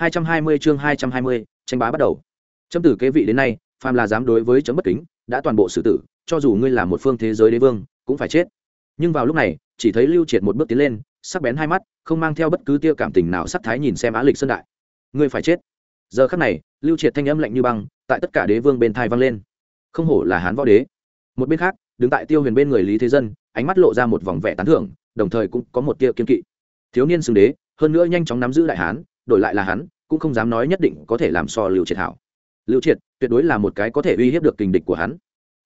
220 chương 220, tranh bá bắt đầu. Chấm tử kế vị đến nay, phàm là dám đối với chấm bất kính, đã toàn bộ xử tử, cho dù ngươi là một phương thế giới đế vương, cũng phải chết. Nhưng vào lúc này, chỉ thấy Lưu Triệt một bước tiến lên, sắc bén hai mắt, không mang theo bất cứ tia cảm tình nào sắc thái nhìn xem Á Lịch Sơn đại. Ngươi phải chết. Giờ khắc này, Lưu Triệt thanh âm lạnh như băng, tại tất cả đế vương bên thai vang lên. Không hổ là Hán võ đế. Một bên khác, đứng tại Tiêu Huyền bên người Lý Thế Dân, ánh mắt lộ ra một vòng vẻ tán thưởng, đồng thời cũng có một tia kiên kỵ. Thiếu niên xứng đế, hơn nữa nhanh chóng nắm giữ đại hán, đổi lại là hắn, cũng không dám nói nhất định có thể làm so lưu triệt hảo. Lưu triệt tuyệt đối là một cái có thể uy hiếp được kình địch của hắn.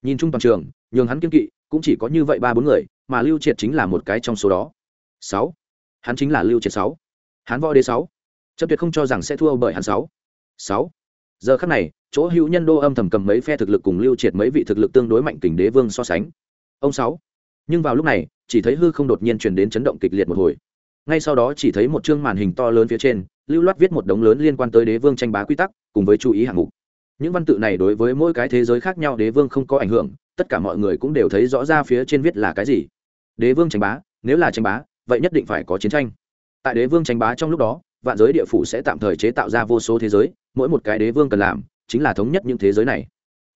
Nhìn chung toàn trường nhường hắn kiên kỵ cũng chỉ có như vậy ba bốn người mà lưu triệt chính là một cái trong số đó. Sáu. Hắn chính là lưu triệt sáu. Hắn võ đế sáu. Chấp tuyệt không cho rằng sẽ thua bởi hắn sáu. Sáu. Giờ khắc này chỗ hữu nhân đô âm thầm cầm mấy phe thực lực cùng lưu triệt mấy vị thực lực tương đối mạnh kình đế vương so sánh. Ông sáu. Nhưng vào lúc này chỉ thấy hư không đột nhiên truyền đến chấn động kịch liệt một hồi ngay sau đó chỉ thấy một chương màn hình to lớn phía trên, lưu loát viết một đống lớn liên quan tới đế vương tranh bá quy tắc, cùng với chú ý hạng mục. Những văn tự này đối với mỗi cái thế giới khác nhau đế vương không có ảnh hưởng, tất cả mọi người cũng đều thấy rõ ra phía trên viết là cái gì. Đế vương tranh bá, nếu là tranh bá, vậy nhất định phải có chiến tranh. Tại đế vương tranh bá trong lúc đó, vạn giới địa phủ sẽ tạm thời chế tạo ra vô số thế giới, mỗi một cái đế vương cần làm chính là thống nhất những thế giới này.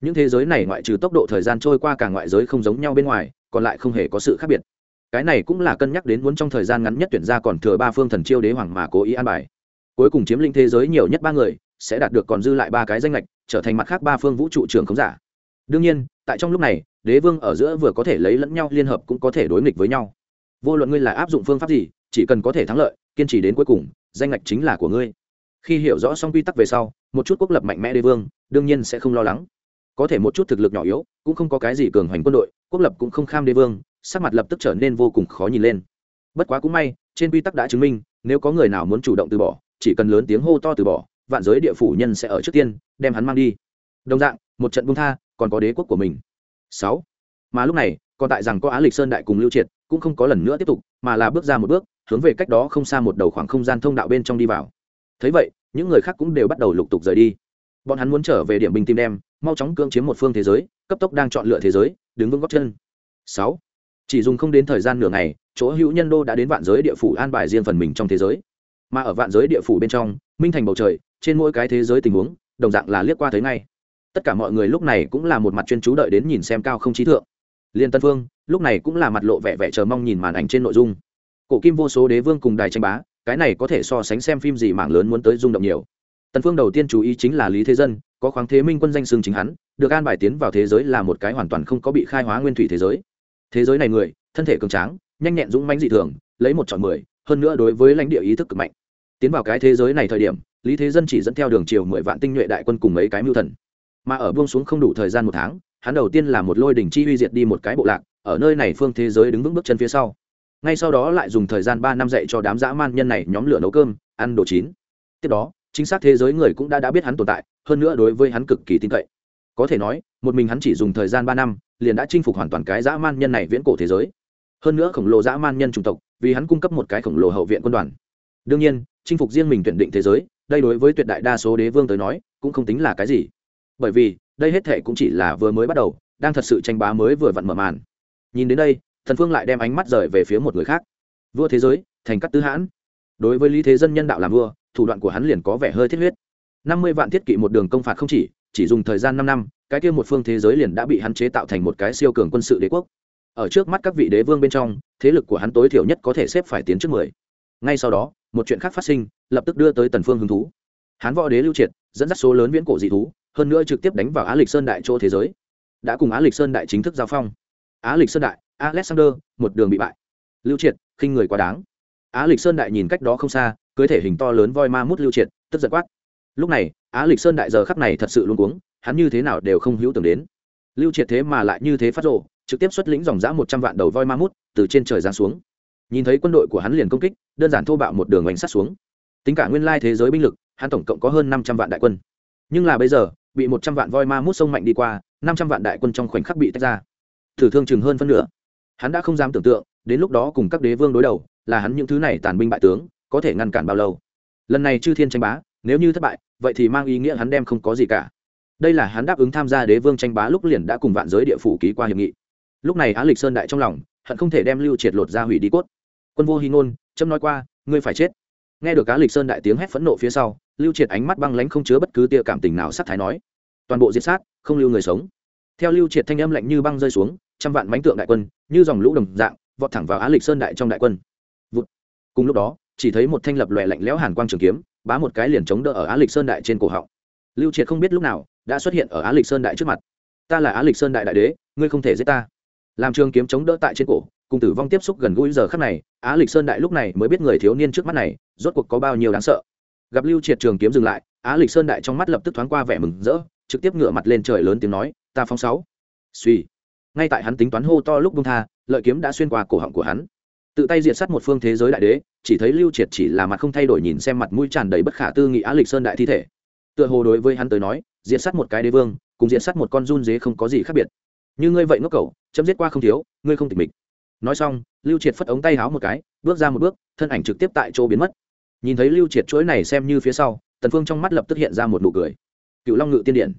Những thế giới này ngoại trừ tốc độ thời gian trôi qua cả ngoại giới không giống nhau bên ngoài, còn lại không hề có sự khác biệt cái này cũng là cân nhắc đến muốn trong thời gian ngắn nhất tuyển ra còn thừa ba phương thần chiêu đế hoàng mà cố ý an bài. Cuối cùng chiếm lĩnh thế giới nhiều nhất ba người, sẽ đạt được còn dư lại ba cái danh lệch trở thành mặt khác ba phương vũ trụ trường không giả. Đương nhiên, tại trong lúc này, đế vương ở giữa vừa có thể lấy lẫn nhau liên hợp cũng có thể đối nghịch với nhau. Vô luận ngươi là áp dụng phương pháp gì, chỉ cần có thể thắng lợi, kiên trì đến cuối cùng, danh lệch chính là của ngươi. Khi hiểu rõ xong quy tắc về sau, một chút quốc lập mạnh mẽ đế vương, đương nhiên sẽ không lo lắng. Có thể một chút thực lực nhỏ yếu, cũng không có cái gì cường hoành quân đội, quốc lập cũng không kham đế vương sắc mặt lập tức trở nên vô cùng khó nhìn lên. Bất quá cũng may, trên quy tắc đã chứng minh, nếu có người nào muốn chủ động từ bỏ, chỉ cần lớn tiếng hô to từ bỏ, vạn giới địa phủ nhân sẽ ở trước tiên, đem hắn mang đi. Đồng dạng, một trận bung tha, còn có đế quốc của mình. Sáu. Mà lúc này, còn tại rằng có á lịch sơn đại cùng lưu triệt, cũng không có lần nữa tiếp tục, mà là bước ra một bước, hướng về cách đó không xa một đầu khoảng không gian thông đạo bên trong đi vào. Thấy vậy, những người khác cũng đều bắt đầu lục tục rời đi. Bọn hắn muốn trở về điểm binh tim đem, mau chóng cưỡng chiếm một phương thế giới, cấp tốc đang chọn lựa thế giới, đứng vững góc chân. Sáu chỉ dùng không đến thời gian nửa ngày, chỗ hữu nhân đô đã đến vạn giới địa phủ an bài riêng phần mình trong thế giới. Mà ở vạn giới địa phủ bên trong, minh thành bầu trời, trên mỗi cái thế giới tình huống, đồng dạng là liếc qua thấy ngay. Tất cả mọi người lúc này cũng là một mặt chuyên chú đợi đến nhìn xem cao không trí thượng. Liên tân phương, lúc này cũng là mặt lộ vẻ vẻ chờ mong nhìn màn ảnh trên nội dung. Cổ kim vô số đế vương cùng đài tranh bá, cái này có thể so sánh xem phim gì mảng lớn muốn tới rung động nhiều. Tần phương đầu tiên chú ý chính là lý thế dân, có khoáng thế minh quân danh xương chính hắn, được an bài tiến vào thế giới là một cái hoàn toàn không có bị khai hóa nguyên thủy thế giới thế giới này người, thân thể cường tráng, nhanh nhẹn dũng mãnh dị thường, lấy một chọn mười, hơn nữa đối với lãnh địa ý thức cực mạnh. Tiến vào cái thế giới này thời điểm, lý thế dân chỉ dẫn theo đường chiều mười vạn tinh nhuệ đại quân cùng mấy cái mưu thần. Mà ở buông xuống không đủ thời gian một tháng, hắn đầu tiên là một lôi đỉnh chi huy diệt đi một cái bộ lạc, ở nơi này phương thế giới đứng vững bước chân phía sau. Ngay sau đó lại dùng thời gian ba năm dạy cho đám dã man nhân này nhóm lửa nấu cơm, ăn đồ chín. Tiếp đó, chính xác thế giới người cũng đã đã biết hắn tồn tại, hơn nữa đối với hắn cực kỳ tin cậy có thể nói, một mình hắn chỉ dùng thời gian ba năm, liền đã chinh phục hoàn toàn cái dã man nhân này viễn cổ thế giới. Hơn nữa khổng lồ dã man nhân chủng tộc, vì hắn cung cấp một cái khổng lồ hậu viện quân đoàn. Đương nhiên, chinh phục riêng mình tuyển định thế giới, đây đối với tuyệt đại đa số đế vương tới nói, cũng không tính là cái gì. Bởi vì, đây hết thệ cũng chỉ là vừa mới bắt đầu, đang thật sự tranh bá mới vừa vặn mở màn. Nhìn đến đây, thần phương lại đem ánh mắt rời về phía một người khác. Vua thế giới, thành cắt tứ hãn. Đối với lý thế dân nhân đạo làm vua, thủ đoạn của hắn liền có vẻ hơi thiết huyết. Năm mươi vạn thiết kỵ một đường công phạt không chỉ chỉ dùng thời gian năm năm, cái kia một phương thế giới liền đã bị hắn chế tạo thành một cái siêu cường quân sự đế quốc. Ở trước mắt các vị đế vương bên trong, thế lực của hắn tối thiểu nhất có thể xếp phải tiến trước mười. Ngay sau đó, một chuyện khác phát sinh, lập tức đưa tới tần phương hứng thú. Hán võ đế lưu triệt dẫn dắt số lớn viễn cổ dị thú, hơn nữa trực tiếp đánh vào á lịch sơn đại chỗ thế giới. Đã cùng á lịch sơn đại chính thức giao phong. Á lịch sơn đại, alexander, một đường bị bại. Lưu triệt, khinh người quá đáng. Á lịch sơn đại nhìn cách đó không xa, cưới thể hình to lớn voi ma mút lưu triệt, tức giật quát lúc này, á lịch sơn đại giờ khắc này thật sự luôn cuống, hắn như thế nào đều không hữu tưởng đến. Lưu triệt thế mà lại như thế phát rộ trực tiếp xuất lĩnh dòng giã một trăm vạn đầu voi ma mút, từ trên trời giáng xuống. Nhìn thấy quân đội của hắn liền công kích, đơn giản thô bạo một đường oanh sát xuống. Tính cả nguyên lai thế giới binh lực, hắn tổng cộng có hơn năm trăm vạn đại quân. Nhưng là bây giờ, bị một trăm vạn voi ma mút sông mạnh đi qua, năm trăm vạn đại quân trong khoảnh khắc bị tách ra. Thử thương chừng hơn phân nửa. Hắn đã không dám tưởng tượng, đến lúc đó cùng các đế vương đối đầu, là hắn những thứ này tàn binh bại tướng, có thể ngăn cản bao lâu. Lần này chư thiên tranh bá, nếu như thất bại vậy thì mang ý nghĩa hắn đem không có gì cả. Đây là hắn đáp ứng tham gia đế vương tranh bá lúc liền đã cùng vạn giới địa phủ ký qua hiệp nghị. Lúc này á lịch sơn đại trong lòng, hận không thể đem lưu triệt lột ra hủy đi cốt. Quân vô hy ngôn trâm nói qua, ngươi phải chết. Nghe được cá lịch sơn đại tiếng hét phẫn nộ phía sau, lưu triệt ánh mắt băng lãnh không chứa bất cứ tia cảm tình nào sắc thái nói, toàn bộ diệt sát, không lưu người sống. Theo lưu triệt thanh âm lạnh như băng rơi xuống, trăm vạn bánh tượng đại quân, như dòng lũ đồng dạng, vọt thẳng vào á lịch sơn đại trong đại quân. Vụt. cùng lúc đó, chỉ thấy một thanh lập lòe lạnh lẽo hàn quang trường kiếm bá một cái liền chống đỡ ở á lịch sơn đại trên cổ họng. Lưu triệt không biết lúc nào đã xuất hiện ở á lịch sơn đại trước mặt. Ta là á lịch sơn đại đại đế, ngươi không thể giết ta. Làm trường kiếm chống đỡ tại trên cổ, cùng tử vong tiếp xúc gần gũi giờ khắc này, á lịch sơn đại lúc này mới biết người thiếu niên trước mắt này rốt cuộc có bao nhiêu đáng sợ. Gặp lưu triệt trường kiếm dừng lại, á lịch sơn đại trong mắt lập tức thoáng qua vẻ mừng rỡ, trực tiếp ngửa mặt lên trời lớn tiếng nói, ta phóng sáu. Suy ngay tại hắn tính toán hô to lúc bung tha, lợi kiếm đã xuyên qua cổ họng của hắn tự tay diệt sát một phương thế giới đại đế chỉ thấy lưu triệt chỉ là mặt không thay đổi nhìn xem mặt mũi tràn đầy bất khả tư nghị á lịch sơn đại thi thể. Tựa hồ đối với hắn tới nói diệt sát một cái đế vương cùng diệt sát một con run dế không có gì khác biệt. Như ngươi vậy ngốc cầu chấm giết qua không thiếu ngươi không tỉnh mịch. Nói xong lưu triệt phất ống tay háo một cái bước ra một bước thân ảnh trực tiếp tại chỗ biến mất. Nhìn thấy lưu triệt chuỗi này xem như phía sau tần phương trong mắt lập tức hiện ra một nụ cười. Cựu long ngự tiên điện.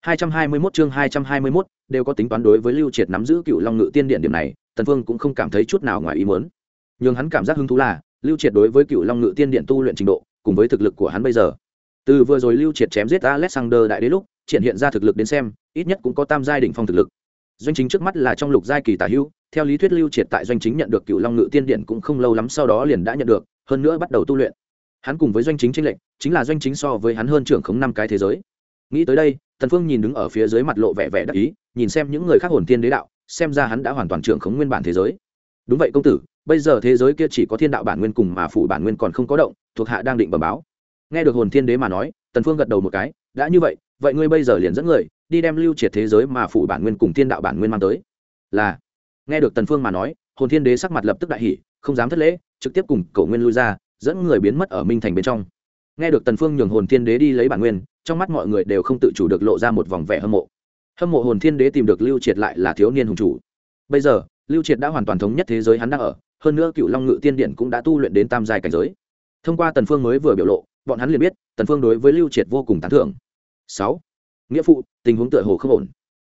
221 chương 221, đều có tính toán đối với lưu triệt nắm giữ cựu long ngự tiên điện điểm này tần phương cũng không cảm thấy chút nào ngoài ý muốn nhưng hắn cảm giác hứng thú là, lưu triệt đối với cựu long ngự tiên điện tu luyện trình độ, cùng với thực lực của hắn bây giờ. Từ vừa rồi lưu triệt chém giết alexander đại đế lúc, triển hiện ra thực lực đến xem, ít nhất cũng có tam giai đỉnh phong thực lực. Doanh chính trước mắt là trong lục giai kỳ tả hữu, theo lý thuyết lưu triệt tại doanh chính nhận được cựu long ngự tiên điện cũng không lâu lắm sau đó liền đã nhận được, hơn nữa bắt đầu tu luyện. Hắn cùng với doanh chính tranh lệnh chính là doanh chính so với hắn hơn trưởng khống năm cái thế giới. Nghĩ tới đây thần phương nhìn đứng ở phía dưới mặt lộ vẻ vẻ đắc ý, nhìn xem những người khác hồn tiên đế đạo, xem ra hắn đã hoàn toàn trưởng khống nguyên bản thế giới. Đúng vậy công tử bây giờ thế giới kia chỉ có thiên đạo bản nguyên cùng mà phủ bản nguyên còn không có động, thuộc hạ đang định bẩm báo. Nghe được hồn thiên đế mà nói, tần phương gật đầu một cái, đã như vậy vậy ngươi bây giờ liền dẫn người, đi đem lưu triệt thế giới mà phủ bản nguyên cùng thiên đạo bản nguyên mang tới. Là. Nghe được tần phương mà nói, hồn thiên đế sắc mặt lập tức đại hỉ, không dám thất lễ, trực tiếp cùng cổ nguyên lui ra, dẫn người biến mất ở minh thành bên trong. Nghe được tần phương nhường hồn thiên đế đi lấy bản nguyên, trong mắt mọi người đều không tự chủ được lộ ra một vòng vẻ hâm mộ. Hâm mộ hồn thiên đế tìm được lưu triệt lại là thiếu niên hùng chủ. Bây giờ, lưu triệt đã hoàn toàn thống nhất thế giới hắn đang ở hơn nữa cựu long ngự tiên điện cũng đã tu luyện đến tam giai cảnh giới. Thông qua tần phương mới vừa biểu lộ, bọn hắn liền biết, tần phương đối với lưu triệt vô cùng tán thưởng. Sáu, nghĩa phụ, tình huống tựa hồ không ổn.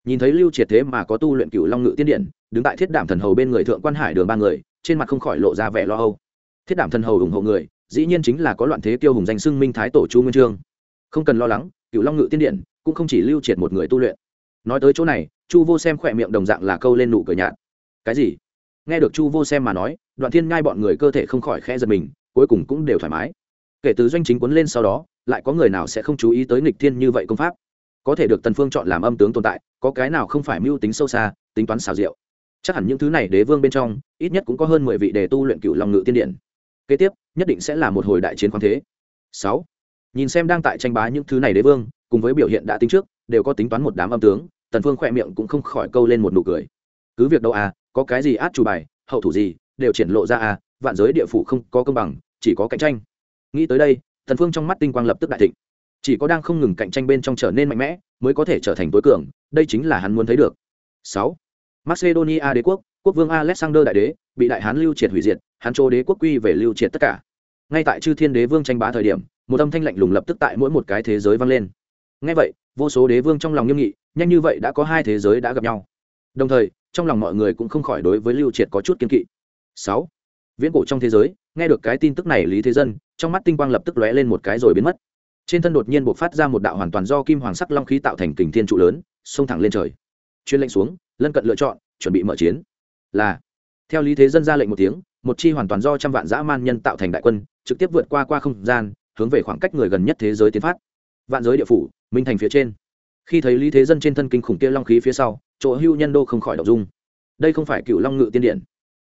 Nhìn thấy lưu triệt thế mà có tu luyện cựu long ngự tiên điện đứng tại thiết đảm thần hầu bên người thượng quan hải đường ba người, trên mặt không khỏi lộ ra vẻ lo âu. Thiết đảm thần hầu ủng hộ người, dĩ nhiên chính là có loạn thế tiêu hùng danh xưng minh thái tổ chu nguyên trương. Không cần lo lắng, cựu long ngự tiên điện cũng không chỉ lưu triệt một người tu luyện. Nói tới chỗ này, chu vô xem khỏe miệng đồng dạng là câu lên nụ cười nhạt. Cái gì? Nghe được chu vô xem mà nói, đoạn thiên ngai bọn người cơ thể không khỏi khẽ giật mình, cuối cùng cũng đều thoải mái. Kể từ doanh chính quấn lên sau đó, lại có người nào sẽ không chú ý tới nghịch thiên như vậy công pháp? Có thể được tần phương chọn làm âm tướng tồn tại, có cái nào không phải mưu tính sâu xa, tính toán xào rượu chắc hẳn những thứ này đế vương bên trong, ít nhất cũng có hơn mười vị đề tu luyện cựu long ngự tiên điện kế tiếp, nhất định sẽ là một hồi đại chiến khoáng thế. Sáu. Nhìn xem đang tại tranh bá những thứ này đế vương, cùng với biểu hiện đã tính trước, đều có tính toán một đám âm tướng, tần phương khỏe miệng cũng không khỏi câu lên một nụ cười. Cứ việc đâu à có cái gì át chủ bài, hậu thủ gì, đều triển lộ ra à vạn giới địa phủ không có công bằng, chỉ có cạnh tranh. Nghĩ tới đây, thần phương trong mắt tinh quang lập tức đại thịnh. Chỉ có đang không ngừng cạnh tranh bên trong trở nên mạnh mẽ, mới có thể trở thành tối cường, đây chính là hắn muốn thấy được. 6. macedonia đế quốc quốc vương alexander đại đế, bị đại hán lưu triệt hủy diệt, hắn châu đế quốc quy về lưu triệt tất cả. Ngay tại chư thiên đế vương tranh bá thời điểm, một âm thanh lạnh lùng lập tức tại mỗi một cái thế giới vang lên. Ngay vậy, vô số đế vương trong lòng nghiêm nghị, nhanh như vậy đã có hai thế giới đã gặp nhau. Đồng thời trong lòng mọi người cũng không khỏi đối với lưu triệt có chút kiên kỵ. Sáu, viễn cổ trong thế giới, nghe được cái tin tức này lý thế dân, trong mắt tinh quang lập tức lóe lên một cái rồi biến mất. Trên thân đột nhiên buộc phát ra một đạo hoàn toàn do kim hoàng sắc long khí tạo thành kình thiên trụ lớn, xông thẳng lên trời. Chuyên lệnh xuống, lân cận lựa chọn, chuẩn bị mở chiến. Là, theo lý thế dân ra lệnh một tiếng, một chi hoàn toàn do trăm vạn dã man nhân tạo thành đại quân, trực tiếp vượt qua qua không gian, hướng về khoảng cách người gần nhất thế giới tiến phát. Vạn giới địa phủ, minh thành phía trên. Khi thấy lý thế dân trên thân kinh khủng kia long khí phía sau chỗ hưu nhân đô không khỏi đọc dung. Đây không phải cựu long ngự tiên điện.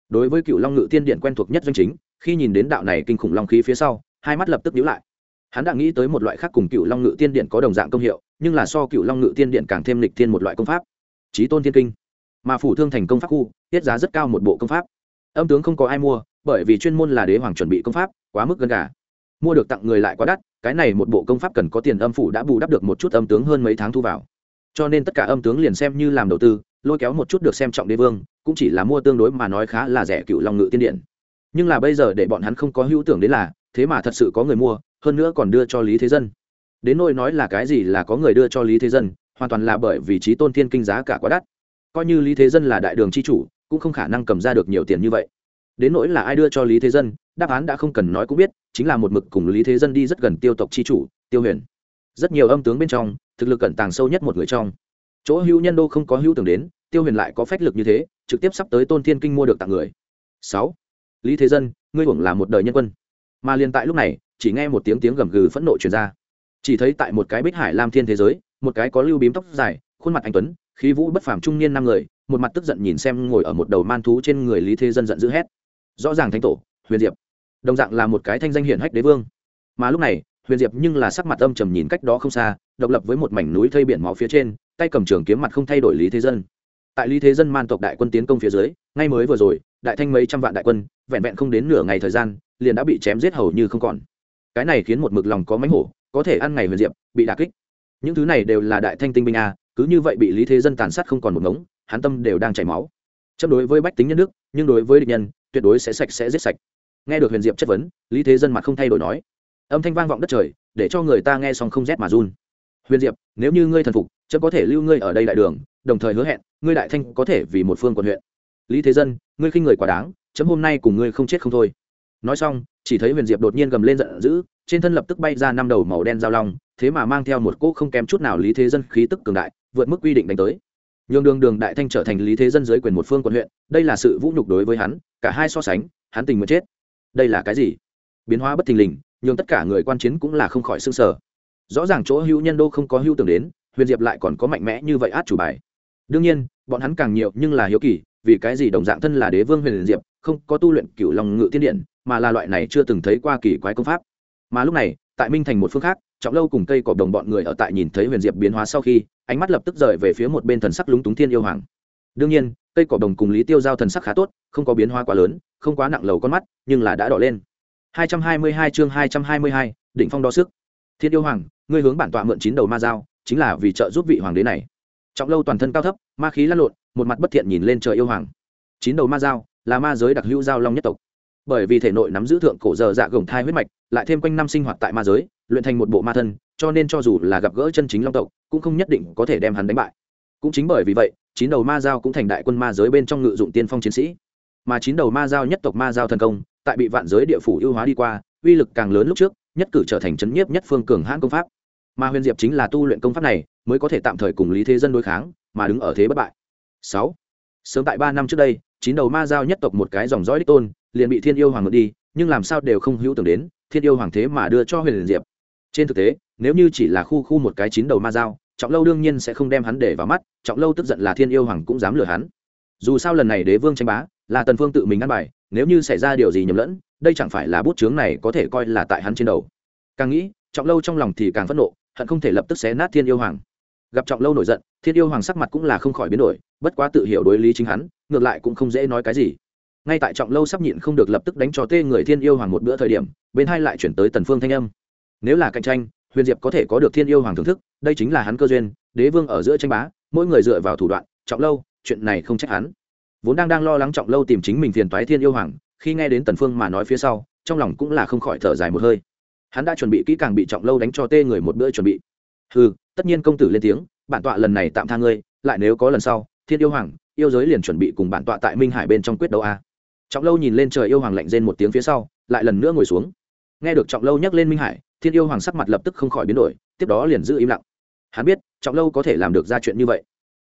Đối với cựu long ngự tiên điện quen thuộc nhất doanh chính, khi nhìn đến đạo này kinh khủng long khí phía sau, hai mắt lập tức nhíu lại. Hắn đã nghĩ tới một loại khác cùng cựu long ngự tiên điện có đồng dạng công hiệu, nhưng là so cựu long ngự tiên điện càng thêm lịch thiên một loại công pháp. Trí tôn thiên kinh. Mà phủ thương thành công pháp khu, tiết giá rất cao một bộ công pháp. Âm tướng không có ai mua, bởi vì chuyên môn là đế hoàng chuẩn bị công pháp, quá mức gần gà. Mua được tặng người lại quá đắt, cái này một bộ công pháp cần có tiền âm phủ đã bù đắp được một chút âm tướng hơn mấy tháng thu vào cho nên tất cả âm tướng liền xem như làm đầu tư, lôi kéo một chút được xem trọng đế vương, cũng chỉ là mua tương đối mà nói khá là rẻ cựu long ngự tiên điện. Nhưng là bây giờ để bọn hắn không có hữu tưởng đến là, thế mà thật sự có người mua, hơn nữa còn đưa cho lý thế dân. Đến nôi nói là cái gì là có người đưa cho lý thế dân, hoàn toàn là bởi vì trí tôn thiên kinh giá cả quá đắt. Coi như lý thế dân là đại đường c h i chủ, cũng không khả năng cầm ra được nhiều tiền như vậy. Đến nỗi là ai đưa cho lý thế dân, đáp án đã không cần nói cũng biết, chính là một mực cùng lý thế dân đi rất gần tiêu tộc chi chủ, tiêu huyền. Rất nhiều âm tướng bên trong thực lực cẩn tàng sâu nhất một người trong. Chỗ hữu nhân đô không có hữu tưởng đến, tiêu huyền lại có phách lực như thế, trực tiếp sắp tới tôn thiên kinh mua được tặng người. Sáu. Lý thế dân, ngươi hưởng là một đời nhân quân. Mà liền tại lúc này, chỉ nghe một tiếng tiếng gầm gừ phẫn nộ truyền ra. Chỉ thấy tại một cái bích hải lam thiên thế giới, một cái có lưu bím tóc dài, khuôn mặt anh tuấn, khí vũ bất phàm trung niên năm người, một mặt tức giận nhìn xem ngồi ở một đầu man thú trên người lý thế dân giận dữ hét. Rõ ràng thánh tổ, huyền diệp, đồng dạng là một cái thanh danh hiển hách đế vương. Mà lúc này huyền diệp nhưng là sắc mặt âm trầm nhìn cách đó không xa, độc lập với một mảnh núi thây biển máu phía trên, tay cầm trường kiếm mặt không thay đổi lý thế dân. Tại lý thế dân man tộc đại quân tiến công phía dưới, ngay mới vừa rồi, đại thanh mấy trăm vạn đại quân, vẹn vẹn không đến nửa ngày thời gian, liền đã bị chém giết hầu như không còn. Cái này khiến một mực lòng có mánh hổ, có thể ăn ngày huyền diệp, bị đà kích. Những thứ này đều là đại thanh tinh binh a, cứ như vậy bị lý thế dân tàn sát không còn một ngống, hắn tâm đều đang chảy máu. Chấp đối với bách tính nhân đức, nhưng đối với địch nhân, tuyệt đối sẽ sạch sẽ giết sạch. Nghe được huyền diệp chất vấn, lý thế dân mặt không thay đổi nói âm thanh vang vọng đất trời, để cho người ta nghe xong không rét mà run. Huyền diệp, nếu như ngươi thần phục, chớ có thể lưu ngươi ở đây đại đường, đồng thời hứa hẹn, ngươi đại thanh có thể vì một phương quận huyện. Lý thế dân, ngươi khinh người quá đáng, chấm hôm nay cùng ngươi không chết không thôi. Nói xong, chỉ thấy huyền diệp đột nhiên gầm lên giận dữ, trên thân lập tức bay ra năm đầu màu đen giao long, thế mà mang theo một cỗ không kém chút nào lý thế dân khí tức cường đại, vượt mức quy định đánh tới. Nhường đường đường đại thanh trở thành lý thế dân dưới quyền một phương quận huyện, đây là sự vũ nhục đối với hắn, cả hai so sánh, hắn tình nguyện chết. Đây là cái gì? Biến hóa bất thình lình nhưng tất cả người quan chiến cũng là không khỏi sưng sờ. Sở rõ ràng chỗ hữu nhân đô không có hữu tưởng đến, huyền diệp lại còn có mạnh mẽ như vậy át chủ bài. Đương nhiên, bọn hắn càng nhiều nhưng là hiếu kỳ, vì cái gì đồng dạng thân là đế vương huyền diệp, không có tu luyện cựu lòng ngự tiên điện, mà là loại này chưa từng thấy qua kỳ quái công pháp. Mà lúc này, tại minh thành một phương khác, trọng lâu cùng cây cọp đồng bọn người ở tại nhìn thấy huyền diệp biến hóa sau khi, ánh mắt lập tức rời về phía một bên thần sắc lúng túng thiên yêu hoàng. Đương nhiên, cây cọp đồng cùng lý tiêu giao thần sắc khá tốt, không có biến hóa quá lớn, không quá nặng lầu con mắt, nhưng là đã đỏ lên. 222 chương 222, đỉnh phong đo sức. Thiên yêu hoàng ngươi hướng bản tọa mượn chín đầu ma dao chính là vì trợ giúp vị hoàng đế này. Trọng lâu toàn thân cao thấp ma khí lan lộn một mặt bất thiện nhìn lên trời yêu hoàng. Chín đầu ma dao là ma giới đặc hữu giao long nhất tộc. Bởi vì thể nội nắm giữ thượng cổ giờ dạ gồng thai huyết mạch lại thêm quanh năm sinh hoạt tại ma giới luyện thành một bộ ma thân cho nên cho dù là gặp gỡ chân chính long tộc cũng không nhất định có thể đem hắn đánh bại. Cũng chính bởi vì vậy chín đầu ma dao cũng thành đại quân ma giới bên trong ngự dụng tiên phong chiến sĩ. Mà chín đầu ma dao nhất tộc ma dao thần công tại bị vạn giới địa phủ ưu hóa đi qua, uy lực càng lớn lúc trước, nhất cử trở thành chấn nhiếp nhất phương cường hãn công pháp. Mà huyền diệp chính là tu luyện công pháp này, mới có thể tạm thời cùng lý thế dân đối kháng, mà đứng ở thế bất bại. Sáu. Sớm tại ba năm trước đây, chín đầu ma giao nhất tộc một cái dòng dõi đích tôn, liền bị thiên yêu hoàng ngược đi, nhưng làm sao đều không hữu tưởng đến, thiên yêu hoàng thế mà đưa cho huyền diệp. Trên thực tế, nếu như chỉ là khu khu một cái chín đầu ma giao, trọng lâu đương nhiên sẽ không đem hắn để vào mắt, trọng lâu tức giận là thiên yêu hoàng cũng dám lừa hắn. Dù sao lần này đế vương tranh bá, là tần phương tự mình ăn bài nếu như xảy ra điều gì nhầm lẫn, đây chẳng phải là bút chướng này có thể coi là tại hắn trên đầu. Càng nghĩ, trọng lâu trong lòng thì càng phẫn nộ, hận không thể lập tức xé nát thiên yêu hoàng. Gặp trọng lâu nổi giận, thiên yêu hoàng sắc mặt cũng là không khỏi biến đổi, bất quá tự hiểu đối lý chính hắn, ngược lại cũng không dễ nói cái gì. Ngay tại trọng lâu sắp nhịn không được lập tức đánh cho tê người thiên yêu hoàng một bữa thời điểm, bên hai lại chuyển tới tần phương thanh âm. Nếu là cạnh tranh, huyền diệp có thể có được thiên yêu hoàng thưởng thức, đây chính là hắn cơ duyên, đế vương ở giữa tranh bá, mỗi người dựa vào thủ đoạn, trọng lâu, chuyện này không trách hắn vốn đang đang lo lắng trọng lâu tìm chính mình phiền toái thiên yêu hoàng, khi nghe đến tần phương mà nói phía sau, trong lòng cũng là không khỏi thở dài một hơi. Hắn đã chuẩn bị kỹ càng bị trọng lâu đánh cho tê người một bữa chuẩn bị. Hừ, tất nhiên công tử lên tiếng, bản tọa lần này tạm tha ngươi, lại nếu có lần sau, thiên yêu hoàng, yêu giới liền chuẩn bị cùng bản tọa tại minh hải bên trong quyết đấu a. Trọng lâu nhìn lên trời yêu hoàng lạnh rên một tiếng phía sau, lại lần nữa ngồi xuống. Nghe được trọng lâu nhắc lên minh hải, thiên yêu hoàng sắc mặt lập tức không khỏi biến đổi, tiếp đó liền giữ im lặng. Hắn biết, trọng lâu có thể làm được ra chuyện như vậy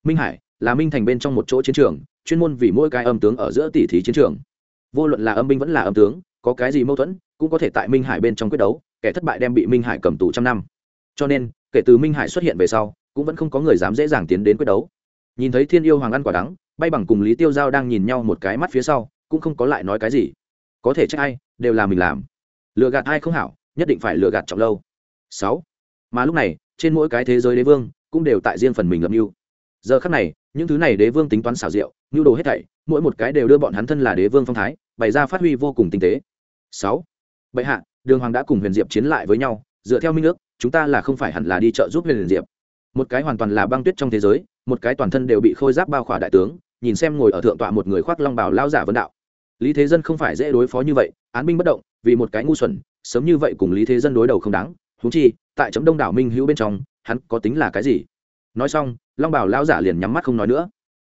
minh hải là minh thành bên trong một chỗ chiến trường, chuyên môn vì mỗi cái âm tướng ở giữa tỷ thí chiến trường. Vô luận là âm binh vẫn là âm tướng, có cái gì mâu thuẫn cũng có thể tại minh hải bên trong quyết đấu, kẻ thất bại đem bị minh hải cầm tù trăm năm. Cho nên, kể từ minh hải xuất hiện về sau, cũng vẫn không có người dám dễ dàng tiến đến quyết đấu. Nhìn thấy thiên yêu hoàng ăn quả đắng, bay bằng cùng lý tiêu giao đang nhìn nhau một cái mắt phía sau, cũng không có lại nói cái gì. Có thể trách ai, đều là mình làm. Lừa gạt ai không hảo, nhất định phải lừa gạt trọng lâu. Sáu. Mà lúc này, trên mỗi cái thế giới đế vương, cũng đều tại riêng phần mình lập mưu giờ khắc này, những thứ này đế vương tính toán xảo diệu, nhu đồ hết thảy, mỗi một cái đều đưa bọn hắn thân là đế vương phong thái, bày ra phát huy vô cùng tinh tế. Sáu. Bệ hạ, đường hoàng đã cùng huyền diệp chiến lại với nhau, dựa theo minh ước, chúng ta là không phải hẳn là đi trợ giúp huyền diệp. Một cái hoàn toàn là băng tuyết trong thế giới, một cái toàn thân đều bị khôi giáp bao khỏa đại tướng, nhìn xem ngồi ở thượng tọa một người khoác long bào lao giả vân đạo. Lý thế dân không phải dễ đối phó như vậy, án binh bất động, vì một cái ngu xuẩn, sớm như vậy cùng lý thế dân đối đầu không đáng. Húng chi, tại chấm đông đảo minh hữu bên trong, hắn có tính là cái gì? Nói xong, long bảo Lão giả liền nhắm mắt không nói nữa.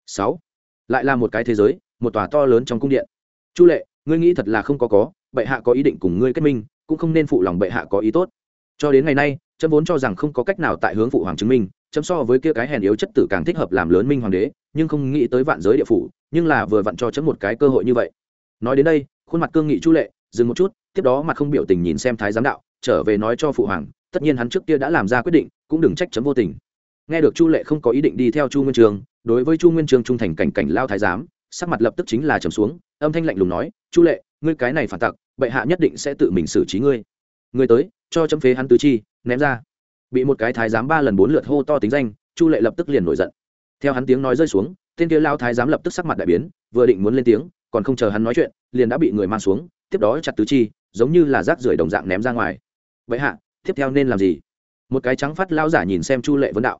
Sáu. Lại là một cái thế giới, một tòa to lớn trong cung điện. Chu lệ, ngươi nghĩ thật là không có có, bệ hạ có ý định cùng ngươi kết minh, cũng không nên phụ lòng bệ hạ có ý tốt. Cho đến ngày nay trâm vốn cho rằng không có cách nào tại hướng phụ hoàng chứng minh, chấm so với kia cái hèn yếu chất tử càng thích hợp làm lớn minh hoàng đế, nhưng không nghĩ tới vạn giới địa phủ, nhưng là vừa vặn cho chấm một cái cơ hội như vậy. Nói đến đây, khuôn mặt cương nghị chu lệ, dừng một chút, tiếp đó mặt không biểu tình nhìn xem thái giám đạo, trở về nói cho phụ hoàng, tất nhiên hắn trước kia đã làm ra quyết định, cũng đừng trách chấm vô tình nghe được chu lệ không có ý định đi theo chu nguyên trường, đối với chu nguyên trường trung thành cảnh cảnh lao thái giám, sắc mặt lập tức chính là trầm xuống, âm thanh lạnh lùng nói, chu lệ, ngươi cái này phản tặc, bệ hạ nhất định sẽ tự mình xử trí ngươi. Ngươi tới, cho chấm phế hắn tứ chi, ném ra. Bị một cái thái giám ba lần bốn lượt hô to tính danh, chu lệ lập tức liền nổi giận. Theo hắn tiếng nói rơi xuống, tên kia lao thái giám lập tức sắc mặt đại biến, vừa định muốn lên tiếng, còn không chờ hắn nói chuyện, liền đã bị người mang xuống, tiếp đó chặt tứ chi, giống như là rác rưởi đồng dạng ném ra ngoài. Vậy hạ, tiếp theo nên làm gì? Một cái trắng phát lao giả nhìn xem chu lệ vấn đạo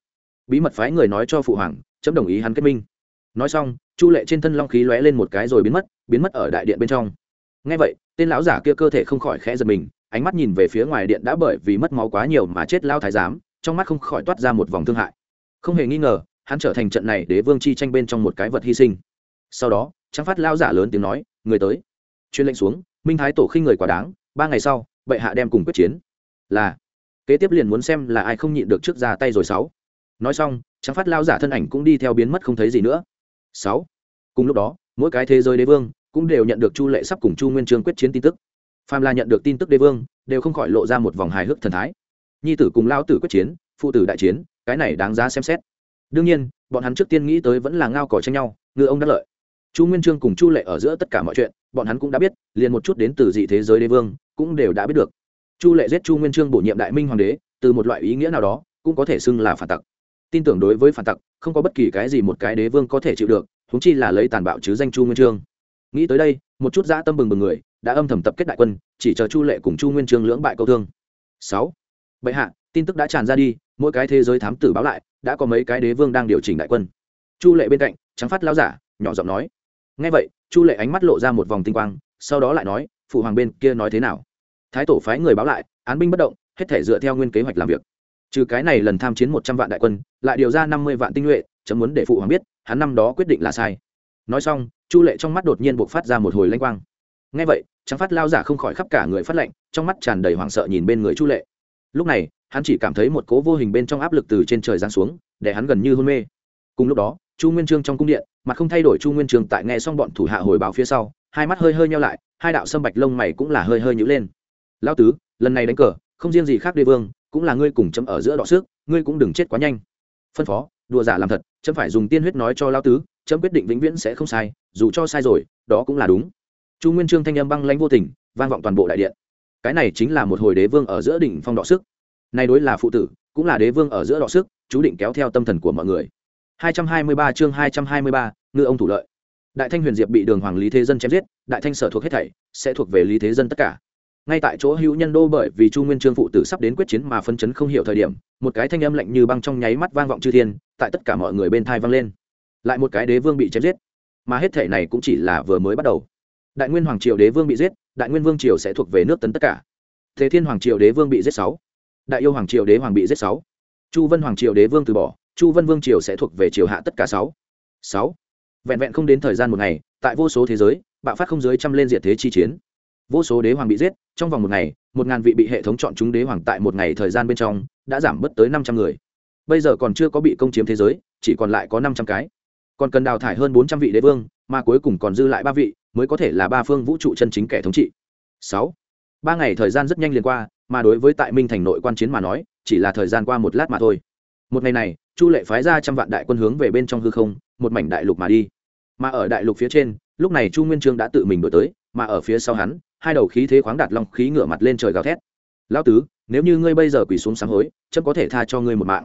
bí mật phái người nói cho phụ hoàng, chấm đồng ý hắn kết minh. Nói xong, chu lệ trên thân long khí lóe lên một cái rồi biến mất biến mất ở đại điện bên trong. Ngay vậy, tên lão giả kia cơ thể không khỏi khẽ giật mình, ánh mắt nhìn về phía ngoài điện đã bởi vì mất máu quá nhiều mà chết lao thái giám, trong mắt không khỏi toát ra một vòng thương hại. Không hề nghi ngờ, hắn trở thành trận này đế vương chi tranh bên trong một cái vật hy sinh. Sau đó trang phát lao giả lớn tiếng nói, người tới. Chuyên lệnh xuống, minh thái tổ khinh người quả đáng, ba ngày sau, bệ hạ đem cùng quyết chiến. Là, kế tiếp liền muốn xem là ai không nhịn được trước ra tay rồi sáu nói xong trang phát lao giả thân ảnh cũng đi theo biến mất không thấy gì nữa. Sáu. Cùng lúc đó, mỗi cái thế giới đế vương cũng đều nhận được chu lệ sắp cùng chu nguyên trương quyết chiến tin tức. Phàm là nhận được tin tức đế vương, đều không khỏi lộ ra một vòng hài hước thần thái. Nhi tử cùng lao tử quyết chiến, phụ tử đại chiến, cái này đáng giá xem xét. Đương nhiên, bọn hắn trước tiên nghĩ tới vẫn là ngao cỏ tranh nhau, ngư ông đắc lợi. Chu nguyên trương cùng chu lệ ở giữa tất cả mọi chuyện, bọn hắn cũng đã biết, liền một chút đến từ dị thế giới đế vương cũng đều đã biết được. Chu lệ giết chu nguyên trương bổ nhiệm đại minh hoàng đế, từ một loại ý nghĩa nào đó, cũng có thể xưng là phản tặc tin tưởng đối với phản tặc, không có bất kỳ cái gì một cái đế vương có thể chịu được húng chi là lấy tàn bạo chứ danh chu nguyên trương. Nghĩ tới đây, một chút dã tâm bừng bừng người, đã âm thầm tập kết đại quân, chỉ chờ chu lệ cùng chu nguyên trương lưỡng bại câu thương. Sáu. Bệ hạ, tin tức đã tràn ra đi, mỗi cái thế giới thám tử báo lại, đã có mấy cái đế vương đang điều chỉnh đại quân. Chu lệ bên cạnh, trắng phát lao giả, nhỏ giọng nói. Ngay vậy, chu lệ ánh mắt lộ ra một vòng tinh quang, sau đó lại nói, phụ hoàng bên kia nói thế nào? Thái tổ phái người báo lại, án binh bất động, hết thể dựa theo nguyên kế hoạch làm việc trừ cái này lần tham chiến một trăm vạn đại quân, lại điều ra năm mươi vạn tinh nhuệ, chấm muốn để phụ hoàng biết, hắn năm đó quyết định là sai. Nói xong, chu lệ trong mắt đột nhiên buộc phát ra một hồi lanh quang. Ngay vậy, trắng phát lao giả không khỏi khắp cả người phát lệnh, trong mắt tràn đầy hoảng sợ nhìn bên người chu lệ. Lúc này, hắn chỉ cảm thấy một cố vô hình bên trong áp lực từ trên trời giáng xuống, để hắn gần như hôn mê. Cùng lúc đó, chu nguyên trương trong cung điện, mặt không thay đổi chu nguyên trương tại nghe xong bọn thủ hạ hồi báo phía sau, hai mắt hơi hơi nhau lại, hai đạo sâm bạch lông mày cũng là hơi hơi nhữ lên. Lao tứ, lần này đánh cờ, không riêng gì khác đế vương cũng là ngươi cùng chấm ở giữa đọ sức ngươi cũng đừng chết quá nhanh. Phân phó đùa giả làm thật chấm phải dùng tiên huyết nói cho lao tứ chấm quyết định vĩnh viễn sẽ không sai dù cho sai rồi đó cũng là đúng. Chu nguyên trương thanh âm băng lãnh vô tình vang vọng toàn bộ đại điện. Cái này chính là một hồi đế vương ở giữa đỉnh phong đọ sức. Nay đối là phụ tử cũng là đế vương ở giữa đọ sức chú định kéo theo tâm thần của mọi người. 223 chương 223, ngư ông thủ lợi. Đại thanh huyền diệp bị đường hoàng lý thế dân chém giết đại thanh sở thuộc hết thảy sẽ thuộc về lý thế dân tất cả ngay tại chỗ hữu nhân đô bởi vì chu nguyên trương phụ tử sắp đến quyết chiến mà phân chấn không hiểu thời điểm, một cái thanh âm lạnh như băng trong nháy mắt vang vọng chư thiên, tại tất cả mọi người bên thai vang lên. Lại một cái đế vương bị chém giết. Mà hết thể này cũng chỉ là vừa mới bắt đầu. Đại nguyên hoàng triều đế vương bị giết, đại nguyên vương triều sẽ thuộc về nước tấn tất cả. Thế thiên hoàng triều đế vương bị giết sáu. Đại yêu hoàng triều đế hoàng bị giết sáu. Chu vân hoàng triều đế vương từ bỏ, chu vân vương triều sẽ thuộc về triều hạ tất cả sáu. Sáu. Vẹn vẹn không đến thời gian một ngày, tại vô số thế giới, bạo phát không giới trăm lên diệt thế chi chiến vô số đế hoàng bị giết, trong vòng một ngày, một ngàn vị bị hệ thống chọn chúng đế hoàng tại một ngày thời gian bên trong đã giảm bớt tới năm trăm người. Bây giờ còn chưa có bị công chiếm thế giới, chỉ còn lại có năm trăm cái. Còn cần đào thải hơn bốn trăm vị đế vương, mà cuối cùng còn dư lại ba vị, mới có thể là ba phương vũ trụ chân chính kẻ thống trị. Sáu. Ba ngày thời gian rất nhanh liền qua, mà đối với tại minh thành nội quan chiến mà nói, chỉ là thời gian qua một lát mà thôi. Một ngày này, chu lệ phái ra trăm vạn đại quân hướng về bên trong hư không, một mảnh đại lục mà đi. Mà ở đại lục phía trên, lúc này chu nguyên trương đã tự mình đổi tới, mà ở phía sau hắn hai đầu khí thế khoáng đạt long khí ngửa mặt lên trời gào thét. Lão tứ, nếu như ngươi bây giờ quỳ xuống sáng hối, chấm có thể tha cho ngươi một mạng.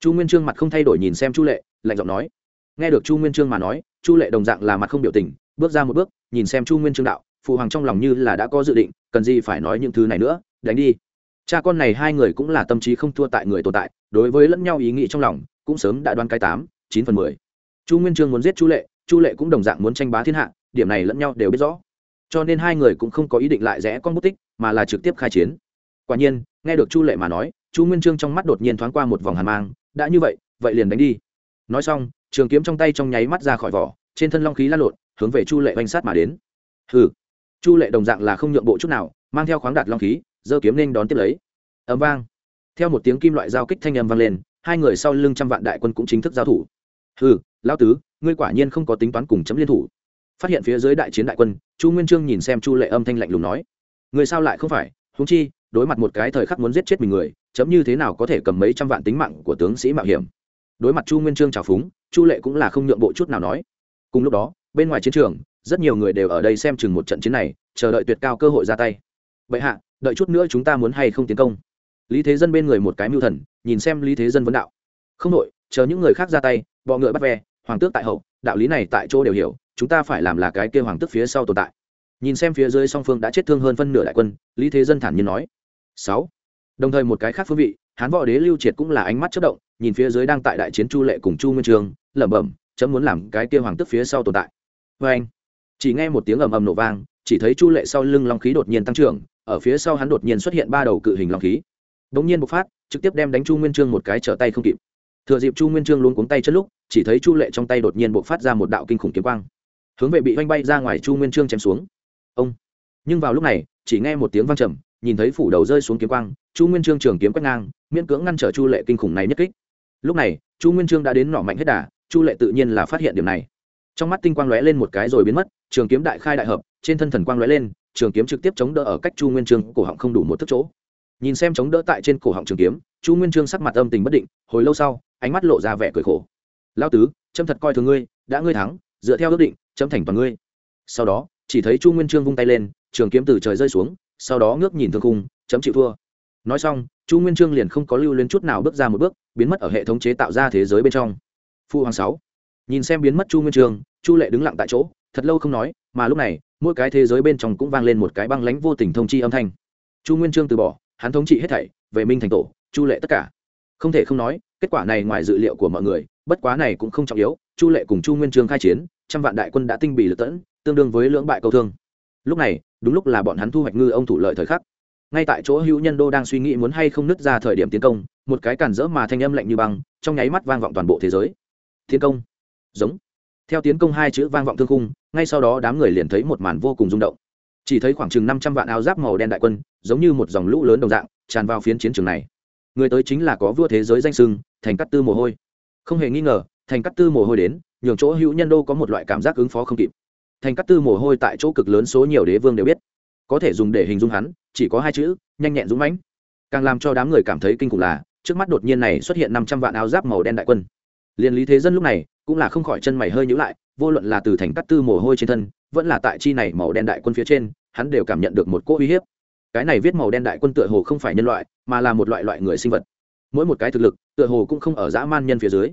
Chu nguyên trương mặt không thay đổi nhìn xem chu lệ, lạnh giọng nói. Nghe được chu nguyên trương mà nói, chu lệ đồng dạng là mặt không biểu tình, bước ra một bước, nhìn xem chu nguyên trương đạo, phụ hoàng trong lòng như là đã có dự định, cần gì phải nói những thứ này nữa, đánh đi. Cha con này hai người cũng là tâm trí không thua tại người tồn tại, đối với lẫn nhau ý nghĩ trong lòng, cũng sớm đã đoán cái tám, chín phần mười. Chu nguyên trương muốn giết chu lệ chu lệ cũng đồng dạng muốn tranh bá thiên hạ, điểm này lẫn nhau đều biết rõ cho nên hai người cũng không có ý định lại rẽ con bút tích, mà là trực tiếp khai chiến. Quả nhiên, nghe được chu lệ mà nói, chu nguyên trương trong mắt đột nhiên thoáng qua một vòng hàn mang, đã như vậy vậy liền đánh đi. Nói xong, trường kiếm trong tay trong nháy mắt ra khỏi vỏ, trên thân long khí lan lộn, hướng về chu lệ oanh sát mà đến. Hừ. Chu lệ đồng dạng là không nhượng bộ chút nào, mang theo khoáng đạt long khí, giơ kiếm nên đón tiếp lấy. Ấm vang. Theo một tiếng kim loại giao kích thanh âm vang lên, hai người sau lưng trăm vạn đại quân cũng chính thức giao thủ. Hừ, lão tứ, ngươi quả nhiên không có tính toán cùng chấm liên thủ phát hiện phía dưới đại chiến đại quân, chu nguyên trương nhìn xem chu lệ âm thanh lạnh lùng nói, người sao lại không phải? Húng chi, đối mặt một cái thời khắc muốn giết chết mình người, chấm như thế nào có thể cầm mấy trăm vạn tính mạng của tướng sĩ mạo hiểm? Đối mặt chu nguyên trương trào phúng, chu lệ cũng là không nhượng bộ chút nào nói. Cùng lúc đó, bên ngoài chiến trường, rất nhiều người đều ở đây xem chừng một trận chiến này, chờ đợi tuyệt cao cơ hội ra tay. Vậy hạ, đợi chút nữa chúng ta muốn hay không tiến công? Lý thế dân bên người một cái mưu thần, nhìn xem lý thế dân vấn đạo. Không đội chờ những người khác ra tay, bọ ngựa bắt ve, hoàng tước tại hậu, đạo lý này tại chỗ đều hiểu chúng ta phải làm là cái kêu hoàng tức phía sau tồn tại. Nhìn xem phía dưới song phương đã chết thương hơn phân nửa đại quân, lý thế dân thản nhiên nói. Sáu. Đồng thời một cái khác phương vị, hán võ đế lưu triệt cũng là ánh mắt chất động, nhìn phía dưới đang tại đại chiến chu lệ cùng chu nguyên trường, lẩm bẩm, chấm muốn làm cái kia hoàng tức phía sau tồn tại. Vê anh, chỉ nghe một tiếng ầm ầm nổ vang, chỉ thấy chu lệ sau lưng long khí đột nhiên tăng trưởng, ở phía sau hắn đột nhiên xuất hiện ba đầu cự hình long khí. Bỗng nhiên bộc phát, trực tiếp đem đánh chu nguyên trương một cái trở tay không kịp. Thừa dịp chu nguyên trương luôn cuống tay chân lúc, chỉ thấy chu lệ trong tay đột nhiên bộc phát ra một đạo kinh khủng kiếm quang hướng về bị oanh bay ra ngoài chu nguyên trương chém xuống ông nhưng vào lúc này chỉ nghe một tiếng vang trầm nhìn thấy phủ đầu rơi xuống kiếm quang chu nguyên trương trường kiếm quét ngang miễn cưỡng ngăn trở chu lệ kinh khủng này nhất kích lúc này chu nguyên trương đã đến nỏ mạnh hết đà chu lệ tự nhiên là phát hiện điểm này trong mắt tinh quang lóe lên một cái rồi biến mất trường kiếm đại khai đại hợp trên thân thần quang lóe lên trường kiếm trực tiếp chống đỡ ở cách chu nguyên trương cổ họng không đủ một thước chỗ nhìn xem chống đỡ tại trên cổ họng trường kiếm chu nguyên trương sắc mặt âm tình bất định hồi lâu sau ánh mắt lộ ra vẻ cười khổ lao tứ trâm thật coi thường ngươi đã ngươi thắng dựa theo ước định chấm thành toàn ngươi. Sau đó, chỉ thấy chu nguyên trương vung tay lên, trường kiếm từ trời rơi xuống, sau đó ngước nhìn thương khung, chấm chịu thua. Nói xong, chu nguyên trương liền không có lưu lên chút nào bước ra một bước, biến mất ở hệ thống chế tạo ra thế giới bên trong. Phu hoàng sáu. Nhìn xem biến mất chu nguyên trương, chu lệ đứng lặng tại chỗ, thật lâu không nói, mà lúc này, mỗi cái thế giới bên trong cũng vang lên một cái băng lánh vô tình thông chi âm thanh. Chu nguyên trương từ bỏ, hắn thống trị hết thảy, về minh thành tổ, chu lệ tất cả. Không thể không nói, kết quả này ngoài dự liệu của mọi người, bất quá này cũng không trọng yếu, chu lệ cùng chu nguyên trương khai chiến trăm vạn đại quân đã tinh bì lực tẫn, tương đương với lưỡng bại câu thương. Lúc này, đúng lúc là bọn hắn thu hoạch ngư ông thủ lợi thời khắc. Ngay tại chỗ hữu nhân đô đang suy nghĩ muốn hay không nứt ra thời điểm tiến công, một cái cản rỡ mà thanh âm lạnh như băng, trong nháy mắt vang vọng toàn bộ thế giới. Tiến công. Giống. Theo tiến công hai chữ vang vọng thương khung, ngay sau đó đám người liền thấy một màn vô cùng rung động. Chỉ thấy khoảng chừng năm trăm vạn áo giáp màu đen đại quân, giống như một dòng lũ lớn đồng dạng, tràn vào phiến chiến trường này. Người tới chính là có vua thế giới danh sưng, thành cắt tư mồ hôi. Không hề nghi ngờ, thành cắt tư mồ hôi đến nhường chỗ hữu nhân đô có một loại cảm giác ứng phó không kịp. Thành cắt tư mồ hôi tại chỗ cực lớn số nhiều đế vương đều biết. Có thể dùng để hình dung hắn, chỉ có hai chữ, nhanh nhẹn dũng mãnh. Càng làm cho đám người cảm thấy kinh khủng là, trước mắt đột nhiên này xuất hiện năm trăm vạn áo giáp màu đen đại quân. Liền lý thế dân lúc này, cũng là không khỏi chân mày hơi nhữ lại, vô luận là từ thành cắt tư mồ hôi trên thân, vẫn là tại chi này màu đen đại quân phía trên, hắn đều cảm nhận được một cỗ uy hiếp. Cái này viết màu đen đại quân tựa hồ không phải nhân loại, mà là một loại loại người sinh vật. Mỗi một cái thực lực, tựa hồ cũng không ở dã man nhân phía dưới.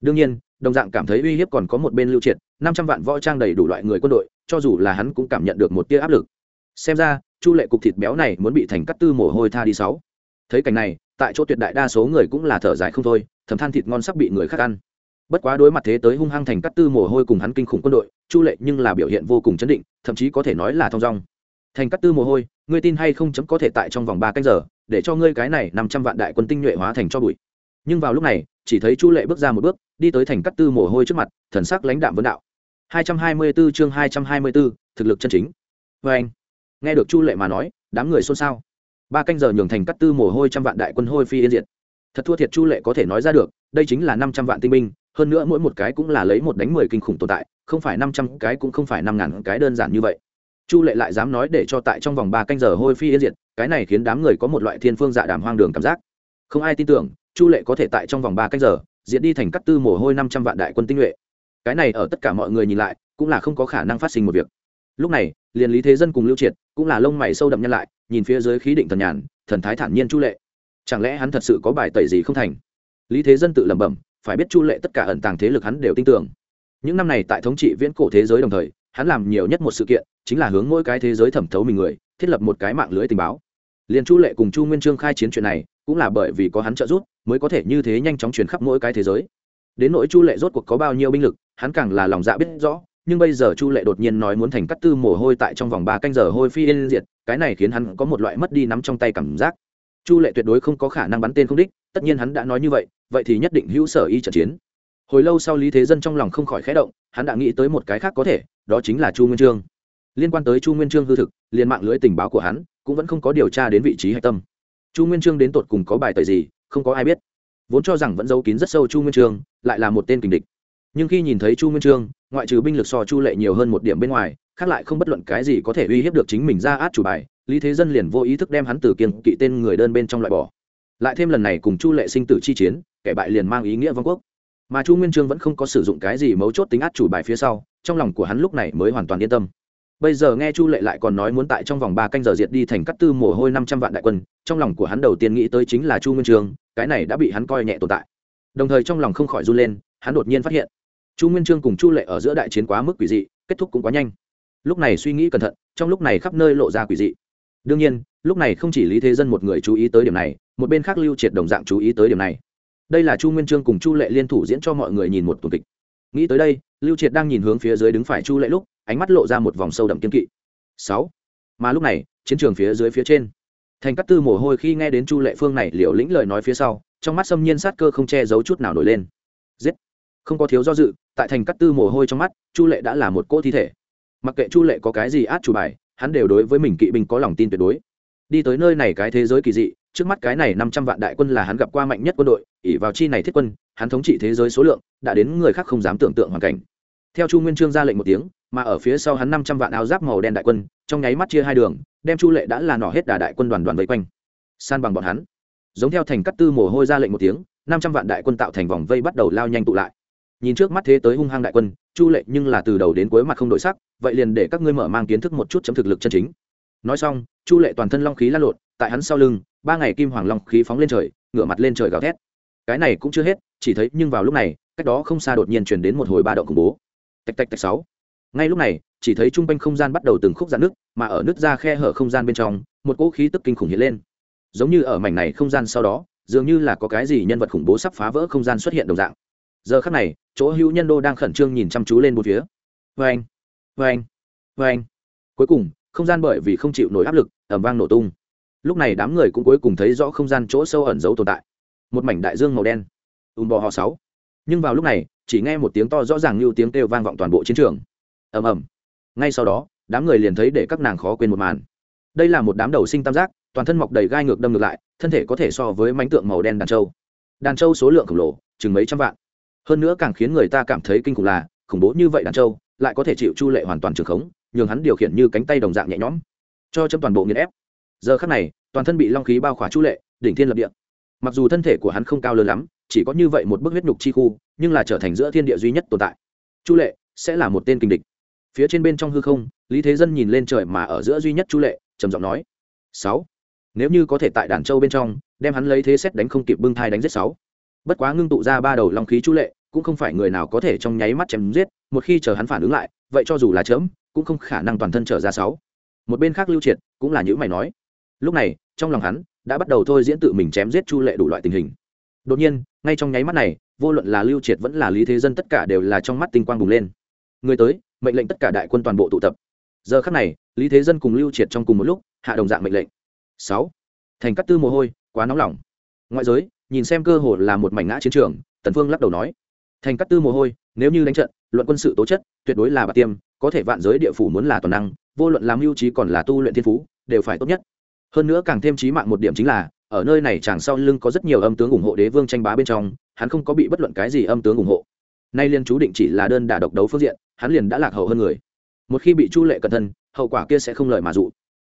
Đương nhiên đồng dạng cảm thấy uy hiếp còn có một bên lưu triệt, năm trăm vạn võ trang đầy đủ loại người quân đội, cho dù là hắn cũng cảm nhận được một tia áp lực. Xem ra, chu lệ cục thịt béo này muốn bị thành cắt tư mồ hôi tha đi sáu. Thấy cảnh này, tại chỗ tuyệt đại đa số người cũng là thở dài không thôi, thầm than thịt ngon sắp bị người khác ăn. Bất quá đối mặt thế tới hung hăng thành cắt tư mồ hôi cùng hắn kinh khủng quân đội, chu lệ nhưng là biểu hiện vô cùng chấn định, thậm chí có thể nói là thong dong. Thành cắt tư mồ hôi, ngươi tin hay không chấm có thể tại trong vòng ba canh giờ, để cho ngươi cái này năm trăm vạn đại quân tinh nhuệ hóa thành cho bụi. Nhưng vào lúc này chỉ thấy chu lệ bước ra một bước đi tới thành cắt tư mồ hôi trước mặt thần sắc lãnh đạm vấn đạo. 224 chương 224, thực lực chân chính. Vê anh nghe được chu lệ mà nói đám người xôn xao. Ba canh giờ nhường thành cắt tư mồ hôi trăm vạn đại quân hôi phi yên diệt. Thật thua thiệt chu lệ có thể nói ra được đây chính là năm trăm vạn tinh binh hơn nữa mỗi một cái cũng là lấy một đánh mười kinh khủng tồn tại không phải năm trăm cái cũng không phải năm ngàn cái đơn giản như vậy. Chu lệ lại dám nói để cho tại trong vòng ba canh giờ hôi phi yên diệt cái này khiến đám người có một loại thiên phương dạ đàm hoang đường cảm giác. Không ai tin tưởng chu lệ có thể tại trong vòng ba cách giờ diễn đi thành cắt tư mồ hôi năm trăm vạn đại quân tinh nhuệ. Cái này ở tất cả mọi người nhìn lại, cũng là không có khả năng phát sinh một việc. Lúc này, liền lý thế dân cùng lưu triệt cũng là lông mày sâu đậm nhăn lại, nhìn phía dưới khí định thần nhàn, thần thái thản nhiên chu lệ. Chẳng lẽ hắn thật sự có bài tẩy gì không thành? Lý thế dân tự lẩm bẩm, phải biết chu lệ tất cả ẩn tàng thế lực hắn đều tin tưởng. Những năm này tại thống trị viễn cổ thế giới đồng thời, hắn làm nhiều nhất một sự kiện, chính là hướng mỗi cái thế giới thẩm thấu mình người, thiết lập một cái mạng lưới tình báo liền chu lệ cùng chu nguyên trương khai chiến chuyện này, cũng là bởi vì có hắn trợ giúp, mới có thể như thế nhanh chóng truyền khắp mỗi cái thế giới. Đến nỗi chu lệ rốt cuộc có bao nhiêu binh lực, hắn càng là lòng dạ biết rõ, nhưng bây giờ chu lệ đột nhiên nói muốn thành cắt tư mồ hôi tại trong vòng ba canh giờ hôi phi yên diệt, cái này khiến hắn có một loại mất đi nắm trong tay cảm giác. Chu lệ tuyệt đối không có khả năng bắn tên không đích, tất nhiên hắn đã nói như vậy vậy thì nhất định hữu sở y trận chiến. Hồi lâu sau lý thế dân trong lòng không khỏi khẽ động, hắn đã nghĩ tới một cái khác có thể, đó chính là chu nguyên trương. Liên quan tới chu nguyên trương hư thực liên mạng lưới tình báo của hắn cũng vẫn không có điều tra đến vị trí hạch tâm. Chu nguyên trương đến tột cùng có bài tời gì, không có ai biết. Vốn cho rằng vẫn giấu kín rất sâu chu nguyên trương, lại là một tên kình địch. Nhưng khi nhìn thấy chu nguyên trương, ngoại trừ binh lực so chu lệ nhiều hơn một điểm bên ngoài, khác lại không bất luận cái gì có thể uy hiếp được chính mình ra át chủ bài, lý thế dân liền vô ý thức đem hắn từ kiên kỵ tên người đơn bên trong loại bỏ. Lại thêm lần này cùng chu lệ sinh tử chi chiến, kẻ bại liền mang ý nghĩa vong quốc. Mà chu nguyên trương vẫn không có sử dụng cái gì mấu chốt tính át chủ bài phía sau, trong lòng của hắn lúc này mới hoàn toàn yên tâm bây giờ nghe chu lệ lại còn nói muốn tại trong vòng ba canh giờ diệt đi thành cắt tư mồ hôi năm trăm vạn đại quân, trong lòng của hắn đầu tiên nghĩ tới chính là chu nguyên trương, cái này đã bị hắn coi nhẹ tồn tại. Đồng thời trong lòng không khỏi run lên, hắn đột nhiên phát hiện, chu nguyên trương cùng chu lệ ở giữa đại chiến quá mức quỷ dị, kết thúc cũng quá nhanh. Lúc này suy nghĩ cẩn thận, trong lúc này khắp nơi lộ ra quỷ dị. Đương nhiên, lúc này không chỉ lý thế dân một người chú ý tới điểm này, một bên khác lưu triệt đồng dạng chú ý tới điểm này. Đây là chu nguyên trương cùng chu lệ liên thủ diễn cho mọi người nhìn một tuần kịch. Nghĩ tới đây, lưu triệt đang nhìn hướng phía dưới đứng phải chu lệ lúc ánh mắt lộ ra một vòng sâu đậm kiên kỵ. Sáu. Mà lúc này, chiến trường phía dưới phía trên. Thành cát tư mồ hôi khi nghe đến chu lệ phương này liều lĩnh lời nói phía sau, trong mắt xâm nhiên sát cơ không che giấu chút nào nổi lên. Giết. Không có thiếu do dự, tại thành cát tư mồ hôi trong mắt, chu lệ đã là một cỗ thi thể. Mặc kệ chu lệ có cái gì át chủ bài, hắn đều đối với mình kỵ binh có lòng tin tuyệt đối. Đi tới nơi này cái thế giới kỳ dị, trước mắt cái này năm trăm vạn đại quân là hắn gặp qua mạnh nhất quân đội ỉ vào chi này thiết quân, hắn thống trị thế giới số lượng, đã đến người khác không dám tưởng tượng hoàn cảnh theo chu nguyên trương ra lệnh một tiếng, mà ở phía sau hắn năm trăm vạn áo giáp màu đen đại quân, trong nháy mắt chia hai đường, đem chu lệ đã là nỏ hết đà đại quân đoàn đoàn vây quanh. San bằng bọn hắn. Giống theo thành cắt tư mồ hôi ra lệnh một tiếng, năm trăm vạn đại quân tạo thành vòng vây bắt đầu lao nhanh tụ lại. Nhìn trước mắt thế tới hung hăng đại quân, chu lệ nhưng là từ đầu đến cuối mặt không đổi sắc, vậy liền để các ngươi mở mang kiến thức một chút chấm thực lực chân chính. Nói xong, chu lệ toàn thân long khí lan lộn, tại hắn sau lưng, ba ngày kim hoàng long khí phóng lên trời, ngửa mặt lên trời gào thét. Cái này cũng chưa hết, chỉ thấy nhưng vào lúc này, cách đó không xa đột nhiên chuyển đến một hồi ba động khủng bố tạch tạch tạch sáu. Ngay lúc này, chỉ thấy trung quanh không gian bắt đầu từng khúc dạn nước mà ở nước ra khe hở không gian bên trong, một cỗ khí tức kinh khủng hiện lên. Giống như ở mảnh này không gian sau đó, dường như là có cái gì nhân vật khủng bố sắp phá vỡ không gian xuất hiện đồng dạng. Giờ khắc này, chỗ hữu nhân đô đang khẩn trương nhìn chăm chú lên một phía. Vê anh vê anh vê anh cuối cùng, không gian bởi vì không chịu nổi áp lực ẩm vang nổ tung. Lúc này đám người cũng cuối cùng thấy rõ không gian chỗ sâu ẩn giấu tồn tại. Một mảnh đại dương màu đen. Ùm bò họ sáu. Nhưng vào lúc này chỉ nghe một tiếng to rõ ràng như tiếng kêu vang vọng toàn bộ chiến trường. Ầm ầm. Ngay sau đó, đám người liền thấy để các nàng khó quên một màn. Đây là một đám đầu sinh tam giác, toàn thân mọc đầy gai ngược đâm ngược lại, thân thể có thể so với mánh tượng màu đen đàn trâu. Đàn trâu số lượng khổng lồ, chừng mấy trăm vạn. Hơn nữa càng khiến người ta cảm thấy kinh khủng là, khủng bố như vậy đàn trâu, lại có thể chịu chu lệ hoàn toàn trường khống, nhường hắn điều khiển như cánh tay đồng dạng nhẹ nhõm. Cho chấm toàn bộ nghiền ép. Giờ khắc này, toàn thân bị long khí bao khỏa chu lệ, đỉnh thiên lập địa. Mặc dù thân thể của hắn không cao lớn lắm chỉ có như vậy một bức huyết nhục chi khu, nhưng là trở thành giữa thiên địa duy nhất tồn tại. Chu lệ sẽ là một tên kinh địch. Phía trên bên trong hư không, lý thế dân nhìn lên trời mà ở giữa duy nhất chu lệ, trầm giọng nói, sáu, nếu như có thể tại đàn châu bên trong, đem hắn lấy thế xét đánh không kịp bưng thai đánh giết sáu. Bất quá ngưng tụ ra ba đầu long khí chu lệ, cũng không phải người nào có thể trong nháy mắt chém giết, một khi chờ hắn phản ứng lại, vậy cho dù là chớm, cũng không khả năng toàn thân trở ra sáu. Một bên khác lưu triệt cũng là những mày nói, lúc này, trong lòng hắn đã bắt đầu thôi diễn tự mình chém giết chu lệ đủ loại tình hình đột nhiên, ngay trong nháy mắt này, vô luận là lưu triệt vẫn là lý thế dân tất cả đều là trong mắt tinh quang bùng lên. Người tới, mệnh lệnh tất cả đại quân toàn bộ tụ tập. Giờ khắc này, lý thế dân cùng lưu triệt trong cùng một lúc, hạ đồng dạng mệnh lệnh. Sáu. Thành cắt tư mồ hôi, quá nóng lòng. Ngoại giới, nhìn xem cơ hội là một mảnh ngã chiến trường, tần phương lắc đầu nói. Thành cắt tư mồ hôi, nếu như đánh trận, luận quân sự tố chất, tuyệt đối là bạc tiêm, có thể vạn giới địa phủ muốn là toàn năng, vô luận làm lưu trí còn là tu luyện thiên phú, đều phải tốt nhất. Hơn nữa càng thêm trí mạng một điểm chính là ở nơi này chàng sau lưng có rất nhiều âm tướng ủng hộ đế vương tranh bá bên trong, hắn không có bị bất luận cái gì âm tướng ủng hộ. Nay liên chú định chỉ là đơn đả độc đấu phương diện, hắn liền đã lạc hậu hơn người. Một khi bị chu lệ cẩn thân hậu quả kia sẽ không lợi mà dụ.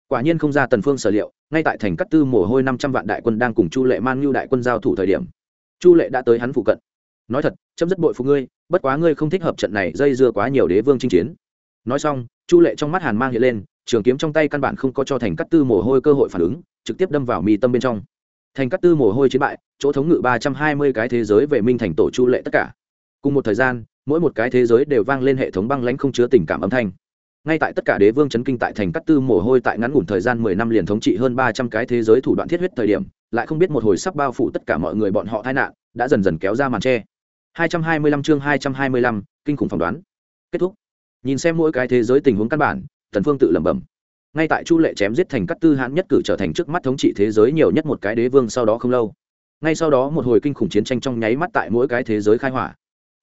Quả nhiên không ra tần phương sở liệu, ngay tại thành cát tư mồ hôi năm trăm vạn đại quân đang cùng chu lệ man lưu đại quân giao thủ thời điểm, chu lệ đã tới hắn phụ cận. Nói thật, chấm rất bội phụ ngươi, bất quá ngươi không thích hợp trận này dây dưa quá nhiều đế vương chinh chiến. Nói xong, chu lệ trong mắt hàn mang hiện lên trường kiếm trong tay căn bản không có cho thành cắt tư mồ hôi cơ hội phản ứng, trực tiếp đâm vào mi tâm bên trong. Thành cắt tư mồ hôi chiến bại, chỗ thống ngự ba trăm hai mươi cái thế giới về minh thành tổ chu lệ tất cả. Cùng một thời gian, mỗi một cái thế giới đều vang lên hệ thống băng lãnh không chứa tình cảm âm thanh. Ngay tại tất cả đế vương chấn kinh tại thành cắt tư mồ hôi tại ngắn ngủn thời gian mười năm liền thống trị hơn ba trăm cái thế giới thủ đoạn thiết huyết thời điểm, lại không biết một hồi sắp bao phủ tất cả mọi người bọn họ tai nạn, đã dần dần kéo ra màn tre. hai trăm hai mươi lăm chương hai trăm hai mươi lăm, kinh khủng phỏng đoán. Kết thúc. Nhìn xem mỗi cái thế giới tình huống căn bản Tần phương tự lẩm bẩm. Ngay tại chu lệ chém giết thành cát tư hãn nhất cử trở thành trước mắt thống trị thế giới nhiều nhất một cái đế vương sau đó không lâu. Ngay sau đó một hồi kinh khủng chiến tranh trong nháy mắt tại mỗi cái thế giới khai hỏa.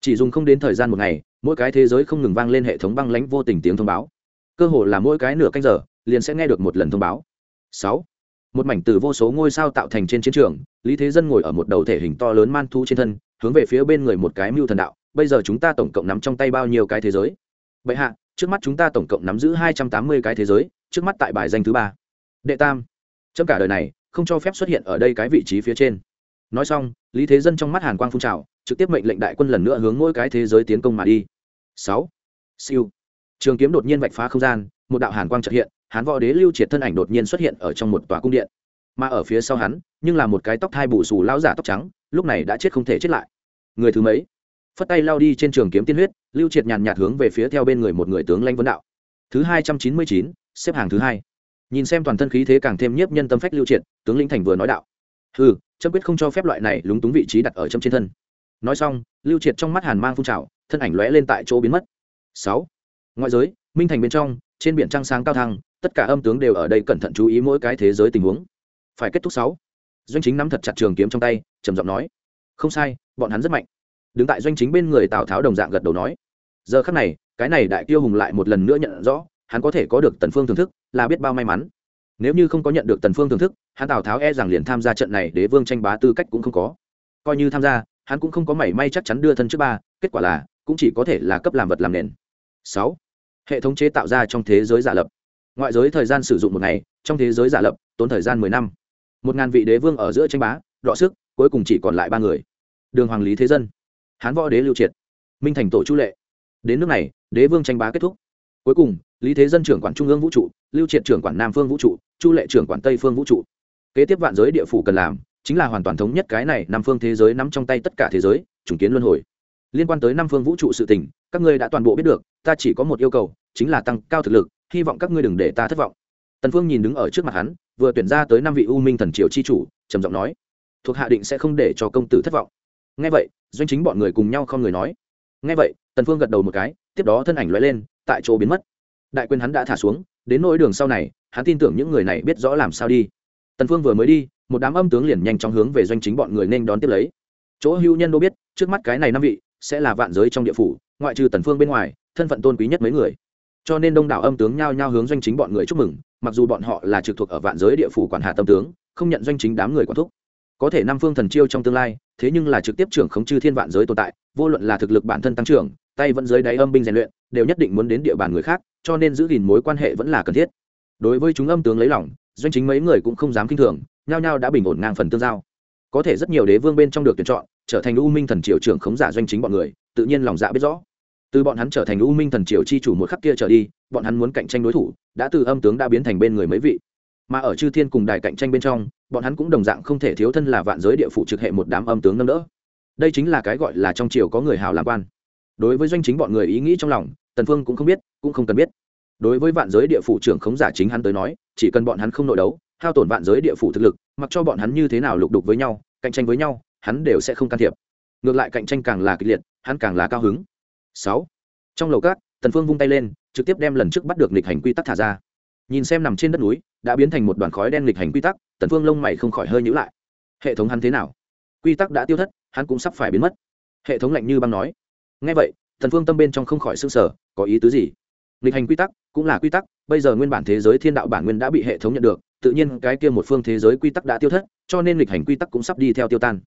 Chỉ dùng không đến thời gian một ngày, mỗi cái thế giới không ngừng vang lên hệ thống băng lãnh vô tình tiếng thông báo. Cơ hồ là mỗi cái nửa canh giờ, liền sẽ nghe được một lần thông báo. Sáu. Một mảnh từ vô số ngôi sao tạo thành trên chiến trường, lý thế dân ngồi ở một đầu thể hình to lớn man thu trên thân, hướng về phía bên người một cái mưu thần đạo, bây giờ chúng ta tổng cộng nắm trong tay bao nhiêu cái thế giới? Bệ hạ trước mắt chúng ta tổng cộng nắm giữ hai trăm tám mươi cái thế giới, trước mắt tại bài danh thứ ba. Đệ tam. Trong cả đời này, không cho phép xuất hiện ở đây cái vị trí phía trên. Nói xong, lý thế dân trong mắt hàn quang phun trào, trực tiếp mệnh lệnh đại quân lần nữa hướng mỗi cái thế giới tiến công mà đi. Sáu. Siêu. Trường kiếm đột nhiên vạch phá không gian, một đạo hàn quang chợt hiện, hán võ đế lưu triệt thân ảnh đột nhiên xuất hiện ở trong một tòa cung điện. Mà ở phía sau hắn, nhưng là một cái tóc thai bù xù lão giả tóc trắng, lúc này đã chết không thể chết lại. Người thứ mấy? Phất tay lao đi trên trường kiếm tiên huyết lưu triệt nhàn nhạt hướng về phía theo bên người một người tướng lãnh vấn đạo. Thứ hai trăm chín mươi chín, xếp hàng thứ hai. Nhìn xem toàn thân khí thế càng thêm nhiếp nhân tâm phách lưu triệt, tướng lĩnh thành vừa nói đạo. Ừ chấm quyết không cho phép loại này lúng túng vị trí đặt ở trong trên thân. Nói xong, lưu triệt trong mắt hàn mang phun trào, thân ảnh lóe lên tại chỗ biến mất. Sáu. Ngoại giới, minh thành bên trong, trên biển trăng sáng cao thăng, tất cả âm tướng đều ở đây cẩn thận chú ý mỗi cái thế giới tình huống. Phải kết thúc sáu. Doanh chính nắm thật chặt trường kiếm trong tay, trầm giọng nói. Không sai, bọn hắn rất mạnh đứng tại doanh chính bên người tào tháo đồng dạng gật đầu nói. Giờ khắc này, cái này đại tiêu hùng lại một lần nữa nhận rõ, hắn có thể có được tần phương thưởng thức là biết bao may mắn. Nếu như không có nhận được tần phương thưởng thức, hắn tào tháo e rằng liền tham gia trận này đế vương tranh bá tư cách cũng không có. Coi như tham gia, hắn cũng không có mảy may chắc chắn đưa thân trước ba, kết quả là, cũng chỉ có thể là cấp làm vật làm nền. Sáu, hệ thống chế tạo ra trong thế giới giả lập. Ngoại giới thời gian sử dụng một ngày, trong thế giới giả lập, tốn thời gian mười năm. Một ngàn vị đế vương ở giữa tranh bá, đọ sức, cuối cùng chỉ còn lại ba người. Đường hoàng lý thế dân hán võ đế lưu triệt, minh thành tổ chu lệ. Đến nước này, đế vương tranh bá kết thúc. Cuối cùng, lý thế dân trưởng quản trung ương vũ trụ, lưu triệt trưởng quản nam phương vũ trụ, chu lệ trưởng quản tây phương vũ trụ. Kế tiếp vạn giới địa phủ cần làm chính là hoàn toàn thống nhất cái này năm phương thế giới nắm trong tay tất cả thế giới chứng kiến luân hồi. Liên quan tới năm phương vũ trụ sự tình, các ngươi đã toàn bộ biết được, ta chỉ có một yêu cầu, chính là tăng cao thực lực, hy vọng các ngươi đừng để ta thất vọng. Tần phương nhìn đứng ở trước mặt hắn, vừa tuyển ra tới năm vị u minh thần triều chi chủ, trầm giọng nói, thuộc hạ định sẽ không để cho công tử thất vọng nghe vậy, doanh chính bọn người cùng nhau không người nói. Nghe vậy, tần phương gật đầu một cái, tiếp đó thân ảnh lóe lên, tại chỗ biến mất. Đại quyền hắn đã thả xuống, đến nỗi đường sau này, hắn tin tưởng những người này biết rõ làm sao đi. Tần phương vừa mới đi, một đám âm tướng liền nhanh chóng hướng về doanh chính bọn người nên đón tiếp lấy. Chỗ hưu nhân đâu biết, trước mắt cái này năm vị, sẽ là vạn giới trong địa phủ, ngoại trừ tần phương bên ngoài, thân phận tôn quý nhất mấy người. Cho nên đông đảo âm tướng nhao nhao hướng doanh chính bọn người chúc mừng, mặc dù bọn họ là trực thuộc ở vạn giới địa phủ quản hạ tâm tướng, không nhận doanh chính đám người quản thúc có thể năm phương thần chiêu trong tương lai, thế nhưng là trực tiếp trưởng khống chư thiên vạn giới tồn tại, vô luận là thực lực bản thân tăng trưởng, tay vẫn dưới đáy âm binh rèn luyện, đều nhất định muốn đến địa bàn người khác, cho nên giữ gìn mối quan hệ vẫn là cần thiết. Đối với chúng âm tướng lấy lòng, doanh chính mấy người cũng không dám kinh thường, nhao nhao đã bình ổn ngang phần tương giao. Có thể rất nhiều đế vương bên trong được tuyển chọn, trở thành u minh thần triều trưởng khống giả doanh chính bọn người, tự nhiên lòng dạ biết rõ. Từ bọn hắn trở thành u minh thần triều chi chủ một khắc kia trở đi, bọn hắn muốn cạnh tranh đối thủ, đã từ âm tướng đã biến thành bên người mấy vị mà ở chư thiên cùng đài cạnh tranh bên trong, bọn hắn cũng đồng dạng không thể thiếu thân là vạn giới địa phủ trực hệ một đám âm tướng nâng đỡ. Đây chính là cái gọi là trong triều có người hào làm quan. Đối với doanh chính bọn người ý nghĩ trong lòng, tần phương cũng không biết, cũng không cần biết. Đối với vạn giới địa phủ trưởng khống giả chính hắn tới nói, chỉ cần bọn hắn không nội đấu, hao tổn vạn giới địa phủ thực lực, mặc cho bọn hắn như thế nào lục đục với nhau, cạnh tranh với nhau, hắn đều sẽ không can thiệp. Ngược lại cạnh tranh càng là kịch liệt, hắn càng là cao hứng. Sáu. Trong lầu cát tần phương vung tay lên, trực tiếp đem lần trước bắt được lịch hành quy tắc thả ra. Nhìn xem nằm trên đất núi đã biến thành một đoàn khói đen lịch hành quy tắc, tần phương lông mày không khỏi hơi nhíu lại. Hệ thống hắn thế nào? Quy tắc đã tiêu thất, hắn cũng sắp phải biến mất. Hệ thống lạnh như băng nói. Nghe vậy, tần phương tâm bên trong không khỏi sưng sờ, có ý tứ gì? Lịch hành quy tắc cũng là quy tắc, bây giờ nguyên bản thế giới thiên đạo bản nguyên đã bị hệ thống nhận được, tự nhiên cái kia một phương thế giới quy tắc đã tiêu thất, cho nên lịch hành quy tắc cũng sắp đi theo tiêu tan.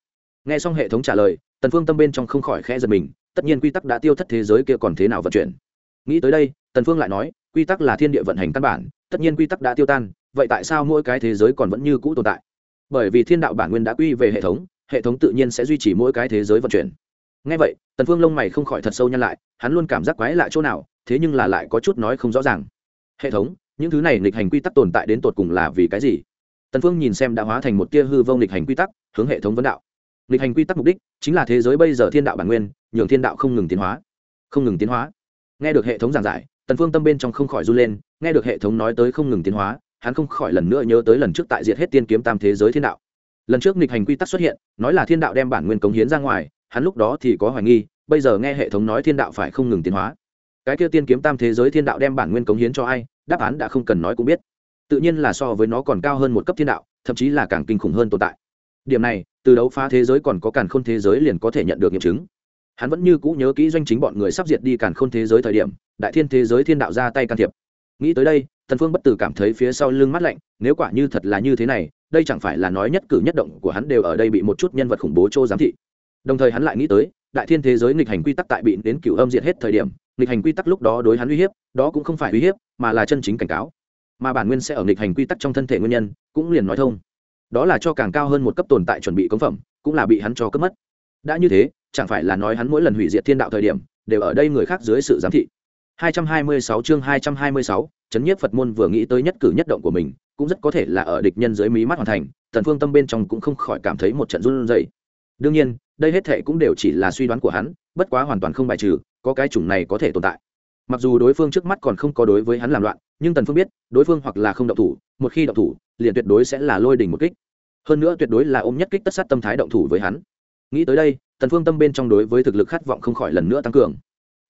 Nghe xong hệ thống trả lời, tần phương tâm bên trong không khỏi khẽ giật mình, tất nhiên quy tắc đã tiêu thất thế giới kia còn thế nào vận chuyển? Nghĩ tới đây, tần phương lại nói, quy tắc là thiên địa vận hành căn bản, tất nhiên quy tắc đã tiêu tan vậy tại sao mỗi cái thế giới còn vẫn như cũ tồn tại? Bởi vì thiên đạo bản nguyên đã quy về hệ thống hệ thống tự nhiên sẽ duy trì mỗi cái thế giới vận chuyển. Ngay vậy, tần phương lông mày không khỏi thật sâu nhăn lại, hắn luôn cảm giác quái lạ chỗ nào, thế nhưng là lại có chút nói không rõ ràng. Hệ thống, những thứ này nghịch hành quy tắc tồn tại đến tột cùng là vì cái gì? Tần phương nhìn xem đã hóa thành một tia hư vông nghịch hành quy tắc, hướng hệ thống vấn đạo. Nghịch hành quy tắc mục đích chính là thế giới bây giờ thiên đạo bản nguyên, nhường thiên đạo không ngừng tiến hóa. Không ngừng tiến hóa. Nghe được hệ thống giảng giải, tần phương tâm bên trong không khỏi run lên, nghe được hệ thống nói tới không ngừng tiến hóa hắn không khỏi lần nữa nhớ tới lần trước tại diệt hết tiên kiếm tam thế giới thiên đạo. Lần trước nghịch hành quy tắc xuất hiện, nói là thiên đạo đem bản nguyên cống hiến ra ngoài, hắn lúc đó thì có hoài nghi, bây giờ nghe hệ thống nói thiên đạo phải không ngừng tiến hóa. Cái kia tiên kiếm tam thế giới thiên đạo đem bản nguyên cống hiến cho ai, đáp án đã không cần nói cũng biết. Tự nhiên là so với nó còn cao hơn một cấp thiên đạo, thậm chí là càng kinh khủng hơn tồn tại. Điểm này, từ đấu phá thế giới còn có càn khôn thế giới liền có thể nhận được nghiệm chứng. Hắn vẫn như cũ nhớ kỹ doanh chính bọn người sắp diệt đi càn khôn thế giới thời điểm, đại thiên thế giới thiên đạo ra tay can thiệp. Nghĩ tới đây tần phương bất tử cảm thấy phía sau lưng mát lạnh, nếu quả như thật là như thế này, đây chẳng phải là nói nhất cử nhất động của hắn đều ở đây bị một chút nhân vật khủng bố trô giám thị. Đồng thời hắn lại nghĩ tới, đại thiên thế giới nghịch hành quy tắc tại bị đến cửu âm diệt hết thời điểm, nghịch hành quy tắc lúc đó đối hắn uy hiếp, đó cũng không phải uy hiếp, mà là chân chính cảnh cáo. Mà bản nguyên sẽ ở nghịch hành quy tắc trong thân thể nguyên nhân, cũng liền nói thông. Đó là cho càng cao hơn một cấp tồn tại chuẩn bị cống phẩm, cũng là bị hắn cho cấp mất. Đã như thế, chẳng phải là nói hắn mỗi lần hủy diệt thiên đạo thời điểm, đều ở đây người khác dưới sự giám thị. 226 chương 226, chấn nhiếp Phật môn vừa nghĩ tới nhất cử nhất động của mình, cũng rất có thể là ở địch nhân dưới mí mắt hoàn thành, Tần Phương tâm bên trong cũng không khỏi cảm thấy một trận run rẩy. Đương nhiên, đây hết thảy cũng đều chỉ là suy đoán của hắn, bất quá hoàn toàn không bài trừ, có cái chủng này có thể tồn tại. Mặc dù đối phương trước mắt còn không có đối với hắn làm loạn, nhưng Tần Phương biết, đối phương hoặc là không động thủ, một khi động thủ, liền tuyệt đối sẽ là lôi đỉnh một kích. Hơn nữa tuyệt đối là ôm nhất kích tất sát tâm thái động thủ với hắn. Nghĩ tới đây, Tần Phương tâm bên trong đối với thực lực khát vọng không khỏi lần nữa tăng cường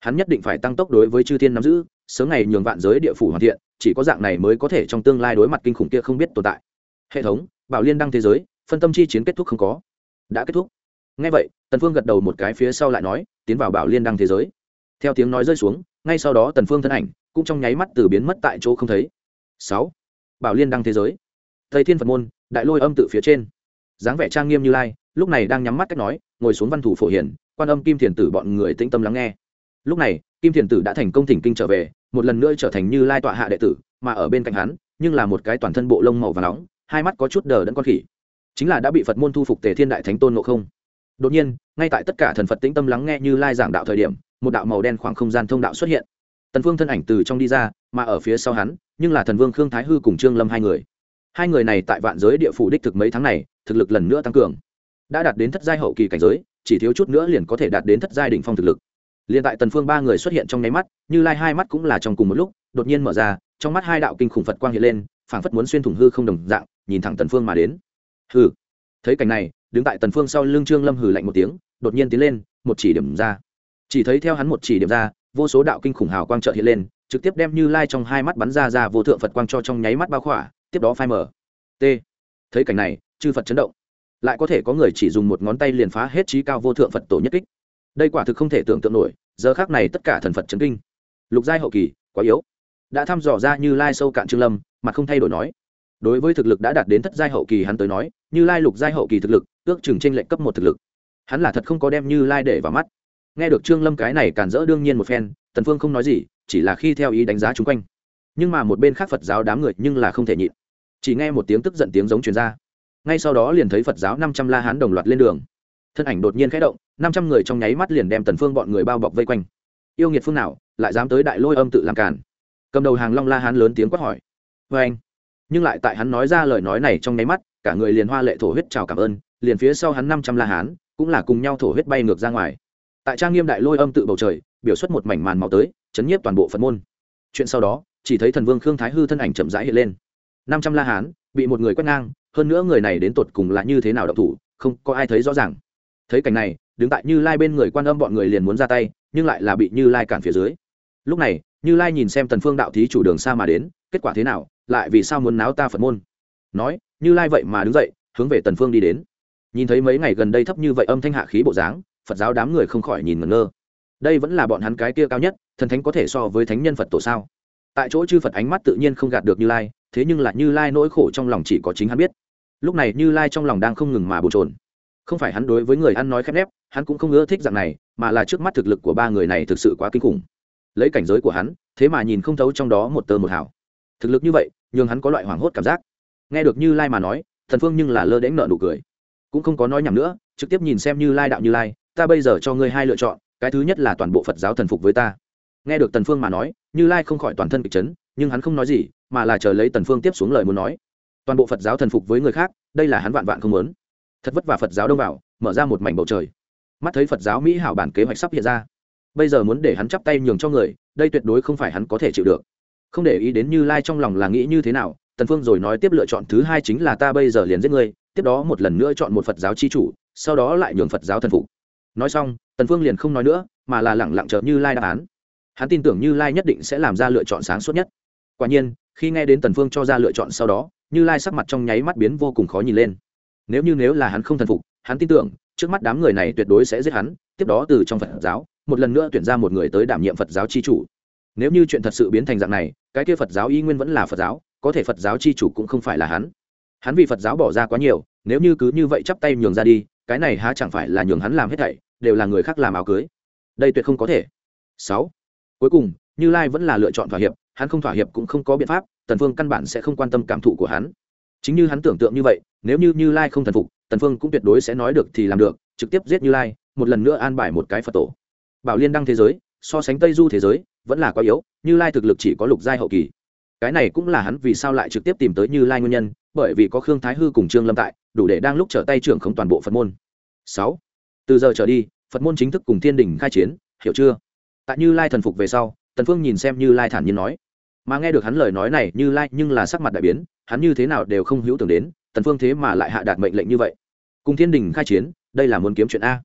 hắn nhất định phải tăng tốc đối với chư thiên nắm giữ, sớm ngày nhường vạn giới địa phủ hoàn thiện, chỉ có dạng này mới có thể trong tương lai đối mặt kinh khủng kia không biết tồn tại. Hệ thống, bảo liên đăng thế giới, phân tâm chi chiến kết thúc không có. Đã kết thúc. Ngay vậy, tần phương gật đầu một cái phía sau lại nói, tiến vào bảo liên đăng thế giới. Theo tiếng nói rơi xuống, ngay sau đó tần phương thân ảnh cũng trong nháy mắt từ biến mất tại chỗ không thấy. Sáu. Bảo liên đăng thế giới. Thầy thiên phật môn, đại lôi âm tự phía trên. Dáng vẻ trang nghiêm như lai, lúc này đang nhắm mắt cách nói, ngồi xuống văn thủ phổ hiển, quan âm kim thiền tử bọn người tĩnh tâm lắng nghe lúc này, kim thiền tử đã thành công thỉnh kinh trở về, một lần nữa trở thành như lai tọa hạ đệ tử, mà ở bên cạnh hắn, nhưng là một cái toàn thân bộ lông màu và nóng, hai mắt có chút đờ đẫn con khỉ. Chính là đã bị phật môn thu phục tề thiên đại thánh tôn ngộ không. Đột nhiên, ngay tại tất cả thần phật tĩnh tâm lắng nghe như lai giảng đạo thời điểm, một đạo màu đen khoảng không gian thông đạo xuất hiện. Tần phương thân ảnh từ trong đi ra, mà ở phía sau hắn, nhưng là thần vương khương thái hư cùng trương lâm hai người. Hai người này tại vạn giới địa phủ đích thực mấy tháng này, thực lực lần nữa tăng cường. Đã đạt đến thất giai hậu kỳ cảnh giới, chỉ thiếu chút nữa liền có thể đạt đến thất giai đỉnh phong thực lực liền tại tần phương ba người xuất hiện trong nháy mắt, như lai hai mắt cũng là trong cùng một lúc, đột nhiên mở ra, trong mắt hai đạo kinh khủng phật quang hiện lên, phảng phất muốn xuyên thủng hư không đồng dạng, nhìn thẳng tần phương mà đến. Hừ. Thấy cảnh này, đứng tại tần phương sau lưng trương lâm hừ lạnh một tiếng, đột nhiên tiến lên, một chỉ điểm ra. Chỉ thấy theo hắn một chỉ điểm ra, vô số đạo kinh khủng hào quang chợt hiện lên, trực tiếp đem như lai trong hai mắt bắn ra ra vô thượng phật quang cho trong nháy mắt bao khỏa, tiếp đó phai mở t. Thấy cảnh này, chư phật chấn động. Lại có thể có người chỉ dùng một ngón tay liền phá hết trí cao vô thượng phật tổ nhất kích đây quả thực không thể tưởng tượng nổi, giờ khác này tất cả thần phật chấn kinh. Lục giai hậu kỳ, quá yếu. Đã thăm dò ra như lai sâu cạn trương lâm mà không thay đổi nói. Đối với thực lực đã đạt đến thất giai hậu kỳ hắn tới nói, như lai lục giai hậu kỳ thực lực, ước chừng trên lệnh cấp một thực lực. Hắn là thật không có đem như lai để vào mắt. Nghe được trương lâm cái này cản rỡ đương nhiên một phen, tần phương không nói gì, chỉ là khi theo ý đánh giá chung quanh. Nhưng mà một bên khác phật giáo đám người nhưng là không thể nhịn. Chỉ nghe một tiếng tức giận tiếng giống truyền ra. Ngay sau đó liền thấy phật giáo năm trăm la hán đồng loạt lên đường thân ảnh đột nhiên khẽ động, năm trăm người trong nháy mắt liền đem tần phương bọn người bao bọc vây quanh. Yêu nghiệt phương nào, lại dám tới đại lôi âm tự làm cản cầm đầu hàng long la hán lớn tiếng quát hỏi. Với anh. Nhưng lại tại hắn nói ra lời nói này trong nháy mắt, cả người liền hoa lệ thổ huyết chào cảm ơn, liền phía sau hắn năm trăm la hán cũng là cùng nhau thổ huyết bay ngược ra ngoài. Tại trang nghiêm đại lôi âm tự bầu trời, biểu xuất một mảnh màn màu tới, chấn nhiếp toàn bộ phật môn. Chuyện sau đó, chỉ thấy thần vương khương thái hư thân ảnh chậm rãi hiện lên. Năm trăm la hán bị một người quét ngang, hơn nữa người này đến tột cùng là như thế nào động thủ, không có ai thấy rõ ràng thấy cảnh này, đứng tại như lai bên người quan âm bọn người liền muốn ra tay, nhưng lại là bị như lai cản phía dưới. Lúc này, như lai nhìn xem tần phương đạo thí chủ đường xa mà đến, kết quả thế nào, lại vì sao muốn náo ta phật môn? Nói, như lai vậy mà đứng dậy, hướng về tần phương đi đến. Nhìn thấy mấy ngày gần đây thấp như vậy âm thanh hạ khí bộ dáng, phật giáo đám người không khỏi nhìn ngẩn ngơ. Đây vẫn là bọn hắn cái kia cao nhất, thần thánh có thể so với thánh nhân phật tổ sao? Tại chỗ chư phật ánh mắt tự nhiên không gạt được như lai, thế nhưng là như lai nỗi khổ trong lòng chỉ có chính hắn biết. Lúc này như lai trong lòng đang không ngừng mà bồn trồn không phải hắn đối với người ăn nói khép nép, hắn cũng không ưa thích dạng này, mà là trước mắt thực lực của ba người này thực sự quá kinh khủng. Lấy cảnh giới của hắn, thế mà nhìn không thấu trong đó một tơ một hào. Thực lực như vậy, nhường hắn có loại hoảng hốt cảm giác. Nghe được như lai mà nói, thần phương nhưng là lơ đễnh nợ nụ cười. Cũng không có nói nhầm nữa, trực tiếp nhìn xem như lai đạo như lai, ta bây giờ cho ngươi hai lựa chọn, cái thứ nhất là toàn bộ phật giáo thần phục với ta. Nghe được tần phương mà nói, như lai không khỏi toàn thân kịch chấn, nhưng hắn không nói gì, mà là chờ lấy tần phương tiếp xuống lời muốn nói. Toàn bộ phật giáo thần phục với người khác, đây là hắn vạn vạn không muốn thật vất vả phật giáo đông vào, mở ra một mảnh bầu trời. Mắt thấy phật giáo mỹ hảo bản kế hoạch sắp hiện ra. Bây giờ muốn để hắn chắp tay nhường cho người, đây tuyệt đối không phải hắn có thể chịu được. Không để ý đến như lai trong lòng là nghĩ như thế nào, tần phương rồi nói tiếp lựa chọn thứ hai chính là ta bây giờ liền giết ngươi, tiếp đó một lần nữa chọn một phật giáo chi chủ, sau đó lại nhường phật giáo thần phục. Nói xong, tần phương liền không nói nữa, mà là lẳng lặng chờ như lai đáp án. Hắn tin tưởng như lai nhất định sẽ làm ra lựa chọn sáng suốt nhất. Quả nhiên, khi nghe đến tần phương cho ra lựa chọn sau đó, như lai sắc mặt trong nháy mắt biến vô cùng khó nhìn lên nếu như nếu là hắn không thần phục, hắn tin tưởng, trước mắt đám người này tuyệt đối sẽ giết hắn, tiếp đó từ trong phật giáo, một lần nữa tuyển ra một người tới đảm nhiệm phật giáo chi chủ. Nếu như chuyện thật sự biến thành dạng này, cái kia phật giáo y nguyên vẫn là phật giáo, có thể phật giáo c h i chủ cũng không phải là hắn. Hắn vì phật giáo bỏ ra quá nhiều, nếu như cứ như vậy chắp tay nhường ra đi, cái này há chẳng phải là nhường hắn làm hết thảy, đều là người khác làm áo cưới. Đây tuyệt không có thể. Sáu. Cuối cùng, như lai vẫn là lựa chọn thỏa hiệp, hắn không thỏa hiệp cũng không có biện pháp, tần phương căn bản sẽ không quan tâm cảm thụ của hắn chính như hắn tưởng tượng như vậy, nếu như như lai không thần phục, tần phương cũng tuyệt đối sẽ nói được thì làm được, trực tiếp giết như lai, một lần nữa an bài một cái phật tổ. Bảo liên đăng thế giới, so sánh tây du thế giới, vẫn là quá yếu, như lai thực lực chỉ có lục giai hậu kỳ. Cái này cũng là hắn vì sao lại trực tiếp tìm tới như lai nguyên nhân, bởi vì có khương thái hư cùng trương lâm tại, đủ để đang lúc trở tay trưởng không toàn bộ phật môn. Sáu. Từ giờ trở đi, phật môn chính thức cùng thiên đình khai chiến, hiểu chưa? Tại như lai thần phục về sau, tần phương nhìn xem như lai thản nhiên nói mà nghe được hắn lời nói này như lai nhưng là sắc mặt đại biến hắn như thế nào đều không hữu tưởng đến tần phương thế mà lại hạ đạt mệnh lệnh như vậy. Cùng thiên đình khai chiến đây là muốn kiếm chuyện a.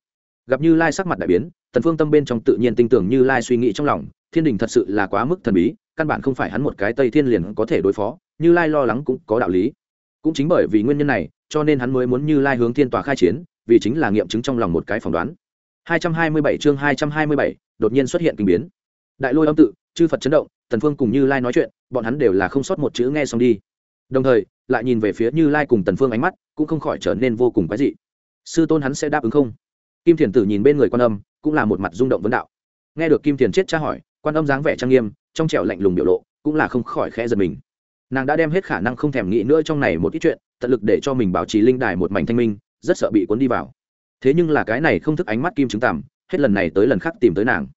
Gặp như lai sắc mặt đại biến tần phương tâm bên trong tự nhiên tin tưởng như lai suy nghĩ trong lòng thiên đình thật sự là quá mức thần bí căn bản không phải hắn một cái tây thiên liền có thể đối phó như lai lo lắng cũng có đạo lý. Cũng chính bởi vì nguyên nhân này cho nên hắn mới muốn như lai hướng thiên tòa khai chiến vì chính là nghiệm chứng trong lòng một cái phỏng đoán. 227 chương 227, đột nhiên xuất hiện kinh biến. Đại lôi âm tự chư phật chấn động tần phương cùng như lai nói chuyện, bọn hắn đều là không sót một chữ nghe xong đi. Đồng thời, lại nhìn về phía như lai cùng tần phương ánh mắt, cũng không khỏi trở nên vô cùng quái dị. Sư tôn hắn sẽ đáp ứng không? Kim thiền tử nhìn bên người quan âm, cũng là một mặt rung động vấn đạo. Nghe được kim thiền chết tra hỏi, quan âm dáng vẻ trang nghiêm, trong trẻo lạnh lùng biểu lộ, cũng là không khỏi khẽ giật mình. Nàng đã đem hết khả năng không thèm nghĩ nữa trong này một ít chuyện, tận lực để cho mình bảo trì linh đài một mảnh thanh minh, rất sợ bị cuốn đi vào. Thế nhưng là cái này không thức ánh mắt kim chứng tằm, hết lần này tới lần khác tìm tới nàng.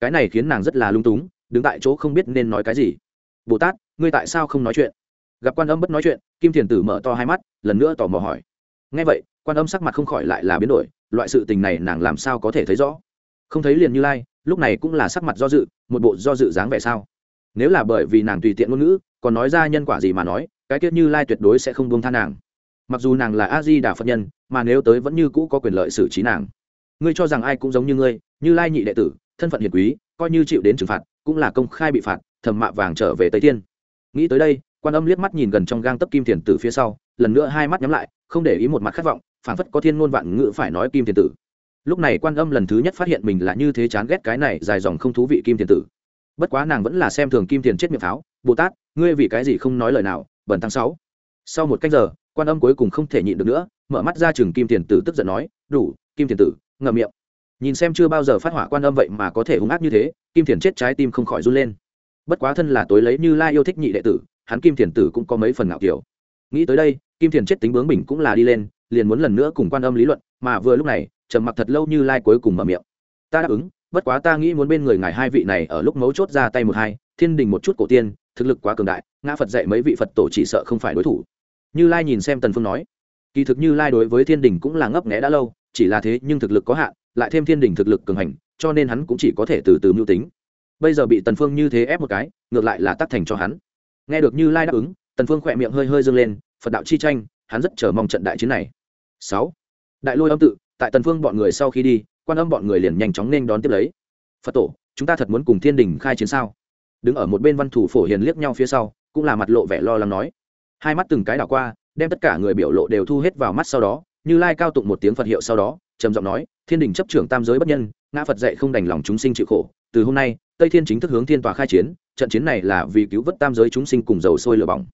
Cái này khiến nàng rất là lung túng đứng tại chỗ không biết nên nói cái gì. Bồ tát, ngươi tại sao không nói chuyện? Gặp quan âm bất nói chuyện, kim thiền tử mở to hai mắt, lần nữa tò mò hỏi. Ngay vậy, quan âm sắc mặt không khỏi lại là biến đổi, loại sự tình này nàng làm sao có thể thấy rõ? Không thấy liền như lai, lúc này cũng là sắc mặt do dự, một bộ do dự dáng vẻ sao? Nếu là bởi vì nàng tùy tiện ngôn ngữ, còn nói ra nhân quả gì mà nói, cái tiết như lai tuyệt đối sẽ không buông tha nàng. Mặc dù nàng là a di đà phật nhân, mà nếu tới vẫn như cũ có quyền lợi xử trí nàng. Ngươi cho rằng ai cũng giống như ngươi, như lai nhị đệ tử, thân phận hiền quý, coi như chịu đến trừng phạt cũng là công khai bị phạt thầm mạ vàng trở về tây thiên. Nghĩ tới đây, quan âm liếc mắt nhìn gần trong gang tấp kim thiền tử phía sau, lần nữa hai mắt nhắm lại, không để ý một mặt khát vọng phản phất có thiên ngôn vạn ngữ phải nói kim thiền tử. Lúc này quan âm lần thứ nhất phát hiện mình là như thế chán ghét cái này dài dòng không thú vị kim thiền tử. Bất quá nàng vẫn là xem thường kim thiền chết miệng pháo, bồ tát, ngươi vì cái gì không nói lời nào bẩn tháng sáu? Sau một cách giờ, quan âm cuối cùng không thể nhịn được nữa, mở mắt ra chừng kim thiền tử tức giận nói, đủ, kim thiền tử, ngậm miệng. Nhìn xem chưa bao giờ phát hỏa quan âm vậy mà có thể hung ác như thế kim thiền chết trái tim không khỏi run lên. Bất quá thân là tối lấy như lai yêu thích nhị đệ tử, hắn kim thiền tử cũng có mấy phần ngạo kiểu. Nghĩ tới đây, kim thiền chết tính bướng bình cũng là đi lên, liền muốn lần nữa cùng quan âm lý luận, mà vừa lúc này, trầm mặc thật lâu như lai cuối cùng mở miệng. Ta đáp ứng, bất quá ta nghĩ muốn bên người ngài hai vị này ở lúc mấu chốt ra tay một hai, thiên đình một chút cổ tiên, thực lực quá cường đại, ngã phật dạy mấy vị phật tổ chỉ sợ không phải đối thủ. Như lai nhìn xem tần phương nói. Kỳ thực như lai đối với thiên đình cũng là ngấp nghé đã lâu, chỉ là thế nhưng thực lực có hạn lại thêm thiên đình thực lực cường hành, cho nên hắn cũng chỉ có thể từ từ mưu tính. Bây giờ bị tần phương như thế ép một cái, ngược lại là tác thành cho hắn. Nghe được như lai đáp ứng, tần phương khỏe miệng hơi hơi dương lên, phật đạo chi tranh, hắn rất chờ mong trận đại chiến này. Sáu. Đại lôi âm tự, tại tần phương bọn người sau khi đi, quan âm bọn người liền nhanh chóng nên đón tiếp lấy. Phật tổ, chúng ta thật muốn cùng thiên đình khai chiến sao? Đứng ở một bên văn thủ phổ hiền liếc nhau phía sau, cũng là mặt lộ vẻ lo lắng nói. Hai mắt từng cái đảo qua, đem tất cả người biểu lộ đều thu hết vào mắt sau đó, như lai cao tụng một tiếng phật hiệu sau đó, trầm giọng nói thiên đình chấp trưởng tam giới bất nhân, ngã phật dạy không đành lòng chúng sinh chịu khổ. Từ hôm nay, tây thiên chính thức hướng thiên tòa khai chiến, trận chiến này là vì cứu vớt tam giới chúng sinh cùng dầu sôi lửa bỏng.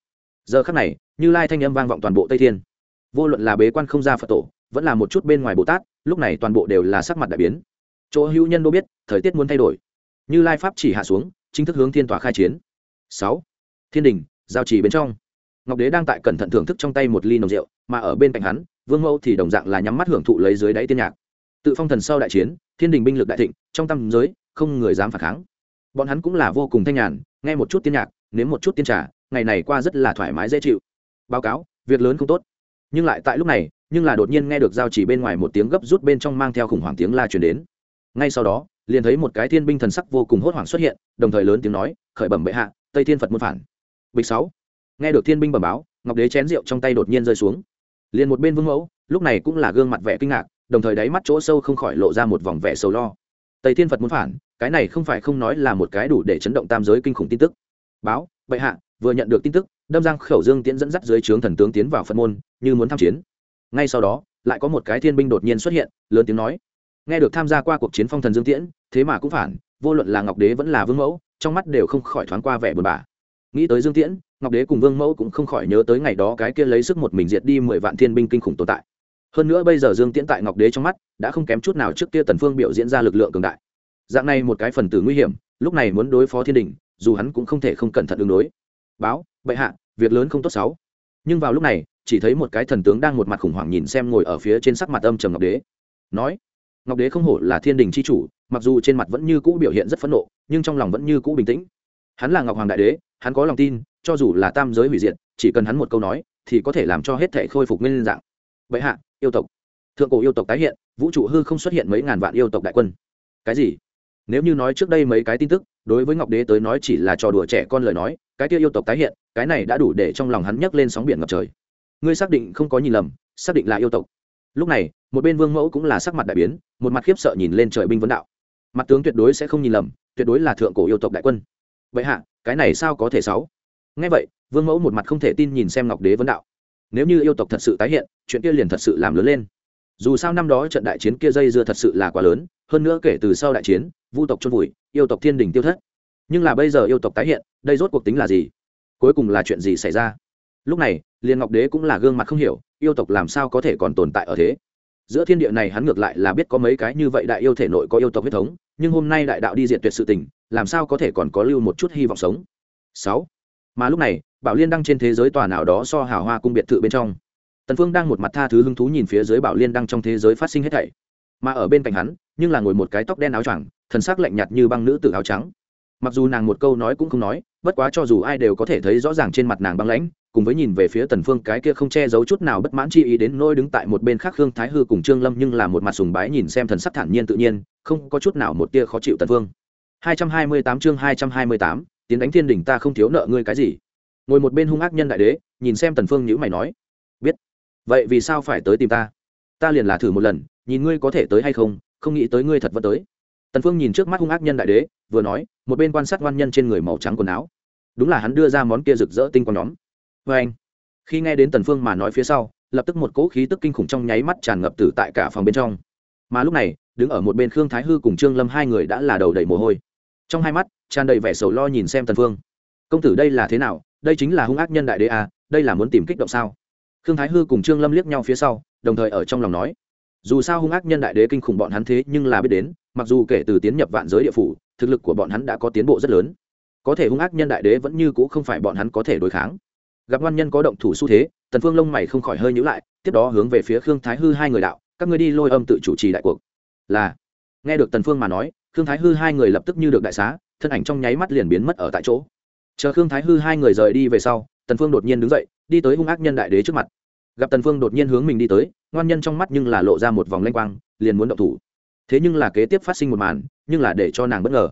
Giờ khắc này, như lai thanh âm vang vọng toàn bộ tây thiên. Vô luận là bế quan không ra phật tổ, vẫn là một chút bên ngoài bồ tát, lúc này toàn bộ đều là sắc mặt đại biến. Chỗ hữu nhân đô biết, thời tiết muốn thay đổi. Như lai pháp chỉ hạ xuống, chính thức hướng thiên tòa khai chiến. Sáu. Thiên đình giao trì bên trong. Ngọc đế đang tại cẩn thận thưởng thức trong tay một ly nồng rượu, mà ở bên cạnh hắn, vương mẫu thì đồng dạng là nhắm mắt hưởng thụ lấy dưới đáy tiên nhạc tự phong thần sau đại chiến, thiên đình binh lực đại thịnh, trong tâm giới, không người dám phản kháng. Bọn hắn cũng là vô cùng thanh nhàn, nghe một chút tiên nhạc, nếm một chút tiên trà, ngày này qua rất là thoải mái dễ chịu. Báo cáo, việc lớn không tốt. Nhưng lại tại lúc này, nhưng là đột nhiên nghe được giao chỉ bên ngoài một tiếng gấp rút bên trong mang theo khủng hoảng tiếng la truyền đến. Ngay sau đó, liền thấy một cái thiên binh thần sắc vô cùng hốt hoảng xuất hiện, đồng thời lớn tiếng nói, khởi bẩm bệ hạ, tây thiên phật muôn phản. Bịch sáu. Nghe được thiên binh bẩm báo, ngọc đế chén rượu trong tay đột nhiên rơi xuống. Liền một bên vương mẫu, lúc này cũng là gương mặt vẻ kinh ngạc đồng thời đáy mắt chỗ sâu không khỏi lộ ra một vòng vẻ sầu lo. Tây thiên phật muốn phản, cái này không phải không nói là một cái đủ để chấn động tam giới kinh khủng tin tức. Báo, bệ hạ, vừa nhận được tin tức, đâm giang khẩu dương tiễn dẫn dắt dưới trướng thần tướng tiến vào phật môn, như muốn tham chiến. Ngay sau đó, lại có một cái thiên binh đột nhiên xuất hiện, lớn tiếng nói. Nghe được tham gia qua cuộc chiến phong thần dương tiễn, thế mà cũng phản, vô luận là ngọc đế vẫn là vương mẫu, trong mắt đều không khỏi thoáng qua vẻ buồn bã. Nghĩ tới dương tiễn, ngọc đế cùng vương mẫu cũng không khỏi nhớ tới ngày đó cái kia lấy sức một mình diệt đi mười vạn thiên binh kinh khủng tồn tại hơn nữa bây giờ dương tiễn tại ngọc đế trong mắt, đã không kém chút nào trước kia tần phương biểu diễn ra lực lượng cường đại. Dạng này một cái phần tử nguy hiểm, lúc này muốn đối phó thiên đình, dù hắn cũng không thể không cẩn thận ứng đối. Báo, bệ hạ, việc lớn không tốt xấu. Nhưng vào lúc này, chỉ thấy một cái thần tướng đang một mặt khủng hoảng nhìn xem ngồi ở phía trên sắc mặt âm trầm ngọc đế. Nói, ngọc đế không hổ là thiên đình c h i chủ, mặc dù trên mặt vẫn như cũ biểu hiện rất phẫn nộ, nhưng trong lòng vẫn như cũ bình tĩnh. Hắn là ngọc hoàng đại đế, hắn có lòng tin, cho dù là tam giới hủy diệt, chỉ cần hắn một câu nói, thì có thể làm cho hết thể khôi phục nguyên dạng bệ hạ, yêu tộc. Thượng cổ yêu tộc tái hiện, vũ trụ hư không xuất hiện mấy ngàn vạn yêu tộc đại quân. Cái gì? Nếu như nói trước đây mấy cái tin tức, đối với ngọc đế tới nói chỉ là trò đùa trẻ con lời nói, cái kia yêu tộc tái hiện, cái này đã đủ để trong lòng hắn nhấc lên sóng biển ngập trời. Ngươi xác định không có nhìn lầm, xác định là yêu tộc. Lúc này, một bên vương mẫu cũng là sắc mặt đại biến, một mặt khiếp sợ nhìn lên trời binh vấn đạo. Mặt tướng tuyệt đối sẽ không nhìn lầm, tuyệt đối là thượng cổ yêu tộc đại quân. Vậy hạ, cái này sao có thể sáu? Ngay vậy, vương mẫu một mặt không thể tin nhìn xem ngọc đế vấn đạo nếu như yêu tộc thật sự tái hiện, chuyện kia liền thật sự làm lớn lên. Dù sao năm đó trận đại chiến kia dây dưa thật sự là quá lớn, hơn nữa kể từ sau đại chiến, vu tộc chôn vùi, yêu tộc thiên đình tiêu thất. Nhưng là bây giờ yêu tộc tái hiện, đây rốt cuộc tính là gì? Cuối cùng là chuyện gì xảy ra? Lúc này liền ngọc đế cũng là gương mặt không hiểu, yêu tộc làm sao có thể còn tồn tại ở thế? Giữa thiên địa này hắn ngược lại là biết có mấy cái như vậy đại yêu thể nội có yêu tộc huyết thống, nhưng hôm nay đại đạo đi diện tuyệt sự tình, làm sao có thể còn có lưu một chút hy vọng sống? Sáu. Mà lúc này bảo liên đăng trên thế giới tòa nào đó so hào hoa cung biệt thự bên trong. Tần phương đang một mặt tha thứ hứng thú nhìn phía dưới bảo liên đăng trong thế giới phát sinh hết thảy. Mà ở bên cạnh hắn nhưng là ngồi một cái tóc đen áo choàng thần sắc lạnh nhạt như băng nữ tử áo trắng. Mặc dù nàng một câu nói cũng không nói bất quá cho dù ai đều có thể thấy rõ ràng trên mặt nàng băng lãnh cùng với nhìn về phía tần phương cái kia không che giấu chút nào bất mãn chi ý đến nỗi đứng tại một bên khác khương thái hư cùng trương lâm nhưng là một mặt sùng bái nhìn xem thần sắc thản nhiên tự nhiên không có chút nào một tia khó chịu tần phương. 228 chương 228, tiến đánh thiên đỉnh ta không thiếu nợ ngươi cái gì? Ngồi một bên hung ác nhân đại đế, nhìn xem tần phương nhữ mày nói, biết. Vậy vì sao phải tới tìm ta? Ta liền là thử một lần, nhìn ngươi có thể tới hay không không nghĩ tới ngươi thật vẫn tới. Tần phương nhìn trước mắt hung ác nhân đại đế, vừa nói, một bên quan sát ngoan nhân trên người màu trắng quần áo. Đúng là hắn đưa ra món kia rực rỡ tinh quang nhóm. Với anh, khi nghe đến tần phương mà nói phía sau, lập tức một cỗ khí tức kinh khủng trong nháy mắt tràn ngập từ tại cả phòng bên trong. Mà lúc này, đứng ở một bên khương thái hư cùng trương lâm hai người đã là đầu đầy mồ hôi. Trong hai mắt, tràn đầy vẻ sầu lo nhìn xem tần phương. Công tử đây là thế nào? Đây chính là hung ác nhân đại đế à đây là muốn tìm kích động sao? Khương thái hư cùng trương lâm liếc nhau phía sau, đồng thời ở trong lòng nói, dù sao hung ác nhân đại đế kinh khủng bọn hắn thế nhưng là biết đến, mặc dù kể từ tiến nhập vạn giới địa phủ, thực lực của bọn hắn đã có tiến bộ rất lớn. Có thể hung ác nhân đại đế vẫn như c ũ không phải bọn hắn có thể đối kháng. Gặp ngoan nhân có động thủ xu thế, tần phương lông mày không khỏi hơi nhữ lại, tiếp đó hướng về phía khương thái hư hai người đạo, các ngươi đi lôi âm tự chủ trì đại cuộc. Là. Nghe được tần phương mà nói, khương thái hư hai người lập tức như được đại xá, thân ảnh trong nháy mắt liền biến mất ở tại chỗ chờ khương thái hư hai người rời đi về sau, tần phương đột nhiên đứng dậy, đi tới hung ác nhân đại đế trước mặt. Gặp tần phương đột nhiên hướng mình đi tới, ngoan nhân trong mắt nhưng là lộ ra một vòng lanh quang, liền muốn động thủ. Thế nhưng là kế tiếp phát sinh một màn, nhưng là để cho nàng bất ngờ.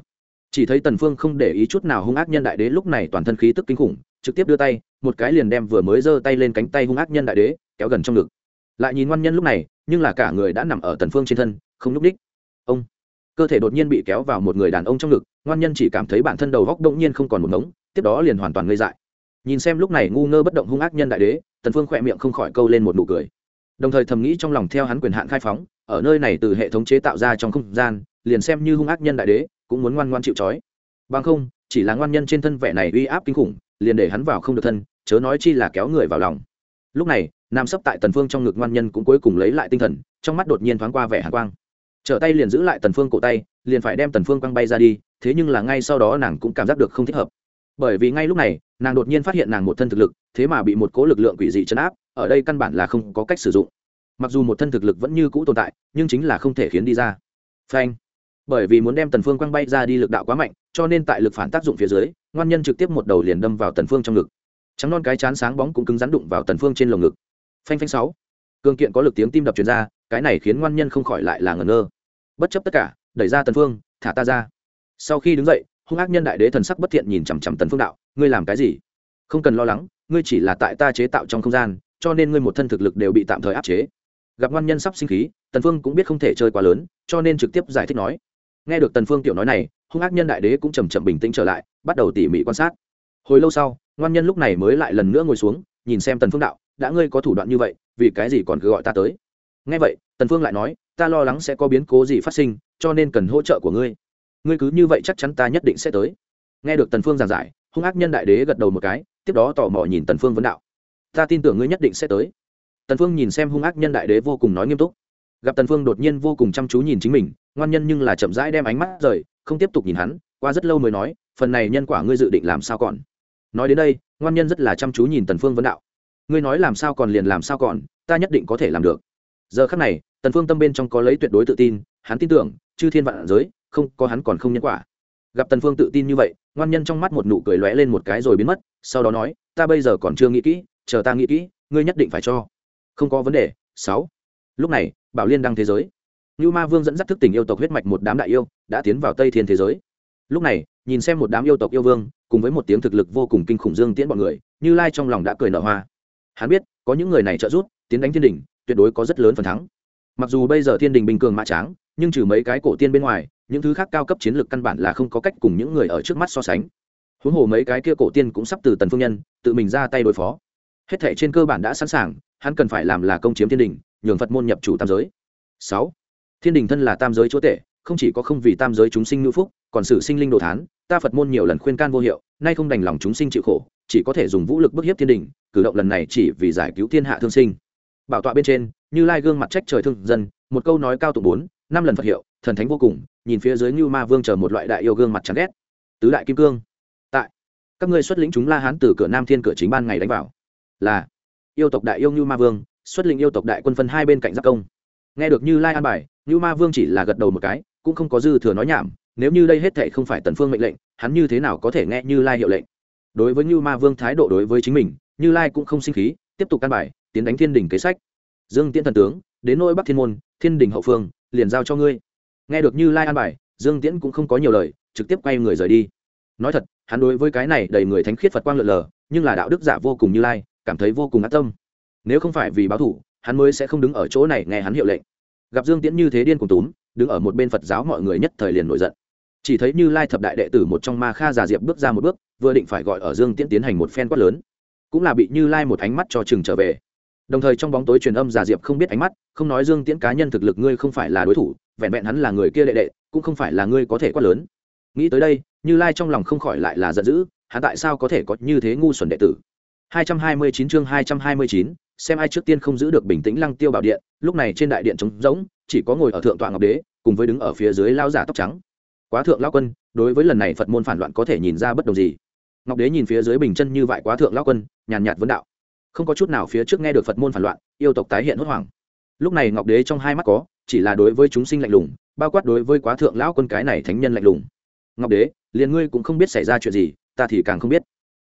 Chỉ thấy tần phương không để ý chút nào hung ác nhân đại đế lúc này toàn thân khí tức kinh khủng, trực tiếp đưa tay, một cái liền đem vừa mới giơ tay lên cánh tay hung ác nhân đại đế kéo gần trong ngực. Lại nhìn ngoan nhân lúc này, nhưng là cả người đã nằm ở tần phương trên thân, không nhúc đích ông! Cơ thể đột nhiên bị kéo vào một người đàn ông trong ngực, ngoan nhân chỉ cảm thấy bản thân đầu góc động nhiên không còn một ngống tiếp đó liền hoàn toàn ngây dại. Nhìn xem lúc này ngu ngơ bất động hung ác nhân đại đế, tần phương khỏe miệng không khỏi câu lên một nụ cười. Đồng thời thầm nghĩ trong lòng theo hắn quyền hạn khai phóng, ở nơi này từ hệ thống chế tạo ra trong không gian, liền xem như hung ác nhân đại đế, cũng muốn ngoan ngoan chịu trói. Bằng không, chỉ là ngoan nhân trên thân vẻ này uy áp kinh khủng, liền để hắn vào không được thân, chớ nói chi là kéo người vào lòng. Lúc này, nam sấp tại tần phương trong ngực ngoan nhân cũng cuối cùng lấy lại tinh thần, trong mắt đột nhiên thoáng qua vẻ hàn quang. Trở tay liền giữ lại tần phương cổ tay, liền phải đem tần phương quăng bay ra đi, thế nhưng là ngay sau đó nàng cũng cảm giác được không thích hợp bởi vì ngay lúc này, nàng đột nhiên phát hiện nàng một thân thực lực, thế mà bị một cố lực lượng quỷ dị chấn áp, ở đây căn bản là không có cách sử dụng. Mặc dù một thân thực lực vẫn như cũ tồn tại, nhưng chính là không thể khiến đi ra. Phanh. Bởi vì muốn đem tần phương quăng bay ra đi lực đạo quá mạnh, cho nên tại lực phản tác dụng phía dưới, ngoan nhân trực tiếp một đầu liền đâm vào tần phương trong ngực. Trắng non cái chán sáng bóng cũng cứng rắn đụng vào tần phương trên lồng ngực. Phanh phanh sáu. Cương kiện có lực tiếng tim đập truyền ra, cái này khiến ngoan nhân không khỏi lại là ngẩn ngơ. Bất chấp tất cả, đẩy ra tần phương, thả ta ra. Sau khi đứng dậy hung ác nhân đại đế thần sắc bất thiện nhìn chằm chằm tần phương đạo, ngươi làm cái gì? Không cần lo lắng, ngươi chỉ là tại ta chế tạo trong không gian, cho nên ngươi một thân thực lực đều bị tạm thời áp chế. Gặp ngoan nhân sắp sinh khí, tần phương cũng biết không thể chơi quá lớn, cho nên trực tiếp giải thích nói. Nghe được tần phương tiểu nói này, hung ác nhân đại đế cũng chậm chậm bình tĩnh trở lại, bắt đầu tỉ mỉ quan sát. Hồi lâu sau, ngoan nhân lúc này mới lại lần nữa ngồi xuống, nhìn xem tần phương đạo, đã ngươi có thủ đoạn như vậy, vì cái gì còn cứ gọi ta tới? Nghe vậy, tần phương lại nói, ta lo lắng sẽ có biến cố gì phát sinh, cho nên cần hỗ trợ của ngươi ngươi cứ như vậy chắc chắn ta nhất định sẽ tới. Nghe được tần phương giảng giải, hung ác nhân đại đế gật đầu một cái, tiếp đó tò mò nhìn tần phương vấn đạo. Ta tin tưởng ngươi nhất định sẽ tới. Tần phương nhìn xem hung ác nhân đại đế vô cùng nói nghiêm túc. Gặp tần phương đột nhiên vô cùng chăm chú nhìn chính mình, ngoan nhân nhưng là chậm rãi đem ánh mắt rời, không tiếp tục nhìn hắn, qua rất lâu mới nói, phần này nhân quả ngươi dự định làm sao còn? Nói đến đây, ngoan nhân rất là chăm chú nhìn tần phương vấn đạo. Ngươi nói làm sao còn liền làm sao còn, ta nhất định có thể làm được. Giờ khắc này, tần phương tâm bên trong có lấy tuyệt đối tự tin, hắn tin tưởng, chư thiên vạn giới không, có hắn còn không nhân quả. Gặp tần phương tự tin như vậy, ngoan nhân trong mắt một nụ cười lóe lên một cái rồi biến mất, sau đó nói, ta bây giờ còn chưa nghĩ kỹ, chờ ta nghĩ kỹ, ngươi nhất định phải cho. Không có vấn đề, sáu. Lúc này, bảo liên đăng thế giới. Như ma vương dẫn dắt thức tỉnh yêu tộc huyết mạch một đám đại yêu, đã tiến vào tây thiên thế giới. Lúc này, nhìn xem một đám yêu tộc yêu vương, cùng với một tiếng thực lực vô cùng kinh khủng dương tiễn bọn người, như lai trong lòng đã cười nở hoa. Hắn biết, có những người này trợ giúp, tiến đánh thiên đình tuyệt đối có rất lớn phần thắng. Mặc dù bây giờ thiên đình bình cường mã tráng, nhưng trừ mấy cái cổ tiên bên ngoài những thứ khác cao cấp chiến lược căn bản là không có cách cùng những người ở trước mắt so sánh. Huống hồ mấy cái kia cổ tiên cũng sắp từ tần phương nhân, tự mình ra tay đối phó. Hết thể trên cơ bản đã sẵn sàng, hắn cần phải làm là công chiếm thiên đình, nhường phật môn nhập chủ tam giới. Sáu, thiên đình thân là tam giới chúa tể, không chỉ có không vì tam giới chúng sinh ngữ phúc, còn sự sinh linh đồ thán, ta phật môn nhiều lần khuyên can vô hiệu, nay không đành lòng chúng sinh chịu khổ, chỉ có thể dùng vũ lực bức hiếp thiên đình, cử động lần này chỉ vì giải cứu thiên hạ thương sinh. Bảo tọa bên trên, như lai gương mặt trách trời thương dân, một câu nói cao tụ bốn, năm lần phật hiệu thần thánh vô cùng, nhìn phía dưới như ma vương chờ một loại đại yêu gương mặt chán ghét. Tứ đại kim cương. Tại, các ngươi xuất lĩnh chúng la hán từ cửa nam thiên cửa chính ban ngày đánh vào. Là, yêu tộc đại yêu như ma vương, xuất lĩnh yêu tộc đại quân phân hai bên cạnh giáp công. Nghe được như lai an bài như ma vương chỉ là gật đầu một cái, cũng không có dư thừa nói nhảm, nếu như đây hết thệ không phải tần phương mệnh lệnh, hắn như thế nào có thể nghe như lai hiệu lệnh? Đối với như ma vương thái độ đối với chính mình, như lai cũng không sinh khí, tiếp tục căn bài, tiến đánh thiên đình kế sách. Dương tiễn thần tướng, đến nỗi bắc thiên môn, thiên đình hậu phương, liền giao cho ngươi nghe được như lai an bài, dương tiễn cũng không có nhiều lời, trực tiếp quay người rời đi. Nói thật, hắn đối với cái này đầy người thánh khiết phật quang lượn lờ, nhưng là đạo đức giả vô cùng như lai, cảm thấy vô cùng ác tâm. Nếu không phải vì báo thủ, hắn mới sẽ không đứng ở chỗ này nghe hắn hiệu lệnh. Gặp dương tiễn như thế điên cùng túm, đứng ở một bên phật giáo mọi người nhất thời liền nổi giận. Chỉ thấy như lai thập đại đệ tử một trong ma kha già diệp bước ra một bước, vừa định phải gọi ở dương tiễn tiến hành một phen quát lớn, cũng là bị như lai một ánh mắt cho chừng trở về. Đồng thời trong bóng tối truyền âm già diệp không biết ánh mắt, không nói dương tiễn cá nhân thực lực ngươi không phải là đối thủ vẹn vẹn hắn là người kia đệ đệ cũng không phải là ngươi có thể quát lớn. Nghĩ tới đây như lai trong lòng không khỏi lại là giận dữ hắn tại sao có thể có như thế ngu xuẩn đệ tử? 229 chương 229, xem ai trước tiên không giữ được bình tĩnh lăng tiêu bảo điện lúc này trên đại điện trống rỗng chỉ có ngồi ở thượng tọa ngọc đế cùng với đứng ở phía dưới lao giả tóc trắng. Quá thượng lao quân đối với lần này phật môn phản loạn có thể nhìn ra bất đồng gì? Ngọc đế nhìn phía dưới bình chân như vậy quá thượng lao quân nhàn nhạt vấn đạo. Không có chút nào phía trước nghe được phật môn phản loạn yêu tộc tái hiện hốt hoảng. Lúc này ngọc đế trong hai mắt có chỉ là đối với chúng sinh lạnh lùng, bao quát đối với quá thượng lão quân cái này thánh nhân lạnh lùng. Ngọc đế, liền ngươi cũng không biết xảy ra chuyện gì, ta thì càng không biết.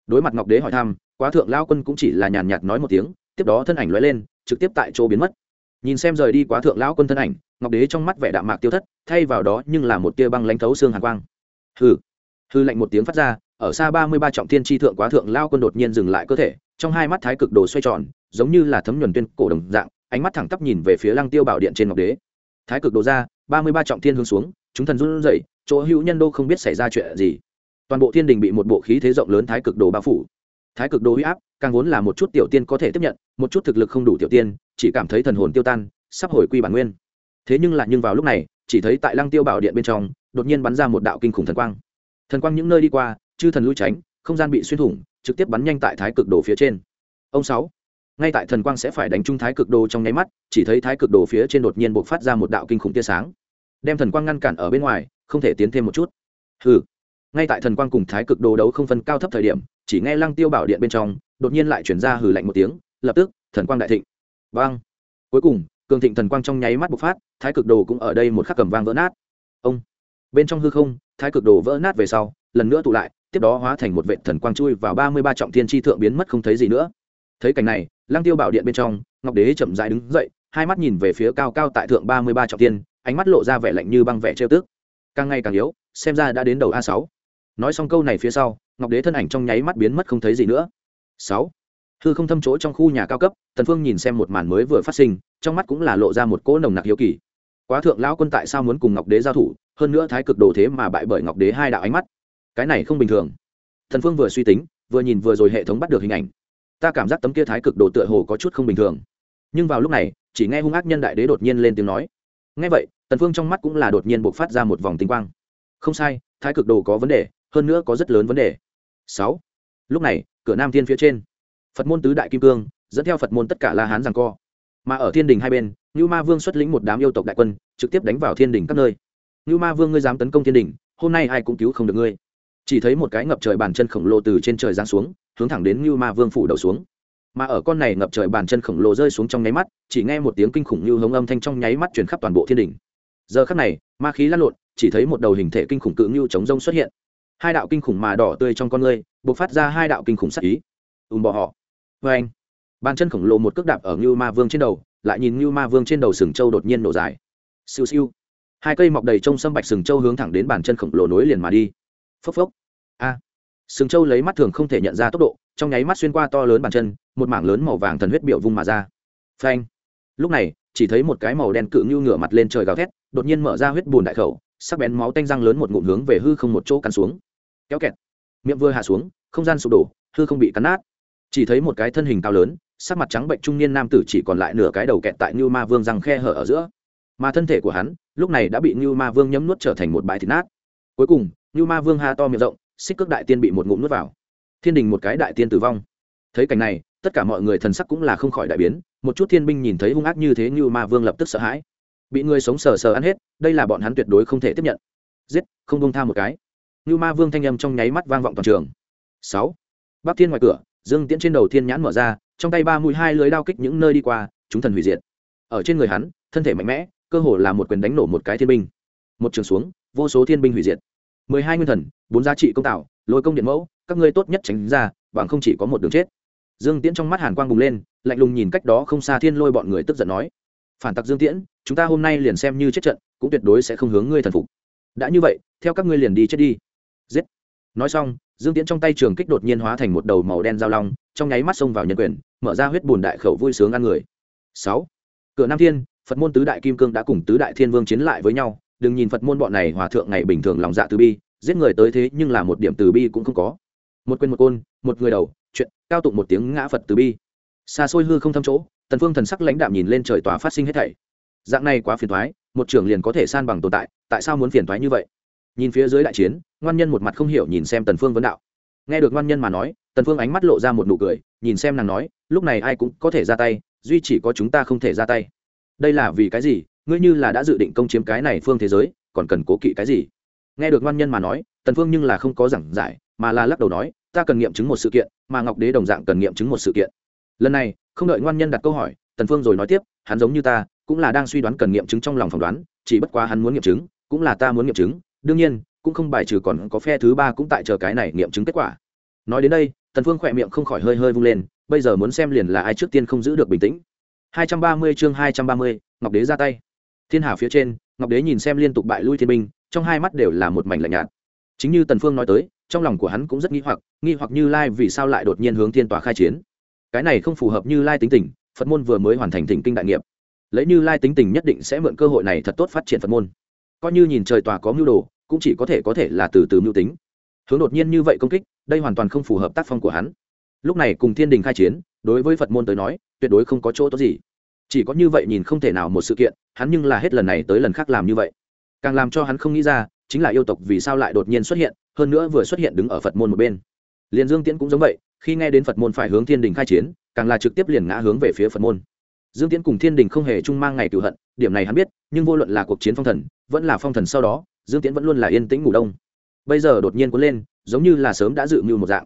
Đối mặt ngọc đế hỏi thăm, quá thượng lão quân cũng chỉ là nhàn nhạt nói một tiếng, tiếp đó thân ảnh lóe lên, trực tiếp tại chỗ biến mất. Nhìn xem rời đi quá thượng lão quân thân ảnh, ngọc đế trong mắt vẻ đạm mạc tiêu thất, thay vào đó nhưng là một tia băng lãnh thấu xương hàn quang. Hư hư lạnh một tiếng phát ra, ở xa ba mươi ba trọng thiên tri thượng quá thượng lao quân đột nhiên dừng lại cơ thể, trong hai mắt thái cực đồ xoay tròn, giống như là thấm nhuần tuyên cổ đồng dạng, ánh mắt thẳng tắp nhìn về phía lăng tiêu bảo điện trên ngọc đế thái cực đồ ra, ba mươi ba trọng thiên hướng xuống, chúng thần run rẩy, chỗ hữu nhân đô không biết xảy ra chuyện gì. Toàn bộ thiên đình bị một bộ khí thế rộng lớn thái cực đồ bao phủ. Thái cực đồ huy áp, càng vốn là một chút tiểu tiên có thể tiếp nhận, một chút thực lực không đủ tiểu tiên, chỉ cảm thấy thần hồn tiêu tan, sắp hồi quy bản nguyên. Thế nhưng là nhưng vào lúc này, chỉ thấy tại lăng tiêu bảo điện bên trong, đột nhiên bắn ra một đạo kinh khủng thần quang. Thần quang những nơi đi qua, chư thần lui tránh, không gian bị xuyên thủng, trực tiếp bắn nhanh tại thái cực đồ phía trên. Ông sáu ngay tại thần quang sẽ phải đánh trung thái cực đồ trong nháy mắt, chỉ thấy thái cực đồ phía trên đột nhiên buộc phát ra một đạo kinh khủng tia sáng. Đem thần quang ngăn cản ở bên ngoài, không thể tiến thêm một chút. Hừ. Ngay tại thần quang cùng thái cực đồ đấu không phân cao thấp thời điểm, chỉ nghe lăng tiêu bảo điện bên trong, đột nhiên lại chuyển ra hừ lạnh một tiếng, lập tức, thần quang đại thịnh. Vang. Cuối cùng, cường thịnh thần quang trong nháy mắt bộc phát, thái cực đồ cũng ở đây một khắc cầm vang vỡ nát. Ông. Bên trong hư không, thái cực đồ vỡ nát về sau, lần nữa tụ lại, tiếp đó hóa thành một vệ thần quang chui vào ba mươi ba trọng thiên tri thượng biến mất không thấy gì nữa. Thấy cảnh này lăng tiêu bảo điện bên trong, ngọc đế chậm dãi đứng dậy, hai mắt nhìn về phía cao cao tại thượng ba mươi ba trọng thiên, ánh mắt lộ ra vẻ lạnh như băng vẻ trêu tức. Càng ngày càng yếu, xem ra đã đến đầu a sáu. Nói xong câu này phía sau, ngọc đế thân ảnh trong nháy mắt biến mất không thấy gì nữa. Sáu. Hư không thâm chỗ trong khu nhà cao cấp, tần phương nhìn xem một màn mới vừa phát sinh, trong mắt cũng là lộ ra một cỗ nồng nặc hiếu kỳ. Quá thượng lão quân tại sao muốn cùng ngọc đế giao thủ, hơn nữa thái cực đồ thế mà bại bởi ngọc đế hai đạo ánh mắt. Cái này không bình thường. Thần phương vừa suy tính, vừa nhìn vừa rồi hệ thống bắt được hình ảnh ta cảm giác tấm kia thái cực đồ tựa hồ có chút không bình thường. Nhưng vào lúc này, chỉ nghe hung ác nhân đại đế đột nhiên lên tiếng nói. Nghe vậy, tần phương trong mắt cũng là đột nhiên bộc phát ra một vòng tinh quang. Không sai, thái cực đồ có vấn đề, hơn nữa có rất lớn vấn đề. Sáu. Lúc này, cửa nam thiên phía trên. Phật môn tứ đại kim cương, dẫn theo phật môn tất cả la hán rằng co. Mà ở thiên đình hai bên lưu ma vương xuất lĩnh một đám yêu tộc đại quân, trực tiếp đánh vào thiên đình các nơi. Lưu ma vương ngươi dám tấn công thiên đình, hôm nay ai cũng cứu không được ngươi. Chỉ thấy một cái ngập trời bàn chân khổng lồ từ trên trời giáng xuống hướng thẳng đến như ma vương phủ đầu xuống. Mà ở con này ngập trời bàn chân khổng lồ rơi xuống trong nháy mắt, chỉ nghe một tiếng kinh khủng như hống âm thanh trong nháy mắt truyền khắp toàn bộ thiên đình. Giờ khắc này, ma khí lăn lộn, chỉ thấy một đầu hình thể kinh khủng cự như chống rông xuất hiện. Hai đạo kinh khủng mà đỏ tươi trong con ngươi, bộc phát ra hai đạo kinh khủng sắc ý. Ùm bỏ họ. Vê anh, bàn chân khổng lồ một cước đạp ở như ma vương trên đầu, lại nhìn như ma vương trên đầu sừng châu đột nhiên nổ dài. Siêu siêu. Hai cây mọc đầy trông sâm bạch sừng châu hướng thẳng đến bàn chân khổng lồ nối liền mà đi. Phốc phốc sừng châu lấy mắt thường không thể nhận ra tốc độ, trong nháy mắt xuyên qua to lớn bàn chân, một mảng lớn màu vàng thần huyết biểu vung mà ra. Phanh! Lúc này, chỉ thấy một cái màu đen cự ngưu ngửa mặt lên trời gào thét, đột nhiên mở ra huyết bùn đại khẩu, sắc bén máu tanh răng lớn một ngụm hướng về hư không một chỗ cắn xuống. Kéo kẹt. Miệng vừa hạ xuống, không gian sụp đổ, hư không bị cắn nát. Chỉ thấy một cái thân hình cao lớn, sắc mặt trắng bệnh trung niên nam tử chỉ còn lại nửa cái đầu kẹt tại như ma vương răng khe hở ở giữa. Mà thân thể của hắn, lúc này đã bị như ma vương nhấm nuốt trở thành một bãi thịt nát. Cuối cùng như ma vương ha to miệng rộng xích cước đại tiên bị một ngụm nuốt vào. Thiên đình một cái đại tiên tử vong. Thấy cảnh này, tất cả mọi người thần sắc cũng là không khỏi đại biến, một chút thiên binh nhìn thấy hung ác như thế như ma vương lập tức sợ hãi. Bị người sống sờ sờ ăn hết, đây là bọn hắn tuyệt đối không thể tiếp nhận. Giết, không bông tha một cái. Như ma vương thanh âm trong nháy mắt vang vọng toàn trường. Sáu. Bắc thiên ngoài cửa, dương tiễn trên đầu thiên nhãn mở ra, trong tay ba mũi hai lưới đao kích những nơi đi qua, chúng thần hủy diệt. Ở trên người hắn, thân thể mạnh mẽ, cơ hồ là một quyền đánh nổ một cái thiên binh. Một trường xuống, vô số thiên binh hủy diệt mười hai nguyên thần, bốn giá trị công tạo, lôi công điện mẫu, các ngươi tốt nhất tránh ra, bằng không chỉ có một đường chết. Dương tiễn trong mắt hàn quang bùng lên, lạnh lùng nhìn cách đó không xa thiên lôi bọn người tức giận nói, phản tặc dương tiễn, chúng ta hôm nay liền xem như chết trận, cũng tuyệt đối sẽ không hướng ngươi thần phục. Đã như vậy, theo các ngươi liền đi chết đi. Giết. Nói xong, dương tiễn trong tay trường kích đột nhiên hóa thành một đầu màu đen dao long, trong nháy mắt xông vào nhân quyền, mở ra huyết bùn đại khẩu vui sướng ăn người. Sáu. Cửa nam thiên, phật môn tứ đại kim cương đã cùng tứ đại thiên vương chiến lại với nhau đừng nhìn phật môn bọn này hòa thượng ngày bình thường lòng dạ từ bi, giết người tới thế nhưng là một điểm từ bi cũng không có. Một quên một côn, một người đầu, chuyện, cao tụng một tiếng ngã phật từ bi. Xa xôi hư không thâm chỗ, tần phương thần sắc lãnh đạm nhìn lên trời tòa phát sinh hết thảy. Dạng này quá phiền toái, một trưởng liền có thể san bằng tồn tại tại sao muốn phiền toái như vậy? Nhìn phía dưới đại chiến, ngoan nhân một mặt không hiểu nhìn xem tần phương vấn đạo. Nghe được ngoan nhân mà nói, tần phương ánh mắt lộ ra một nụ cười, nhìn xem nàng nói, lúc này ai cũng có thể ra tay, duy chỉ có chúng ta không thể ra tay. Đây là vì cái gì? Ngươi như là đã dự định công chiếm cái này phương thế giới còn cần cố kỵ cái gì? Nghe được ngoan nhân mà nói tần phương nhưng là không có giảng giải mà là lắc đầu nói ta cần nghiệm chứng một sự kiện mà ngọc đế đồng dạng cần nghiệm chứng một sự kiện. Lần này không đợi ngoan nhân đặt câu hỏi tần phương rồi nói tiếp hắn giống như ta cũng là đang suy đoán cần nghiệm chứng trong lòng phỏng đoán chỉ bất quá hắn muốn nghiệm chứng cũng là ta muốn nghiệm chứng đương nhiên cũng không bài trừ còn có phe thứ ba cũng tại chờ cái này nghiệm chứng kết quả. Nói đến đây tần phương khỏe miệng không khỏi hơi hơi vung lên bây giờ muốn xem liền là ai trước tiên không giữ được bình tĩnh. 230 chương 230, ngọc đế ra tay thiên hà phía trên, ngọc đế nhìn xem liên tục bại lui thiên binh, trong hai mắt đều là một mảnh lạnh nhạt. Chính như tần phương nói tới, trong lòng của hắn cũng rất nghi hoặc nghi hoặc như lai vì sao lại đột nhiên hướng thiên tòa khai chiến. Cái này không phù hợp như lai tính tình, phật môn vừa mới hoàn thành thỉnh kinh đại nghiệp. Lấy như lai tính tình nhất định sẽ mượn cơ hội này thật tốt phát triển phật môn. Coi như nhìn trời tòa có mưu đồ, cũng chỉ có thể có thể là từ từ mưu tính. Hướng đột nhiên như vậy công kích, đây hoàn toàn không phù hợp tác phong của hắn. Lúc này cùng thiên đình khai chiến, đối với phật môn tới nói, tuyệt đối không có chỗ tốt gì chỉ có như vậy nhìn không thể nào một sự kiện, hắn nhưng là hết lần này tới lần khác làm như vậy. Càng làm cho hắn không nghĩ ra, chính là yêu tộc vì sao lại đột nhiên xuất hiện, hơn nữa vừa xuất hiện đứng ở phật môn một bên. Liền dương tiễn cũng giống vậy, khi nghe đến phật môn phải hướng thiên đình khai chiến, càng là trực tiếp liền ngã hướng về phía phật môn. Dương tiễn cùng thiên đình không hề chung mang ngày cựu hận, điểm này hắn biết, nhưng vô luận là cuộc chiến phong thần, vẫn là phong thần sau đó, dương tiễn vẫn luôn là yên tĩnh ngủ đông. Bây giờ đột nhiên cuốn lên, giống như là sớm đã dự mưu một dạng.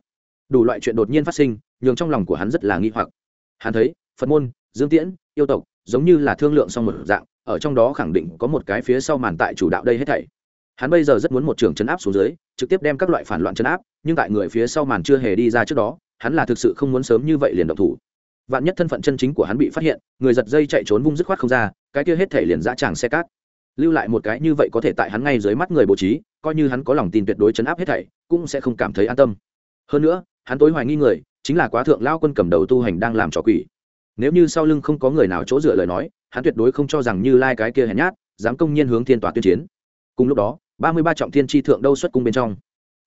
Đủ loại chuyện đột nhiên phát sinh, nhường trong lòng của hắn rất là nghi hoặc. Hắn thấy, phật môn dương tiễn, yêu tộc, giống như là thương lượng xong một dạng, ở trong đó khẳng định có một cái phía sau màn tại chủ đạo đây hết thảy. Hắn bây giờ rất muốn một trường chấn áp xuống dưới, trực tiếp đem các loại phản loạn chấn áp, nhưng tại người phía sau màn chưa hề đi ra trước đó, hắn là thực sự không muốn sớm như vậy liền động thủ. Vạn nhất thân phận chân chính của hắn bị phát hiện, người giật dây chạy trốn vung dứt khoát không ra, cái kia hết thể liền dã tràng xe cát. Lưu lại một cái như vậy có thể tại hắn ngay dưới mắt người bố trí, coi như hắn có lòng tin tuyệt đối chấn áp hết thảy, cũng sẽ không cảm thấy an tâm. Hơn nữa, hắn tối hoài nghi người, chính là quá thượng lao quân cầm đầu tu hành đang làm trò quỷ nếu như sau lưng không có người nào chỗ dựa lời nói, hắn tuyệt đối không cho rằng như lai cái kia hèn nhát, dám công nhiên hướng thiên tòa tuyên chiến. Cùng lúc đó, ba mươi ba trọng thiên tri thượng đâu xuất cung bên trong.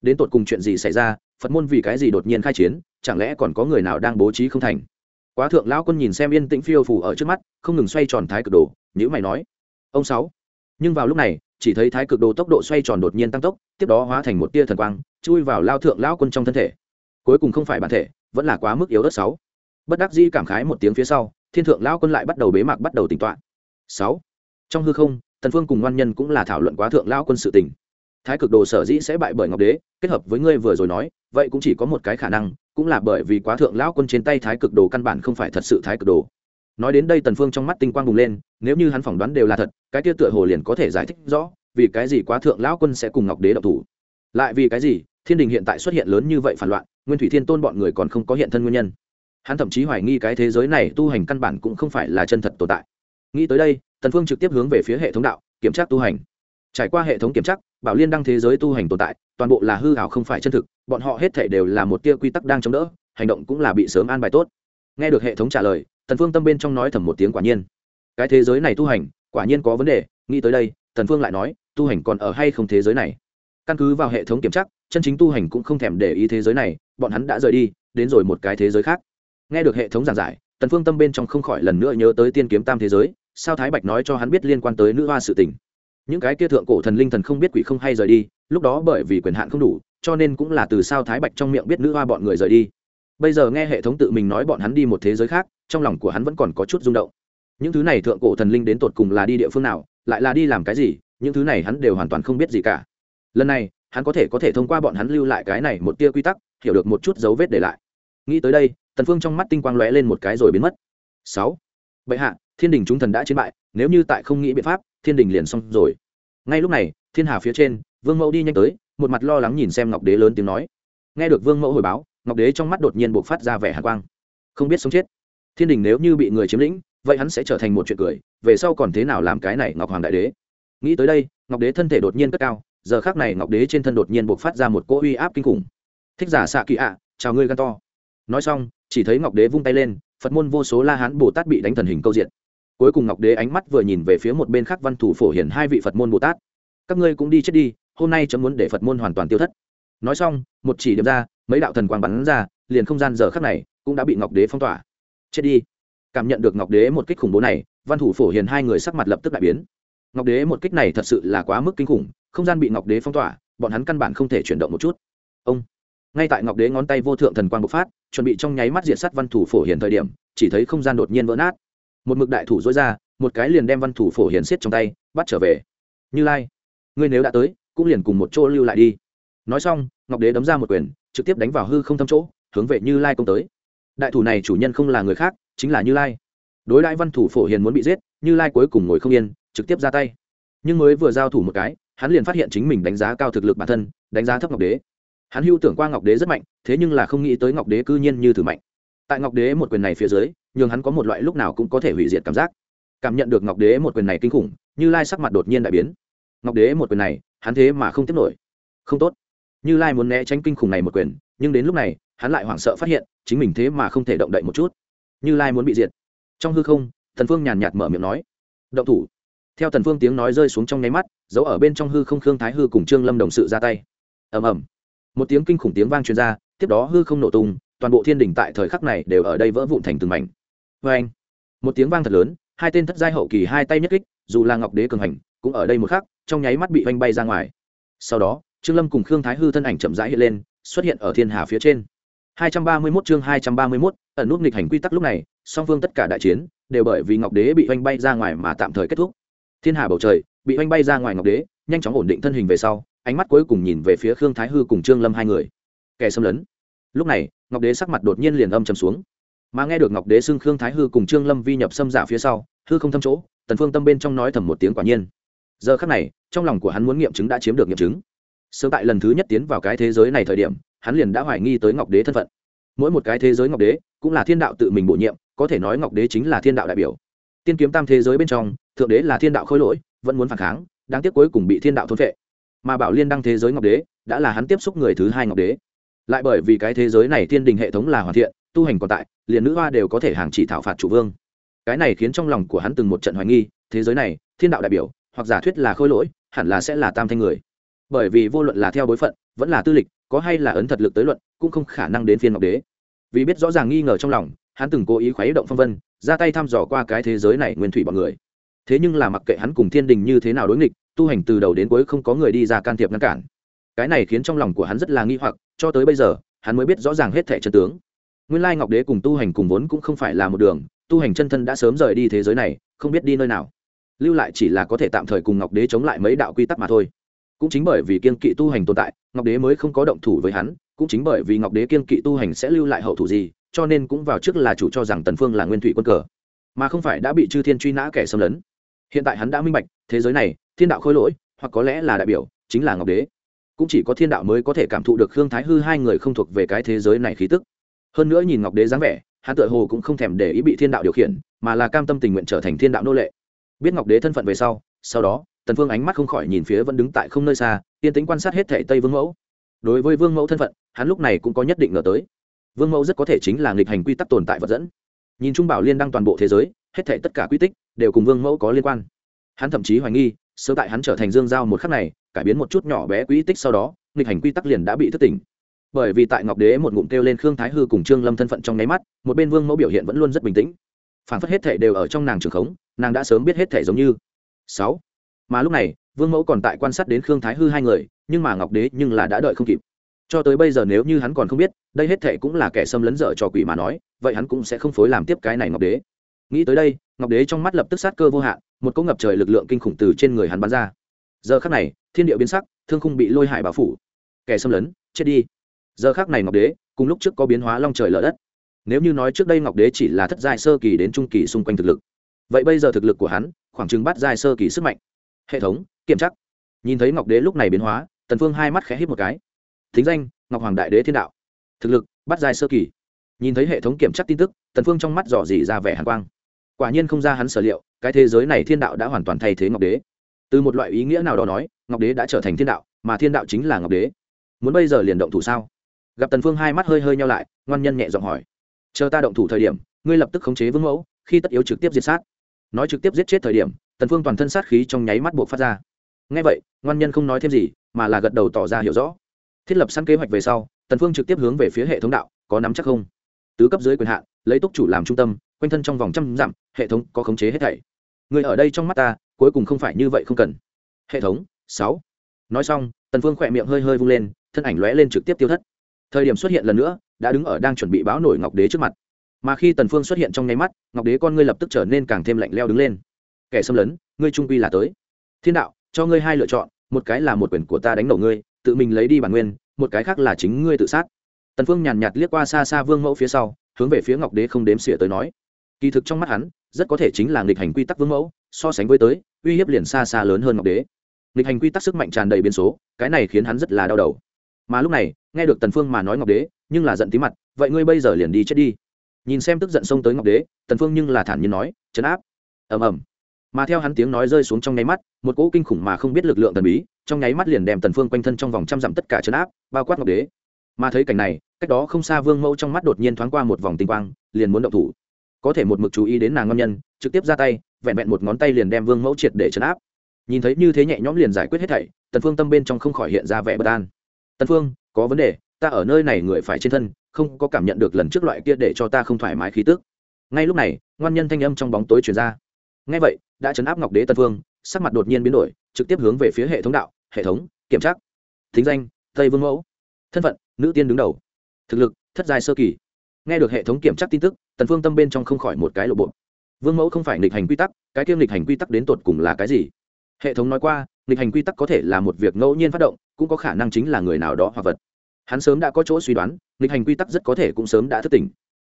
Đến tột cùng chuyện gì xảy ra, phật môn vì cái gì đột nhiên khai chiến, chẳng lẽ còn có người nào đang bố trí không thành? Quá thượng lão quân nhìn xem yên tĩnh phiêu phủ ở trước mắt, không ngừng xoay tròn thái cực đồ nhữ mày nói, ông sáu. Nhưng vào lúc này, chỉ thấy thái cực đồ tốc độ xoay tròn đột nhiên tăng tốc, tiếp đó hóa thành một tia thần quang, chui vào lao thượng lão quân trong thân thể. Cuối cùng không phải bản thể, vẫn là quá mức yếu đất sáu bất đắc dĩ cảm khái một tiếng phía sau, thiên thượng lão quân lại bắt đầu bế mạc bắt đầu tỉnh toạn sáu, trong hư không, tần phương cùng ngoan nhân cũng là thảo luận quá thượng lão quân sự tình. Thái cực đồ sở dĩ sẽ bại bởi ngọc đế, kết hợp với ngươi vừa rồi nói, vậy cũng chỉ có một cái khả năng, cũng là bởi vì quá thượng lão quân trên tay thái cực đồ căn bản không phải thật sự thái cực đồ. Nói đến đây tần phương trong mắt tinh quang bùng lên, nếu như hắn phỏng đoán đều là thật, cái kia tựa hồ liền có thể giải thích rõ, vì cái gì quá thượng lão quân sẽ cùng ngọc đế độc thủ. Lại vì cái gì, thiên đình hiện tại xuất hiện lớn như vậy phản loạn, nguyên thủy thiên tôn bọn người còn không có hiện thân nguyên nhân hắn thậm chí hoài nghi cái thế giới này tu hành căn bản cũng không phải là chân thật tồn tại. Nghĩ tới đây, tần phương trực tiếp hướng về phía hệ thống đạo, kiểm tra tu hành. Trải qua hệ thống kiểm tra, bảo liên đăng thế giới tu hành tồn tại, toàn bộ là hư ảo không phải chân thực, bọn họ hết thảy đều là một tia quy tắc đang chống đỡ, hành động cũng là bị sớm an bài tốt. Nghe được hệ thống trả lời, tần phương tâm bên trong nói thầm một tiếng quả nhiên. Cái thế giới này tu hành, quả nhiên có vấn đề, nghĩ tới đây, tần phương lại nói, tu hành còn ở hay không thế giới này? Căn cứ vào hệ thống kiểm tra, chân chính tu hành cũng không thèm để ý thế giới này, bọn hắn đã rời đi, đến rồi một cái thế giới khác nghe được hệ thống giảng giải, tần phương tâm bên trong không khỏi lần nữa nhớ tới tiên kiếm tam thế giới, sao thái bạch nói cho hắn biết liên quan tới nữ hoa sự tình. Những cái kia thượng cổ thần linh thần không biết quỷ không hay rời đi, lúc đó bởi vì quyền hạn không đủ, cho nên cũng là từ sao thái bạch trong miệng biết nữ hoa bọn người rời đi. Bây giờ nghe hệ thống tự mình nói bọn hắn đi một thế giới khác, trong lòng của hắn vẫn còn có chút rung động. Những thứ này thượng cổ thần linh đến tột cùng là đi địa phương nào, lại là đi làm cái gì, những thứ này hắn đều hoàn toàn không biết gì cả. Lần này, hắn có thể có thể thông qua bọn hắn lưu lại cái này một tia quy tắc, hiểu được một chút dấu vết để lại. Nghĩ tới đây tần phương trong mắt tinh quang lóe lên một cái rồi biến mất. Sáu. Vậy hạ, thiên đình chúng thần đã chiến bại, nếu như tại không nghĩ biện pháp, thiên đình liền xong rồi. Ngay lúc này, thiên hà phía trên, vương mẫu đi nhanh tới, một mặt lo lắng nhìn xem ngọc đế lớn tiếng nói. Nghe được vương mẫu hồi báo, ngọc đế trong mắt đột nhiên buộc phát ra vẻ hàn quang. Không biết sống chết. Thiên đình nếu như bị người chiếm lĩnh, vậy hắn sẽ trở thành một chuyện cười, về sau còn thế nào làm cái này ngọc hoàng đại đế? Nghĩ tới đây, ngọc đế thân thể đột nhiên cất cao, giờ khác này ngọc đế trên thân đột nhiên buộc phát ra một cỗ uy áp kinh khủng. Thích giả xạ kỳ ạ, chào ngươi gan to nói xong, chỉ thấy ngọc đế vung tay lên, phật môn vô số la hán, bồ tát bị đánh thần hình câu diện. Cuối cùng ngọc đế ánh mắt vừa nhìn về phía một bên khác văn thủ phổ hiển hai vị phật môn bồ tát. Các ngươi cũng đi chết đi, hôm nay chấm muốn để phật môn hoàn toàn tiêu thất. Nói xong, một chỉ điểm ra, mấy đạo thần quang bắn ra, liền không gian giờ khắc này cũng đã bị ngọc đế phong tỏa. Chết đi. Cảm nhận được ngọc đế một kích khủng bố này, văn thủ phổ hiền hai người sắc mặt lập tức đại biến. Ngọc đế một kích này thật sự là quá mức kinh khủng, không gian bị ngọc đế phong tỏa, bọn hắn căn bản không thể chuyển động một chút. Ông ngay tại ngọc đế ngón tay vô thượng thần quang bộc phát, chuẩn bị trong nháy mắt diệt sát văn thủ phổ hiền thời điểm, chỉ thấy không gian đột nhiên vỡ nát. Một mực đại thủ dối ra, một cái liền đem văn thủ phổ hiền xiết trong tay, bắt trở về. Như lai, ngươi nếu đã tới, cũng liền cùng một chỗ lưu lại đi. Nói xong, ngọc đế đấm ra một quyền, trực tiếp đánh vào hư không thâm chỗ, hướng về như lai công tới. Đại thủ này chủ nhân không là người khác, chính là như lai. Đối đại văn thủ phổ hiền muốn bị giết, như lai cuối cùng ngồi không yên, trực tiếp ra tay. Nhưng mới vừa giao thủ một cái, hắn liền phát hiện chính mình đánh giá cao thực lực bản thân, đánh giá thấp ngọc đế hắn hưu tưởng qua ngọc đế rất mạnh, thế nhưng là không nghĩ tới ngọc đế cư nhiên như thử mạnh. Tại ngọc đế một quyền này phía dưới, nhường hắn có một loại lúc nào cũng có thể hủy diệt cảm giác. Cảm nhận được ngọc đế một quyền này kinh khủng, như lai sắc mặt đột nhiên đại biến. Ngọc đế một quyền này, hắn thế mà không tiếp nổi. Không tốt. Như lai muốn né tránh kinh khủng này một quyền, nhưng đến lúc này, hắn lại hoảng sợ phát hiện, chính mình thế mà không thể động đậy một chút. Như lai muốn bị diệt. Trong hư không, thần phương nhàn nhạt mở miệng nói. Động thủ. Theo thần phương tiếng nói rơi xuống trong nháy mắt, giấu ở bên trong hư không khương thái hư cùng trương lâm đồng sự ra tay. Ầm ầm một tiếng kinh khủng tiếng vang truyền ra tiếp đó hư không nổ tung toàn bộ thiên đình tại thời khắc này đều ở đây vỡ vụn thành từng mảnh. Vê anh một tiếng vang thật lớn hai tên thất giai hậu kỳ hai tay nhất kích dù là ngọc đế cường hành cũng ở đây một khắc trong nháy mắt bị oanh bay ra ngoài. Sau đó trương lâm cùng khương thái hư thân ảnh chậm rãi hiện lên xuất hiện ở thiên hà phía trên. 231 chương 231, ẩn nút nghịch hành quy tắc lúc này song phương tất cả đại chiến đều bởi vì ngọc đế bị oanh bay ra ngoài mà tạm thời kết thúc. Thiên hà bầu trời bị oanh bay ra ngoài ngọc đế nhanh chóng ổn định thân hình về sau ánh mắt cuối cùng nhìn về phía khương thái hư cùng trương lâm hai người. Kẻ xâm lấn. Lúc này, ngọc đế sắc mặt đột nhiên liền âm trầm xuống. Mà nghe được ngọc đế xưng khương thái hư cùng trương lâm vi nhập xâm giả phía sau, hư không thâm chỗ, tần phương tâm bên trong nói thầm một tiếng quả nhiên. Giờ khắc này, trong lòng của hắn muốn nghiệm chứng đã chiếm được nghiệm chứng. Sớm tại lần thứ nhất tiến vào cái thế giới này thời điểm, hắn liền đã hoài nghi tới ngọc đế thân phận. Mỗi một cái thế giới ngọc đế, cũng là thiên đạo tự mình bổ nhiệm, có thể nói ngọc đế chính là thiên đạo đại biểu. Tiên kiếm tam thế giới bên trong, thượng đế là thiên đạo khôi lỗi, vẫn muốn phản kháng, đáng tiếc cuối cùng bị thiên đạo thôn vệ mà bảo liên đăng thế giới ngọc đế, đã là hắn tiếp xúc người thứ hai ngọc đế. Lại bởi vì cái thế giới này thiên đình hệ thống là hoàn thiện, tu hành còn tại, liền nữ hoa đều có thể hàng chỉ thảo phạt chủ vương. Cái này khiến trong lòng của hắn từng một trận hoài nghi, thế giới này, thiên đạo đại biểu, hoặc giả thuyết là khôi lỗi, hẳn là sẽ là tam thanh người. Bởi vì vô luận là theo bối phận, vẫn là tư lịch, có hay là ấn thật lực tới luận, cũng không khả năng đến phiên ngọc đế. Vì biết rõ ràng nghi ngờ trong lòng, hắn từng cố ý khuấy động phong vân, ra tay thăm dò qua cái thế giới này nguyên thủy bọn người. Thế nhưng là mặc kệ hắn cùng thiên đình như thế nào đối nghịch tu hành từ đầu đến cuối không có người đi ra can thiệp ngăn cản. Cái này khiến trong lòng của hắn rất là nghi hoặc, cho tới bây giờ, hắn mới biết rõ ràng hết thẻ chân tướng. Nguyên lai ngọc đế cùng tu hành cùng vốn cũng không phải là một đường, tu hành chân thân đã sớm rời đi thế giới này, không biết đi nơi nào. Lưu lại chỉ là có thể tạm thời cùng ngọc đế chống lại mấy đạo quy tắc mà thôi. Cũng chính bởi vì kiên kỵ tu hành tồn tại, ngọc đế mới không có động thủ với hắn, cũng chính bởi vì ngọc đế kiên kỵ tu hành sẽ lưu lại hậu thủ gì, cho nên cũng vào trước là chủ cho rằng tần phương là nguyên thủy quân cờ, mà không phải đã bị chư thiên truy nã kẻ xâm lấn. Hiện tại hắn đã minh bạch thế giới này, thiên đạo khôi lỗi, hoặc có lẽ là đại biểu, chính là ngọc đế. Cũng chỉ có thiên đạo mới có thể cảm thụ được khương thái hư hai người không thuộc về cái thế giới này khí tức. Hơn nữa nhìn ngọc đế dáng vẻ, hắn tựa hồ cũng không thèm để ý bị thiên đạo điều khiển, mà là cam tâm tình nguyện trở thành thiên đạo nô lệ. Biết ngọc đế thân phận về sau sau đó, tần phương ánh mắt không khỏi nhìn phía vẫn đứng tại không nơi xa, yên tĩnh quan sát hết thảy tây vương mẫu. Đối với vương mẫu thân phận, hắn lúc này cũng có nhất định ngờ tới. Vương mẫu rất có thể chính là nghịch hành quy tắc tồn tại vật dẫn. Nhìn trung bảo liên đăng toàn bộ thế giới, hết thảy tất cả quy tích đều cùng vương mẫu có liên quan hắn thậm chí hoài nghi, sớm tại hắn trở thành dương giao một khắc này, cải biến một chút nhỏ bé quỹ tích sau đó, nghịch hành quy tắc liền đã bị thất tỉnh. Bởi vì tại ngọc đế một ngụm kêu lên khương thái hư cùng trương lâm thân phận trong nháy mắt, một bên vương mẫu biểu hiện vẫn luôn rất bình tĩnh. Phản phất hết thể đều ở trong nàng trường khống, nàng đã sớm biết hết thể giống như. Sáu. Mà lúc này, vương mẫu còn tại quan sát đến khương thái hư hai người, nhưng mà ngọc đế nhưng là đã đợi không kịp. Cho tới bây giờ nếu như hắn còn không biết, đây hết thể cũng là kẻ xâm lấn dở trò quỷ mà nói, vậy hắn cũng sẽ không phối làm tiếp cái này ngọc đế nghĩ tới đây, ngọc đế trong mắt lập tức sát cơ vô hạn, một cỗ ngập trời lực lượng kinh khủng từ trên người hắn bắn ra. Giờ khắc này, thiên địa biến sắc, thương khung bị lôi hải bao phủ. Kẻ xâm lấn, chết đi. Giờ khắc này ngọc đế, cùng lúc trước có biến hóa long trời lở đất. Nếu như nói trước đây ngọc đế chỉ là thất giai sơ kỳ đến trung kỳ xung quanh thực lực, vậy bây giờ thực lực của hắn khoảng chừng bắt giai sơ kỳ sức mạnh. Hệ thống, kiểm chắc nhìn thấy ngọc đế lúc này biến hóa, tần phương hai mắt khẽ hít một cái. Thính danh, ngọc hoàng đại đế thiên đạo. Thực lực, bắt giai sơ kỳ. Nhìn thấy hệ thống kiểm chắc tin tức, tần phương trong mắt dò dỉ ra vẻ hàn quang quả nhiên không ra hắn sở liệu, cái thế giới này thiên đạo đã hoàn toàn thay thế ngọc đế. Từ một loại ý nghĩa nào đó nói, ngọc đế đã trở thành thiên đạo, mà thiên đạo chính là ngọc đế. Muốn bây giờ liền động thủ sao? Gặp tần phương hai mắt hơi hơi nhau lại, ngoan nhân nhẹ giọng hỏi. Chờ ta động thủ thời điểm, ngươi lập tức khống chế vương mẫu, khi tất yếu trực tiếp diệt sát. Nói trực tiếp giết chết thời điểm, tần phương toàn thân sát khí trong nháy mắt buộc phát ra. Ngay vậy, ngoan nhân không nói thêm gì, mà là gật đầu tỏ ra hiểu rõ. Thiết lập sẵn kế hoạch về sau, tần phương trực tiếp hướng về phía hệ thống đạo, có nắm chắc không? Tứ cấp dưới quyền hạn, lấy túc chủ làm trung tâm quanh thân trong vòng trăm dặm, hệ thống có khống chế hết thảy. Người ở đây trong mắt ta, cuối cùng không phải như vậy không cần. Hệ thống, sáu. Nói xong, tần phương khỏe miệng hơi hơi vung lên, thân ảnh lóe lên trực tiếp tiêu thất. Thời điểm xuất hiện lần nữa, đã đứng ở đang chuẩn bị báo nổi ngọc đế trước mặt. Mà khi tần phương xuất hiện trong nháy mắt, ngọc đế con ngươi lập tức trở nên càng thêm lạnh lẽo đứng lên. Kẻ xâm lấn, ngươi trung quy là tới. Thiên đạo, cho ngươi hai lựa chọn, một cái là một quyền của ta đánh nổ ngươi, tự mình lấy đi bản nguyên, một cái khác là chính ngươi tự sát. Tần phương nhàn nhạt liếc qua xa xa vương mẫu phía sau, hướng về phía ngọc đế không đếm xỉa tới nói kỳ thực trong mắt hắn, rất có thể chính là nghịch hành quy tắc vương mẫu, so sánh với tới, uy hiếp liền xa xa lớn hơn ngọc đế. Nghịch hành quy tắc sức mạnh tràn đầy biến số, cái này khiến hắn rất là đau đầu. Mà lúc này, nghe được tần phương mà nói ngọc đế, nhưng là giận tí mặt, vậy ngươi bây giờ liền đi chết đi. Nhìn xem tức giận xông tới ngọc đế, tần phương nhưng là thản nhiên nói chấn áp. Ầm ầm. Mà theo hắn tiếng nói rơi xuống trong nháy mắt, một cỗ kinh khủng mà không biết lực lượng thần bí, trong nháy mắt liền đem tần phương quanh thân trong vòng trăm dặm tất cả chấn áp, bao quát ngọc đế. Mà thấy cảnh này, cách đó không xa vương mẫu trong mắt đột nhiên thoáng qua một vòng tinh quang, liền muốn động thủ có thể một mực chú ý đến nàng ngon nhân, trực tiếp ra tay, vẹn vẹn một ngón tay liền đem vương mẫu triệt để chấn áp. Nhìn thấy như thế nhẹ nhõm liền giải quyết hết thảy, tần phương tâm bên trong không khỏi hiện ra vẻ bất an. Tần phương, có vấn đề, ta ở nơi này người phải trên thân, không có cảm nhận được lần trước loại kia để cho ta không thoải mái khí tức. Ngay lúc này, ngoan nhân thanh âm trong bóng tối truyền ra. Ngay vậy, đã chấn áp ngọc đế tần phương, sắc mặt đột nhiên biến đổi, trực tiếp hướng về phía hệ thống đạo, hệ thống, kiểm tra. Thính danh, tây vương mẫu. Thân phận, nữ tiên đứng đầu. Thực lực, thất giai sơ kỳ nghe được hệ thống kiểm tra tin tức, tần phương tâm bên trong không khỏi một cái lộ bộ. Vương mẫu không phải nghịch hành quy tắc, cái kiêm nghịch hành quy tắc đến tột cùng là cái gì? Hệ thống nói qua, nghịch hành quy tắc có thể là một việc ngẫu nhiên phát động, cũng có khả năng chính là người nào đó hoặc vật. Hắn sớm đã có chỗ suy đoán, nghịch hành quy tắc rất có thể cũng sớm đã thức tỉnh.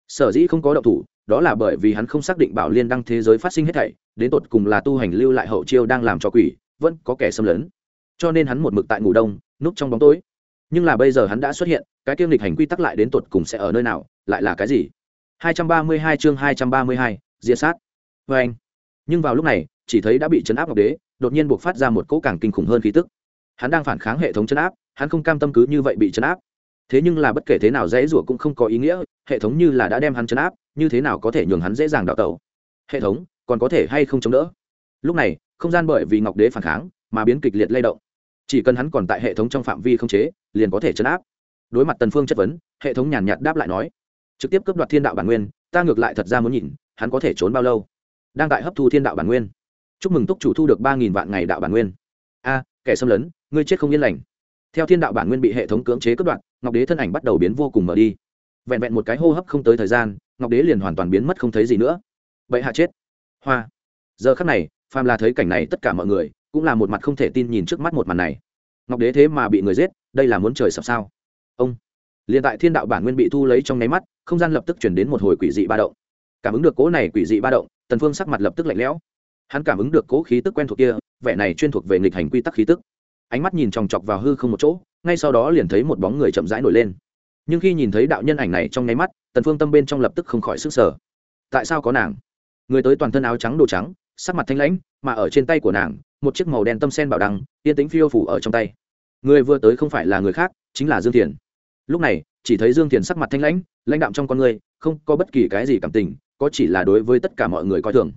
Sở dĩ không có động thủ, đó là bởi vì hắn không xác định bảo liên đăng thế giới phát sinh hết thảy, đến tột cùng là tu hành lưu lại hậu chiêu đang làm cho quỷ, vẫn có kẻ xâm lấn. Cho nên hắn một mực tại ngủ đông, núp trong bóng tối nhưng là bây giờ hắn đã xuất hiện cái kiêm lịch hành quy tắc lại đến tột cùng sẽ ở nơi nào lại là cái gì? 232 chương 232, diệt sát. Vê anh. Nhưng vào lúc này chỉ thấy đã bị chấn áp ngọc đế đột nhiên buộc phát ra một cỗ càng kinh khủng hơn khí tức. Hắn đang phản kháng hệ thống chấn áp hắn không cam tâm cứ như vậy bị chấn áp. Thế nhưng là bất kể thế nào dễ rủa cũng không có ý nghĩa hệ thống như là đã đem hắn chấn áp như thế nào có thể nhường hắn dễ dàng đào tẩu? Hệ thống còn có thể hay không chống đỡ? Lúc này không gian bởi vì ngọc đế phản kháng mà biến kịch liệt lay động chỉ cần hắn còn tại hệ thống trong phạm vi không chế, liền có thể chấn áp. Đối mặt tần phương chất vấn, hệ thống nhàn nhạt đáp lại nói, trực tiếp cướp đoạt thiên đạo bản nguyên, ta ngược lại thật ra muốn nhìn, hắn có thể trốn bao lâu? Đang tại hấp thu thiên đạo bản nguyên. Chúc mừng túc chủ thu được ba nghìn vạn ngày đạo bản nguyên. A, kẻ xâm lấn, ngươi chết không yên lành. Theo thiên đạo bản nguyên bị hệ thống cưỡng chế cướp đoạt, ngọc đế thân ảnh bắt đầu biến vô cùng mở đi. Vẹn vẹn một cái hô hấp không tới thời gian, ngọc đế liền hoàn toàn biến mất không thấy gì nữa. Vậy hạ chết. Hoa. Giờ khắc này, phàm là thấy cảnh này tất cả mọi người cũng là một mặt không thể tin nhìn trước mắt một màn này. Ngọc đế thế mà bị người giết, đây là muốn trời sập sao? Ông! Liền tại thiên đạo bản nguyên bị thu lấy trong nháy mắt, không gian lập tức chuyển đến một hồi quỷ dị ba động. Cảm ứng được cố này quỷ dị ba động, tần phương sắc mặt lập tức lạnh lẽo. Hắn cảm ứng được cố khí tức quen thuộc kia, vẻ này chuyên thuộc về nghịch hành quy tắc khí tức. Ánh mắt nhìn chòng chọc vào hư không một chỗ, ngay sau đó liền thấy một bóng người chậm rãi nổi lên. Nhưng khi nhìn thấy đạo nhân ảnh này trong nháy mắt, tần phương tâm bên trong lập tức không khỏi sức sở tại sao có nàng? Người tới toàn thân áo trắng đồ trắng, sắc mặt thanh lãnh, mà ở trên tay của nàng một chiếc màu đen tâm sen bảo đăng, yên tĩnh phiêu phủ ở trong tay. Người vừa tới không phải là người khác, chính là dương thiền. Lúc này, chỉ thấy dương thiền sắc mặt thanh lãnh lãnh đạm trong con người, không có bất kỳ cái gì cảm tình, có chỉ là đối với tất cả mọi người coi thường.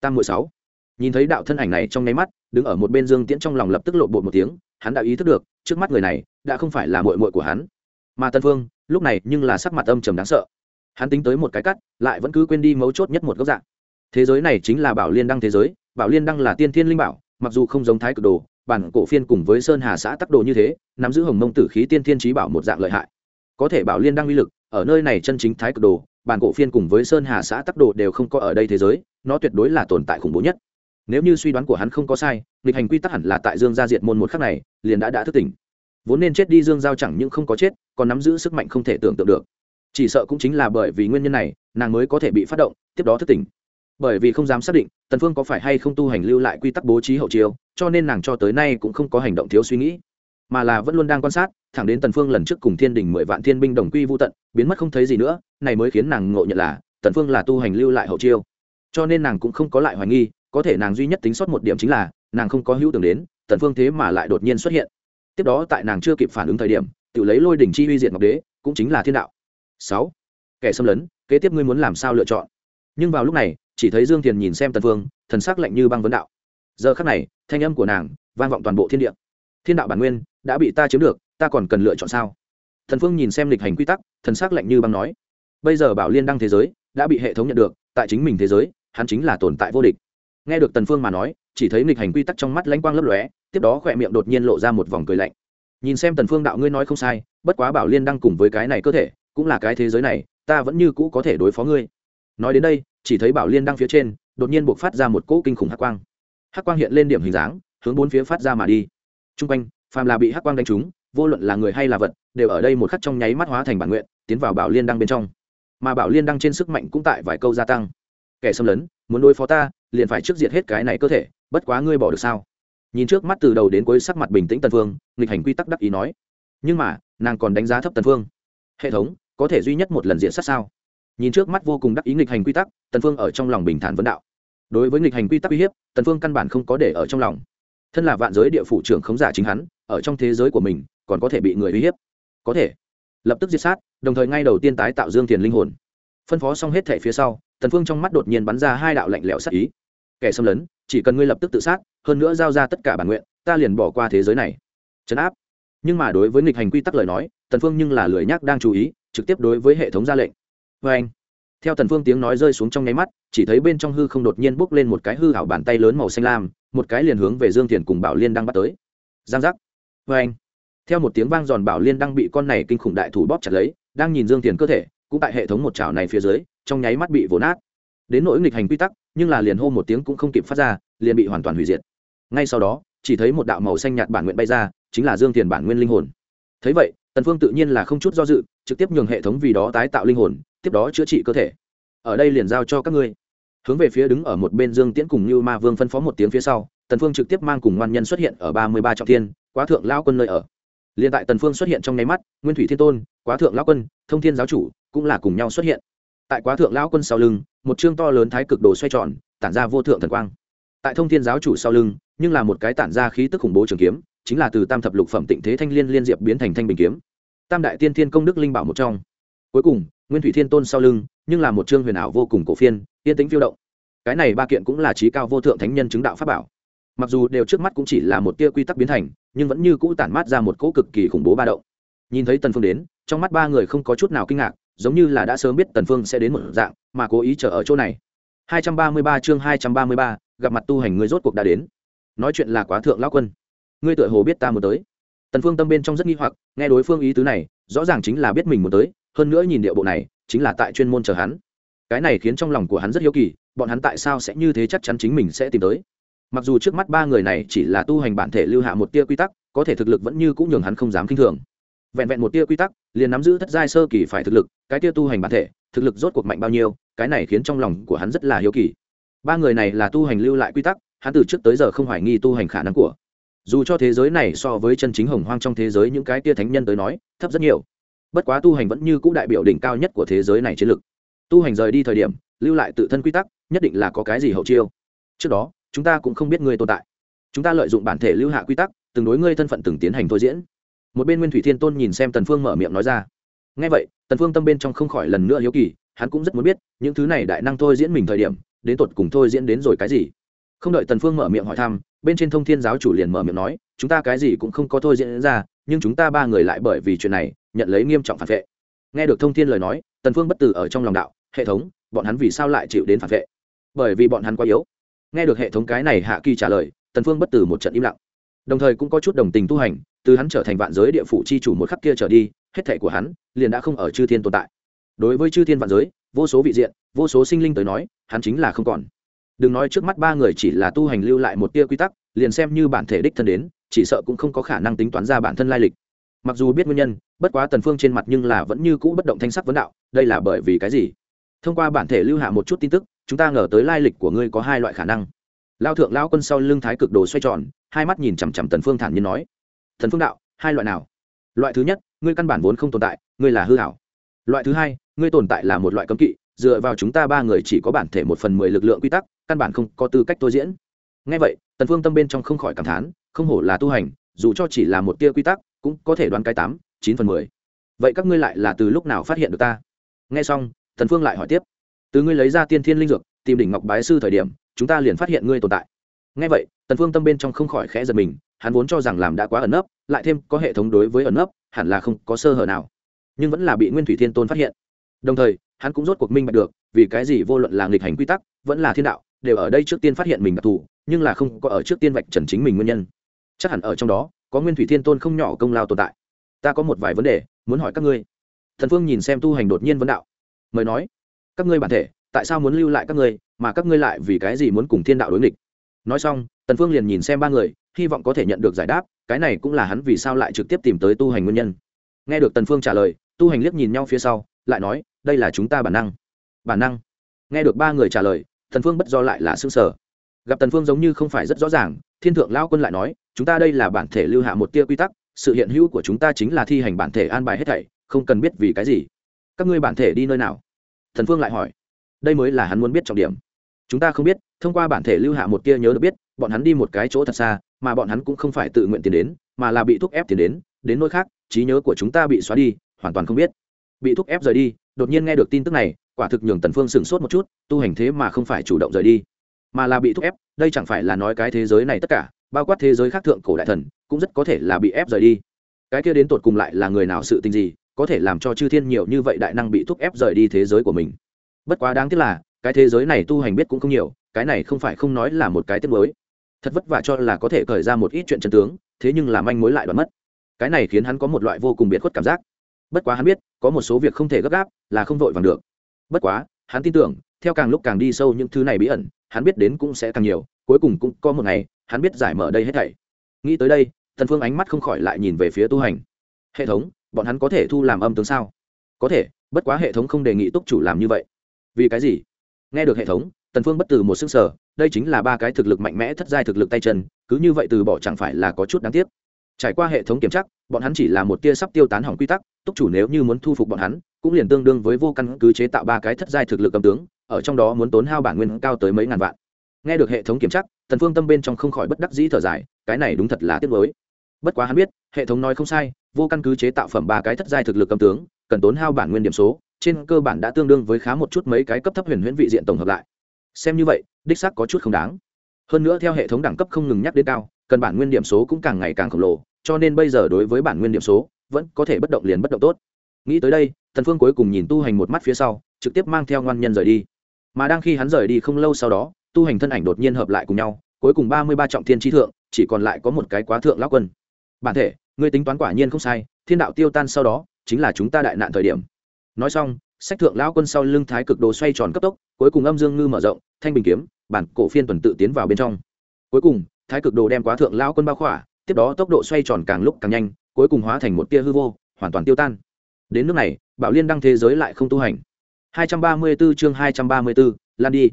Tam mười sáu. Nhìn thấy đạo thân ảnh này trong nháy mắt, đứng ở một bên dương tiễn trong lòng lập tức lộ bột một tiếng, hắn đã ý thức được, trước mắt người này, đã không phải là mội mội của hắn. Mà tân phương, lúc này nhưng là sắc mặt âm trầm đáng sợ. Hắn tính tới một cái cắt, lại vẫn cứ quên đi mấu chốt nhất một góc dạng. Thế giới này chính là bảo liên đăng thế giới, bảo liên đăng là tiên thiên linh bảo mặc dù không giống thái cực đồ, bản cổ phiên cùng với sơn hà xã tắc đồ như thế, nắm giữ hồng mông tử khí tiên thiên trí bảo một dạng lợi hại. Có thể bảo liên đăng uy lực, ở nơi này chân chính thái cực đồ, bản cổ phiên cùng với sơn hà xã tắc đồ đều không có ở đây thế giới, nó tuyệt đối là tồn tại khủng bố nhất. Nếu như suy đoán của hắn không có sai, lịch hành quy tắc hẳn là tại dương gia diệt môn một khắc này, liền đã đã thức tỉnh. Vốn nên chết đi dương giao chẳng những không có chết, còn nắm giữ sức mạnh không thể tưởng tượng được. Chỉ sợ cũng chính là bởi vì nguyên nhân này, nàng mới có thể bị phát động, tiếp đó thức tỉnh. Bởi vì không dám xác định tần phương có phải hay không tu hành lưu lại quy tắc bố trí hậu chiêu, cho nên nàng cho tới nay cũng không có hành động thiếu suy nghĩ, mà là vẫn luôn đang quan sát, thẳng đến tần phương lần trước cùng thiên đình mười vạn thiên binh đồng quy vu tận, biến mất không thấy gì nữa, này mới khiến nàng ngộ nhận là, tần phương là tu hành lưu lại hậu chiêu. Cho nên nàng cũng không có lại hoài nghi, có thể nàng duy nhất tính sót một điểm chính là, nàng không có hữu tưởng đến, tần phương thế mà lại đột nhiên xuất hiện. Tiếp đó tại nàng chưa kịp phản ứng thời điểm, tự lấy lôi đỉnh chi uy diệt ngọc đế, cũng chính là thiên đạo. Sáu, kẻ xâm lấn, kế tiếp ngươi muốn làm sao lựa chọn? Nhưng vào lúc này chỉ thấy dương thiền nhìn xem tần phương, thần sắc lạnh như băng vấn đạo. Giờ khắc này, thanh âm của nàng vang vọng toàn bộ thiên địa. Thiên đạo bản nguyên đã bị ta chiếm được, ta còn cần lựa chọn sao? Thần phương nhìn xem lịch hành quy tắc, thần sắc lạnh như băng nói. Bây giờ bảo liên đăng thế giới đã bị hệ thống nhận được, tại chính mình thế giới, hắn chính là tồn tại vô địch. Nghe được tần phương mà nói, chỉ thấy lịch hành quy tắc trong mắt lãnh quang lấp lóe, tiếp đó khoe miệng đột nhiên lộ ra một vòng cười lạnh. Nhìn xem tần phương đạo ngươi nói không sai, bất quá bảo liên đăng cùng với cái này cơ thể, cũng là cái thế giới này, ta vẫn như cũ có thể đối phó ngươi nói đến đây, chỉ thấy bảo liên đăng phía trên, đột nhiên buộc phát ra một cỗ kinh khủng hắc quang. Hắc quang hiện lên điểm hình dáng, hướng bốn phía phát ra mà đi. Trung quanh, phàm là bị hắc quang đánh trúng, vô luận là người hay là vật, đều ở đây một khắc trong nháy mắt hóa thành bản nguyện, tiến vào bảo liên đăng bên trong. Mà bảo liên đăng trên sức mạnh cũng tại vài câu gia tăng. Kẻ xâm lấn, muốn đối phó ta, liền phải trước diệt hết cái này cơ thể, bất quá ngươi bỏ được sao? Nhìn trước mắt từ đầu đến cuối sắc mặt bình tĩnh tần phương nghịch hành quy tắc đắc ý nói. Nhưng mà, nàng còn đánh giá thấp tần phương hệ thống, có thể duy nhất một lần diện sát sao? Nhìn trước mắt vô cùng đắc ý nghịch hành quy tắc, tần phương ở trong lòng bình thản vấn đạo. Đối với nghịch hành quy tắc uy hiếp, tần phương căn bản không có để ở trong lòng. Thân là vạn giới địa phủ trưởng khống giả chính hắn, ở trong thế giới của mình, còn có thể bị người uy hiếp. Có thể. Lập tức diệt sát, đồng thời ngay đầu tiên tái tạo dương thiền linh hồn. Phân phó xong hết thể phía sau, tần phương trong mắt đột nhiên bắn ra hai đạo lạnh lẽo sát ý. Kẻ xâm lấn, chỉ cần ngươi lập tức tự sát, hơn nữa giao ra tất cả bản nguyện, ta liền bỏ qua thế giới này. Chấn áp. Nhưng mà đối với nghịch hành quy tắc lời nói, tần phương nhưng là lười nhác đang chú ý, trực tiếp đối với hệ thống ra lệnh với anh. Theo tần phương tiếng nói rơi xuống trong nháy mắt, chỉ thấy bên trong hư không đột nhiên bốc lên một cái hư ảo bàn tay lớn màu xanh lam, một cái liền hướng về dương thiền cùng bảo liên đang bắt tới. Giang giác. Với anh. Theo một tiếng vang giòn bảo liên đang bị con này kinh khủng đại thủ bóp chặt lấy, đang nhìn dương thiền cơ thể, cũng tại hệ thống một chảo này phía dưới, trong nháy mắt bị vồ nát. Đến nỗi nghịch hành quy tắc, nhưng là liền hô một tiếng cũng không kịp phát ra, liền bị hoàn toàn hủy diệt. Ngay sau đó, chỉ thấy một đạo màu xanh nhạt bản nguyện bay ra, chính là dương Thiền bản nguyên linh hồn. Thấy vậy, tần phương tự nhiên là không chút do dự, trực tiếp nhường hệ thống vì đó tái tạo linh hồn tiếp đó chữa trị cơ thể. Ở đây liền giao cho các ngươi. Hướng về phía đứng ở một bên dương tiễn cùng như ma vương phân phó một tiếng phía sau, tần phương trực tiếp mang cùng ngoan nhân xuất hiện ở ba mươi ba trọng thiên, quá thượng lao quân nơi ở. Liền tại tần phương xuất hiện trong nháy mắt, nguyên thủy thiên tôn, quá thượng lao quân, thông thiên giáo chủ cũng là cùng nhau xuất hiện. Tại quá thượng lão quân sau lưng, một chương to lớn thái cực đồ xoay tròn, tản ra vô thượng thần quang. Tại thông thiên giáo chủ sau lưng, nhưng là một cái tản ra khí tức khủng bố trường kiếm, chính là từ tam thập lục phẩm tịnh thế thanh liên liên diệp biến thành thanh bình kiếm. Tam đại tiên thiên công đức linh bảo một trong. Cuối cùng nguyên thủy thiên tôn sau lưng nhưng là một chương huyền ảo vô cùng cổ phiên tiên tính phiêu động. Cái này ba kiện cũng là trí cao vô thượng thánh nhân chứng đạo pháp bảo. Mặc dù đều trước mắt cũng chỉ là một tia quy tắc biến thành nhưng vẫn như cũ tản mát ra một cỗ cực kỳ khủng bố ba động. Nhìn thấy tần phương đến trong mắt ba người không có chút nào kinh ngạc giống như là đã sớm biết tần phương sẽ đến một dạng mà cố ý chờ ở chỗ này. 233 chương 233, gặp mặt tu hành người rốt cuộc đã đến. Nói chuyện là quá thượng lão quân. Ngươi tựa hồ biết ta muốn tới. Tần phương tâm bên trong rất nghi hoặc nghe đối phương ý tứ này rõ ràng chính là biết mình muốn tới hơn nữa nhìn địa bộ này, chính là tại chuyên môn chờ hắn. Cái này khiến trong lòng của hắn rất hiếu kỳ, bọn hắn tại sao sẽ như thế chắc chắn chính mình sẽ tìm tới. Mặc dù trước mắt ba người này chỉ là tu hành bản thể lưu hạ một tia quy tắc, có thể thực lực vẫn như cũng nhường hắn không dám kinh thường. Vẹn vẹn một tia quy tắc, liền nắm giữ thất giai sơ kỳ phải thực lực, cái tia tu hành bản thể, thực lực rốt cuộc mạnh bao nhiêu, cái này khiến trong lòng của hắn rất là hiếu kỳ. Ba người này là tu hành lưu lại quy tắc, hắn từ trước tới giờ không hoài nghi tu hành khả năng của. Dù cho thế giới này so với chân chính hồng hoang trong thế giới những cái tia thánh nhân tới nói, thấp rất nhiều bất quá tu hành vẫn như c ũ đại biểu đỉnh cao nhất của thế giới này chiến lược. tu hành rời đi thời điểm, lưu lại tự thân quy tắc, nhất định là có cái gì hậu chiêu. Trước đó, chúng ta cũng không biết ngươi tồn tại. Chúng ta lợi dụng bản thể lưu hạ quy tắc, từng đối ngươi thân phận từng tiến hành thôi diễn. Một bên nguyên thủy thiên tôn nhìn xem tần phương mở miệng nói ra. Ngay vậy, tần phương tâm bên trong không khỏi lần nữa hiếu kỳ, hắn cũng rất muốn biết, những thứ này đại năng thôi diễn mình thời điểm, đến tột cùng thôi diễn đến rồi cái gì? Không đợi tần phương mở miệng hỏi thăm, bên trên thông thiên giáo chủ liền mở miệng nói, chúng ta cái gì cũng không có thôi diễn ra, nhưng chúng ta ba người lại bởi vì chuyện này nhận lấy nghiêm trọng phản vệ. Nghe được thông thiên lời nói, tần phương bất tử ở trong lòng đạo, hệ thống, bọn hắn vì sao lại chịu đến phản vệ? Bởi vì bọn hắn quá yếu. Nghe được hệ thống cái này hạ kỳ trả lời, tần phương bất tử một trận im lặng. Đồng thời cũng có chút đồng tình tu hành, từ hắn trở thành vạn giới địa phủ chi chủ một khắc kia trở đi, hết thề của hắn liền đã không ở chư thiên tồn tại. Đối với chư thiên vạn giới, vô số vị diện, vô số sinh linh tới nói, hắn chính là không còn. Đừng nói trước mắt ba người chỉ là tu hành lưu lại một tia quy tắc, liền xem như bản thể đích thân đến, chỉ sợ cũng không có khả năng tính toán ra bản thân lai lịch mặc dù biết nguyên nhân, bất quá tần phương trên mặt nhưng là vẫn như cũ bất động thanh sắc vấn đạo, đây là bởi vì cái gì? Thông qua bản thể lưu hạ một chút tin tức, chúng ta ngờ tới lai lịch của ngươi có hai loại khả năng. Lao thượng lao quân sau lưng thái cực đồ xoay tròn, hai mắt nhìn chằm chằm tần phương thản nhiên nói thần phương đạo, hai loại nào? Loại thứ nhất, ngươi căn bản vốn không tồn tại, ngươi là hư hảo. Loại thứ hai, ngươi tồn tại là một loại cấm kỵ, dựa vào chúng ta ba người chỉ có bản thể một phần mười lực lượng quy tắc, căn bản không có tư cách tôi diễn. Ngay vậy, tần phương tâm bên trong không khỏi cảm thán, không hổ là tu hành, dù cho chỉ là một tia quy tắc cũng có thể đoán cái tám, chín phần mười. Vậy các ngươi lại là từ lúc nào phát hiện được ta? Nghe xong thần phương lại hỏi tiếp. Từ ngươi lấy ra tiên thiên linh dược, tìm đỉnh ngọc bái sư thời điểm, chúng ta liền phát hiện ngươi tồn tại. Ngay vậy, tần phương tâm bên trong không khỏi khẽ giật mình, hắn vốn cho rằng làm đã quá ẩn nấp, lại thêm có hệ thống đối với ẩn nấp, hẳn là không có sơ hở nào. Nhưng vẫn là bị nguyên thủy thiên tôn phát hiện. Đồng thời, hắn cũng rốt cuộc minh bạch được, vì cái gì vô luận là nghịch hành quy tắc, vẫn là thiên đạo, đều ở đây trước tiên phát hiện mình đặc thù, nhưng là không có ở trước tiên vạch trần chính mình nguyên nhân. Chắc hẳn ở trong đó có nguyên thủy thiên tôn không nhỏ công lao tồn tại. Ta có một vài vấn đề muốn hỏi các ngươi. Thần phương nhìn xem tu hành đột nhiên vấn đạo. Mời nói, các ngươi bản thể, tại sao muốn lưu lại các ngươi, mà các ngươi lại vì cái gì muốn cùng thiên đạo đối nghịch? Nói xong, tần phương liền nhìn xem ba người, hy vọng có thể nhận được giải đáp, cái này cũng là hắn vì sao lại trực tiếp tìm tới tu hành nguyên nhân. Nghe được tần phương trả lời, tu hành liếc nhìn nhau phía sau, lại nói, đây là chúng ta bản năng. Bản năng? Nghe được ba người trả lời, tần phương bất do lại là sương sở gặp tần phương giống như không phải rất rõ ràng, thiên thượng lao quân lại nói chúng ta đây là bản thể lưu hạ một tia quy tắc, sự hiện hữu của chúng ta chính là thi hành bản thể an bài hết thảy, không cần biết vì cái gì. Các ngươi bản thể đi nơi nào? Thần phương lại hỏi. Đây mới là hắn muốn biết trọng điểm. Chúng ta không biết, thông qua bản thể lưu hạ một tia nhớ được biết, bọn hắn đi một cái chỗ thật xa, mà bọn hắn cũng không phải tự nguyện tiến đến, mà là bị thúc ép tiến đến đến nơi khác, trí nhớ của chúng ta bị xóa đi, hoàn toàn không biết. Bị thúc ép rời đi, đột nhiên nghe được tin tức này, quả thực nhường tần phương sửng sốt một chút, tu hành thế mà không phải chủ động rời đi, mà là bị thúc ép, đây chẳng phải là nói cái thế giới này tất cả bao quát thế giới khác thượng cổ đại thần, cũng rất có thể là bị ép rời đi. Cái kia đến tột cùng lại là người nào sự tình gì, có thể làm cho chư thiên nhiều như vậy đại năng bị thúc ép rời đi thế giới của mình. Bất quá đáng tiếc là, cái thế giới này tu hành biết cũng không nhiều, cái này không phải không nói là một cái tiết mới thật vất vả cho là có thể khởi ra một ít chuyện chân tướng, thế nhưng làm anh mối lại đoán mất. Cái này khiến hắn có một loại vô cùng biệt khuất cảm giác. Bất quá hắn biết, có một số việc không thể gấp gáp, là không vội vàng được. Bất quá, hắn tin tưởng, theo càng lúc càng đi sâu những thứ này bí ẩn, hắn biết đến cũng sẽ càng nhiều, cuối cùng cũng có một ngày hắn biết giải mở đây hết thảy. Nghĩ tới đây thần phương ánh mắt không khỏi lại nhìn về phía tu hành. Hệ thống, bọn hắn có thể thu làm âm tướng sao? Có thể, bất quá hệ thống không đề nghị túc chủ làm như vậy. Vì cái gì? Nghe được hệ thống, tần phương bất từ một sức sở đây chính là ba cái thực lực mạnh mẽ thất giai thực lực tay chân, cứ như vậy từ bỏ chẳng phải là có chút đáng tiếc. Trải qua hệ thống kiểm tra, bọn hắn chỉ là một tia sắp tiêu tán hỏng quy tắc, túc chủ nếu như muốn thu phục bọn hắn, cũng liền tương đương với vô căn cứ chế tạo ba cái thất giai thực lực âm tướng, ở trong đó muốn tốn hao bản nguyên cao tới mấy ngàn vạn nghe được hệ thống kiểm tra, tần phương tâm bên trong không khỏi bất đắc dĩ thở dài, cái này đúng thật là tiếc nuối. Bất quá hắn biết, hệ thống nói không sai, vô căn cứ chế tạo phẩm ba cái thất giai thực lực cầm tướng, cần tốn hao bản nguyên điểm số, trên cơ bản đã tương đương với khá một chút mấy cái cấp thấp huyền huyễn vị diện tổng hợp lại. Xem như vậy, đích xác có chút không đáng. Hơn nữa theo hệ thống đẳng cấp không ngừng nhắc đến cao, cần bản nguyên điểm số cũng càng ngày càng khổng lồ, cho nên bây giờ đối với bản nguyên điểm số, vẫn có thể bất động liền bất động tốt. Nghĩ tới đây thần phương cuối cùng nhìn tu hành một mắt phía sau, trực tiếp mang theo ngoan nhân rời đi. Mà đang khi hắn rời đi không lâu sau đó tu hành thân ảnh đột nhiên hợp lại cùng nhau cuối cùng ba mươi ba trọng thiên tri thượng chỉ còn lại có một cái quá thượng lão quân. Bản thể ngươi tính toán quả nhiên không sai thiên đạo tiêu tan sau đó chính là chúng ta đại nạn thời điểm. Nói xong sách thượng lão quân sau lưng thái cực đồ xoay tròn cấp tốc cuối cùng âm dương ngư mở rộng thanh bình kiếm bản cổ phiên tuần tự tiến vào bên trong. Cuối cùng thái cực đồ đem quá thượng lão quân bao khỏa tiếp đó tốc độ xoay tròn càng lúc càng nhanh cuối cùng hóa thành một tia hư vô hoàn toàn tiêu tan. Đến nước này bảo liên đăng thế giới lại không tu hành. 234 chương 234, lan đi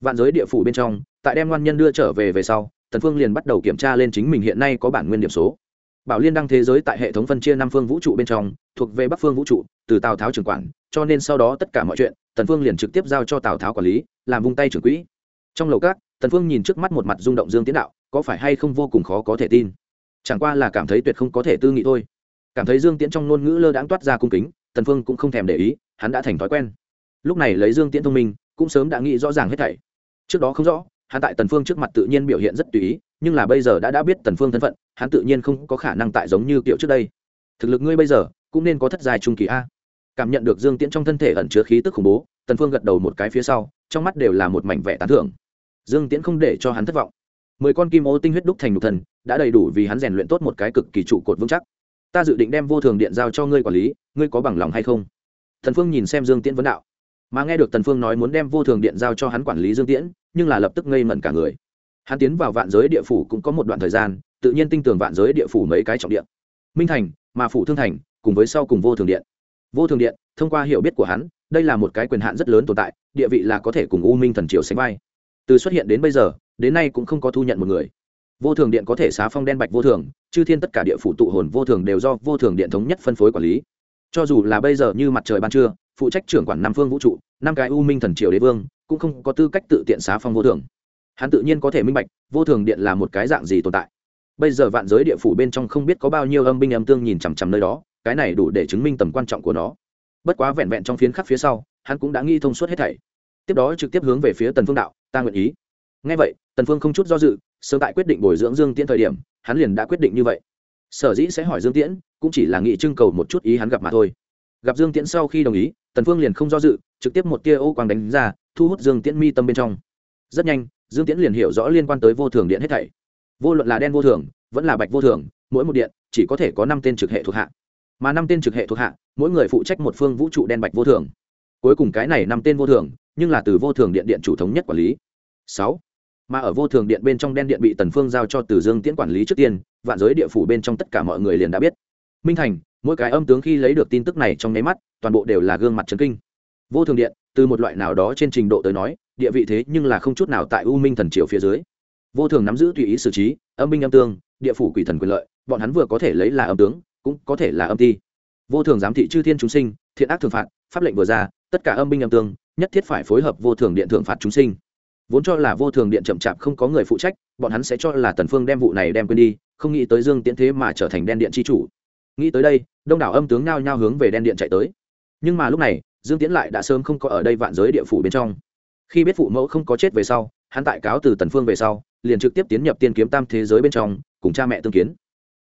vạn giới địa phủ bên trong, tại đem ngoan nhân đưa trở về về sau, tần phương liền bắt đầu kiểm tra lên chính mình hiện nay có bản nguyên điểm số. Bảo liên đăng thế giới tại hệ thống phân chia năm phương vũ trụ bên trong, thuộc về bắc phương vũ trụ, từ tào tháo trưởng quản, cho nên sau đó tất cả mọi chuyện, tần phương liền trực tiếp giao cho tào tháo quản lý, làm vung tay trưởng quỹ. Trong lầu các, tần phương nhìn trước mắt một mặt rung động dương tiến đạo, có phải hay không vô cùng khó có thể tin? Chẳng qua là cảm thấy tuyệt không có thể tư nghị thôi. Cảm thấy dương tiễn trong ngôn ngữ lơ đãng toát ra cung kính, tần phương cũng không thèm để ý, hắn đã thành thói quen. Lúc này lấy dương tiễn thông minh, cũng sớm đã nghĩ rõ ràng hết thảy trước đó không rõ, hắn tại tần phương trước mặt tự nhiên biểu hiện rất tùy ý, nhưng là bây giờ đã đã biết tần phương thân phận, hắn tự nhiên không có khả năng tại giống như kiểu trước đây. Thực lực ngươi bây giờ, cũng nên có thất dài trung kỳ a. Cảm nhận được dương tiễn trong thân thể ẩn chứa khí tức khủng bố, tần phương gật đầu một cái phía sau, trong mắt đều là một mảnh vẻ tán thưởng. Dương tiễn không để cho hắn thất vọng. Mười con kim ô tinh huyết đúc thành nhục thần, đã đầy đủ vì hắn rèn luyện tốt một cái cực kỳ trụ cột vững chắc. Ta dự định đem vô thường điện giao cho ngươi quản lý, ngươi có bằng lòng hay không? Thần phương nhìn xem dương tiễn vấn đạo. Mà nghe được tần phương nói muốn đem vô thường điện giao cho hắn quản lý dương tiễn nhưng là lập tức ngây mẩn cả người. Hắn tiến vào vạn giới địa phủ cũng có một đoạn thời gian, tự nhiên tin tưởng vạn giới địa phủ mấy cái trọng điện minh thành, mà phủ thương thành, cùng với sau cùng vô thường điện. Vô thường điện, thông qua hiểu biết của hắn, đây là một cái quyền hạn rất lớn tồn tại, địa vị là có thể cùng u minh thần triều sánh vai. Từ xuất hiện đến bây giờ, đến nay cũng không có thu nhận một người. Vô thường điện có thể xá phong đen bạch vô thường, chư thiên tất cả địa phủ tụ hồn vô thường đều do vô thường điện thống nhất phân phối quản lý. Cho dù là bây giờ như mặt trời ban trưa phụ trách trưởng quản năm phương vũ trụ, năm cái u minh thần triều đế vương, cũng không có tư cách tự tiện xá phong vô thường. Hắn tự nhiên có thể minh bạch, vô thường điện là một cái dạng gì tồn tại. Bây giờ vạn giới địa phủ bên trong không biết có bao nhiêu âm binh âm tương nhìn chằm chằm nơi đó, cái này đủ để chứng minh tầm quan trọng của nó. Bất quá vẹn vẹn trong phiến khắc phía sau, hắn cũng đã nghi thông suốt hết thảy. Tiếp đó trực tiếp hướng về phía tần phương đạo, ta nguyện ý. Ngay vậy, tần phương không chút do dự, sớm tại quyết định bồi dưỡng dương tiễn thời điểm, hắn liền đã quyết định như vậy. Sở dĩ sẽ hỏi dương tiễn, cũng chỉ là nghị trưng cầu một chút ý hắn gặp mà thôi. Gặp dương tiễn sau khi đồng ý tần phương liền không do dự, trực tiếp một tia ô quang đánh ra, thu hút dương tiễn mi tâm bên trong. Rất nhanh, dương tiễn liền hiểu rõ liên quan tới vô thường điện hết thảy. Vô luận là đen vô thường, vẫn là bạch vô thường, mỗi một điện, chỉ có thể có năm tên trực hệ thuộc hạ. Mà năm tên trực hệ thuộc hạ, mỗi người phụ trách một phương vũ trụ đen bạch vô thường. Cuối cùng cái này năm tên vô thường, nhưng là từ vô thường điện điện chủ thống nhất quản lý. Sáu. Mà ở vô thường điện bên trong đen điện bị tần phương giao cho từ dương tiễn quản lý trước tiên, vạn giới địa phủ bên trong tất cả mọi người liền đã biết. Minh thành mỗi cái âm tướng khi lấy được tin tức này trong nháy mắt, toàn bộ đều là gương mặt trấn kinh. Vô thường điện, từ một loại nào đó trên trình độ tới nói, địa vị thế nhưng là không chút nào tại u minh thần triều phía dưới. Vô thường nắm giữ tùy ý xử trí, âm binh âm tương địa phủ quỷ thần quyền lợi, bọn hắn vừa có thể lấy là âm tướng, cũng có thể là âm ti. Vô thường giám thị chư thiên chúng sinh, thiện ác thường phạt, pháp lệnh vừa ra, tất cả âm binh âm tương nhất thiết phải phối hợp vô thường điện thượng phạt chúng sinh. Vốn cho là vô thường điện chậm chạp không có người phụ trách, bọn hắn sẽ cho là tần phương đem vụ này đem quên đi, không nghĩ tới dương tiễn thế mà trở thành đen điện chi chủ nghĩ tới đây, đông đảo âm tướng nhao nhao hướng về đen điện chạy tới. Nhưng mà lúc này, dương tiễn lại đã sớm không có ở đây vạn giới địa phủ bên trong. Khi biết phụ mẫu không có chết về sau, hắn tại cáo từ tần phương về sau, liền trực tiếp tiến nhập tiên kiếm tam thế giới bên trong, cùng cha mẹ tương kiến.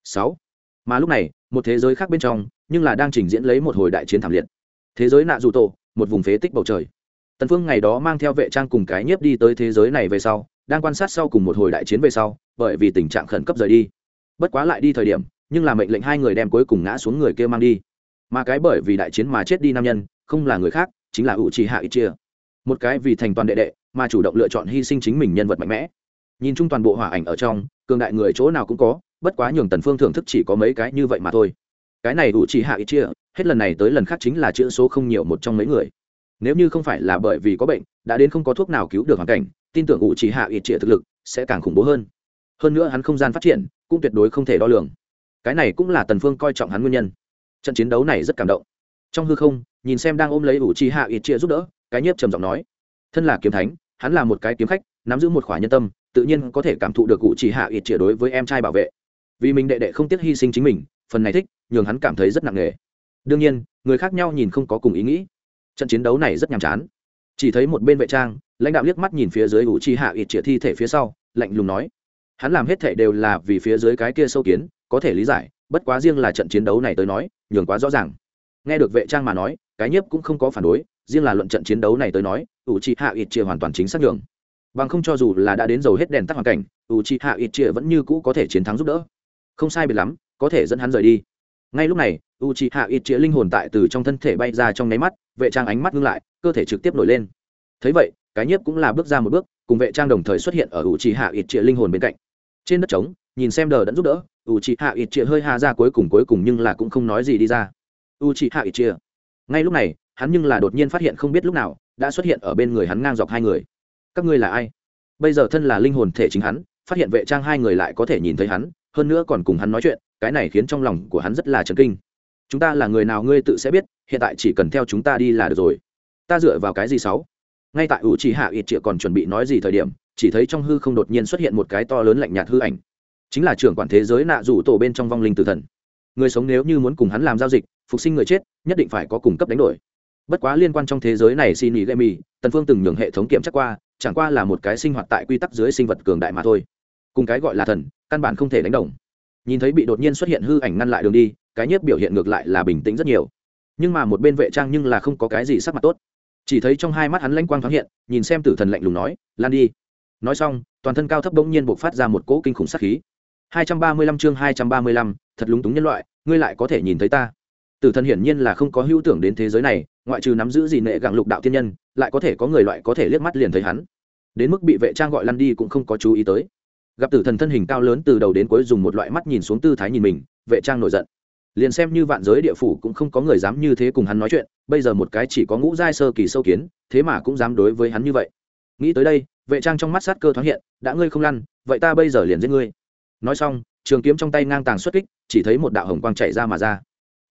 Sáu. Mà lúc này, một thế giới khác bên trong, nhưng là đang trình diễn lấy một hồi đại chiến thảm liệt. Thế giới nạ dù tổ, một vùng phế tích bầu trời. Tần phương ngày đó mang theo vệ trang cùng cái nhiếp đi tới thế giới này về sau, đang quan sát sau cùng một hồi đại chiến về sau, bởi vì tình trạng khẩn cấp rời đi. Bất quá lại đi thời điểm nhưng là mệnh lệnh hai người đem cuối cùng ngã xuống người kia mang đi. Mà cái bởi vì đại chiến mà chết đi nam nhân, không là người khác, chính là u trì hạ ít chia một cái vì thành toàn đệ đệ, mà chủ động lựa chọn hy sinh chính mình nhân vật mạnh mẽ. Nhìn chung toàn bộ hỏa ảnh ở trong, cường đại người chỗ nào cũng có, bất quá nhường tần phương thưởng thức chỉ có mấy cái như vậy mà thôi. Cái này u trì hạ ít chia hết lần này tới lần khác chính là chữ số không nhiều một trong mấy người. Nếu như không phải là bởi vì có bệnh, đã đến không có thuốc nào cứu được hoàn cảnh, tin tưởng u trì hạ ít chia thực lực sẽ càng khủng bố hơn. Hơn nữa hắn không gian phát triển, cũng tuyệt đối không thể đo lường cái này cũng là tần phương coi trọng hắn nguyên nhân. Trận chiến đấu này rất cảm động. Trong hư không, nhìn xem đang ôm lấy ủ chi hạ ít chia giúp đỡ, cái nhiếp trầm giọng nói, thân là kiếm thánh, hắn là một cái kiếm khách, nắm giữ một khỏa nhân tâm, tự nhiên có thể cảm thụ được ủ chi hạ ít chia đối với em trai bảo vệ. Vì mình đệ đệ không tiếc hy sinh chính mình, phần này thích, nhường hắn cảm thấy rất nặng nề. Đương nhiên, người khác nhau nhìn không có cùng ý nghĩ. Trận chiến đấu này rất nhàm chán. Chỉ thấy một bên vệ trang, lãnh đạo liếc mắt nhìn phía dưới ủ chi hạ ít chia thi thể phía sau, lạnh lùng nói, hắn làm hết thể đều là vì phía dưới cái kia sâu kiến có thể lý giải, bất quá riêng là trận chiến đấu này tới nói, nhường quá rõ ràng. Nghe được vệ trang mà nói, cái nhiếp cũng không có phản đối, riêng là luận trận chiến đấu này tới nói u chi hạ ít chia hoàn toàn chính xác nhường. Bằng không cho dù là đã đến dầu hết đèn tắt hoàn cảnh u chi hạ ít chia vẫn như cũ có thể chiến thắng giúp đỡ. Không sai biệt lắm, có thể dẫn hắn rời đi. Ngay lúc này u c h i hạ ít chĩa linh hồn tại từ trong thân thể bay ra trong nháy mắt, vệ trang ánh mắt ngưng lại, cơ thể trực tiếp nổi lên. Thấy vậy, cái nhiếp cũng là bước ra một bước, cùng vệ trang đồng thời xuất hiện ở u c h i hạ ít chĩa linh hồn bên cạnh. Trên đất trống, nhìn xem đờ đẫn giúp đỡ u c h i hạ ít chia hơi hà ra cuối cùng cuối cùng nhưng là cũng không nói gì đi ra. U c h i hạ ít chia ngay lúc này, hắn nhưng là đột nhiên phát hiện không biết lúc nào, đã xuất hiện ở bên người hắn ngang dọc hai người. Các ngươi là ai? Bây giờ thân là linh hồn thể chính hắn, phát hiện vệ trang hai người lại có thể nhìn thấy hắn, hơn nữa còn cùng hắn nói chuyện, cái này khiến trong lòng của hắn rất là chấn kinh. Chúng ta là người nào ngươi tự sẽ biết, hiện tại chỉ cần theo chúng ta đi là được rồi. Ta dựa vào cái gì sáu? Ngay tại ủ chỉ hạ ít triệu còn chuẩn bị nói gì thời điểm, chỉ thấy trong hư không đột nhiên xuất hiện một cái to lớn lạnh nhạt hư ảnh chính là trưởng quản thế giới nạ rủ tổ bên trong vong linh tử thần. Người sống nếu như muốn cùng hắn làm giao dịch, phục sinh người chết, nhất định phải có cung cấp đánh đổi. Bất quá liên quan trong thế giới này xin ý gây mì, tần phương từng nhường hệ thống kiểm chắc qua, chẳng qua là một cái sinh hoạt tại quy tắc dưới sinh vật cường đại mà thôi. Cùng cái gọi là thần, căn bản không thể đánh đồng. Nhìn thấy bị đột nhiên xuất hiện hư ảnh ngăn lại đường đi, cái nhiếp biểu hiện ngược lại là bình tĩnh rất nhiều. Nhưng mà một bên vệ trang nhưng là không có cái gì sắc mặt tốt. Chỉ thấy trong hai mắt hắn lanh quang thoáng hiện, nhìn xem tử thần lạnh lùng nói, lan đi. Nói xong, toàn thân cao thấp bỗng nhiên bộc phát ra một cỗ kinh khủng sắc khí. 235 chương 235, thật lúng túng nhân loại ngươi lại có thể nhìn thấy ta. Tử thần hiển nhiên là không có hữu tưởng đến thế giới này ngoại trừ nắm giữ gì nệ gặng lục đạo thiên nhân lại có thể có người loại có thể liếc mắt liền thấy hắn. Đến mức bị vệ trang gọi lăn đi cũng không có chú ý tới. Gặp tử thần thân hình cao lớn từ đầu đến cuối dùng một loại mắt nhìn xuống tư thái nhìn mình vệ trang nổi giận. Liền xem như vạn giới địa phủ cũng không có người dám như thế cùng hắn nói chuyện bây giờ một cái chỉ có ngũ giai sơ kỳ sâu kiến thế mà cũng dám đối với hắn như vậy. Nghĩ tới đây vệ trang trong mắt sát cơ thoáng hiện đã ngươi không lăn vậy ta bây giờ liền giết ngươi nói xong, trường kiếm trong tay ngang tàng xuất kích, chỉ thấy một đạo hồng quang chạy ra mà ra.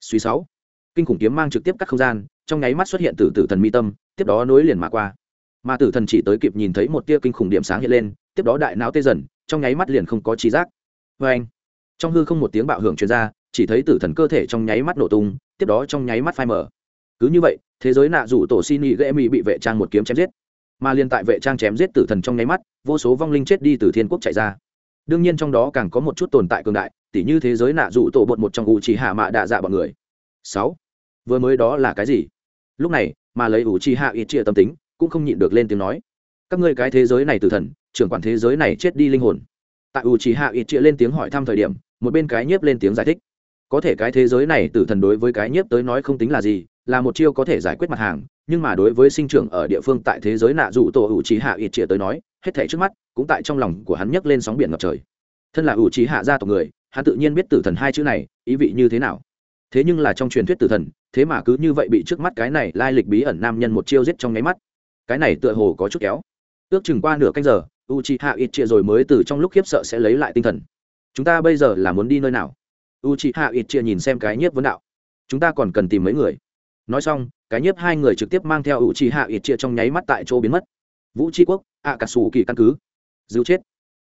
Suy sáu. Kinh khủng kiếm mang trực tiếp cắt không gian, trong nháy mắt xuất hiện từ tử thần mi tâm, tiếp đó nối liền mà qua. Mà tử thần chỉ tới kịp nhìn thấy một tia kinh khủng điểm sáng hiện lên, tiếp đó đại não tê dần, trong nháy mắt liền không có trí giác. Vê anh, trong hư không một tiếng bạo hưởng chuyên r a chỉ thấy tử thần cơ thể trong nháy mắt nổ tung, tiếp đó trong nháy mắt phai mở cứ như vậy, thế giới nạ rủ tổ xin y ghệ mỹ bị vệ trang một kiếm chém giết. Mà liên tại vệ trang chém giết tử thần trong nháy mắt, vô số vong linh chết đi từ thiên quốc chạy ra đương nhiên trong đó càng có một chút tồn tại cường đại, tỉ như thế giới nạ dụ tổ bột một trong ủ chỉ hạ mạ đạ dạ bọn người. Sáu, vừa mới đó là cái gì? Lúc này, mà lấy ủ trì hạ ít chia tâm tính, cũng không nhịn được lên tiếng nói. Các ngươi cái thế giới này tử thần, trưởng quản thế giới này chết đi linh hồn. Tại ủ trì hạ ít chia lên tiếng hỏi thăm thời điểm, một bên cái nhiếp lên tiếng giải thích. Có thể cái thế giới này tử thần đối với cái nhiếp tới nói không tính là gì, là một chiêu có thể giải quyết mặt hàng, nhưng mà đối với sinh trưởng ở địa phương tại thế giới nạ dụ tổ ủ trì hạ ít chia tới nói hết thảy trước mắt, cũng tại trong lòng của hắn nhấc lên sóng biển ngập trời. Thân là ủ trí hạ gia tộc người, hắn tự nhiên biết tử thần hai chữ này, ý vị như thế nào. Thế nhưng là trong truyền thuyết tử thần, thế mà cứ như vậy bị trước mắt cái này lai lịch bí ẩn nam nhân một chiêu giết trong nháy mắt. Cái này tựa hồ có chút kéo. Ước chừng qua nửa canh giờ u c h i hạ ít chia rồi mới từ trong lúc khiếp sợ sẽ lấy lại tinh thần. Chúng ta bây giờ là muốn đi nơi nào? U c h i hạ ít chia nhìn xem cái nhiếp vấn đạo. Chúng ta còn cần tìm mấy người. Nói xong, cái nhiếp hai người trực tiếp mang theo u c h i hạ ít chia trong nháy mắt tại chỗ biến mất vũ tri quốc, ạ cả sủ kỳ căn cứ. Dư chết.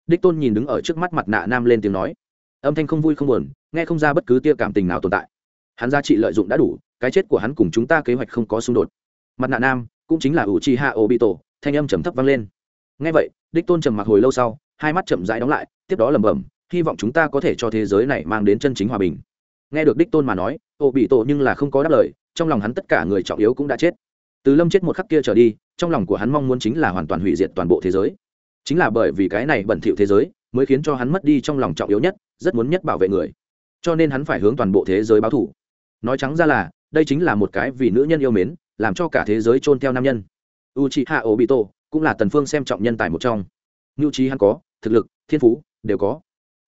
Đích tôn nhìn đứng ở trước mắt mặt nạ nam lên tiếng nói. Âm thanh không vui không buồn, nghe không ra bất cứ tia cảm tình nào tồn tại. Hắn giá trị lợi dụng đã đủ, cái chết của hắn cùng chúng ta kế hoạch không có xung đột. Mặt nạ nam, cũng chính là ủ chi hạ ô bị tổ thanh âm trầm thấp vang lên. Nghe vậy, đích tôn trầm mặc hồi lâu sau, hai mắt chậm rãi đóng lại, tiếp đó lẩm bẩm, hy vọng chúng ta có thể cho thế giới này mang đến chân chính hòa bình. Nghe được đích tôn mà nói ô bị tổ nhưng là không có đáp lời, trong lòng hắn tất cả người trọng yếu cũng đã chết. Từ lâm chết một khắc kia trở đi trong lòng của hắn mong muốn chính là hoàn toàn hủy diệt toàn bộ thế giới. Chính là bởi vì cái này bẩn thỉu thế giới mới khiến cho hắn mất đi trong lòng trọng yếu nhất, rất muốn nhất bảo vệ người. Cho nên hắn phải hướng toàn bộ thế giới báo thủ nói trắng ra là, đây chính là một cái vì nữ nhân yêu mến, làm cho cả thế giới chôn theo nam nhân. U c h i cũng là tần phương xem trọng nhân tài một trong. Nhu trí hắn có, thực lực, thiên phú, đều có.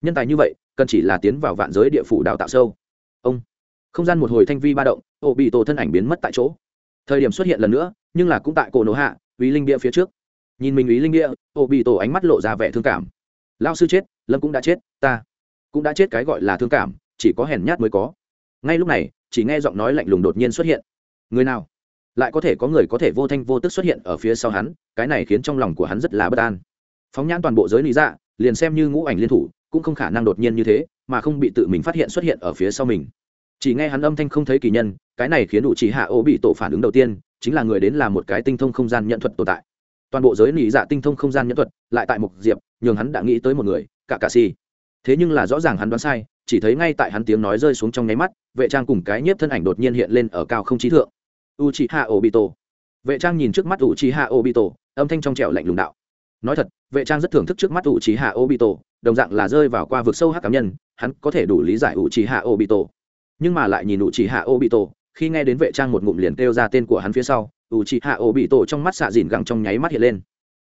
Nhân tài như vậy, cần chỉ là tiến vào vạn giới địa phủ đào tạo sâu. Ông. Không gian một hồi thanh vi ba động ô bị tổ thân ảnh biến mất tại chỗ. Thời điểm xuất hiện lần nữa nhưng là cũng tại cổ nổ hạ ý linh bia phía trước. Nhìn mình ý linh bia, ô bị tổ ánh mắt lộ ra vẻ thương cảm. Lao sư chết, lâm cũng đã chết, ta cũng đã chết, cái gọi là thương cảm, chỉ có hèn nhát mới có. Ngay lúc này, chỉ nghe giọng nói lạnh lùng đột nhiên xuất hiện. Người nào? Lại có thể có người có thể vô thanh vô tức xuất hiện ở phía sau hắn, cái này khiến trong lòng của hắn rất là bất an. Phóng nhãn toàn bộ giới lý dạ liền xem như ngũ ảnh liên thủ, cũng không khả năng đột nhiên như thế, mà không bị tự mình phát hiện xuất hiện ở phía sau mình. Chỉ nghe hắn âm thanh không thấy kỳ nhân, cái này khiến đủ chỉ hạ ô bị tổ phản ứng đầu tiên chính là người đến là một cái tinh thông không gian nhận thuật tồn tại. Toàn bộ giới nỉ dạ tinh thông không gian nhận thuật, lại tại mục diệp, nhường hắn đã nghĩ tới một người, cả cà si. Thế nhưng là rõ ràng hắn đoán sai, chỉ thấy ngay tại hắn tiếng nói rơi xuống trong nháy mắt, vệ trang cùng cái nhiếp thân ảnh đột nhiên hiện lên ở cao không trí thượng. U c h obito. Vệ trang nhìn trước mắt u c h obito, âm thanh trong trẻo lạnh lùng đạo. Nói thật, vệ trang rất thưởng thức trước mắt u c h obito, đồng dạng là rơi vào qua vực sâu hắc cảm nhân, hắn có thể đủ lý giải u trì hạ ô bị tổ nhưng mà lại nhìn u trì hạ ô bị tổ khi nghe đến vệ trang một ngụm liền kêu ra tên của hắn phía sau, ủ trì hạ ổ bị tổ trong mắt xạ dìn gẳng trong nháy mắt hiện lên.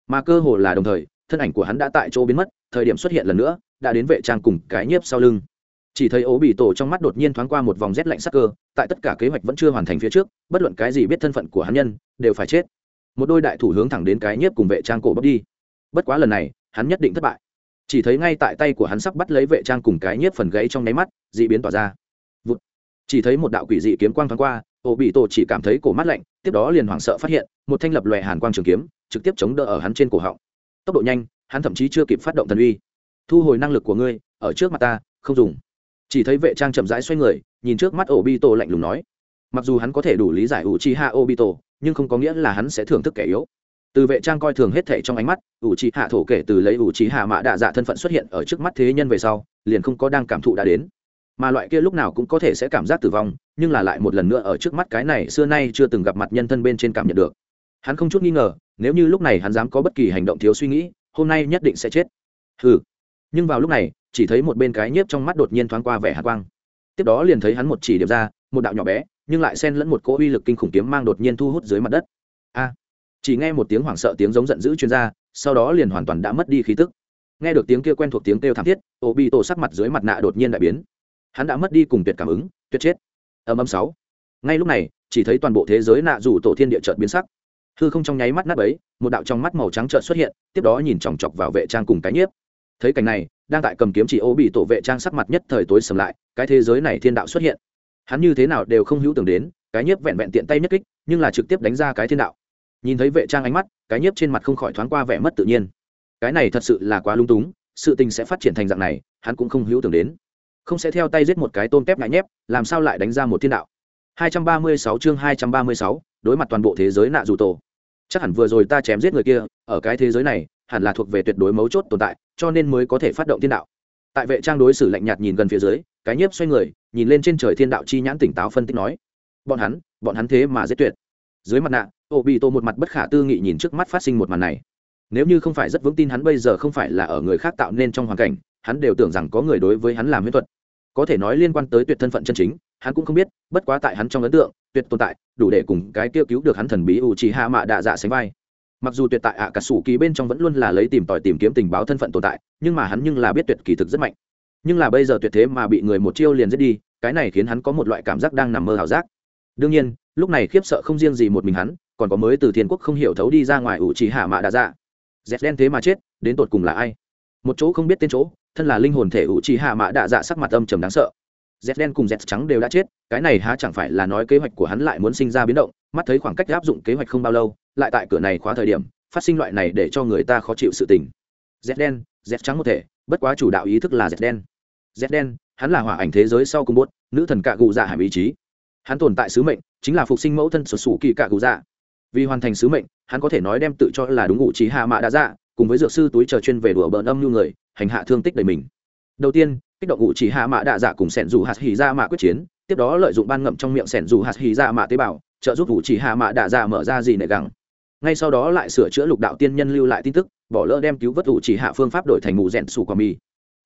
Mà cơ hồ là đồng thời, thân ảnh của hắn đã tại chỗ biến mất, thời điểm xuất hiện lần nữa, đã đến vệ trang cùng cái nhiếp sau lưng. Chỉ thấy ố bị tổ trong mắt đột nhiên thoáng qua một vòng rét lạnh sắc cơ, tại tất cả kế hoạch vẫn chưa hoàn thành phía trước, bất luận cái gì biết thân phận của hắn nhân, đều phải chết. Một đôi đại thủ hướng thẳng đến cái nhiếp cùng vệ trang cổ bóc đi. Bất quá lần này, hắn nhất định thất bại. Chỉ thấy ngay tại tay của hắn sắp bắt lấy vệ trang cùng cái nhiếp phần gãy trong nháy mắt, dị biến tỏa ra chỉ thấy một đạo quỷ dị kiếm quang thoáng qua ổ bị tổ chỉ cảm thấy cổ mắt lạnh, tiếp đó liền hoảng sợ phát hiện, một thanh lập lòe hàn quang trường kiếm, trực tiếp chống đỡ ở hắn trên cổ họng. Tốc độ nhanh, hắn thậm chí chưa kịp phát động thần uy. Thu hồi năng lực của ngươi, ở trước mặt ta, không dùng. Chỉ thấy vệ trang chậm rãi xoay người, nhìn trước mắt ổ bị tổ lạnh lùng nói. Mặc dù hắn có thể đủ lý giải ủ chi hạ ổ bị tổ nhưng không có nghĩa là hắn sẽ thưởng thức kẻ yếu. Từ vệ trang coi thường hết thệ trong ánh mắt ủ chi hạ thổ kể từ lấy ủ chi hạ mạ đạ dạ thân phận xuất hiện ở trước mắt thế nhân về sau, liền không có đang cảm thụ đã đến mà loại kia lúc nào cũng có thể sẽ cảm giác tử vong, nhưng là lại một lần nữa ở trước mắt cái này xưa nay chưa từng gặp mặt nhân thân bên trên cảm nhận được. Hắn không chút nghi ngờ, nếu như lúc này hắn dám có bất kỳ hành động thiếu suy nghĩ, hôm nay nhất định sẽ chết. Hừ. Nhưng vào lúc này, chỉ thấy một bên cái nhiếp trong mắt đột nhiên thoáng qua vẻ hạ quang. Tiếp đó liền thấy hắn một chỉ điểm ra, một đạo nhỏ bé, nhưng lại xen lẫn một cỗ uy lực kinh khủng kiếm mang đột nhiên thu hút dưới mặt đất. A. Chỉ nghe một tiếng hoảng sợ tiếng giống giận dữ chuyên r a sau đó liền hoàn toàn đã mất đi khí tức. Nghe được tiếng kia quen thuộc tiếng kêu thảm thiết ô bị tổ sắc mặt dưới mặt nạ đột nhiên đại biến hắn đã mất đi cùng tuyệt cảm ứng, tuyệt chết. Âm âm sáu. Ngay lúc này, chỉ thấy toàn bộ thế giới nạ rủ tổ thiên địa trợt biến sắc. Hư không trong nháy mắt nát ấy một đạo trong mắt màu trắng trợt xuất hiện, tiếp đó nhìn chòng chọc vào vệ trang cùng cái nhiếp. Thấy cảnh này, đang tại cầm kiếm chỉ ô bị tổ vệ trang sắc mặt nhất thời tối sầm lại, cái thế giới này thiên đạo xuất hiện. Hắn như thế nào đều không hữu tưởng đến, cái nhiếp vẹn vẹn tiện tay nhất kích, nhưng là trực tiếp đánh ra cái thiên đạo. Nhìn thấy vệ trang ánh mắt, cái nhiếp trên mặt không khỏi thoáng qua vẻ mất tự nhiên. Cái này thật sự là quá lung túng, sự tình sẽ phát triển thành dạng này, hắn cũng không hữu tưởng đến không sẽ theo tay giết một cái tôm kép ngại nhép làm sao lại đánh ra một thiên đạo? 236 chương 236, đối mặt toàn bộ thế giới nạ dù tổ. Chắc hẳn vừa rồi ta chém giết người kia ở cái thế giới này hẳn là thuộc về tuyệt đối mấu chốt tồn tại cho nên mới có thể phát động thiên đạo. Tại vệ trang đối xử lạnh nhạt nhìn gần phía dưới cái nhiếp xoay người nhìn lên trên trời thiên đạo chi nhãn tỉnh táo phân tích nói bọn hắn bọn hắn thế mà giết tuyệt. Dưới mặt nạ ô bị tô một mặt bất khả tư nghị nhìn trước mắt phát sinh một màn này. Nếu như không phải rất vững tin hắn bây giờ không phải là ở người khác tạo nên trong hoàn cảnh hắn đều tưởng rằng có người đối với hắn làm huyết thuật có thể nói liên quan tới tuyệt thân phận chân chính, hắn cũng không biết, bất quá tại hắn trong ấn tượng, tuyệt tồn tại, đủ để cùng cái kêu cứu được hắn thần bí u chỉ hạ mạ đạ dạ sánh vai. Mặc dù tuyệt tại ạ cả sủ kỳ bên trong vẫn luôn là lấy tìm tòi tìm kiếm tình báo thân phận tồn tại, nhưng mà hắn nhưng là biết tuyệt kỳ thực rất mạnh. Nhưng là bây giờ tuyệt thế mà bị người một chiêu liền giết đi, cái này khiến hắn có một loại cảm giác đang nằm mơ ảo giác. Đương nhiên, lúc này khiếp sợ không riêng gì một mình hắn, còn có mới từ thiên quốc không hiểu thấu đi ra ngoài ủ trì hạ mạ đạ dạ dẹt đen thế mà chết, đến tột cùng là ai? Một chỗ không biết tên chỗ thân là linh hồn thể ủ trì hạ mã đạ dạ sắc mặt âm trầm đáng sợ. Dẹt đen cùng dẹt trắng đều đã chết, cái này há chẳng phải là nói kế hoạch của hắn lại muốn sinh ra biến động, mắt thấy khoảng cách áp dụng kế hoạch không bao lâu, lại tại cửa này khóa thời điểm, phát sinh loại này để cho người ta khó chịu sự tình. Dẹt đen dẹt trắng một thể, bất quá chủ đạo ý thức là dẹt đen. Dẹt đen, hắn là hỏa ảnh thế giới sau cùng bốt, nữ thần cạ gù dạ hàm ý chí. Hắn tồn tại sứ mệnh, chính là phục sinh mẫu thân sổ sủ kỳ cạ gù dạ. Vì hoàn thành sứ mệnh, hắn có thể nói đem tự cho là đúng ngụ trí hạ mạ đã dạ cùng với dược sư túi chờ chuyên về đùa bỡn âm lưu người, hành hạ thương tích đầy mình. Đầu tiên, kích động ngụ chỉ hạ mạ đạ dạ cùng sẻn dù hạt hỉ ra mạ quyết chiến, tiếp đó lợi dụng ban ngậm trong miệng sẻn dù hạt hỉ ra mạ tế bào, trợ giúp ngụ chỉ hạ mạ đạ dạ mở ra gì nệ gẳng. Ngay sau đó lại sửa chữa lục đạo tiên nhân lưu lại tin tức, bỏ lỡ đem cứu vớt ngụ chỉ hạ phương pháp đổi thành ngụ rèn sủ quả mì.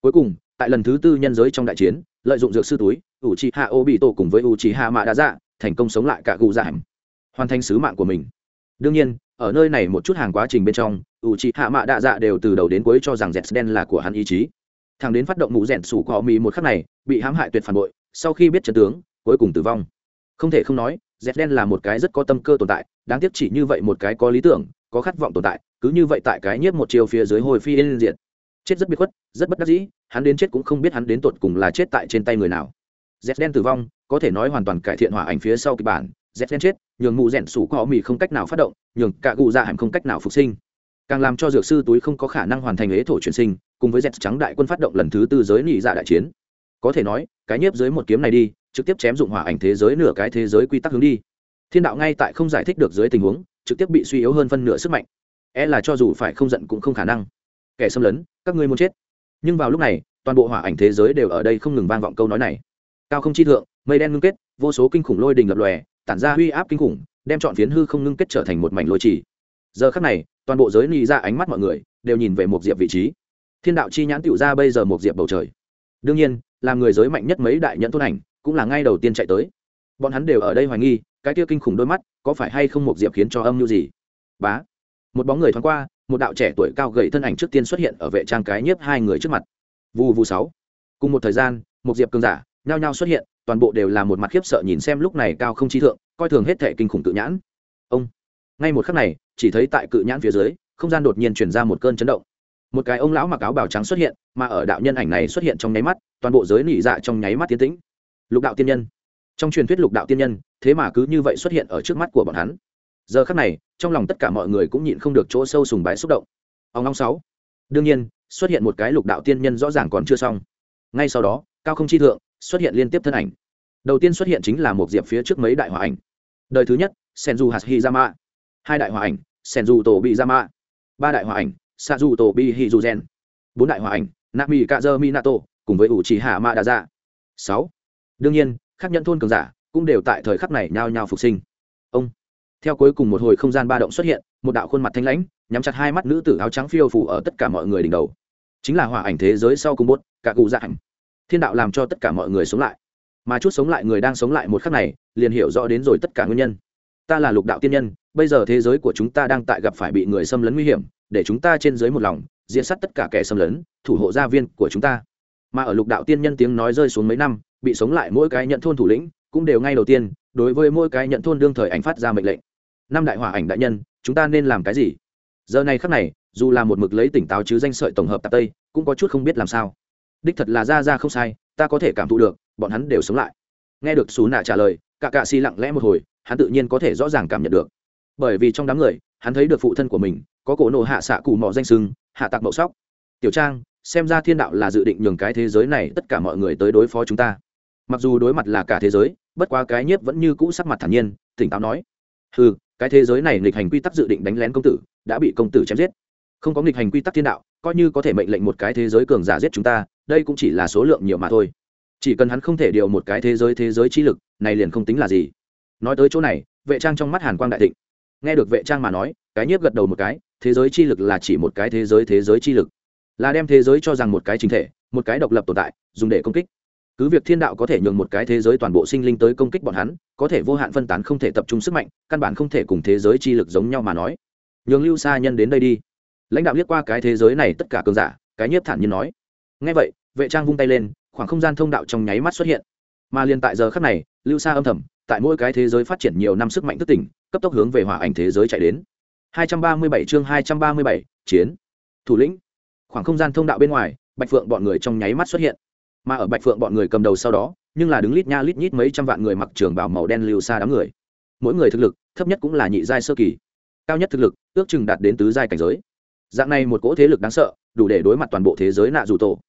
Cuối cùng, tại lần thứ tư nhân giới trong đại chiến, lợi dụng dược sư túi, ngụ chỉ hạ ô bị tổ cùng với ngụ chỉ hạ mạ đạ dạ thành công sống lại cả gù dạ giảm hoàn thành sứ mạng của mình. Đương nhiên, ở nơi này một chút hàng quá trình bên trong ủ trị hạ mạ đạ dạ đều từ đầu đến cuối cho rằng z đen là của hắn ý chí. Thằng đến phát động mũ rèn sủ cọ mì một khắc này, bị hãm hại tuyệt phản bội, sau khi biết trận tướng, cuối cùng tử vong. Không thể không nói z đen là một cái rất có tâm cơ tồn tại, đáng tiếc chỉ như vậy một cái có lý tưởng, có khát vọng tồn tại, cứ như vậy tại cái nhiếp một chiều phía dưới hồi phi yên diện chết rất biệt khuất, rất bất đắc dĩ, hắn đến chết cũng không biết hắn đến tột cùng là chết tại trên tay người nào. Z đen tử vong, có thể nói hoàn toàn cải thiện hỏa ảnh phía sau kịch bản. Z đen chết, nhường mụ rèn sủ cọ mì không cách nào phát động, nhường cả cụ dạ hẳn không cách nào phục sinh càng làm cho dược sư túi không có khả năng hoàn thành ế thổ chuyển sinh, cùng với dẹt trắng đại quân phát động lần thứ tư giới nhị dạ đại chiến. Có thể nói, cái nhiếp dưới một kiếm này đi, trực tiếp chém dụng hỏa ảnh thế giới nửa cái thế giới quy tắc hướng đi. Thiên đạo ngay tại không giải thích được dưới tình huống, trực tiếp bị suy yếu hơn phân nửa sức mạnh. E là cho dù phải không giận cũng không khả năng. Kẻ xâm lấn, các ngươi muốn chết. Nhưng vào lúc này, toàn bộ hỏa ảnh thế giới đều ở đây không ngừng vang vọng câu nói này. Cao không chi thượng, mây đen ngưng kết, vô số kinh khủng lôi đình lập lòe, tản ra huy áp kinh khủng, đem chọn phiến hư không ngưng kết trở thành một mảnh lôi trì. Giờ khắc này toàn bộ giới ni ra dạ ánh mắt mọi người đều nhìn về một diệp vị trí. Thiên đạo chi nhãn tựu ra bây giờ một diệp bầu trời. Đương nhiên là người giới mạnh nhất mấy đại nhẫn thôn ảnh cũng là ngay đầu tiên chạy tới. Bọn hắn đều ở đây hoài nghi, cái kia kinh khủng đôi mắt có phải hay không một diệp khiến cho âm mưu gì? Bá. Một bóng người thoáng qua, một đạo trẻ tuổi cao gầy thân ảnh trước tiên xuất hiện ở vệ trang cái nhiếp hai người trước mặt. Vù vù sáu. Cùng một thời gian, một diệp cường giả nhao nhao xuất hiện, toàn bộ đều là một mặt khiếp sợ nhìn xem lúc này cao không chi thượng, coi thường hết thể kinh khủng tự nhãn. Ông ngay một khắc này, chỉ thấy tại cự nhãn phía dưới, không gian đột nhiên chuyển ra một cơn chấn động. Một cái ông lão mặc áo bào trắng xuất hiện, mà ở đạo nhân ảnh này xuất hiện trong nháy mắt, toàn bộ giới nỉ dạ trong nháy mắt tiến tĩnh. Lục đạo tiên nhân. Trong truyền thuyết lục đạo tiên nhân, thế mà cứ như vậy xuất hiện ở trước mắt của bọn hắn. Giờ khắc này, trong lòng tất cả mọi người cũng nhịn không được chỗ sâu sùng bái xúc động. Ông long sáu. Đương nhiên, xuất hiện một cái lục đạo tiên nhân rõ ràng còn chưa xong. Ngay sau đó, cao không chi thượng xuất hiện liên tiếp thân ảnh. Đầu tiên xuất hiện chính là một diệp phía trước mấy đại hòa ảnh. Đời thứ nhất, senju hashihama hai đại hòa ảnh senju tổ bị yama ba đại hòa ảnh sazu tổ bị hizuzen bốn đại hòa ảnh nami kazer minato cùng với ủ trì hạ ma đa dạ sáu. Đương nhiên khắc nhận thôn cường giả cũng đều tại thời khắc này nhao nhao phục sinh. Ông. Theo cuối cùng một hồi không gian ba động xuất hiện, một đạo khuôn mặt thanh lãnh, nhắm chặt hai mắt nữ tử áo trắng phiêu phủ ở tất cả mọi người đỉnh đầu. Chính là hòa ảnh thế giới sau cùng bốt, cả cụ dạ ảnh. Thiên đạo làm cho tất cả mọi người sống lại. Mà chút sống lại người đang sống lại một khắc này, liền hiểu rõ đến rồi tất cả nguyên nhân ta là lục đạo tiên nhân, bây giờ thế giới của chúng ta đang tại gặp phải bị người xâm lấn nguy hiểm, để chúng ta trên dưới một lòng diễn sát tất cả kẻ xâm lấn, thủ hộ gia viên của chúng ta. Mà ở lục đạo tiên nhân tiếng nói rơi xuống mấy năm, bị sống lại mỗi cái nhận thôn thủ lĩnh, cũng đều ngay đầu tiên, đối với mỗi cái nhận thôn đương thời ảnh phát ra mệnh lệnh. Năm đại hỏa ảnh đại nhân, chúng ta nên làm cái gì? Giờ này khắc này, dù là một mực lấy tỉnh táo chứ danh sợi tổng hợp tạp tây, cũng có chút không biết làm sao. Đích thật là ra ra không sai, ta có thể cảm thụ được, bọn hắn đều sống lại. Nghe được xú nạ trả lời cả cạ xì lặng lẽ một hồi hắn tự nhiên có thể rõ ràng cảm nhận được. Bởi vì trong đám người, hắn thấy được phụ thân của mình, có cổ nộ hạ xạ cụ mò danh sưng, hạ tạc mậu sóc. Tiểu trang, xem ra thiên đạo là dự định nhường cái thế giới này tất cả mọi người tới đối phó chúng ta. Mặc dù đối mặt là cả thế giới, bất quá cái nhiếp vẫn như cũ sắc mặt thản nhiên, tỉnh táo nói. Ừ cái thế giới này nghịch hành quy tắc dự định đánh lén công tử, đã bị công tử chém giết. Không có nghịch hành quy tắc thiên đạo, coi như có thể mệnh lệnh một cái thế giới cường giả giết chúng ta, đây cũng chỉ là số lượng nhiều mà thôi. Chỉ cần hắn không thể điều một cái thế giới thế giới trí lực, này liền không tính là gì nói tới chỗ này, vệ trang trong mắt hàn quang đại thịnh. Nghe được vệ trang mà nói, cái nhiếp gật đầu một cái, thế giới chi lực là chỉ một cái thế giới thế giới chi lực. Là đem thế giới cho rằng một cái chính thể, một cái độc lập tồn tại, dùng để công kích. Cứ việc thiên đạo có thể nhường một cái thế giới toàn bộ sinh linh tới công kích bọn hắn, có thể vô hạn phân tán không thể tập trung sức mạnh, căn bản không thể cùng thế giới chi lực giống nhau mà nói. Nhường lưu xa nhân đến đây đi. Lãnh đạo liếc qua cái thế giới này tất cả cường giả, cái nhiếp thản nhiên nói. Ngay vậy, vệ trang vung tay lên, khoảng không gian thông đạo trong nháy mắt xuất hiện. Mà liền tại giờ khắc này, lưu xa âm thầm tại mỗi cái thế giới phát triển nhiều năm sức mạnh thức tỉnh cấp tốc hướng về hỏa ảnh thế giới chạy đến. 237 chương 237, chiến. Thủ lĩnh. Khoảng không gian thông đạo bên ngoài bạch phượng bọn người trong nháy mắt xuất hiện. Mà ở bạch phượng bọn người cầm đầu sau đó nhưng là đứng lít nha lít nhít mấy trăm vạn người mặc trường bào màu đen lưu xa đám người. Mỗi người thực lực thấp nhất cũng là nhị giai sơ kỳ. Cao nhất thực lực ước chừng đạt đến tứ giai cảnh giới. Dạng này một cỗ thế lực đáng sợ đủ để đối mặt toàn bộ thế giới nạ dù tổ.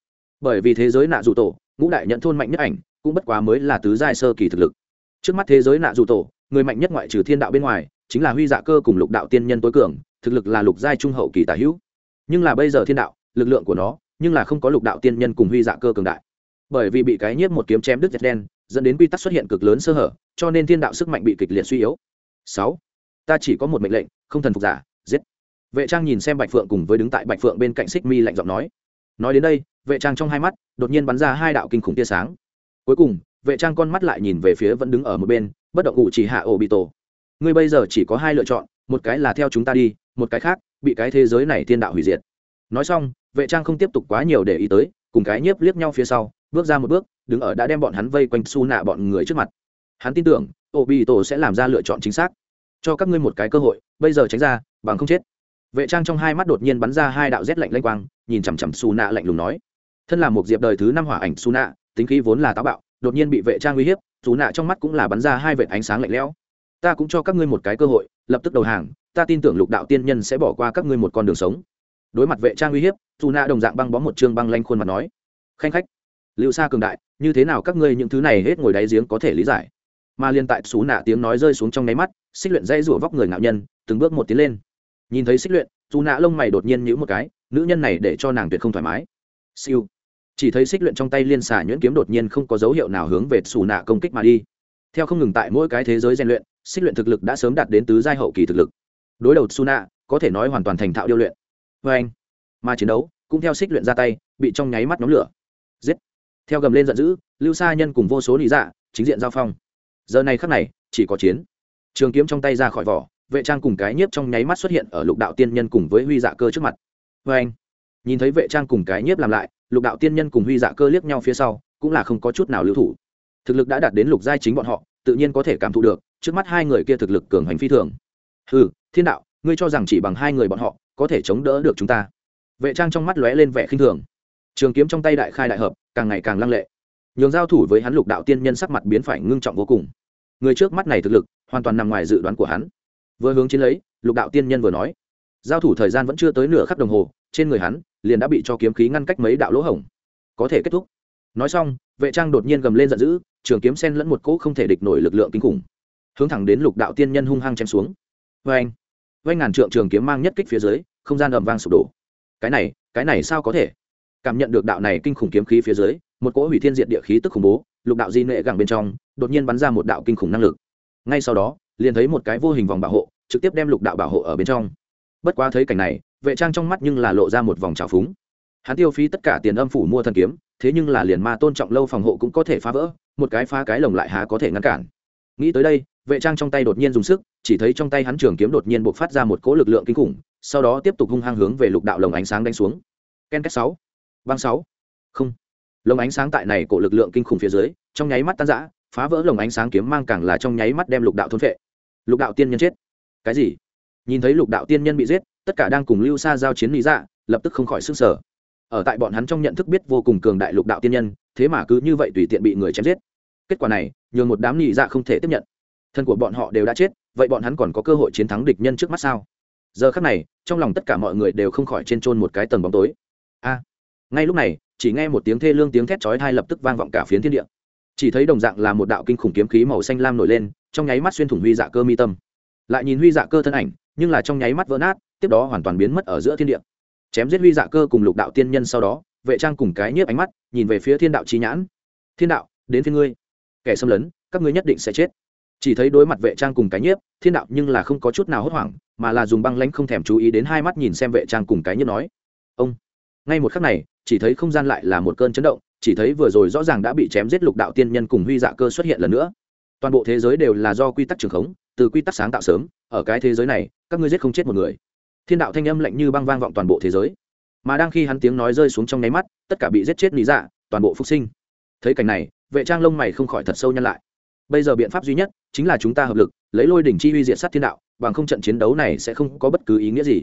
Bởi vì thế giới nạ dù tổ ngũ đại nhận thôn mạnh nhất ảnh cũng bất quá mới là tứ giai sơ kỳ thực lực trước mắt thế giới nạ dù tổ, người mạnh nhất ngoại trừ thiên đạo bên ngoài, chính là huy dạ cơ cùng lục đạo tiên nhân tối cường, thực lực là lục giai trung hậu kỳ tả hữu. Nhưng là bây giờ thiên đạo, lực lượng của nó, nhưng là không có lục đạo tiên nhân cùng huy dạ cơ cường đại. Bởi vì bị cái nhiếp một kiếm chém đứt dệt đen, dẫn đến quy tắc xuất hiện cực lớn sơ hở, cho nên thiên đạo sức mạnh bị kịch liệt suy yếu. Sáu, ta chỉ có một mệnh lệnh, không thần phục giả, giết. Vệ trang nhìn xem bạch phượng cùng với đứng tại bạch phượng bên cạnh xích mi lạnh giọng nói. Nói đến đây, vệ trang trong hai mắt, đột nhiên bắn ra hai đạo kinh khủng tia sáng. Cuối cùng vệ trang con mắt lại nhìn về phía vẫn đứng ở một bên, bất động ủ chỉ hạ ổ bị tổ. Ngươi bây giờ chỉ có hai lựa chọn, một cái là theo chúng ta đi, một cái khác, bị cái thế giới này thiên đạo hủy diệt. Nói xong, vệ trang không tiếp tục quá nhiều để ý tới, cùng cái nhiếp liếc nhau phía sau, bước ra một bước, đứng ở đã đem bọn hắn vây quanh su nạ bọn người trước mặt. Hắn tin tưởng, ổ bị tổ sẽ làm ra lựa chọn chính xác. Cho các ngươi một cái cơ hội, bây giờ tránh ra, bằng không chết. Vệ trang trong hai mắt đột nhiên bắn ra hai đạo rét lạnh lanh quang, nhìn chằm chằm su nạ lạnh lùng nói. Thân là một diệp đời thứ năm hỏa ảnh su nạ, tính khí vốn là táo bạo đột nhiên bị vệ trang uy hiếp, dù nạ trong mắt cũng là bắn ra hai vệt ánh sáng lạnh lẽo. Ta cũng cho các ngươi một cái cơ hội, lập tức đầu hàng, ta tin tưởng lục đạo tiên nhân sẽ bỏ qua các ngươi một con đường sống. Đối mặt vệ trang uy hiếp, dù nạ đồng dạng băng bó một chương băng lanh khuôn mặt nói, khanh khách, lưu xa cường đại, như thế nào các ngươi những thứ này hết ngồi đáy giếng có thể lý giải? Mà liên tại xú nạ tiếng nói rơi xuống trong nháy mắt, xích luyện dây rủa vóc người ngạo nhân, từng bước một tiến lên. Nhìn thấy xích luyện, dù nạ lông mày đột nhiên nhữ một cái, nữ nhân này để cho nàng tuyệt không thoải mái. Siêu chỉ thấy xích luyện trong tay liên xả nhuyễn kiếm đột nhiên không có dấu hiệu nào hướng về xù nạ công kích mà đi. Theo không ngừng tại mỗi cái thế giới rèn luyện, xích luyện thực lực đã sớm đạt đến tứ giai hậu kỳ thực lực. Đối đầu xù nạ, có thể nói hoàn toàn thành thạo điêu luyện. Vê anh, mà chiến đấu cũng theo xích luyện ra tay, bị trong nháy mắt nhóm lửa. Giết. Theo gầm lên giận dữ, lưu sa nhân cùng vô số lý dạ chính diện giao phong. Giờ này khắc này, chỉ có chiến. Trường kiếm trong tay ra khỏi vỏ, vệ trang cùng cái nhiếp trong nháy mắt xuất hiện ở lục đạo tiên nhân cùng với huy dạ cơ trước mặt. Vê anh nhìn thấy vệ trang cùng cái nhiếp làm lại, lục đạo tiên nhân cùng huy dạ cơ liếc nhau phía sau, cũng là không có chút nào lưu thủ. Thực lực đã đạt đến lục giai chính bọn họ, tự nhiên có thể cảm thụ được, trước mắt hai người kia thực lực cường hành phi thường. Ừ thiên đạo, ngươi cho rằng chỉ bằng hai người bọn họ, có thể chống đỡ được chúng ta? Vệ trang trong mắt lóe lên vẻ khinh thường. Trường kiếm trong tay đại khai đại hợp, càng ngày càng lăng lệ. Nhường giao thủ với hắn lục đạo tiên nhân sắc mặt biến phải ngưng trọng vô cùng. Người trước mắt này thực lực, hoàn toàn nằm ngoài dự đoán của hắn. Vừa hướng chiến lấy, lục đạo tiên nhân vừa nói, giao thủ thời gian vẫn chưa tới nửa khắc đồng hồ, trên người hắn liền đã bị cho kiếm khí ngăn cách mấy đạo lỗ hổng. Có thể kết thúc. Nói xong, vệ trang đột nhiên gầm lên giận dữ, trường kiếm sen lẫn một cỗ không thể địch nổi lực lượng kinh khủng, hướng thẳng đến lục đạo tiên nhân hung hăng chém xuống. Vê anh vê ngàn trượng trường kiếm mang nhất kích phía dưới, không gian ầm vang sụp đổ. Cái này cái này sao có thể? Cảm nhận được đạo này kinh khủng kiếm khí phía dưới, một cỗ hủy thiên diệt địa khí tức khủng bố, lục đạo di nệ gẳng bên trong, đột nhiên bắn ra một đạo kinh khủng năng lực. Ngay sau đó, liền thấy một cái vô hình vòng bảo hộ, trực tiếp đem lục đạo bảo hộ ở bên trong. Bất quá thấy cảnh này vệ trang trong mắt nhưng là lộ ra một vòng trào phúng. Hắn tiêu phí tất cả tiền âm phủ mua thần kiếm, thế nhưng là liền ma tôn trọng lâu phòng hộ cũng có thể phá vỡ, một cái phá cái lồng lại há có thể ngăn cản. Nghĩ tới đây, vệ trang trong tay đột nhiên dùng sức, chỉ thấy trong tay hắn trường kiếm đột nhiên buộc phát ra một cỗ lực lượng kinh khủng, sau đó tiếp tục hung hăng hướng về lục đạo lồng ánh sáng đánh xuống. Ken két sáu, băng sáu, không. Lồng ánh sáng tại này cổ lực lượng kinh khủng phía dưới, trong nháy mắt tan rã, phá vỡ lồng ánh sáng kiếm mang càng là trong nháy mắt đem lục đạo thôn phệ. Lục đạo tiên nhân chết. Cái gì? Nhìn thấy lục đạo tiên nhân bị giết tất cả đang cùng lưu xa giao chiến lý dạ lập tức không khỏi sức sở ở tại bọn hắn trong nhận thức biết vô cùng cường đại lục đạo tiên nhân, thế mà cứ như vậy tùy tiện bị người chém giết. Kết quả này, nhường một đám nhị dạ không thể tiếp nhận. Thân của bọn họ đều đã chết, vậy bọn hắn còn có cơ hội chiến thắng địch nhân trước mắt sao? Giờ khắc này, trong lòng tất cả mọi người đều không khỏi trên trôn một cái tầng bóng tối. A! Ngay lúc này, chỉ nghe một tiếng thê lương tiếng thét chói thai lập tức vang vọng cả phiến thiên địa. Chỉ thấy đồng dạng là một đạo kinh khủng kiếm khí màu xanh lam nổi lên, trong nháy mắt xuyên thủng huy dạ cơ mi tâm. Lại nhìn huy dạ cơ thân ảnh, nhưng là trong nháy mắt vỡ nát tiếp đó hoàn toàn biến mất ở giữa thiên địa. Chém giết huy dạ cơ cùng lục đạo tiên nhân sau đó, vệ trang cùng cái nhiếp ánh mắt, nhìn về phía thiên đạo trí nhãn. Thiên đạo, đến phía ngươi. Kẻ xâm lấn, các ngươi nhất định sẽ chết. Chỉ thấy đối mặt vệ trang cùng cái nhiếp, thiên đạo nhưng là không có chút nào hốt hoảng, mà là dùng băng lãnh không thèm chú ý đến hai mắt nhìn xem vệ trang cùng cái nhiếp nói, ông. Ngay một khắc này, chỉ thấy không gian lại là một cơn chấn động, chỉ thấy vừa rồi rõ ràng đã bị chém giết lục đạo tiên nhân cùng huy dạ cơ xuất hiện lần nữa. Toàn bộ thế giới đều là do quy tắc trường khống, từ quy tắc sáng tạo sớm, ở cái thế giới này, các ngươi giết không chết một người thiên đạo thanh âm lạnh như băng vang vọng toàn bộ thế giới. Mà đang khi hắn tiếng nói rơi xuống trong nháy mắt, tất cả bị giết chết lý dạ toàn bộ phục sinh. Thấy cảnh này, vệ trang lông mày không khỏi thật sâu nhăn lại. Bây giờ biện pháp duy nhất chính là chúng ta hợp lực, lấy lôi đỉnh chi uy diệt sát thiên đạo, bằng không trận chiến đấu này sẽ không có bất cứ ý nghĩa gì.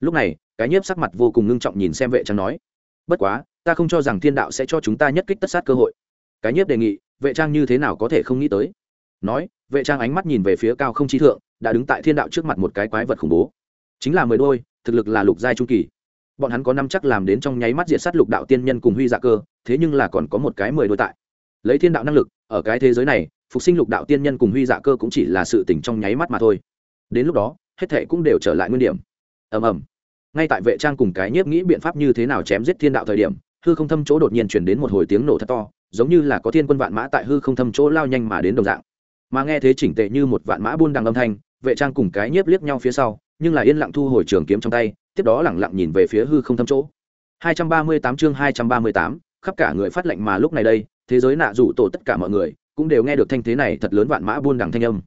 Lúc này, cái nhiếp sắc mặt vô cùng ngưng trọng nhìn xem vệ trang nói, bất quá, ta không cho rằng thiên đạo sẽ cho chúng ta nhất kích tất sát cơ hội. Cái nhiếp đề nghị, vệ trang như thế nào có thể không nghĩ tới. Nói, vệ trang ánh mắt nhìn về phía cao không chi thượng, đã đứng tại thiên đạo trước mặt một cái quái vật khủng bố chính là mười đôi, thực lực là lục giai trung kỳ. Bọn hắn có năm chắc làm đến trong nháy mắt diệt sát lục đạo tiên nhân cùng huy dạ cơ, thế nhưng là còn có một cái mười đôi tại. Lấy thiên đạo năng lực, ở cái thế giới này, phục sinh lục đạo tiên nhân cùng huy dạ cơ cũng chỉ là sự tỉnh trong nháy mắt mà thôi. Đến lúc đó, hết thệ cũng đều trở lại nguyên điểm. Ầm ầm. Ngay tại vệ trang cùng cái nhiếp nghĩ biện pháp như thế nào chém giết thiên đạo thời điểm, hư không thâm chỗ đột nhiên chuyển đến một hồi tiếng nổ thật to, giống như là có thiên quân vạn mã tại hư không thâm chỗ lao nhanh mà đến đồng dạng. Mà nghe thế chỉnh tệ như một vạn mã buôn đằng âm thanh vệ trang cùng cái nhiếp liếc nhau phía sau nhưng là yên lặng thu hồi trường kiếm trong tay tiếp đó lẳng lặng nhìn về phía hư không thâm chỗ. 238 chương 238, khắp cả người phát lệnh mà lúc này đây thế giới nạ rủ tổ tất cả mọi người cũng đều nghe được thanh thế này thật lớn vạn mã buôn đằng thanh âm.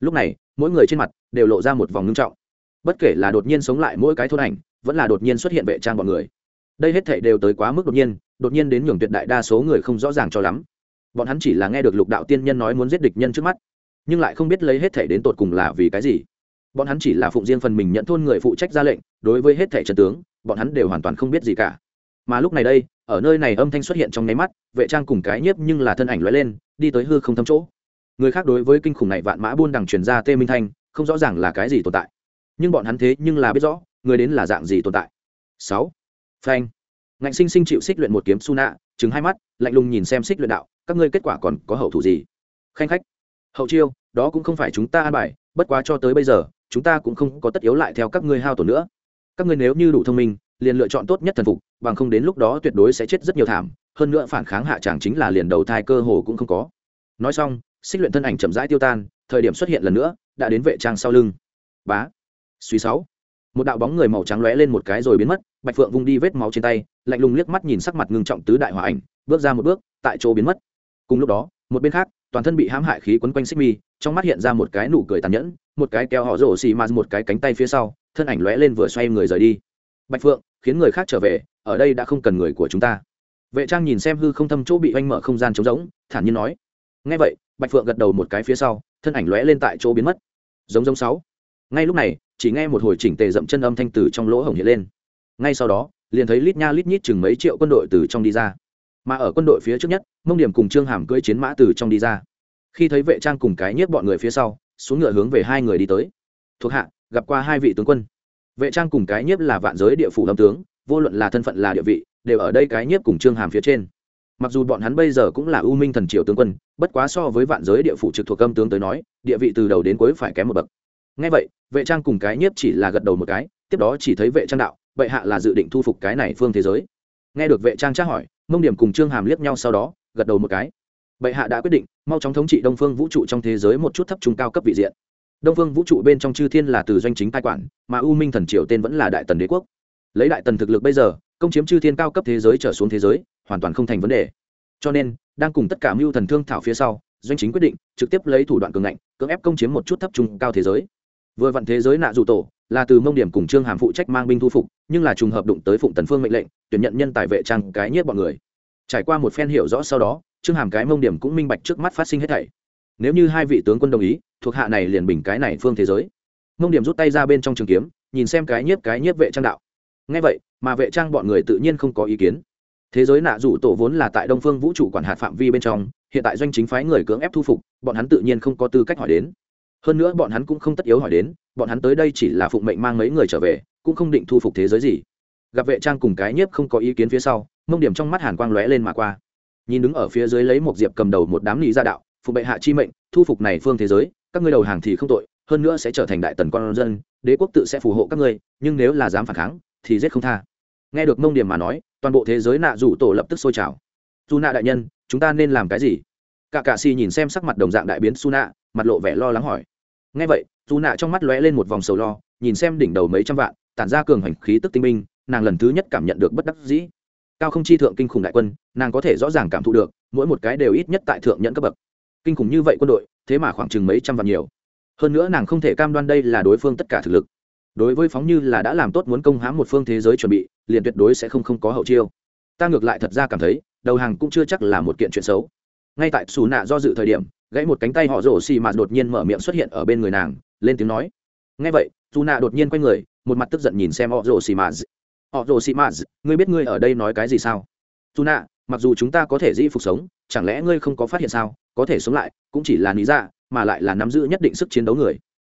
Lúc này mỗi người trên mặt đều lộ ra một vòng ngưng trọng. Bất kể là đột nhiên sống lại mỗi cái thôn ảnh vẫn là đột nhiên xuất hiện vệ trang bọn người. Đây hết thảy đều tới quá mức đột nhiên đột nhiên đến nhường tuyệt đại đa số người không rõ ràng cho lắm. Bọn hắn chỉ là nghe được lục đạo tiên nhân nói muốn giết địch nhân trước mắt nhưng lại không biết lấy hết thể đến tột cùng là vì cái gì. Bọn hắn chỉ là phụng riêng phần mình nhận thôn người phụ trách ra lệnh, đối với hết thể trần tướng, bọn hắn đều hoàn toàn không biết gì cả. Mà lúc này đây, ở nơi này âm thanh xuất hiện trong nháy mắt, vệ trang cùng cái nhiếp nhưng là thân ảnh lóe lên, đi tới hư không thâm chỗ. Người khác đối với kinh khủng này vạn mã buôn đằng truyền ra tê minh thanh, không rõ ràng là cái gì tồn tại. Nhưng bọn hắn thế nhưng là biết rõ, người đến là dạng gì tồn tại. Sáu. Phanh. Ngạnh sinh sinh chịu xích luyện một kiếm su nạ chứng hai mắt, lạnh lùng nhìn xem xích luyện đạo, các ngươi kết quả còn có hậu thủ gì? Khanh khách hậu chiêu, đó cũng không phải chúng ta an bài, bất quá cho tới bây giờ, chúng ta cũng không có tất yếu lại theo các ngươi hao tổn nữa. Các ngươi nếu như đủ thông minh, liền lựa chọn tốt nhất thần phục, bằng không đến lúc đó tuyệt đối sẽ chết rất nhiều thảm, hơn nữa phản kháng hạ chẳng chính là liền đầu thai cơ hồ cũng không có. Nói xong, xích luyện thân ảnh chậm rãi tiêu tan, thời điểm xuất hiện lần nữa, đã đến vệ trang sau lưng. Bá. Suy sáu. Một đạo bóng người màu trắng lóe lên một cái rồi biến mất, bạch phượng vung đi vết máu trên tay, lạnh lùng liếc mắt nhìn sắc mặt ngưng trọng tứ đại hòa ảnh, bước ra một bước, tại chỗ biến mất. Cùng lúc đó, một bên khác toàn thân bị hãm hại khí quấn quanh xích mi, trong mắt hiện ra một cái nụ cười tàn nhẫn, một cái keo họ rổ xì mà một cái cánh tay phía sau, thân ảnh lóe lên vừa xoay người rời đi. Bạch phượng, khiến người khác trở về, ở đây đã không cần người của chúng ta. Vệ trang nhìn xem hư không thâm chỗ bị oanh mở không gian trống rỗng, thản nhiên nói. Ngay vậy, bạch phượng gật đầu một cái phía sau, thân ảnh lóe lên tại chỗ biến mất. Giống giống sáu. Ngay lúc này, chỉ nghe một hồi chỉnh tề dậm chân âm thanh từ trong lỗ hổng hiện lên. Ngay sau đó, liền thấy lít nha lít nhít chừng mấy triệu quân đội từ trong đi ra mà ở quân đội phía trước nhất, mông điểm cùng trương hàm cưỡi chiến mã từ trong đi ra. Khi thấy vệ trang cùng cái nhiếp bọn người phía sau, xuống ngựa hướng về hai người đi tới. Thuộc hạ, gặp qua hai vị tướng quân. Vệ trang cùng cái nhiếp là vạn giới địa phủ lâm tướng, vô luận là thân phận là địa vị, đều ở đây cái nhiếp cùng trương hàm phía trên. Mặc dù bọn hắn bây giờ cũng là u minh thần triều tướng quân, bất quá so với vạn giới địa phủ trực thuộc âm tướng tới nói, địa vị từ đầu đến cuối phải kém một bậc. Ngay vậy, vệ trang cùng cái nhiếp chỉ là gật đầu một cái, tiếp đó chỉ thấy vệ trang đạo vệ hạ là dự định thu phục cái này phương thế giới nghe được vệ trang tra hỏi, mông điểm cùng trương hàm liếc nhau sau đó, gật đầu một cái. Bệ hạ đã quyết định, mau chóng thống trị đông phương vũ trụ trong thế giới một chút thấp trung cao cấp vị diện. Đông phương vũ trụ bên trong chư thiên là từ doanh chính tài quản, mà u minh thần triều tên vẫn là đại tần đế quốc. Lấy đại tần thực lực bây giờ, công chiếm chư thiên cao cấp thế giới trở xuống thế giới, hoàn toàn không thành vấn đề. Cho nên, đang cùng tất cả mưu thần thương thảo phía sau, doanh chính quyết định trực tiếp lấy thủ đoạn cường ngạnh, cưỡng ép công chiếm một chút thấp trung cao thế giới. Vừa vặn thế giới nạ dù tổ là từ mông điểm cùng trương hàm phụ trách mang binh thu phục, nhưng là trùng hợp đụng tới phụng tần phương mệnh lệnh, tuyển nhận nhân tài vệ trang cái nhiếp bọn người. Trải qua một phen hiểu rõ sau đó, trương hàm cái mông điểm cũng minh bạch trước mắt phát sinh hết thảy. Nếu như hai vị tướng quân đồng ý, thuộc hạ này liền bình cái này phương thế giới. Mông điểm rút tay ra bên trong trường kiếm, nhìn xem cái nhiếp cái nhiếp vệ trang đạo. Ngay vậy, mà vệ trang bọn người tự nhiên không có ý kiến. Thế giới nạ rủ tổ vốn là tại đông phương vũ trụ quản hạt phạm vi bên trong, hiện tại doanh chính phái người cưỡng ép thu phục, bọn hắn tự nhiên không có tư cách hỏi đến. Hơn nữa bọn hắn cũng không tất yếu hỏi đến bọn hắn tới đây chỉ là phụng mệnh mang mấy người trở về, cũng không định thu phục thế giới gì. Gặp vệ trang cùng cái nhiếp không có ý kiến phía sau, mông điểm trong mắt hàn quang lóe lên mà qua. Nhìn đứng ở phía dưới lấy một diệp cầm đầu một đám lý gia đạo phụ bệ hạ chi mệnh, thu phục này phương thế giới, các ngươi đầu hàng thì không tội, hơn nữa sẽ trở thành đại tần con dân, đế quốc tự sẽ phù hộ các ngươi, nhưng nếu là dám phản kháng, thì giết không tha. Nghe được mông điểm mà nói, toàn bộ thế giới nạ rủ tổ lập tức sôi trào. Dù nạ đại nhân, chúng ta nên làm cái gì? Cả cạ si nhìn xem sắc mặt đồng dạng đại biến su nạ mặt lộ vẻ lo lắng hỏi. Ngay vậy dù nạ trong mắt lóe lên một vòng sầu lo, nhìn xem đỉnh đầu mấy trăm vạn, tản ra cường hành khí tức tinh minh, nàng lần thứ nhất cảm nhận được bất đắc dĩ. Cao không chi thượng kinh khủng đại quân, nàng có thể rõ ràng cảm thụ được, mỗi một cái đều ít nhất tại thượng nhận cấp bậc. Kinh khủng như vậy quân đội, thế mà khoảng chừng mấy trăm vạn nhiều. Hơn nữa nàng không thể cam đoan đây là đối phương tất cả thực lực. Đối với phóng như là đã làm tốt muốn công hãm một phương thế giới chuẩn bị, liền tuyệt đối sẽ không không có hậu chiêu. Ta ngược lại thật ra cảm thấy, đầu hàng cũng chưa chắc là một kiện chuyện xấu. Ngay tại xù nạ do dự thời điểm, gãy một cánh tay họ rổ xì mà đột nhiên mở miệng xuất hiện ở bên người nàng lên tiếng nói. Ngay vậy dù nạ đột nhiên quay người, một mặt tức giận nhìn xem họ rồ xì mà họ rồ xì mã ngươi biết ngươi ở đây nói cái gì sao? Dù nạ mặc dù chúng ta có thể di phục sống, chẳng lẽ ngươi không có phát hiện sao? Có thể sống lại, cũng chỉ là lý dạ mà lại là nắm giữ nhất định sức chiến đấu người.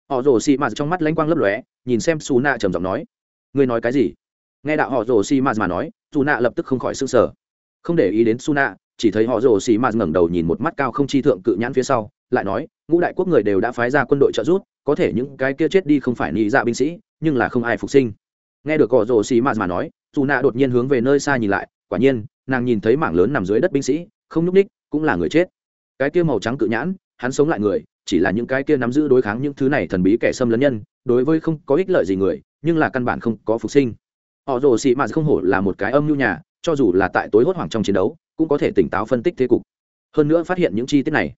Họ rồ xì mã trong mắt lãnh quang lấp lóe, nhìn xem xù nạ trầm giọng nói. Ngươi nói cái gì? Nghe đạo họ rồ xì mã mà nói dù nạ lập tức không khỏi s ư n g sở. Không để ý đến xù nạ chỉ thấy họ rồ xì mã ngẩng đầu nhìn một mắt cao không chi thượng cự nhãn phía sau lại nói, ngũ đại quốc người đều đã phái ra quân đội trợ giúp, có thể những cái kia chết đi không phải nghĩ dạ binh sĩ, nhưng là không ai phục sinh. Nghe được cỏ rồ xì mạt mà nói, dù nạ đột nhiên hướng về nơi xa nhìn lại, quả nhiên, nàng nhìn thấy mảng lớn nằm dưới đất binh sĩ, không nhúc ních cũng là người chết. Cái kia màu trắng cự nhãn, hắn sống lại người, chỉ là những cái kia nắm giữ đối kháng những thứ này thần bí kẻ xâm lấn nhân, đối với không có ích lợi gì người, nhưng là căn bản không có phục sinh. Họ rồ xì mạt không hổ là một cái âm nhu nhà, cho dù là tại tối hốt hoảng trong chiến đấu, cũng có thể tỉnh táo phân tích thế cục. Hơn nữa phát hiện những chi tiết này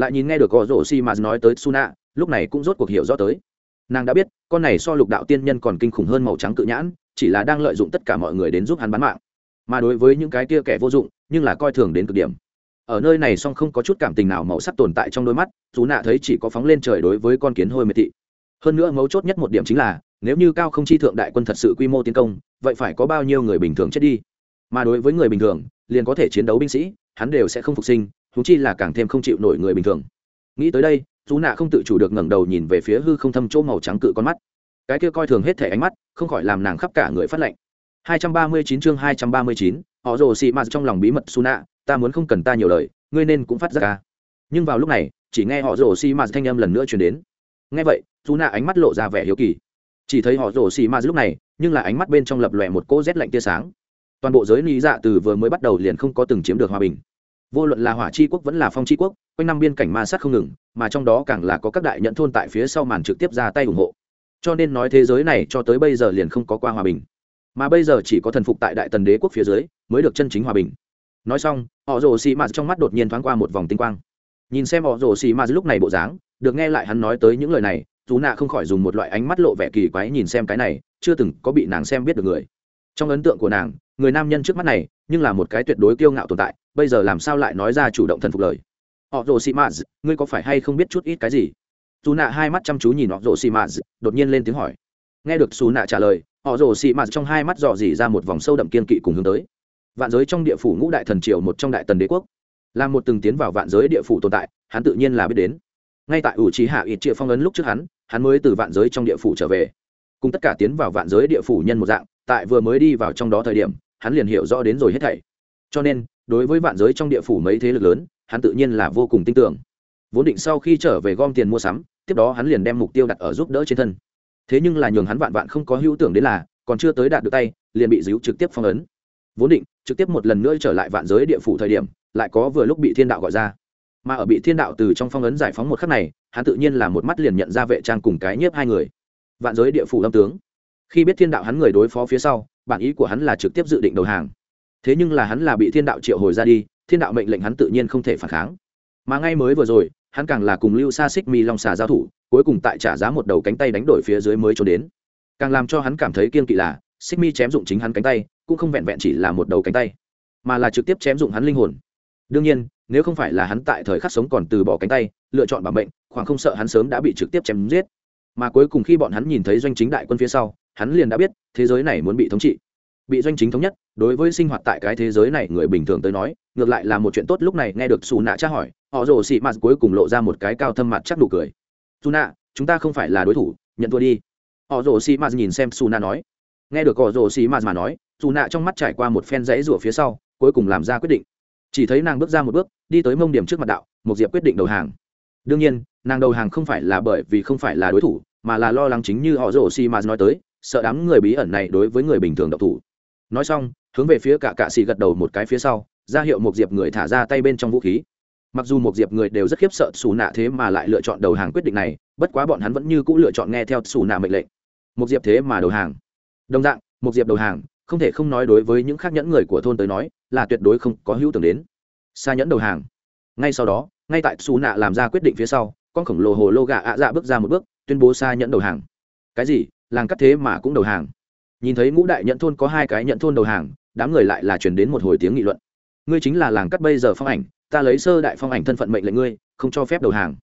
lại nhìn nghe được gò rổ xi mà nói tới suna lúc này cũng rốt cuộc hiểu rõ tới. Nàng đã biết, con này so lục đạo tiên nhân còn kinh khủng hơn màu trắng cự nhãn, chỉ là đang lợi dụng tất cả mọi người đến giúp hắn bán mạng. Mà đối với những cái kia kẻ vô dụng, nhưng là coi thường đến cực điểm. Ở nơi này song không có chút cảm tình nào màu sắc tồn tại trong đôi mắt chú nạ thấy chỉ có phóng lên trời đối với con kiến hôi miệt thị. Hơn nữa mấu chốt nhất một điểm chính là, nếu như cao không chi thượng đại quân thật sự quy mô tiến công, vậy phải có bao nhiêu người bình thường chết đi? Mà đối với người bình thường, liền có thể chiến đấu binh sĩ, hắn đều sẽ không phục sinh thú chi là càng thêm không chịu nổi người bình thường. Nghĩ tới đây dù nạ không tự chủ được ngẩng đầu nhìn về phía hư không thâm chỗ màu trắng cự con mắt. Cái kia coi thường hết thể ánh mắt không khỏi làm nàng khắp cả người phát lệnh 239 chương 239, họ rồ xì mạt trong lòng bí mật su nạ ta muốn không cần ta nhiều lời ngươi nên cũng phát ra ca. Nhưng vào lúc này chỉ nghe họ rồ xì mạt thanh âm lần nữa truyền đến. Nghe vậy su nạ ánh mắt lộ ra vẻ hiếu kỳ. Chỉ thấy họ rồ xì mạt lúc này nhưng là ánh mắt bên trong lập lòe một cỗ rét lạnh tia sáng. Toàn bộ giới lý dạ từ vừa mới bắt đầu liền không có từng chiếm được hòa bình vô luận là hỏa c quốc vẫn là phong c quốc, quanh năm biên cảnh ma sát không ngừng, mà trong đó càng là có các đại nhận thôn tại phía sau màn trực tiếp ra tay ủng hộ. Cho nên nói thế giới này cho tới bây giờ liền không có qua hòa bình. Mà bây giờ chỉ có thần phục tại đại tần đế quốc phía dưới mới được chân chính hòa bình. Nói xong, họ rồ xì mạt trong mắt đột nhiên thoáng qua một vòng tinh quang. Nhìn xem họ rồ xì mạt lúc này bộ dáng, được nghe lại hắn nói tới những lời này, dù nạ không khỏi dùng một loại ánh mắt lộ vẻ kỳ quái nhìn xem cái này, chưa từng có bị nàng xem biết được người. Trong ấn tượng của nàng, người nam nhân trước mắt này, nhưng là một cái tuyệt đối kiêu ngạo tồn tại bây giờ làm sao lại nói ra chủ động thần phục lời? Họ rồ xì mãs ngươi có phải hay không biết chút ít cái gì? Dù nạ hai mắt chăm chú nhìn họ rồ xì mãs đột nhiên lên tiếng hỏi. Nghe được xù nạ trả lời, họ rồ xì mãs trong hai mắt dò dỉ ra một vòng sâu đậm kiên kỵ cùng hướng tới. Vạn giới trong địa phủ ngũ đại thần triều một trong đại tần đế quốc. Là một từng tiến vào vạn giới địa phủ tồn tại, hắn tự nhiên là biết đến. Ngay tại ủ trí hạ ít triệu phong ấn lúc trước hắn hắn mới từ vạn giới trong địa phủ trở về. Cùng tất cả tiến vào vạn giới địa phủ nhân một dạng, tại vừa mới đi vào trong đó thời điểm, hắn liền hiểu rõ đến rồi hết thảy. Cho nên đối với vạn giới trong địa phủ mấy thế lực lớn, hắn tự nhiên là vô cùng tin tưởng. Vốn định sau khi trở về gom tiền mua sắm, tiếp đó hắn liền đem mục tiêu đặt ở giúp đỡ trên thân. Thế nhưng là nhường hắn vạn vạn không có hữu tưởng đến là, còn chưa tới đạt được tay, liền bị díu trực tiếp phong ấn. Vốn định, trực tiếp một lần nữa trở lại vạn giới địa phủ thời điểm, lại có vừa lúc bị thiên đạo gọi ra. Mà ở bị thiên đạo từ trong phong ấn giải phóng một khắc này, hắn tự nhiên là một mắt liền nhận ra vệ trang cùng cái nhiếp hai người. Vạn giới địa phủ lâm tướng. Khi biết thiên đạo hắn người đối phó phía sau, bản ý của hắn là trực tiếp dự định đầu hàng thế nhưng là hắn là bị thiên đạo triệu hồi ra đi, thiên đạo mệnh lệnh hắn tự nhiên không thể phản kháng. Mà ngay mới vừa rồi, hắn càng là cùng lưu xa xích mi long xà giao thủ, cuối cùng tại trả giá một đầu cánh tay đánh đổi phía dưới mới trốn đến. Càng làm cho hắn cảm thấy kiên kỵ là, xích mi chém dụng chính hắn cánh tay, cũng không vẹn vẹn chỉ là một đầu cánh tay, mà là trực tiếp chém dụng hắn linh hồn. Đương nhiên, nếu không phải là hắn tại thời khắc sống còn từ bỏ cánh tay, lựa chọn bảo mệnh, khoảng không sợ hắn sớm đã bị trực tiếp chém giết. Mà cuối cùng khi bọn hắn nhìn thấy doanh chính đại quân phía sau, hắn liền đã biết, thế giới này muốn bị thống trị. Bị doanh chính thống nhất đối với sinh hoạt tại cái thế giới này, người bình thường tới nói, ngược lại là một chuyện tốt. Lúc này nghe được xù nạ tra hỏi, họ rồ xị mạt cuối cùng lộ ra một cái cao thâm mặt chắc đủ cười. Xù nạ chúng ta không phải là đối thủ, nhận thua đi. Họ rồ xị mạt nhìn xem xù nạ nói. Nghe được họ rồ xị mạt mà nói xù nạ trong mắt trải qua một phen rẫy rủa phía sau, cuối cùng làm ra quyết định. Chỉ thấy nàng bước ra một bước, đi tới mông điểm trước mặt đạo một diệp quyết định đầu hàng. Đương nhiên, nàng đầu hàng không phải là bởi vì không phải là đối thủ, mà là lo lắng chính như họ rồ xị mạt nói tới, sợ đám người bí ẩn này đối với người bình thường độc thủ. Nói xong hướng về phía cả cạ xì gật đầu một cái phía sau, ra hiệu một diệp người thả ra tay bên trong vũ khí. Mặc dù một diệp người đều rất khiếp sợ xù nạ thế mà lại lựa chọn đầu hàng quyết định này, bất quá bọn hắn vẫn như c ũ lựa chọn nghe theo xù nạ mệnh lệnh. Một diệp thế mà đầu hàng. Đồng dạng một diệp đầu hàng, không thể không nói đối với những khác nhẫn người của thôn tới nói, là tuyệt đối không có hữu tưởng đến. Xa nhẫn đầu hàng. Ngay sau đó, ngay tại xù nạ làm ra quyết định phía sau, con khổng lồ hồ lô gà ạ dạ bước ra một bước, tuyên bố xa nhẫn đầu hàng. Cái gì? Làng cắt thế mà cũng đầu hàng. Nhìn thấy ngũ đại nhận thôn có hai cái nhận thôn đầu hàng đám người lại là chuyển đến một hồi tiếng nghị luận. Ngươi chính là làng cắt bây giờ phong ảnh, ta lấy sơ đại phong ảnh thân phận mệnh lệnh ngươi, không cho phép đầu hàng.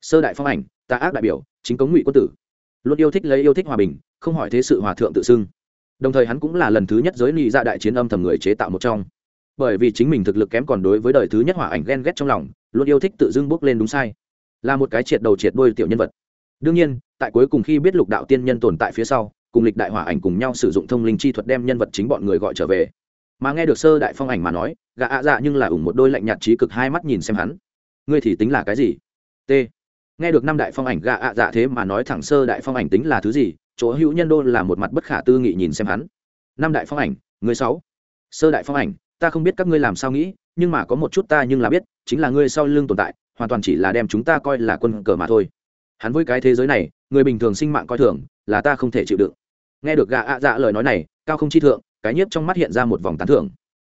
Sơ đại phong ảnh, ta ác đại biểu, chính cống ngụy quân tử. Luôn yêu thích lấy yêu thích hòa bình, không hỏi thế sự hòa thượng tự xưng. Đồng thời hắn cũng là lần thứ nhất giới nghị ra dạ đại chiến âm thầm người chế tạo một trong. Bởi vì chính mình thực lực kém còn đối với đời thứ nhất hỏa ảnh ghen ghét trong lòng luôn yêu thích tự dưng bước lên đúng sai. Là một cái triệt đầu triệt đôi tiểu nhân vật. Đương nhiên, tại cuối cùng khi biết lục đạo tiên nhân tồn tại phía sau cùng lịch đại hỏa ảnh cùng nhau sử dụng thông linh chi thuật đem nhân vật chính bọn người gọi trở về. Mà nghe được sơ đại phong ảnh mà nói, gã ạ dạ nhưng là ủng một đôi lạnh nhạt trí cực hai mắt nhìn xem hắn. Ngươi thì tính là cái gì? T. Nghe được năm đại phong ảnh gã ạ dạ thế mà nói thẳng sơ đại phong ảnh tính là thứ gì, chỗ hữu nhân đô là một mặt bất khả tư nghị nhìn xem hắn. Năm đại phong ảnh người sáu. Sơ đại phong ảnh, ta không biết các ngươi làm sao nghĩ, nhưng mà có một chút ta nhưng là biết, chính là ngươi sau lưng tồn tại, hoàn toàn chỉ là đem chúng ta coi là quân cờ mà thôi. Hắn với cái thế giới này, người bình thường sinh mạng coi thường, là ta không thể chịu đựng nghe được gạ ạ dạ lời nói này, cao không chi thượng, cái nhiếp trong mắt hiện ra một vòng tán thưởng.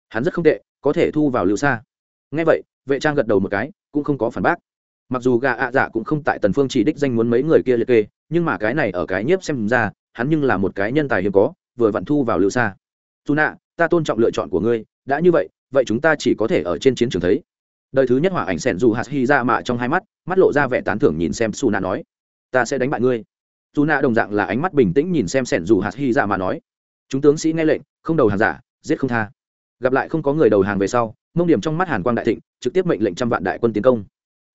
Hắn rất không tệ, có thể thu vào lưu xa nghe vậy, vệ trang gật đầu một cái, cũng không có phản bác. Mặc dù gạ ạ dạ cũng không tại tần phương chỉ đích danh muốn mấy người kia liệt kê, nhưng mà cái này ở cái nhiếp xem ra, hắn nhưng là một cái nhân tài hiếm có, vừa vặn thu vào lưu xa dù nạ ta tôn trọng lựa chọn của ngươi, đã như vậy vậy chúng ta chỉ có thể ở trên chiến trường thấy. Đời thứ nhất hỏa ảnh sẻn dù hạt hy ra dạ mạ trong hai mắt mắt lộ ra vẻ tán thưởng nhìn xem su nạ nói, ta sẽ đánh bại ngươi dù nạ đồng dạng là ánh mắt bình tĩnh nhìn xem sẻn dù hạt hy dạ mà nói. Chúng tướng sĩ nghe lệnh, không đầu hàng giả, giết không tha. Gặp lại không có người đầu hàng về sau, mông điểm trong mắt hàn quang đại thịnh, trực tiếp mệnh lệnh trăm vạn đại quân tiến công.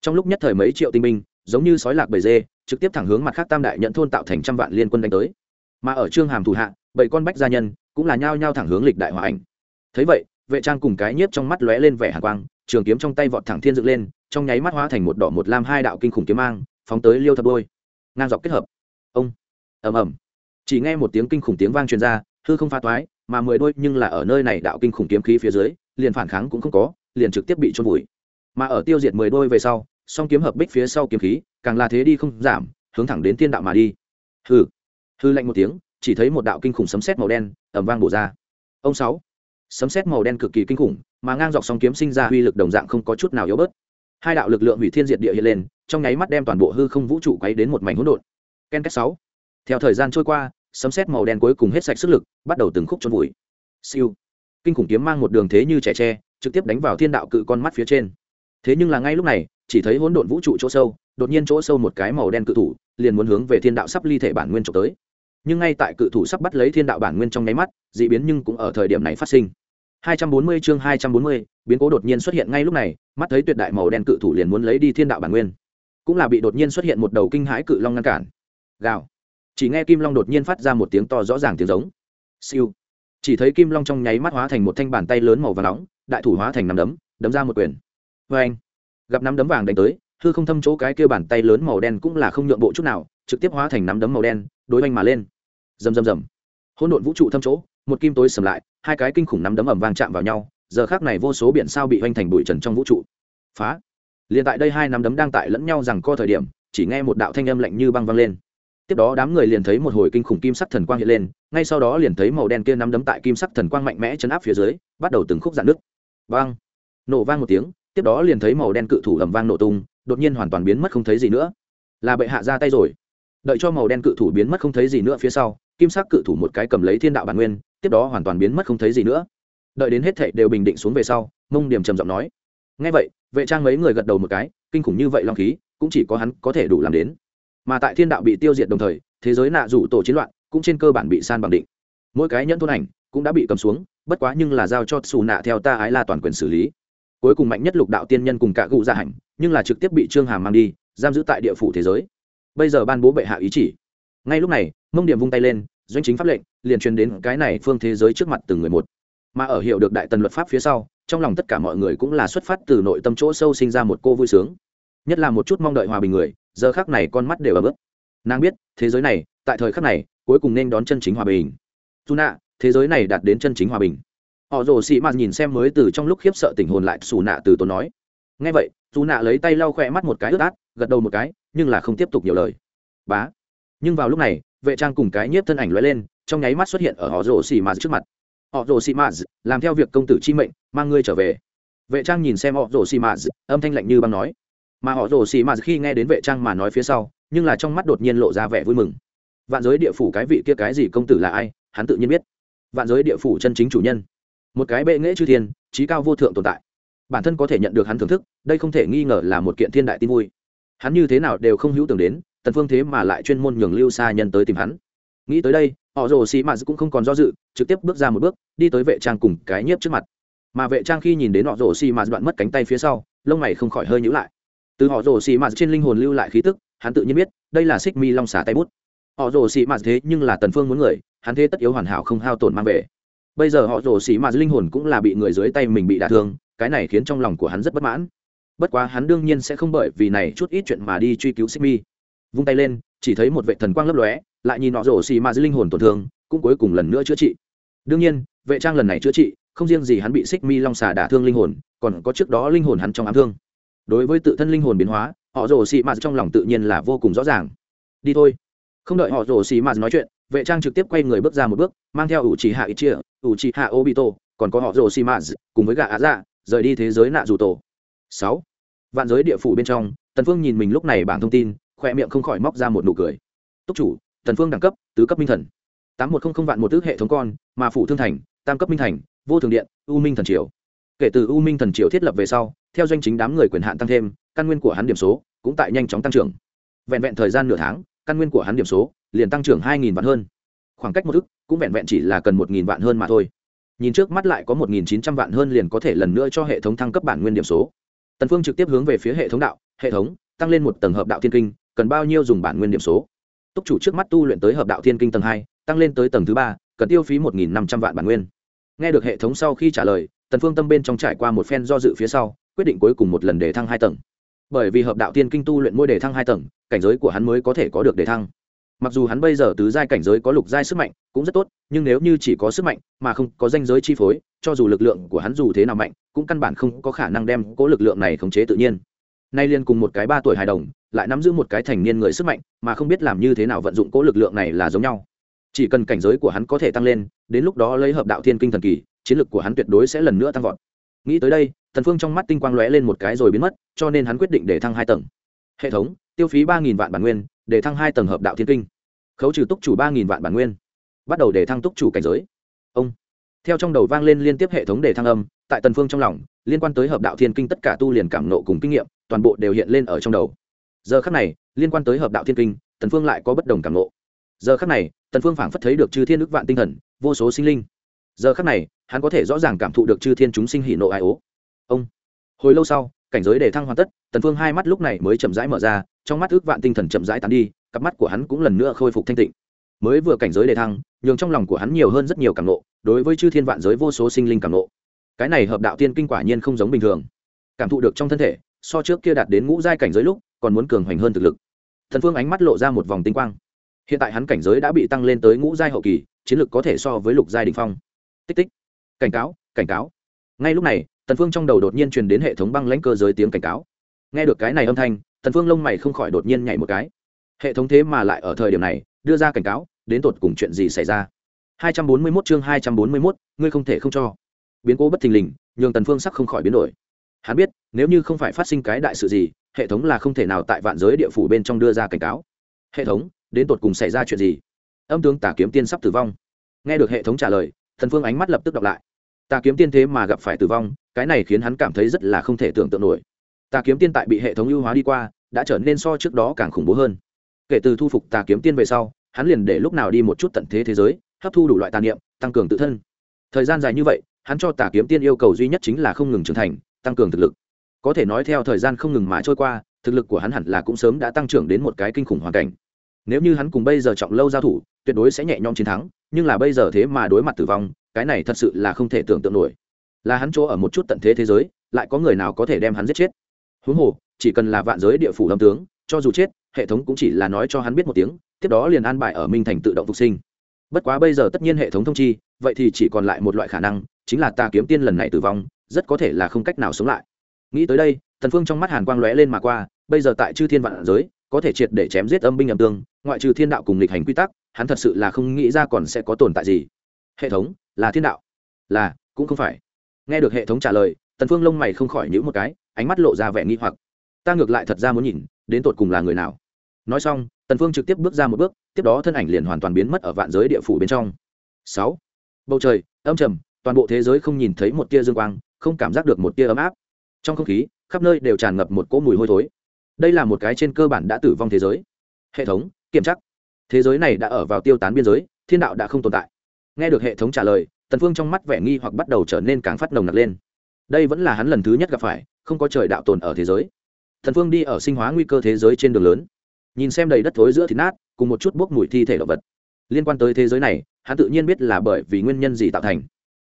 Trong lúc nhất thời mấy triệu tinh binh, giống như sói lạc bầy dê, trực tiếp thẳng hướng mặt khác tam đại nhận thôn tạo thành trăm vạn liên quân đánh tới. Mà ở trương hàm thủ hạ, bảy con bách gia nhân cũng là nhao nhao thẳng hướng lịch đại hòa ảnh. Thấy vậy, vệ trang cùng cái nhiếp trong mắt lóe lên vẻ hàn quang, trường kiếm trong tay vọt thẳng thiên dựng lên, trong nháy mắt hóa thành một đỏ một lam hai đạo kinh khủng kiếm mang, phóng tới liêu thập đôi. Ngang dọc kết hợp ông. Ầm ầm. Chỉ nghe một tiếng kinh khủng tiếng vang truyền ra, hư không pha toái, mà mười đôi nhưng là ở nơi này đạo kinh khủng kiếm khí phía dưới, liền phản kháng cũng không có, liền trực tiếp bị trôn vùi. Mà ở tiêu diệt mười đôi về sau, song kiếm hợp bích phía sau kiếm khí, càng là thế đi không giảm, hướng thẳng đến tiên đạo mà đi. Hư hư lạnh một tiếng, chỉ thấy một đạo kinh khủng sấm sét màu đen, ầm vang bổ ra. Ông sáu. Sấm sét màu đen cực kỳ kinh khủng, mà ngang dọc song kiếm sinh ra uy lực đồng dạng không có chút nào yếu bớt. Hai đạo lực lượng hủy thiên diệt địa hiện lên, trong nháy mắt đem toàn bộ hư không vũ trụ quấy đến một mảnh hỗn độn ken kết sáu. Theo thời gian trôi qua sấm sét màu đen cuối cùng hết sạch sức lực bắt đầu từng khúc trôn vùi. Siêu. Kinh khủng kiếm mang một đường thế như trẻ tre trực tiếp đánh vào thiên đạo cự con mắt phía trên. Thế nhưng là ngay lúc này chỉ thấy hỗn độn vũ trụ chỗ sâu đột nhiên chỗ sâu một cái màu đen cự thủ liền muốn hướng về thiên đạo sắp ly thể bản nguyên trộm tới. Nhưng ngay tại cự thủ sắp bắt lấy thiên đạo bản nguyên trong nháy mắt dị biến nhưng cũng ở thời điểm này phát sinh. 240 chương 240, biến cố đột nhiên xuất hiện ngay lúc này mắt thấy tuyệt đại màu đen cự thủ liền muốn lấy đi thiên đạo bản nguyên. Cũng là bị đột nhiên xuất hiện một đầu kinh hãi cự long ngăn cản gào. Chỉ nghe kim long đột nhiên phát ra một tiếng to rõ ràng tiếng giống. Siêu. Chỉ thấy kim long trong nháy mắt hóa thành một thanh bàn tay lớn màu và nóng, đại thủ hóa thành nắm đấm đấm ra một quyền. Vê anh, gặp nắm đấm vàng đánh tới, hư không thâm chỗ cái kia bàn tay lớn màu đen cũng là không nhượng bộ chút nào, trực tiếp hóa thành nắm đấm màu đen, đối oanh mà lên. Rầm rầm rầm. Hỗn độn vũ trụ thâm chỗ, một kim tối sầm lại, hai cái kinh khủng nắm đấm ẩm vang chạm vào nhau, giờ khác này vô số biển sao bị oanh thành bụi trần trong vũ trụ. Phá. Liền tại đây hai nắm đấm đang tại lẫn nhau rằng co thời điểm, chỉ nghe một đạo thanh âm lạnh như băng vang lên tiếp đó đám người liền thấy một hồi kinh khủng kim sắc thần quang hiện lên, ngay sau đó liền thấy màu đen kia nắm đấm tại kim sắc thần quang mạnh mẽ chấn áp phía dưới, bắt đầu từng khúc dạn nước vang! Nổ vang một tiếng, tiếp đó liền thấy màu đen cự thủ ầm vang nổ tung, đột nhiên hoàn toàn biến mất không thấy gì nữa. Là bệ hạ ra tay rồi. Đợi cho màu đen cự thủ biến mất không thấy gì nữa phía sau, kim sắc cự thủ một cái cầm lấy thiên đạo bản nguyên, tiếp đó hoàn toàn biến mất không thấy gì nữa. Đợi đến hết thảy đều bình định xuống về sau, mông điểm trầm giọng nói. Ngay vậy, vệ trang mấy người gật đầu một cái, kinh khủng như vậy long khí, cũng chỉ có hắn có thể đủ làm đến mà tại thiên đạo bị tiêu diệt đồng thời, thế giới nạ rủ tổ chiến loạn cũng trên cơ bản bị san bằng định. Mỗi cái nhẫn thôn ảnh cũng đã bị cầm xuống, bất quá nhưng là giao cho xù nạ theo ta ái la toàn quyền xử lý. Cuối cùng mạnh nhất lục đạo tiên nhân cùng cả gụ gia dạ hành, nhưng là trực tiếp bị trương hàm mang đi, giam giữ tại địa phủ thế giới. Bây giờ ban bố bệ hạ ý chỉ. Ngay lúc này, mông điểm vung tay lên, doanh chính pháp lệnh, liền truyền đến cái này phương thế giới trước mặt từng người một. Mà ở hiệu được đại tần luật pháp phía sau, trong lòng tất cả mọi người cũng là xuất phát từ nội tâm chỗ sâu sinh ra một cô vui sướng. Nhất là một chút mong đợi hòa bình người giờ khác này con mắt đều ở bước nàng biết, thế giới này, tại thời khắc này, cuối cùng nên đón chân chính hòa bình. Dù nạ thế giới này đạt đến chân chính hòa bình. Họ rồ sĩ mạt nhìn xem mới từ trong lúc khiếp sợ tình hồn lại xù nạ từ tốn nói. Ngay vậy dù nạ lấy tay lau khỏe mắt một cái ướt át, gật đầu một cái, nhưng là không tiếp tục nhiều lời. Bá. Nhưng vào lúc này, vệ trang cùng cái nhiếp thân ảnh lóe lên, trong nháy mắt xuất hiện ở họ rồ sĩ mạt trước mặt. Họ rồ sĩ mạt làm theo việc công tử chi mệnh, mang ngươi trở về. Vệ trang nhìn xem họ rồ sĩ mạt âm thanh lạnh như băng nói mà họ rồ xì mà khi nghe đến vệ trang mà nói phía sau, nhưng là trong mắt đột nhiên lộ ra vẻ vui mừng. Vạn giới địa phủ cái vị kia cái gì công tử là ai, hắn tự nhiên biết. Vạn giới địa phủ chân chính chủ nhân. Một cái bệ nghễ chư thiên trí cao vô thượng tồn tại. Bản thân có thể nhận được hắn thưởng thức, đây không thể nghi ngờ là một kiện thiên đại tin vui. Hắn như thế nào đều không hữu tưởng đến, tần phương thế mà lại chuyên môn nhường lưu xa nhân tới tìm hắn. Nghĩ tới đây, họ rồ xì mạt cũng không còn do dự, trực tiếp bước ra một bước, đi tới vệ trang cùng cái nhiếp trước mặt. Mà vệ trang khi nhìn đến họ rồ xì mạt đoạn mất cánh tay phía sau, lông mày không khỏi hơi nhíu lại từ họ rồ xì mạt trên linh hồn lưu lại khí tức, hắn tự nhiên biết, đây là xích mi long xả tay bút. Họ rồ xì mạt thế nhưng là tần phương muốn người, hắn thế tất yếu hoàn hảo không hao tổn mang về. Bây giờ họ rồ xì mạt linh hồn cũng là bị người dưới tay mình bị đả thương, cái này khiến trong lòng của hắn rất bất mãn. Bất quá hắn đương nhiên sẽ không bởi vì này chút ít chuyện mà đi truy cứu xích mi. Vung tay lên, chỉ thấy một vệ thần quang lấp lóe, lại nhìn họ rồ xì mạt linh hồn tổn thương, cũng cuối cùng lần nữa chữa trị. Đương nhiên, vệ trang lần này chữa trị, không riêng gì hắn bị xích mi long xà đả thương linh hồn, còn có trước đó linh hồn hắn trong ám thương đối với tự thân linh hồn biến hóa, họ rồ xì mạt trong lòng tự nhiên là vô cùng rõ ràng. Đi thôi. Không đợi họ rồ xì mạt nói chuyện, vệ trang trực tiếp quay người bước ra một bước, mang theo ủ trì hạ ít chia ủ trì hạ obito, còn có họ rồ xì mạt cùng với gà á dạ rời đi thế giới nạ dù tổ. Sáu. Vạn giới địa phủ bên trong, tần phương nhìn mình lúc này bảng thông tin khoe miệng không khỏi móc ra một nụ cười. Túc chủ, tần phương đẳng cấp, tứ cấp minh thần. Tám một không không vạn một tước hệ thống con, mà phủ thương thành, tam cấp minh thành, vô thường điện, u minh thần triều kể từ u minh thần triều thiết lập về sau, theo doanh chính đám người quyền hạn tăng thêm, căn nguyên của hắn điểm số cũng tại nhanh chóng tăng trưởng. Vẹn vẹn thời gian nửa tháng, căn nguyên của hắn điểm số liền tăng trưởng hai nghìn vạn hơn. Khoảng cách một ức cũng vẹn vẹn chỉ là cần một nghìn vạn hơn mà thôi. Nhìn trước mắt lại có một nghìn chín trăm vạn hơn liền có thể lần nữa cho hệ thống thăng cấp bản nguyên điểm số. Tần phương trực tiếp hướng về phía hệ thống đạo, hệ thống, tăng lên một tầng hợp đạo thiên kinh, cần bao nhiêu dùng bản nguyên điểm số? Túc chủ trước mắt tu luyện tới hợp đạo thiên kinh tầng hai, tăng lên tới tầng thứ ba, cần tiêu phí một nghìn năm trăm vạn bản nguyên nghe được hệ thống sau khi trả lời, tần phương tâm bên trong trải qua một phen do dự phía sau, quyết định cuối cùng một lần để thăng hai tầng. Bởi vì hợp đạo tiên kinh tu luyện mỗi đề thăng hai tầng, cảnh giới của hắn mới có thể có được đề thăng. Mặc dù hắn bây giờ tứ giai cảnh giới có lục giai sức mạnh cũng rất tốt, nhưng nếu như chỉ có sức mạnh mà không có danh giới chi phối, cho dù lực lượng của hắn dù thế nào mạnh, cũng căn bản không có khả năng đem cố lực lượng này khống chế tự nhiên. Nay liên cùng một cái ba tuổi hài đồng, lại nắm giữ một cái thành niên người sức mạnh, mà không biết làm như thế nào vận dụng cố lực lượng này là giống nhau. Chỉ cần cảnh giới của hắn có thể tăng lên đến lúc đó lấy hợp đạo thiên kinh thần kỳ, chiến lược của hắn tuyệt đối sẽ lần nữa tăng vọt. Nghĩ tới đây, thần phương trong mắt tinh quang lóe lên một cái rồi biến mất, cho nên hắn quyết định để thăng hai tầng. Hệ thống, tiêu phí ba nghìn vạn bản nguyên, để thăng hai tầng hợp đạo thiên kinh. Khấu trừ túc chủ ba nghìn vạn bản nguyên. Bắt đầu để thăng túc chủ cảnh giới. Ông. Theo trong đầu vang lên liên tiếp hệ thống để thăng âm, tại tần phương trong lòng, liên quan tới hợp đạo thiên kinh tất cả tu liền cảm nộ cùng kinh nghiệm, toàn bộ đều hiện lên ở trong đầu. Giờ khắc này, liên quan tới hợp đạo thiên kinh tần phương lại có bất đồng cảm nộ giờ khắc này, tần phương phảng phất thấy được chư thiên ức vạn tinh thần, vô số sinh linh. Giờ khắc này, hắn có thể rõ ràng cảm thụ được chư thiên chúng sinh hỉ nộ ai ố. Ông! Hồi lâu sau, cảnh giới để thăng hoàn tất, tần phương hai mắt lúc này mới chậm rãi mở ra, trong mắt ước vạn tinh thần chậm rãi tán đi, cặp mắt của hắn cũng lần nữa khôi phục thanh tịnh. Mới vừa cảnh giới để thăng, nhường trong lòng của hắn nhiều hơn rất nhiều cảm nộ, đối với chư thiên vạn giới vô số sinh linh cảm nộ. Cái này hợp đạo tiên kinh quả nhiên không giống bình thường. Cảm thụ được trong thân thể, so trước kia đạt đến ngũ giai cảnh giới lúc, còn muốn cường hoành hơn thực lực. Thần phương ánh mắt lộ ra một vòng tinh quang hiện tại hắn cảnh giới đã bị tăng lên tới ngũ giai hậu kỳ chiến lược có thể so với lục giai đình phong. Tích tích. Cảnh cáo cảnh cáo. Ngay lúc này tần phương trong đầu đột nhiên truyền đến hệ thống băng lãnh cơ giới tiếng cảnh cáo. Nghe được cái này âm thanh tần phương lông mày không khỏi đột nhiên nhảy một cái. Hệ thống thế mà lại ở thời điểm này đưa ra cảnh cáo đến tột cùng chuyện gì xảy ra? 241 chương 241, ngươi không thể không cho. Biến cố bất thình lình nhường tần phương sắc không khỏi biến đổi. Hắn biết nếu như không phải phát sinh cái đại sự gì hệ thống là không thể nào tại vạn giới địa phủ bên trong đưa ra cảnh cáo. Hệ thống đến tột cùng xảy ra chuyện gì? Âm tướng tà kiếm tiên sắp tử vong. Nghe được hệ thống trả lời, thần phương ánh mắt lập tức đọc lại. Tà kiếm tiên thế mà gặp phải tử vong, cái này khiến hắn cảm thấy rất là không thể tưởng tượng nổi. Tà kiếm tiên tại bị hệ thống ưu hóa đi qua, đã trở nên so trước đó càng khủng bố hơn. Kể từ thu phục tà kiếm tiên về sau, hắn liền để lúc nào đi một chút tận thế thế giới, hấp thu đủ loại tà niệm, tăng cường tự thân. Thời gian dài như vậy, hắn cho tà kiếm tiên yêu cầu duy nhất chính là không ngừng trưởng thành, tăng cường thực lực. Có thể nói theo thời gian không ngừng mà trôi qua, thực lực của hắn hẳn là cũng sớm đã tăng trưởng đến một cái kinh khủng hoàn cảnh nếu như hắn cùng bây giờ trọng lâu giao thủ, tuyệt đối sẽ nhẹ nhõm chiến thắng, nhưng là bây giờ thế mà đối mặt tử vong, cái này thật sự là không thể tưởng tượng nổi. Là hắn chỗ ở một chút tận thế thế giới, lại có người nào có thể đem hắn giết chết? Huống hồ, chỉ cần là vạn giới địa phủ lâm tướng, cho dù chết, hệ thống cũng chỉ là nói cho hắn biết một tiếng, tiếp đó liền an bài ở minh thành tự động phục sinh. Bất quá bây giờ tất nhiên hệ thống thông chi, vậy thì chỉ còn lại một loại khả năng, chính là ta kiếm tiên lần này tử vong, rất có thể là không cách nào sống lại. Nghĩ tới đây thần phương trong mắt hàn quang lóe lên mà qua, bây giờ tại chư thiên vạn giới có thể triệt để chém giết âm binh âm tương ngoại trừ thiên đạo cùng lịch hành quy tắc hắn thật sự là không nghĩ ra còn sẽ có tồn tại gì. Hệ thống là thiên đạo? Là cũng không phải. Nghe được hệ thống trả lời tần phương lông mày không khỏi nhíu một cái ánh mắt lộ ra vẻ nghi hoặc. Ta ngược lại thật ra muốn nhìn đến tột cùng là người nào? Nói xong tần phương trực tiếp bước ra một bước tiếp đó thân ảnh liền hoàn toàn biến mất ở vạn giới địa phủ bên trong. Sáu, bầu trời âm trầm toàn bộ thế giới không nhìn thấy một tia dương quang không cảm giác được một tia ấm áp. Trong không khí khắp nơi đều tràn ngập một cỗ mùi hôi thối đây là một cái trên cơ bản đã tử vong thế giới. Hệ thống, kiểm chắc thế giới này đã ở vào tiêu tán biên giới, thiên đạo đã không tồn tại. Nghe được hệ thống trả lời, tần phương trong mắt vẻ nghi hoặc bắt đầu trở nên càng phát nồng nặc lên. Đây vẫn là hắn lần thứ nhất gặp phải, không có trời đạo tồn ở thế giới. Thần phương đi ở sinh hóa nguy cơ thế giới trên đường lớn. Nhìn xem đầy đất thối giữa thịt nát, cùng một chút bốc mùi thi thể động vật. Liên quan tới thế giới này, hắn tự nhiên biết là bởi vì nguyên nhân gì tạo thành.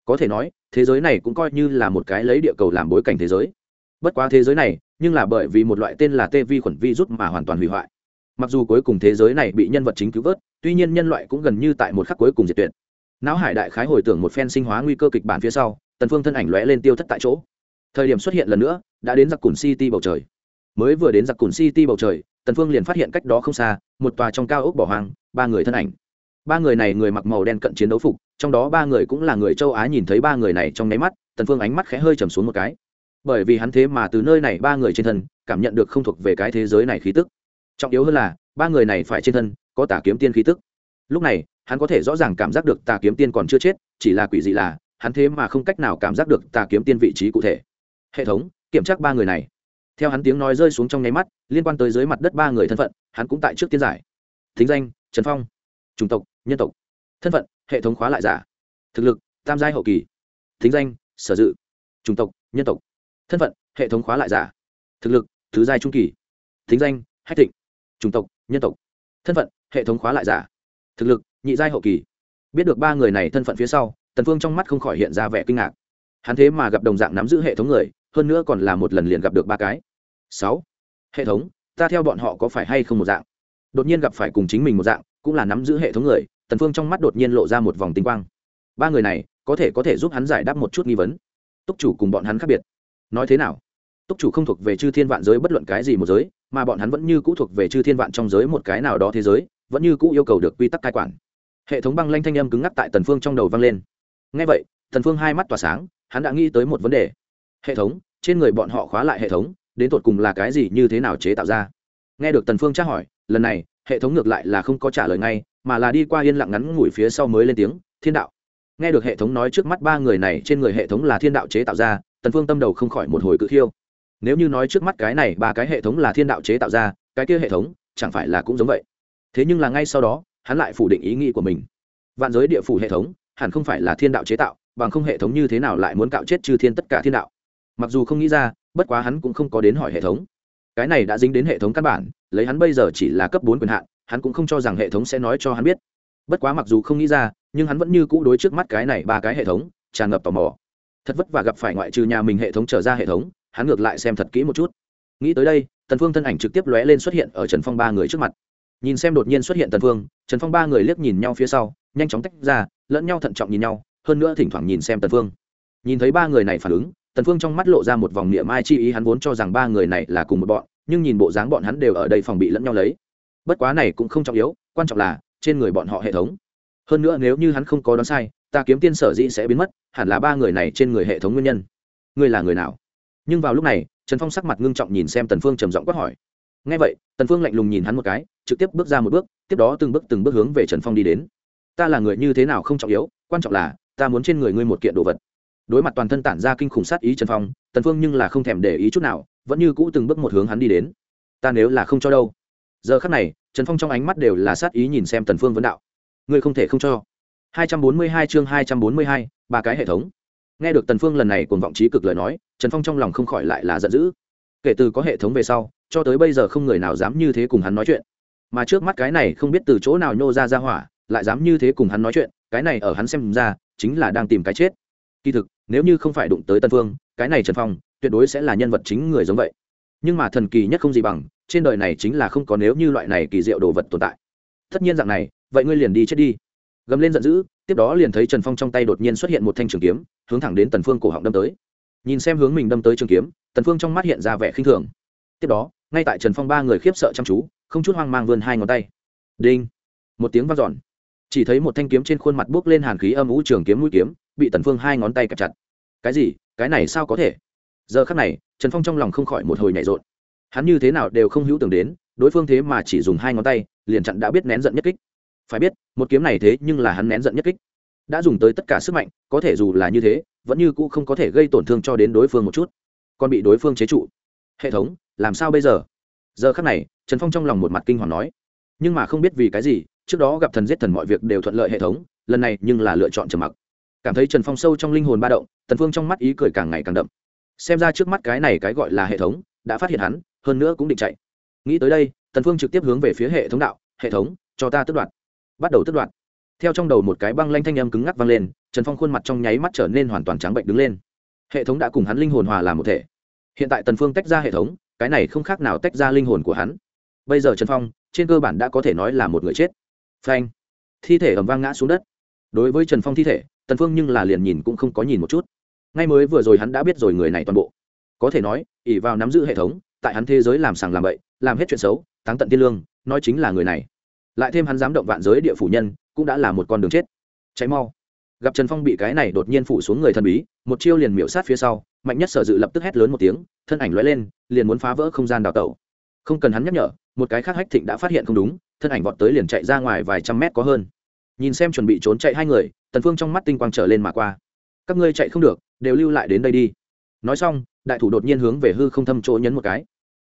Có thể nói, thế giới này cũng coi như là một cái lấy địa cầu làm bối cảnh thế giới. Bất quá thế giới này nhưng là bởi vì một loại tên là tê vi khuẩn virus mà hoàn toàn hủy hoại. Mặc dù cuối cùng thế giới này bị nhân vật chính cứu vớt, tuy nhiên nhân loại cũng gần như tại một khắc cuối cùng diệt tuyệt. Não hải đại khái hồi tưởng một phen sinh hóa nguy cơ kịch bản phía sau, tần phương thân ảnh lóe lên tiêu thất tại chỗ. Thời điểm xuất hiện lần nữa, đã đến giặc cùn city bầu trời. Mới vừa đến giặc cùn city bầu trời, tần phương liền phát hiện cách đó không xa, một tòa trong cao ốc bỏ hoang, ba người thân ảnh. Ba người này người mặc màu đen cận chiến đấu phục, trong đó ba người cũng là người châu á nhìn thấy ba người này trong nháy mắt, tần phương ánh mắt khẽ hơi trầm xuống một cái bởi vì hắn thế mà từ nơi này ba người trên thân cảm nhận được không thuộc về cái thế giới này khí tức. Trọng yếu hơn là, ba người này phải trên thân có tà kiếm tiên khí tức. Lúc này, hắn có thể rõ ràng cảm giác được tà kiếm tiên còn chưa chết, chỉ là quỷ dị là, hắn thế mà không cách nào cảm giác được tà kiếm tiên vị trí cụ thể. Hệ thống, kiểm tra ba người này. Theo hắn tiếng nói rơi xuống trong nháy mắt, liên quan tới dưới mặt đất ba người thân phận, hắn cũng tại trước tiên giải. Thính danh, trần phong. Chủng tộc, nhân tộc. Thân phận, hệ thống khóa lại giả. Thực lực, tam giai hậu kỳ. Thính danh, sở dự. Chủng tộc, nhân tộc thân phận, hệ thống khóa lại giả. Thực lực, thứ giai trung kỳ. Thính danh, hách thịnh. Chủng tộc, nhân tộc. Thân phận, hệ thống khóa lại giả. Thực lực, nhị giai hậu kỳ. Biết được ba người này thân phận phía sau, tần phương trong mắt không khỏi hiện ra vẻ kinh ngạc. Hắn thế mà gặp đồng dạng nắm giữ hệ thống người, hơn nữa còn là một lần liền gặp được ba cái. Sáu. Hệ thống, ta theo bọn họ có phải hay không một dạng? Đột nhiên gặp phải cùng chính mình một dạng, cũng là nắm giữ hệ thống người, tần phương trong mắt đột nhiên lộ ra một vòng tinh quang. Ba người này, có thể có thể giúp hắn giải đáp một chút nghi vấn. Túc chủ cùng bọn hắn khác biệt nói thế nào? Túc chủ không thuộc về chư thiên vạn giới bất luận cái gì một giới, mà bọn hắn vẫn như cũ thuộc về chư thiên vạn trong giới một cái nào đó thế giới, vẫn như cũ yêu cầu được quy tắc cai quản. Hệ thống băng lanh thanh âm cứng ngắc tại tần phương trong đầu vang lên. Ngay vậy, tần phương hai mắt tỏa sáng, hắn đã nghĩ tới một vấn đề. Hệ thống, trên người bọn họ khóa lại hệ thống, đến tột cùng là cái gì, như thế nào chế tạo ra? Nghe được tần phương tra hỏi, lần này, hệ thống ngược lại là không có trả lời ngay, mà là đi qua yên lặng ngắn ngủi phía sau mới lên tiếng, thiên đạo. Nghe được hệ thống nói trước mắt ba người này, trên người hệ thống là thiên đạo chế tạo ra tần phương tâm đầu không khỏi một hồi cự khiêu. Nếu như nói trước mắt cái này ba cái hệ thống là thiên đạo chế tạo ra, cái kia hệ thống chẳng phải là cũng giống vậy? Thế nhưng là ngay sau đó, hắn lại phủ định ý nghĩ của mình. Vạn giới địa phủ hệ thống hẳn không phải là thiên đạo chế tạo, bằng không hệ thống như thế nào lại muốn cạo chết chư thiên tất cả thiên đạo? Mặc dù không nghĩ ra, bất quá hắn cũng không có đến hỏi hệ thống. Cái này đã dính đến hệ thống căn bản, lấy hắn bây giờ chỉ là cấp bốn quyền hạn, hắn cũng không cho rằng hệ thống sẽ nói cho hắn biết. Bất quá mặc dù không nghĩ ra, nhưng hắn vẫn như cũ đối trước mắt cái này ba cái hệ thống tràn ngập tò mò thật vất vả gặp phải ngoại trừ nhà mình hệ thống trở ra hệ thống, hắn ngược lại xem thật kỹ một chút. Nghĩ tới đây, tần phương thân ảnh trực tiếp lóe lên xuất hiện ở trần phong ba người trước mặt. Nhìn xem đột nhiên xuất hiện tần phương, trần phong ba người liếc nhìn nhau phía sau, nhanh chóng tách ra, lẫn nhau thận trọng nhìn nhau, hơn nữa thỉnh thoảng nhìn xem tần phương. Nhìn thấy ba người này phản ứng, tần phương trong mắt lộ ra một vòng niệm ai chi ý hắn vốn cho rằng ba người này là cùng một bọn, nhưng nhìn bộ dáng bọn hắn đều ở đây phòng bị lẫn nhau lấy. Bất quá này cũng không trọng yếu, quan trọng là trên người bọn họ hệ thống. Hơn nữa nếu như hắn không có đoán sai, ta kiếm tiên sở dĩ sẽ biến mất hẳn là ba người này trên người hệ thống nguyên nhân. Ngươi là người nào? Nhưng vào lúc này, trần phong sắc mặt ngưng trọng nhìn xem tần phương trầm giọng quát hỏi. Ngay vậy, tần phương lạnh lùng nhìn hắn một cái, trực tiếp bước ra một bước, tiếp đó từng bước từng bước hướng về trần phong đi đến. Ta là người như thế nào không trọng yếu, quan trọng là, ta muốn trên người ngươi một kiện đồ vật. Đối mặt toàn thân tản ra kinh khủng sát ý trần phong, tần phương nhưng là không thèm để ý chút nào, vẫn như cũ từng bước một hướng hắn đi đến. Ta nếu là không cho đâu? Giờ khắc này, trần phong trong ánh mắt đều là sát ý nhìn xem tần phương vấn đạo. Ngươi không thể không cho. 242 chương 242, ba cái hệ thống. Nghe được tần phương lần này cuồng vọng trí cực lời nói trần phong trong lòng không khỏi lại là giận dữ. Kể từ có hệ thống về sau cho tới bây giờ không người nào dám như thế cùng hắn nói chuyện. Mà trước mắt cái này không biết từ chỗ nào nhô ra ra hỏa lại dám như thế cùng hắn nói chuyện cái này ở hắn xem ra chính là đang tìm cái chết. Kỳ thực nếu như không phải đụng tới tần phương cái này trần phong tuyệt đối sẽ là nhân vật chính người giống vậy. Nhưng mà thần kỳ nhất không gì bằng trên đời này chính là không có nếu như loại này kỳ diệu đồ vật tồn tại. Tất nhiên dạng này vậy ngươi liền đi chết đi gầm lên giận dữ, tiếp đó liền thấy trần phong trong tay đột nhiên xuất hiện một thanh trường kiếm, hướng thẳng đến tần phương cổ họng đâm tới. Nhìn xem hướng mình đâm tới trường kiếm, tần phương trong mắt hiện ra vẻ khinh thường. Tiếp đó, ngay tại trần phong ba người khiếp sợ chăm chú, không chút hoang mang vươn hai ngón tay. Đinh! Một tiếng vang dọn. Chỉ thấy một thanh kiếm trên khuôn mặt buốc lên hàn khí âm ú trường kiếm mũi kiếm, bị tần phương hai ngón tay kẹp chặt. Cái gì? Cái này sao có thể? Giờ khắc này, trần phong trong lòng không khỏi một hồi nhảy rộn. Hắn như thế nào đều không hữu tưởng đến, đối phương thế mà chỉ dùng hai ngón tay, liền chặn đã biết nén giận nhất kích phải biết, một kiếm này thế nhưng là hắn nén giận nhất kích. Đã dùng tới tất cả sức mạnh, có thể dù là như thế, vẫn như cũ không có thể gây tổn thương cho đến đối phương một chút. Còn bị đối phương chế trụ. Hệ thống, làm sao bây giờ? Giờ khắc này, trần phong trong lòng một mặt kinh hoàng nói. Nhưng mà không biết vì cái gì, trước đó gặp thần giết thần mọi việc đều thuận lợi hệ thống, lần này nhưng là lựa chọn trầm mặc. Cảm thấy trần phong sâu trong linh hồn ba động, tần phương trong mắt ý cười càng ngày càng đậm. Xem ra trước mắt cái này cái gọi là hệ thống, đã phát hiện hắn, hơn nữa cũng định chạy. Nghĩ tới đây, tần phương trực tiếp hướng về phía hệ thống đạo, hệ thống, cho ta tước đoạt bắt đầu tức đoạn theo trong đầu một cái băng lanh thanh âm cứng ngắc vang lên, trần phong khuôn mặt trong nháy mắt trở nên hoàn toàn trắng bệnh đứng lên. Hệ thống đã cùng hắn linh hồn hòa làm một thể. Hiện tại tần phương tách ra hệ thống, cái này không khác nào tách ra linh hồn của hắn. Bây giờ trần phong, trên cơ bản đã có thể nói là một người chết. Phanh. Thi thể ầm vang ngã xuống đất. Đối với trần phong thi thể, tần phương nhưng là liền nhìn cũng không có nhìn một chút. Ngay mới vừa rồi hắn đã biết rồi người này toàn bộ. Có thể nói ỉ vào nắm giữ hệ thống, tại hắn thế giới làm sàng làm bậy, làm hết chuyện xấu, táng tận tiên lương, nói chính là người này lại thêm hắn dám động vạn giới địa phủ nhân, cũng đã là một con đường chết. Cháy mau. Gặp trần phong bị cái này đột nhiên phủ xuống người thần bí, một chiêu liền miểu sát phía sau, mạnh nhất sở dự lập tức hét lớn một tiếng, thân ảnh lóe lên, liền muốn phá vỡ không gian đào tẩu. Không cần hắn nhắc nhở, một cái khác hách thịnh đã phát hiện không đúng, thân ảnh vọt tới liền chạy ra ngoài vài trăm mét có hơn. Nhìn xem chuẩn bị trốn chạy hai người, tần phương trong mắt tinh quang trở lên mà qua. Các ngươi chạy không được, đều lưu lại đến đây đi. Nói xong, đại thủ đột nhiên hướng về hư không thâm chỗ nhấn một cái.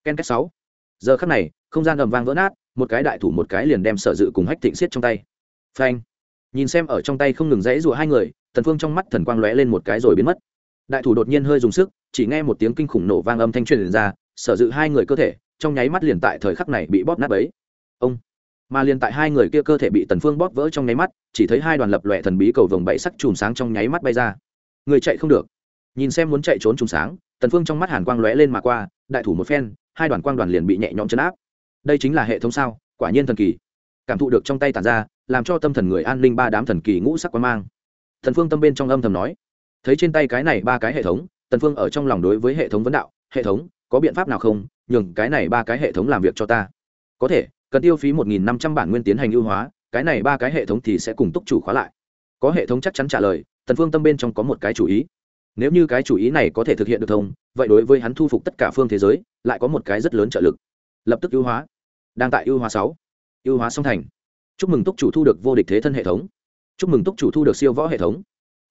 Ken kết sáu. Giờ khắc này, không gian ầm vang vỡ nát một cái đại thủ một cái liền đem sở dự cùng hách thịnh xiết trong tay. Phanh. Nhìn xem ở trong tay không ngừng rẽ rùa hai người, tần phương trong mắt thần quang lóe lên một cái rồi biến mất. Đại thủ đột nhiên hơi dùng sức, chỉ nghe một tiếng kinh khủng nổ vang âm thanh truyền ra, sở dự hai người cơ thể, trong nháy mắt liền tại thời khắc này bị bóp nát bấy. Ông. Mà liền tại hai người kia cơ thể bị tần phương bóp vỡ trong nháy mắt, chỉ thấy hai đoàn lập loè thần bí cầu vồng bảy sắc chùm sáng trong nháy mắt bay ra. Người chạy không được. Nhìn xem muốn chạy trốn chùm sáng, tần phương trong mắt hàn quang lóe lên mà qua, đại thủ một phen, hai đoàn quang đoàn liền bị nhẹ nhõm chấn áp đây chính là hệ thống sao? Quả nhiên thần kỳ. Cảm thụ được trong tay tản ra, làm cho tâm thần người an ninh ba đám thần kỳ ngũ sắc quan mang. Thần phương tâm bên trong âm thầm nói, thấy trên tay cái này ba cái hệ thống, tần phương ở trong lòng đối với hệ thống vấn đạo, hệ thống, có biện pháp nào không? Nhường cái này ba cái hệ thống làm việc cho ta. Có thể, cần tiêu phí một nghìn năm trăm bản nguyên tiến hành ưu hóa, cái này ba cái hệ thống thì sẽ cùng túc chủ khóa lại. Có hệ thống chắc chắn trả lời, tần phương tâm bên trong có một cái chủ ý. Nếu như cái chủ ý này có thể thực hiện được thông vậy đối với hắn thu phục tất cả phương thế giới, lại có một cái rất lớn trợ lực. Lập tức ưu hóa đang tại ưu hóa sáu, ưu hóa song thành. Chúc mừng túc chủ thu được vô địch thế thân hệ thống. Chúc mừng túc chủ thu được siêu võ hệ thống.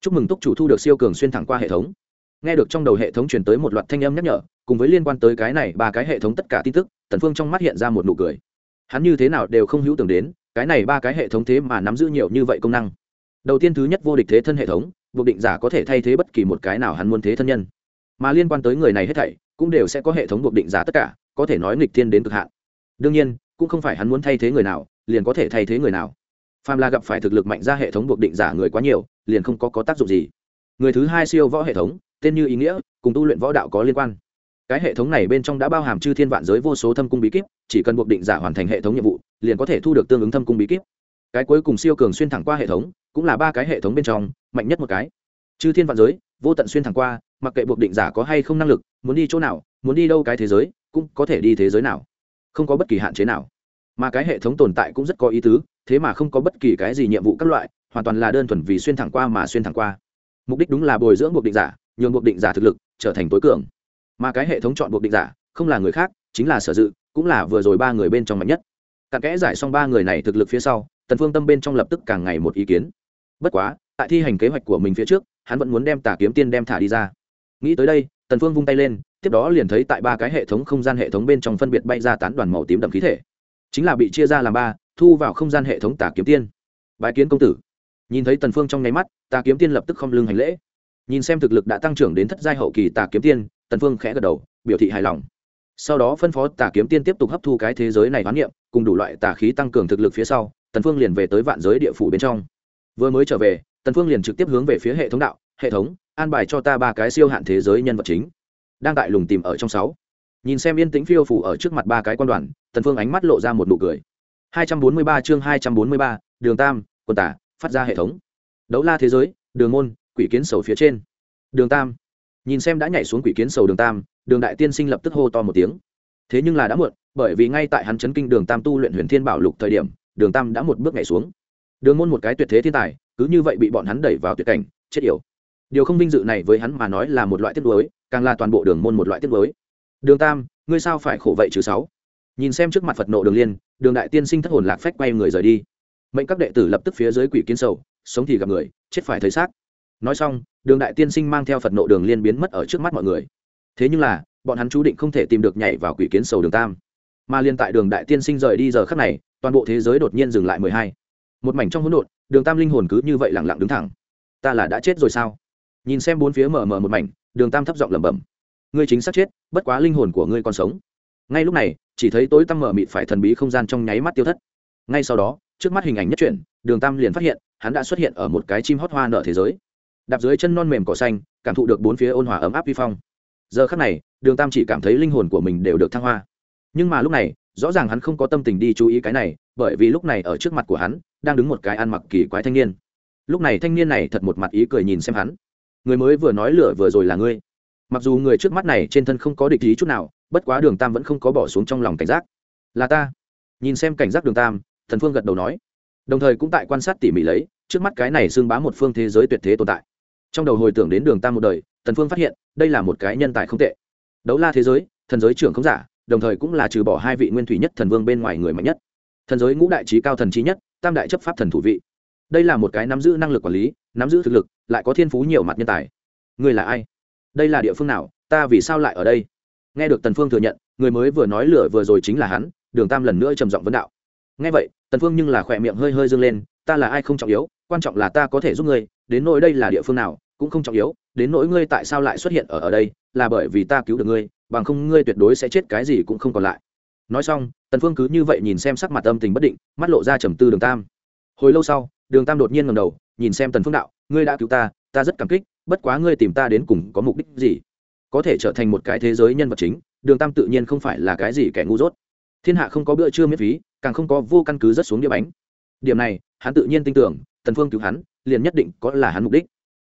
Chúc mừng túc chủ thu được siêu cường xuyên thẳng qua hệ thống. Nghe được trong đầu hệ thống truyền tới một loạt thanh âm nhắc nhở, cùng với liên quan tới cái này ba cái hệ thống tất cả tin tức, tần phương trong mắt hiện ra một nụ cười. Hắn như thế nào đều không hữu tưởng đến, cái này ba cái hệ thống thế mà nắm giữ nhiều như vậy công năng. Đầu tiên thứ nhất vô địch thế thân hệ thống, buộc định giả có thể thay thế bất kỳ một cái nào hắn muốn thế thân nhân. Mà liên quan tới người này hết thảy, cũng đều sẽ có hệ thống buộc định giả tất cả, có thể nói nghịch thiên đến cực hạn đương nhiên cũng không phải hắn muốn thay thế người nào liền có thể thay thế người nào. Phàm là gặp phải thực lực mạnh ra hệ thống buộc định giả người quá nhiều liền không có, có tác dụng gì. Người thứ hai siêu võ hệ thống tên như ý nghĩa cùng tu luyện võ đạo có liên quan. Cái hệ thống này bên trong đã bao hàm chư thiên vạn giới vô số thâm cung bí kíp chỉ cần buộc định giả hoàn thành hệ thống nhiệm vụ liền có thể thu được tương ứng thâm cung bí kíp. Cái cuối cùng siêu cường xuyên thẳng qua hệ thống cũng là ba cái hệ thống bên trong mạnh nhất một cái. Chư thiên vạn giới vô tận xuyên thẳng qua mặc kệ buộc định giả có hay không năng lực muốn đi chỗ nào muốn đi đâu cái thế giới cũng có thể đi thế giới nào không có bất kỳ hạn chế nào. Mà cái hệ thống tồn tại cũng rất có ý tứ, thế mà không có bất kỳ cái gì nhiệm vụ các loại, hoàn toàn là đơn thuần vì xuyên thẳng qua mà xuyên thẳng qua. Mục đích đúng là bồi dưỡng buộc định giả, nhường buộc định giả thực lực trở thành tối cường. Mà cái hệ thống chọn buộc định giả, không là người khác, chính là sở dự, cũng là vừa rồi ba người bên trong mạnh nhất. Cặn kẽ giải xong ba người này thực lực phía sau, tần phương tâm bên trong lập tức càng ngày một ý kiến. Bất quá, tại thi hành kế hoạch của mình phía trước, hắn vẫn muốn đem tà kiếm tiên đem thả đi ra. Nghĩ tới đây tần phương vung tay lên, tiếp đó liền thấy tại ba cái hệ thống không gian hệ thống bên trong phân biệt bay ra tán đoàn màu tím đậm khí thể. Chính là bị chia ra làm ba, thu vào không gian hệ thống tà kiếm tiên. Bái kiến công tử. Nhìn thấy tần phương trong nháy mắt, tà kiếm tiên lập tức không lưng hành lễ. Nhìn xem thực lực đã tăng trưởng đến thất giai hậu kỳ tà kiếm tiên, tần phương khẽ gật đầu, biểu thị hài lòng. Sau đó phân phó tà kiếm tiên tiếp tục hấp thu cái thế giới này hoán niệm, cùng đủ loại tà khí tăng cường thực lực phía sau, tần phương liền về tới vạn giới địa phủ bên trong. Vừa mới trở về, tần phương liền trực tiếp hướng về phía hệ thống đạo hệ thống an bài cho ta ba cái siêu hạn thế giới nhân vật chính. Đang tại lùng tìm ở trong sáu. Nhìn xem yên tĩnh phiêu phủ ở trước mặt ba cái quan đoàn tần phương ánh mắt lộ ra một nụ cười. 243 chương 243, đường tam quân tả phát ra hệ thống. Đấu la thế giới đường môn quỷ kiến sầu phía trên. Đường tam. Nhìn xem đã nhảy xuống quỷ kiến sầu đường tam đường đại tiên sinh lập tức hô to một tiếng. Thế nhưng là đã muộn bởi vì ngay tại hắn chấn kinh đường tam tu luyện huyền thiên bảo lục thời điểm đường tam đã một bước nhảy xuống. Đường môn một cái tuyệt thế thiên tài cứ như vậy bị bọn hắn đẩy vào tuyệt cảnh chết yểu điều không vinh dự này với hắn mà nói là một loại tiết đối càng là toàn bộ đường môn một loại tiết đối đường tam, ngươi sao phải khổ vậy chứ sáu? Nhìn xem trước mặt phật nộ đường liên, đường đại tiên sinh thất hồn lạc phách quay người rời đi. Mệnh các đệ tử lập tức phía dưới quỷ kiến sầu, sống thì gặp người, chết phải thấy xác. Nói xong, đường đại tiên sinh mang theo phật nộ đường liên biến mất ở trước mắt mọi người. Thế nhưng là, bọn hắn chú định không thể tìm được nhảy vào quỷ kiến sầu đường tam. Mà liên tại đường đại tiên sinh rời đi giờ khắc này, toàn bộ thế giới đột nhiên dừng lại mười hai. Một mảnh trong hỗn độn, đường tam linh hồn cứ như vậy lẳng lặng đứng thẳng. Ta là đã chết rồi sao? Nhìn xem bốn phía mờ mờ một mảnh, đường tam thấp giọng lẩm bẩm. Ngươi chính xác chết, bất quá linh hồn của ngươi còn sống. Ngay lúc này, chỉ thấy tối tăm mở mịt phải thần bí không gian trong nháy mắt tiêu thất. Ngay sau đó, trước mắt hình ảnh nhất chuyển, đường tam liền phát hiện, hắn đã xuất hiện ở một cái chim hót hoa nở thế giới. Đạp dưới chân non mềm cỏ xanh, cảm thụ được bốn phía ôn hòa ấm áp vi phong. Giờ khắc này, đường tam chỉ cảm thấy linh hồn của mình đều được thăng hoa. Nhưng mà lúc này, rõ ràng hắn không có tâm tình đi chú ý cái này, bởi vì lúc này ở trước mặt của hắn, đang đứng một cái ăn mặc kỳ quái thanh niên. Lúc này thanh niên này thật một mặt ý cười nhìn xem hắn người mới vừa nói lửa vừa rồi là ngươi. Mặc dù người trước mắt này trên thân không có địch ý chút nào, bất quá đường tam vẫn không có bỏ xuống trong lòng cảnh giác. Là ta. Nhìn xem cảnh giác đường tam, thần phương gật đầu nói. Đồng thời cũng tại quan sát tỉ mỉ lấy, trước mắt cái này xưng bá một phương thế giới tuyệt thế tồn tại. Trong đầu hồi tưởng đến đường tam một đời, thần phương phát hiện, đây là một cái nhân tài không tệ. Đấu la thế giới, thần giới trưởng không giả, đồng thời cũng là trừ bỏ hai vị nguyên thủy nhất thần vương bên ngoài người mạnh nhất. Thần giới ngũ đại trí cao thần trí nhất, tam đại chấp pháp thần thủ vị. Đây là một cái nắm giữ năng lực quản lý nắm giữ thực lực, lại có thiên phú nhiều mặt nhân tài. Người là ai? Đây là địa phương nào? Ta vì sao lại ở đây? Nghe được tần phương thừa nhận, người mới vừa nói lửa vừa rồi chính là hắn, đường tam lần nữa trầm giọng vấn đạo. Nghe vậy, tần phương nhưng là khỏe miệng hơi hơi dương lên, ta là ai không trọng yếu, quan trọng là ta có thể giúp ngươi, đến nỗi đây là địa phương nào, cũng không trọng yếu, đến nỗi ngươi tại sao lại xuất hiện ở ở đây, là bởi vì ta cứu được ngươi, bằng không ngươi tuyệt đối sẽ chết, cái gì cũng không còn lại. Nói xong, tần phương cứ như vậy nhìn xem sắc mặt âm tình bất định, mắt lộ ra trầm tư đường tam. Hồi lâu sau đường tam đột nhiên ngẩng đầu, nhìn xem tần phương đạo, ngươi đã cứu ta ta rất cảm kích, bất quá ngươi tìm ta đến cùng có mục đích gì? Có thể trở thành một cái thế giới nhân vật chính, đường tam tự nhiên không phải là cái gì kẻ ngu dốt. Thiên hạ không có bữa trưa miễn phí, càng không có vô căn cứ rất xuống địa bánh. Điểm này, hắn tự nhiên tin tưởng, tần phương cứu hắn, liền nhất định có là hắn mục đích.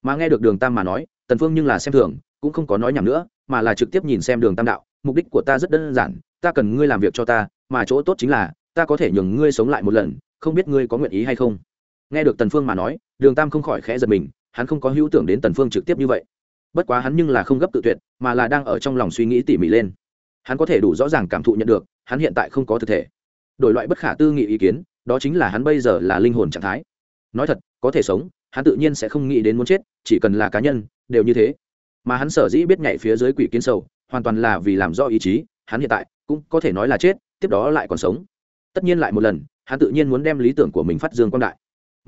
Mà nghe được đường tam mà nói, tần phương nhưng là xem thường, cũng không có nói nhảm nữa, mà là trực tiếp nhìn xem đường tam đạo, mục đích của ta rất đơn giản, ta cần ngươi làm việc cho ta, mà chỗ tốt chính là, ta có thể nhường ngươi sống lại một lần, không biết ngươi có nguyện ý hay không? Nghe được tần phương mà nói, đường tam không khỏi khẽ giật mình, hắn không có hữu tưởng đến tần phương trực tiếp như vậy. Bất quá hắn nhưng là không gấp tự tuyệt, mà là đang ở trong lòng suy nghĩ tỉ mỉ lên. Hắn có thể đủ rõ ràng cảm thụ nhận được, hắn hiện tại không có thực thể. Đổi loại bất khả tư nghị ý kiến, đó chính là hắn bây giờ là linh hồn trạng thái. Nói thật, có thể sống, hắn tự nhiên sẽ không nghĩ đến muốn chết, chỉ cần là cá nhân, đều như thế. Mà hắn sở dĩ biết nhảy phía dưới quỷ kiến sầu, hoàn toàn là vì làm rõ ý chí, hắn hiện tại cũng có thể nói là chết, tiếp đó lại còn sống. Tất nhiên lại một lần, hắn tự nhiên muốn đem lý tưởng của mình phát dương quan đại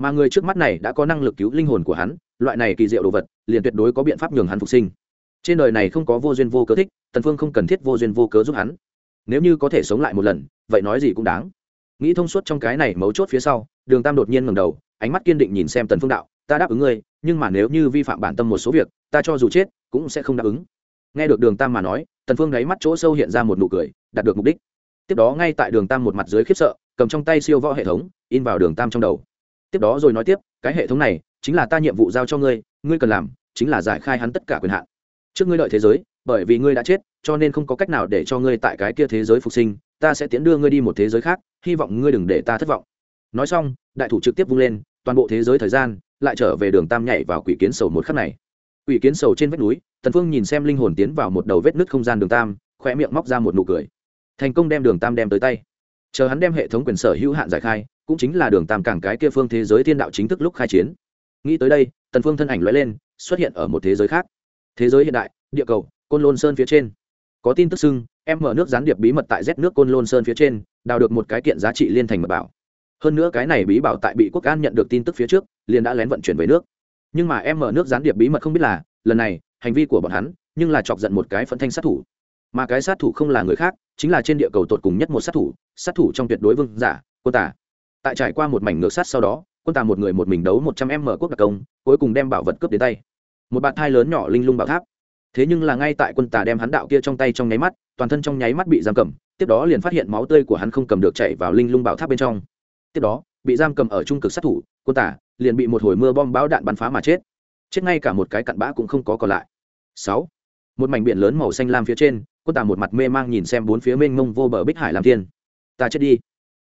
mà người trước mắt này đã có năng lực cứu linh hồn của hắn, loại này kỳ diệu đồ vật, liền tuyệt đối có biện pháp nhường hắn phục sinh. Trên đời này không có vô duyên vô cớ thích, tần phương không cần thiết vô duyên vô cớ giúp hắn. Nếu như có thể sống lại một lần, vậy nói gì cũng đáng. Nghĩ thông suốt trong cái này mấu chốt phía sau, đường tam đột nhiên ngẩng đầu, ánh mắt kiên định nhìn xem tần phương đạo, ta đáp ứng ngươi, nhưng mà nếu như vi phạm bản tâm một số việc, ta cho dù chết, cũng sẽ không đáp ứng. Nghe được đường tam mà nói, tần phương đáy mắt chỗ sâu hiện ra một nụ cười, đạt được mục đích. Tiếp đó ngay tại đường tam một mặt dưới khiếp sợ, cầm trong tay siêu võ hệ thống, in vào đường tam trong đầu tiếp đó rồi nói tiếp, cái hệ thống này chính là ta nhiệm vụ giao cho ngươi ngươi cần làm chính là giải khai hắn tất cả quyền hạn. Trước ngươi đợi thế giới, bởi vì ngươi đã chết, cho nên không có cách nào để cho ngươi tại cái kia thế giới phục sinh, ta sẽ tiến đưa ngươi đi một thế giới khác, hy vọng ngươi đừng để ta thất vọng. Nói xong, đại thủ trực tiếp vung lên, toàn bộ thế giới thời gian lại trở về đường tam nhảy vào quỷ kiến sầu một khắc này. Quỷ kiến sầu trên vách núi, tần phương nhìn xem linh hồn tiến vào một đầu vết nứt không gian đường tam khoe miệng móc ra một nụ cười. Thành công đem đường tam đem tới tay. Chờ hắn đem hệ thống quyền sở hữu hạn giải khai cũng chính là đường tam cảng cái kia phương thế giới thiên đạo chính thức lúc khai chiến. Nghĩ tới đây, tần phương thân ảnh lóe lên, xuất hiện ở một thế giới khác. Thế giới hiện đại, địa cầu, côn lôn sơn phía trên. Có tin tức xưng, em mở nước gián điệp bí mật tại rét nước côn lôn sơn phía trên, đào được một cái kiện giá trị liên thành mật bảo. Hơn nữa cái này bí bảo tại bị quốc an nhận được tin tức phía trước, liền đã lén vận chuyển về nước. Nhưng mà em mở nước gián điệp bí mật không biết là, lần này, hành vi của bọn hắn, nhưng là chọc giận một cái phẫn thanh sát thủ. Mà cái sát thủ không là người khác, chính là trên địa cầu tột cùng nhất một sát thủ sát thủ trong tuyệt đối vương giả, quân tả tại trải qua một mảnh ngược sát sau đó, quân tà một người một mình đấu một trăm em mở quốc đặc công, cuối cùng đem bảo vật cướp đến tay. Một bạn thai lớn nhỏ linh lung bảo tháp. Thế nhưng là ngay tại quân tà đem hắn đạo kia trong tay trong nháy mắt, toàn thân trong nháy mắt bị giam cầm, tiếp đó liền phát hiện máu tươi của hắn không cầm được chạy vào linh lung bảo tháp bên trong. Tiếp đó, bị giam cầm ở trung cực sát thủ, quân tà liền bị một hồi mưa bom bão đạn bắn phá mà chết. Chết ngay cả một cái cặn bã cũng không có còn lại. Sáu. Một mảnh biển lớn màu xanh lam phía trên, quân tà một mặt mê mang nhìn xem bốn phía mênh mông vô bờ bích hải làm thiên. Ta chết đi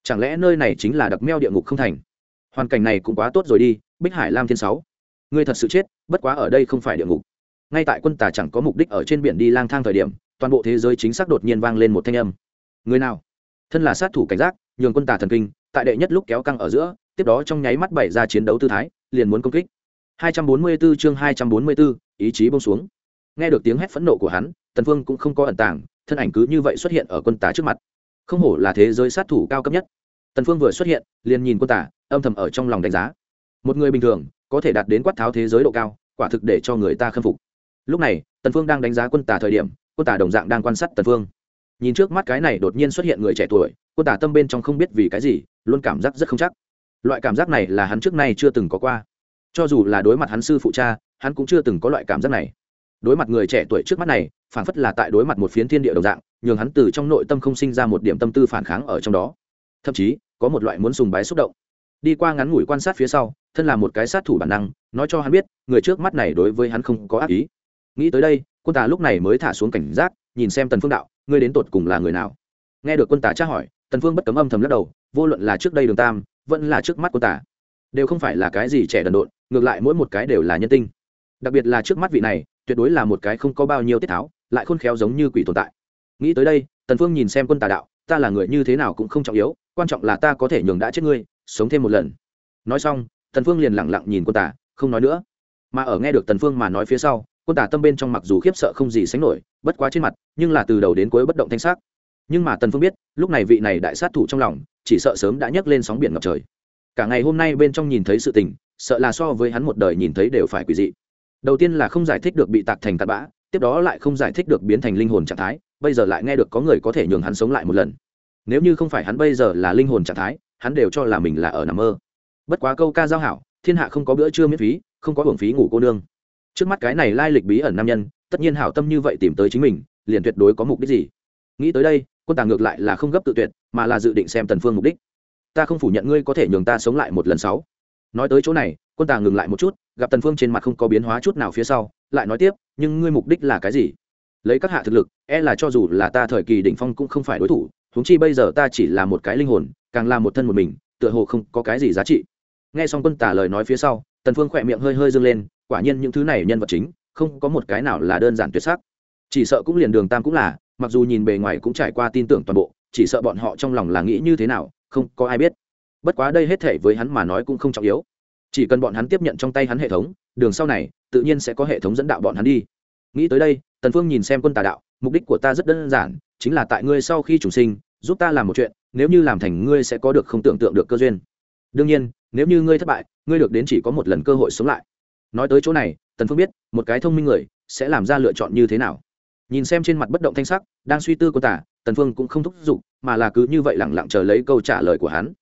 chẳng lẽ nơi này chính là đặc meo địa ngục không thành? Hoàn cảnh này cũng quá tốt rồi đi bích hải lam thiên sáu. Ngươi thật sự chết bất quá ở đây không phải địa ngục. Ngay tại quân tà chẳng có mục đích ở trên biển đi lang thang thời điểm toàn bộ thế giới chính xác đột nhiên vang lên một thanh âm. Người nào? Thân là sát thủ cảnh giác nhường quân tà thần kinh tại đệ nhất lúc kéo căng ở giữa tiếp đó trong nháy mắt bày ra chiến đấu tư thái liền muốn công kích. 244 chương 244, ý chí bông xuống. Nghe được tiếng hét phẫn nộ của hắn tần phương cũng không có ẩn tàng thân ảnh cứ như vậy xuất hiện ở quân tà trước mặt không hổ là thế giới sát thủ cao cấp nhất. Tần phương vừa xuất hiện liền nhìn quân Tả, âm thầm ở trong lòng đánh giá. Một người bình thường có thể đạt đến quát tháo thế giới độ cao quả thực để cho người ta khâm phục. Lúc này tần phương đang đánh giá quân Tả thời điểm quân Tả đồng dạng đang quan sát tần phương. Nhìn trước mắt cái này đột nhiên xuất hiện người trẻ tuổi quân Tả tâm bên trong không biết vì cái gì luôn cảm giác rất không chắc. Loại cảm giác này là hắn trước nay chưa từng có qua. Cho dù là đối mặt hắn sư phụ cha hắn cũng chưa từng có loại cảm giác này. Đối mặt người trẻ tuổi trước mắt này phảng phất là tại đối mặt một phiến thiên địa đồng dạng nhường hắn từ trong nội tâm không sinh ra một điểm tâm tư phản kháng ở trong đó. Thậm chí, có một loại muốn sùng bái xúc động. Đi qua ngắn ngủi quan sát phía sau, thân là một cái sát thủ bản năng, nói cho hắn biết, người trước mắt này đối với hắn không có ác ý. Nghĩ tới đây, quân tà lúc này mới thả xuống cảnh giác, nhìn xem tần phương đạo, ngươi đến tột cùng là người nào? Nghe được quân tà tra hỏi, tần phương bất cấm âm thầm lắc đầu, vô luận là trước đây đường tam, vẫn là trước mắt quân tà, đều không phải là cái gì trẻ đần độn, ngược lại mỗi một cái đều là nhân tinh. Đặc biệt là trước mắt vị này, tuyệt đối là một cái không có bao nhiêu tiết tháo, lại khôn khéo giống như quỷ tồn tại nghĩ tới đây, tần phương nhìn xem quân tà đạo, ta là người như thế nào cũng không trọng yếu, quan trọng là ta có thể nhường đã chết ngươi, sống thêm một lần. Nói xong, tần phương liền lặng lặng nhìn quân tà, không nói nữa. Mà ở nghe được tần phương mà nói phía sau, quân tà tâm bên trong mặc dù khiếp sợ không gì sánh nổi, bất quá trên mặt, nhưng là từ đầu đến cuối bất động thanh sắc. Nhưng mà tần phương biết, lúc này vị này đại sát thủ trong lòng, chỉ sợ sớm đã nhấc lên sóng biển ngập trời. Cả ngày hôm nay bên trong nhìn thấy sự tình, sợ là so với hắn một đời nhìn thấy đều phải quỷ dị. Đầu tiên là không giải thích được bị tạc thành tạt bã, tiếp đó lại không giải thích được biến thành linh hồn trạng thái bây giờ lại nghe được có người có thể nhường hắn sống lại một lần. Nếu như không phải hắn bây giờ là linh hồn trạng thái, hắn đều cho là mình là ở nằm mơ. Bất quá câu ca giao hảo, thiên hạ không có bữa trưa miễn phí, không có hưởng phí ngủ cô nương. Trước mắt cái này lai lịch bí ẩn nam nhân, tất nhiên hảo tâm như vậy tìm tới chính mình, liền tuyệt đối có mục đích gì. Nghĩ tới đây, quân tàng ngược lại là không gấp tự tuyệt, mà là dự định xem tần phương mục đích. Ta không phủ nhận ngươi có thể nhường ta sống lại một lần sáu. Nói tới chỗ này, quân tàng ngừng lại một chút, gặp tần phương trên mặt không có biến hóa chút nào phía sau, lại nói tiếp, nhưng ngươi mục đích là cái gì? Lấy các hạ thực lực e là cho dù là ta thời kỳ đỉnh phong cũng không phải đối thủ, huống chi bây giờ ta chỉ là một cái linh hồn, càng là một thân một mình, tựa hồ không có cái gì giá trị. Nghe xong quân tả lời nói phía sau, tần phương khỏe miệng hơi hơi dương lên, quả nhiên những thứ này nhân vật chính, không có một cái nào là đơn giản tuyệt sắc. Chỉ sợ cũng liền đường tam cũng là, mặc dù nhìn bề ngoài cũng trải qua tin tưởng toàn bộ, chỉ sợ bọn họ trong lòng là nghĩ như thế nào, không có ai biết. Bất quá đây hết thể với hắn mà nói cũng không trọng yếu. Chỉ cần bọn hắn tiếp nhận trong tay hắn hệ thống, đường sau này, tự nhiên sẽ có hệ thống dẫn đạo bọn hắn đi. Nghĩ tới đây tần phương nhìn xem quân tà đạo, mục đích của ta rất đơn giản, chính là tại ngươi sau khi trùng sinh, giúp ta làm một chuyện, nếu như làm thành ngươi sẽ có được không tưởng tượng được cơ duyên. Đương nhiên, nếu như ngươi thất bại, ngươi được đến chỉ có một lần cơ hội sống lại. Nói tới chỗ này, tần phương biết, một cái thông minh người sẽ làm ra lựa chọn như thế nào. Nhìn xem trên mặt bất động thanh sắc, đang suy tư của tả tần phương cũng không thúc giục, mà là cứ như vậy lặng lặng chờ lấy câu trả lời của hắn.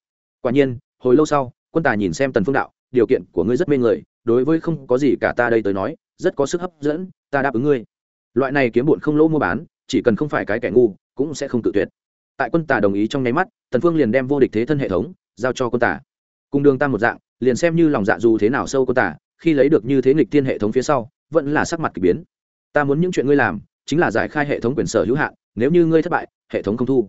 Quả nhiên, hồi lâu sau, quân tà nhìn xem tần phương đạo, điều kiện của ngươi rất mê người, đối với không có gì cả ta đây tới nói, rất có sức hấp dẫn, ta đáp ứng ngươi loại này kiếm bụn không lỗ mua bán, chỉ cần không phải cái kẻ ngu, cũng sẽ không tự tuyệt. Tại quân tà đồng ý trong nháy mắt, tần phương liền đem vô địch thế thân hệ thống giao cho quân tà. Cùng đường tam một dạng, liền xem như lòng dạ dù thế nào sâu quân tà, khi lấy được như thế nghịch tiên hệ thống phía sau, vẫn là sắc mặt kỳ biến. Ta muốn những chuyện ngươi làm, chính là giải khai hệ thống quyền sở hữu hạn, nếu như ngươi thất bại, hệ thống không thu.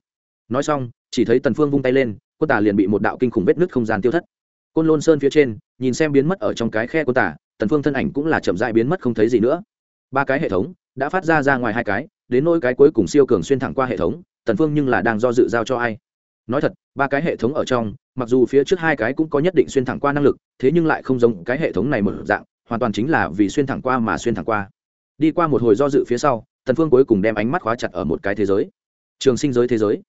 Nói xong, chỉ thấy tần phương vung tay lên, quân tà liền bị một đạo kinh khủng vết nứt không gian tiêu thất. Côn lôn sơn phía trên, nhìn xem biến mất ở trong cái khe quân tà, tần phương thân ảnh cũng là chậm rãi biến mất không thấy gì nữa. Ba cái hệ thống đã phát ra ra ngoài hai cái, đến nỗi cái cuối cùng siêu cường xuyên thẳng qua hệ thống, tần phương nhưng là đang do dự giao cho ai. Nói thật, ba cái hệ thống ở trong, mặc dù phía trước hai cái cũng có nhất định xuyên thẳng qua năng lực, thế nhưng lại không giống cái hệ thống này một dạng, hoàn toàn chính là vì xuyên thẳng qua mà xuyên thẳng qua. Đi qua một hồi do dự phía sau, tần phương cuối cùng đem ánh mắt khóa chặt ở một cái thế giới. Trường sinh giới thế giới.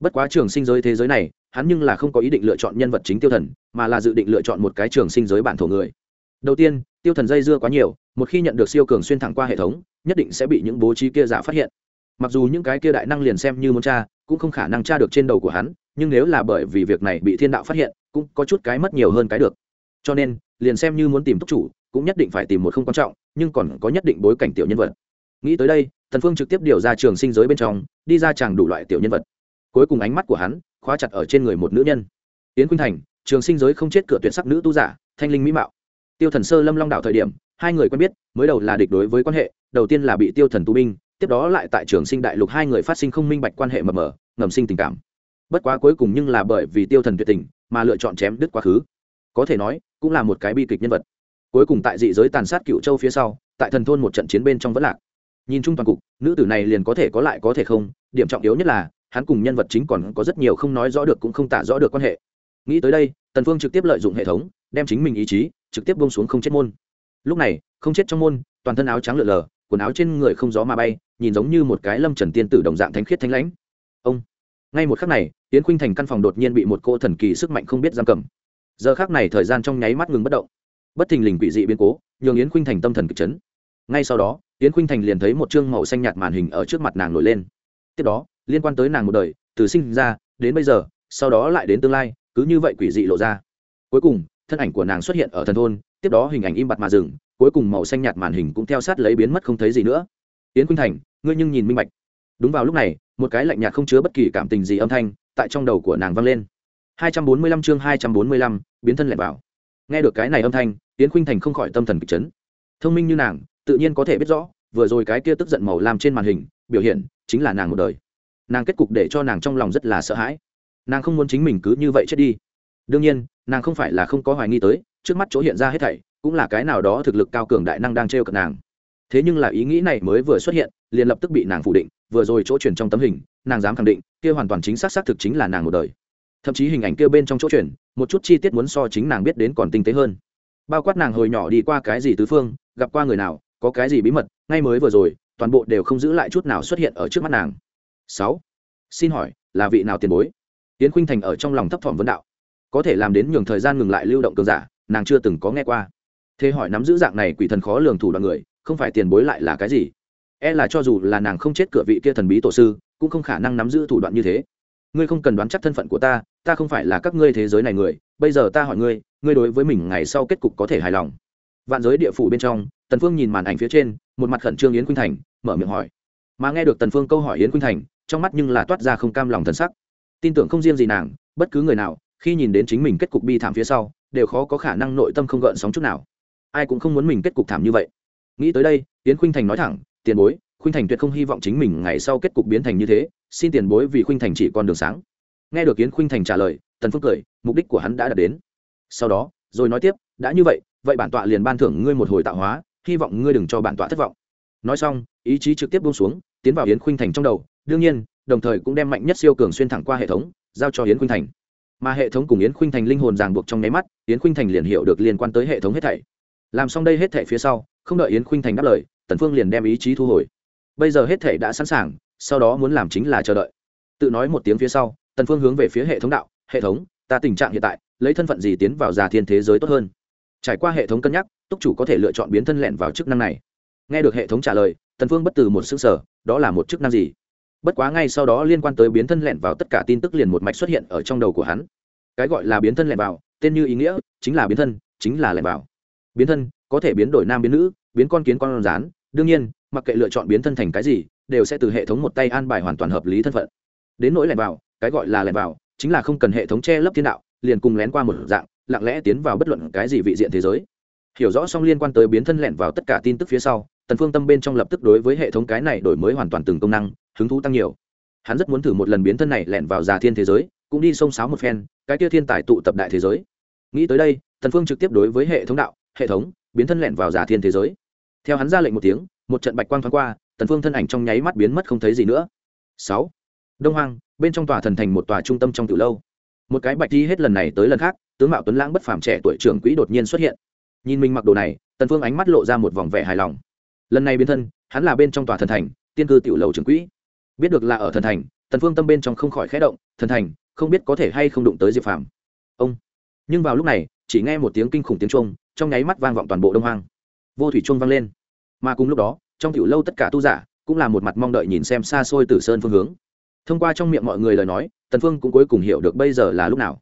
Bất quá trường sinh giới thế giới này, hắn nhưng là không có ý định lựa chọn nhân vật chính tiêu thần, mà là dự định lựa chọn một cái trường sinh giới bản thổ người đầu tiên, tiêu thần dây dưa quá nhiều, một khi nhận được siêu cường xuyên thẳng qua hệ thống, nhất định sẽ bị những bố trí kia giả phát hiện. Mặc dù những cái kia đại năng liền xem như muốn tra, cũng không khả năng tra được trên đầu của hắn, nhưng nếu là bởi vì việc này bị thiên đạo phát hiện, cũng có chút cái mất nhiều hơn cái được. Cho nên, liền xem như muốn tìm túc chủ, cũng nhất định phải tìm một không quan trọng, nhưng còn có nhất định bối cảnh tiểu nhân vật. Nghĩ tới đây thần phương trực tiếp điều ra trường sinh giới bên trong, đi ra chàng đủ loại tiểu nhân vật. Cuối cùng ánh mắt của hắn, khóa chặt ở trên người một nữ nhân. Yến khuynh thành, trường sinh giới không chết cửa tuyệt sắc nữ tu giả, thanh linh mỹ mạo tiêu thần sơ lâm long đạo thời điểm, hai người quen biết, mới đầu là địch đối với quan hệ, đầu tiên là bị tiêu thần tu binh, tiếp đó lại tại trường sinh đại lục hai người phát sinh không minh bạch quan hệ mờ mờ, ngầm sinh tình cảm. Bất quá cuối cùng nhưng là bởi vì tiêu thần tuyệt tình, mà lựa chọn chém đứt quá khứ. Có thể nói, cũng là một cái bi kịch nhân vật. Cuối cùng tại dị giới tàn sát cựu châu phía sau, tại thần thôn một trận chiến bên trong vẫn lạc. Nhìn chung toàn cục, nữ tử này liền có thể có lại có thể không, điểm trọng yếu nhất là, hắn cùng nhân vật chính còn có rất nhiều không nói rõ được cũng không tả rõ được quan hệ. Nghĩ tới đây, tần phương trực tiếp lợi dụng hệ thống đem chính mình ý chí trực tiếp bông xuống không chết môn. Lúc này, không chết trong môn, toàn thân áo trắng lượn lờ, quần áo trên người không gió mà bay, nhìn giống như một cái lâm trần tiên tử đồng dạng thánh khiết thánh lãnh. Ông! Ngay một khắc này, yến khuynh thành căn phòng đột nhiên bị một cô thần kỳ sức mạnh không biết giam cầm. Giờ khắc này thời gian trong nháy mắt ngừng bất động. Bất thình lình quỷ dị biến cố, nhường yến khuynh thành tâm thần kịch chấn. Ngay sau đó, yến khuynh thành liền thấy một chương màu xanh nhạt màn hình ở trước mặt nàng nổi lên. Tiếp đó, liên quan tới nàng một đời, từ sinh ra đến bây giờ, sau đó lại đến tương lai, cứ như vậy quỷ dị lộ ra. Cuối cùng thân ảnh của nàng xuất hiện ở thần thôn tiếp đó hình ảnh im bặt mà dừng cuối cùng màu xanh nhạt màn hình cũng theo sát lấy biến mất không thấy gì nữa. Yến khuynh thành ngươi nhưng nhìn minh bạch. Đúng vào lúc này một cái lạnh nhạt không chứa bất kỳ cảm tình gì âm thanh tại trong đầu của nàng vang lên. 245 chương 245, biến thân lẹn vào. Nghe được cái này âm thanh yến khuynh thành không khỏi tâm thần kịch chấn. Thông minh như nàng tự nhiên có thể biết rõ vừa rồi cái kia tức giận màu làm trên màn hình biểu hiện chính là nàng một đời. Nàng kết cục để cho nàng trong lòng rất là sợ hãi. Nàng không muốn chính mình cứ như vậy chết đi. Đương nhiên nàng không phải là không có hoài nghi tới, trước mắt chỗ hiện ra hết thảy, cũng là cái nào đó thực lực cao cường đại năng đang trêu cận nàng. Thế nhưng là ý nghĩ này mới vừa xuất hiện, liền lập tức bị nàng phủ định, vừa rồi chỗ chuyển trong tấm hình, nàng dám khẳng định, kia hoàn toàn chính xác xác thực chính là nàng một đời. Thậm chí hình ảnh kia bên trong chỗ chuyển một chút chi tiết muốn so chính nàng biết đến còn tinh tế hơn. Bao quát nàng hồi nhỏ đi qua cái gì tứ phương, gặp qua người nào, có cái gì bí mật, ngay mới vừa rồi, toàn bộ đều không giữ lại chút nào xuất hiện ở trước mắt nàng. Sáu, xin hỏi, là vị nào tiền bối? Tiến khuynh thành ở trong lòng thấp thỏm vấn đạo có thể làm đến nhường thời gian ngừng lại lưu động cường giả, nàng chưa từng có nghe qua. Thế hỏi nắm giữ dạng này quỷ thần khó lường thủ đoạn người, không phải tiền bối lại là cái gì? E là cho dù là nàng không chết cửa vị kia thần bí tổ sư, cũng không khả năng nắm giữ thủ đoạn như thế. Ngươi không cần đoán chắc thân phận của ta ta không phải là các ngươi thế giới này người, bây giờ ta hỏi ngươi ngươi đối với mình ngày sau kết cục có thể hài lòng? Vạn giới địa phủ bên trong, tần phương nhìn màn ảnh phía trên, một mặt khẩn trương yến khuynh thành, mở miệng hỏi. Mà nghe được tần phương câu hỏi yến khuynh thành, trong mắt nhưng là toát ra không cam lòng thần sắc. Tin tưởng không riêng gì nàng, bất cứ người nào khi nhìn đến chính mình kết cục bi thảm phía sau, đều khó có khả năng nội tâm không gợn sóng chút nào. Ai cũng không muốn mình kết cục thảm như vậy. Nghĩ tới đây, yến khuynh thành nói thẳng, tiền bối, khuynh thành tuyệt không hy vọng chính mình ngày sau kết cục biến thành như thế, xin tiền bối vì khuynh thành chỉ còn đường sáng. Nghe được yến khuynh thành trả lời, tần phước cười, mục đích của hắn đã đạt đến. Sau đó, rồi nói tiếp, đã như vậy vậy bản tọa liền ban thưởng ngươi một hồi tạo hóa, hy vọng ngươi đừng cho bản tọa thất vọng. Nói xong, ý chí trực tiếp buông xuống, tiến vào yến khuynh thành trong đầu. Đương nhiên, đồng thời cũng đem mạnh nhất siêu cường xuyên thẳng qua hệ thống, giao cho yến khuynh thành mà hệ thống cùng yến khuynh thành linh hồn ràng buộc trong nháy mắt, yến khuynh thành liền hiểu được liên quan tới hệ thống hết thảy. Làm xong đây hết thảy phía sau, không đợi yến khuynh thành đáp lời, tần phương liền đem ý chí thu hồi. Bây giờ hết thảy đã sẵn sàng, sau đó muốn làm chính là chờ đợi. Tự nói một tiếng phía sau, tần phương hướng về phía hệ thống đạo, hệ thống, ta tình trạng hiện tại, lấy thân phận gì tiến vào già thiên thế giới tốt hơn? Trải qua hệ thống cân nhắc, túc chủ có thể lựa chọn biến thân lẹn vào chức năng này. Nghe được hệ thống trả lời, tần phương bất từ một sức sở đó là một chức năng gì? Bất quá ngay sau đó liên quan tới biến thân lẹn vào tất cả tin tức liền một mạch xuất hiện ở trong đầu của hắn. Cái gọi là biến thân lẹn vào, tên như ý nghĩa, chính là biến thân, chính là lẹn vào. Biến thân, có thể biến đổi nam biến nữ, biến con kiến con rán. Đương nhiên, mặc kệ lựa chọn biến thân thành cái gì, đều sẽ từ hệ thống một tay an bài hoàn toàn hợp lý thân phận. Đến nỗi lẹn vào, cái gọi là lẹn vào, chính là không cần hệ thống che lấp thiên đạo, liền cùng lén qua một dạng, lặng lẽ tiến vào bất luận cái gì vị diện thế giới. Hiểu rõ xong liên quan tới biến thân lẹn vào tất cả tin tức phía sau, tần phương tâm bên trong lập tức đối với hệ thống cái này đổi mới hoàn toàn từng công năng hứng thú tăng nhiều. Hắn rất muốn thử một lần biến thân này lẻn vào già thiên thế giới, cũng đi xông sáo một phen, cái kia thiên tài tụ tập đại thế giới. Nghĩ tới đây, thần phương trực tiếp đối với hệ thống đạo, hệ thống, biến thân lẻn vào già thiên thế giới. Theo hắn ra lệnh một tiếng, một trận bạch quang thoáng qua tần phương thân ảnh trong nháy mắt biến mất không thấy gì nữa. Sáu. Đông hoang, bên trong tòa thần thành một tòa trung tâm trong tiểu lâu. Một cái bạch đi hết lần này tới lần khác, tướng mạo tuấn lãng bất phàm trẻ tuổi trưởng quỹ đột nhiên xuất hiện. Nhìn mình mặc đồ này tần phương ánh mắt lộ ra một vòng vẻ hài lòng. Lần này biến thân, hắn là bên trong tòa thần thành, tiên cư tiểu lầu trưởng quỹ biết được là ở thần thành, tần phương tâm bên trong không khỏi khẽ động, thần thành, không biết có thể hay không đụng tới diệp phàm. Ông. Nhưng vào lúc này, chỉ nghe một tiếng kinh khủng tiếng trung trong nháy mắt vang vọng toàn bộ đông hoang. Vô thủy trung vang lên. Mà cùng lúc đó, trong tiểu lâu tất cả tu giả cũng là một mặt mong đợi nhìn xem xa xôi từ sơn phương hướng. Thông qua trong miệng mọi người lời nói, tần phương cũng cuối cùng hiểu được bây giờ là lúc nào.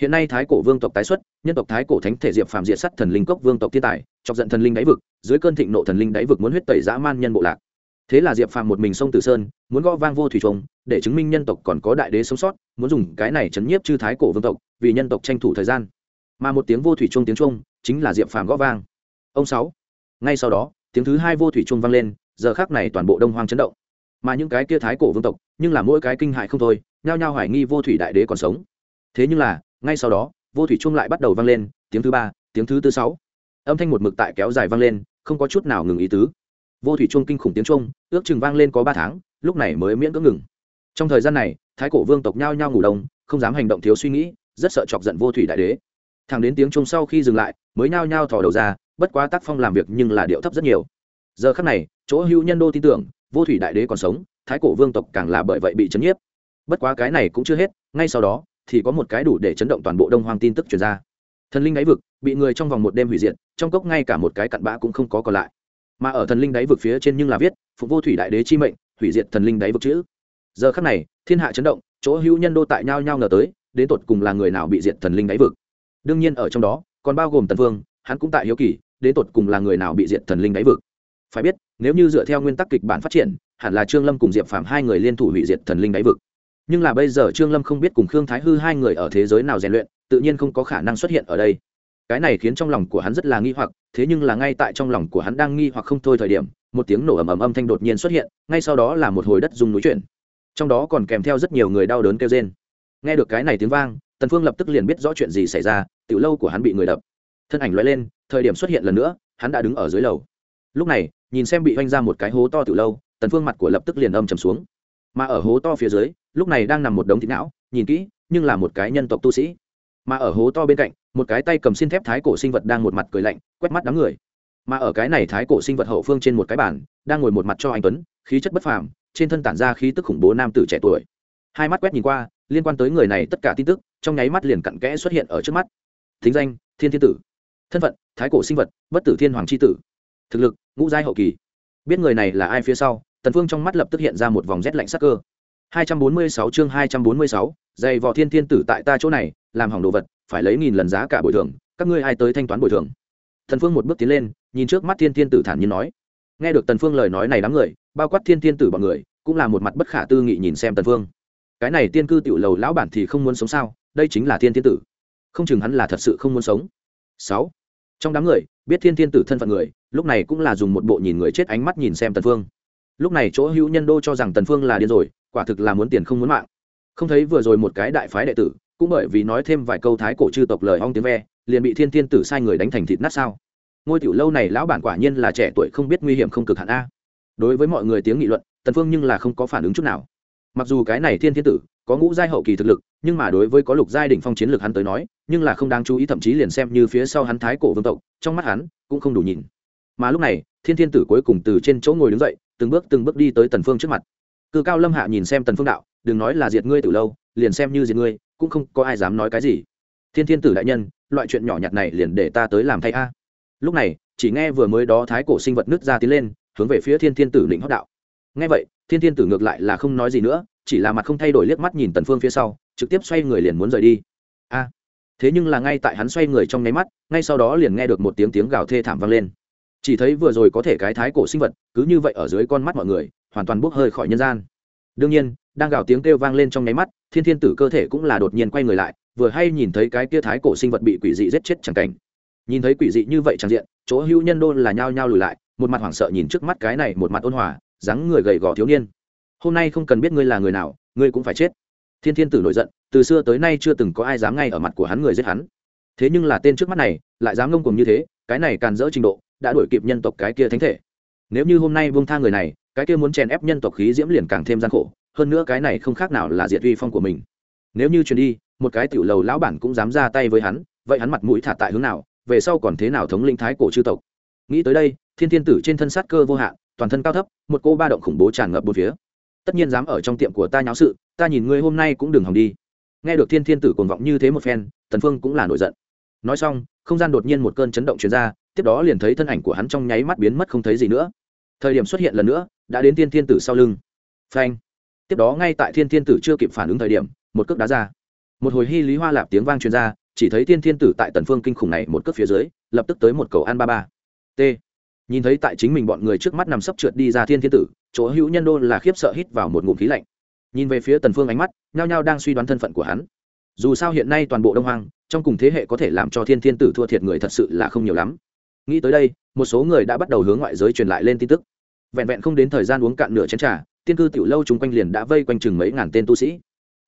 Hiện nay thái cổ vương tộc tái xuất, nhân tộc thái cổ thánh thể diệp phàm diệt sắt thần linh cốc vương tộc thiên tài, chọc giận thần linh đáy vực, dưới cơn thịnh nộ thần linh đáy vực muốn huyết tẩy dã man nhân bộ lạc thế là diệp phàm một mình sông tử sơn, muốn gõ vang vô thủy trùng để chứng minh nhân tộc còn có đại đế sống sót, muốn dùng cái này chấn nhiếp chư thái cổ vương tộc, vì nhân tộc tranh thủ thời gian. Mà một tiếng vô thủy trung tiếng trung chính là diệp phàm gõ vang. Ông sáu, ngay sau đó, tiếng thứ hai vô thủy trung vang lên, giờ khác này toàn bộ đông hoang chấn động. Mà những cái kia thái cổ vương tộc, nhưng là mỗi cái kinh hại không thôi, nhao nhao hoài nghi vô thủy đại đế còn sống. Thế nhưng là, ngay sau đó, vô thủy trung lại bắt đầu vang lên, tiếng thứ ba, tiếng thứ tư sáu. Âm thanh một mực tại kéo dài vang lên, không có chút nào ngừng ý tứ vô thủy chuông kinh khủng tiếng chuông, ước chừng vang lên có ba tháng lúc này mới miễn cưỡng ngừng. Trong thời gian này thái cổ vương tộc nhao nhao ngủ đông không dám hành động thiếu suy nghĩ rất sợ chọc giận vô thủy đại đế. Thằng đến tiếng chuông sau khi dừng lại mới nhao nhao thò đầu ra bất quá tác phong làm việc nhưng là điệu thấp rất nhiều. Giờ khắc này chỗ hữu nhân đô tin tưởng vô thủy đại đế còn sống thái cổ vương tộc càng là bởi vậy bị chấn nhiếp. Bất quá cái này cũng chưa hết ngay sau đó thì có một cái đủ để chấn động toàn bộ đông hoang tin tức truyền ra. Thần linh đáy vực bị người trong vòng một đêm hủy diệt trong cốc ngay cả một cái cặn bã cũng không có còn lại mà ở thần linh đáy vực phía trên nhưng là viết phục vô thủy đại đế chi mệnh, hủy diệt thần linh đáy vực chữ. Giờ khắc này, thiên hạ chấn động, chỗ hữu nhân đô tại nhau nhau ngờ tới, đến tột cùng là người nào bị diệt thần linh đáy vực. Đương nhiên ở trong đó, còn bao gồm tần vương, hắn cũng tại hiếu kỳ, đến tột cùng là người nào bị diệt thần linh đáy vực. Phải biết, nếu như dựa theo nguyên tắc kịch bản phát triển, hẳn là trương lâm cùng diệp phạm hai người liên thủ hủy diệt thần linh đáy vực. Nhưng là bây giờ trương lâm không biết cùng khương thái hư hai người ở thế giới nào rèn luyện, tự nhiên không có khả năng xuất hiện ở đây cái này khiến trong lòng của hắn rất là nghi hoặc, thế nhưng là ngay tại trong lòng của hắn đang nghi hoặc không thôi thời điểm, một tiếng nổ ầm ầm âm thanh đột nhiên xuất hiện, ngay sau đó là một hồi đất dùng núi chuyển. Trong đó còn kèm theo rất nhiều người đau đớn kêu rên. Nghe được cái này tiếng vang, tần phương lập tức liền biết rõ chuyện gì xảy ra, tiểu lâu của hắn bị người đập. Thân ảnh lóe lên, thời điểm xuất hiện lần nữa, hắn đã đứng ở dưới lầu. Lúc này, nhìn xem bị vanh ra một cái hố to tiểu lâu, tần phương mặt của lập tức liền âm trầm xuống. Mà ở hố to phía dưới, lúc này đang nằm một đống thịt não, nhìn kỹ, nhưng là một cái nhân tộc tu sĩ mà ở hố to bên cạnh một cái tay cầm xin thép thái cổ sinh vật đang một mặt cười lạnh quét mắt đám người. Mà ở cái này thái cổ sinh vật hậu phương trên một cái bàn đang ngồi một mặt cho anh tuấn khí chất bất phàm trên thân tản ra khí tức khủng bố nam tử trẻ tuổi. Hai mắt quét nhìn qua liên quan tới người này tất cả tin tức trong nháy mắt liền cặn kẽ xuất hiện ở trước mắt. Thính danh thiên thiên tử. Thân phận thái cổ sinh vật bất tử thiên hoàng c h i tử. Thực lực ngũ giai hậu kỳ. Biết người này là ai phía sau tần phương trong mắt lập tức hiện ra một vòng rét lạnh sắc cơ. 246 chương 246, dày vò thiên thiên tử tại ta chỗ này làm hỏng đồ vật, phải lấy nghìn lần giá cả bồi thường, các ngươi ai tới thanh toán bồi thường? Thần phương một bước tiến lên, nhìn trước mắt thiên thiên tử thản nhiên nói. Nghe được tần phương lời nói này đám người, bao quát thiên thiên tử bọn người, cũng là một mặt bất khả tư nghị nhìn xem tần phương. Cái này tiên cư tiểu lầu lão bản thì không muốn sống sao? Đây chính là thiên thiên tử. Không chừng hắn là thật sự không muốn sống. Sáu. Trong đám người, biết thiên thiên tử thân phận người, lúc này cũng là dùng một bộ nhìn người chết ánh mắt nhìn xem tần phương. Lúc này chỗ hữu nhân đô cho rằng tần phương là điên rồi, quả thực là muốn tiền không muốn mạng. Không thấy vừa rồi một cái đại phái đệ tử cũng bởi vì nói thêm vài câu thái cổ chư tộc lời ong tiếng ve, liền bị thiên thiên tử sai người đánh thành thịt nát sao? Ngôi tiểu lâu này lão bản quả nhiên là trẻ tuổi không biết nguy hiểm không cực hạn a. Đối với mọi người tiếng nghị luận, tần phương nhưng là không có phản ứng chút nào. Mặc dù cái này thiên thiên tử có ngũ giai hậu kỳ thực lực, nhưng mà đối với có lục giai đỉnh phong chiến lược hắn tới nói, nhưng là không đáng chú ý, thậm chí liền xem như phía sau hắn thái cổ vương tộc, trong mắt hắn cũng không đủ nhìn. Mà lúc này, thiên thiên tử cuối cùng từ trên chỗ ngồi đứng dậy, từng bước từng bước đi tới tần phương trước mặt. Cự cao lâm hạ nhìn xem tần phương đạo, đừng nói là diệt ngươi từ lâu, liền xem như diệt ngươi cũng không có ai dám nói cái gì. Thiên thiên tử đại nhân, loại chuyện nhỏ nhặt này liền để ta tới làm thay a. Lúc này, chỉ nghe vừa mới đó thái cổ sinh vật nước ra tiến lên, hướng về phía thiên thiên tử lĩnh hót đạo. Nghe vậy, thiên thiên tử ngược lại là không nói gì nữa, chỉ là mặt không thay đổi liếc mắt nhìn tần phương phía sau, trực tiếp xoay người liền muốn rời đi. A. Thế nhưng là ngay tại hắn xoay người trong nháy mắt, ngay sau đó liền nghe được một tiếng tiếng gào thê thảm vang lên. Chỉ thấy vừa rồi có thể cái thái cổ sinh vật, cứ như vậy ở dưới con mắt mọi người, hoàn toàn bốc hơi khỏi nhân gian. Đương nhiên đang gào tiếng kêu vang lên trong nháy mắt, thiên thiên tử cơ thể cũng là đột nhiên quay người lại, vừa hay nhìn thấy cái kia thái cổ sinh vật bị quỷ dị giết chết chẳng cảnh. Nhìn thấy quỷ dị như vậy chẳng diện, chỗ hữu nhân đôn là nhao nhao lùi lại, một mặt hoảng sợ nhìn trước mắt cái này một mặt ôn hòa, dáng người gầy gò thiếu niên. Hôm nay không cần biết ngươi là người nào, ngươi cũng phải chết. Thiên thiên tử nổi giận, từ xưa tới nay chưa từng có ai dám ngay ở mặt của hắn người giết hắn. Thế nhưng là tên trước mắt này, lại dám ngông cùng như thế, cái này càn dỡ trình độ, đã đuổi kịp nhân tộc cái kia thánh thể. Nếu như hôm nay buông tha người này, cái kia muốn chèn ép nhân tộc khí diễm liền càng thêm gian khổ hơn nữa cái này không khác nào là diệt uy phong của mình. Nếu như truyền đi, một cái tiểu lầu lão bản cũng dám ra tay với hắn, vậy hắn mặt mũi thả tại hướng nào, về sau còn thế nào thống linh thái cổ chư tộc? Nghĩ tới đây, thiên thiên tử trên thân sát cơ vô hạn, toàn thân cao thấp, một cô ba động khủng bố tràn ngập bốn phía. Tất nhiên dám ở trong tiệm của ta nháo sự, ta nhìn ngươi hôm nay cũng đừng hòng đi. Nghe được thiên thiên tử cuồng vọng như thế một phen, tần phương cũng là nổi giận. Nói xong, không gian đột nhiên một cơn chấn động truyền ra, tiếp đó liền thấy thân ảnh của hắn trong nháy mắt biến mất không thấy gì nữa. Thời điểm xuất hiện lần nữa, đã đến thiên thiên tử sau lưng. Phanh! Tiếp đó ngay tại thiên thiên tử chưa kịp phản ứng thời điểm, một cước đá ra. Một hồi hy lý hoa lạp tiếng vang truyền ra, chỉ thấy thiên thiên tử tại tần phương kinh khủng này một cước phía dưới, lập tức tới một cầu an ba ba. T. Nhìn thấy tại chính mình bọn người trước mắt nằm sấp trượt đi ra thiên thiên tử, chỗ hữu nhân đô là khiếp sợ hít vào một ngụm khí lạnh. Nhìn về phía tần phương ánh mắt, nhao nhao đang suy đoán thân phận của hắn. Dù sao hiện nay toàn bộ đông hoang, trong cùng thế hệ có thể làm cho thiên thiên tử thua thiệt người thật sự là không nhiều lắm. Nghĩ tới đây, một số người đã bắt đầu hướng ngoại giới truyền lại lên tin tức. Vẹn vẹn không đến thời gian uống cạn nửa chén trà tiên cư tiểu lâu chúng quanh liền đã vây quanh chừng mấy ngàn tên tu sĩ.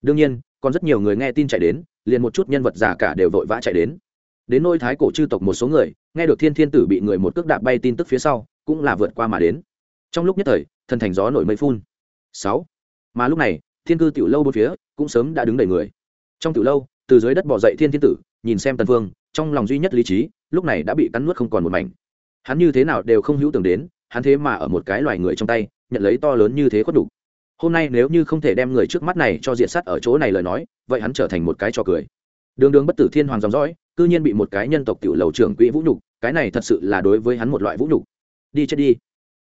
Đương nhiên, còn rất nhiều người nghe tin chạy đến, liền một chút nhân vật giả cả đều vội vã chạy đến. Đến nôi thái cổ chư tộc một số người, nghe được thiên thiên tử bị người một cước đạp bay tin tức phía sau, cũng là vượt qua mà đến. Trong lúc nhất thời, thần thành gió nổi mây phun. Sáu. Mà lúc này, thiên cư tiểu lâu bốn phía cũng sớm đã đứng đầy người. Trong tiểu lâu, từ dưới đất bỏ dậy thiên thiên tử, nhìn xem tần phương trong lòng duy nhất lý trí, lúc này đã bị cắn nuốt không còn một mảnh. Hắn như thế nào đều không hữu tưởng đến, hắn thế mà ở một cái loài người trong tay nhận lấy to lớn như thế khuất đủ. Hôm nay nếu như không thể đem người trước mắt này cho diện sát ở chỗ này lời nói, vậy hắn trở thành một cái trò cười. Đường đường bất tử thiên hoàng dòng dõi, cư nhiên bị một cái nhân tộc tiểu lầu trưởng quỹ vũ nhục, cái này thật sự là đối với hắn một loại vũ nhục. Đi chết đi.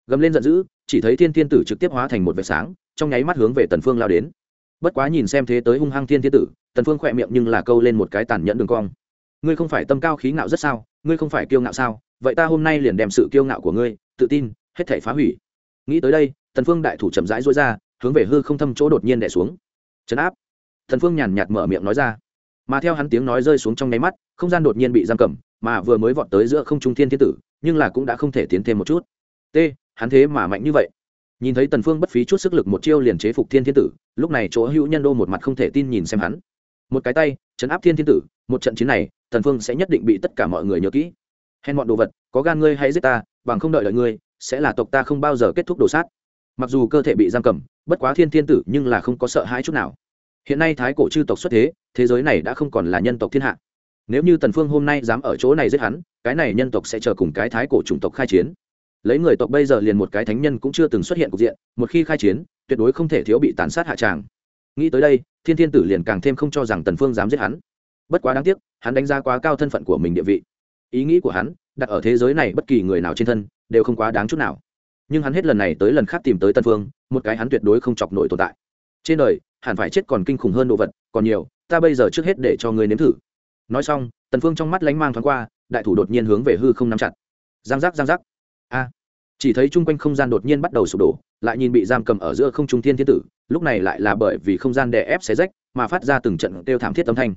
Gầm lên giận dữ, chỉ thấy thiên thiên tử trực tiếp hóa thành một vệt sáng, trong nháy mắt hướng về tần phương lao đến. Bất quá nhìn xem thế tới hung hăng thiên thiên tử, tần phương khẽ miệng nhưng là câu lên một cái tàn nhẫn đường cong. Ngươi không phải tâm cao khí ngạo rất sao, ngươi không phải kiêu ngạo sao, vậy ta hôm nay liền đem sự kiêu ngạo của ngươi, tự tin, hết thảy phá hủy. Nghĩ tới đây tần phương đại thủ chậm rãi duỗi ra, hướng về hư không thâm chỗ đột nhiên đè xuống. Chấn áp. Tần phương nhàn nhạt mở miệng nói ra. Mà theo hắn tiếng nói rơi xuống trong nháy mắt, không gian đột nhiên bị giam cầm, mà vừa mới vọt tới giữa không trung thiên thiên tử, nhưng là cũng đã không thể tiến thêm một chút. T, hắn thế mà mạnh như vậy. Nhìn thấy tần phương bất phí chút sức lực một chiêu liền chế phục thiên thiên tử, lúc này chỗ hữu nhân đô một mặt không thể tin nhìn xem hắn. Một cái tay, chấn áp thiên thiên tử, một trận chiến này, tần phương sẽ nhất định bị tất cả mọi người nhớ kỹ. Hèn bọn đồ vật, có gan ngươi hãy giết ta, bằng không đợi đợi ngươi, sẽ là tộc ta không bao giờ kết thúc đồ sát mặc dù cơ thể bị giam cầm, bất quá thiên thiên tử nhưng là không có sợ hãi chút nào. Hiện nay thái cổ chư tộc xuất thế thế giới này đã không còn là nhân tộc thiên hạ. Nếu như tần phương hôm nay dám ở chỗ này giết hắn, cái này nhân tộc sẽ chờ cùng cái thái cổ chủng tộc khai chiến. Lấy người tộc bây giờ liền một cái thánh nhân cũng chưa từng xuất hiện cục diện, một khi khai chiến, tuyệt đối không thể thiếu bị tàn sát hạ tràng. Nghĩ tới đây, thiên thiên tử liền càng thêm không cho rằng tần phương dám giết hắn. Bất quá đáng tiếc, hắn đánh giá quá cao thân phận của mình địa vị. Ý nghĩ của hắn, đặt ở thế giới này bất kỳ người nào trên thân, đều không quá đáng chút nào nhưng hắn hết lần này tới lần khác tìm tới tân phương, một cái hắn tuyệt đối không chọc nổi tồn tại. Trên đời, hẳn phải chết còn kinh khủng hơn đồ vật, còn nhiều, ta bây giờ trước hết để cho ngươi nếm thử. Nói xong tần phương trong mắt lánh mang thoáng qua, đại thủ đột nhiên hướng về hư không nắm chặt. Giang giác giang giác. A. Chỉ thấy chung quanh không gian đột nhiên bắt đầu sụp đổ, lại nhìn bị giam cầm ở giữa không trung thiên thiên tử, lúc này lại là bởi vì không gian đè ép xé rách, mà phát ra từng trận kêu thảm thiết âm thanh.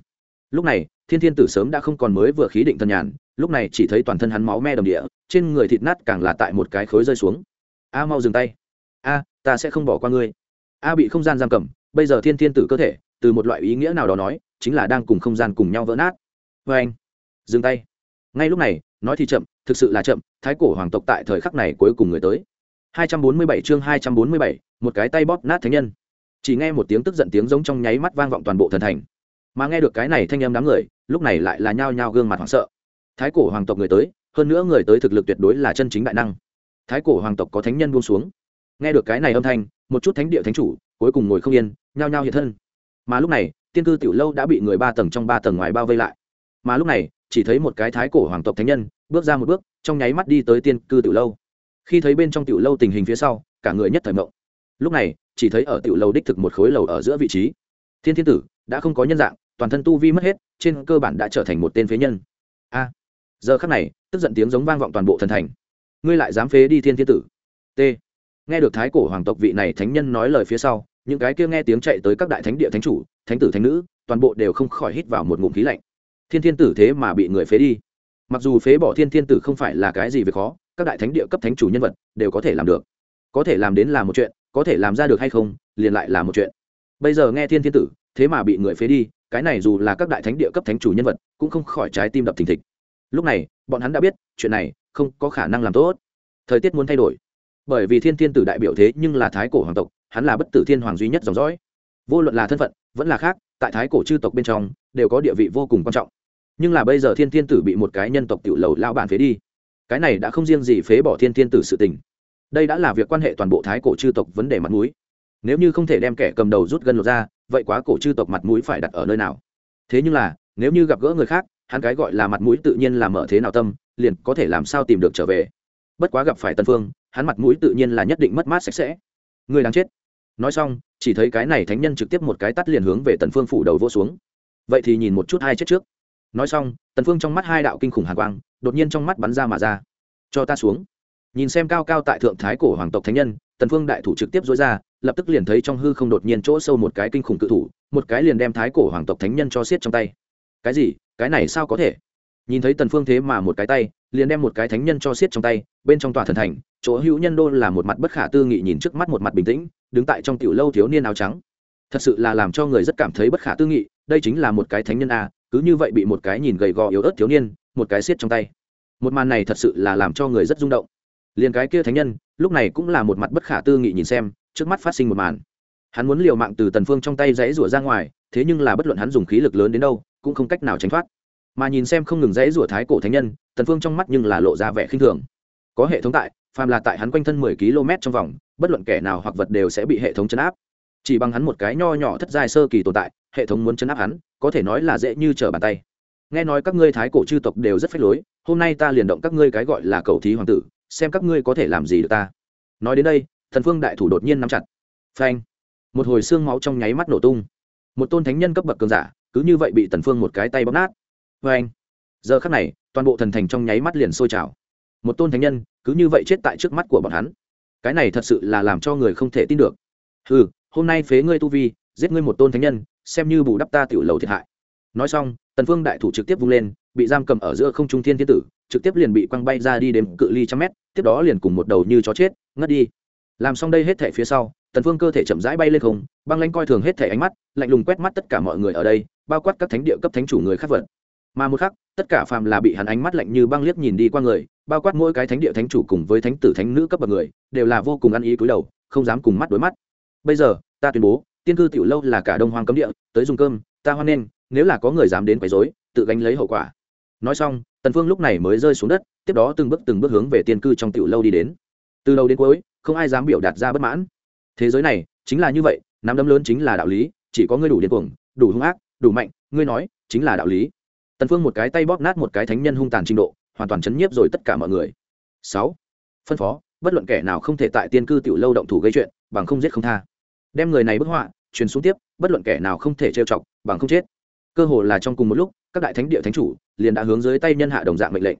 Lúc này, thiên thiên tử sớm đã không còn mới vừa khí định thần nhàn, lúc này chỉ thấy toàn thân hắn máu me đầm địa, trên người thịt nát càng là tại một cái khối rơi xuống a mau dừng tay. A ta sẽ không bỏ qua ngươi. A bị không gian giam cầm bây giờ thiên thiên tử cơ thể từ một loại ý nghĩa nào đó nói chính là đang cùng không gian cùng nhau vỡ nát. Vê anh dừng tay. Ngay lúc này nói thì chậm thực sự là chậm thái cổ hoàng tộc tại thời khắc này cuối cùng người tới. 247 chương 247, một cái tay bóp nát thánh nhân. Chỉ nghe một tiếng tức giận tiếng giống trong nháy mắt vang vọng toàn bộ thần thành. Mà nghe được cái này thanh âm đám người lúc này lại là nhao nhao gương mặt hoảng sợ. Thái cổ hoàng tộc người tới hơn nữa người tới thực lực tuyệt đối là chân chính đại năng thái cổ hoàng tộc có thánh nhân buông xuống. Nghe được cái này âm thanh, một chút thánh địa thánh chủ, cuối cùng ngồi không yên, nhao nhao hiện thân. Mà lúc này, tiên cư tiểu lâu đã bị người ba tầng trong ba tầng ngoài bao vây lại. Mà lúc này, chỉ thấy một cái thái cổ hoàng tộc thánh nhân, bước ra một bước, trong nháy mắt đi tới tiên cư tiểu lâu. Khi thấy bên trong tiểu lâu tình hình phía sau, cả người nhất thời mộng. Lúc này, chỉ thấy ở tiểu lâu đích thực một khối lầu ở giữa vị trí. Thiên thiên tử, đã không có nhân dạng, toàn thân tu vi mất hết, trên cơ bản đã trở thành một tên phế nhân. A. Giờ khắc này, tức giận tiếng giống vang vọng toàn bộ thần thành ngươi lại dám phế đi thiên thiên tử. T. Nghe được thái cổ hoàng tộc vị này thánh nhân nói lời phía sau, những cái kia nghe tiếng chạy tới các đại thánh địa thánh chủ, thánh tử thánh nữ, toàn bộ đều không khỏi hít vào một ngụm khí lạnh. Thiên thiên tử thế mà bị người phế đi. Mặc dù phế bỏ thiên thiên tử không phải là cái gì về khó, các đại thánh địa cấp thánh chủ nhân vật đều có thể làm được. Có thể làm đến là một chuyện, có thể làm ra được hay không, liền lại là một chuyện. Bây giờ nghe thiên thiên tử, thế mà bị người phế đi, cái này dù là các đại thánh địa cấp thánh chủ nhân vật, cũng không khỏi trái tim đập thình thịch. Lúc này, bọn hắn đã biết, chuyện này không có khả năng làm tốt. Thời tiết muốn thay đổi. Bởi vì thiên thiên tử đại biểu thế nhưng là thái cổ hoàng tộc, hắn là bất tử thiên hoàng duy nhất dòng dõi. Vô luận là thân phận, vẫn là khác, tại thái cổ chư tộc bên trong, đều có địa vị vô cùng quan trọng. Nhưng là bây giờ thiên thiên tử bị một cái nhân tộc tiểu lầu lao bản phế đi, cái này đã không riêng gì phế bỏ thiên thiên tử sự tình. Đây đã là việc quan hệ toàn bộ thái cổ chư tộc vấn đề mặt mũi. Nếu như không thể đem kẻ cầm đầu rút gần lột ra, vậy quá cổ chư tộc mặt mũi phải đặt ở nơi nào? Thế nhưng là, nếu như gặp gỡ người khác, hắn cái gọi là mặt mũi tự nhiên là mở thế nào tâm liền có thể làm sao tìm được trở về. Bất quá gặp phải tân phương, hắn mặt mũi tự nhiên là nhất định mất mát sạch sẽ. Người đáng chết. Nói xong, chỉ thấy cái này thánh nhân trực tiếp một cái tắt liền hướng về tần phương phủ đầu vô xuống. Vậy thì nhìn một chút hai chết trước. Nói xong, tần phương trong mắt hai đạo kinh khủng hàn quang, đột nhiên trong mắt bắn ra mà ra. Cho ta xuống. Nhìn xem cao cao tại thượng thái cổ hoàng tộc thánh nhân, tần phương đại thủ trực tiếp dối ra, lập tức liền thấy trong hư không đột nhiên chỗ sâu một cái kinh khủng cự thủ, một cái liền đem thái cổ hoàng tộc thánh nhân cho xiết trong tay. Cái gì? Cái này sao có thể? Nhìn thấy tần phương thế mà một cái tay, liền đem một cái thánh nhân cho xiết trong tay, bên trong tòa thần thành, chỗ hữu nhân đô là một mặt bất khả tư nghị nhìn trước mắt một mặt bình tĩnh, đứng tại trong tiểu lâu thiếu niên áo trắng. Thật sự là làm cho người rất cảm thấy bất khả tư nghị, đây chính là một cái thánh nhân a, cứ như vậy bị một cái nhìn gầy gò yếu ớt thiếu niên, một cái xiết trong tay. Một màn này thật sự là làm cho người rất rung động. Liền cái kia thánh nhân, lúc này cũng là một mặt bất khả tư nghị nhìn xem, trước mắt phát sinh một màn. Hắn muốn liều mạng từ tần phương trong tay dãy rủa ra ngoài, thế nhưng là bất luận hắn dùng khí lực lớn đến đâu, cũng không cách nào tránh thoát mà nhìn xem không ngừng dãy rủa thái cổ thánh nhân, tần phương trong mắt nhưng là lộ ra vẻ khinh thường. Có hệ thống tại, phàm là tại hắn quanh thân 10 km trong vòng, bất luận kẻ nào hoặc vật đều sẽ bị hệ thống chấn áp. Chỉ bằng hắn một cái nho nhỏ thất giai sơ kỳ tồn tại, hệ thống muốn chấn áp hắn, có thể nói là dễ như trở bàn tay. Nghe nói các ngươi thái cổ chư tộc đều rất phách lối, hôm nay ta liền động các ngươi cái gọi là cầu thí hoàng tử, xem các ngươi có thể làm gì được ta. Nói đến đây thần phương đại thủ đột nhiên nắm chặt. Phanh! Một hồi xương máu trong nháy mắt nổ tung. Một tôn thánh nhân cấp bậc cường giả, cứ như vậy bị tần phương một cái tay bóp nát. Vâng phanh giờ khắc này, toàn bộ thần thành trong nháy mắt liền sôi trào. Một tôn thánh nhân, cứ như vậy chết tại trước mắt của bọn hắn. Cái này thật sự là làm cho người không thể tin được. Ừ hôm nay phế ngươi tu vi, giết ngươi một tôn thánh nhân, xem như bù đắp ta tiểu lầu thiệt hại. Nói xong, tần phương đại thủ trực tiếp vung lên, bị giam cầm ở giữa không trung thiên thiên tử, trực tiếp liền bị quăng bay ra đi đến cự ly trăm mét, tiếp đó liền cùng một đầu như chó chết, ngất đi. Làm xong đây hết thể phía sau, tần phương cơ thể chậm rãi bay lên không, băng lãnh coi thường hết thể ánh mắt, lạnh lùng quét mắt tất cả mọi người ở đây, bao quát các thánh địa cấp thánh chủ người khác vật mà một khắc, tất cả phàm là bị hắn ánh mắt lạnh như băng liếc nhìn đi qua người, bao quát mỗi cái thánh địa thánh chủ cùng với thánh tử thánh nữ cấp bậc người, đều là vô cùng ăn ý cúi đầu, không dám cùng mắt đối mắt. Bây giờ, ta tuyên bố, tiên cư tiểu lâu là cả đông hoang cấm địa, tới dùng cơm, ta hoan nghênh, nếu là có người dám đến quấy rối, tự gánh lấy hậu quả. Nói xong, tần phương lúc này mới rơi xuống đất, tiếp đó từng bước từng bước hướng về tiên cư trong tiểu lâu đi đến. Từ đầu đến cuối, không ai dám biểu đạt ra bất mãn. Thế giới này, chính là như vậy, nắm đấm lớn chính là đạo lý, chỉ có ngươi đủ điên cuồng, đủ hung ác, đủ mạnh, ngươi nói, chính là đạo lý tần phương một cái tay bóp nát một cái thánh nhân hung tàn trình độ, hoàn toàn chấn nhiếp rồi tất cả mọi người. Sáu. Phân phó, bất luận kẻ nào không thể tại tiên cư tiểu lâu động thủ gây chuyện, bằng không giết không tha. Đem người này bức họa, truyền xuống tiếp, bất luận kẻ nào không thể trêu chọc, bằng không chết. Cơ hồ là trong cùng một lúc, các đại thánh địa thánh chủ liền đã hướng dưới tay nhân hạ đồng dạng mệnh lệnh.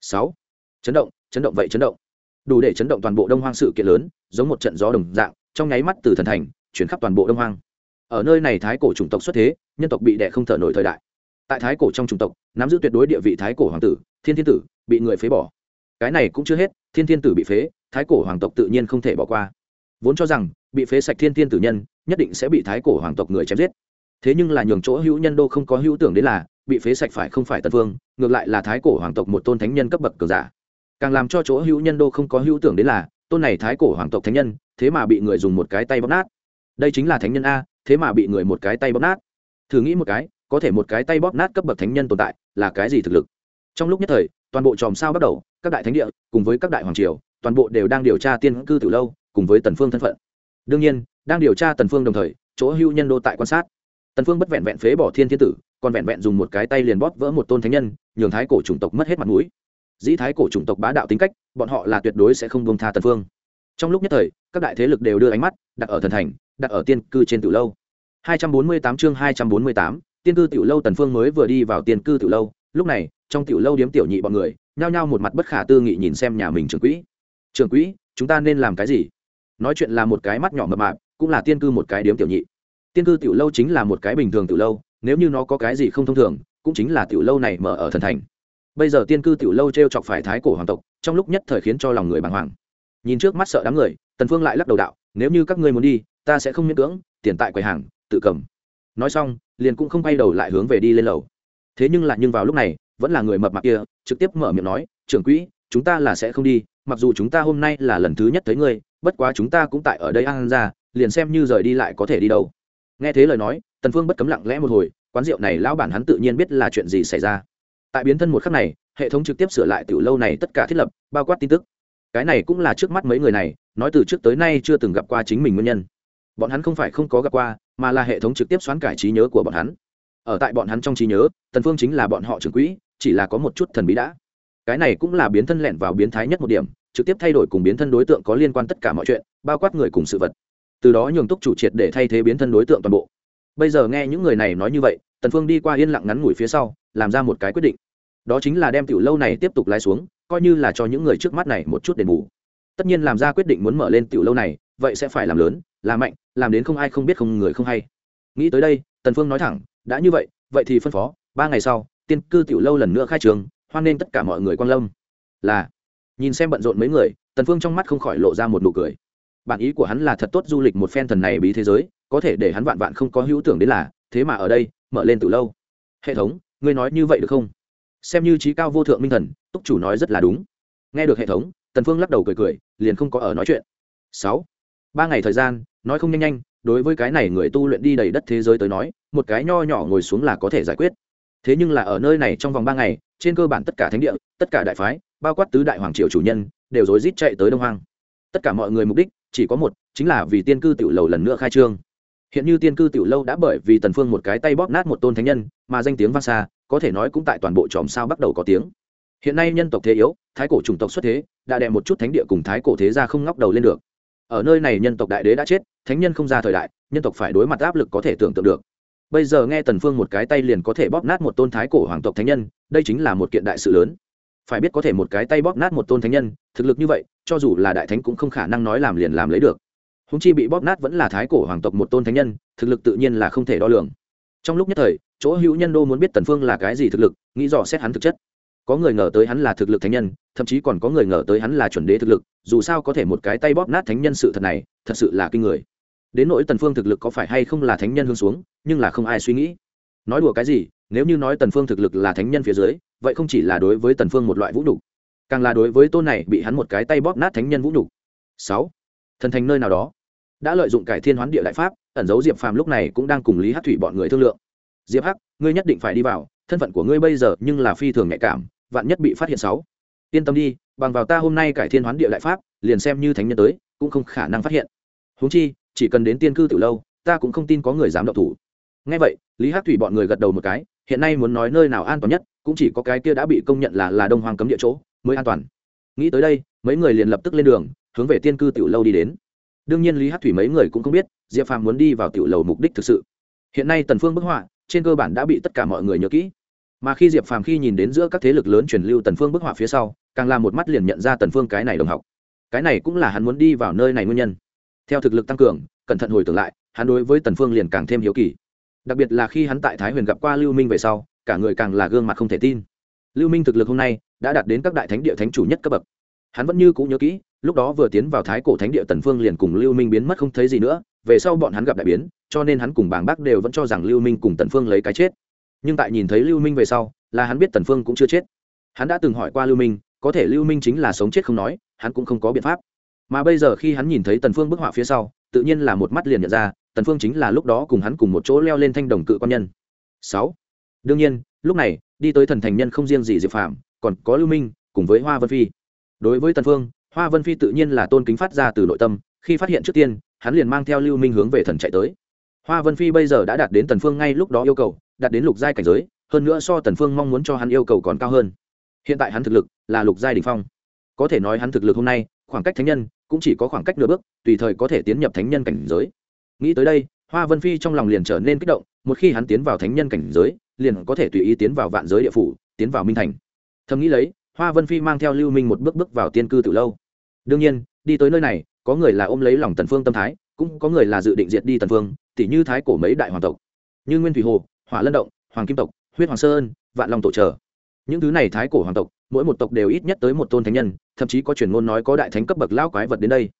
Sáu. Chấn động chấn động vậy chấn động. Đủ để chấn động toàn bộ đông hoang sự kiện lớn, giống một trận gió đồng dạng, trong nháy mắt từ thần thành, chuyển khắp toàn bộ đông hoang. Ở nơi này thái cổ chủng tộc xuất thế, nhân tộc bị đẻ không thở nổi thời đại tại thái cổ trong chủng tộc, nắm giữ tuyệt đối địa vị thái cổ hoàng tử, thiên thiên tử, bị người phế bỏ. Cái này cũng chưa hết, thiên thiên tử bị phế, thái cổ hoàng tộc tự nhiên không thể bỏ qua. Vốn cho rằng, bị phế sạch thiên thiên tử nhân, nhất định sẽ bị thái cổ hoàng tộc người chém giết. Thế nhưng là nhường chỗ hữu nhân đô không có hữu tưởng đến là, bị phế sạch phải không phải tần vương. ngược lại là thái cổ hoàng tộc một tôn thánh nhân cấp bậc cường giả. Càng làm cho chỗ hữu nhân đô không có hữu tưởng đến là, tôn này thái cổ hoàng tộc thánh nhân, thế mà bị người dùng một cái tay bóp nát. Đây chính là thánh nhân a, thế mà bị người một cái tay bóp nát. Thử nghĩ một cái có thể một cái tay bóp nát cấp bậc thánh nhân tồn tại là cái gì thực lực? Trong lúc nhất thời toàn bộ chòm sao bắt đầu các đại thánh địa cùng với các đại hoàng triều toàn bộ đều đang điều tra tiên cư từ lâu cùng với tần phương thân phận. Đương nhiên đang điều tra tần phương đồng thời chỗ hưu nhân đô tại quan sát. Tần phương bất vẹn vẹn phế bỏ thiên thiên tử còn vẹn vẹn dùng một cái tay liền bóp vỡ một tôn thánh nhân nhường thái cổ chủng tộc mất hết mặt mũi. Dĩ thái cổ chủng tộc bá đạo tính cách bọn họ là tuyệt đối sẽ không buông tha tần phương. Trong lúc nhất thời các đại thế lực đều đưa ánh mắt đặt ở thần thành đặt ở tiên cư trên từ lâu. 248 chương 248, tiên cư tiểu lâu tần phương mới vừa đi vào tiên cư tiểu lâu, lúc này, trong tiểu lâu điếm tiểu nhị bọn người, nhao nhao một mặt bất khả tư nghị nhìn xem nhà mình trưởng quỹ. Trưởng quỹ, chúng ta nên làm cái gì? Nói chuyện là một cái mắt nhỏ mập mạp, cũng là tiên cư một cái điếm tiểu nhị. Tiên cư tiểu lâu chính là một cái bình thường tiểu lâu, nếu như nó có cái gì không thông thường, cũng chính là tiểu lâu này mở ở thần thành. Bây giờ tiên cư tiểu lâu t r e o chọc phải thái cổ hoàng tộc, trong lúc nhất thời khiến cho lòng người bàng hoàng. Nhìn trước mắt sợ đám người, tần phương lại lắc đầu đạo, nếu như các ngươi muốn đi, ta sẽ không miễn cưỡng, tiền tại quầy hàng, tự cầm nói xong, liền cũng không quay đầu lại hướng về đi lên lầu. Thế nhưng là nhưng vào lúc này, vẫn là người mập mạp kia, trực tiếp mở miệng nói, trưởng quỹ, chúng ta là sẽ không đi, mặc dù chúng ta hôm nay là lần thứ nhất thấy ngươi, bất quá chúng ta cũng tại ở đây ăn ra, liền xem như rời đi lại có thể đi đâu. Nghe thế lời nói, tần phương bất cấm lặng lẽ một hồi, quán rượu này lão bản hắn tự nhiên biết là chuyện gì xảy ra. Tại biến thân một khắc này, hệ thống trực tiếp sửa lại tiểu lâu này tất cả thiết lập, bao quát tin tức. Cái này cũng là trước mắt mấy người này, nói từ trước tới nay chưa từng gặp qua chính mình nguyên nhân. Bọn hắn không phải không có gặp qua mà là hệ thống trực tiếp xoán cải trí nhớ của bọn hắn. Ở tại bọn hắn trong trí nhớ, tần phương chính là bọn họ trưởng quỹ, chỉ là có một chút thần bí đã. Cái này cũng là biến thân lẹn vào biến thái nhất một điểm, trực tiếp thay đổi cùng biến thân đối tượng có liên quan tất cả mọi chuyện, bao quát người cùng sự vật. Từ đó nhường túc chủ triệt để thay thế biến thân đối tượng toàn bộ. Bây giờ nghe những người này nói như vậy, tần phương đi qua yên lặng ngắn ngủi phía sau, làm ra một cái quyết định. Đó chính là đem tiểu lâu này tiếp tục lái xuống, coi như là cho những người trước mắt này một chút đền bù. Tất nhiên làm ra quyết định muốn mở lên tiểu lâu này, vậy sẽ phải làm lớn làm mạnh, làm đến không ai không biết không người không hay. Nghĩ tới đây, tần phương nói thẳng, đã như vậy vậy thì phân phó, ba ngày sau, tiên cư tiểu lâu lần nữa khai trường, hoan nên tất cả mọi người quan lâm. Là, nhìn xem bận rộn mấy người, tần phương trong mắt không khỏi lộ ra một nụ cười. Bản ý của hắn là thật tốt du lịch một phen thần này bí thế giới, có thể để hắn vạn vạn không có hữu tưởng đến là, thế mà ở đây, mở lên từ lâu. Hệ thống, ngươi nói như vậy được không? Xem như trí cao vô thượng minh thần, túc chủ nói rất là đúng. Nghe được hệ thống, tần phương lắc đầu cười cười, liền không có ở nói chuyện. Sáu ba ngày thời gian, nói không nhanh nhanh, đối với cái này người tu luyện đi đầy đất thế giới tới nói, một cái nho nhỏ ngồi xuống là có thể giải quyết. Thế nhưng là ở nơi này trong vòng ba ngày, trên cơ bản tất cả thánh địa, tất cả đại phái, bao quát tứ đại hoàng triều chủ nhân, đều rối rít chạy tới đông hoang. Tất cả mọi người mục đích, chỉ có một, chính là vì tiên cư tiểu lầu lần nữa khai trương. Hiện như tiên cư tiểu lâu đã bởi vì tần phương một cái tay bóp nát một tôn thánh nhân, mà danh tiếng vang xa, có thể nói cũng tại toàn bộ tròm sao bắt đầu có tiếng. Hiện nay nhân tộc thế yếu, thái cổ chủng tộc xuất thế, đã đè một chút thánh địa cùng thái cổ thế gia không ngóc đầu lên được ở nơi này nhân tộc đại đế đã chết, thánh nhân không ra thời đại, nhân tộc phải đối mặt áp lực có thể tưởng tượng được. Bây giờ nghe tần phương một cái tay liền có thể bóp nát một tôn thái cổ hoàng tộc thánh nhân, đây chính là một kiện đại sự lớn. Phải biết có thể một cái tay bóp nát một tôn thánh nhân, thực lực như vậy, cho dù là đại thánh cũng không khả năng nói làm liền làm lấy được. Húng chi bị bóp nát vẫn là thái cổ hoàng tộc một tôn thánh nhân, thực lực tự nhiên là không thể đo lường. Trong lúc nhất thời, chỗ hữu nhân đô muốn biết tần phương là cái gì thực lực, nghĩ dò xét hắn thực chất có người ngờ tới hắn là thực lực thánh nhân, thậm chí còn có người ngờ tới hắn là chuẩn đế thực lực, dù sao có thể một cái tay bóp nát thánh nhân sự thật này, thật sự là kinh người. Đến nỗi tần phương thực lực có phải hay không là thánh nhân hướng xuống, nhưng là không ai suy nghĩ. Nói đùa cái gì, nếu như nói tần phương thực lực là thánh nhân phía dưới, vậy không chỉ là đối với tần phương một loại vũ nhục, càng là đối với tôn này bị hắn một cái tay bóp nát thánh nhân vũ nhục. Sáu, thần thành nơi nào đó, đã lợi dụng cải thiên hoán địa đại pháp, ẩn giấu diệp phàm lúc này cũng đang cùng lý hắc thủy bọn người thương lượng. Diệp hắc, ngươi nhất định phải đi vào, thân phận của ngươi bây giờ nhưng là phi thường nhạy cảm vạn nhất bị phát hiện sáu. Yên tâm đi, bằng vào ta hôm nay cải thiên hoán địa đại pháp, liền xem như thánh nhân tới, cũng không khả năng phát hiện. Huống chi, chỉ cần đến tiên cư từ lâu, ta cũng không tin có người dám động thủ. Ngay vậy, lý hắc thủy bọn người gật đầu một cái, hiện nay muốn nói nơi nào an toàn nhất, cũng chỉ có cái kia đã bị công nhận là là đông hoàng cấm địa chỗ, mới an toàn. Nghĩ tới đây, mấy người liền lập tức lên đường, hướng về tiên cư tiểu lâu đi đến. Đương nhiên lý hát thủy mấy người cũng không biết, diệp phàm muốn đi vào tiểu lầu mục đích thực sự. Hiện nay tần phương bức họa, trên cơ bản đã bị tất cả mọi người nhớ kỹ mà khi diệp phàm khi nhìn đến giữa các thế lực lớn truyền lưu tần phương bức họa phía sau, càng làm một mắt liền nhận ra tần phương cái này đồng học. Cái này cũng là hắn muốn đi vào nơi này nguyên nhân. Theo thực lực tăng cường, cẩn thận hồi tưởng lại, hắn đối với tần phương liền càng thêm hiếu kỳ. Đặc biệt là khi hắn tại thái huyền gặp qua lưu minh về sau, cả người càng là gương mặt không thể tin. Lưu minh thực lực hôm nay đã đạt đến các đại thánh địa thánh chủ nhất cấp bậc. Hắn vẫn như cũ nhớ kỹ, lúc đó vừa tiến vào thái cổ thánh địa tần phương liền cùng lưu minh biến mất không thấy gì nữa, về sau bọn hắn gặp đại biến, cho nên hắn cùng bảng bác đều vẫn cho rằng lưu minh cùng tần phương lấy cái chết nhưng tại nhìn thấy lưu minh về sau là hắn biết tần phương cũng chưa chết hắn đã từng hỏi qua lưu minh có thể lưu minh chính là sống chết không nói hắn cũng không có biện pháp mà bây giờ khi hắn nhìn thấy tần phương bức họa phía sau tự nhiên là một mắt liền nhận ra tần phương chính là lúc đó cùng hắn cùng một chỗ leo lên thanh đồng cự quan nhân Sáu, đương nhiên lúc này đi tới thần thành nhân không riêng gì diệp phàm còn có lưu minh cùng với hoa vân phi đối với tần phương hoa vân phi tự nhiên là tôn kính phát ra từ nội tâm khi phát hiện trước tiên hắn liền mang theo lưu minh hướng về thần chạy tới hoa vân phi bây giờ đã đạt đến tần phương ngay lúc đó yêu cầu, đạt đến lục giai cảnh giới, hơn nữa so tần phương mong muốn cho hắn yêu cầu còn cao hơn. Hiện tại hắn thực lực là lục giai đỉnh phong. Có thể nói hắn thực lực hôm nay, khoảng cách thánh nhân cũng chỉ có khoảng cách nửa bước, tùy thời có thể tiến nhập thánh nhân cảnh giới. Nghĩ tới đây, hoa vân phi trong lòng liền trở nên kích động, một khi hắn tiến vào thánh nhân cảnh giới, liền có thể tùy ý tiến vào vạn giới địa phủ, tiến vào minh thành. Thầm nghĩ lấy, hoa vân phi mang theo lưu minh một bước bước vào tiên cư từ lâu. Đương nhiên, đi tới nơi này, có người là ôm lấy lòng tần phương tâm thái, cũng có người là dự định diệt đi tần phương tỷ như thái cổ mấy đại hoàng tộc như nguyên thủy hồ hỏa lân động hoàng kim tộc huyết hoàng sơn vạn long tổ trở. Những thứ này thái cổ hoàng tộc mỗi một tộc đều ít nhất tới một tôn thánh nhân thậm chí có truyền ngôn nói có đại thánh cấp bậc lao quái vật đến đây.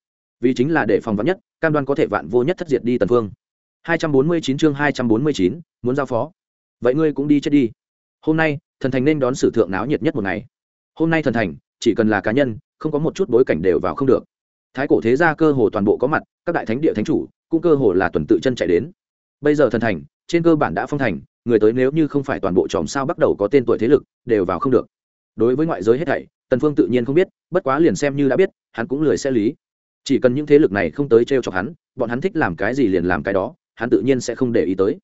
Vì chính là để phòng vắn nhất cam đoan có thể vạn vô nhất thất diệt đi tần phương 249 chương 249, muốn giao phó. Vậy ngươi cũng đi chết đi. Hôm nay thần thành nên đón sử thượng náo nhiệt nhất một ngày. Hôm nay thần thành chỉ cần là cá nhân không có một chút bối cảnh đều vào không được. Thái cổ thế gia cơ hồ toàn bộ có mặt các đại thánh địa thánh chủ cũng cơ hồ là tuần tự chân chạy đến. Bây giờ thần thành, trên cơ bản đã phong thành, người tới nếu như không phải toàn bộ tròm sao bắt đầu có tên tuổi thế lực, đều vào không được. Đối với ngoại giới hết thảy, tần phương tự nhiên không biết, bất quá liền xem như đã biết, hắn cũng lười xe lý. Chỉ cần những thế lực này không tới treo chọc hắn, bọn hắn thích làm cái gì liền làm cái đó, hắn tự nhiên sẽ không để ý tới.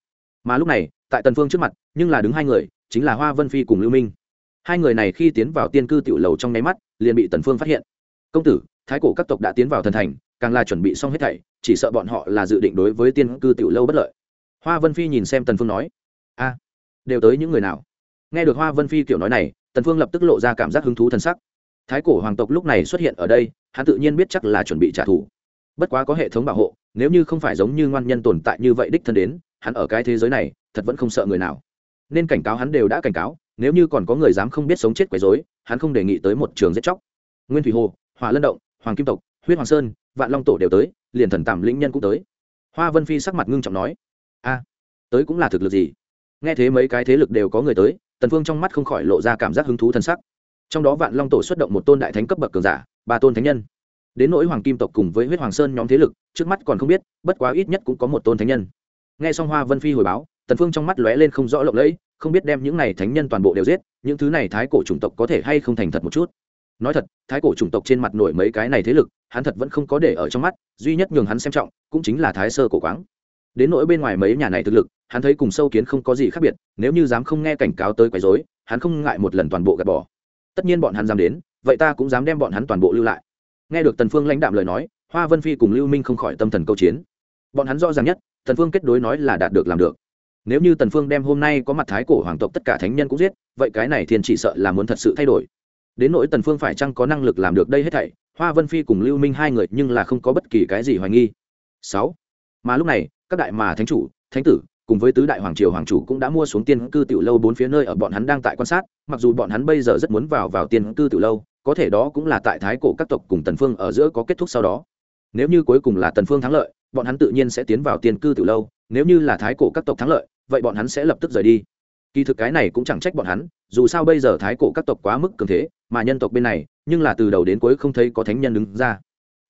Mà lúc này, tại tần phương trước mặt, nhưng là đứng hai người, chính là hoa vân phi cùng lưu minh. Hai người này khi tiến vào tiên cư tiểu lầu trong nháy mắt, liền bị tần phương phát hiện. Công tử, thái cổ các tộc đã tiến vào thần thành, càng là chuẩn bị xong hết thảy chỉ sợ bọn họ là dự định đối với tiên cư tiểu lâu bất lợi. Hoa vân phi nhìn xem tần phương nói, a, đều tới những người nào? Nghe được hoa vân phi kiểu nói này, tần phương lập tức lộ ra cảm giác hứng thú thần sắc. Thái cổ hoàng tộc lúc này xuất hiện ở đây, hắn tự nhiên biết chắc là chuẩn bị trả thù. Bất quá có hệ thống bảo hộ, nếu như không phải giống như ngoan nhân tồn tại như vậy đích thân đến, hắn ở cái thế giới này, thật vẫn không sợ người nào. Nên cảnh cáo hắn đều đã cảnh cáo, nếu như còn có người dám không biết sống chết quấy rối, hắn không đề nghị tới một trường giết chóc. Nguyên thủy hồ, hỏa lân động, hoàng kim tộc, huyết hoàng sơn, vạn long tổ đều tới liền thần tàm lĩnh nhân cũng tới. Hoa vân phi sắc mặt ngưng trọng nói, a, tới cũng là thực lực gì? Nghe thế mấy cái thế lực đều có người tới, tần phương trong mắt không khỏi lộ ra cảm giác hứng thú thân sắc. Trong đó vạn long tổ xuất động một tôn đại thánh cấp bậc cường giả, ba tôn thánh nhân. Đến nỗi hoàng kim tộc cùng với huyết hoàng sơn nhóm thế lực, trước mắt còn không biết, bất quá ít nhất cũng có một tôn thánh nhân. Nghe xong hoa vân phi hồi báo, tần phương trong mắt lóe lên không rõ lộng lẫy, không biết đem những này thánh nhân toàn bộ đều giết, những thứ này thái cổ chủng tộc có thể hay không thành thật một chút. Nói thật, thái cổ chủng tộc trên mặt nổi mấy cái này thế lực, hắn thật vẫn không có để ở trong mắt duy nhất nhường hắn xem trọng cũng chính là thái sơ cổ quáng. Đến nỗi bên ngoài mấy nhà này thực lực, hắn thấy cùng sâu kiến không có gì khác biệt, nếu như dám không nghe cảnh cáo tới quấy rối, hắn không ngại một lần toàn bộ gạt bỏ. Tất nhiên bọn hắn dám đến, vậy ta cũng dám đem bọn hắn toàn bộ lưu lại. Nghe được tần phương lãnh đạm lời nói, hoa vân phi cùng lưu minh không khỏi tâm thần câu chiến. Bọn hắn rõ ràng nhất, tần phương kết đối nói là đạt được làm được. Nếu như tần phương đem hôm nay có mặt thái cổ hoàng tộc tất cả thánh nhân cũng giết, vậy cái này thiên chỉ sợ là muốn thật sự thay đổi đến nỗi tần phương phải chăng có năng lực làm được đây hết thảy, hoa vân phi cùng lưu minh hai người nhưng là không có bất kỳ cái gì hoài nghi. Sáu, mà lúc này, các đại mà thánh chủ, thánh tử, cùng với tứ đại hoàng triều hoàng chủ cũng đã mua xuống tiên cư tiểu lâu bốn phía nơi ở bọn hắn đang tại quan sát, mặc dù bọn hắn bây giờ rất muốn vào vào tiên cư tiểu lâu, có thể đó cũng là tại thái cổ các tộc cùng tần phương ở giữa có kết thúc sau đó. Nếu như cuối cùng là tần phương thắng lợi, bọn hắn tự nhiên sẽ tiến vào tiên cư tiểu lâu, nếu như là thái cổ các tộc thắng lợi, vậy bọn hắn sẽ lập tức rời đi kỳ thực cái này cũng chẳng trách bọn hắn, dù sao bây giờ thái cổ các tộc quá mức cường thế, mà nhân tộc bên này, nhưng là từ đầu đến cuối không thấy có thánh nhân đứng ra.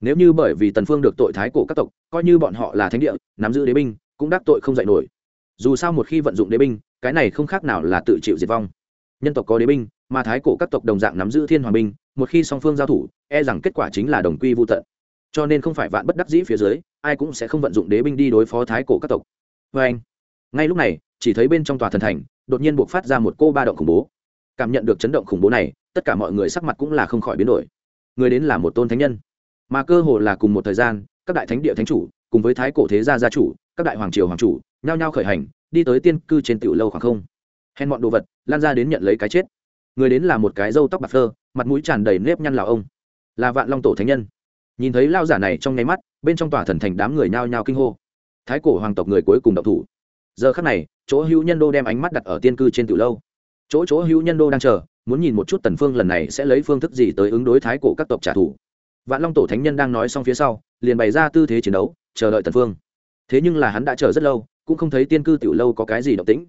Nếu như bởi vì tần phương được tội thái cổ các tộc, coi như bọn họ là thánh địa, nắm giữ đế binh, cũng đắc tội không dạy nổi. Dù sao một khi vận dụng đế binh, cái này không khác nào là tự chịu diệt vong. Nhân tộc có đế binh, mà thái cổ các tộc đồng dạng nắm giữ thiên hoàng binh, một khi song phương giao thủ e rằng kết quả chính là đồng quy vô tận. Cho nên không phải vạn bất đắc dĩ phía dưới, ai cũng sẽ không vận dụng đế binh đi đối phó thái cổ các tộc. Vê anh ngay lúc này, chỉ thấy bên trong tòa thần thành đột nhiên buộc phát ra một cô ba động khủng bố. Cảm nhận được chấn động khủng bố này, tất cả mọi người sắc mặt cũng là không khỏi biến đổi. Người đến là một tôn thánh nhân. Mà cơ hồ là cùng một thời gian, các đại thánh địa thánh chủ, cùng với thái cổ thế gia gia chủ, các đại hoàng triều hoàng chủ, nhao nhao khởi hành, đi tới tiên cư trên tiểu lâu khoảng không. Hèn bọn đồ vật, lan ra đến nhận lấy cái chết. Người đến là một cái râu tóc bạc phơ, mặt mũi tràn đầy nếp nhăn lào ông. Là vạn long tổ thánh nhân. Nhìn thấy lao giả này trong nháy mắt, bên trong tòa thần thành đám người nhao nhao kinh hô. Thái cổ hoàng tộc người cuối cùng độc thủ giờ khắc này, chỗ hữu nhân đô đem ánh mắt đặt ở tiên cư trên tiểu lâu. Chỗ chỗ hữu nhân đô đang chờ, muốn nhìn một chút tần phương lần này sẽ lấy phương thức gì tới ứng đối thái cổ các tộc trả thù. Vạn long tổ thánh nhân đang nói xong phía sau, liền bày ra tư thế chiến đấu, chờ đợi tần phương. Thế nhưng là hắn đã chờ rất lâu, cũng không thấy tiên cư tiểu lâu có cái gì động tĩnh.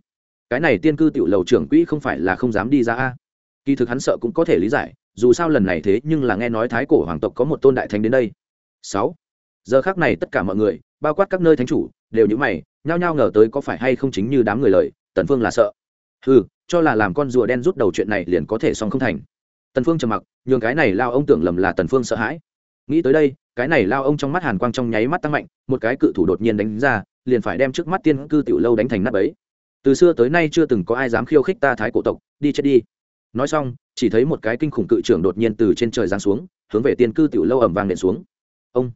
Cái này tiên cư tiểu lầu trưởng quỹ không phải là không dám đi ra a. Kỳ thực hắn sợ cũng có thể lý giải, dù sao lần này thế nhưng là nghe nói thái cổ hoàng tộc có một tôn đại thánh đến đây. Sáu. Giờ khác này tất cả mọi người, bao quát các nơi thánh chủ đều như mày, nhao nhao ngờ tới có phải hay không chính như đám người lời, tần phương là sợ. Ừ cho là làm con rùa đen rút đầu chuyện này liền có thể xong không thành. Tần phương trầm mặc, nhường cái này lao ông tưởng lầm là tần phương sợ hãi. Nghĩ tới đây, cái này lao ông trong mắt hàn quang trong nháy mắt tăng mạnh, một cái cự thủ đột nhiên đánh ra, liền phải đem trước mắt tiên cư tiểu lâu đánh thành nát bấy. Từ xưa tới nay chưa từng có ai dám khiêu khích ta thái cổ tộc, đi chết đi. Nói xong, chỉ thấy một cái kinh khủng cự trưởng đột nhiên từ trên trời giáng xuống, hướng về tiên cư tiểu lâu ầm vang nện xuống. Ông!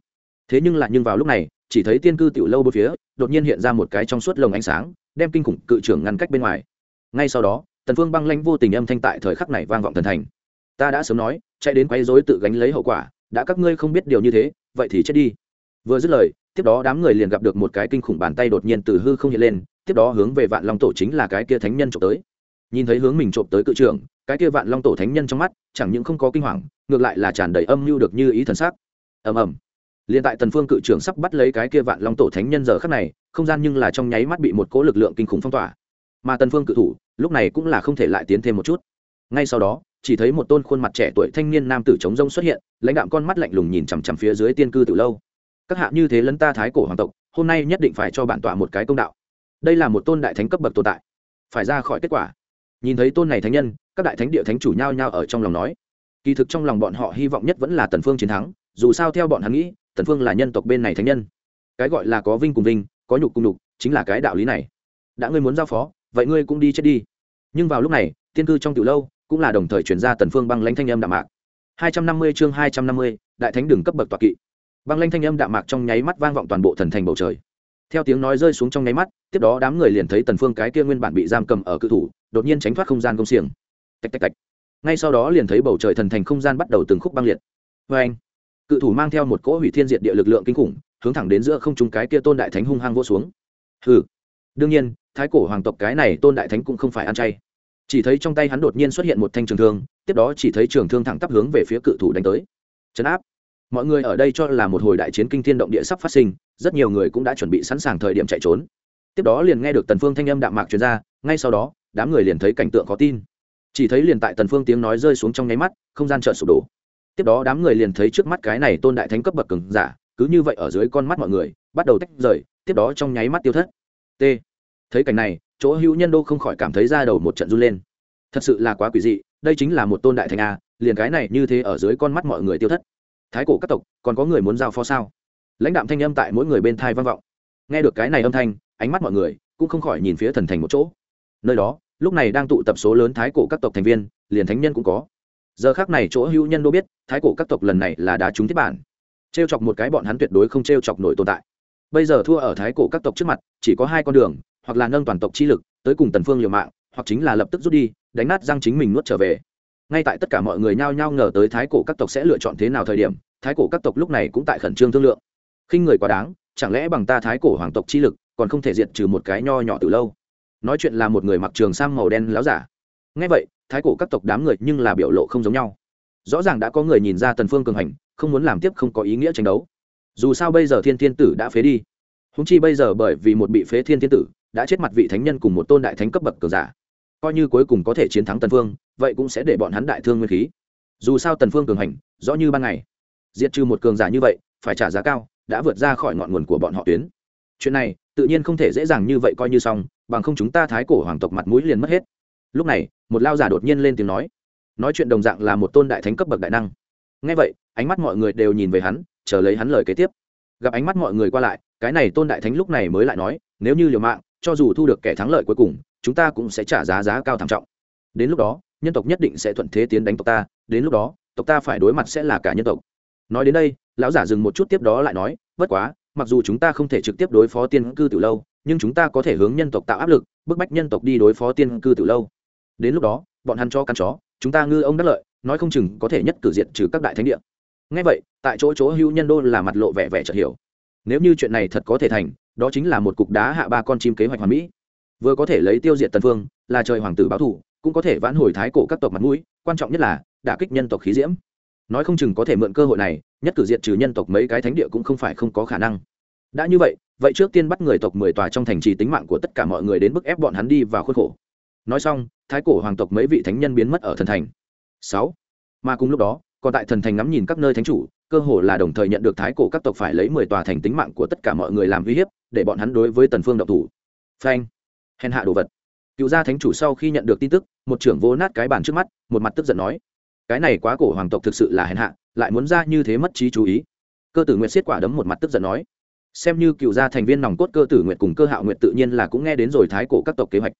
Thế nhưng lại nhưng vào lúc này chỉ thấy tiên cư tiểu lâu bốn phía, đột nhiên hiện ra một cái trong suốt lồng ánh sáng, đem kinh khủng cự trưởng ngăn cách bên ngoài. Ngay sau đó, tần phương băng lãnh vô tình âm thanh tại thời khắc này vang vọng thần thành. Ta đã sớm nói, chạy đến quấy rối tự gánh lấy hậu quả, đã các ngươi không biết điều như thế, vậy thì chết đi. Vừa dứt lời, tiếp đó đám người liền gặp được một cái kinh khủng bàn tay đột nhiên từ hư không hiện lên, tiếp đó hướng về vạn long tổ chính là cái kia thánh nhân trộm tới. Nhìn thấy hướng mình trộm tới cự trưởng, cái kia vạn long tổ thánh nhân trong mắt chẳng những không có kinh hoàng, ngược lại là tràn đầy âm mưu được như ý thần sắc. Ầm ầm liền tại tần phương cự trưởng sắp bắt lấy cái kia vạn long tổ thánh nhân giờ khắc này, không gian nhưng là trong nháy mắt bị một cỗ lực lượng kinh khủng phong tỏa. Mà tần phương cự thủ, lúc này cũng là không thể lại tiến thêm một chút. Ngay sau đó, chỉ thấy một tôn khuôn mặt trẻ tuổi thanh niên nam tử chống rông xuất hiện, lãnh đạm con mắt lạnh lùng nhìn chằm chằm phía dưới tiên cư từ lâu. Các hạ như thế lấn ta thái cổ hoàng tộc, hôm nay nhất định phải cho bản tọa một cái công đạo. Đây là một tôn đại thánh cấp bậc tồn tại. Phải ra khỏi kết quả. Nhìn thấy tôn này thánh nhân, các đại thánh địa thánh chủ nhao nhau ở trong lòng nói. Kỳ thực trong lòng bọn họ hy vọng nhất vẫn là tần phương chiến thắng, dù sao theo bọn hắn nghĩ tần phương là nhân tộc bên này thánh nhân. Cái gọi là có vinh cùng vinh có nhục cùng nhục chính là cái đạo lý này. Đã ngươi muốn giao phó vậy ngươi cũng đi chết đi. Nhưng vào lúc này tiên cư trong tiểu lâu cũng là đồng thời chuyển ra tần phương băng lãnh thanh âm đạm mạc. 250 chương 250, đại thánh đường cấp bậc tọa kỵ. Băng lãnh thanh âm đạm mạc trong nháy mắt vang vọng toàn bộ thần thành bầu trời. Theo tiếng nói rơi xuống trong nháy mắt tiếp đó đám người liền thấy tần phương cái kia nguyên bản bị giam cầm ở cự thủ đột nhiên tránh thoát không gian công xiềng. Tạch tạch tạch. Ngay sau đó liền thấy bầu trời thần thành không gian bắt đầu từng khúc băng liệt. Vê anh cự thủ mang theo một cỗ hủy thiên diệt địa lực lượng kinh khủng, hướng thẳng đến giữa không trung cái kia tôn đại thánh hung hăng vô xuống. Hừ. Đương nhiên, thái cổ hoàng tộc cái này tôn đại thánh cũng không phải ăn chay. Chỉ thấy trong tay hắn đột nhiên xuất hiện một thanh trường thương, tiếp đó chỉ thấy trường thương thẳng tắp hướng về phía cự thủ đánh tới. Chấn áp. Mọi người ở đây cho là một hồi đại chiến kinh thiên động địa sắp phát sinh, rất nhiều người cũng đã chuẩn bị sẵn sàng thời điểm chạy trốn. Tiếp đó liền nghe được tần phương thanh âm đạm mạc truyền ra, ngay sau đó, đám người liền thấy cảnh tượng khó tin. Chỉ thấy liền tại tần phương tiếng nói rơi xuống trong nháy mắt, không gian chợt sụp đổ tiếp đó đám người liền thấy trước mắt cái này tôn đại thánh cấp bậc cường giả, cứ như vậy ở dưới con mắt mọi người, bắt đầu tách rời, tiếp đó trong nháy mắt tiêu thất. T. Thấy cảnh này, chỗ hữu nhân đô không khỏi cảm thấy ra đầu một trận run lên. Thật sự là quá quỷ dị, đây chính là một tôn đại thánh a, liền cái này như thế ở dưới con mắt mọi người tiêu thất. Thái cổ các tộc, còn có người muốn giao phó sao? Lãnh đạm thanh âm tại mỗi người bên thai vang vọng. Nghe được cái này âm thanh, ánh mắt mọi người cũng không khỏi nhìn phía thần thành một chỗ. Nơi đó, lúc này đang tụ tập số lớn thái cổ các tộc thành viên, liền thánh nhân cũng có giờ khác này chỗ hữu nhân đô biết, thái cổ các tộc lần này là đá trúng tiếp bản. T r e o chọc một cái bọn hắn tuyệt đối không t r e o chọc nổi tồn tại. Bây giờ thua ở thái cổ các tộc trước mặt, chỉ có hai con đường, hoặc là nâng toàn tộc chi lực, tới cùng tần phương liều mạng, hoặc chính là lập tức rút đi, đánh nát răng chính mình nuốt trở về. Ngay tại tất cả mọi người nhao nhao ngờ tới thái cổ các tộc sẽ lựa chọn thế nào thời điểm, thái cổ các tộc lúc này cũng tại khẩn trương thương lượng. Khinh người quá đáng, chẳng lẽ bằng ta thái cổ hoàng tộc chi lực, còn không thể diệt trừ một cái nho nhỏ từ lâu? Nói chuyện là một người mặc trường sang màu đen láo giả ngay vậy, thái cổ các tộc đám người nhưng là biểu lộ không giống nhau. Rõ ràng đã có người nhìn ra tần phương cường hành, không muốn làm tiếp không có ý nghĩa tranh đấu. Dù sao bây giờ thiên thiên tử đã phế đi. Húng chi bây giờ bởi vì một bị phế thiên thiên tử, đã chết mặt vị thánh nhân cùng một tôn đại thánh cấp bậc cường giả. Coi như cuối cùng có thể chiến thắng tần phương, vậy cũng sẽ để bọn hắn đại thương nguyên khí. Dù sao tần phương cường hành, rõ như ban ngày. Diệt trừ một cường giả như vậy, phải trả giá cao, đã vượt ra khỏi ngọn nguồn của bọn họ tuyến. Chuyện này, tự nhiên không thể dễ dàng như vậy coi như xong, bằng không chúng ta thái cổ hoàng tộc mặt mũi liền mất hết lúc này, một lao giả đột nhiên lên tiếng nói. Nói chuyện đồng dạng là một tôn đại thánh cấp bậc đại năng. Ngay vậy, ánh mắt mọi người đều nhìn về hắn, chờ lấy hắn lời kế tiếp. Gặp ánh mắt mọi người qua lại, cái này tôn đại thánh lúc này mới lại nói, nếu như liều mạng, cho dù thu được kẻ thắng lợi cuối cùng, chúng ta cũng sẽ trả giá giá cao thảm trọng. Đến lúc đó, nhân tộc nhất định sẽ thuận thế tiến đánh tộc ta, đến lúc đó, tộc ta phải đối mặt sẽ là cả nhân tộc. Nói đến đây, lão giả dừng một chút tiếp đó lại nói vất quá, mặc dù chúng ta không thể trực tiếp đối phó tiên cư từ lâu, nhưng chúng ta có thể hướng nhân tộc tạo áp lực, bức bách nhân tộc đi đối phó tiên cư từ lâu đến lúc đó, bọn hắn cho căn chó, chúng ta ngư ông đắc lợi, nói không chừng có thể nhất cử diệt trừ các đại thánh địa. Ngay vậy, tại chỗ chỗ hữu nhân đô là mặt lộ vẻ vẻ chợt hiểu. Nếu như chuyện này thật có thể thành, đó chính là một cục đá hạ ba con chim kế hoạch hoàn mỹ. Vừa có thể lấy tiêu diệt tần phương, là trời hoàng tử báo thủ cũng có thể vãn hồi thái cổ các tộc mặt mũi, quan trọng nhất là, đả kích nhân tộc khí diễm. Nói không chừng có thể mượn cơ hội này, nhất cử diệt trừ nhân tộc mấy cái thánh địa cũng không phải không có khả năng. Đã như vậy vậy trước tiên bắt người tộc mười tòa trong thành trì tính mạng của tất cả mọi người đến bức ép bọn hắn đi vào khuôn khổ nói xong, thái cổ hoàng tộc mấy vị thánh nhân biến mất ở thần thành. Sáu. Mà cùng lúc đó, còn tại thần thành ngắm nhìn các nơi thánh chủ, cơ hồ là đồng thời nhận được thái cổ các tộc phải lấy mười tòa thành tính mạng của tất cả mọi người làm uy hiếp, để bọn hắn đối với tần phương độc thủ. Phanh. Hèn hạ đồ vật. Cựu gia thánh chủ sau khi nhận được tin tức, một trưởng vô nát cái bàn trước mắt, một mặt tức giận nói, cái này quá cổ hoàng tộc thực sự là hèn hạ, lại muốn ra như thế mất trí chú ý. Cơ tử nguyệt xiết quả đấm một mặt tức giận nói, xem như cựu gia thành viên nòng cốt cơ tử nguyệt cùng cơ hạo nguyệt tự nhiên là cũng nghe đến rồi thái cổ các tộc kế hoạch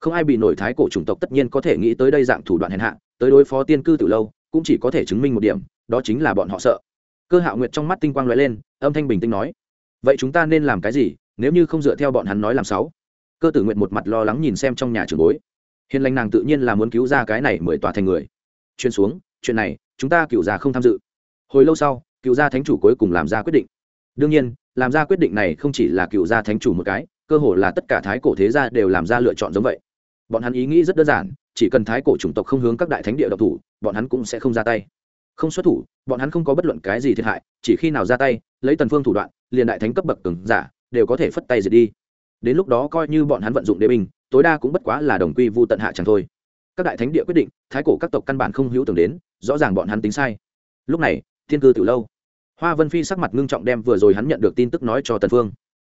không ai bị nổi thái cổ chủng tộc tất nhiên có thể nghĩ tới đây dạng thủ đoạn hèn hạ, tới đối phó tiên cư từ lâu, cũng chỉ có thể chứng minh một điểm, đó chính là bọn họ sợ. Cơ hạo nguyệt trong mắt tinh quang lóe lên, âm thanh bình tĩnh nói, vậy chúng ta nên làm cái gì, nếu như không dựa theo bọn hắn nói làm sáu? Cơ tử nguyện một mặt lo lắng nhìn xem trong nhà trường bối. Hiền lành nàng tự nhiên là muốn cứu ra cái này mới tòa thành người. Chuyên xuống, chuyện này, chúng ta cựu gia không tham dự. Hồi lâu sau cựu gia thánh chủ cuối cùng làm ra quyết định. Đương nhiên, làm ra quyết định này không chỉ là cựu gia thánh chủ một cái, cơ hồ là tất cả thái cổ thế gia đều làm ra lựa chọn giống vậy bọn hắn ý nghĩ rất đơn giản, chỉ cần thái cổ chủng tộc không hướng các đại thánh địa độc thủ, bọn hắn cũng sẽ không ra tay. Không xuất thủ, bọn hắn không có bất luận cái gì thiệt hại, chỉ khi nào ra tay, lấy tần phương thủ đoạn, liền đại thánh cấp bậc cường giả đều có thể phất tay diệt đi. Đến lúc đó coi như bọn hắn vận dụng đế binh, tối đa cũng bất quá là đồng quy vu tận hạ chẳng thôi. Các đại thánh địa quyết định, thái cổ các tộc căn bản không hữu tưởng đến, rõ ràng bọn hắn tính sai. Lúc này, thiên cư từ lâu, hoa vân phi sắc mặt ngưng trọng đem vừa rồi hắn nhận được tin tức nói cho tần phương.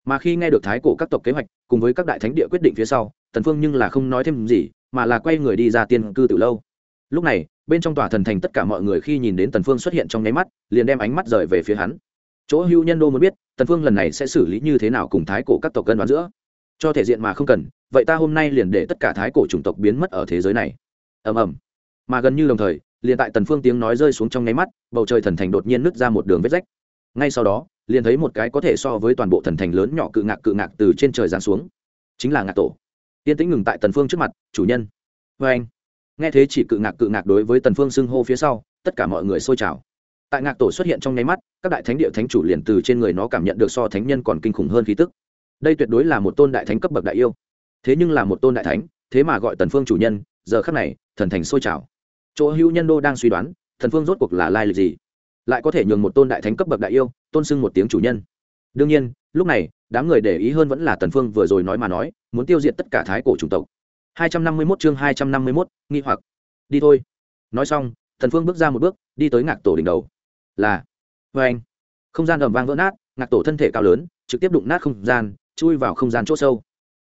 Mà khi nghe được thái cổ các tộc kế hoạch, cùng với các đại thánh địa quyết định phía sau tần phương nhưng là không nói thêm gì, mà là quay người đi ra tiên cư từ lâu. Lúc này, bên trong tòa thần thành tất cả mọi người khi nhìn đến tần phương xuất hiện trong nháy mắt, liền đem ánh mắt rời về phía hắn. Chỗ hưu nhân đô muốn biết, tần phương lần này sẽ xử lý như thế nào cùng thái cổ các tộc cân đoán giữa. Cho thể diện mà không cần, vậy ta hôm nay liền để tất cả thái cổ chủng tộc biến mất ở thế giới này. Ầm ầm. Mà gần như đồng thời, liền tại tần phương tiếng nói rơi xuống trong nháy mắt, bầu trời thần thành đột nhiên nứt ra một đường vết rách. Ngay sau đó, liền thấy một cái có thể so với toàn bộ thần thành lớn nhỏ cự ngạc cự ngạc từ trên trời giáng xuống. Chính là ngạc tổ tiên tĩnh ngừng tại tần phương trước mặt, chủ nhân. Với anh. Nghe thế chỉ cự ngạc cự ngạc đối với tần phương xưng hô phía sau, tất cả mọi người sôi trào. Tại ngạc tổ xuất hiện trong nháy mắt, các đại thánh địa thánh chủ liền từ trên người nó cảm nhận được so thánh nhân còn kinh khủng hơn khí tức. Đây tuyệt đối là một tôn đại thánh cấp bậc đại yêu. Thế nhưng là một tôn đại thánh, thế mà gọi tần phương chủ nhân, giờ khắc này, thần thành sôi trào. Chỗ hữu nhân đô đang suy đoán thần phương rốt cuộc là lai lịch gì? Lại có thể nhường một tôn đại thánh cấp bậc đại yêu, tôn sưng một tiếng chủ nhân. Đương nhiên, lúc này, đám người để ý hơn vẫn là tần phương vừa rồi nói mà nói muốn tiêu diệt tất cả thái cổ chủng tộc. 251 chương 251, nghi hoặc. Đi thôi. Nói xong thần phương bước ra một bước đi tới ngạc tổ đỉnh đầu. Là vê anh. Không gian ầm vang vỡ nát ngạc tổ thân thể cao lớn trực tiếp đụng nát không gian chui vào không gian chỗ sâu.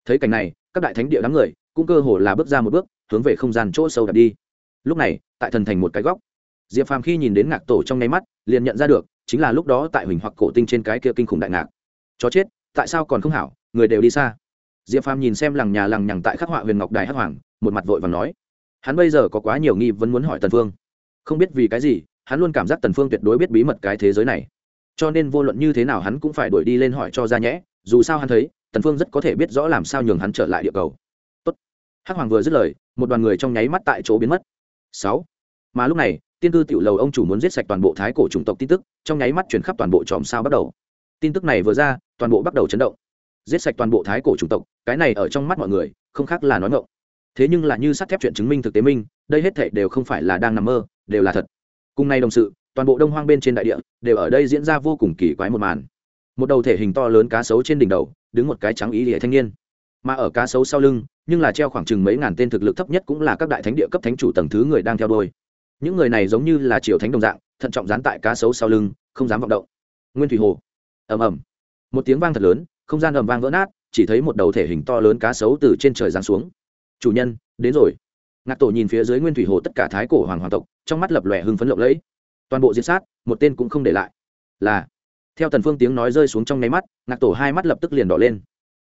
Thấy cảnh này các đại thánh địa đám người cũng cơ hồ là bước ra một bước hướng về không gian chỗ sâu đặt đi. Lúc này tại thần thành một cái góc diệp phàm khi nhìn đến ngạc tổ trong ngay mắt liền nhận ra được chính là lúc đó tại huỳnh hoặc cổ tinh trên cái kia kinh khủng đại ngạc. Chó chết tại sao còn không hảo người đều đi xa diệp phàm nhìn xem làng nhà làng nhằng tại khắc họa huyền ngọc đài hắc hoàng, một mặt vội và nói, hắn bây giờ có quá nhiều nghi vấn muốn hỏi tần phương. Không biết vì cái gì, hắn luôn cảm giác tần phương tuyệt đối biết bí mật cái thế giới này. Cho nên vô luận như thế nào hắn cũng phải đuổi đi lên hỏi cho ra nhẽ, dù sao hắn thấy, tần phương rất có thể biết rõ làm sao nhường hắn trở lại địa cầu. Tốt. hắc hoàng vừa dứt lời, một đoàn người trong nháy mắt tại chỗ biến mất. Sáu. Mà lúc này, tiên cư tiểu lầu ông chủ muốn giết sạch toàn bộ thái cổ chủng tộc tin tức, trong nháy mắt truyền khắp toàn bộ tròm sao bắt đầu. Tin tức này vừa ra, toàn bộ bắt đầu chấn động giết sạch toàn bộ thái cổ chủng tộc, cái này ở trong mắt mọi người, không khác là nói ngọng. Thế nhưng là như sắt thép chuyện chứng minh thực tế minh, đây hết thảy đều không phải là đang nằm mơ, đều là thật. Cùng nay đồng sự, toàn bộ đông hoang bên trên đại địa, đều ở đây diễn ra vô cùng kỳ quái một màn. Một đầu thể hình to lớn cá sấu trên đỉnh đầu, đứng một cái trắng ý địa thanh niên. Mà ở cá sấu sau lưng, nhưng là treo khoảng chừng mấy ngàn tên thực lực thấp nhất cũng là các đại thánh địa cấp thánh chủ tầng thứ người đang theo đuôi. Những người này giống như là triều thánh đồng dạng, thận trọng dán tại cá sấu sau lưng, không dám vọng động. Nguyên thủy hồ. Ầm ầm. Một tiếng vang thật lớn không gian ầm vang vỡ nát, chỉ thấy một đầu thể hình to lớn cá sấu từ trên trời giáng xuống. Chủ nhân, đến rồi. Ngạc tổ nhìn phía dưới nguyên thủy hồ tất cả thái cổ hoàng hoàng tộc, trong mắt lập lòe hưng phấn lộng lẫy. Toàn bộ diệt sát, một tên cũng không để lại. Là, theo tần phương tiếng nói rơi xuống trong nháy mắt, ngạc tổ hai mắt lập tức liền đỏ lên.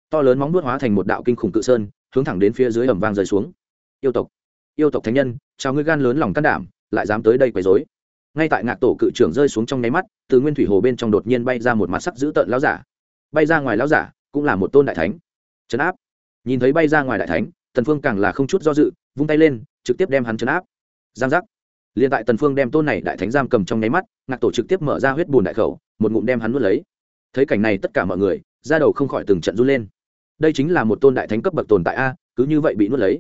To lớn móng nuốt hóa thành một đạo kinh khủng cự sơn, hướng thẳng đến phía dưới ầm vang rơi xuống. Yêu tộc yêu tộc thánh nhân, chào ngươi gan lớn lòng can đảm, lại dám tới đây quấy rối. Ngay tại ngạc tổ cự trưởng rơi xuống trong nháy mắt, từ nguyên thủy hồ bên trong đột nhiên bay ra một mặt sắc dữ tợn lão giả bay ra ngoài lão giả cũng là một tôn đại thánh. Trấn áp. Nhìn thấy bay ra ngoài đại thánh, tần phương càng là không chút do dự, vung tay lên, trực tiếp đem hắn trấn áp. Giang giác. Liền tại tần phương đem tôn này đại thánh giam cầm trong nháy mắt, ngạc tổ trực tiếp mở ra huyết bùn đại khẩu, một ngụm đem hắn nuốt lấy. Thấy cảnh này tất cả mọi người ra đầu không khỏi từng trận run lên. Đây chính là một tôn đại thánh cấp bậc tồn tại a, cứ như vậy bị nuốt lấy.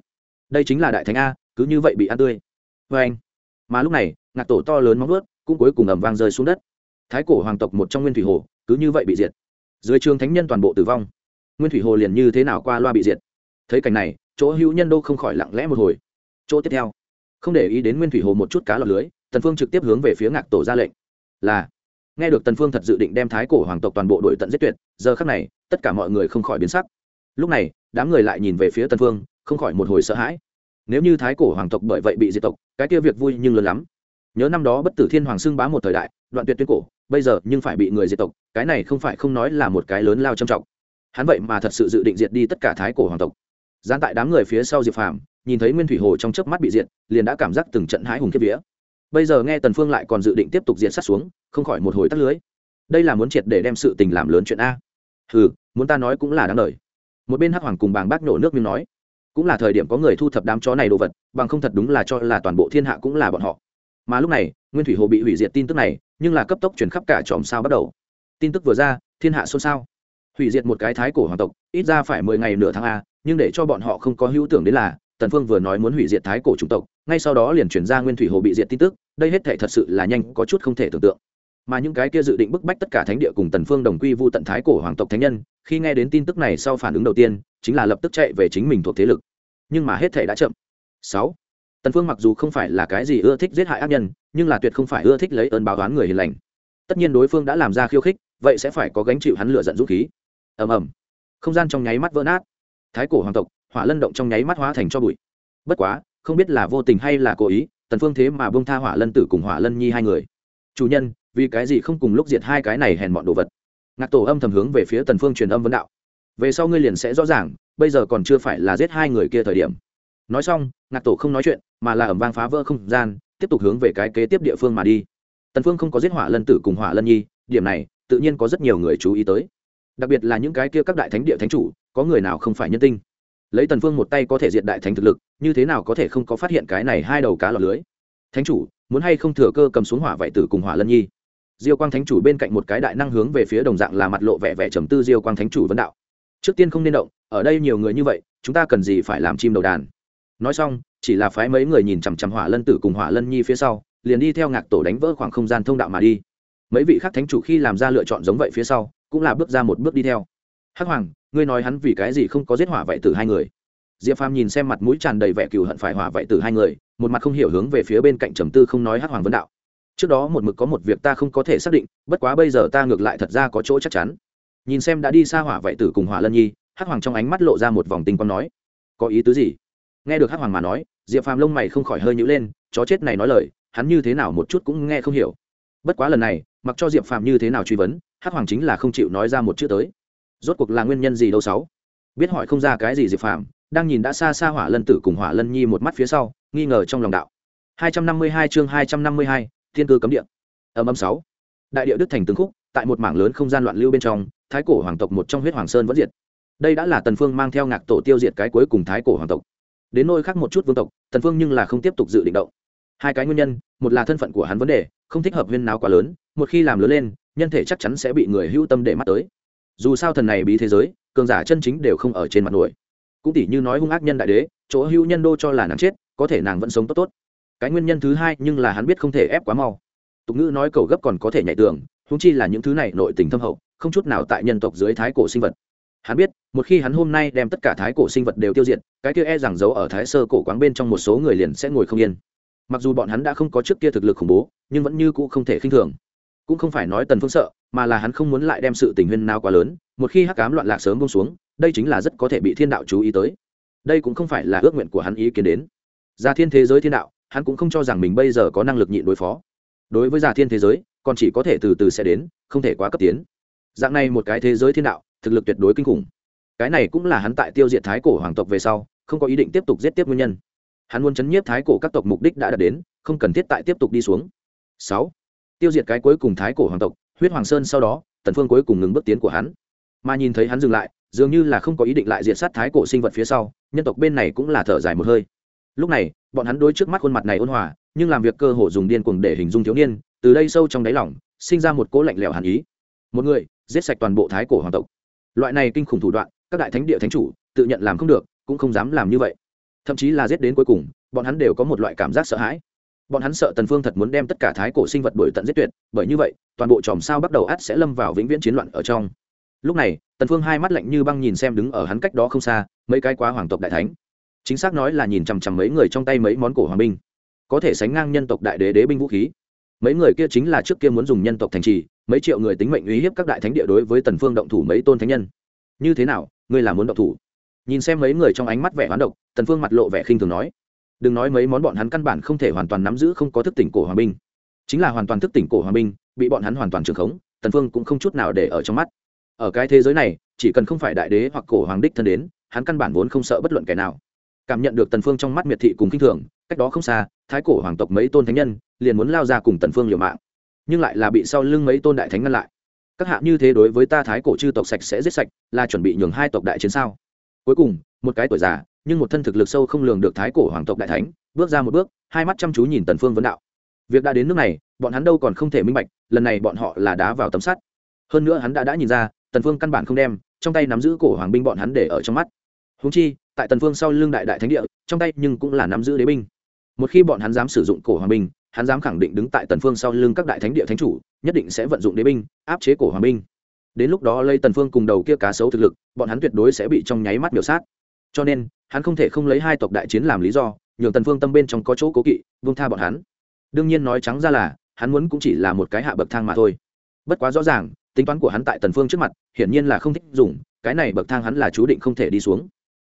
Đây chính là đại thánh a, cứ như vậy bị ăn tươi. Vê anh. Mà lúc này, ngạc tổ to lớn móng nuốt cũng cuối cùng ầm vang rơi xuống đất. Thái cổ hoàng tộc một trong nguyên thủy hồ, cứ như vậy bị diệt dưới trường thánh nhân toàn bộ tử vong. Nguyên thủy hồ liền như thế nào qua loa bị diệt? Thấy cảnh này, chỗ hữu nhân đô không khỏi lặng lẽ một hồi. Chỗ tiếp theo, không để ý đến nguyên thủy hồ một chút cá lọt lưới, tần phương trực tiếp hướng về phía ngạc tổ ra lệnh. Là, nghe được tần phương thật dự định đem thái cổ hoàng tộc toàn bộ đội tận giết tuyệt, giờ khắc này, tất cả mọi người không khỏi biến sắc. Lúc này, đám người lại nhìn về phía tần phương, không khỏi một hồi sợ hãi. Nếu như thái cổ hoàng tộc bởi vậy bị diệt tộc, cái kia việc vui nhưng lớn lắm nhớ năm đó bất tử thiên hoàng xưng bá một thời đại, đoạn tuyệt tuyên cổ, bây giờ nhưng phải bị người diệt tộc, cái này không phải không nói là một cái lớn lao trầm trọng. Hắn vậy mà thật sự dự định diệt đi tất cả thái cổ hoàng tộc. Gian tại đám người phía sau diệp phàm, nhìn thấy nguyên thủy hồ trong chớp mắt bị diệt, liền đã cảm giác từng trận hãi hùng kiếp vía. Bây giờ nghe tần phương lại còn dự định tiếp tục diệt sát xuống, không khỏi một hồi tắt lưới. Đây là muốn triệt để đem sự tình làm lớn chuyện a. Hừ, muốn ta nói cũng là đáng đời một bên hắc hoàng cùng bàng bác nổ nước miếng nói, cũng là thời điểm có người thu thập đám chó này đồ vật, bằng không thật đúng là cho là toàn bộ thiên hạ cũng là bọn họ mà lúc này, nguyên thủy hồ bị hủy diệt tin tức này, nhưng là cấp tốc chuyển khắp cả chòm sao bắt đầu. Tin tức vừa ra, thiên hạ xôn xao. Hủy diệt một cái thái cổ hoàng tộc, ít ra phải mười ngày nửa tháng a, nhưng để cho bọn họ không có hữu tưởng đến là, tần phương vừa nói muốn hủy diệt thái cổ chủng tộc, ngay sau đó liền chuyển ra nguyên thủy hồ bị diệt tin tức, đây hết thể thật sự là nhanh, có chút không thể tưởng tượng. Mà những cái kia dự định bức bách tất cả thánh địa cùng tần phương đồng quy vu tận thái cổ hoàng tộc thánh nhân, khi nghe đến tin tức này sau phản ứng đầu tiên, chính là lập tức chạy về chính mình thuộc thế lực. Nhưng mà hết thể đã chậm. Sáu tần phương mặc dù không phải là cái gì ưa thích giết hại ác nhân, nhưng là tuyệt không phải ưa thích lấy ơn báo oán người hiền lành. Tất nhiên đối phương đã làm ra khiêu khích, vậy sẽ phải có gánh chịu hắn lửa giận dũng khí. Ầm ầm. Không gian trong nháy mắt vỡ nát. Thái cổ hoàng tộc, hỏa lân động trong nháy mắt hóa thành cho bụi. Bất quá, không biết là vô tình hay là cố ý, tần phương thế mà bông tha hỏa lân tử cùng hỏa lân nhi hai người. Chủ nhân, vì cái gì không cùng lúc diệt hai cái này hèn mọn đồ vật? Ngạc tổ âm thầm hướng về phía tần phương truyền âm vấn đạo. Về sau ngươi liền sẽ rõ ràng, bây giờ còn chưa phải là giết hai người kia thời điểm. Nói xong, ngạc tổ không nói chuyện mà là ẩm vang phá vỡ không gian, tiếp tục hướng về cái kế tiếp địa phương mà đi. Tần phương không có giết hỏa lân tử cùng hỏa lân nhi, điểm này, tự nhiên có rất nhiều người chú ý tới. Đặc biệt là những cái kia các đại thánh địa thánh chủ, có người nào không phải nhân tinh? Lấy tần phương một tay có thể diệt đại thánh thực lực, như thế nào có thể không có phát hiện cái này hai đầu cá lọt lưới? Thánh chủ, muốn hay không thừa cơ cầm xuống hỏa vậy tử cùng hỏa lân nhi? Diêu quang thánh chủ bên cạnh một cái đại năng hướng về phía đồng dạng là mặt lộ vẻ vẻ trầm tư diêu quang thánh chủ vấn đạo. Trước tiên không nên động, ở đây nhiều người như vậy, chúng ta cần gì phải làm chim đầu đàn? Nói xong chỉ là phái mấy người nhìn chằm chằm hỏa lân tử cùng hỏa lân nhi phía sau, liền đi theo ngạc tổ đánh vỡ khoảng không gian thông đạo mà đi. Mấy vị khác thánh chủ khi làm ra lựa chọn giống vậy phía sau, cũng là bước ra một bước đi theo. Hắc hoàng, ngươi nói hắn vì cái gì không có giết hỏa vậy tử hai người? Diệp phàm nhìn xem mặt mũi tràn đầy vẻ cừu hận phải hỏa vậy tử hai người, một mặt không hiểu hướng về phía bên cạnh trầm tư không nói hắc hoàng vấn đạo. Trước đó một mực có một việc ta không có thể xác định, bất quá bây giờ ta ngược lại thật ra có chỗ chắc chắn. Nhìn xem đã đi xa hỏa vậy tử cùng hỏa lân nhi, hắc hoàng trong ánh mắt lộ ra một vòng tinh quang nói, có ý tứ gì? Nghe được hắc hoàng mà nói diệp phàm lông mày không khỏi hơi nhữ lên chó chết này nói lời hắn như thế nào một chút cũng nghe không hiểu. Bất quá lần này mặc cho diệp phàm như thế nào truy vấn hắc hoàng chính là không chịu nói ra một chữ tới. Rốt cuộc là nguyên nhân gì đâu sáu? Biết hỏi không ra cái gì diệp phàm đang nhìn đã xa xa hỏa lân tử cùng hỏa lân nhi một mắt phía sau nghi ngờ trong lòng đạo. 252 chương 252, thiên cư cấm địa. Âm âm sáu. Đại địa đức thành tướng khúc tại một mảng lớn không gian loạn lưu bên trong thái cổ hoàng tộc một trong huyết hoàng sơn vẫn diệt. Đây đã là tần phương mang theo ngạc tổ tiêu diệt cái cuối cùng thái cổ hoàng tộc đến nơi khác một chút vương tộc tần phương nhưng là không tiếp tục dự định động. Hai cái nguyên nhân, một là thân phận của hắn vấn đề, không thích hợp viên nào quá lớn, một khi làm lớn lên, nhân thể chắc chắn sẽ bị người hưu tâm để mắt tới. Dù sao thần này bí thế giới, cường giả chân chính đều không ở trên mặt nổi. Cũng tỷ như nói hung ác nhân đại đế, chỗ hưu nhân đô cho là nàng chết, có thể nàng vẫn sống tốt tốt. Cái nguyên nhân thứ hai nhưng là hắn biết không thể ép quá mau. Tục ngữ nói cầu gấp còn có thể nhảy tường húng chi là những thứ này nội tình thâm hậu, không chút nào tại nhân tộc dưới thái cổ sinh vật hắn biết, một khi hắn hôm nay đem tất cả thái cổ sinh vật đều tiêu diệt, cái kia e rằng giấu ở thái sơ cổ quán bên trong một số người liền sẽ ngồi không yên. Mặc dù bọn hắn đã không có trước kia thực lực khủng bố, nhưng vẫn như cũ không thể khinh thường. Cũng không phải nói tần phương sợ, mà là hắn không muốn lại đem sự tình huyên nào quá lớn, một khi hắc cám loạn lạc sớm bông xuống, đây chính là rất có thể bị thiên đạo chú ý tới. Đây cũng không phải là ước nguyện của hắn ý kiến đến. Ra thiên thế giới thiên đạo, hắn cũng không cho rằng mình bây giờ có năng lực nhịn đối phó. Đối với giả thiên thế giới, còn chỉ có thể từ từ sẽ đến, không thể quá cấp tiến. Dạng này một cái thế giới thiên đạo thực lực tuyệt đối kinh khủng. Cái này cũng là hắn tại tiêu diệt thái cổ hoàng tộc về sau, không có ý định tiếp tục giết tiếp nguyên nhân. Hắn muốn chấn nhiếp thái cổ các tộc mục đích đã đạt đến, không cần thiết tại tiếp tục đi xuống. Sáu, tiêu diệt cái cuối cùng thái cổ hoàng tộc, huyết hoàng sơn sau đó, tần phương cuối cùng ngừng bước tiến của hắn. Mà nhìn thấy hắn dừng lại, dường như là không có ý định lại diệt sát thái cổ sinh vật phía sau, nhân tộc bên này cũng là thở dài một hơi. Lúc này, bọn hắn đối trước mắt khuôn mặt này ôn hòa, nhưng làm việc cơ hồ dùng điên cuồng để hình dung thiếu niên, từ đây sâu trong đáy lòng, sinh ra một cỗ lạnh lẽo hàn ý. Một người, giết sạch toàn bộ thái cổ hoàng tộc loại này kinh khủng thủ đoạn, các đại thánh địa thánh chủ, tự nhận làm không được, cũng không dám làm như vậy. Thậm chí là giết đến cuối cùng, bọn hắn đều có một loại cảm giác sợ hãi. Bọn hắn sợ tần phương thật muốn đem tất cả thái cổ sinh vật đuổi tận giết tuyệt, bởi như vậy, toàn bộ chòm sao bắt đầu át sẽ lâm vào vĩnh viễn chiến loạn ở trong. Lúc này, tần phương hai mắt lạnh như băng nhìn xem đứng ở hắn cách đó không xa, mấy cái quá hoàng tộc đại thánh. Chính xác nói là nhìn chằm chằm mấy người trong tay mấy món cổ hoàng binh. Có thể sánh ngang nhân tộc đại đế đế binh vũ khí. Mấy người kia chính là trước kia muốn dùng nhân tộc thành trì mấy triệu người tính mệnh uy hiếp các đại thánh địa đối với tần phương động thủ mấy tôn thánh nhân. Như thế nào, ngươi là muốn động thủ? Nhìn xem mấy người trong ánh mắt vẻ hoán độc, tần phương mặt lộ vẻ khinh thường nói. Đừng nói mấy món bọn hắn căn bản không thể hoàn toàn nắm giữ không có thức tỉnh cổ hoàng binh. Chính là hoàn toàn thức tỉnh cổ hoàng binh, bị bọn hắn hoàn toàn trường khống, tần phương cũng không chút nào để ở trong mắt. Ở cái thế giới này, chỉ cần không phải đại đế hoặc cổ hoàng đích thân đến, hắn căn bản vốn không sợ bất luận kẻ nào. Cảm nhận được tần phương trong mắt miệt thị cùng kinh thường, cách đó không xa, thái cổ hoàng tộc mấy tôn thánh nhân liền muốn lao ra cùng tần phương liều mạng nhưng lại là bị sau lưng mấy tôn đại thánh ngăn lại. Các hạ như thế đối với ta thái cổ chư tộc sạch sẽ giết sạch, là chuẩn bị nhường hai tộc đại chiến sao? Cuối cùng, một cái tuổi già, nhưng một thân thực lực sâu không lường được thái cổ hoàng tộc đại thánh, bước ra một bước, hai mắt chăm chú nhìn tần phương vấn đạo. Việc đã đến nước này, bọn hắn đâu còn không thể minh bạch, lần này bọn họ là đá vào tấm sắt. Hơn nữa hắn đã đã nhìn ra, tần phương căn bản không đem, trong tay nắm giữ cổ hoàng binh bọn hắn để ở trong mắt. Huống chi, tại tần phương sau lưng đại đại thánh địa, trong tay nhưng cũng là nắm giữ đế binh. Một khi bọn hắn dám sử dụng cổ hoàng binh hắn dám khẳng định đứng tại tần phương sau lưng các đại thánh địa thánh chủ, nhất định sẽ vận dụng đế binh, áp chế cổ hoàng binh. Đến lúc đó lây tần phương cùng đầu kia cá sấu thực lực, bọn hắn tuyệt đối sẽ bị trong nháy mắt miểu sát. Cho nên, hắn không thể không lấy hai tộc đại chiến làm lý do, nhường tần phương tâm bên trong có chỗ cố kỵ vương tha bọn hắn. Đương nhiên nói trắng ra là, hắn muốn cũng chỉ là một cái hạ bậc thang mà thôi. Bất quá rõ ràng, tính toán của hắn tại tần phương trước mặt, hiển nhiên là không thích dùng, cái này bậc thang hắn là chú định không thể đi xuống.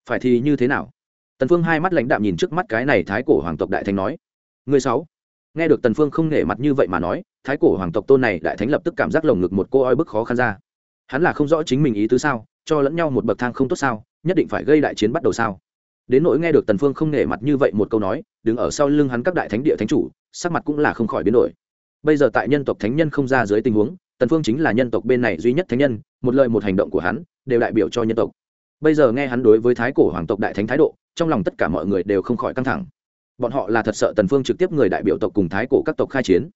Phải thì như thế nào? Tần phương hai mắt lãnh đạm nhìn trước mắt cái này thái cổ hoàng tộc đại thánh nói. Người sáu nghe được tần phương không nể mặt như vậy mà nói, thái cổ hoàng tộc tôn này đại thánh lập tức cảm giác lồng ngực một cô oi bức khó khăn ra. Hắn là không rõ chính mình ý tứ sao, cho lẫn nhau một bậc thang không tốt sao, nhất định phải gây đại chiến bắt đầu sao? Đến nỗi nghe được tần phương không nể mặt như vậy một câu nói, đứng ở sau lưng hắn các đại thánh địa thánh chủ, sắc mặt cũng là không khỏi biến đổi. Bây giờ tại nhân tộc thánh nhân không ra dưới tình huống, tần phương chính là nhân tộc bên này duy nhất thánh nhân, một lời một hành động của hắn, đều đại biểu cho nhân tộc. Bây giờ nghe hắn đối với thái cổ hoàng tộc đại thánh thái độ, trong lòng tất cả mọi người đều không khỏi căng thẳng bọn họ là thật sợ tần phương trực tiếp người đại biểu tộc cùng thái cổ các tộc khai chiến.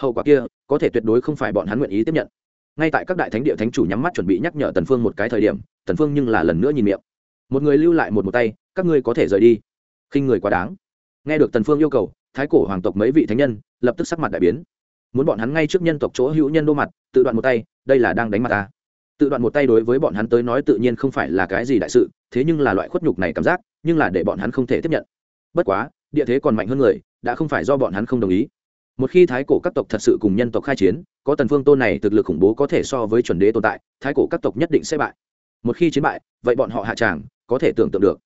Hậu quả kia, có thể tuyệt đối không phải bọn hắn nguyện ý tiếp nhận. Ngay tại các đại thánh địa thánh chủ nhắm mắt chuẩn bị nhắc nhở tần phương một cái thời điểm, tần phương nhưng là lần nữa nhìn miệng. Một người lưu lại một một tay, các ngươi có thể rời đi. Khinh người quá đáng. Nghe được tần phương yêu cầu, thái cổ hoàng tộc mấy vị thánh nhân, lập tức sắc mặt đại biến. Muốn bọn hắn ngay trước nhân tộc chỗ hữu nhân đô mặt, tự đoạn một tay, đây là đang đánh mặt ta. Tự đoạn một tay đối với bọn hắn tới nói tự nhiên không phải là cái gì đại sự, thế nhưng là loại khuất nhục này cảm giác, nhưng là để bọn hắn không thể tiếp nhận. Bất quá địa thế còn mạnh hơn người, đã không phải do bọn hắn không đồng ý. Một khi thái cổ các tộc thật sự cùng nhân tộc khai chiến, có tần phương tôn này thực lực khủng bố có thể so với chuẩn đế tồn tại, thái cổ các tộc nhất định sẽ bại. Một khi chiến bại, vậy bọn họ hạ tràng, có thể tưởng tượng được.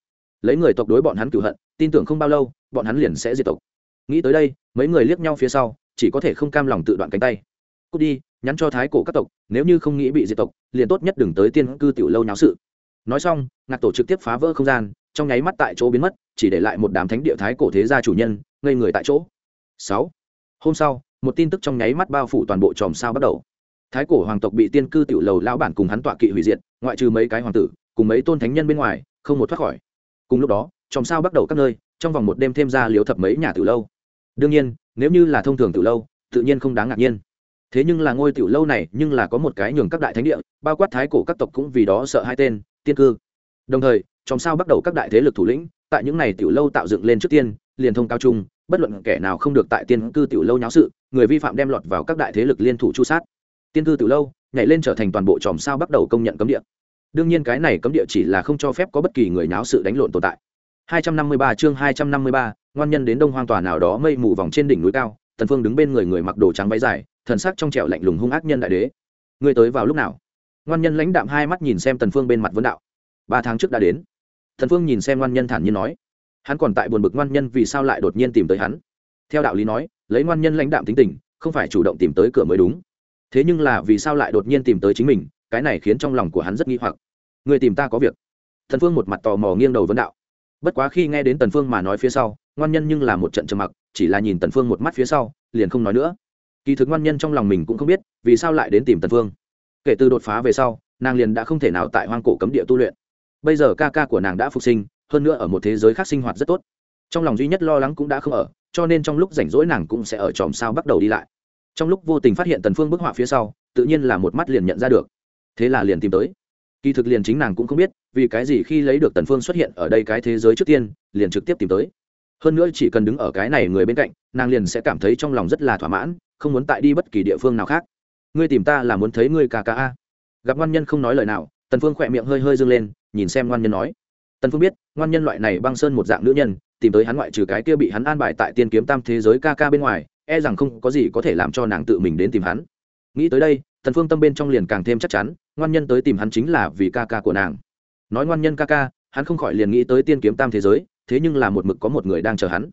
Lấy người tộc đối bọn hắn cửu hận, tin tưởng không bao lâu, bọn hắn liền sẽ diệt tộc. Nghĩ tới đây, mấy người liếc nhau phía sau, chỉ có thể không cam lòng tự đoạn cánh tay. Cút đi, nhắn cho thái cổ các tộc, nếu như không nghĩ bị diệt tộc, liền tốt nhất đừng tới tiên cư tiểu lâu nháo sự. Nói xong, ngạc tổ trực tiếp phá vỡ không gian trong nháy mắt tại chỗ biến mất, chỉ để lại một đám thánh địa thái cổ thế gia chủ nhân, ngây người tại chỗ. Sáu. Hôm sau, một tin tức trong nháy mắt bao phủ toàn bộ tròm sao bắt đầu. Thái cổ hoàng tộc bị tiên cư tiểu lầu lão bản cùng hắn tọa kỵ hủy diệt, ngoại trừ mấy cái hoàng tử, cùng mấy tôn thánh nhân bên ngoài, không một thoát khỏi. Cùng lúc đó, tròm sao bắt đầu các nơi, trong vòng một đêm thêm ra liếu thập mấy nhà tiểu lâu. Đương nhiên, nếu như là thông thường tiểu lâu, tự nhiên không đáng ngạc nhiên. Thế nhưng là ngôi tiểu lâu này, nhưng là có một cái nhường các đại thánh địa, bao quát thái cổ các tộc cũng vì đó sợ hai tên, tiên cư. Đồng thời trong sao bắt đầu các đại thế lực thủ lĩnh tại những này tiểu lâu tạo dựng lên trước tiên liền thông cao trung bất luận kẻ nào không được tại tiên cư tiểu lâu nháo sự người vi phạm đem lọt vào các đại thế lực liên thủ chu sát. Tiên cư tiểu lâu nhảy lên trở thành toàn bộ tròm sao bắt đầu công nhận cấm địa. Đương nhiên cái này cấm địa chỉ là không cho phép có bất kỳ người nháo sự đánh lộn tồn tại. 253 chương 253, ngoan nhân đến đông hoang tòa nào đó mây mù vòng trên đỉnh núi cao tần phương đứng bên người người mặc đồ trắng váy dài thần sắc trong trẻo lạnh lùng hung ác nhân đại đế. Người tới vào lúc nào? Ngoan nhân lãnh đạm hai mắt nhìn xem tần phương bên mặt vấn đạo. Ba tháng trước đã đến. Thần phương nhìn xem ngoan nhân thản nhiên nói, hắn còn tại buồn bực ngoan nhân vì sao lại đột nhiên tìm tới hắn. Theo đạo lý nói, lấy ngoan nhân lãnh đạm tính tình, không phải chủ động tìm tới cửa mới đúng. Thế nhưng là vì sao lại đột nhiên tìm tới chính mình, cái này khiến trong lòng của hắn rất nghi hoặc. Người tìm ta có việc. Thần phương một mặt tò mò nghiêng đầu vấn đạo. Bất quá khi nghe đến tần phương mà nói phía sau, ngoan nhân nhưng là một trận trầm mặc, chỉ là nhìn tần phương một mắt phía sau, liền không nói nữa. Kỳ thực ngoan nhân trong lòng mình cũng không biết vì sao lại đến tìm tần phương. Kể từ đột phá về sau, nàng liền đã không thể nào tại hoang cổ cấm địa tu luyện bây giờ ca ca của nàng đã phục sinh, hơn nữa ở một thế giới khác sinh hoạt rất tốt. Trong lòng duy nhất lo lắng cũng đã không ở, cho nên trong lúc rảnh rỗi nàng cũng sẽ ở tròm sao bắt đầu đi lại. Trong lúc vô tình phát hiện tần phương bức họa phía sau, tự nhiên là một mắt liền nhận ra được. Thế là liền tìm tới. Kỳ thực liền chính nàng cũng không biết, vì cái gì khi lấy được tần phương xuất hiện ở đây cái thế giới trước tiên, liền trực tiếp tìm tới. Hơn nữa chỉ cần đứng ở cái này người bên cạnh, nàng liền sẽ cảm thấy trong lòng rất là thỏa mãn, không muốn tại đi bất kỳ địa phương nào khác. Ngươi tìm ta là muốn thấy ngươi ca ca a. Gặp ngoan nhân không nói lời nào tần phương khỏe miệng hơi hơi dương lên, nhìn xem ngoan nhân nói. Tần phương biết, ngoan nhân loại này băng sơn một dạng nữ nhân, tìm tới hắn ngoại trừ cái kia bị hắn an bài tại tiên kiếm tam thế giới ca ca bên ngoài e rằng không có gì có thể làm cho nàng tự mình đến tìm hắn. Nghĩ tới đây, tần phương tâm bên trong liền càng thêm chắc chắn, ngoan nhân tới tìm hắn chính là vì ca ca của nàng. Nói ngoan nhân ca ca, hắn không khỏi liền nghĩ tới tiên kiếm tam thế giới, thế nhưng là một mực có một người đang chờ hắn.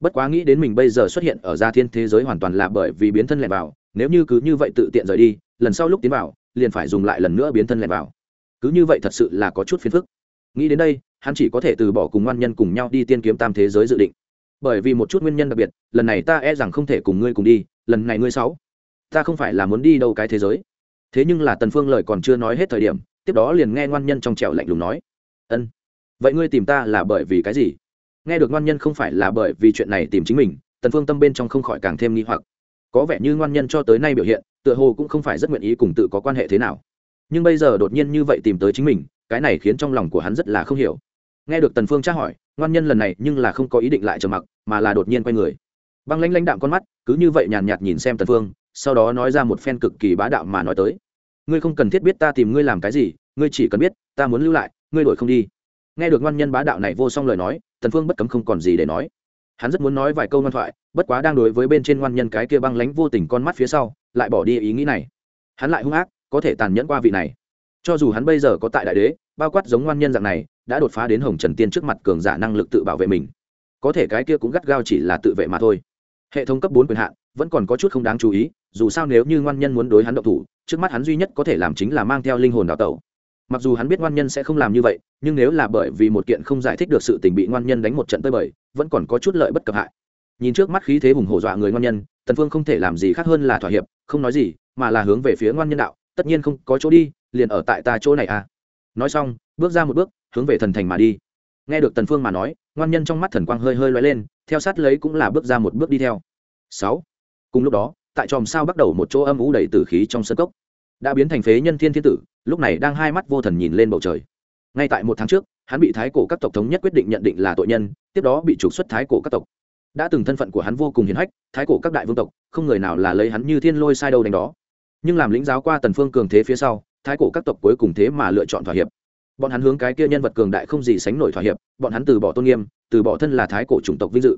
Bất quá nghĩ đến mình bây giờ xuất hiện ở gia thiên thế giới hoàn toàn là bởi vì biến thân lẻn vào, nếu như cứ như vậy tự tiện rời đi, lần sau lúc tiến vào, liền phải dùng lại lần nữa biến thân lẻn vào cứ như vậy thật sự là có chút phiền phức. Nghĩ đến đây, hắn chỉ có thể từ bỏ cùng ngoan nhân cùng nhau đi tiên kiếm tam thế giới dự định. Bởi vì một chút nguyên nhân đặc biệt, lần này ta e rằng không thể cùng ngươi cùng đi, lần này ngươi sáu, ta không phải là muốn đi đâu cái thế giới. Thế nhưng là tần phương lời còn chưa nói hết thời điểm, tiếp đó liền nghe ngoan nhân trong trẻo lạnh lùng nói. Ân, vậy ngươi tìm ta là bởi vì cái gì? Nghe được ngoan nhân không phải là bởi vì chuyện này tìm chính mình, tần phương tâm bên trong không khỏi càng thêm nghi hoặc. Có vẻ như ngoan nhân cho tới nay biểu hiện, tựa hồ cũng không phải rất nguyện ý cùng tự có quan hệ thế nào nhưng bây giờ đột nhiên như vậy tìm tới chính mình, cái này khiến trong lòng của hắn rất là không hiểu. Nghe được tần phương tra hỏi, ngoan nhân lần này nhưng là không có ý định lại trầm mặc, mà là đột nhiên quay người. Băng lãnh lãnh đạm con mắt, cứ như vậy nhàn nhạt nhìn xem tần phương, sau đó nói ra một phen cực kỳ bá đạo mà nói tới. Ngươi không cần thiết biết ta tìm ngươi làm cái gì, ngươi chỉ cần biết, ta muốn lưu lại, ngươi đổi không đi. Nghe được ngoan nhân bá đạo này vô song lời nói, tần phương bất cấm không còn gì để nói. Hắn rất muốn nói vài câu ngoan thoại, bất quá đang đối với bên trên ngoan nhân cái kia băng lãnh vô tình con mắt phía sau, lại bỏ đi ý nghĩ này. Hắn lại hung ác có thể tàn nhẫn qua vị này. Cho dù hắn bây giờ có tại đại đế, bao quát giống ngoan nhân dạng này, đã đột phá đến hồng trần tiên trước mặt cường giả năng lực tự bảo vệ mình. Có thể cái kia cũng gắt gao chỉ là tự vệ mà thôi. Hệ thống cấp bốn quyền hạn, vẫn còn có chút không đáng chú ý, dù sao nếu như ngoan nhân muốn đối hắn động thủ, trước mắt hắn duy nhất có thể làm chính là mang theo linh hồn đào tẩu. Mặc dù hắn biết ngoan nhân sẽ không làm như vậy, nhưng nếu là bởi vì một kiện không giải thích được sự tình bị ngoan nhân đánh một trận tơi bời, vẫn còn có chút lợi bất cập hại. Nhìn trước mắt khí thế hùng hổ dọa người ngoan nhân, tần phương không thể làm gì khác hơn là thỏa hiệp, không nói gì, mà là hướng về phía ngoan nhân đạo tất nhiên không có chỗ đi, liền ở tại ta chỗ này à. Nói xong, bước ra một bước, hướng về thần thành mà đi. Nghe được tần phương mà nói, ngoan nhân trong mắt thần quang hơi hơi lóe lên, theo sát lấy cũng là bước ra một bước đi theo. Sáu. Cùng lúc đó, tại tròm sao bắt đầu một chỗ âm u đầy tử khí trong sân cốc. Đã biến thành phế nhân thiên thiên tử, lúc này đang hai mắt vô thần nhìn lên bầu trời. Ngay tại một tháng trước, hắn bị thái cổ các tộc thống nhất quyết định nhận định là tội nhân, tiếp đó bị trục xuất thái cổ các tộc. Đã từng thân phận của hắn vô cùng hiền hách, thái cổ các đại vương tộc, không người nào là lấy hắn như thiên lôi sai đâu đánh đó nhưng làm lĩnh giáo qua tần phương cường thế phía sau, thái cổ các tộc cuối cùng thế mà lựa chọn thỏa hiệp. Bọn hắn hướng cái kia nhân vật cường đại không gì sánh nổi thỏa hiệp, bọn hắn từ bỏ tôn nghiêm, từ bỏ thân là thái cổ chủng tộc vinh dự.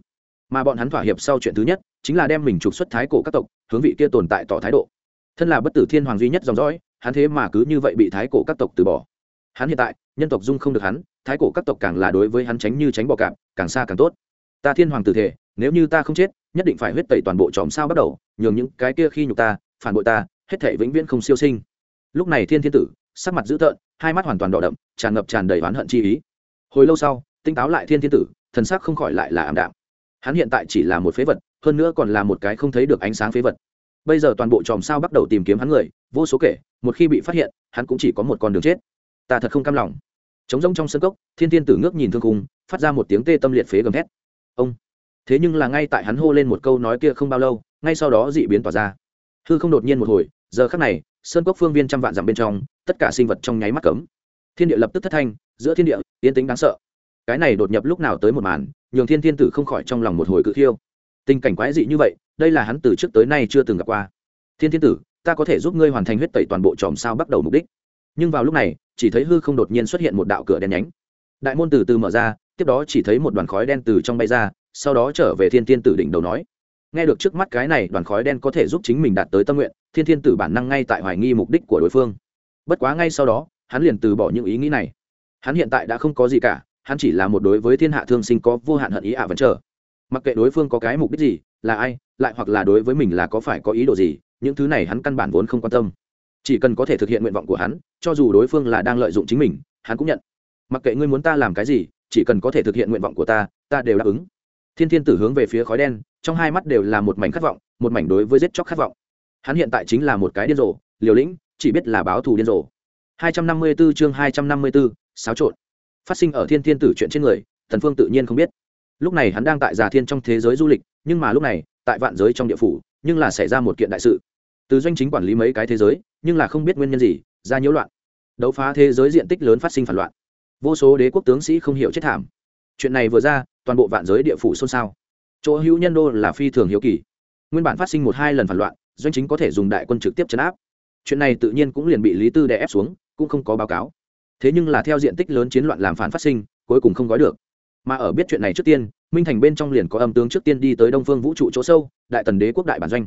Mà bọn hắn thỏa hiệp sau chuyện thứ nhất, chính là đem mình trục xuất thái cổ các tộc, hướng vị kia tồn tại tỏ thái độ. Thân là bất tử thiên hoàng duy nhất dòng dõi, hắn thế mà cứ như vậy bị thái cổ các tộc từ bỏ. Hắn hiện tại, nhân tộc dung không được hắn, thái cổ các tộc càng là đối với hắn tránh như tránh bọ cạp, càng xa càng tốt. Ta thiên hoàng tử thể, nếu như ta không chết, nhất định phải huyết tẩy toàn bộ chòm sao bắt đầu, nhường những cái kia khi nhục ta, phản bội ta hết thể vĩnh viễn không siêu sinh. Lúc này thiên thiên tử sắc mặt dữ tợn hai mắt hoàn toàn đỏ đậm tràn ngập tràn đầy oán hận chi ý. Hồi lâu sau tinh táo lại thiên thiên tử thần sắc không khỏi lại là ảm đạm. Hắn hiện tại chỉ là một phế vật hơn nữa còn là một cái không thấy được ánh sáng phế vật. Bây giờ toàn bộ chòm sao bắt đầu tìm kiếm hắn người vô số kể một khi bị phát hiện hắn cũng chỉ có một con đường chết. Ta thật không cam lòng. Trống rỗng trong sân cốc thiên thiên tử ngước nhìn thương khung, phát ra một tiếng tê tâm liệt phế gầm thét. Ông! Thế nhưng là ngay tại hắn hô lên một câu nói kia không bao lâu ngay sau đó dị biến tỏa ra. Hư không đột nhiên một hồi giờ khắc này, sơn cốc phương viên trăm vạn dặm bên trong, tất cả sinh vật trong nháy mắt cấm. Thiên địa lập tức thất thanh, giữa thiên địa, yên tĩnh đáng sợ. Cái này đột nhập lúc nào tới một màn, nhường thiên thiên tử không khỏi trong lòng một hồi cự khiêu. Tình cảnh quái dị như vậy, đây là hắn từ trước tới nay chưa từng gặp qua. Thiên thiên tử, ta có thể giúp ngươi hoàn thành huyết tẩy toàn bộ tròm sao bắt đầu mục đích. Nhưng vào lúc này, chỉ thấy hư không đột nhiên xuất hiện một đạo cửa đen nhánh. Đại môn từ từ mở ra, tiếp đó chỉ thấy một đoàn khói đen từ trong bay ra, sau đó trở về thiên thiên tử đỉnh đầu nói nghe được trước mắt cái này, đoàn khói đen có thể giúp chính mình đạt tới tâm nguyện, thiên thiên tử bản năng ngay tại hoài nghi mục đích của đối phương. Bất quá ngay sau đó, hắn liền từ bỏ những ý nghĩ này. Hắn hiện tại đã không có gì cả, hắn chỉ là một đối với thiên hạ thương sinh có vô hạn hận ý ả vẫn chờ. Mặc kệ đối phương có cái mục đích gì, là ai, lại hoặc là đối với mình là có phải có ý đồ gì, những thứ này hắn căn bản vốn không quan tâm. Chỉ cần có thể thực hiện nguyện vọng của hắn, cho dù đối phương là đang lợi dụng chính mình, hắn cũng nhận. Mặc kệ ngươi muốn ta làm cái gì, chỉ cần có thể thực hiện nguyện vọng của ta ta đều đáp ứng thiên thiên tử hướng về phía khói đen trong hai mắt đều là một mảnh khát vọng một mảnh đối với giết chóc khát vọng. Hắn hiện tại chính là một cái điên rồ liều lĩnh chỉ biết là báo thù điên rồ. 254 chương 254, xáo trộn. Phát sinh ở thiên thiên tử chuyện trên người thần phương tự nhiên không biết. Lúc này hắn đang tại già thiên trong thế giới du lịch nhưng mà lúc này tại vạn giới trong địa phủ nhưng là xảy ra một kiện đại sự. Từ doanh chính quản lý mấy cái thế giới nhưng là không biết nguyên nhân gì ra nhiễu loạn. Đấu phá thế giới diện tích lớn phát sinh phản loạn. Vô số đế quốc tướng sĩ không hiểu chết thảm. Chuyện này vừa ra toàn bộ vạn giới địa phủ xôn xao. Chỗ hữu nhân đô là phi thường hiếu kỳ. Nguyên bản phát sinh một hai lần phản loạn, doanh chính có thể dùng đại quân trực tiếp chấn áp. Chuyện này tự nhiên cũng liền bị lý tư đè ép xuống, cũng không có báo cáo. Thế nhưng là theo diện tích lớn chiến loạn làm phản phát sinh, cuối cùng không gói được. Mà ở biết chuyện này trước tiên, minh thành bên trong liền có âm tướng trước tiên đi tới đông phương vũ trụ chỗ sâu, đại tần đế quốc đại bản doanh.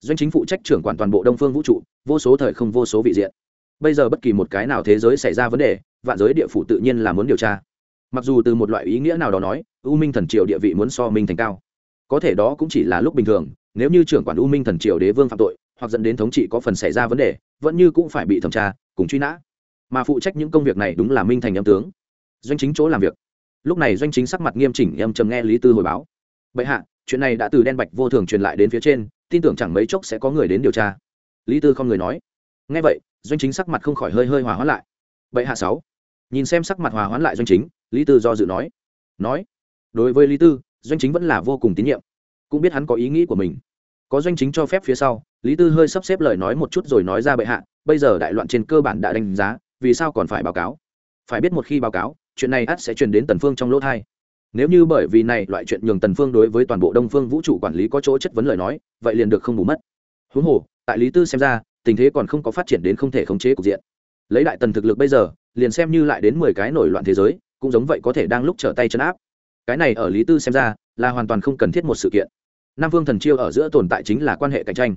Doanh chính phụ trách trưởng quản toàn bộ đông phương vũ trụ, vô số thời không vô số vị diện. Bây giờ bất kỳ một cái nào thế giới xảy ra vấn đề, vạn giới địa phủ tự nhiên là muốn điều tra mặc dù từ một loại ý nghĩa nào đó nói, u minh thần triều địa vị muốn so minh thành cao. Có thể đó cũng chỉ là lúc bình thường, nếu như trưởng quản u minh thần triều đế vương phạm tội, hoặc dẫn đến thống trị có phần xảy ra vấn đề, vẫn như cũng phải bị thẩm tra, cùng truy nã. Mà phụ trách những công việc này đúng là minh thành âm tướng. Doanh chính chỗ làm việc. Lúc này doanh chính sắc mặt nghiêm chỉnh em trầm nghe lý tư hồi báo. Bệ hạ, chuyện này đã từ đen bạch vô thường truyền lại đến phía trên, tin tưởng chẳng mấy chốc sẽ có người đến điều tra. Lý tư không người nói. Ngay vậy, doanh chính sắc mặt không khỏi hơi hơi hòa hóa lại. Bệ hạ sáu nhìn xem sắc mặt hòa hoãn lại doanh chính, lý tư do dự nói. Nói, đối với lý tư, doanh chính vẫn là vô cùng tín nhiệm. Cũng biết hắn có ý nghĩ của mình. Có doanh chính cho phép phía sau, lý tư hơi sắp xếp lời nói một chút rồi nói ra bệ hạ, bây giờ đại loạn trên cơ bản đã đánh giá, vì sao còn phải báo cáo? Phải biết một khi báo cáo, chuyện này ắt sẽ truyền đến tần phương trong lỗ thai. Nếu như bởi vì này loại chuyện nhường tần phương đối với toàn bộ đông phương vũ trụ quản lý có chỗ chất vấn lời nói, vậy liền được không bù mất. Huống hồ, tại lý tư xem ra, tình thế còn không có phát triển đến không thể khống chế cục diện. Lấy đại tần thực lực bây giờ liền xem như lại đến mười cái nổi loạn thế giới, cũng giống vậy có thể đang lúc trở tay chân áp. Cái này ở lý tư xem ra, là hoàn toàn không cần thiết một sự kiện. Nam vương thần chiêu ở giữa tồn tại chính là quan hệ cạnh tranh.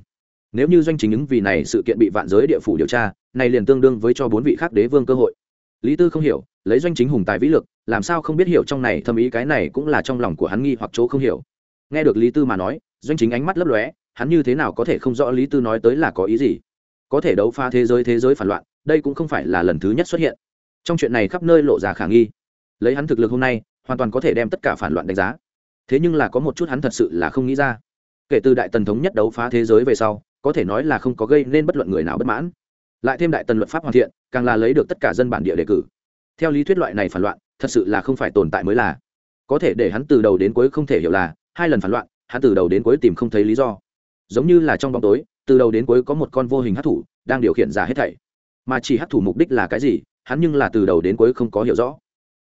Nếu như doanh chính ứng vì này sự kiện bị vạn giới địa phủ điều tra, này liền tương đương với cho bốn vị khác đế vương cơ hội. Lý tư không hiểu, lấy doanh chính hùng tài vĩ lực, làm sao không biết hiểu trong này thâm ý cái này cũng là trong lòng của hắn nghi hoặc chỗ không hiểu. Nghe được lý tư mà nói, doanh chính ánh mắt lấp lóe, hắn như thế nào có thể không rõ lý tư nói tới là có ý gì? Có thể đấu pha thế giới thế giới phản loạn đây cũng không phải là lần thứ nhất xuất hiện. Trong chuyện này khắp nơi lộ ra khả nghi. Lấy hắn thực lực hôm nay, hoàn toàn có thể đem tất cả phản loạn đánh giá. Thế nhưng là có một chút hắn thật sự là không nghĩ ra. Kể từ đại tần thống nhất đấu phá thế giới về sau, có thể nói là không có gây nên bất luận người nào bất mãn. Lại thêm đại tần luật pháp hoàn thiện, càng là lấy được tất cả dân bản địa đề cử. Theo lý thuyết loại này phản loạn, thật sự là không phải tồn tại mới là. Có thể để hắn từ đầu đến cuối không thể hiểu là, hai lần phản loạn, hắn từ đầu đến cuối tìm không thấy lý do. Giống như là trong bóng tối, từ đầu đến cuối có một con vô hình hát thủ, đang điều khiển giả hết thảy mà chỉ hát thủ mục đích là cái gì, hắn nhưng là từ đầu đến cuối không có hiểu rõ.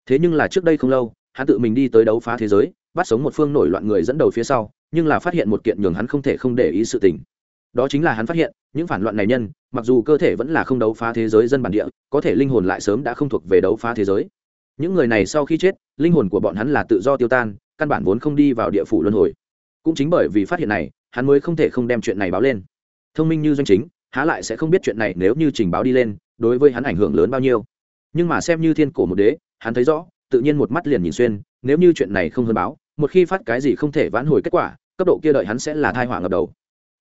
Thế nhưng là trước đây không lâu, hắn tự mình đi tới đấu phá thế giới, bắt sống một phương nổi loạn người dẫn đầu phía sau, nhưng là phát hiện một kiện nhường hắn không thể không để ý sự tình. Đó chính là hắn phát hiện, những phản loạn này nhân, mặc dù cơ thể vẫn là không đấu phá thế giới dân bản địa, có thể linh hồn lại sớm đã không thuộc về đấu phá thế giới. Những người này sau khi chết, linh hồn của bọn hắn là tự do tiêu tan, căn bản vốn không đi vào địa phủ luân hồi. Cũng chính bởi vì phát hiện này, hắn mới không thể không đem chuyện này báo lên. Thông minh như doanh chính há lại sẽ không biết chuyện này nếu như trình báo đi lên, đối với hắn ảnh hưởng lớn bao nhiêu. Nhưng mà xem như thiên cổ một đế, hắn thấy rõ, tự nhiên một mắt liền nhìn xuyên, nếu như chuyện này không hơn báo, một khi phát cái gì không thể vãn hồi kết quả, cấp độ kia đợi hắn sẽ là thai họa ngập đầu.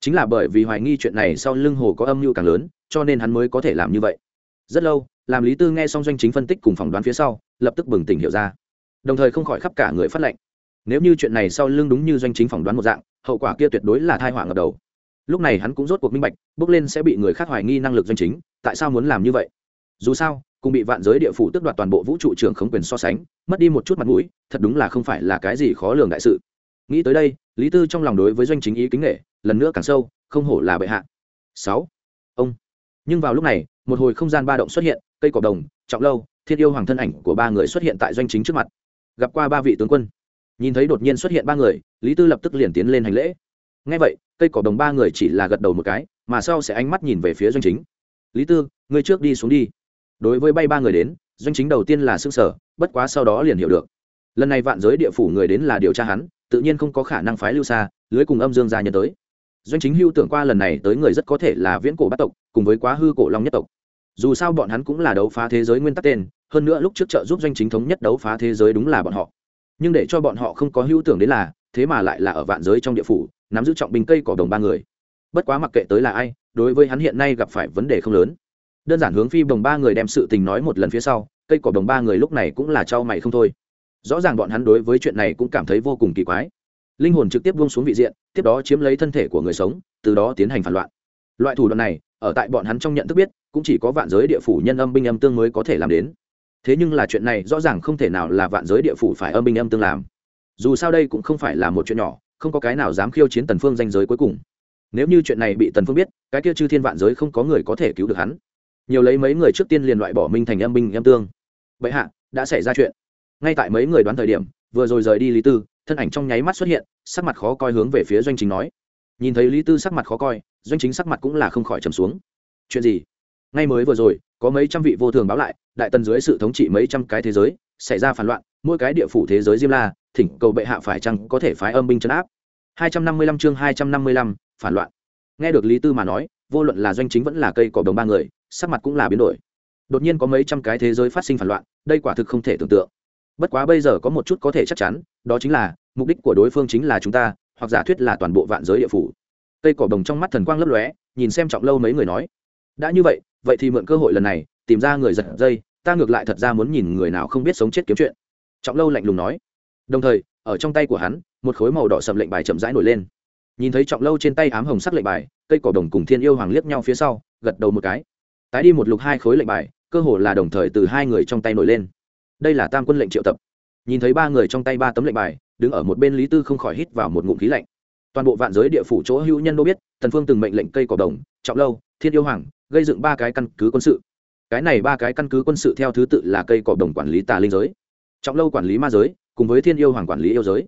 Chính là bởi vì hoài nghi chuyện này sau lưng hồ có âm mưu càng lớn, cho nên hắn mới có thể làm như vậy. Rất lâu, làm lý tư nghe xong doanh chính phân tích cùng phỏng đoán phía sau, lập tức bừng tỉnh hiểu ra. Đồng thời không khỏi khắp cả người phát lệnh. Nếu như chuyện này sau lưng đúng như doanh chính phỏng đoán một dạng, hậu quả kia tuyệt đối là thai họa ngập đầu lúc này hắn cũng rốt cuộc minh bạch, bước lên sẽ bị người khác hoài nghi năng lực doanh chính, tại sao muốn làm như vậy? Dù sao, cùng bị vạn giới địa phủ tước đoạt toàn bộ vũ trụ trưởng không quyền so sánh, mất đi một chút mặt mũi, thật đúng là không phải là cái gì khó lường đại sự. Nghĩ tới đây, lý tư trong lòng đối với doanh chính ý kính nghệ lần nữa càng sâu, không hổ là bệ hạ. Sáu. Ông. Nhưng vào lúc này, một hồi không gian ba động xuất hiện, cây cỏ đồng, trọng lâu thiên yêu hoàng thân ảnh của ba người xuất hiện tại doanh chính trước mặt. Gặp qua ba vị tướng quân. Nhìn thấy đột nhiên xuất hiện ba người, lý tư lập tức liền tiến lên hành lễ ngay vậy, cây cỏ đồng ba người chỉ là gật đầu một cái, mà sau sẽ ánh mắt nhìn về phía doanh chính. Lý tư, ngươi trước đi xuống đi. Đối với bay ba người đến, doanh chính đầu tiên là xương sở bất quá sau đó liền hiểu được. Lần này vạn giới địa phủ người đến là điều tra hắn, tự nhiên không có khả năng phái lưu xa lưới cùng âm dương gia nhân tới. Doanh chính hưu tưởng qua lần này tới người rất có thể là viễn cổ bát tộc, cùng với quá hư cổ long nhất tộc. Dù sao bọn hắn cũng là đấu phá thế giới nguyên tắc tên, hơn nữa lúc trước trợ giúp doanh chính thống nhất đấu phá thế giới đúng là bọn họ. Nhưng để cho bọn họ không có hưu tưởng đến là thế mà lại là ở vạn giới trong địa phủ, nắm giữ trọng binh cây cỏ đồng ba người. Bất quá mặc kệ tới là ai, đối với hắn hiện nay gặp phải vấn đề không lớn. Đơn giản hướng phi đồng ba người đem sự tình nói một lần phía sau, cây cỏ đồng ba người lúc này cũng là trao mày không thôi. Rõ ràng bọn hắn đối với chuyện này cũng cảm thấy vô cùng kỳ quái. Linh hồn trực tiếp buông xuống vị diện, tiếp đó chiếm lấy thân thể của người sống, từ đó tiến hành phản loạn. Loại thủ đoạn này, ở tại bọn hắn trong nhận thức biết, cũng chỉ có vạn giới địa phủ nhân âm binh âm tương mới có thể làm đến. Thế nhưng là chuyện này rõ ràng không thể nào là vạn giới địa phủ phải âm binh âm tương làm dù sao đây cũng không phải là một chuyện nhỏ, không có cái nào dám khiêu chiến tần phương danh giới cuối cùng. Nếu như chuyện này bị tần phương biết, cái kia chư thiên vạn giới không có người có thể cứu được hắn. Nhiều lấy mấy người trước tiên liền loại bỏ minh thành âm binh, âm tương. Bệ hạ, đã xảy ra chuyện. Ngay tại mấy người đoán thời điểm, vừa rồi rời đi lý tư, thân ảnh trong nháy mắt xuất hiện, sắc mặt khó coi hướng về phía doanh chính nói. Nhìn thấy lý tư sắc mặt khó coi, doanh chính sắc mặt cũng là không khỏi trầm xuống. Chuyện gì? Ngay mới vừa rồi, có mấy trăm vị vô thường báo lại, đại tần dưới sự thống trị mấy trăm cái thế giới xảy ra phản loạn mỗi cái địa phủ thế giới diêm la thỉnh cầu bệ hạ phải chăng có thể phái âm binh chấn áp? 255 chương 255, phản loạn. Nghe được lý tư mà nói vô luận là doanh chính vẫn là cây cỏ đồng ba người sắc mặt cũng là biến đổi. Đột nhiên có mấy trăm cái thế giới phát sinh phản loạn đây quả thực không thể tưởng tượng. Bất quá bây giờ có một chút có thể chắc chắn đó chính là mục đích của đối phương chính là chúng ta hoặc giả thuyết là toàn bộ vạn giới địa phủ. Cây cỏ đồng trong mắt thần quang lấp lóe nhìn xem trọng lâu mấy người nói. Đã như vậy vậy thì mượn cơ hội lần này tìm ra người giật dây ta ngược lại thật ra muốn nhìn người nào không biết sống chết kiếm chuyện. Trọng lâu lạnh lùng nói. Đồng thời, ở trong tay của hắn, một khối màu đỏ sầm lệnh bài chậm rãi nổi lên. Nhìn thấy trọng lâu trên tay ám hồng sắc lệnh bài, cây cỏ đồng cùng thiên yêu hoàng liếc nhau phía sau, gật đầu một cái. Tái đi một lục hai khối lệnh bài, cơ hồ là đồng thời từ hai người trong tay nổi lên. Đây là tam quân lệnh triệu tập. Nhìn thấy ba người trong tay ba tấm lệnh bài, đứng ở một bên lý tư không khỏi hít vào một ngụm khí lạnh. Toàn bộ vạn giới địa phủ chỗ hữu nhân đô biết, thần phương từng mệnh lệnh cây cỏ đồng, trọng lâu, thiên yêu hoàng, gây dựng ba cái căn cứ quân sự cái này ba cái căn cứ quân sự theo thứ tự là cây cỏ đồng quản lý tà linh giới, trọng lâu quản lý ma giới, cùng với thiên yêu hoàng quản lý yêu giới.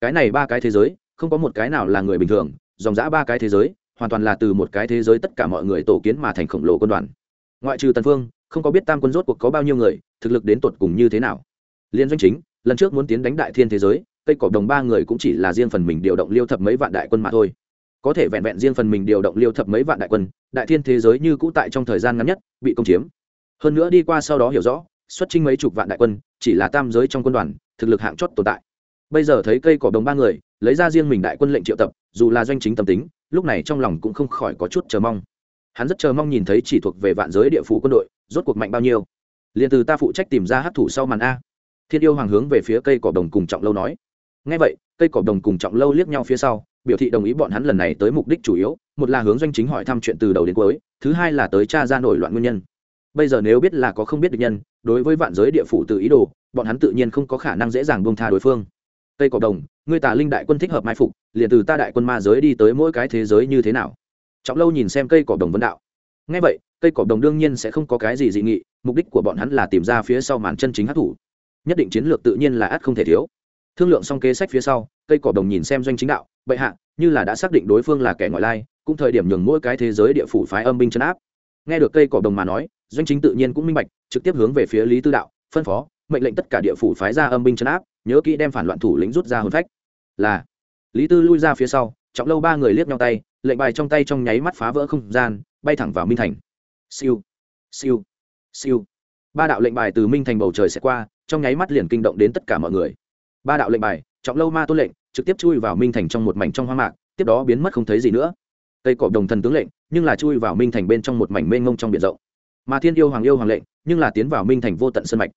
Cái này ba cái thế giới, không có một cái nào là người bình thường, dòng dã ba cái thế giới, hoàn toàn là từ một cái thế giới tất cả mọi người tổ kiến mà thành khổng lồ quân đoàn. Ngoại trừ tần phương, không có biết tam quân rốt cuộc có bao nhiêu người, thực lực đến tột cùng như thế nào. Liên doanh chính, lần trước muốn tiến đánh đại thiên thế giới, cây cỏ đồng ba người cũng chỉ là riêng phần mình điều động liêu thập mấy vạn đại quân mà thôi. Có thể vẹn vẹn riêng phần mình điều động liêu thập mấy vạn đại quân, đại thiên thế giới như cũ tại trong thời gian ngắn nhất, bị công chiếm hơn nữa đi qua sau đó hiểu rõ, xuất chinh mấy chục vạn đại quân, chỉ là tam giới trong quân đoàn, thực lực hạng chót tồn tại. Bây giờ thấy cây cỏ đồng ba người, lấy ra riêng mình đại quân lệnh triệu tập, dù là doanh chính tâm tính, lúc này trong lòng cũng không khỏi có chút chờ mong. Hắn rất chờ mong nhìn thấy chỉ thuộc về vạn giới địa phủ quân đội, rốt cuộc mạnh bao nhiêu. Liền từ ta phụ trách tìm ra hát thủ sau màn a. Thiên yêu hoàng hướng về phía cây cỏ đồng cùng trọng lâu nói. Ngay vậy, cây cỏ đồng cùng trọng lâu liếc nhau phía sau, biểu thị đồng ý bọn hắn lần này tới mục đích chủ yếu, một là hướng doanh chính hỏi thăm chuyện từ đầu đến cuối, thứ hai là tới cha ra nổi loạn nguyên nhân bây giờ nếu biết là có không biết được nhân, đối với vạn giới địa phủ từ ý đồ, bọn hắn tự nhiên không có khả năng dễ dàng buông tha đối phương. Cây cộng đồng, ngươi tà linh đại quân thích hợp mai phục, liền từ ta đại quân ma giới đi tới mỗi cái thế giới như thế nào? Trọng lâu nhìn xem cây cỏ đồng vấn đạo. Ngay vậy, cây cỏ đồng đương nhiên sẽ không có cái gì dị nghị, mục đích của bọn hắn là tìm ra phía sau màn chân chính hát thủ. Nhất định chiến lược tự nhiên là ắt không thể thiếu. Thương lượng xong kế sách phía sau, cây cỏ đồng nhìn xem doanh chính đạo, bệ hạ, như là đã xác định đối phương là kẻ ngoại lai, cũng thời điểm nhường mỗi cái thế giới địa phủ phái âm binh chấn áp. Nghe được cây cỏ đồng mà nói doanh chính tự nhiên cũng minh bạch, trực tiếp hướng về phía lý tư đạo, phân phó, mệnh lệnh tất cả địa phủ phái ra âm binh chấn áp, nhớ kỹ đem phản loạn thủ lĩnh rút ra hồn phách. Là, lý tư lui ra phía sau, trọng lâu ba người liếc nhau tay, lệnh bài trong tay trong nháy mắt phá vỡ không gian, bay thẳng vào minh thành. Siêu siêu siêu. Ba đạo lệnh bài từ minh thành bầu trời sẽ qua, trong nháy mắt liền kinh động đến tất cả mọi người. Ba đạo lệnh bài, trọng lâu ma tôn lệnh, trực tiếp chui vào minh thành trong một mảnh trong hoang mạc, tiếp đó biến mất không thấy gì nữa. Cây cọp đồng thần tướng lệnh, nhưng là chui vào minh thành bên trong một mảnh mênh mông trong biển rộng mà thiên yêu hoàng yêu hoàng lệnh, nhưng là tiến vào minh thành vô tận sân mạch.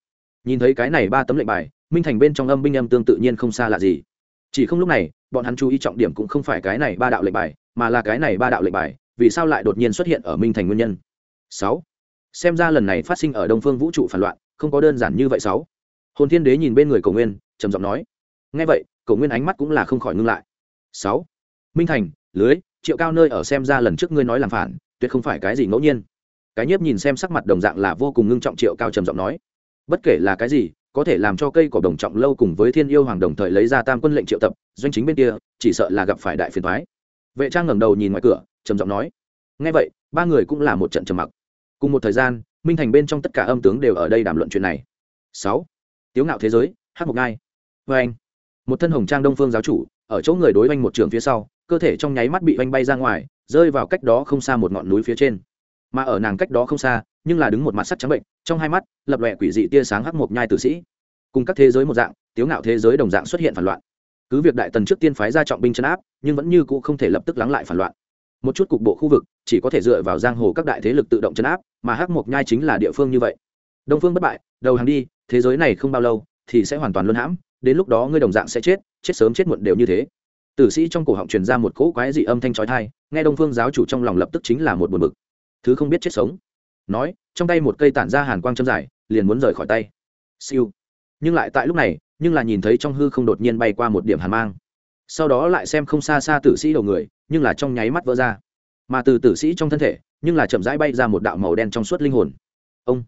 Nhìn thấy cái này ba tấm lệnh bài, minh thành bên trong âm binh âm tương tự nhiên không xa lạ gì. Chỉ không lúc này, bọn hắn chú ý trọng điểm cũng không phải cái này ba đạo lệnh bài, mà là cái này ba đạo lệnh bài, vì sao lại đột nhiên xuất hiện ở minh thành nguyên nhân? Sáu. Xem ra lần này phát sinh ở đông phương vũ trụ phản loạn, không có đơn giản như vậy sáu. Hồn thiên đế nhìn bên người cầu nguyên, trầm giọng nói. Ngay vậy cầu nguyên ánh mắt cũng là không khỏi ngưng lại. Sáu. Minh thành, lưới, triệu cao nơi ở xem ra lần trước ngươi nói làm phản, tuyệt không phải cái gì ngẫu nhiên cái nhiếp nhìn xem sắc mặt đồng dạng là vô cùng ngưng trọng triệu cao trầm giọng nói. Bất kể là cái gì, có thể làm cho cây cỏ đồng trọng lâu cùng với thiên yêu hoàng đồng thời lấy ra tam quân lệnh triệu tập, doanh chính bên kia, chỉ sợ là gặp phải đại phiền thoái vệ trang ngẩng đầu nhìn ngoài cửa, trầm giọng nói. Ngay vậy, ba người cũng là một trận trầm mặc. Cùng một thời gian, minh thành bên trong tất cả âm tướng đều ở đây đàm luận chuyện này. Sáu. Tiếu ngạo thế giới hát một ngai. Vê anh. Một thân hồng trang đông phương giáo chủ, ở chỗ người đối oanh một trường phía sau, cơ thể trong nháy mắt bị oanh bay ra ngoài, rơi vào cách đó không xa một ngọn núi phía trên mà ở nàng cách đó không xa, nhưng là đứng một mặt sắt trắng bệnh, trong hai mắt, lập lòe quỷ dị tia sáng hắc mộc nhai tử sĩ. Cùng các thế giới một dạng, tiếu ngạo thế giới đồng dạng xuất hiện phản loạn. Cứ việc đại tần trước tiên phái ra trọng binh chấn áp, nhưng vẫn như cũ không thể lập tức lắng lại phản loạn. Một chút cục bộ khu vực, chỉ có thể dựa vào giang hồ các đại thế lực tự động chấn áp, mà hắc mộc nhai chính là địa phương như vậy. Đông phương bất bại, đầu hàng đi, thế giới này không bao lâu, thì sẽ hoàn toàn luân hãm, đến lúc đó ngươi đồng dạng sẽ chết chết sớm chết muộn đều như thế. Tử sĩ trong cổ họng truyền ra một cỗ quái dị âm thanh trói thai nghe đông phương giáo chủ trong lòng lập tức chính là một buồn bực thứ không biết chết sống. Nói, trong tay một cây tản ra hàn quang châm dài, liền muốn rời khỏi tay. Siêu. Nhưng lại tại lúc này, nhưng là nhìn thấy trong hư không đột nhiên bay qua một điểm hàn mang. Sau đó lại xem không xa xa tử sĩ đầu người, nhưng là trong nháy mắt vỡ ra. Mà từ tử sĩ trong thân thể, nhưng là chậm rãi bay ra một đạo màu đen trong suốt linh hồn. Ông.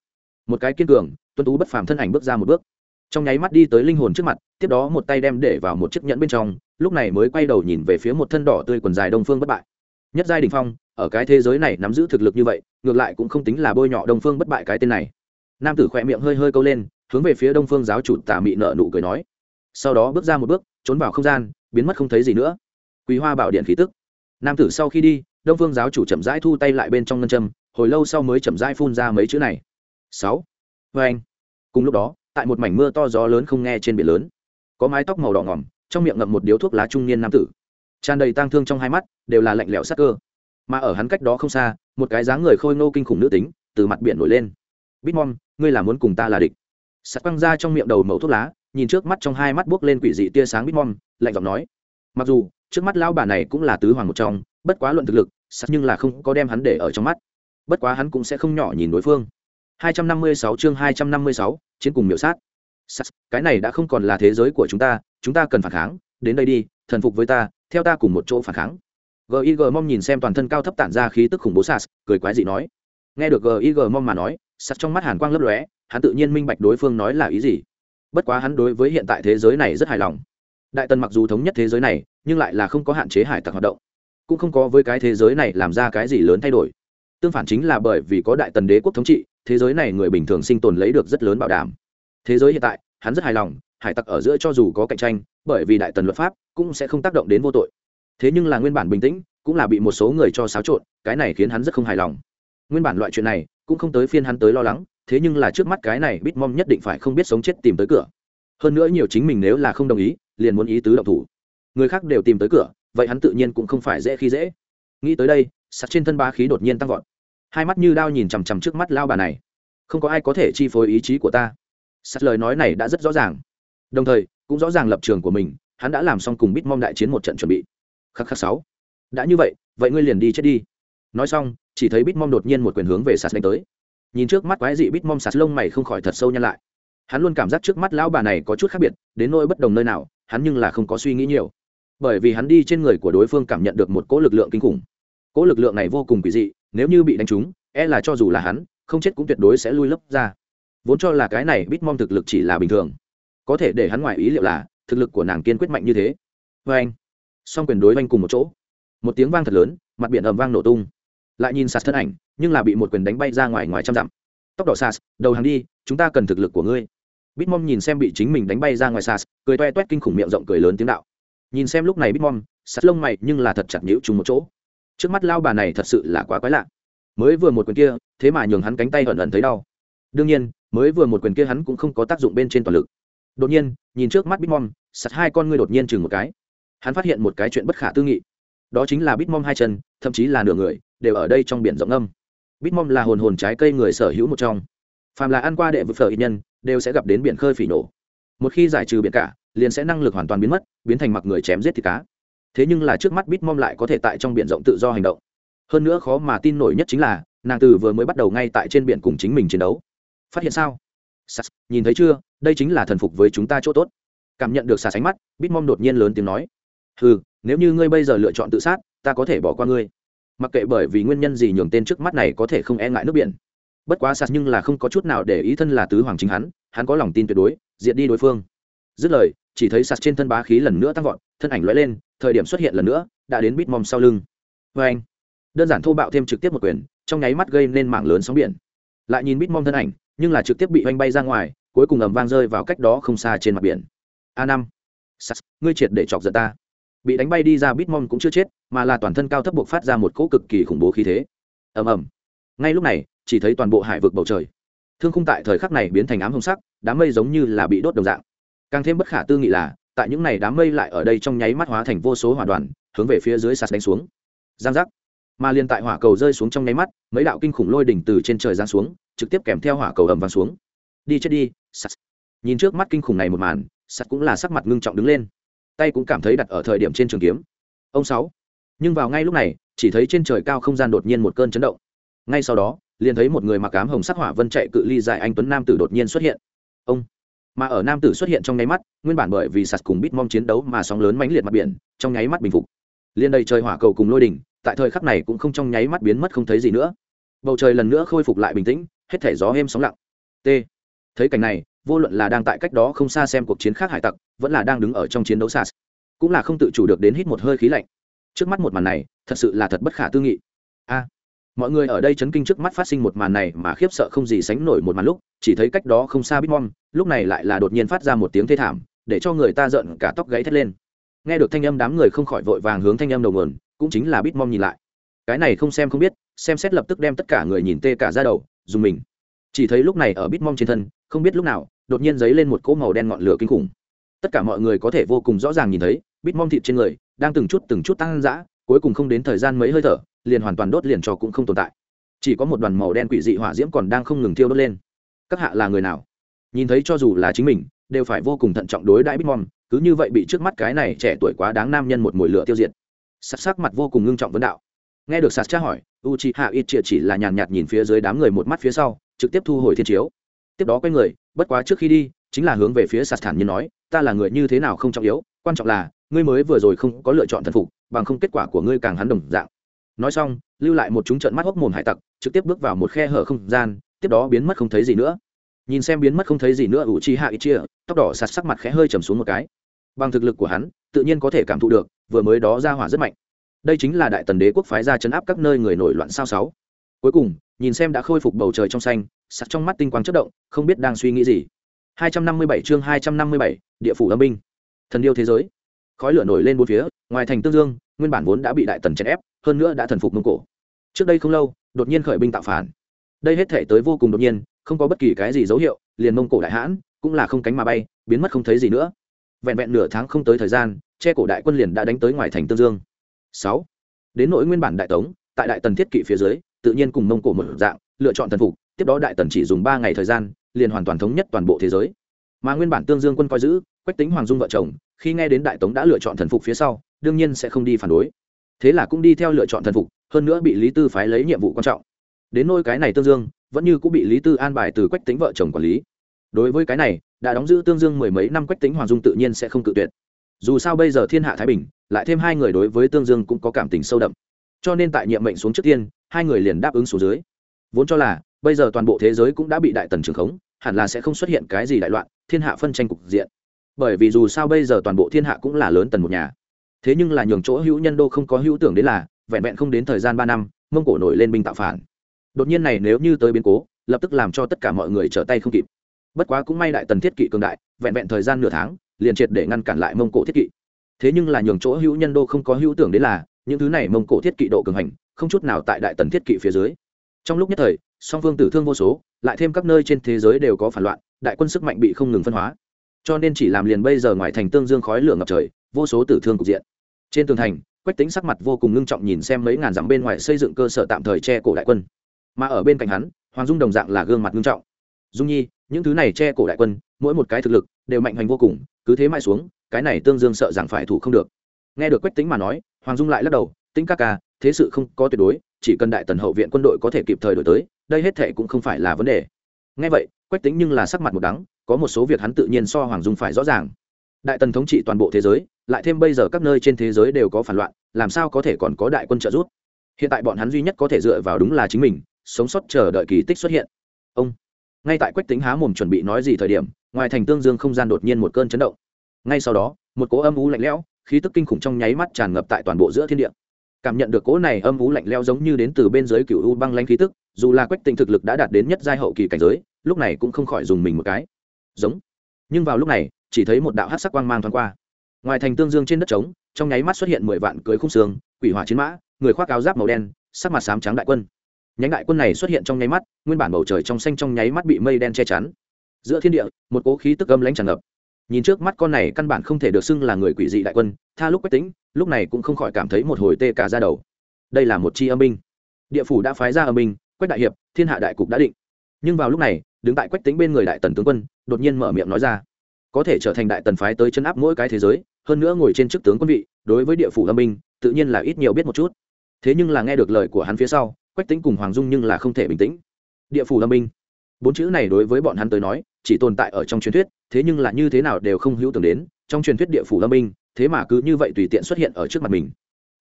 Một cái kiên cường tuân tú bất phàm thân ảnh bước ra một bước. Trong nháy mắt đi tới linh hồn trước mặt, tiếp đó một tay đem để vào một chiếc nhẫn bên trong, lúc này mới quay đầu nhìn về phía một thân đỏ tươi quần dài đông phương bất bại nhất giai đình phong, ở cái thế giới này nắm giữ thực lực như vậy, ngược lại cũng không tính là bôi nhọ đông phương bất bại cái tên này. Nam tử khỏe miệng hơi hơi câu lên, hướng về phía đông phương giáo chủ tà mị nợ nụ cười nói. Sau đó bước ra một bước, trốn vào không gian, biến mất không thấy gì nữa. Quý hoa bảo điện khí tức. Nam tử sau khi đi, đông phương giáo chủ chậm rãi thu tay lại bên trong ngân châm, hồi lâu sau mới chậm rãi phun ra mấy chữ này. Sáu. Vê anh. Cùng lúc đó, tại một mảnh mưa to gió lớn không nghe trên biển lớn. Có mái tóc màu đỏ ngỏm, trong miệng ngậm một điếu thuốc lá trung niên nam tử tràn đầy tang thương trong hai mắt đều là lạnh lẽo sắc cơ. Mà ở hắn cách đó không xa một cái dáng người khôi ngô kinh khủng nữ tính từ mặt biển nổi lên. Bitmom ngươi là muốn cùng ta là địch? Sắt băng ra trong miệng đầu mẫu thuốc lá nhìn trước mắt trong hai mắt buốc lên quỷ dị tia sáng bitmom lạnh giọng nói. Mặc dù trước mắt lão bà này cũng là tứ hoàng một trong bất quá luận thực lực sắt nhưng là không có đem hắn để ở trong mắt. Bất quá hắn cũng sẽ không nhỏ nhìn đối phương. 256 chương 256, chiến cùng miểu sát. Sắt cái này đã không còn là thế giới của chúng ta chúng ta cần phản kháng đến đây đi thần phục với ta theo ta cùng một chỗ phản kháng. Gig mong nhìn xem toàn thân cao thấp tản ra khí tức khủng bố sas, cười quái dị nói. Nghe được gig mong mà nói, sas trong mắt hàn quang lấp lóe, hắn tự nhiên minh bạch đối phương nói là ý gì. Bất quá hắn đối với hiện tại thế giới này rất hài lòng. Đại tần mặc dù thống nhất thế giới này, nhưng lại là không có hạn chế hải tặc hoạt động. Cũng không có với cái thế giới này làm ra cái gì lớn thay đổi. Tương phản chính là bởi vì có đại tần đế quốc thống trị, thế giới này người bình thường sinh tồn lấy được rất lớn bảo đảm. Thế giới hiện tại, hắn rất hài lòng hải tặc ở giữa cho dù có cạnh tranh, bởi vì đại tần luật pháp cũng sẽ không tác động đến vô tội. Thế nhưng là nguyên bản bình tĩnh cũng là bị một số người cho xáo trộn, cái này khiến hắn rất không hài lòng. Nguyên bản loại chuyện này cũng không tới phiên hắn tới lo lắng, thế nhưng là trước mắt cái này bít mom nhất định phải không biết sống chết tìm tới cửa. Hơn nữa nhiều chính mình nếu là không đồng ý, liền muốn ý tứ động thủ. Người khác đều tìm tới cửa, vậy hắn tự nhiên cũng không phải dễ khi dễ. Nghĩ tới đây, sắt trên thân ba khí đột nhiên tăng vọt. Hai mắt như đao nhìn chằm chằm trước mắt lao bà này. Không có ai có thể chi phối ý chí của ta. Sắt lời nói này đã rất rõ ràng đồng thời, cũng rõ ràng lập trường của mình, hắn đã làm xong cùng bít mong đại chiến một trận chuẩn bị. Khắc khắc sáu. Đã như vậy vậy ngươi liền đi chết đi. Nói xong, chỉ thấy bít mong đột nhiên một quyền hướng về sạt đánh tới. Nhìn trước mắt quái dị bít mong sạt lông mày không khỏi thật sâu nhăn lại. Hắn luôn cảm giác trước mắt lão bà này có chút khác biệt, đến nỗi bất đồng nơi nào, hắn nhưng là không có suy nghĩ nhiều. Bởi vì hắn đi trên người của đối phương cảm nhận được một cỗ lực lượng kinh khủng. Cỗ lực lượng này vô cùng kỳ dị, nếu như bị đánh trúng e là cho dù là hắn, không chết cũng tuyệt đối sẽ lui lấp ra. Vốn cho là cái này bít mong thực lực chỉ là bình thường có thể để hắn ngoài ý liệu là, thực lực của nàng kiên quyết mạnh như thế. Vê anh, song quyền đối oanh cùng một chỗ. Một tiếng vang thật lớn, mặt biển ầm vang nổ tung. Lại nhìn sạt thân ảnh, nhưng là bị một quyền đánh bay ra ngoài ngoài trăm dặm. Tốc độ sạt đầu hàng đi, chúng ta cần thực lực của ngươi. Bitmom nhìn xem bị chính mình đánh bay ra ngoài sạt cười toe toét kinh khủng miệng rộng cười lớn tiếng đạo. Nhìn xem lúc này bitmom sạt lông mày nhưng là thật chặt nhũ chung một chỗ. Trước mắt lao bà này thật sự là quá quái lạ. Mới vừa một quyền kia, thế mà nhường hắn cánh tay ẩn ẩn thấy đau. Đương nhiên, mới vừa một quyền kia hắn cũng không có tác dụng bên trên toàn lực đột nhiên, nhìn trước mắt bitmom sặt hai con ngươi đột nhiên chừng một cái. Hắn phát hiện một cái chuyện bất khả tư nghị. Đó chính là bitmom hai chân, thậm chí là nửa người, đều ở đây trong biển rộng âm. Bitmom là hồn hồn trái cây người sở hữu một trong. Phàm là ăn qua đệ vực phở ít nhân, đều sẽ gặp đến biển khơi phỉ nổ. Một khi giải trừ biển cả, liền sẽ năng lực hoàn toàn biến mất, biến thành mặc người chém giết thịt cá. Thế nhưng là trước mắt bitmom lại có thể tại trong biển rộng tự do hành động. Hơn nữa khó mà tin nổi nhất chính là, nàng từ vừa mới bắt đầu ngay tại trên biển cùng chính mình chiến đấu. Phát hiện sao? Sas, nhìn thấy chưa? Đây chính là thần phục với chúng ta chỗ tốt. Cảm nhận được xà sánh mắt bitmom đột nhiên lớn tiếng nói. Ừ nếu như ngươi bây giờ lựa chọn tự sát ta có thể bỏ qua ngươi. Mặc kệ bởi vì nguyên nhân gì nhường tên trước mắt này có thể không e ngại nước biển. Bất quá sas nhưng là không có chút nào để ý thân là tứ hoàng chính hắn hắn có lòng tin tuyệt đối diện đi đối phương. Dứt lời chỉ thấy sạt trên thân bá khí lần nữa tăng vọt thân ảnh lóe lên thời điểm xuất hiện lần nữa đã đến bít mom sau lưng. Vê anh đơn giản thô bạo thêm trực tiếp một quyền trong nháy mắt gây nên mảng lớn sóng biển. Lại nhìn bít mom thân ảnh nhưng là trực tiếp bị oanh bay ra ngoài, cuối cùng ầm vang rơi vào cách đó không xa trên mặt biển. A năm. Sas ngươi triệt để chọc giận ta. Bị đánh bay đi ra bitmom cũng chưa chết, mà là toàn thân cao thấp buộc phát ra một cỗ cực kỳ khủng bố khí thế. Ầm ầm. Ngay lúc này, chỉ thấy toàn bộ hải vực bầu trời. Thương khung tại thời khắc này biến thành ám hồng sắc, đám mây giống như là bị đốt đồng dạng. Càng thêm bất khả tư nghị là, tại những này đám mây lại ở đây trong nháy mắt hóa thành vô số hỏa đoàn, hướng về phía dưới sạt đánh xuống. Giang giác. Mà liền tại hỏa cầu rơi xuống trong nháy mắt, mấy đạo kinh khủng lôi đỉnh từ trên trời giáng xuống trực tiếp kèm theo hỏa cầu ầm vang xuống. Đi chết đi, sắt. Nhìn trước mắt kinh khủng này một màn, sắt cũng là sắc mặt ngưng trọng đứng lên. Tay cũng cảm thấy đặt ở thời điểm trên trường kiếm. Ông sáu. Nhưng vào ngay lúc này, chỉ thấy trên trời cao không gian đột nhiên một cơn chấn động. Ngay sau đó, liền thấy một người mặc ám hồng sắc hỏa vân chạy cự ly dài anh tuấn nam tử đột nhiên xuất hiện. Ông. Mà ở nam tử xuất hiện trong nháy mắt, nguyên bản bởi vì sạt cùng bít mong chiến đấu mà sóng lớn mãnh liệt mặt biển, trong nháy mắt bình phục. Liên đây trời hỏa cầu cùng lôi đỉnh, tại thời khắc này cũng không trong nháy mắt biến mất không thấy gì nữa. Bầu trời lần nữa khôi phục lại bình tĩnh hết thể gió êm sóng lặng. T. Thấy cảnh này, vô luận là đang tại cách đó không xa xem cuộc chiến khác hải tặc, vẫn là đang đứng ở trong chiến đấu sas cũng là không tự chủ được đến hít một hơi khí lạnh. Trước mắt một màn này, thật sự là thật bất khả tư nghị. A, mọi người ở đây chấn kinh trước mắt phát sinh một màn này mà khiếp sợ không gì sánh nổi một màn lúc, chỉ thấy cách đó không xa bitmom, lúc này lại là đột nhiên phát ra một tiếng thê thảm, để cho người ta giận cả tóc gáy thét lên. Nghe được thanh âm đám người không khỏi vội vàng hướng thanh âm đầu nguồn, cũng chính là bitmom nhìn lại. Cái này không xem không biết, xem xét lập tức đem tất cả người nhìn tê cả ra đầu dùng mình. Chỉ thấy lúc này ở bitmom trên thân, không biết lúc nào, đột nhiên dấy lên một cỗ màu đen ngọn lửa kinh khủng. Tất cả mọi người có thể vô cùng rõ ràng nhìn thấy, bitmom thịt trên người đang từng chút từng chút tăng dã, cuối cùng không đến thời gian mấy hơi thở, liền hoàn toàn đốt liền cho cũng không tồn tại. Chỉ có một đoàn màu đen quỷ dị hỏa diễm còn đang không ngừng thiêu đốt lên. Các hạ là người nào? Nhìn thấy cho dù là chính mình, đều phải vô cùng thận trọng đối đãi bitmom, cứ như vậy bị trước mắt cái này trẻ tuổi quá đáng nam nhân một mồi lửa tiêu diệt. Sắc sắc mặt vô cùng ngưng trọng vấn đạo nghe được sạt tra hỏi u c h i hạ ít triệt chỉ là nhàn nhạt nhìn phía dưới đám người một mắt phía sau, trực tiếp thu hồi thiên chiếu. Tiếp đó quay người, bất quá trước khi đi, chính là hướng về phía sạt thản như nói, ta là người như thế nào không trọng yếu, quan trọng là, ngươi mới vừa rồi không có lựa chọn thần phục, bằng không kết quả của ngươi càng hắn đồng dạng. Nói xong, lưu lại một chúng trận mắt hốc mồm hải tặc, trực tiếp bước vào một khe hở không gian, tiếp đó biến mất không thấy gì nữa. Nhìn xem biến mất không thấy gì nữa u chi hạ ít chia, tóc đỏ sạt sắc mặt khẽ hơi trầm xuống một cái. Bằng thực lực của hắn, tự nhiên có thể cảm thụ được, vừa mới đó ra hỏa rất mạnh đây chính là đại tần đế quốc phái ra chấn áp các nơi người nổi loạn sao sáu. Cuối cùng nhìn xem đã khôi phục bầu trời trong xanh sặc trong mắt tinh quang chất động không biết đang suy nghĩ gì. 257 chương 257, địa phủ âm binh. Thần điêu thế giới. Khói lửa nổi lên bốn phía ngoài thành tương dương nguyên bản vốn đã bị đại tần chèn ép hơn nữa đã thần phục mông cổ. Trước đây không lâu đột nhiên khởi binh tạo phản. Đây hết thể tới vô cùng đột nhiên không có bất kỳ cái gì dấu hiệu liền mông cổ đại hãn cũng là không cánh mà bay biến mất không thấy gì nữa. Vẹn vẹn nửa tháng không tới thời gian che cổ đại quân liền đã đánh tới ngoài thành tương dương sáu. Đến nỗi nguyên bản đại tống, tại đại tần thiết kỵ phía dưới, tự nhiên cùng mông cổ một dạng, lựa chọn thần phục, tiếp đó đại tần chỉ dùng ba ngày thời gian, liền hoàn toàn thống nhất toàn bộ thế giới. Mà nguyên bản tương dương quân coi giữ, quách tính hoàng dung vợ chồng, khi nghe đến đại tống đã lựa chọn thần phục phía sau, đương nhiên sẽ không đi phản đối. Thế là cũng đi theo lựa chọn thần phục, hơn nữa bị lý tư phái lấy nhiệm vụ quan trọng. Đến nôi cái này tương dương, vẫn như cũng bị lý tư an bài từ quách tính vợ chồng quản lý. Đối với cái này, đã đóng giữ tương dương mười mấy năm quách tính hoàng dung tự nhiên sẽ không cự tuyệt. Dù sao bây giờ thiên hạ thái bình lại thêm hai người đối với tương dương cũng có cảm tình sâu đậm. Cho nên tại nhiệm mệnh xuống trước tiên, hai người liền đáp ứng xuống dưới. Vốn cho là, bây giờ toàn bộ thế giới cũng đã bị đại tần trường khống, hẳn là sẽ không xuất hiện cái gì đại loạn, thiên hạ phân tranh cục diện. Bởi vì dù sao bây giờ toàn bộ thiên hạ cũng là lớn tần một nhà. Thế nhưng là nhường chỗ hữu nhân đô không có hữu tưởng đến là, vẹn vẹn không đến thời gian ba năm, mông cổ nổi lên binh tạo phản. Đột nhiên này nếu như tới biến cố, lập tức làm cho tất cả mọi người trở tay không kịp. Bất quá cũng may đại tần thiết kỵ cường đại, vẹn vẹn thời gian nửa tháng, liền triệt để ngăn cản lại mông cổ thiết kỵ thế nhưng là nhường chỗ hữu nhân đô không có hữu tưởng đến là, những thứ này mông cổ thiết kỵ độ cường hành, không chút nào tại đại tần thiết kỵ phía dưới. Trong lúc nhất thời, song phương tử thương vô số, lại thêm các nơi trên thế giới đều có phản loạn, đại quân sức mạnh bị không ngừng phân hóa. Cho nên chỉ làm liền bây giờ ngoài thành tương dương khói lửa ngập trời, vô số tử thương cục diện. Trên tường thành, quách tính sắc mặt vô cùng ngưng trọng nhìn xem mấy ngàn dặm bên ngoài xây dựng cơ sở tạm thời che cổ đại quân. Mà ở bên cạnh hắn, hoàng dung đồng dạng là gương mặt ngưng trọng. Dung nhi những thứ này che cổ đại quân, mỗi một cái thực lực, đều mạnh hoành vô cùng, cứ thế mãi xuống, cái này tương dương sợ rằng phải thủ không được. Nghe được quách tính mà nói, hoàng dung lại lắc đầu tính ca ca, thế sự không có tuyệt đối, chỉ cần đại tần hậu viện quân đội có thể kịp thời đổi tới, đây hết thệ cũng không phải là vấn đề. Nghe vậy, quách tính nhưng là sắc mặt một đắng, có một số việc hắn tự nhiên so hoàng dung phải rõ ràng. Đại tần thống trị toàn bộ thế giới, lại thêm bây giờ các nơi trên thế giới đều có phản loạn, làm sao có thể còn có đại quân trợ giúp? Hiện tại bọn hắn duy nhất có thể dựa vào đúng là chính mình, sống sót chờ đợi kỳ tích xuất hiện. Ông ngay tại quách tính há mồm chuẩn bị nói gì thời điểm, ngoài thành tương dương không gian đột nhiên một cơn chấn động. Ngay sau đó, một cỗ âm ú lạnh lẽo, khí tức kinh khủng trong nháy mắt tràn ngập tại toàn bộ giữa thiên địa. Cảm nhận được cỗ này âm ú lạnh lẽo giống như đến từ bên dưới cựu u băng lanh khí tức, dù là quách tính thực lực đã đạt đến nhất giai hậu kỳ cảnh giới, lúc này cũng không khỏi dùng mình một cái. Giống. Nhưng vào lúc này, chỉ thấy một đạo hát sắc quang mang thoáng qua. Ngoài thành tương dương trên đất trống, trong nháy mắt xuất hiện mười vạn cưới khung xương, quỷ hỏa chiến mã, người khoác áo giáp màu đen, sắc mặt sám trắng đại quân nhánh đại quân này xuất hiện trong nháy mắt, nguyên bản bầu trời trong xanh trong nháy mắt bị mây đen che chắn. Giữa thiên địa, một cố khí tức âm lãnh tràn ngập. Nhìn trước mắt con này căn bản không thể được xưng là người quỷ dị đại quân, tha lúc quách tính, lúc này cũng không khỏi cảm thấy một hồi tê cả ra đầu. Đây là một chi âm binh. Địa phủ đã phái ra âm binh, quách đại hiệp, thiên hạ đại cục đã định. Nhưng vào lúc này, đứng tại quách tính bên người đại tần tướng quân, đột nhiên mở miệng nói ra. Có thể trở thành đại tần phái tới chân áp mỗi cái thế giới, hơn nữa ngồi trên chức tướng quân vị, đối với địa phủ âm binh, tự nhiên là ít nhiều biết một chút. Thế nhưng là nghe được lời của hắn phía sau quách tính cùng hoàng dung nhưng là không thể bình tĩnh. Địa phủ lâm binh. Bốn chữ này đối với bọn hắn tới nói, chỉ tồn tại ở trong truyền thuyết, thế nhưng là như thế nào đều không hữu tưởng đến, trong truyền thuyết địa phủ lâm binh, thế mà cứ như vậy tùy tiện xuất hiện ở trước mặt mình.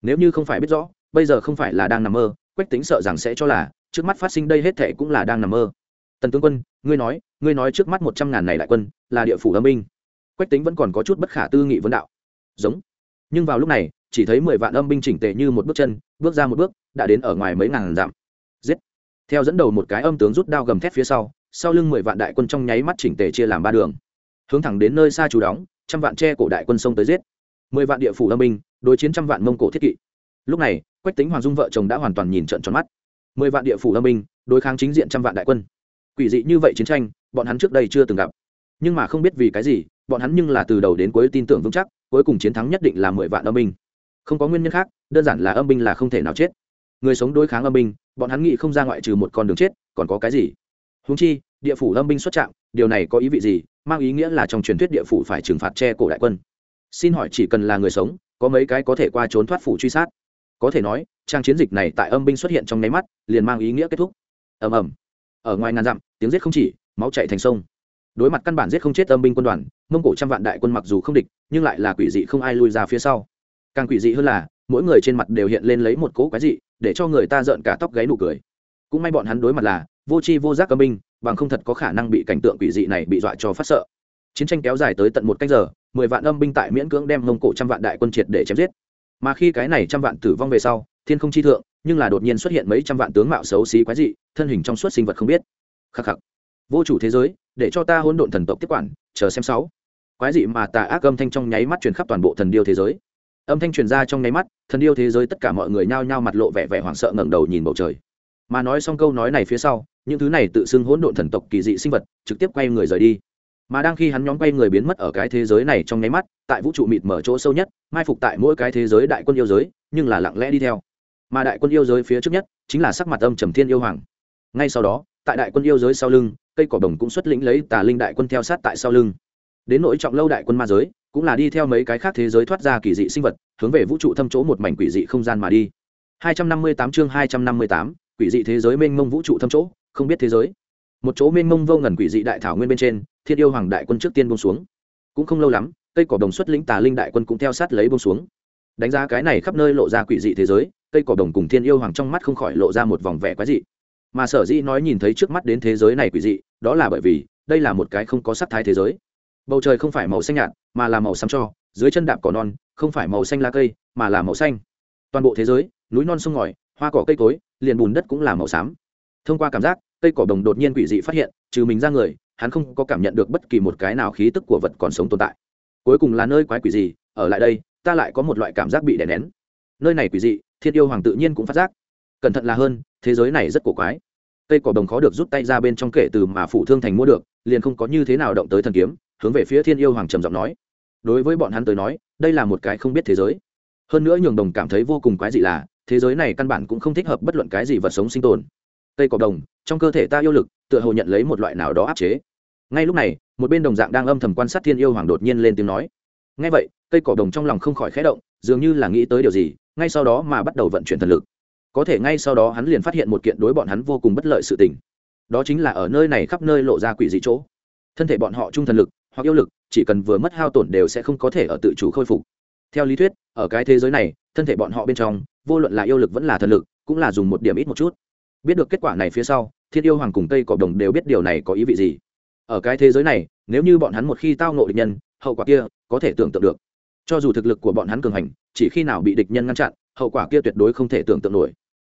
Nếu như không phải biết rõ, bây giờ không phải là đang nằm mơ, quách tính sợ rằng sẽ cho là, trước mắt phát sinh đây hết thệ cũng là đang nằm mơ. Tần tướng quân, ngươi nói ngươi nói trước mắt một trăm ngàn này đại quân, là địa phủ âm binh. Quách tính vẫn còn có chút bất khả tư nghị vấn đạo. Giống nhưng vào lúc này, chỉ thấy mười vạn âm binh chỉnh tề như một bước chân, bước ra một bước, đã đến ở ngoài mấy ngàn dặm. Giết! Theo dẫn đầu một cái âm tướng rút đao gầm thét phía sau sau lưng mười vạn đại quân trong nháy mắt chỉnh tề chia làm ba đường. Hướng thẳng đến nơi xa chủ đóng, trăm vạn tre cổ đại quân sông tới giết. Mười vạn địa phủ âm binh, đối chiến trăm vạn mông cổ thiết kỵ. Lúc này, quách tính hoàng dung vợ chồng đã hoàn toàn nhìn trận tròn mắt. Mười vạn địa phủ âm binh, đối kháng chính diện trăm vạn đại quân. Quỷ dị như vậy chiến tranh, bọn hắn trước đây chưa từng gặp. Nhưng mà không biết vì cái gì, bọn hắn nhưng là từ đầu đến cuối tin tưởng vững chắc cuối cùng chiến thắng nhất định là mười vạn âm binh. Không có nguyên nhân khác, đơn giản là âm binh là không thể nào chết. Người sống đối kháng âm binh, bọn hắn nghĩ không ra ngoại trừ một con đường chết, còn có cái gì? Húng chi, địa phủ âm binh xuất trạng điều này có ý vị gì? Mang ý nghĩa là trong truyền thuyết địa phủ phải trừng phạt che cổ đại quân. Xin hỏi chỉ cần là người sống, có mấy cái có thể qua trốn thoát phủ truy sát? Có thể nói, trang chiến dịch này tại âm binh xuất hiện trong nháy mắt, liền mang ý nghĩa kết thúc. Ầm ầm. Ở ngoài ngàn dặm, tiếng giết không chỉ, máu chạy thành sông đối mặt căn bản giết không chết âm binh quân đoàn, mông cổ trăm vạn đại quân mặc dù không địch, nhưng lại là quỷ dị không ai lui ra phía sau. Càng quỷ dị hơn là, mỗi người trên mặt đều hiện lên lấy một cỗ quái dị, để cho người ta rợn cả tóc gáy nụ cười. Cũng may bọn hắn đối mặt là, vô tri vô giác âm binh, bằng không thật có khả năng bị cảnh tượng quỷ dị này bị dọa cho phát sợ. Chiến tranh kéo dài tới tận một canh giờ, mười vạn âm binh tại miễn cưỡng đem mông cổ trăm vạn đại quân triệt để chém giết. Mà khi cái này trăm vạn tử vong về sau, thiên không chi thượng, nhưng là đột nhiên xuất hiện mấy trăm vạn tướng mạo xấu xí quái dị, thân hình trong suốt sinh vật không biết. Khắc khắc. Vô chủ thế giới để cho ta hỗn độn thần tộc tiếp quản, chờ xem sáu. Quái dị mà tà ác âm thanh trong nháy mắt truyền khắp toàn bộ thần điêu thế giới. Âm thanh truyền ra trong nháy mắt, thần điêu thế giới tất cả mọi người nhao nhao mặt lộ vẻ vẻ hoảng sợ ngẩng đầu nhìn bầu trời. Mà nói xong câu nói này phía sau, những thứ này tự xưng hỗn độn thần tộc kỳ dị sinh vật trực tiếp quay người rời đi. Mà đang khi hắn nhóm quay người biến mất ở cái thế giới này trong nháy mắt, tại vũ trụ mịt mở chỗ sâu nhất, mai phục tại mỗi cái thế giới đại quân yêu giới, nhưng là lặng lẽ đi theo. Mà đại quân yêu giới phía trước nhất chính là sắc mặt âm trầm thiên yêu hoàng. Ngay sau đó tại đại quân yêu giới sau lưng cây cỏ đồng cũng xuất lĩnh lấy tà linh đại quân theo sát tại sau lưng. Đến nỗi trọng lâu đại quân ma giới cũng là đi theo mấy cái khác thế giới thoát ra kỳ dị sinh vật hướng về vũ trụ thâm chỗ một mảnh quỷ dị không gian mà đi. 258 chương 258, quỷ dị thế giới mênh mông vũ trụ thâm chỗ không biết thế giới. Một chỗ mênh mông vô ngần quỷ dị đại thảo nguyên bên trên thiên yêu hoàng đại quân trước tiên buông xuống. Cũng không lâu lắm cây cỏ đồng xuất lĩnh tà linh đại quân cũng theo sát lấy buông xuống. Đánh giá cái này khắp nơi lộ ra quỷ dị thế giới cây cỏ đồng cùng thiên yêu hoàng trong mắt không khỏi lộ ra một vòng vẻ quái dị mà sở dĩ nói nhìn thấy trước mắt đến thế giới này quỷ dị, đó là bởi vì đây là một cái không có sắc thái thế giới. Bầu trời không phải màu xanh nhạt, mà là màu xám cho, dưới chân đạp cỏ non, không phải màu xanh lá cây, mà là màu xanh. Toàn bộ thế giới, núi non sông ngòi, hoa cỏ cây cối, liền bùn đất cũng là màu xám. Thông qua cảm giác, cây cỏ đồng đột nhiên quỷ dị phát hiện, trừ mình ra người, hắn không có cảm nhận được bất kỳ một cái nào khí tức của vật còn sống tồn tại. Cuối cùng là nơi quái quỷ gì, ở lại đây, ta lại có một loại cảm giác bị đè nén. Nơi này quỷ dị, thiên yêu hoàng tự nhiên cũng phát giác. Cẩn thận là hơn thế giới này rất cổ quái. Cây cỏ đồng khó được rút tay ra bên trong kể từ mà phụ thương thành mua được, liền không có như thế nào động tới thần kiếm, hướng về phía thiên yêu hoàng trầm giọng nói. Đối với bọn hắn tới nói, đây là một cái không biết thế giới. Hơn nữa nhường đồng cảm thấy vô cùng quái dị là, thế giới này căn bản cũng không thích hợp bất luận cái gì vật sống sinh tồn. Cây cỏ đồng, trong cơ thể ta yêu lực, tựa hồ nhận lấy một loại nào đó áp chế. Ngay lúc này, một bên đồng dạng đang âm thầm quan sát thiên yêu hoàng đột nhiên lên tiếng nói. Ngay vậy, cây cỏ đồng trong lòng không khỏi khẽ động, dường như là nghĩ tới điều gì, ngay sau đó mà bắt đầu vận chuyển thần lực có thể ngay sau đó hắn liền phát hiện một kiện đối bọn hắn vô cùng bất lợi sự tình. Đó chính là ở nơi này khắp nơi lộ ra quỷ dị chỗ. Thân thể bọn họ trung thần lực, hoặc yêu lực, chỉ cần vừa mất hao tổn đều sẽ không có thể ở tự chủ khôi phục. Theo lý thuyết, ở cái thế giới này, thân thể bọn họ bên trong, vô luận là yêu lực vẫn là thần lực, cũng là dùng một điểm ít một chút. Biết được kết quả này phía sau, thiên yêu hoàng cùng tây cỏ đồng đều biết điều này có ý vị gì. Ở cái thế giới này, nếu như bọn hắn một khi tao nộ địch nhân, hậu quả kia có thể tưởng tượng được. Cho dù thực lực của bọn hắn cường hành, chỉ khi nào bị địch nhân ngăn chặn hậu quả kia tuyệt đối không thể tưởng tượng nổi.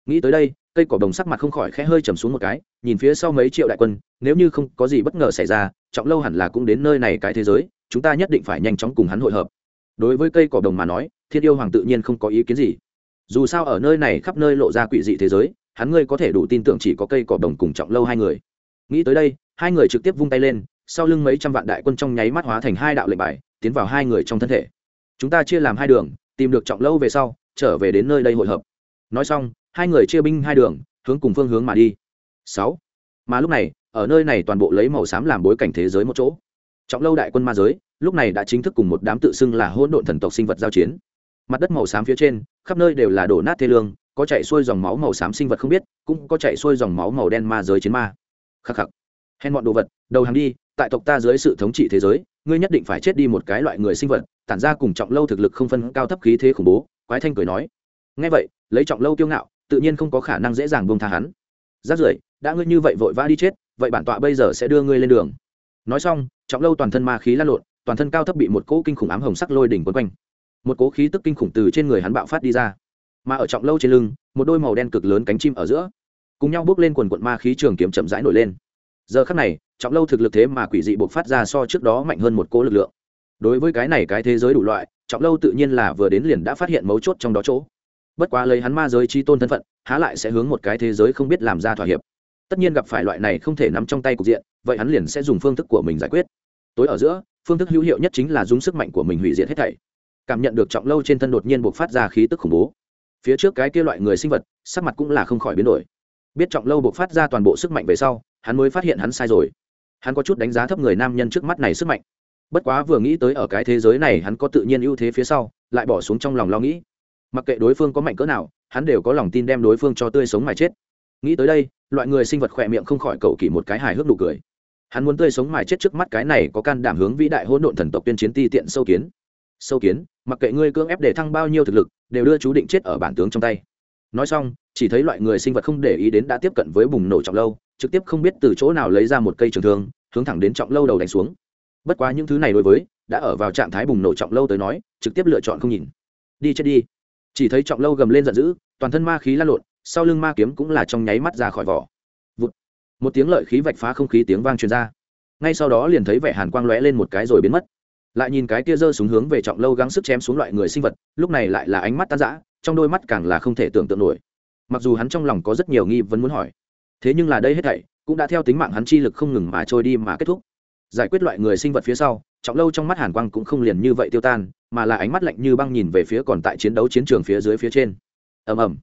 Nghĩ tới đây, cây cỏ đồng sắc mặt không khỏi khẽ hơi chầm xuống một cái, nhìn phía sau mấy triệu đại quân, nếu như không có gì bất ngờ xảy ra, trọng lâu hẳn là cũng đến nơi này cái thế giới, chúng ta nhất định phải nhanh chóng cùng hắn hội hợp. Đối với cây cỏ đồng mà nói, thiên yêu hoàng tự nhiên không có ý kiến gì. Dù sao ở nơi này khắp nơi lộ ra quỷ dị thế giới, hắn ngươi có thể đủ tin tưởng chỉ có cây cỏ đồng cùng trọng lâu hai người. Nghĩ tới đây, hai người trực tiếp vung tay lên, sau lưng mấy trăm vạn đại quân trong nháy mắt hóa thành hai đạo lệnh bài, tiến vào hai người trong thân thể. Chúng ta chia làm hai đường, tìm được trọng lâu về sau trở về đến nơi đây hội hợp. Nói xong, hai người chia binh hai đường, hướng cùng phương hướng mà đi. Sáu. Mà lúc này, ở nơi này toàn bộ lấy màu xám làm bối cảnh thế giới một chỗ. Trọng lâu đại quân ma giới, lúc này đã chính thức cùng một đám tự xưng là hỗn độn thần tộc sinh vật giao chiến. Mặt đất màu xám phía trên, khắp nơi đều là đổ nát thê lương, có chạy xuôi dòng máu màu xám sinh vật không biết, cũng có chạy xuôi dòng máu màu đen ma giới chiến ma. Khắc khắc. Hèn bọn đồ vật, đầu hàng đi, tại tộc ta dưới sự thống trị thế giới, ngươi nhất định phải chết đi một cái loại người sinh vật, tản ra cùng trọng lâu thực lực không phân cao thấp khí thế khủng bố quái thanh cười nói ngay vậy, lấy trọng lâu kiêu ngạo, tự nhiên không có khả năng dễ dàng buông tha hắn. Rát rưởi, đã ngươi như vậy vội vã đi chết, vậy bản tọa bây giờ sẽ đưa ngươi lên đường. Nói xong, trọng lâu toàn thân ma khí lan lộn, toàn thân cao thấp bị một cỗ kinh khủng ám hồng sắc lôi đỉnh quấn quanh. Một cỗ khí tức kinh khủng từ trên người hắn bạo phát đi ra. Mà ở trọng lâu trên lưng, một đôi màu đen cực lớn cánh chim ở giữa, cùng nhau bước lên quần quận ma khí trường kiếm chậm rãi nổi lên. Giờ khắc này, trọng lâu thực lực thế mà quỷ dị buộc phát ra so trước đó mạnh hơn một cỗ lực lượng. Đối với cái này cái thế giới đủ loại trọng lâu tự nhiên là vừa đến liền đã phát hiện mấu chốt trong đó chỗ. Bất quá lấy hắn ma giới chi tôn thân phận, há lại sẽ hướng một cái thế giới không biết làm ra thỏa hiệp. Tất nhiên gặp phải loại này không thể nắm trong tay cục diện, vậy hắn liền sẽ dùng phương thức của mình giải quyết. Tối ở giữa, phương thức hữu hiệu nhất chính là dùng sức mạnh của mình hủy diệt hết thảy. Cảm nhận được trọng lâu trên thân đột nhiên buộc phát ra khí tức khủng bố. Phía trước cái kia loại người sinh vật, sắc mặt cũng là không khỏi biến đổi. Biết trọng lâu buộc phát ra toàn bộ sức mạnh về sau, hắn mới phát hiện hắn sai rồi. Hắn có chút đánh giá thấp người nam nhân trước mắt này sức mạnh bất quá vừa nghĩ tới ở cái thế giới này hắn có tự nhiên ưu thế phía sau, lại bỏ xuống trong lòng lo nghĩ. Mặc kệ đối phương có mạnh cỡ nào, hắn đều có lòng tin đem đối phương cho tươi sống mà chết. Nghĩ tới đây, loại người sinh vật khỏe miệng không khỏi cầu kỳ một cái hài hước nụ cười. Hắn muốn tươi sống mài chết trước mắt cái này có can đảm hướng vĩ đại hỗn độn thần tộc tuyên chiến ti tiện sâu kiến. Sâu kiến, mặc kệ ngươi cưỡng ép để thăng bao nhiêu thực lực, đều đưa chú định chết ở bản tướng trong tay. Nói xong, chỉ thấy loại người sinh vật không để ý đến đã tiếp cận với bùng nổ trọng lâu, trực tiếp không biết từ chỗ nào lấy ra một cây trường thương, hướng thẳng đến trọng lâu đầu đánh xuống bất quá những thứ này đối với, đã ở vào trạng thái bùng nổ trọng lâu tới nói, trực tiếp lựa chọn không nhìn. Đi chết đi. Chỉ thấy trọng lâu gầm lên giận dữ, toàn thân ma khí lan lộn, sau lưng ma kiếm cũng là trong nháy mắt ra khỏi vỏ. Vụt. một tiếng lợi khí vạch phá không khí tiếng vang truyền ra. Ngay sau đó liền thấy vẻ hàn quang lóe lên một cái rồi biến mất. Lại nhìn cái kia giơ súng hướng về trọng lâu gắng sức chém xuống loại người sinh vật, lúc này lại là ánh mắt tan rã, trong đôi mắt càng là không thể tưởng tượng nổi. Mặc dù hắn trong lòng có rất nhiều nghi vấn muốn hỏi, thế nhưng là đây hết thảy cũng đã theo tính mạng hắn chi lực không ngừng mà trôi đi mà kết thúc giải quyết loại người sinh vật phía sau, trọng lâu trong mắt hàn quang cũng không liền như vậy tiêu tan, mà là ánh mắt lạnh như băng nhìn về phía còn tại chiến đấu chiến trường phía dưới phía trên. Ầm ầm.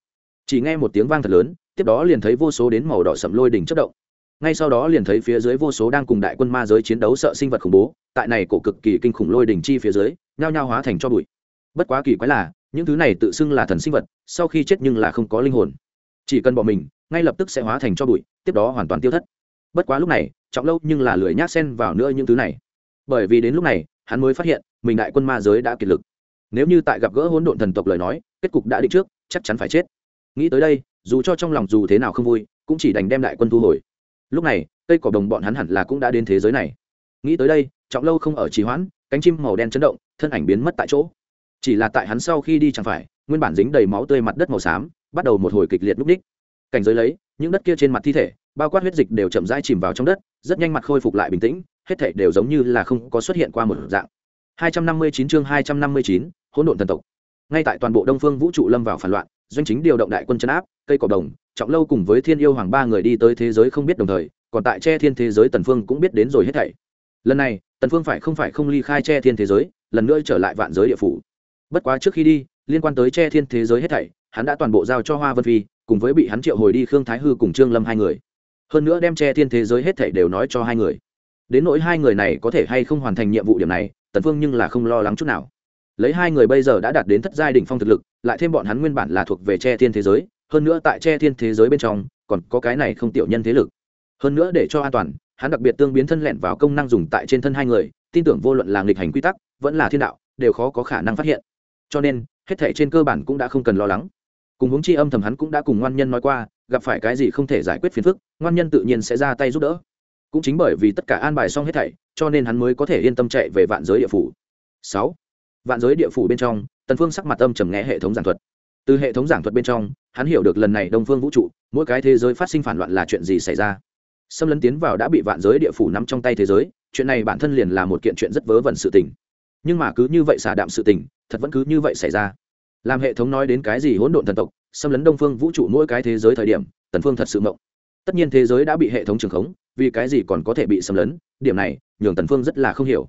Chỉ nghe một tiếng vang thật lớn, tiếp đó liền thấy vô số đến màu đỏ sậm lôi đỉnh chất động. Ngay sau đó liền thấy phía dưới vô số đang cùng đại quân ma giới chiến đấu sợ sinh vật khủng bố, tại này cổ cực kỳ kinh khủng lôi đỉnh chi phía dưới, nhao nhao hóa thành cho bụi. Bất quá kỳ quái là, những thứ này tự xưng là thần sinh vật, sau khi chết nhưng là không có linh hồn. Chỉ cần bỏ mình, ngay lập tức sẽ hóa thành cho bụi, tiếp đó hoàn toàn tiêu thất. Bất quá lúc này trọng lâu nhưng là lười nhác xen vào nữa những thứ này. Bởi vì đến lúc này, hắn mới phát hiện, mình đại quân ma giới đã kiệt lực. Nếu như tại gặp gỡ hỗn độn thần tộc lời nói, kết cục đã định trước, chắc chắn phải chết. Nghĩ tới đây, dù cho trong lòng dù thế nào không vui, cũng chỉ đành đem đại quân thu hồi. Lúc này, cây cỏ đồng bọn hắn hẳn là cũng đã đến thế giới này. Nghĩ tới đây, trọng lâu không ở trì hoãn, cánh chim màu đen chấn động, thân ảnh biến mất tại chỗ. Chỉ là tại hắn sau khi đi chẳng phải, nguyên bản dính đầy máu tươi mặt đất màu xám, bắt đầu một hồi kịch liệt lúc đích. Cảnh giới lấy, những đất kia trên mặt thi thể, bao quát huyết dịch đều chậm rãi chìm vào trong đất rất nhanh mặt khôi phục lại bình tĩnh hết thảy đều giống như là không có xuất hiện qua một dạng. 259 chương 259, hỗn độn thần tộc. Ngay tại toàn bộ đông phương vũ trụ lâm vào phản loạn doanh chính điều động đại quân chấn áp cây cỏ đồng trọng lâu cùng với thiên yêu hoàng ba người đi tới thế giới không biết đồng thời còn tại che thiên thế giới tần phương cũng biết đến rồi hết thảy. Lần này tần phương phải không phải không ly khai che thiên thế giới lần nữa trở lại vạn giới địa phủ. Bất quá trước khi đi liên quan tới che thiên thế giới hết thảy hắn đã toàn bộ giao cho hoa vân phi cùng với bị hắn triệu hồi đi khương thái hư cùng trương lâm hai người hơn nữa đem che thiên thế giới hết thảy đều nói cho hai người. Đến nỗi hai người này có thể hay không hoàn thành nhiệm vụ điểm này, tần phương nhưng là không lo lắng chút nào. Lấy hai người bây giờ đã đạt đến thất giai đỉnh phong thực lực, lại thêm bọn hắn nguyên bản là thuộc về che thiên thế giới, hơn nữa tại che thiên thế giới bên trong, còn có cái này không tiểu nhân thế lực. Hơn nữa để cho an toàn, hắn đặc biệt tương biến thân lẹn vào công năng dùng tại trên thân hai người, tin tưởng vô luận là nghịch hành quy tắc, vẫn là thiên đạo, đều khó có khả năng phát hiện. Cho nên, hết thể trên cơ bản cũng đã không cần lo lắng. Cùng hướng chi âm thầm hắn cũng đã cùng ngoan nhân nói qua gặp phải cái gì không thể giải quyết phiền phức, ngoan nhân tự nhiên sẽ ra tay giúp đỡ. Cũng chính bởi vì tất cả an bài xong hết thảy, cho nên hắn mới có thể yên tâm chạy về vạn giới địa phủ. Sáu, vạn giới địa phủ bên trong, tần phương sắc mặt âm trầm nghe hệ thống giảng thuật. Từ hệ thống giảng thuật bên trong, hắn hiểu được lần này đông phương vũ trụ, mỗi cái thế giới phát sinh phản loạn là chuyện gì xảy ra. Xâm lấn tiến vào đã bị vạn giới địa phủ nắm trong tay thế giới, chuyện này bản thân liền là một kiện chuyện rất vớ vẩn sự tình. Nhưng mà cứ như vậy xả đạm sự tình, thật vẫn cứ như vậy xảy ra làm hệ thống nói đến cái gì hỗn độn thần tộc, xâm lấn đông phương vũ trụ mỗi cái thế giới thời điểm, tần phương thật sự mộng. Tất nhiên thế giới đã bị hệ thống trường khống, vì cái gì còn có thể bị xâm lấn, điểm này, nhường tần phương rất là không hiểu.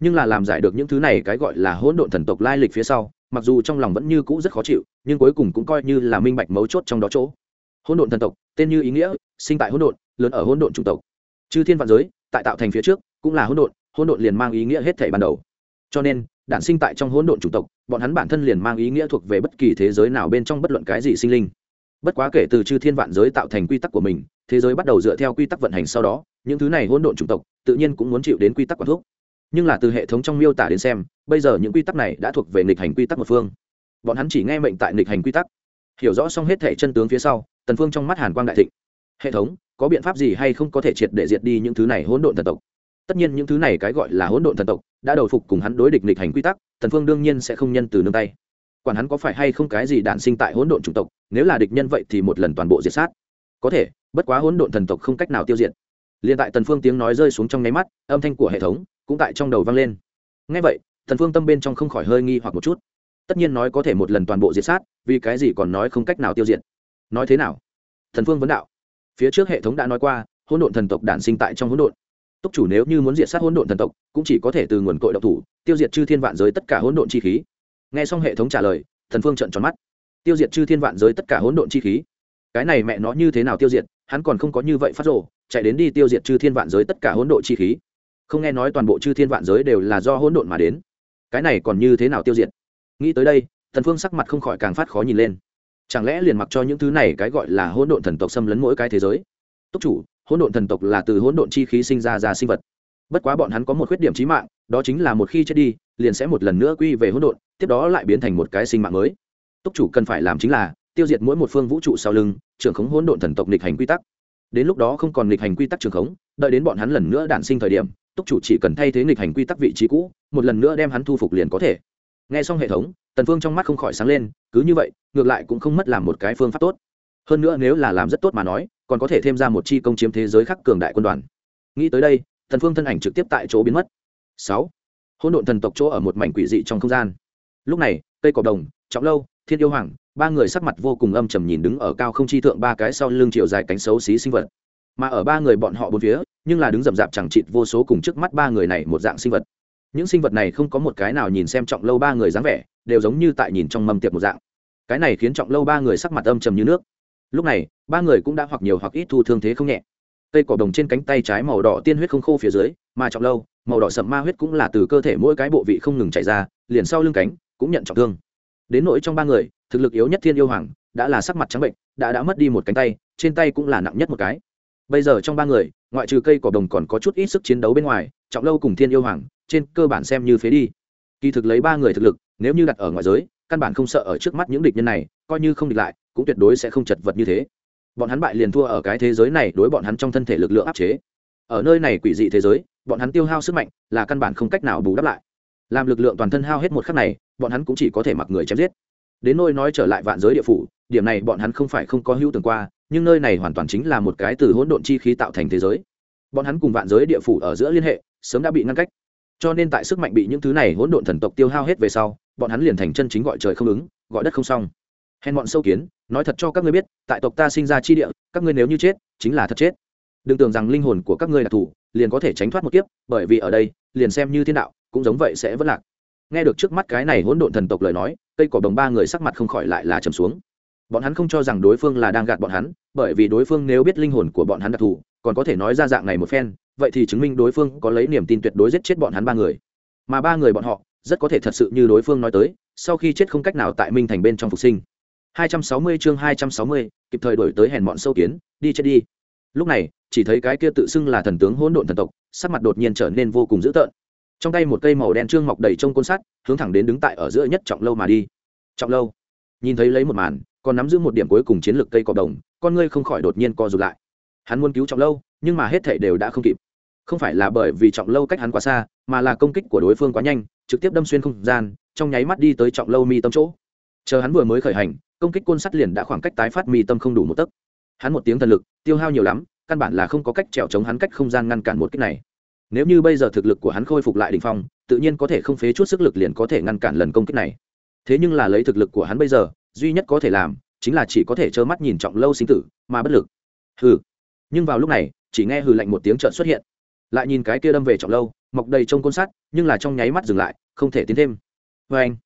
Nhưng là làm giải được những thứ này cái gọi là hỗn độn thần tộc lai lịch phía sau, mặc dù trong lòng vẫn như cũ rất khó chịu, nhưng cuối cùng cũng coi như là minh bạch mấu chốt trong đó chỗ. Hỗn độn thần tộc, tên như ý nghĩa, sinh tại hỗn độn, lớn ở hỗn độn trung tộc. Chư thiên vạn giới, tại tạo thành phía trước, cũng là hỗn độn hỗn độn liền mang ý nghĩa hết thảy ban đầu. Cho nên đản sinh tại trong hỗn độn chủng tộc, bọn hắn bản thân liền mang ý nghĩa thuộc về bất kỳ thế giới nào bên trong bất luận cái gì sinh linh. Bất quá kể từ chư thiên vạn giới tạo thành quy tắc của mình, thế giới bắt đầu dựa theo quy tắc vận hành sau đó, những thứ này hỗn độn chủng tộc tự nhiên cũng muốn chịu đến quy tắc quản thúc. nhưng là từ hệ thống trong miêu tả đến xem, bây giờ những quy tắc này đã thuộc về nghịch hành quy tắc một phương. Bọn hắn chỉ nghe mệnh tại nghịch hành quy tắc. Hiểu rõ xong hết thể chân tướng phía sau, tần phương trong mắt hàn quang đại thịnh. Hệ thống, có biện pháp gì hay không có thể triệt để diệt đi những thứ này hỗn độn thần tộc? Tất nhiên những thứ này cái gọi là hỗn độn thần tộc, đã đầu phục cùng hắn đối địch lịch hành quy tắc tần phương đương nhiên sẽ không nhân từ nương tay. Quản hắn có phải hay không cái gì đản sinh tại hỗn độn chủng tộc, nếu là địch nhân vậy thì một lần toàn bộ diệt sát. Có thể, bất quá hỗn độn thần tộc không cách nào tiêu diệt. Liền tại tần phương tiếng nói rơi xuống trong nháy mắt, âm thanh của hệ thống cũng tại trong đầu vang lên. Nghe vậy tần phương tâm bên trong không khỏi hơi nghi hoặc một chút. Tất nhiên nói có thể một lần toàn bộ diệt sát, vì cái gì còn nói không cách nào tiêu diệt. Nói thế nào? Thần phương vấn đạo. Phía trước hệ thống đã nói qua, hỗn độn thần tộc đản sinh tại trong hỗn độn túc chủ nếu như muốn diệt sát hỗn độn thần tộc, cũng chỉ có thể từ nguồn cội độc thủ, tiêu diệt chư thiên vạn giới tất cả hỗn độn chi khí. Nghe xong hệ thống trả lời, thần phương trợn tròn mắt. Tiêu diệt chư thiên vạn giới tất cả hỗn độn chi khí. Cái này mẹ nó như thế nào tiêu diệt, hắn còn không có như vậy phát rồ, chạy đến đi tiêu diệt chư thiên vạn giới tất cả hỗn độn chi khí. Không nghe nói toàn bộ chư thiên vạn giới đều là do hỗn độn mà đến. Cái này còn như thế nào tiêu diệt? Nghĩ tới đây, thần phương sắc mặt không khỏi càng phát khó nhìn lên. Chẳng lẽ liền mặc cho những thứ này cái gọi là hỗn độn thần tộc xâm lấn mỗi cái thế giới? Túc chủ hỗn độn thần tộc là từ hỗn độn chi khí sinh ra ra sinh vật. Bất quá bọn hắn có một khuyết điểm chí mạng, đó chính là một khi chết đi, liền sẽ một lần nữa quy về hỗn độn, tiếp đó lại biến thành một cái sinh mạng mới. Túc chủ cần phải làm chính là tiêu diệt mỗi một phương vũ trụ sau lưng, trưởng khống hỗn độn thần tộc nghịch hành quy tắc. Đến lúc đó không còn nghịch hành quy tắc trường khống, đợi đến bọn hắn lần nữa đản sinh thời điểm, túc chủ chỉ cần thay thế nghịch hành quy tắc vị trí cũ, một lần nữa đem hắn thu phục liền có thể. Nghe xong hệ thống, tần phương trong mắt không khỏi sáng lên, cứ như vậy, ngược lại cũng không mất làm một cái phương pháp tốt. Hơn nữa nếu là làm rất tốt mà nói còn có thể thêm ra một chi công chiếm thế giới khắc cường đại quân đoàn. Nghĩ tới đây, thần phương thân ảnh trực tiếp tại chỗ biến mất. Sáu. Hỗn độn thần tộc chỗ ở một mảnh quỷ dị trong không gian. Lúc này, cây cỏ đồng, trọng lâu, thiên yêu hoàng, ba người sắc mặt vô cùng âm trầm nhìn đứng ở cao không chi thượng ba cái sau lưng chiều dài cánh xấu xí sinh vật. Mà ở ba người bọn họ bốn phía, nhưng là đứng rậm rạp chẳng chịt vô số cùng trước mắt ba người này một dạng sinh vật. Những sinh vật này không có một cái nào nhìn xem trọng lâu ba người dáng vẻ, đều giống như tại nhìn trong mâm tiệc một dạng. Cái này khiến trọng lâu ba người sắc mặt âm trầm như nước lúc này, ba người cũng đã hoặc nhiều hoặc ít thu thương thế không nhẹ. Cây cỏ đồng trên cánh tay trái màu đỏ tiên huyết không khô phía dưới, mà trọng lâu, màu đỏ sậm ma huyết cũng là từ cơ thể mỗi cái bộ vị không ngừng chảy ra, liền sau lưng cánh cũng nhận trọng thương. Đến nỗi trong ba người, thực lực yếu nhất thiên yêu hoàng, đã là sắc mặt trắng bệnh, đã đã mất đi một cánh tay, trên tay cũng là nặng nhất một cái. Bây giờ trong ba người, ngoại trừ cây cỏ đồng còn có chút ít sức chiến đấu bên ngoài, trọng lâu cùng thiên yêu hoàng, trên cơ bản xem như phế đi. Kỳ thực lấy ba người thực lực, nếu như đặt ở ngoài giới, căn bản không sợ ở trước mắt những địch nhân này, coi như không địch lại cũng tuyệt đối sẽ không chật vật như thế. Bọn hắn bại liền thua ở cái thế giới này đối bọn hắn trong thân thể lực lượng áp chế. Ở nơi này quỷ dị thế giới, bọn hắn tiêu hao sức mạnh là căn bản không cách nào bù đắp lại. Làm lực lượng toàn thân hao hết một khắc này, bọn hắn cũng chỉ có thể mặc người chém giết. Đến nơi nói trở lại vạn giới địa phủ, điểm này bọn hắn không phải không có hữu tưởng qua, nhưng nơi này hoàn toàn chính là một cái từ hỗn độn chi khí tạo thành thế giới. Bọn hắn cùng vạn giới địa phủ ở giữa liên hệ, sớm đã bị ngăn cách. Cho nên tại sức mạnh bị những thứ này hỗn độn thần tộc tiêu hao hết về sau, bọn hắn liền thành chân chính gọi trời không ứng, gọi đất không xong hèn bọn sâu kiến, nói thật cho các ngươi biết, tại tộc ta sinh ra chi địa, các ngươi nếu như chết, chính là thật chết. Đừng tưởng rằng linh hồn của các ngươi là thủ, liền có thể tránh thoát một kiếp, bởi vì ở đây, liền xem như thiên đạo, cũng giống vậy sẽ vẫn lạc. Nghe được trước mắt cái này hỗn độn thần tộc lời nói, cây cỏ đồng ba người sắc mặt không khỏi lại là trầm xuống. Bọn hắn không cho rằng đối phương là đang gạt bọn hắn, bởi vì đối phương nếu biết linh hồn của bọn hắn đặc thù còn có thể nói ra dạng này một phen, vậy thì chứng minh đối phương có lấy niềm tin tuyệt đối giết chết bọn hắn ba người. Mà ba người bọn họ, rất có thể thật sự như đối phương nói tới, sau khi chết không cách nào tại minh thành bên trong phục sinh. 260 chương 260, kịp thời đổi tới hèn bọn sâu kiến đi chết đi. Lúc này chỉ thấy cái kia tự xưng là thần tướng hỗn độn thần tộc sắc mặt đột nhiên trở nên vô cùng dữ tợn. Trong tay một cây màu đen trương mọc đầy trong côn sắt hướng thẳng đến đứng tại ở giữa nhất trọng lâu mà đi. Trọng lâu. Nhìn thấy lấy một màn còn nắm giữ một điểm cuối cùng chiến lược cây cọp đồng con ngươi không khỏi đột nhiên co rụt lại. Hắn muốn cứu trọng lâu nhưng mà hết thảy đều đã không kịp. Không phải là bởi vì trọng lâu cách hắn quá xa mà là công kích của đối phương quá nhanh trực tiếp đâm xuyên không gian trong nháy mắt đi tới trọng lâu mi tâm chỗ chờ hắn vừa mới khởi hành, công kích côn sắt liền đã khoảng cách tái phát mi tâm không đủ một tấc. Hắn một tiếng thần lực, tiêu hao nhiều lắm, căn bản là không có cách trèo chống hắn cách không gian ngăn cản một kích này. Nếu như bây giờ thực lực của hắn khôi phục lại đ ỉ n h phong, tự nhiên có thể không phế chút sức lực liền có thể ngăn cản lần công kích này. Thế nhưng là lấy thực lực của hắn bây giờ, duy nhất có thể làm, chính là chỉ có thể trơ mắt nhìn trọng lâu sinh tử, mà bất lực. Hừ. Nhưng vào lúc này, chỉ nghe hừ lạnh một tiếng trợn xuất hiện. Lại nhìn cái kia đâm về trọng lâu, mọc đầy trong côn sắt, nhưng là trong nháy mắt dừng lại, không thể tiến thêm. Vê anh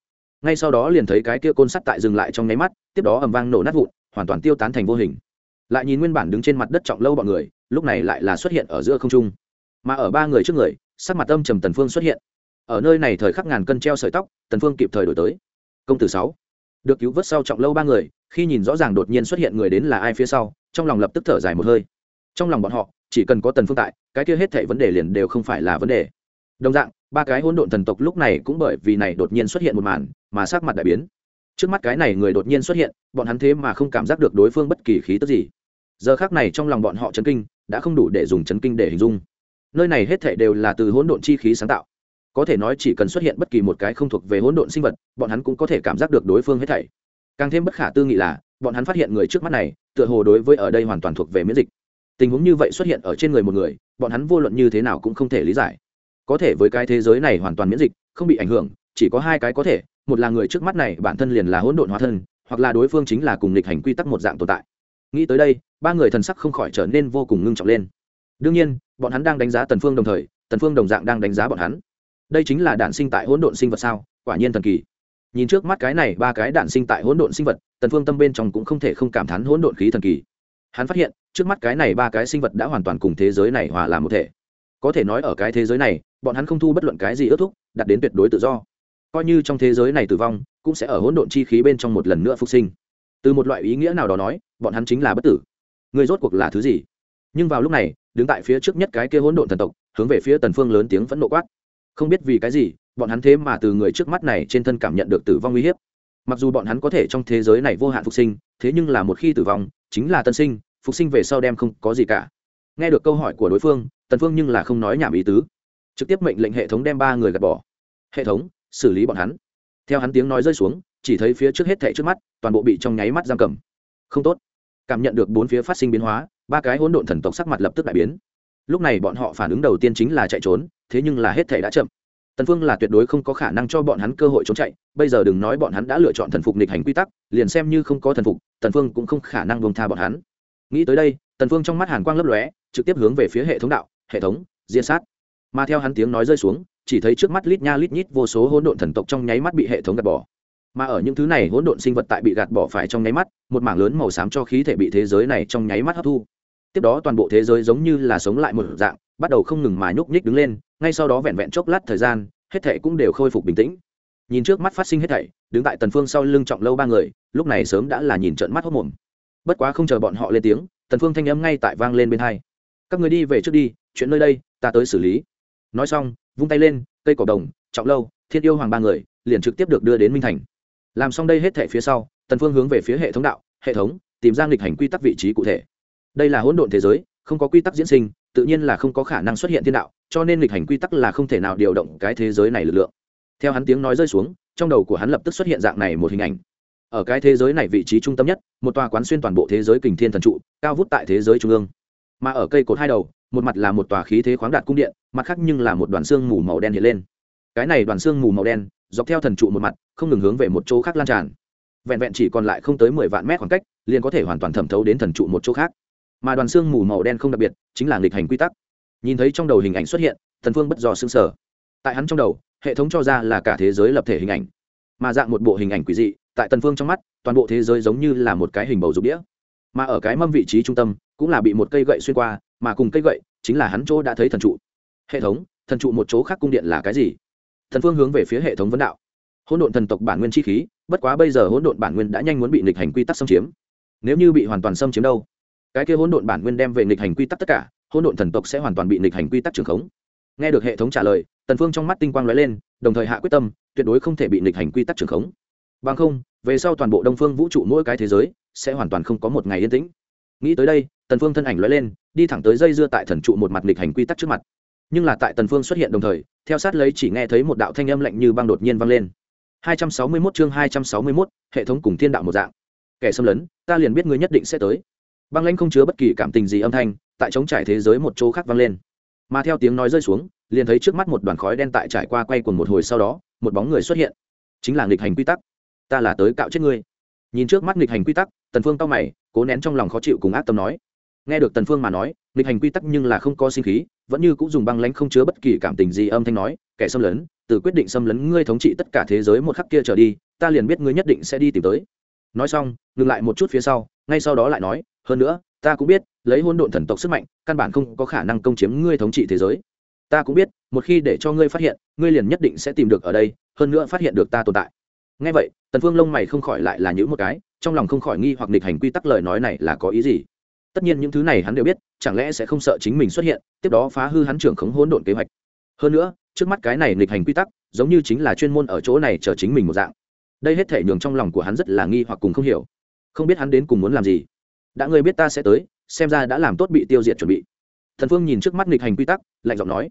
ngay sau đó liền thấy cái kia côn sắt tại dừng lại trong nháy mắt, tiếp đó ầm vang nổ nát vụn, hoàn toàn tiêu tán thành vô hình. Lại nhìn nguyên bản đứng trên mặt đất trọng lâu bọn người, lúc này lại là xuất hiện ở giữa không trung. Mà ở ba người trước người, sắc mặt âm trầm tần phương xuất hiện. Ở nơi này thời khắc ngàn cân treo sợi tóc, tần phương kịp thời đổi tới. Công tử sáu, được cứu vớt sau trọng lâu ba người, khi nhìn rõ ràng đột nhiên xuất hiện người đến là ai phía sau, trong lòng lập tức thở dài một hơi. Trong lòng bọn họ, chỉ cần có tần phương tại, cái kia hết thảy vấn đề liền đều không phải là vấn đề. Đồng dạng, ba cái hỗn độn thần tộc lúc này cũng bởi vì này đột nhiên xuất hiện một màn mà sắc mặt đại biến. Trước mắt cái này người đột nhiên xuất hiện, bọn hắn thế mà không cảm giác được đối phương bất kỳ khí tức gì. Giờ khác này trong lòng bọn họ chấn kinh, đã không đủ để dùng chấn kinh để hình dung. Nơi này hết thể đều là từ hỗn độn chi khí sáng tạo. Có thể nói chỉ cần xuất hiện bất kỳ một cái không thuộc về hỗn độn sinh vật, bọn hắn cũng có thể cảm giác được đối phương hết thảy. Càng thêm bất khả tư nghị là, bọn hắn phát hiện người trước mắt này, tựa hồ đối với ở đây hoàn toàn thuộc về miễn dịch. Tình huống như vậy xuất hiện ở trên người một người, bọn hắn vô luận như thế nào cũng không thể lý giải. Có thể với cái thế giới này hoàn toàn miễn dịch, không bị ảnh hưởng, chỉ có hai cái có thể một là người trước mắt này bản thân liền là hỗn độn hóa thân, hoặc là đối phương chính là cùng lịch hành quy tắc một dạng tồn tại. Nghĩ tới đây, ba người thần sắc không khỏi trở nên vô cùng ngưng trọng lên. Đương nhiên, bọn hắn đang đánh giá tần phương đồng thời, tần phương đồng dạng đang đánh giá bọn hắn. Đây chính là đản sinh tại hỗn độn sinh vật sao? Quả nhiên thần kỳ. Nhìn trước mắt cái này ba cái đản sinh tại hỗn độn sinh vật, tần phương tâm bên trong cũng không thể không cảm thán hỗn độn khí thần kỳ. Hắn phát hiện, trước mắt cái này ba cái sinh vật đã hoàn toàn cùng thế giới này hòa làm một thể. Có thể nói ở cái thế giới này, bọn hắn không thu bất luận cái gì ước thúc đặt đến tuyệt đối tự do coi như trong thế giới này tử vong, cũng sẽ ở hỗn độn chi khí bên trong một lần nữa phục sinh. Từ một loại ý nghĩa nào đó nói, bọn hắn chính là bất tử. Người rốt cuộc là thứ gì? Nhưng vào lúc này, đứng tại phía trước nhất cái kia hỗn độn thần tộc, hướng về phía tần phương lớn tiếng phẫn nộ quát. Không biết vì cái gì, bọn hắn thế mà từ người trước mắt này trên thân cảm nhận được tử vong nguy hiểm mặc dù bọn hắn có thể trong thế giới này vô hạn phục sinh, thế nhưng là một khi tử vong, chính là tân sinh, phục sinh về sau đem không có gì cả. Nghe được câu hỏi của đối phương, tần phương nhưng là không nói nhảm ý tứ. Trực tiếp mệnh lệnh hệ thống đem ba người gạt bỏ. Hệ thống xử lý bọn hắn. Theo hắn tiếng nói rơi xuống, chỉ thấy phía trước hết thệ trước mắt, toàn bộ bị trong nháy mắt giam cầm. Không tốt. Cảm nhận được bốn phía phát sinh biến hóa, ba cái hỗn độn thần tộc sắc mặt lập tức đại biến. Lúc này bọn họ phản ứng đầu tiên chính là chạy trốn, thế nhưng là hết thệ đã chậm. Tần phương là tuyệt đối không có khả năng cho bọn hắn cơ hội trốn chạy, bây giờ đừng nói bọn hắn đã lựa chọn thần phục nghịch hành quy tắc, liền xem như không có thần phục, tần phương cũng không khả năng buông tha bọn hắn. Nghĩ tới đây, tần phương trong mắt hàn quang lấp lóe, trực tiếp hướng về phía hệ thống đạo, hệ thống, diệt sát. Mà theo hắn tiếng nói rơi xuống chỉ thấy trước mắt lít nha lít nhít vô số hỗn độn thần tộc trong nháy mắt bị hệ thống gạt bỏ. Mà ở những thứ này hỗn độn sinh vật tại bị gạt bỏ phải trong nháy mắt, một mảng lớn màu xám cho khí thể bị thế giới này trong nháy mắt hấp thu. Tiếp đó toàn bộ thế giới giống như là sống lại một dạng, bắt đầu không ngừng mà nhúc nhích đứng lên, ngay sau đó vẹn vẹn chốc lát thời gian, hết thảy cũng đều khôi phục bình tĩnh. Nhìn trước mắt phát sinh hết thảy, đứng tại tần phương sau lưng trọng lâu ba người, lúc này sớm đã là nhìn trợn mắt hốt mồm. Bất quá không chờ bọn họ lên tiếng, tần phương thanh âm ngay tại vang lên bên hai. Các người đi về trước đi, chuyện nơi đây, ta tới xử lý nói xong, vung tay lên, cây cỏ đồng, trọng lâu, thiên yêu hoàng ba người, liền trực tiếp được đưa đến minh thành. Làm xong đây hết thể phía sau, tần phương hướng về phía hệ thống đạo, hệ thống, tìm ra nghịch hành quy tắc vị trí cụ thể. Đây là hỗn độn thế giới, không có quy tắc diễn sinh, tự nhiên là không có khả năng xuất hiện thiên đạo, cho nên nghịch hành quy tắc là không thể nào điều động cái thế giới này lực lượng. Theo hắn tiếng nói rơi xuống, trong đầu của hắn lập tức xuất hiện dạng này một hình ảnh. Ở cái thế giới này vị trí trung tâm nhất, một tòa quán xuyên toàn bộ thế giới kình thiên thần trụ, cao vút tại thế giới trung ương. Mà ở cây cột hai đầu một mặt là một tòa khí thế khoáng đạt cung điện, mặt khác nhưng là một đoàn xương mù màu đen hiện lên. Cái này đoàn xương mù màu đen, dọc theo thần trụ một mặt, không ngừng hướng về một chỗ khác lan tràn. Vẹn vẹn chỉ còn lại không tới mười vạn mét khoảng cách, liền có thể hoàn toàn thẩm thấu đến thần trụ một chỗ khác. Mà đoàn xương mù màu đen không đặc biệt, chính là nghịch hành quy tắc. Nhìn thấy trong đầu hình ảnh xuất hiện, thần phương bất do xương sở tại hắn trong đầu, hệ thống cho ra là cả thế giới lập thể hình ảnh. Mà dạng một bộ hình ảnh quỷ dị, tại tần phương trong mắt, toàn bộ thế giới giống như là một cái hình bầu dục đĩa. Mà ở cái mâm vị trí trung tâm, cũng là bị một cây gậy xuyên qua mà cùng cây gậy chính là hắn chỗ đã thấy thần trụ. Hệ thống, thần trụ một chỗ khác cung điện là cái gì? Thần phương hướng về phía hệ thống vấn đạo. Hỗn độn thần tộc bản nguyên chi khí, bất quá bây giờ hỗn độn bản nguyên đã nhanh muốn bị nghịch hành quy tắc xâm chiếm. Nếu như bị hoàn toàn xâm chiếm đâu? Cái kia hỗn độn bản nguyên đem về nghịch hành quy tắc tất cả, hỗn độn thần tộc sẽ hoàn toàn bị nghịch hành quy tắc trường khống. Nghe được hệ thống trả lời tần phương trong mắt tinh quang lóe lên, đồng thời hạ quyết tâm, tuyệt đối không thể bị nghịch hành quy tắc trường khống. Bằng không, về sau toàn bộ đông phương vũ trụ mỗi cái thế giới sẽ hoàn toàn không có một ngày yên tĩnh. Nghĩ tới đây tần phương thân ảnh lóe lên đi thẳng tới dây dưa tại thần trụ một mặt nghịch hành quy tắc trước mặt. Nhưng là tại tần phương xuất hiện đồng thời theo sát lấy chỉ nghe thấy một đạo thanh âm lạnh như băng đột nhiên vang lên. 261 chương 261, hệ thống cùng thiên đạo một dạng. Kẻ xâm lấn ta liền biết ngươi nhất định sẽ tới. Băng lãnh không chứa bất kỳ cảm tình gì âm thanh tại chống trải thế giới một chỗ khác vang lên. Mà theo tiếng nói rơi xuống liền thấy trước mắt một đoàn khói đen tại trải qua quay cuồng một hồi sau đó một bóng người xuất hiện. Chính là nghịch hành quy tắc. Ta là tới cạo chết ngươi. Nhìn trước mắt nghịch hành quy tắc tần phương cao mày cố nén trong lòng khó chịu cùng ác tâm nói nghe được tần phương mà nói, nghịch hành quy tắc nhưng là không có sinh khí, vẫn như cũng dùng băng lãnh không chứa bất kỳ cảm tình gì âm thanh nói, kẻ xâm lấn, từ quyết định xâm lấn ngươi thống trị tất cả thế giới một khắc kia trở đi, ta liền biết ngươi nhất định sẽ đi tìm tới. Nói xong, ngừng lại một chút phía sau, ngay sau đó lại nói, hơn nữa, ta cũng biết, lấy hôn độn thần tộc sức mạnh, căn bản không có khả năng công chiếm ngươi thống trị thế giới. Ta cũng biết, một khi để cho ngươi phát hiện, ngươi liền nhất định sẽ tìm được ở đây, hơn nữa phát hiện được ta tồn tại. Ngay vậy, tần phương lông mày không khỏi lại là những một cái, trong lòng không khỏi nghi hoặc nghịch hành quy tắc lời nói này là có ý gì tất nhiên những thứ này hắn đều biết, chẳng lẽ sẽ không sợ chính mình xuất hiện, tiếp đó phá hư hắn trưởng khống hỗn độn kế hoạch. Hơn nữa, trước mắt cái này nghịch hành quy tắc, giống như chính là chuyên môn ở chỗ này chờ chính mình một dạng. Đây hết thể nhường trong lòng của hắn rất là nghi hoặc cùng không hiểu. Không biết hắn đến cùng muốn làm gì. Đã ngươi biết ta sẽ tới, xem ra đã làm tốt bị tiêu diệt chuẩn bị. Thần phương nhìn trước mắt nghịch hành quy tắc, lạnh giọng nói.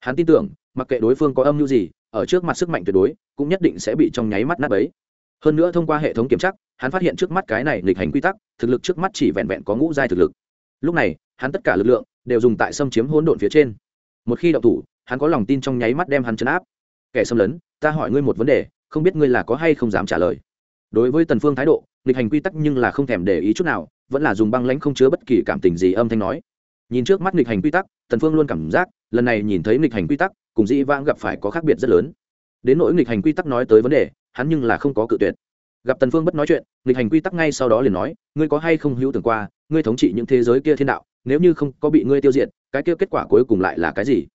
Hắn tin tưởng, mặc kệ đối phương có âm mưu gì, ở trước mặt sức mạnh tuyệt đối, cũng nhất định sẽ bị trong nháy mắt nát bấy hơn nữa thông qua hệ thống kiểm tra, hắn phát hiện trước mắt cái này nghịch hành quy tắc, thực lực trước mắt chỉ vẹn vẹn có ngũ giai thực lực. Lúc này, hắn tất cả lực lượng đều dùng tại xâm chiếm hỗn độn phía trên. Một khi động thủ, hắn có lòng tin trong nháy mắt đem hắn chấn áp. Kẻ xâm lấn, ta hỏi ngươi một vấn đề, không biết ngươi là có hay không dám trả lời. Đối với tần phương thái độ, nghịch hành quy tắc nhưng là không thèm để ý chút nào, vẫn là dùng băng lãnh không chứa bất kỳ cảm tình gì âm thanh nói. Nhìn trước mắt nghịch hành quy tắc, tần phương luôn cảm giác, lần này nhìn thấy nghịch hành quy tắc, cùng dĩ vãng gặp phải có khác biệt rất lớn. Đến nỗi nghịch hành quy tắc nói tới vấn đề hắn nhưng là không có cự tuyệt. Gặp tần phương bất nói chuyện, nghịch hành quy tắc ngay sau đó liền nói, ngươi có hay không hữu tưởng qua, ngươi thống trị những thế giới kia thiên đạo, nếu như không có bị ngươi tiêu diệt, cái kia kết quả cuối cùng lại là cái gì?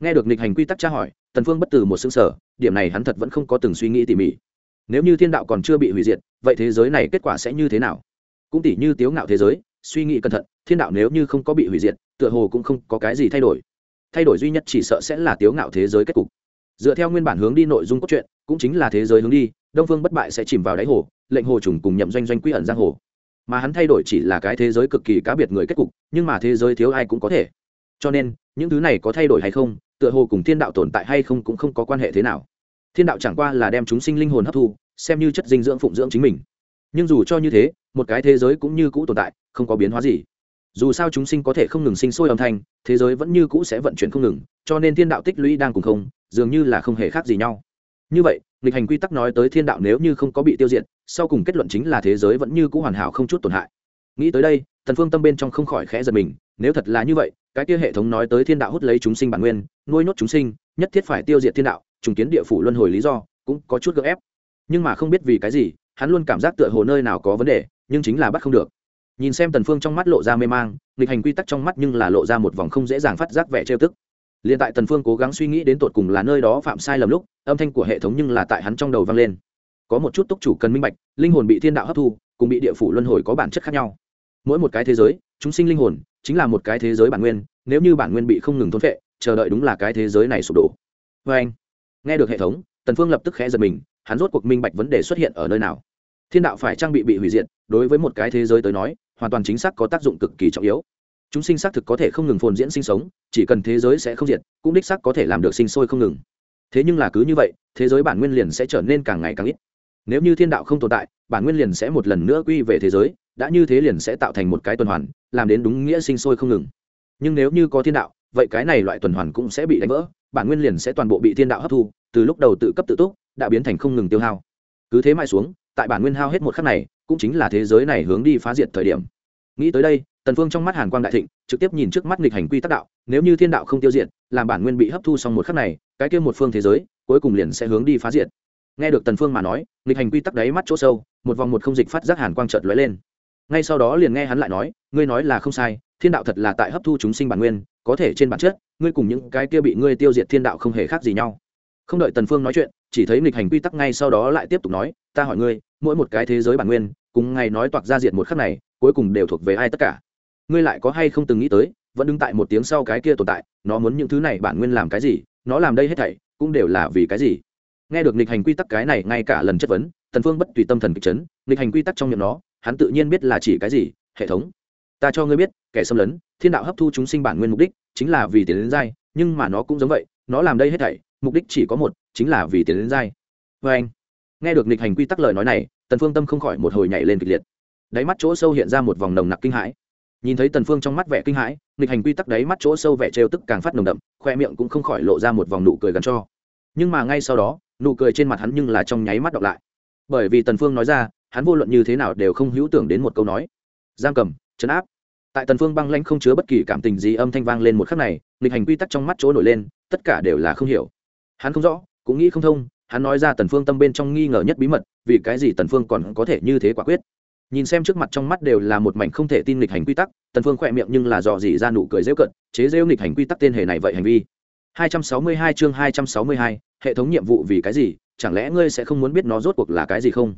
Nghe được nghịch hành quy tắc tra hỏi, tần phương bất từ một xương sở điểm này hắn thật vẫn không có từng suy nghĩ tỉ mỉ. Nếu như thiên đạo còn chưa bị hủy diệt, vậy thế giới này kết quả sẽ như thế nào? Cũng tỉ như tiếu ngạo thế giới, suy nghĩ cẩn thận, thiên đạo nếu như không có bị hủy diệt, tựa hồ cũng không có cái gì thay đổi. Thay đổi duy nhất chỉ sợ sẽ là tiếu ngạo thế giới kết cục dựa theo nguyên bản hướng đi nội dung cốt truyện, cũng chính là thế giới hướng đi, đông phương bất bại sẽ chìm vào đáy hồ, lệnh hồ trùng cùng nhậm doanh doanh quy ẩn giang hồ. Mà hắn thay đổi chỉ là cái thế giới cực kỳ cá biệt người kết cục, nhưng mà thế giới thiếu ai cũng có thể. Cho nên, những thứ này có thay đổi hay không, tựa hồ cùng thiên đạo tồn tại hay không cũng không có quan hệ thế nào. Thiên đạo chẳng qua là đem chúng sinh linh hồn hấp thu, xem như chất dinh dưỡng phụng dưỡng chính mình. Nhưng dù cho như thế, một cái thế giới cũng như cũ tồn tại, không có biến hóa gì. Dù sao chúng sinh có thể không ngừng sinh sôi âm thanh, thế giới vẫn như cũ sẽ vận chuyển không ngừng, cho nên thiên đạo tích lũy đang cùng không dường như là không hề khác gì nhau. Như vậy, nghịch hành quy tắc nói tới thiên đạo nếu như không có bị tiêu diệt, sau cùng kết luận chính là thế giới vẫn như cũ hoàn hảo không chút tổn hại. Nghĩ tới đây thần phương tâm bên trong không khỏi khẽ giật mình, nếu thật là như vậy, cái kia hệ thống nói tới thiên đạo hút lấy chúng sinh bản nguyên, nuôi nhốt chúng sinh, nhất thiết phải tiêu diệt thiên đạo, trùng kiến địa phủ luân hồi lý do, cũng có chút gợ ép. Nhưng mà không biết vì cái gì, hắn luôn cảm giác tựa hồ nơi nào có vấn đề, nhưng chính là bắt không được. Nhìn xem tần phương trong mắt lộ ra mê mang, nghịch hành quy tắc trong mắt nhưng là lộ ra một vòng không dễ dàng phát giác vẻ trêu tức liền tại tần phương cố gắng suy nghĩ đến tột cùng là nơi đó phạm sai lầm lúc, âm thanh của hệ thống nhưng là tại hắn trong đầu vang lên. Có một chút túc chủ cần minh bạch, linh hồn bị thiên đạo hấp thu, cùng bị địa phủ luân hồi có bản chất khác nhau. Mỗi một cái thế giới, chúng sinh linh hồn, chính là một cái thế giới bản nguyên, nếu như bản nguyên bị không ngừng thôn phệ, chờ đợi đúng là cái thế giới này sụp đổ. Với anh, nghe được hệ thống, tần phương lập tức khẽ giật mình, hắn rốt cuộc minh bạch vấn đề xuất hiện ở nơi nào. Thiên đạo phải trang bị bị hủy diệt, đối với một cái thế giới tới nói, hoàn toàn chính xác có tác dụng cực kỳ trọng yếu chúng sinh xác thực có thể không ngừng phồn diễn sinh sống, chỉ cần thế giới sẽ không diệt, cũng đích xác có thể làm được sinh sôi không ngừng. Thế nhưng là cứ như vậy, thế giới bản nguyên liền sẽ trở nên càng ngày càng ít. Nếu như thiên đạo không tồn tại, bản nguyên liền sẽ một lần nữa quy về thế giới, đã như thế liền sẽ tạo thành một cái tuần hoàn, làm đến đúng nghĩa sinh sôi không ngừng. Nhưng nếu như có thiên đạo, vậy cái này loại tuần hoàn cũng sẽ bị đánh vỡ, bản nguyên liền sẽ toàn bộ bị thiên đạo hấp thu, từ lúc đầu tự cấp tự túc, đã biến thành không ngừng tiêu hao. Cứ thế mãi xuống, tại bản nguyên hao hết một khắc này, cũng chính là thế giới này hướng đi phá diệt thời điểm. Nghĩ tới đây tần phương trong mắt hàn quang đại thịnh, trực tiếp nhìn trước mắt nghịch hành quy tắc đạo, nếu như thiên đạo không tiêu diệt, làm bản nguyên bị hấp thu xong một khắc này, cái kia một phương thế giới, cuối cùng liền sẽ hướng đi phá diệt. Nghe được tần phương mà nói, nghịch hành quy tắc đáy mắt chỗ sâu, một vòng một không dịch phát giác hàn quang chợt lóe lên. Ngay sau đó liền nghe hắn lại nói, ngươi nói là không sai, thiên đạo thật là tại hấp thu chúng sinh bản nguyên, có thể trên bản chất, ngươi cùng những cái kia bị ngươi tiêu diệt thiên đạo không hề khác gì nhau. Không đợi tần phương nói chuyện, chỉ thấy nghịch hành quy tắc ngay sau đó lại tiếp tục nói, ta hỏi ngươi, mỗi một cái thế giới bản nguyên, cùng ngày nói toạc ra diệt một khắc này, cuối cùng đều thuộc về ai tất cả? Ngươi lại có hay không từng nghĩ tới, vẫn đứng tại một tiếng sau cái kia tồn tại, nó muốn những thứ này bản nguyên làm cái gì, nó làm đây hết thảy, cũng đều là vì cái gì? Nghe được nghịch hành quy tắc cái này ngay cả lần chất vấn, tần phương bất tùy tâm thần kịch chấn, nghịch hành quy tắc trong miệng nó, hắn tự nhiên biết là chỉ cái gì, hệ thống. Ta cho ngươi biết, kẻ xâm lấn, thiên đạo hấp thu chúng sinh bản nguyên mục đích, chính là vì tiền đến giai nhưng mà nó cũng giống vậy, nó làm đây hết thảy, mục đích chỉ có một, chính là vì tiền đến giai anh, nghe được nghịch hành quy tắc lời nói này, tần phương tâm không khỏi một hồi nhảy lên kịch liệt. Đáy mắt chỗ sâu hiện ra một vòng nồng nặc kinh hãi nhìn thấy tần phương trong mắt vẻ kinh hãi, nghịch hành quy tắc đấy mắt chỗ sâu vẻ trêu tức càng phát nồng đậm, khoe miệng cũng không khỏi lộ ra một vòng nụ cười gần cho. Nhưng mà ngay sau đó, nụ cười trên mặt hắn nhưng là trong nháy mắt đọc lại. Bởi vì tần phương nói ra, hắn vô luận như thế nào đều không hữu tưởng đến một câu nói. Giam cầm chấn áp. Tại tần phương băng lãnh không chứa bất kỳ cảm tình gì âm thanh vang lên một khắc này, nghịch hành quy tắc trong mắt chỗ nổi lên, tất cả đều là không hiểu. Hắn không rõ, cũng nghĩ không thông, hắn nói ra tần phương tâm bên trong nghi ngờ nhất bí mật, vì cái gì tần phương còn có thể như thế quả quyết nhìn xem trước mặt trong mắt đều là một mảnh không thể tin nghịch hành quy tắc tần phương khỏe miệng nhưng là dò dỉ ra nụ cười rêu cận chế rêu nghịch hành quy tắc tên hề này vậy hành vi. 262 chương 262, hệ thống nhiệm vụ vì cái gì chẳng lẽ ngươi sẽ không muốn biết nó rốt cuộc là cái gì không?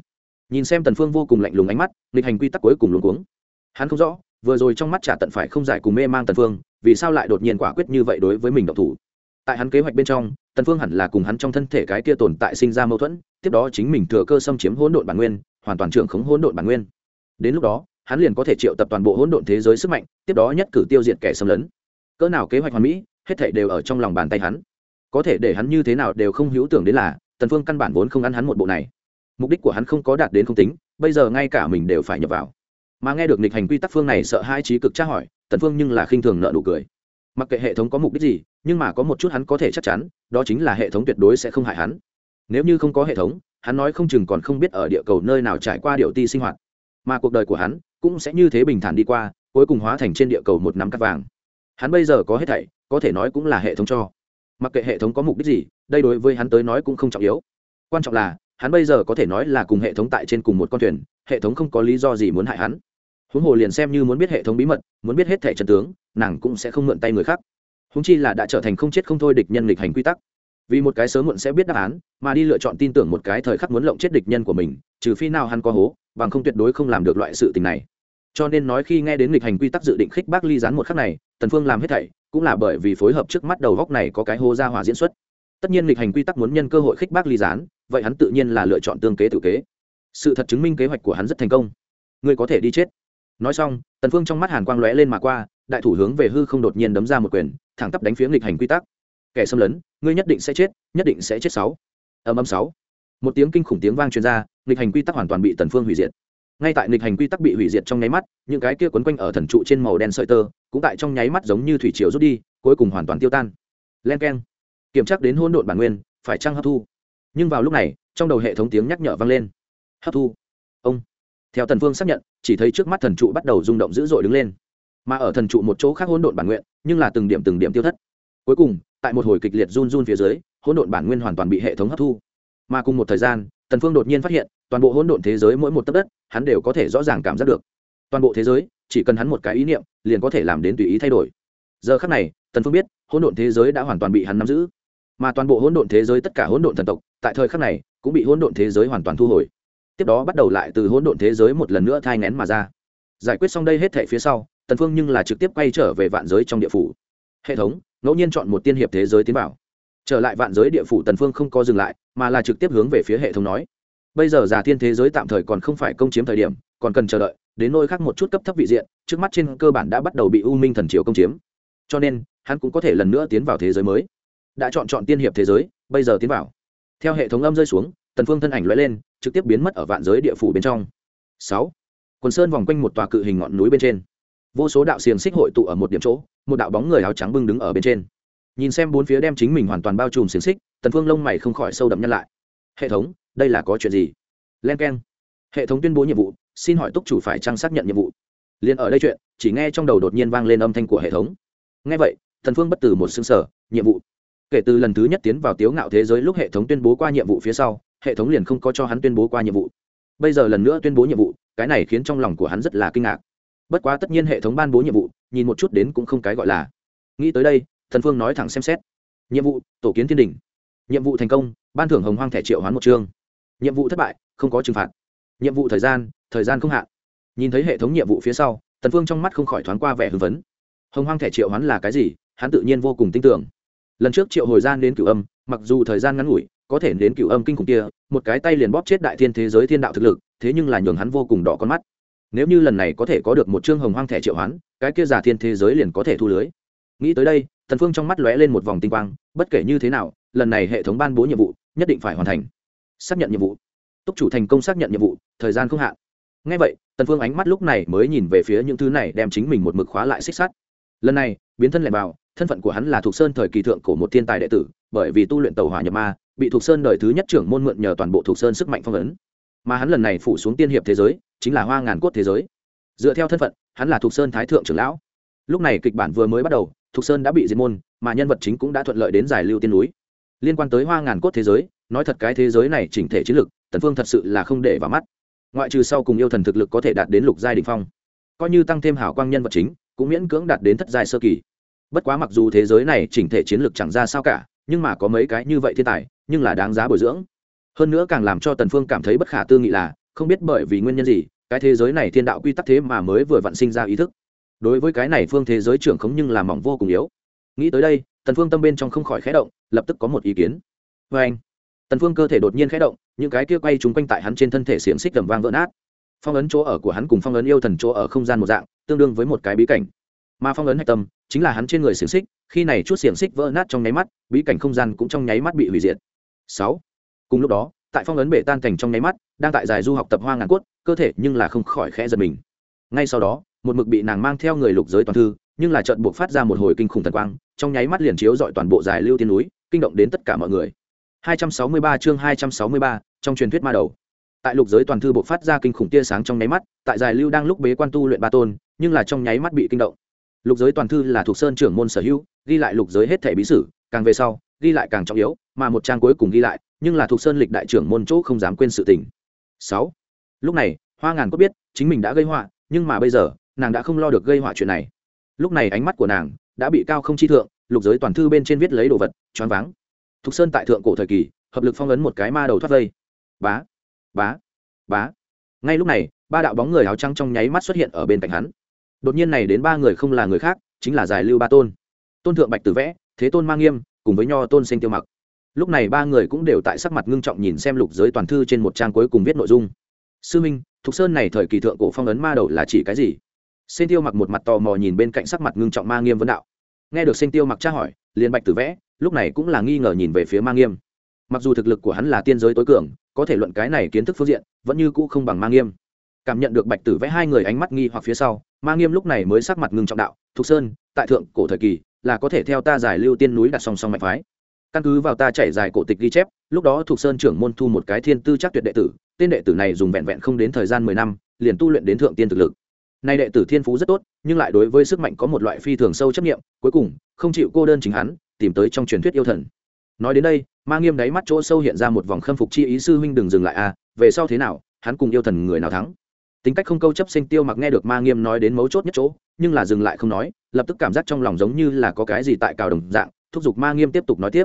Nhìn xem tần phương vô cùng lạnh lùng ánh mắt nghịch hành quy tắc cuối cùng luống cuống. Hắn không rõ vừa rồi trong mắt trả tận phải không giải cùng mê mang tần phương vì sao lại đột nhiên quả quyết như vậy đối với mình độc thủ? Tại hắn kế hoạch bên trong tần phương hẳn là cùng hắn trong thân thể cái kia tồn tại sinh ra mâu thuẫn tiếp đó chính mình thừa cơ xâm chiếm hỗn độn bản nguyên hoàn toàn trưởng khống hỗn độn bản nguyên đến lúc đó, hắn liền có thể triệu tập toàn bộ hỗn độn thế giới sức mạnh, tiếp đó nhất cử tiêu diệt kẻ xâm lấn. Cỡ nào kế hoạch hoàn mỹ, hết thảy đều ở trong lòng bàn tay hắn. Có thể để hắn như thế nào đều không hữu tưởng đến là, tần phương căn bản vốn không ăn hắn một bộ này. Mục đích của hắn không có đạt đến không tính, bây giờ ngay cả mình đều phải nhập vào. Mà nghe được nghịch hành quy tắc phương này sợ hai trí cực tra hỏi, tần phương nhưng là khinh thường nợ nụ cười. Mặc kệ hệ thống có mục đích gì, nhưng mà có một chút hắn có thể chắc chắn, đó chính là hệ thống tuyệt đối sẽ không hại hắn. Nếu như không có hệ thống, hắn nói không chừng còn không biết ở địa cầu nơi nào trải qua điệu ti sinh hoạt mà cuộc đời của hắn cũng sẽ như thế bình thản đi qua, cuối cùng hóa thành trên địa cầu một nắm cắt vàng. Hắn bây giờ có hết thảy, có thể nói cũng là hệ thống cho. Mặc kệ hệ thống có mục đích gì, đây đối với hắn tới nói cũng không trọng yếu. Quan trọng là, hắn bây giờ có thể nói là cùng hệ thống tại trên cùng một con thuyền, hệ thống không có lý do gì muốn hại hắn. Huống hồ liền xem như muốn biết hệ thống bí mật, muốn biết hết thẻ trần tướng, nàng cũng sẽ không mượn tay người khác. Húng chi là đã trở thành không chết không thôi địch nhân lịch hành quy tắc. Vì một cái sớm muộn sẽ biết đáp án, mà đi lựa chọn tin tưởng một cái thời khắc muốn lộng chết địch nhân của mình, trừ phi nào hắn có hố bằng không tuyệt đối không làm được loại sự tình này. Cho nên nói khi nghe đến lịch hành quy tắc dự định khích bác ly gián một khắc này, tần phương làm hết thảy, cũng là bởi vì phối hợp trước mắt đầu góc này có cái hô ra hòa diễn xuất. Tất nhiên lịch hành quy tắc muốn nhân cơ hội khích bác ly gián, vậy hắn tự nhiên là lựa chọn tương kế tự kế. Sự thật chứng minh kế hoạch của hắn rất thành công. Ngươi có thể đi chết. Nói xong, tần phương trong mắt hàn quang lóe lên mà qua, đại thủ hướng về hư không đột nhiên đấm ra một quyền, thẳng tắp đánh phía nghịch hành quy tắc. Kẻ xâm lấn, ngươi nhất định sẽ chết, nhất định sẽ chết sáu. Âm âm sáu một tiếng kinh khủng tiếng vang truyền ra, nghịch hành quy tắc hoàn toàn bị tần phương hủy diệt. Ngay tại nghịch hành quy tắc bị hủy diệt trong nháy mắt, những cái kia quấn quanh ở thần trụ trên màu đen sợi tơ, cũng tại trong nháy mắt giống như thủy triều rút đi, cuối cùng hoàn toàn tiêu tan. Len keng. Kiểm tra đến hỗn độn bản nguyên, phải trang hấp thu? Nhưng vào lúc này, trong đầu hệ thống tiếng nhắc nhở vang lên. Hấp thu. Ông. Theo tần phương xác nhận, chỉ thấy trước mắt thần trụ bắt đầu rung động dữ dội đứng lên. Mà ở thần trụ một chỗ khác hỗn độn bản nguyện, nhưng là từng điểm từng điểm tiêu thất. Cuối cùng, tại một hồi kịch liệt run run phía dưới, hỗn độn bản nguyên hoàn toàn bị hệ thống hấp thu mà cùng một thời gian, tần phương đột nhiên phát hiện, toàn bộ hỗn độn thế giới mỗi một tấc đất, hắn đều có thể rõ ràng cảm giác được. Toàn bộ thế giới, chỉ cần hắn một cái ý niệm, liền có thể làm đến tùy ý thay đổi. Giờ khắc này, tần phương biết, hỗn độn thế giới đã hoàn toàn bị hắn nắm giữ. Mà toàn bộ hỗn độn thế giới tất cả hỗn độn thần tộc, tại thời khắc này, cũng bị hỗn độn thế giới hoàn toàn thu hồi. Tiếp đó bắt đầu lại từ hỗn độn thế giới một lần nữa thai nén mà ra. Giải quyết xong đây hết thể phía sau, tần phương nhưng là trực tiếp quay trở về vạn giới trong địa phủ. Hệ thống, ngẫu nhiên chọn một tiên hiệp thế giới tiến vào trở lại vạn giới địa phủ tần phương không có dừng lại, mà là trực tiếp hướng về phía hệ thống nói. Bây giờ giả tiên thế giới tạm thời còn không phải công chiếm thời điểm, còn cần chờ đợi, đến nơi khác một chút cấp thấp vị diện, trước mắt trên cơ bản đã bắt đầu bị u minh thần triều công chiếm. Cho nên, hắn cũng có thể lần nữa tiến vào thế giới mới. Đã chọn chọn tiên hiệp thế giới, bây giờ tiến vào. Theo hệ thống âm rơi xuống, tần phương thân ảnh lóe lên, trực tiếp biến mất ở vạn giới địa phủ bên trong. Sáu. Quần sơn vòng quanh một tòa cự hình ngọn núi bên trên. Vô số đạo xiềng xích hội tụ ở một điểm chỗ, một đạo bóng người áo trắng bưng đứng ở bên trên nhìn xem bốn phía đem chính mình hoàn toàn bao trùm xiềng xích, tần phương lông mày không khỏi sâu đậm nhân lại. Hệ thống, đây là có chuyện gì? Len keng. Hệ thống tuyên bố nhiệm vụ, xin hỏi túc chủ phải trang xác nhận nhiệm vụ. Liền ở đây chuyện, chỉ nghe trong đầu đột nhiên vang lên âm thanh của hệ thống. Nghe vậy, tần phương bất tử một xương sở nhiệm vụ. Kể từ lần thứ nhất tiến vào tiếu ngạo thế giới lúc hệ thống tuyên bố qua nhiệm vụ phía sau, hệ thống liền không có cho hắn tuyên bố qua nhiệm vụ. Bây giờ lần nữa tuyên bố nhiệm vụ, cái này khiến trong lòng của hắn rất là kinh ngạc. Bất quá tất nhiên hệ thống ban bố nhiệm vụ, nhìn một chút đến cũng không cái gọi là. Nghĩ tới đây thần phương nói thẳng xem xét. Nhiệm vụ, tổ kiến thiên đình nhiệm vụ thành công, ban thưởng hồng hoang thẻ triệu hoán một chương. Nhiệm vụ thất bại, không có trừng phạt. Nhiệm vụ thời gian thời gian không hạn. Nhìn thấy hệ thống nhiệm vụ phía sau, tần phương trong mắt không khỏi thoáng qua vẻ hưng phấn. Hồng hoang thẻ triệu hoán là cái gì? Hắn tự nhiên vô cùng tin tưởng. Lần trước triệu hồi gian đến cửu âm, mặc dù thời gian ngắn ngủi, có thể đến cửu âm kinh khủng kia, một cái tay liền bóp chết đại thiên thế giới thiên đạo thực lực, thế nhưng là nhường hắn vô cùng đỏ con mắt. Nếu như lần này có thể có được một chương hồng hoang thẻ triệu hoán, cái kia giả thiên thế giới liền có thể thu lưới. Nghĩ tới đây thần phương trong mắt lóe lên một vòng tinh quang, bất kể như thế nào, lần này hệ thống ban bố nhiệm vụ nhất định phải hoàn thành. Xác nhận nhiệm vụ. Túc chủ thành công xác nhận nhiệm vụ, thời gian không hạn. Ngay vậy, tần phương ánh mắt lúc này mới nhìn về phía những thứ này đem chính mình một mực khóa lại xích sắt. Lần này, biến thân lẻn vào, thân phận của hắn là thuộc sơn thời kỳ thượng cổ một thiên tài đệ tử, bởi vì tu luyện tàu hỏa nhập ma, bị thuộc sơn đời thứ nhất trưởng môn mượn nhờ toàn bộ thuộc sơn sức mạnh phong ấn. Mà hắn lần này phủ xuống tiên hiệp thế giới, chính là hoa ngàn cốt thế giới. Dựa theo thân phận, hắn là thuộc sơn thái thượng trưởng lão. Lúc này kịch bản vừa mới bắt đầu thục sơn đã bị diệt môn, mà nhân vật chính cũng đã thuận lợi đến giải lưu tiên núi. Liên quan tới hoa ngàn cốt thế giới, nói thật cái thế giới này chỉnh thể chiến lực tần phương thật sự là không để vào mắt. Ngoại trừ sau cùng yêu thần thực lực có thể đạt đến lục giai đỉnh phong, coi như tăng thêm hảo quang nhân vật chính, cũng miễn cưỡng đạt đến thất giai sơ kỳ. Bất quá mặc dù thế giới này chỉnh thể chiến lược chẳng ra sao cả, nhưng mà có mấy cái như vậy thiên tài, nhưng là đáng giá bồi dưỡng. Hơn nữa càng làm cho tần phương cảm thấy bất khả tư nghị là, không biết bởi vì nguyên nhân gì, cái thế giới này thiên đạo quy tắc thế mà mới vừa vặn sinh ra ý thức đối với cái này phương thế giới trưởng khống nhưng là mỏng vô cùng yếu. Nghĩ tới đây, tần phương tâm bên trong không khỏi khẽ động, lập tức có một ý kiến. Với anh, tần phương cơ thể đột nhiên khẽ động, những cái kia quay chúng quanh tại hắn trên thân thể xiềng xích gầm vang vỡ nát. Phong ấn chỗ ở của hắn cùng phong ấn yêu thần chỗ ở không gian một dạng, tương đương với một cái bí cảnh. Mà phong ấn hạch tâm, chính là hắn trên người xiềng xích, khi này chút xiềng xích vỡ nát trong nháy mắt, bí cảnh không gian cũng trong nháy mắt bị hủy diệt. Sáu, cùng lúc đó, tại phong ấn bể tan thành trong nháy mắt, đang tại giải du học tập hoa ngàn cốt, cơ thể nhưng là không khỏi khẽ giật mình. Ngay sau đó một mực bị nàng mang theo người lục giới toàn thư nhưng là trận buộc phát ra một hồi kinh khủng thần quang trong nháy mắt liền chiếu dọi toàn bộ dài lưu tiên núi kinh động đến tất cả mọi người. 263 chương 263, trong truyền thuyết ma đầu. Tại lục giới toàn thư buộc phát ra kinh khủng tia sáng trong nháy mắt tại dài lưu đang lúc bế quan tu luyện ba tôn nhưng là trong nháy mắt bị kinh động. Lục giới toàn thư là thuộc sơn trưởng môn sở hữu ghi lại lục giới hết thể bí sử càng về sau ghi lại càng trọng yếu mà một trang cuối cùng ghi lại nhưng là thuộc sơn lịch đại trưởng môn chỗ không dám quên sự tình. Sáu. Lúc này hoa ngàn có biết chính mình đã gây họa nhưng mà bây giờ nàng đã không lo được gây họa chuyện này. Lúc này ánh mắt của nàng đã bị cao không chi thượng, lục giới toàn thư bên trên viết lấy đồ vật, choáng váng. Thục sơn tại thượng cổ thời kỳ, hợp lực phong ấn một cái ma đầu thoát vây. Bá bá bá. Ngay lúc này, ba đạo bóng người áo trắng trong nháy mắt xuất hiện ở bên cạnh hắn. Đột nhiên này đến ba người không là người khác, chính là giải lưu ba tôn. Tôn thượng bạch tử vẽ, thế tôn mang nghiêm, cùng với nho tôn sinh tiêu mặc. Lúc này ba người cũng đều tại sắc mặt ngưng trọng nhìn xem lục giới toàn thư trên một trang cuối cùng viết nội dung. Sư minh, thục sơn này thời kỳ thượng cổ phong ấn ma đầu là chỉ cái gì? Sinh tiêu mặc một mặt tò mò nhìn bên cạnh sắc mặt ngưng trọng ma nghiêm vấn đạo. Nghe được sinh tiêu mặc tra hỏi, liền bạch tử vẽ, lúc này cũng là nghi ngờ nhìn về phía ma nghiêm. Mặc dù thực lực của hắn là tiên giới tối cường, có thể luận cái này kiến thức phương diện, vẫn như cũ không bằng ma nghiêm. Cảm nhận được bạch tử vẽ hai người ánh mắt nghi hoặc phía sau, ma nghiêm lúc này mới sắc mặt ngưng trọng đạo, thục sơn, tại thượng cổ thời kỳ, là có thể theo ta giải lưu tiên núi đặt song song mạnh phái. Căn cứ vào ta chạy dài cổ tịch ghi chép, lúc đó thuộc sơn trưởng môn thu một cái thiên tư chắc tuyệt đệ tử, tên đệ tử này dùng vẹn vẹn không đến thời gian mười năm, liền tu luyện đến thượng tiên thực lực nay đệ tử thiên phú rất tốt, nhưng lại đối với sức mạnh có một loại phi thường sâu chấp nghiệm cuối cùng, không chịu cô đơn chính hắn, tìm tới trong truyền thuyết yêu thần. Nói đến đây, ma nghiêm đáy mắt chỗ sâu hiện ra một vòng khâm phục chi ý, sư huynh đừng dừng lại a à, về sau thế nào, hắn cùng yêu thần người nào thắng? Tính cách không câu chấp sinh tiêu mặc nghe được ma nghiêm nói đến mấu chốt nhất chỗ, nhưng là dừng lại không nói, lập tức cảm giác trong lòng giống như là có cái gì tại cào đồng dạng, thúc giục ma nghiêm tiếp tục nói tiếp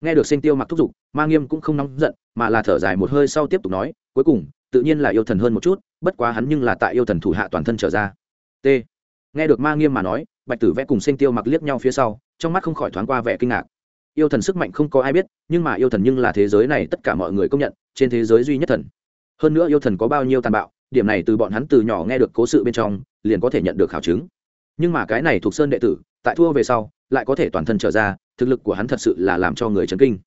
nghe được sinh tiêu mặc thúc giục, ma nghiêm cũng không nóng giận, mà là thở dài một hơi sau tiếp tục nói, cuối cùng, tự nhiên là yêu thần hơn một chút, bất quá hắn nhưng là tại yêu thần thủ hạ toàn thân trở ra. T. Nghe được ma nghiêm mà nói, bạch tử vẽ cùng sinh tiêu mặc liếc nhau phía sau, trong mắt không khỏi thoáng qua vẻ kinh ngạc. Yêu thần sức mạnh không có ai biết, nhưng mà yêu thần nhưng là thế giới này tất cả mọi người công nhận, trên thế giới duy nhất thần. Hơn nữa yêu thần có bao nhiêu tàn bạo, điểm này từ bọn hắn từ nhỏ nghe được cố sự bên trong, liền có thể nhận được khảo chứng. Nhưng mà cái này thuộc sơn đệ tử, tại thua về sau, lại có thể toàn thân trở ra thực lực của hắn thật sự là làm cho người chấn kinh.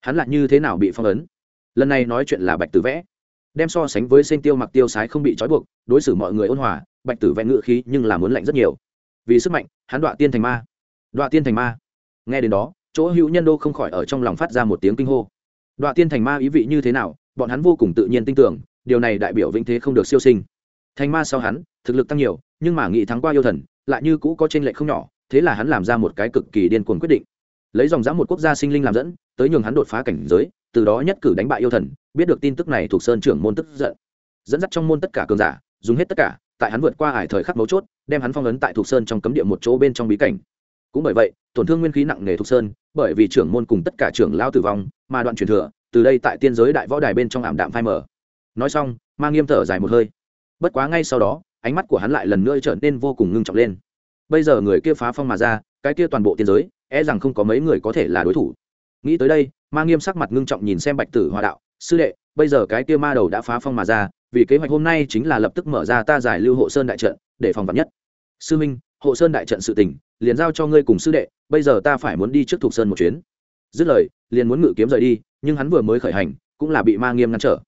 Hắn lại như thế nào bị phong ấn? Lần này nói chuyện là bạch tử vẽ. Đem so sánh với sen tiêu mặc tiêu sái không bị trói buộc, đối xử mọi người ôn hòa, bạch tử vẽ ngự khí nhưng là muốn lạnh rất nhiều. Vì sức mạnh, hắn đọa tiên thành ma. Đọa tiên thành ma. Nghe đến đó, chỗ hữu nhân đô không khỏi ở trong lòng phát ra một tiếng kinh hô. Đọa tiên thành ma ý vị như thế nào, bọn hắn vô cùng tự nhiên tin tưởng, điều này đại biểu vĩnh thế không được siêu sinh. Thành ma sau hắn, thực lực tăng nhiều, nhưng mà nghị thắng qua yêu thần, lại như cũ có t r ê n lệch không nhỏ, thế là hắn làm ra một cái cực kỳ điên cuồng quyết định lấy dòng dã một quốc gia sinh linh làm dẫn, tới nhường hắn đột phá cảnh giới, từ đó nhất cử đánh bại yêu thần, biết được tin tức này thuộc sơn trưởng môn tức giận. Dẫn dắt trong môn tất cả cường giả, dùng hết tất cả, tại hắn vượt qua hải thời khắc mấu chốt, đem hắn phong ấn tại thuộc sơn trong cấm địa một chỗ bên trong bí cảnh. Cũng bởi vậy, tổn thương nguyên khí nặng nề thuộc sơn, bởi vì trưởng môn cùng tất cả trưởng lao tử vong, mà đoạn truyền thừa, từ đây tại tiên giới đại võ đài bên trong ảm đạm phai mờ. Nói xong mang nghiêm thở dài một hơi. Bất quá ngay sau đó, ánh mắt của hắn lại lần nữa trở nên vô cùng ngưng trọng lên. Bây giờ người kia phá phong mà ra, cái kia toàn bộ tiên giới e rằng không có mấy người có thể là đối thủ. Nghĩ tới đây, Ma nghiêm sắc mặt ngưng trọng nhìn xem bạch tử hòa đạo, sư đệ, bây giờ cái kia ma đầu đã phá phong mà ra, vì kế hoạch hôm nay chính là lập tức mở ra ta giải lưu hộ sơn đại trận, để phòng vật nhất. Sư minh, hộ sơn đại trận sự tình, liền giao cho ngươi cùng sư đệ, bây giờ ta phải muốn đi trước thuộc sơn một chuyến. Dứt lời, liền muốn ngự kiếm rời đi, nhưng hắn vừa mới khởi hành, cũng là bị ma nghiêm ngăn trở.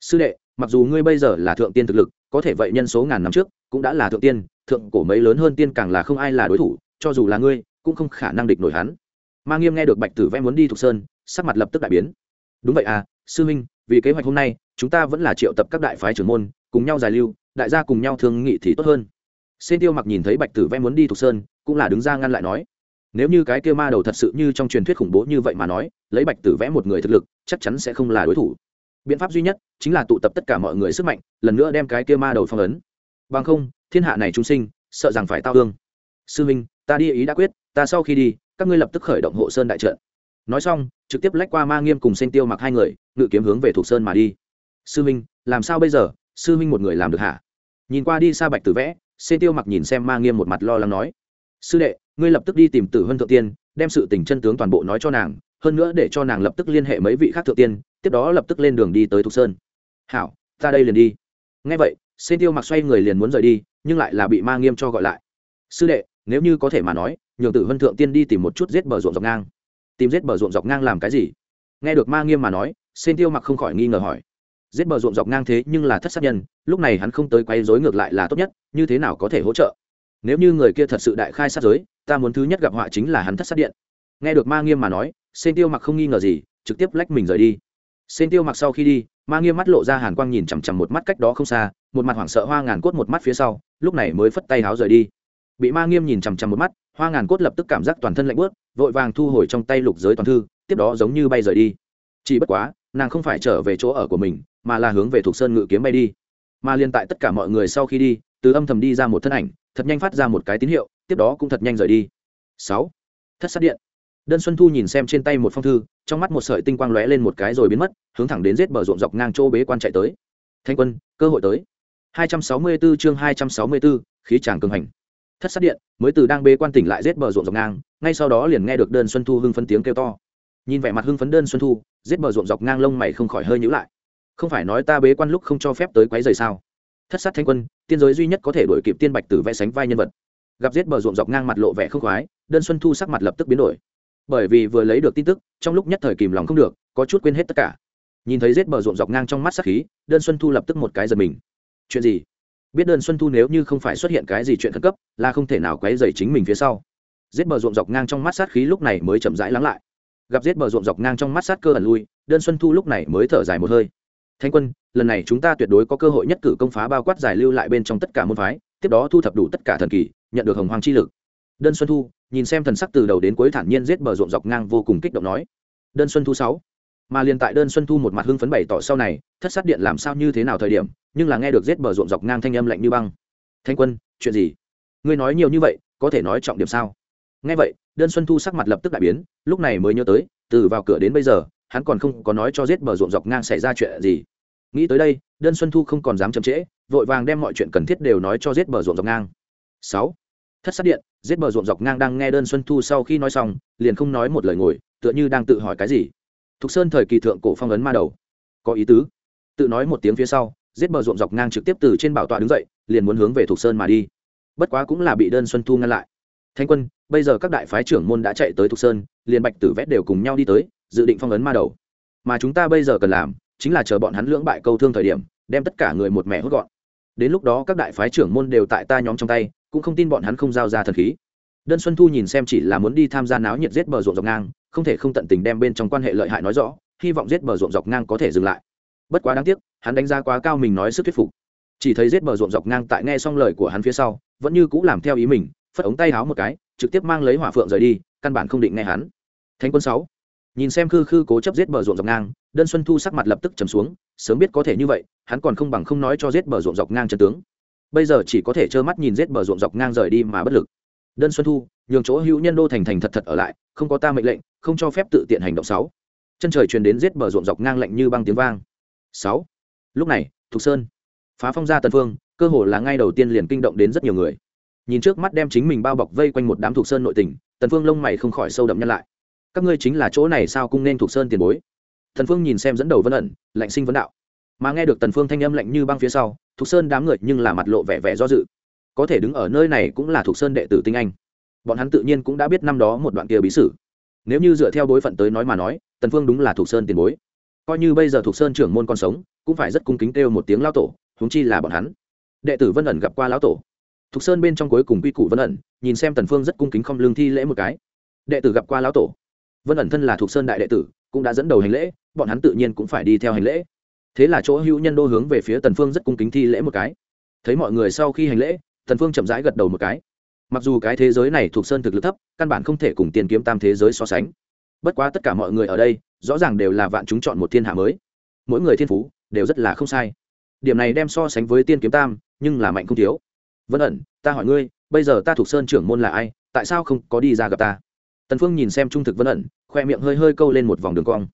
Sư đệ, mặc dù ngươi bây giờ là thượng tiên thực lực, có thể vậy nhân số ngàn năm trước, cũng đã là thượng tiên, thượng cổ mấy lớn hơn tiên càng là không ai là đối thủ, cho dù là ngươi cũng không khả năng địch nổi hắn ma nghiêm nghe được bạch tử vẽ muốn đi thục sơn sắc mặt lập tức đại biến đúng vậy à sư minh vì kế hoạch hôm nay chúng ta vẫn là triệu tập các đại phái trưởng môn cùng nhau giải lưu đại gia cùng nhau thương nghị thì tốt hơn Sen Tiêu Mặc nhìn thấy Bạch Tử Vẽ muốn đi thục sơn, cũng là đứng ra ngăn lại nói: "Nếu như cái kia ma đầu thật sự như trong truyền thuyết khủng bố như vậy mà nói, lấy Bạch Tử Vẽ một người thực lực, chắc chắn sẽ không là đối thủ. Biện pháp duy nhất chính là tụ tập tất cả mọi người sức mạnh, lần nữa đem cái kia ma đầu phong ấn. Bằng không, thiên hạ này chúng sinh, sợ rằng phải tao ương." "Sư minh, ta đi ý đã quyết, ta sau khi đi, các ngươi lập tức khởi động hộ sơn đại trận." Nói xong, trực tiếp lách qua Ma Nghiêm cùng Sen Tiêu Mặc hai người, ngự kiếm hướng về thục sơn mà đi. "Sư minh, làm sao bây giờ? Sư minh một người làm được hả?" Nhìn qua đi xa Bạch Tử Vẽ, xê tiêu mặc nhìn xem ma nghiêm một mặt lo lắng nói sư đệ ngươi lập tức đi tìm tử hân thượng tiên đem sự tình chân tướng toàn bộ nói cho nàng hơn nữa để cho nàng lập tức liên hệ mấy vị khác thượng tiên tiếp đó lập tức lên đường đi tới thục sơn hảo ta đây liền đi ngay vậy xê tiêu mặc xoay người liền muốn rời đi nhưng lại là bị ma nghiêm cho gọi lại sư đệ nếu như có thể mà nói, nhường tử vân thượng tiên đi tìm một chút giết bờ ruộng dọc ngang. Tìm giết bờ ruộng dọc ngang làm cái gì? Nghe được ma nghiêm mà nói sen tiêu mặc không khỏi nghi ngờ hỏi. Giết bờ ruộng dọc ngang thế nhưng là thất sát nhân, lúc này hắn không tới quay dối ngược lại là tốt nhất, như thế nào có thể hỗ trợ? Nếu như người kia thật sự đại khai sát giới, ta muốn thứ nhất gặp họa chính là hắn thất sát điện. Nghe được ma nghiêm mà nói sen tiêu mặc không nghi ngờ gì, trực tiếp lách mình rời đi. Sen tiêu mặc sau khi đi, ma nghiêm mắt lộ ra hàn quang nhìn chằm chằm một mắt cách đó không xa, một mặt hoảng sợ hoa ngàn cốt một mắt phía sau, lúc này mới phất tay háo rời đi bị ma nghiêm nhìn chằm chằm một mắt hoa ngàn cốt lập tức cảm giác toàn thân lạnh bớt vội vàng thu hồi trong tay lục giới toàn thư tiếp đó giống như bay rời đi. Chỉ bất quá nàng không phải trở về chỗ ở của mình mà là hướng về thuộc sơn ngự kiếm bay đi. Mà liên tại tất cả mọi người sau khi đi từ âm thầm đi ra một thân ảnh thật nhanh phát ra một cái tín hiệu tiếp đó cũng thật nhanh rời đi. Sáu. Thất sát điện. Đơn xuân thu nhìn xem trên tay một phong thư trong mắt một sợi tinh quang lóe lên một cái rồi biến mất hướng thẳng đến giết bờ ruộng dọc ngang chỗ bế quan chạy tới. Thanh quân cơ hội tới. 264 chương 264, khí tràng cường hành thất sát điện, mới từ đang bế quan tỉnh lại rết bờ ruộng dọc ngang, ngay sau đó liền nghe được đơn xuân thu hưng phấn tiếng kêu to. Nhìn vẻ mặt hưng phấn đơn xuân thu rết bờ ruộng dọc ngang lông mày không khỏi hơi nhữ lại. Không phải nói ta bế quan lúc không cho phép tới quấy rầy sao? Thất sát thanh quân, tiên giới duy nhất có thể đổi kịp tiên bạch tử vẽ sánh vai nhân vật. Gặp rết bờ ruộng dọc ngang mặt lộ vẻ không khoái, đơn xuân thu sắc mặt lập tức biến đổi. Bởi vì vừa lấy được tin tức, trong lúc nhất thời kìm lòng không được, có chút quên hết tất cả. Nhìn thấy rết bờ ruộng dọc ngang trong mắt sắc khí, đơn xuân thu lập tức một cái giật mình. Chuyện gì? Biết đơn xuân thu nếu như không phải xuất hiện cái gì chuyện khẩn cấp, là không thể nào quấy dày chính mình phía sau. Giết bờ ruộng dọc ngang trong mắt sát khí lúc này mới chậm rãi lắng lại. Gặp giết bờ ruộng dọc ngang trong mắt sát cơ ẩn lui, đơn xuân thu lúc này mới thở dài một hơi. Thanh quân, lần này chúng ta tuyệt đối có cơ hội nhất cử công phá bao quát giải lưu lại bên trong tất cả môn phái, tiếp đó thu thập đủ tất cả thần kỳ, nhận được hồng hoàng chi lực. Đơn xuân thu, nhìn xem thần sắc từ đầu đến cuối thản nhiên giết bờ ruộng dọc ngang vô cùng kích động nói. Đơn xuân thu sáu mà liền tại đơn xuân thu một mặt hưng phấn bày tỏ sau này, thất sát điện làm sao như thế nào thời điểm, nhưng là nghe được giết bờ ruộng dọc ngang thanh âm lạnh như băng. Thanh quân, chuyện gì? Ngươi nói nhiều như vậy, có thể nói trọng điểm sao? Nghe vậy, đơn xuân thu sắc mặt lập tức đại biến, lúc này mới nhớ tới, từ vào cửa đến bây giờ, hắn còn không có nói cho giết bờ ruộng dọc ngang xảy ra chuyện gì. Nghĩ tới đây, đơn xuân thu không còn dám chậm trễ, vội vàng đem mọi chuyện cần thiết đều nói cho giết bờ ruộng dọc ngang. Sáu, thất sát điện, giết bờ ruộng dọc ngang đang nghe đơn xuân thu sau khi nói xong, liền không nói một lời ngồi, tựa như đang tự hỏi cái gì thục sơn thời kỳ thượng cổ phong ấn ma đầu. Có ý tứ. Tự nói một tiếng phía sau, giết bờ ruộng dọc ngang trực tiếp từ trên bảo tọa đứng dậy, liền muốn hướng về thục sơn mà đi. Bất quá cũng là bị đơn xuân thu ngăn lại. Thanh quân, bây giờ các đại phái trưởng môn đã chạy tới thục sơn, liền bạch tử vét đều cùng nhau đi tới, dự định phong ấn ma đầu. Mà chúng ta bây giờ cần làm, chính là chờ bọn hắn lưỡng bại câu thương thời điểm, đem tất cả người một mẹ hốt gọn. Đến lúc đó các đại phái trưởng môn đều tại ta nhóm trong tay, cũng không tin bọn hắn không giao ra thần khí. Đơn xuân thu nhìn xem chỉ là muốn đi tham gia náo nhiệt giết bờ ruộng dọc ngang không thể không tận tình đem bên trong quan hệ lợi hại nói rõ, hy vọng giết bờ ruộng dọc ngang có thể dừng lại. Bất quá đáng tiếc, hắn đánh giá quá cao mình nói sức thuyết phục. Chỉ thấy giết bờ ruộng dọc ngang tại nghe xong lời của hắn phía sau, vẫn như cũng làm theo ý mình, phất ống tay háo một cái, trực tiếp mang lấy hỏa phượng rời đi, căn bản không định nghe hắn. Thánh quân sáu, nhìn xem khư khư cố chấp giết bờ ruộng dọc ngang, đơn xuân thu sắc mặt lập tức trầm xuống, sớm biết có thể như vậy, hắn còn không bằng không nói cho giết bờ ruộng dọc ngang chân tướng. Bây giờ chỉ có thể trơ mắt nhìn giết bờ ruộng dọc ngang rời đi mà bất lực đơn xuân thu, nhường chỗ hữu nhân đô thành thành thật thật ở lại, không có ta mệnh lệnh, không cho phép tự tiện hành động. Sáu. Chân trời truyền đến giết bờ ruộng dọc ngang lạnh như băng tiếng vang. Sáu. Lúc này, thục sơn, phá phong ra tần phương, cơ hồ là ngay đầu tiên liền kinh động đến rất nhiều người. Nhìn trước mắt đem chính mình bao bọc vây quanh một đám thục sơn nội tình, tần phương lông mày không khỏi sâu đậm nhân lại. Các ngươi chính là chỗ này sao cung nên thục sơn tiền bối? Tần phương nhìn xem dẫn đầu vân ẩn, lạnh sinh vấn đạo. Mà nghe được tần phương thanh âm lạnh như băng phía sau, thục sơn đám người nhưng là mặt lộ vẻ vẻ do dự có thể đứng ở nơi này cũng là thuộc sơn đệ tử tinh anh. Bọn hắn tự nhiên cũng đã biết năm đó một đoạn kia bí sử. Nếu như dựa theo bối phận tới nói mà nói, tần phương đúng là thuộc sơn tiền bối. Coi như bây giờ thuộc sơn trưởng môn còn sống, cũng phải rất cung kính kêu một tiếng lão tổ, huống chi là bọn hắn. Đệ tử vân ẩn gặp qua lão tổ. Thuộc sơn bên trong cuối cùng quy củ vân ẩn, nhìn xem tần phương rất cung kính không lương thi lễ một cái. Đệ tử gặp qua lão tổ. Vân ẩn thân là thuộc sơn đại đệ tử, cũng đã dẫn đầu hành lễ, bọn hắn tự nhiên cũng phải đi theo hành lễ. Thế là chỗ hữu nhân đô hướng về phía tần phương rất cung kính thi lễ một cái. Thấy mọi người sau khi hành lễ tần phương chậm rãi gật đầu một cái. Mặc dù cái thế giới này thuộc sơn thực lực thấp, căn bản không thể cùng tiền kiếm tam thế giới so sánh. Bất quá tất cả mọi người ở đây, rõ ràng đều là vạn chúng chọn một thiên hạ mới. Mỗi người thiên phú đều rất là không sai. Điểm này đem so sánh với tiên kiếm tam, nhưng là mạnh không thiếu. Vân ẩn, ta hỏi ngươi, bây giờ ta thuộc sơn trưởng môn là ai, tại sao không có đi ra gặp ta? Tần phương nhìn xem trung thực vân ẩn, khoe miệng hơi hơi câu lên một vòng đường cong.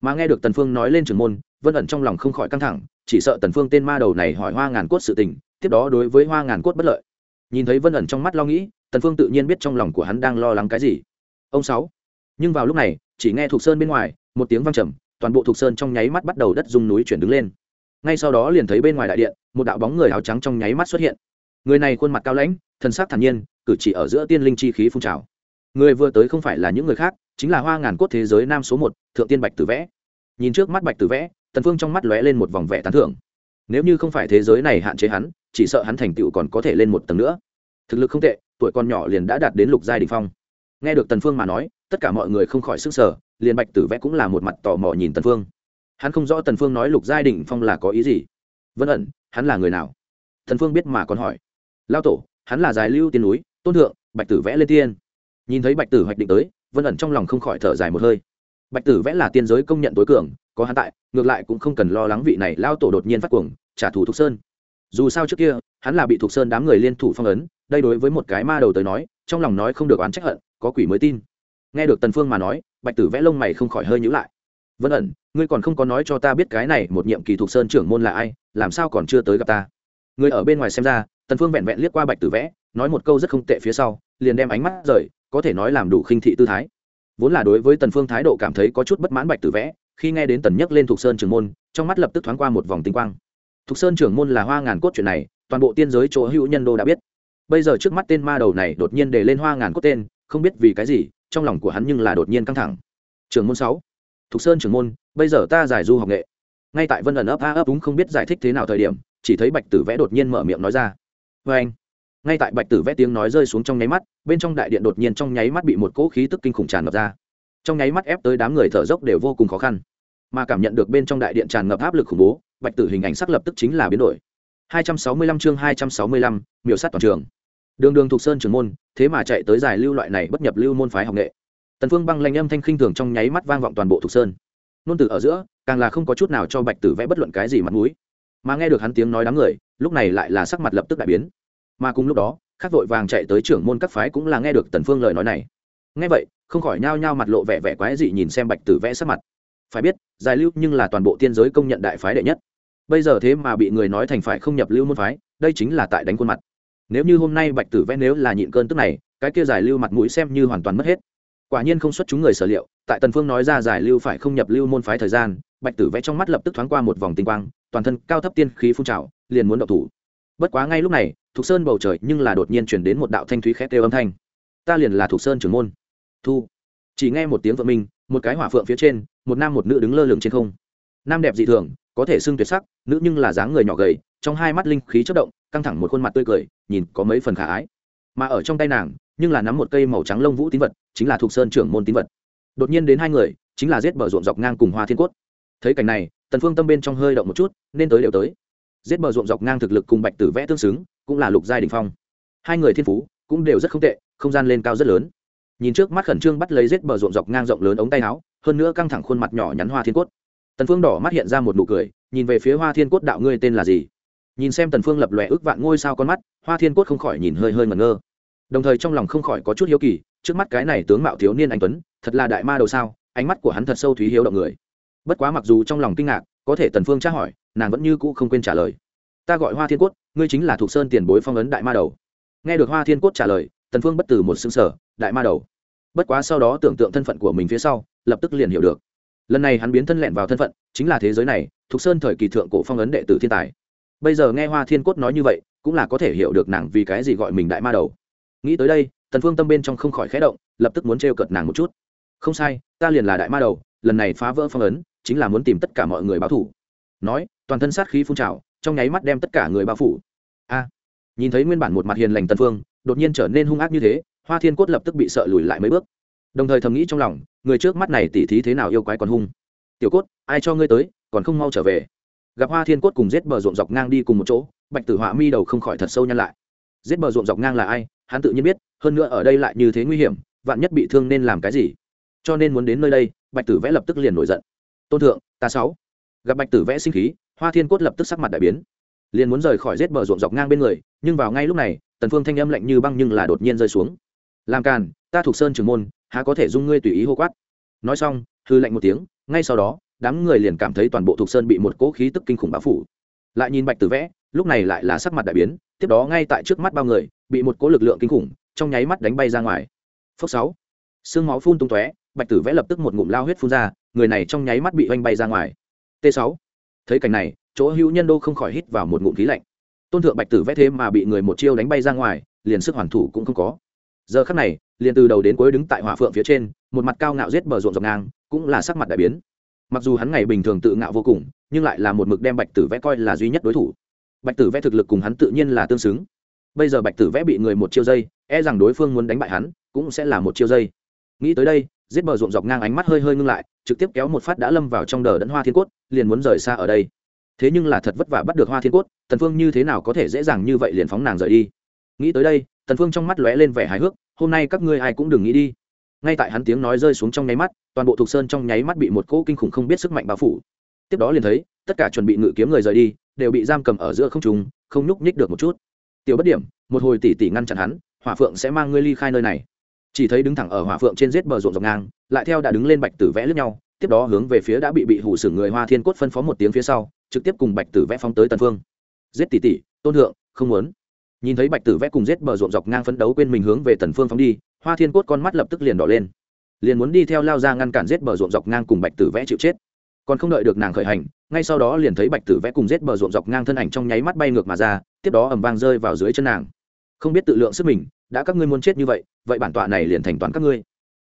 Mà nghe được tần phương nói lên trưởng môn, vân ẩn trong lòng không khỏi căng thẳng, chỉ sợ tần phương tên ma đầu này hỏi hoa ngàn cốt sự tình tiếp đó đối với hoa ngàn cốt bất lợi. Nhìn thấy vân ẩn trong mắt lo nghĩ, tần phương tự nhiên biết trong lòng của hắn đang lo lắng cái gì. Ông sáu. Nhưng vào lúc này, chỉ nghe thuộc sơn bên ngoài, một tiếng vang trầm, toàn bộ thuộc sơn trong nháy mắt bắt đầu đất rung núi chuyển đứng lên. Ngay sau đó liền thấy bên ngoài đại điện, một đạo bóng người áo trắng trong nháy mắt xuất hiện. Người này khuôn mặt cao lãnh thân sắc thản nhiên, cử chỉ ở giữa tiên linh chi khí phun trào. Người vừa tới không phải là những người khác, chính là hoa ngàn cốt thế giới nam số một, thượng tiên bạch tử vẽ. Nhìn trước mắt bạch tử vẽ, tần phương trong mắt lóe lên một vòng vẻ tán thưởng. Nếu như không phải thế giới này hạn chế hắn chỉ sợ hắn thành tựu còn có thể lên một tầng nữa. Thực lực không tệ, tuổi còn nhỏ liền đã đạt đến lục giai đình phong. Nghe được tần phương mà nói, tất cả mọi người không khỏi sức sở liền bạch tử vẽ cũng là một mặt tò mò nhìn tần phương. Hắn không rõ tần phương nói lục giai đình phong là có ý gì. Vân ẩn, hắn là người nào? Tần phương biết mà còn hỏi. Lao tổ, hắn là giải lưu tiên núi, tôn thượng, bạch tử vẽ lên tiên. Nhìn thấy bạch tử hoạch định tới, vân ẩn trong lòng không khỏi thở dài một hơi. Bạch tử vẽ là tiên giới công nhận tối cường, có hắn tại, ngược lại cũng không cần lo lắng vị này lao tổ đột nhiên phát cuồng, trả thù thục sơn dù sao trước kia, hắn là bị thuộc sơn đám người liên thủ phong ấn, đây đối với một cái ma đầu tới nói, trong lòng nói không được oán trách hận, có quỷ mới tin. Nghe được tần phương mà nói, bạch tử vẽ lông mày không khỏi hơi nhíu lại. Vân ẩn, ngươi còn không có nói cho ta biết cái này một nhiệm kỳ thuộc sơn trưởng môn là ai, làm sao còn chưa tới gặp ta? Người ở bên ngoài xem ra, tần phương vẹn vẹn liếc qua bạch tử vẽ, nói một câu rất không tệ phía sau, liền đem ánh mắt rời, có thể nói làm đủ khinh thị tư thái. Vốn là đối với tần phương thái độ cảm thấy có chút bất mãn bạch tử vẽ, khi nghe đến tần nhất lên thuộc sơn trưởng môn, trong mắt lập tức thoáng qua một vòng tinh quang thục sơn trưởng môn là hoa ngàn cốt chuyện này, toàn bộ tiên giới chỗ hữu nhân đô đã biết. Bây giờ trước mắt tên ma đầu này đột nhiên để lên hoa ngàn cốt tên, không biết vì cái gì, trong lòng của hắn nhưng là đột nhiên căng thẳng. Trưởng môn sáu. Thục sơn trưởng môn, bây giờ ta giải du học nghệ. Ngay tại vân ẩn ấp a ấp đúng không biết giải thích thế nào thời điểm, chỉ thấy bạch tử vẽ đột nhiên mở miệng nói ra. Vê anh, ngay tại bạch tử vẽ tiếng nói rơi xuống trong nháy mắt, bên trong đại điện đột nhiên trong nháy mắt bị một cỗ khí tức kinh khủng tràn ngập ra. Trong nháy mắt ép tới đám người thở dốc đều vô cùng khó khăn. Mà cảm nhận được bên trong đại điện tràn ngập áp lực khủng bố bạch tử hình ảnh sắc lập tức chính là biến đổi. 265 chương 265, miểu sát toàn trường. Đường đường thuộc sơn trường môn thế mà chạy tới giải lưu loại này bất nhập lưu môn phái học nghệ. Tần phương băng lanh âm thanh khinh thường trong nháy mắt vang vọng toàn bộ thuộc sơn. Nôn Tử ở giữa càng là không có chút nào cho bạch tử vẽ bất luận cái gì mặt mũi. Mà nghe được hắn tiếng nói đám người lúc này lại là sắc mặt lập tức đại biến. Mà cùng lúc đó khác vội vàng chạy tới trưởng môn các phái cũng là nghe được tần phương lời nói này. Nghe vậy không khỏi nhao nhao mặt lộ vẻ vẻ quái dị nhìn xem bạch tử vẽ sắc mặt. Phải biết giải lưu nhưng là toàn bộ tiên giới công nhận đại phái đệ nhất bây giờ thế mà bị người nói thành phải không nhập lưu môn phái, đây chính là tại đánh khuôn mặt. Nếu như hôm nay bạch tử vẽ nếu là nhịn cơn tức này, cái kia giải lưu mặt mũi xem như hoàn toàn mất hết. Quả nhiên không xuất chúng người sở liệu, tại tần phương nói ra giải lưu phải không nhập lưu môn phái thời gian, bạch tử vẽ trong mắt lập tức thoáng qua một vòng tinh quang, toàn thân cao thấp tiên khí phun trào, liền muốn động thủ. Bất quá ngay lúc này, thục sơn bầu trời nhưng là đột nhiên chuyển đến một đạo thanh thúy khét kêu âm thanh. Ta liền là thục sơn trưởng môn. Thu. Chỉ nghe một tiếng vợ minh, một cái hỏa phượng phía trên, một nam một nữ đứng lơ lửng trên không. Nam đẹp dị thường có thể xưng tuyệt sắc, nữ nhưng là dáng người nhỏ gầy, trong hai mắt linh khí chất động, căng thẳng một khuôn mặt tươi cười, nhìn có mấy phần khả ái. Mà ở trong tay nàng, nhưng là nắm một cây màu trắng lông vũ tín vật, chính là thuộc sơn trưởng môn tín vật. Đột nhiên đến hai người, chính là giết bờ ruộng dọc ngang cùng hoa thiên cốt. Thấy cảnh này, tần phương tâm bên trong hơi động một chút, nên tới đều tới. Giết bờ ruộng dọc ngang thực lực cùng bạch tử vẽ tương xứng, cũng là lục giai đình phong. Hai người thiên phú cũng đều rất không tệ, không gian lên cao rất lớn. Nhìn trước mắt khẩn trương bắt lấy giết bờ ruộng dọc ngang rộng lớn ống tay áo, hơn nữa căng thẳng khuôn mặt nhỏ nhắn hoa thiên cốt tần phương đỏ mắt hiện ra một nụ cười, nhìn về phía hoa thiên cốt đạo ngươi tên là gì? Nhìn xem tần phương lập lòe ước vạn ngôi sao con mắt, hoa thiên cốt không khỏi nhìn hơi hơi ngẩn ngơ. Đồng thời trong lòng không khỏi có chút hiếu kỳ, trước mắt cái này tướng mạo thiếu niên anh tuấn, thật là đại ma đầu sao, ánh mắt của hắn thật sâu thúy hiếu động người. Bất quá mặc dù trong lòng kinh ngạc, có thể tần phương tra hỏi, nàng vẫn như cũ không quên trả lời. Ta gọi hoa thiên cốt, ngươi chính là thuộc sơn tiền bối phong ấn đại ma đầu. Nghe được hoa thiên cốt trả lời, tần phương bất tử một xương sở đại ma đầu. Bất quá sau đó tưởng tượng thân phận của mình phía sau, lập tức liền hiểu được lần này hắn biến thân lẹn vào thân phận, chính là thế giới này, thuộc sơn thời kỳ thượng cổ phong ấn đệ tử thiên tài. Bây giờ nghe hoa thiên cốt nói như vậy, cũng là có thể hiểu được nàng vì cái gì gọi mình đại ma đầu. Nghĩ tới đây, tần phương tâm bên trong không khỏi khẽ động, lập tức muốn trêu cợt nàng một chút. Không sai, ta liền là đại ma đầu, lần này phá vỡ phong ấn, chính là muốn tìm tất cả mọi người báo thù nói, toàn thân sát khí phun trào, trong nháy mắt đem tất cả người bao phủ. A à, nhìn thấy nguyên bản một mặt hiền lành tần phương, đột nhiên trở nên hung ác như thế, hoa thiên cốt lập tức bị sợ lùi lại mấy bước. Đồng thời thầm nghĩ trong lòng người trước mắt này tỉ thí thế nào yêu quái còn hung. Tiểu cốt, ai cho ngươi tới, còn không mau trở về. Gặp hoa thiên cốt cùng giết bờ ruộng dọc ngang đi cùng một chỗ, bạch tử họa mi đầu không khỏi thật sâu nhăn lại. Giết bờ ruộng dọc ngang là ai? Hắn tự nhiên biết, hơn nữa ở đây lại như thế nguy hiểm, vạn nhất bị thương nên làm cái gì? Cho nên muốn đến nơi đây, bạch tử vẽ lập tức liền nổi giận. Tôn thượng, ta sáu. Gặp bạch tử vẽ sinh khí, hoa thiên cốt lập tức sắc mặt đại biến. Liền muốn rời khỏi giết bờ ruộng dọc ngang bên người, nhưng vào ngay lúc này, tần phương thanh âm lạnh như băng nhưng là đột nhiên rơi xuống. Làm càn, ta thuộc sơn trường môn há có thể dung ngươi tùy ý hô quát. Nói xong, hư lạnh một tiếng, ngay sau đó, đám người liền cảm thấy toàn bộ thuộc sơn bị một cỗ khí tức kinh khủng bao phủ. Lại nhìn bạch tử vẽ, lúc này lại là sắc mặt đại biến, tiếp đó ngay tại trước mắt bao người, bị một cỗ lực lượng kinh khủng, trong nháy mắt đánh bay ra ngoài. Phốc sáu xương máu phun tung tóe, bạch tử vẽ lập tức một ngụm lao huyết phun ra, người này trong nháy mắt bị oanh bay ra ngoài. T 6 thấy cảnh này, chỗ hữu nhân đô không khỏi hít vào một ngụm khí lạnh. Tôn thượng bạch tử vẽ thế mà bị người một chiêu đánh bay ra ngoài, liền sức hoàn thủ cũng không có. Giờ khắc này liền từ đầu đến cuối đứng tại hỏa phượng phía trên, một mặt cao ngạo giết bờ ruộng dọc ngang, cũng là sắc mặt đại biến. Mặc dù hắn ngày bình thường tự ngạo vô cùng, nhưng lại là một mực đem bạch tử vẽ coi là duy nhất đối thủ. Bạch tử vẽ thực lực cùng hắn tự nhiên là tương xứng. Bây giờ bạch tử vẽ bị người một chiêu dây e rằng đối phương muốn đánh bại hắn, cũng sẽ là một chiêu dây. Nghĩ tới đây, giết bờ ruộng dọc ngang ánh mắt hơi hơi ngưng lại, trực tiếp kéo một phát đã lâm vào trong đờ đẫn hoa thiên cốt, liền muốn rời xa ở đây. Thế nhưng là thật vất vả bắt được hoa thiên cốt, tần phương như thế nào có thể dễ dàng như vậy liền phóng nàng rời đi? Nghĩ tới đây tần phương trong mắt lóe lên vẻ hài hước, hôm nay các ngươi ai cũng đừng nghĩ đi. Ngay tại hắn tiếng nói rơi xuống trong nháy mắt, toàn bộ thuộc sơn trong nháy mắt bị một cỗ kinh khủng không biết sức mạnh bao phủ. Tiếp đó liền thấy, tất cả chuẩn bị ngự kiếm người rời đi, đều bị giam cầm ở giữa không trung, không nhúc nhích được một chút. Tiểu bất điểm, một hồi tỷ tỷ ngăn chặn hắn, hỏa phượng sẽ mang ngươi ly khai nơi này. Chỉ thấy đứng thẳng ở hỏa phượng trên giết bờ ruộng dọc ngang, lại theo đã đứng lên bạch tử vẽ lướt nhau, tiếp đó hướng về phía đã bị bị hủ sửng người hoa thiên cốt phân phó một tiếng phía sau, trực tiếp cùng bạch tử vẽ phóng tới tần phương. Giết tỷ tỷ tôn thượng, không muốn nhìn thấy bạch tử vẽ cùng giết bờ ruộng dọc ngang phấn đấu quên mình hướng về tần phương phóng đi, hoa thiên cốt con mắt lập tức liền đỏ lên. Liền muốn đi theo lao ra ngăn cản giết bờ ruộng dọc ngang cùng bạch tử vẽ chịu chết. Còn không đợi được nàng khởi hành, ngay sau đó liền thấy bạch tử vẽ cùng giết bờ ruộng dọc ngang thân ảnh trong nháy mắt bay ngược mà ra, tiếp đó ầm vang rơi vào dưới chân nàng. Không biết tự lượng sức mình, đã các ngươi muốn chết như vậy vậy bản tọa này liền thành toán các ngươi.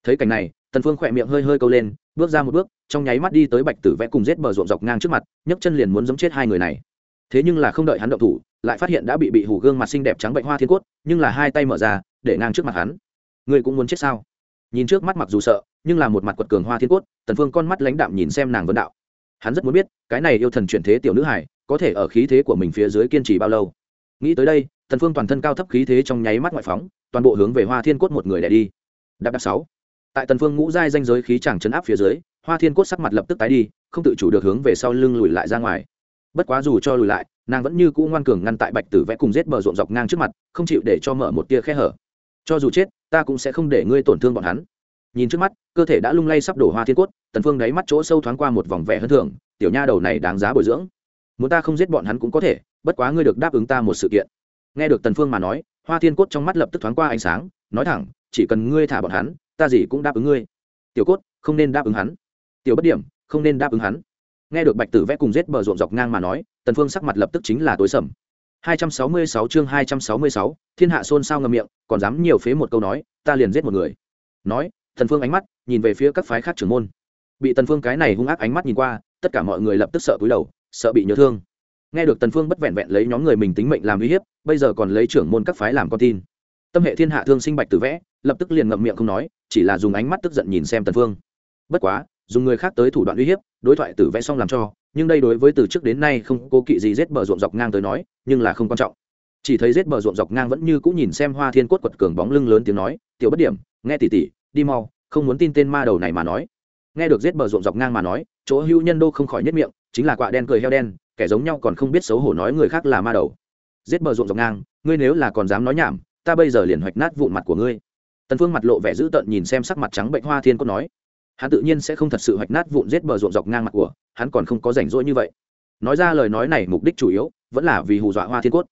Thấy cảnh này, tần phương khỏe miệng hơi hơi câu lên, bước ra một bước, trong nháy mắt đi tới bạch tử vẽ cùng giết bờ ruộng dọc ngang trước mặt, nhấc chân liền muốn giấm chết hai người này. Thế nhưng là không đợi hắn động thủ lại phát hiện đã bị bị hủ gương mặt xinh đẹp trắng bệnh hoa thiên cốt, nhưng là hai tay mở ra, để ngang trước mặt hắn. Ngươi cũng muốn chết sao? Nhìn trước mắt mặc dù sợ, nhưng là một mặt quật cường hoa thiên cốt, tần phương con mắt lãnh đạm nhìn xem nàng vấn đạo. Hắn rất muốn biết, cái này yêu thần chuyển thế tiểu nữ hải có thể ở khí thế của mình phía dưới kiên trì bao lâu? Nghĩ tới đây, tần phương toàn thân cao thấp khí thế trong nháy mắt ngoại phóng, toàn bộ hướng về hoa thiên cốt một người đẻ đi. Đạp đạp sáu. Tại tần phương ngũ giai danh giới khí chẳng chấn áp phía dưới, hoa thiên cốt sắc mặt lập tức tái đi, không tự chủ được hướng về sau lưng lùi lại ra ngoài bất quá dù cho lùi lại, nàng vẫn như cũ ngoan cường ngăn tại bạch tử vẽ cùng giết bờ ruộng dọc ngang trước mặt, không chịu để cho mở một tia khe hở. Cho dù chết, ta cũng sẽ không để ngươi tổn thương bọn hắn. Nhìn trước mắt, cơ thể đã lung lay sắp đổ hoa thiên cốt, tần phương đáy mắt chỗ sâu thoáng qua một vòng vẻ hơn thường, tiểu nha đầu này đáng giá bồi dưỡng. Muốn ta không giết bọn hắn cũng có thể, bất quá ngươi được đáp ứng ta một sự kiện. Nghe được tần phương mà nói, hoa thiên cốt trong mắt lập tức thoáng qua ánh sáng, nói thẳng, chỉ cần ngươi thả bọn hắn, ta gì cũng đáp ứng ngươi. Tiểu cốt, không nên đáp ứng hắn. Tiểu bất điểm, không nên đáp ứng hắn nghe được bạch tử vẽ cùng giết bờ ruộng dọc ngang mà nói tần phương sắc mặt lập tức chính là tối sầm. 266 chương 266, thiên hạ xôn xao ngậm miệng còn dám nhiều phế một câu nói ta liền giết một người. Nói tần phương ánh mắt nhìn về phía các phái khác trưởng môn. Bị tần phương cái này hung ác ánh mắt nhìn qua tất cả mọi người lập tức sợ cúi đầu sợ bị nhớ thương. Nghe được tần phương bất vẹn vẹn lấy nhóm người mình tính mệnh làm uy hiếp bây giờ còn lấy trưởng môn các phái làm con tin. Tâm hệ thiên hạ thương sinh bạch tử vẽ lập tức liền ngậm miệng không nói chỉ là dùng ánh mắt tức giận nhìn xem tần phương. Bất quá dùng người khác tới thủ đoạn uy hiếp, đối thoại tử vẽ xong làm cho, nhưng đây đối với từ trước đến nay không cố kỵ gì giết bờ ruộng dọc ngang tới nói, nhưng là không quan trọng. Chỉ thấy giết bờ ruộng dọc ngang vẫn như cũng nhìn xem hoa thiên cốt quật cường bóng lưng lớn tiếng nói, tiểu bất điểm, nghe tỉ tỉ, đi mau, không muốn tin tên ma đầu này mà nói. Nghe được giết bờ ruộng dọc ngang mà nói, chỗ hưu nhân đô không khỏi nhất miệng, chính là quạ đen cười heo đen, kẻ giống nhau còn không biết xấu hổ nói người khác là ma đầu. Giết bờ ruộng dọc ngang, ngươi nếu là còn dám nói nhảm, ta bây giờ liền hoạch nát vụn mặt của ngươi. Tần phương mặt lộ vẻ dữ tợn nhìn xem sắc mặt trắng bệnh hoa thiên cốt nói hắn tự nhiên sẽ không thật sự hoạch nát vụn giết bờ ruộng dọc ngang mặt của, hắn còn không có rảnh rỗi như vậy. Nói ra lời nói này, mục đích chủ yếu vẫn là vì hù dọa hoa thiên cốt.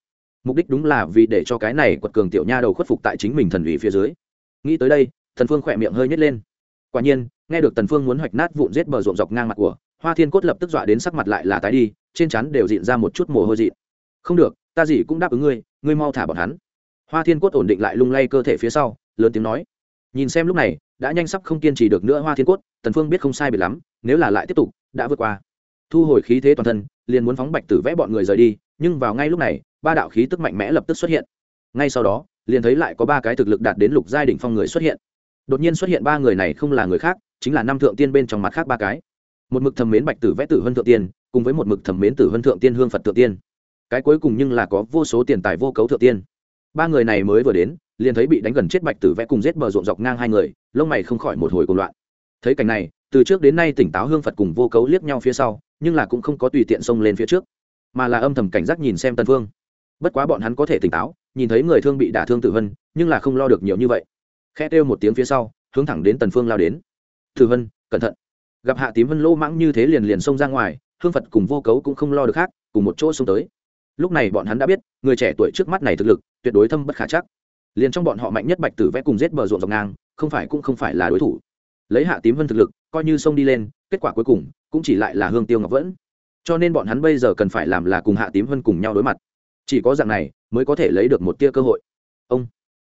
Mục đích đúng là vì để cho cái này quật cường tiểu nha đầu khuất phục tại chính mình thần ủy phía dưới. Nghĩ tới đây, thần phương khỏe miệng hơi nhếch lên. Quả nhiên, nghe được tần phương muốn hoạch nát vụn giết bờ ruộng dọc ngang mặt của, hoa thiên cốt lập tức dọa đến sắc mặt lại là tái đi, trên chắn đều dịn ra một chút mồ hôi dịn. Không được, ta gì cũng đáp ứng ngươi ngươi mau thả bọn hắn. Hoa thiên cốt ổn định lại lung lay cơ thể phía sau, lớn tiếng nói. Nhìn xem lúc này đã nhanh sắp không kiên trì được nữa hoa thiên cốt, tần phương biết không sai biệt lắm, nếu là lại tiếp tục, đã vượt qua. Thu hồi khí thế toàn thân, liền muốn phóng bạch tử vẽ bọn người rời đi, nhưng vào ngay lúc này, ba đạo khí tức mạnh mẽ lập tức xuất hiện. Ngay sau đó, liền thấy lại có ba cái thực lực đạt đến lục giai đỉnh phong người xuất hiện. Đột nhiên xuất hiện ba người này không là người khác, chính là năm thượng tiên bên trong mặt khác ba cái. Một mực thẩm mến bạch tử vẽ tử hân thượng tiên, cùng với một mực thẩm mến tử hân thượng tiên hương phật thượng tiên. Cái cuối cùng nhưng là có vô số tiền tài vô cấu thượng tiên ba người này mới vừa đến, liền thấy bị đánh gần chết bạch tử vẽ cùng giết bờ ruộng dọc ngang hai người, lông mày không khỏi một hồi cùng loạn. Thấy cảnh này, từ trước đến nay tỉnh táo hương phật cùng vô cấu liếc nhau phía sau, nhưng là cũng không có tùy tiện xông lên phía trước, mà là âm thầm cảnh giác nhìn xem tân phương bất quá bọn hắn có thể tỉnh táo, nhìn thấy người thương bị đả thương tử vân, nhưng là không lo được nhiều như vậy. Khe kêu một tiếng phía sau, hướng thẳng đến tần phương lao đến. Tử vân, cẩn thận. Gặp hạ tím vân lỗ mãng như thế liền liền xông ra ngoài, hương phật cùng vô cấu cũng không lo được khác, cùng một chỗ xông tới lúc này bọn hắn đã biết, người trẻ tuổi trước mắt này thực lực, tuyệt đối thâm bất khả chắc. Liền trong bọn họ mạnh nhất bạch tử vẽ cùng giết bờ ruộng dọc ngang, không phải cũng không phải là đối thủ. Lấy hạ tím vân thực lực, coi như sông đi lên, kết quả cuối cùng, cũng chỉ lại là hương tiêu ngọc vẫn. Cho nên bọn hắn bây giờ cần phải làm là cùng hạ tím vân cùng nhau đối mặt. Chỉ có dạng này, mới có thể lấy được một tia cơ hội. Ông.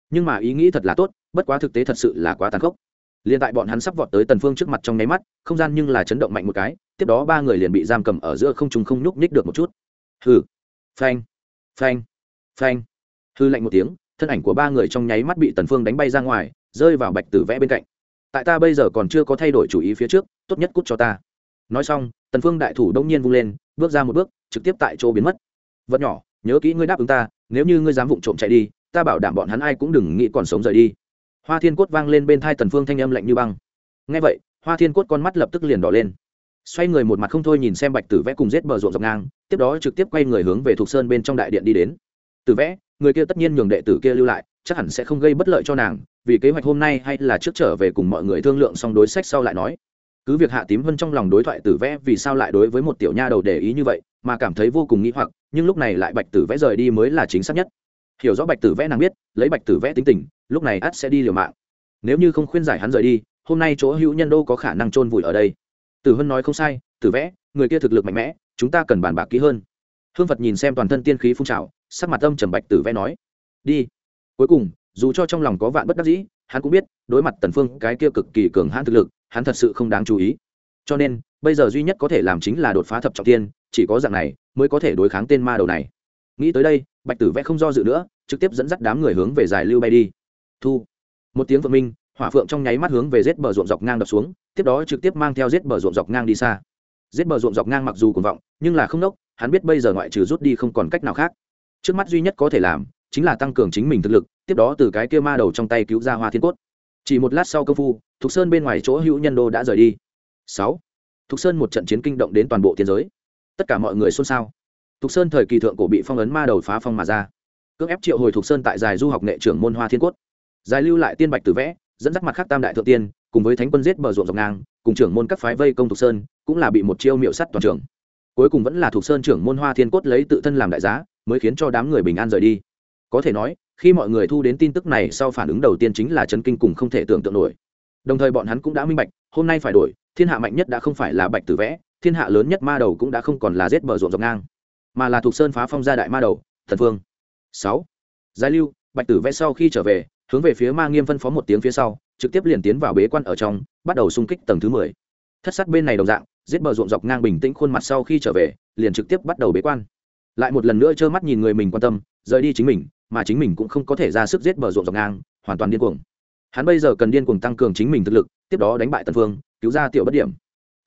Nhưng mà ý nghĩ thật là tốt, bất quá thực tế thật sự là quá tàn khốc. Liền tại bọn hắn sắp vọt tới tần phương trước mặt trong nháy mắt, không gian nhưng là chấn động mạnh một cái, tiếp đó ba người liền bị giam cầm ở giữa không trung không nhúc nhích được một chút. Hừ phanh. Phanh. Phanh. Hư lạnh một tiếng, thân ảnh của ba người trong nháy mắt bị tần phương đánh bay ra ngoài, rơi vào bạch tử vẽ bên cạnh. Tại ta bây giờ còn chưa có thay đổi chủ ý phía trước, tốt nhất cút cho ta. Nói xong, tần phương đại thủ đông nhiên vung lên, bước ra một bước, trực tiếp tại chỗ biến mất. Vật nhỏ, nhớ kỹ ngươi đáp ứng ta, nếu như ngươi dám vụng trộm chạy đi, ta bảo đảm bọn hắn ai cũng đừng nghĩ còn sống rời đi. Hoa thiên cốt vang lên bên thai tần phương thanh âm lạnh như băng. Nghe vậy, hoa thiên cốt con mắt lập tức liền đỏ lên. Xoay người một mặt không thôi nhìn xem bạch tử vẽ cùng giết bờ ruộng dọc ngang tiếp đó trực tiếp quay người hướng về thuộc sơn bên trong đại điện đi đến từ vẽ người kia tất nhiên nhường đệ tử kia lưu lại chắc hẳn sẽ không gây bất lợi cho nàng vì kế hoạch hôm nay hay là trước trở về cùng mọi người thương lượng xong đối sách sau lại nói cứ việc hạ tím vân trong lòng đối thoại tử vẽ vì sao lại đối với một tiểu nha đầu để ý như vậy mà cảm thấy vô cùng nghĩ hoặc nhưng lúc này lại bạch tử vẽ rời đi mới là chính xác nhất hiểu rõ bạch tử vẽ nàng biết lấy bạch tử vẽ tính tình lúc này ắt sẽ đi liều mạng nếu như không khuyên giải hắn rời đi hôm nay chỗ hữu nhân đô có khả năng chôn vùi ở đây tử hân nói không sai tử vẽ người kia thực lực mạnh mẽ chúng ta cần bàn bạc kỹ hơn. Hương phật nhìn xem toàn thân tiên khí phun trào, sắc mặt âm trầm bạch tử vẽ nói, đi. Cuối cùng, dù cho trong lòng có vạn bất đắc dĩ, hắn cũng biết, đối mặt tần phương, cái kia cực kỳ cường hãn thực lực, hắn thật sự không đáng chú ý. Cho nên, bây giờ duy nhất có thể làm chính là đột phá thập trọng tiên, chỉ có dạng này mới có thể đối kháng tên ma đầu này. Nghĩ tới đây, bạch tử vẽ không do dự nữa, trực tiếp dẫn dắt đám người hướng về giải lưu bay đi. Thu. Một tiếng vượng minh, hỏa phượng trong nháy mắt hướng về rết bờ ruộng dọc ngang đập xuống, tiếp đó trực tiếp mang theo rết bờ ruộng dọc ngang đi xa. Giết bờ ruộng dọc ngang mặc dù cuồng vọng, nhưng là không nốc, hắn biết bây giờ ngoại trừ rút đi không còn cách nào khác. Trước mắt duy nhất có thể làm, chính là tăng cường chính mình thực lực, tiếp đó từ cái kia ma đầu trong tay cứu ra hoa thiên cốt. Chỉ một lát sau công phu, thục sơn bên ngoài chỗ hữu nhân đô đã rời đi. Sáu. Thục sơn một trận chiến kinh động đến toàn bộ thế giới. Tất cả mọi người xôn xao. Thục sơn thời kỳ thượng cổ bị phong ấn ma đầu phá phong mà ra. Cưỡng ép triệu hồi thục sơn tại giải du học nghệ trưởng môn hoa thiên cốt. Giải lưu lại tiên bạch tử vẽ, dẫn dắt mặt khác tam đại thượng tiên, cùng với thánh quân giết bờ ruộng dọc ngang cùng trưởng môn các phái vây công thục sơn, cũng là bị một chiêu miệu sắt toàn trường. Cuối cùng vẫn là thục sơn trưởng môn hoa thiên cốt lấy tự thân làm đại giá, mới khiến cho đám người bình an rời đi. Có thể nói, khi mọi người thu đến tin tức này sau phản ứng đầu tiên chính là chấn kinh cùng không thể tưởng tượng nổi. Đồng thời bọn hắn cũng đã minh bạch, hôm nay phải đổi, thiên hạ mạnh nhất đã không phải là bạch tử vẽ, thiên hạ lớn nhất ma đầu cũng đã không còn là giết bờ ruộng dọc ngang, mà là thuộc sơn phá phong gia đại ma đầu, thần phương sáu. Giai lưu, bạch tử vẽ sau khi trở về, hướng về phía ma nghiêm phân phó một tiếng phía sau trực tiếp liền tiến vào bế quan ở trong, bắt đầu xung kích tầng thứ mười. Thất sát bên này đồng dạng, giết bờ ruộng dọc ngang bình tĩnh khuôn mặt sau khi trở về, liền trực tiếp bắt đầu bế quan. Lại một lần nữa trơ mắt nhìn người mình quan tâm, rời đi chính mình, mà chính mình cũng không có thể ra sức giết bờ ruộng dọc ngang, hoàn toàn điên cuồng. Hắn bây giờ cần điên cuồng tăng cường chính mình thực lực, tiếp đó đánh bại tần phương, cứu ra tiểu bất điểm.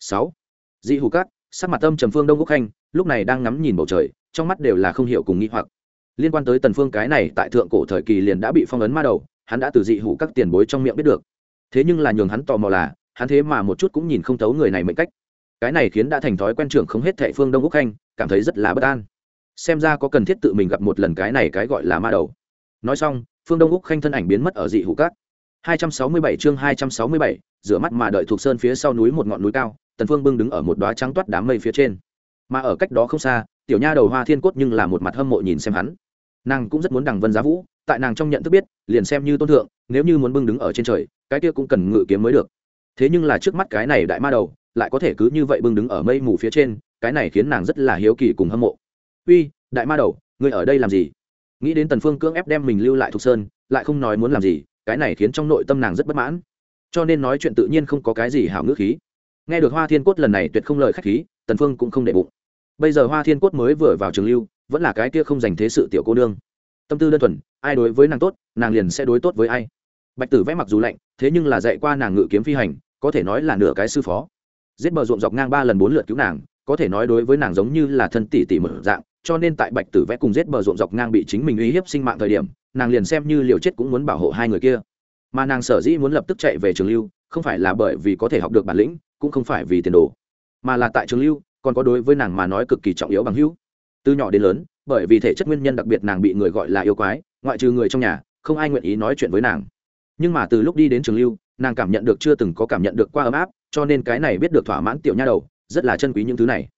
Sáu. Dị hủ cát sắc mặt tâm trầm phương đông quốc khanh, lúc này đang ngắm nhìn bầu trời, trong mắt đều là không hiểu cùng nghĩ hoặc. Liên quan tới tần phương cái này tại thượng cổ thời kỳ liền đã bị phong ấn ma đầu hắn đã từ dị hủ các tiền bối trong miệng biết được. Thế nhưng là nhường hắn tò mò là hắn thế mà một chút cũng nhìn không thấu người này mệnh cách. Cái này khiến đã thành thói quen trưởng không hết thệ phương đông úc khanh cảm thấy rất là bất an. Xem ra có cần thiết tự mình gặp một lần cái này cái gọi là ma đầu. Nói xong phương đông úc khanh thân ảnh biến mất ở dị hủ cát 267 chương 267, rửa mắt mà đợi thuộc sơn phía sau núi một ngọn núi cao tần phương bưng đứng ở một đóa trắng toát đám mây phía trên. Mà ở cách đó không xa tiểu nha đầu hoa thiên cốt nhưng là một mặt hâm mộ nhìn xem hắn nàng cũng rất muốn đằng vân giá vũ tại nàng trong nhận thức biết liền xem như tôn thượng nếu như muốn bưng đứng ở trên trời cái kia cũng cần ngự kiếm mới được thế nhưng là trước mắt cái này đại ma đầu lại có thể cứ như vậy bưng đứng ở mây mù phía trên cái này khiến nàng rất là hiếu kỳ cùng hâm mộ uy đại ma đầu ngươi ở đây làm gì nghĩ đến tần phương cưỡng ép đem mình lưu lại thục sơn lại không nói muốn làm gì cái này khiến trong nội tâm nàng rất bất mãn cho nên nói chuyện tự nhiên không có cái gì hảo ngữ khí nghe được hoa thiên cốt lần này tuyệt không lời khách khí tần phương cũng không để bụng bây giờ hoa thiên cốt mới vừa vào trường lưu, vẫn là cái kia không dành thế sự tiểu cô nương. Tâm tư đơn thuần, ai đối với nàng tốt, nàng liền sẽ đối tốt với ai. Bạch tử vẽ mặc dù lạnh, thế nhưng là dạy qua nàng ngự kiếm phi hành, có thể nói là nửa cái sư phó. Giết bờ ruộng dọc ngang ba lần bốn lượt cứu nàng, có thể nói đối với nàng giống như là thân tỷ tỷ một dạng, cho nên tại bạch tử vẽ cùng giết bờ ruộng dọc ngang bị chính mình uy hiếp sinh mạng thời điểm, nàng liền xem như liều chết cũng muốn bảo hộ hai người kia. Mà nàng sở dĩ muốn lập tức chạy về trường lưu, không phải là bởi vì có thể học được bản lĩnh, cũng không phải vì tiền đồ, mà là tại trường lưu còn có đối với nàng mà nói cực kỳ trọng yếu bằng hữu. Từ nhỏ đến lớn, bởi vì thể chất nguyên nhân đặc biệt nàng bị người gọi là yêu quái, ngoại trừ người trong nhà, không ai nguyện ý nói chuyện với nàng. Nhưng mà từ lúc đi đến trường lưu, nàng cảm nhận được chưa từng có cảm nhận được qua ấm áp, cho nên cái này biết được thỏa mãn tiểu nha đầu, rất là chân quý những thứ này.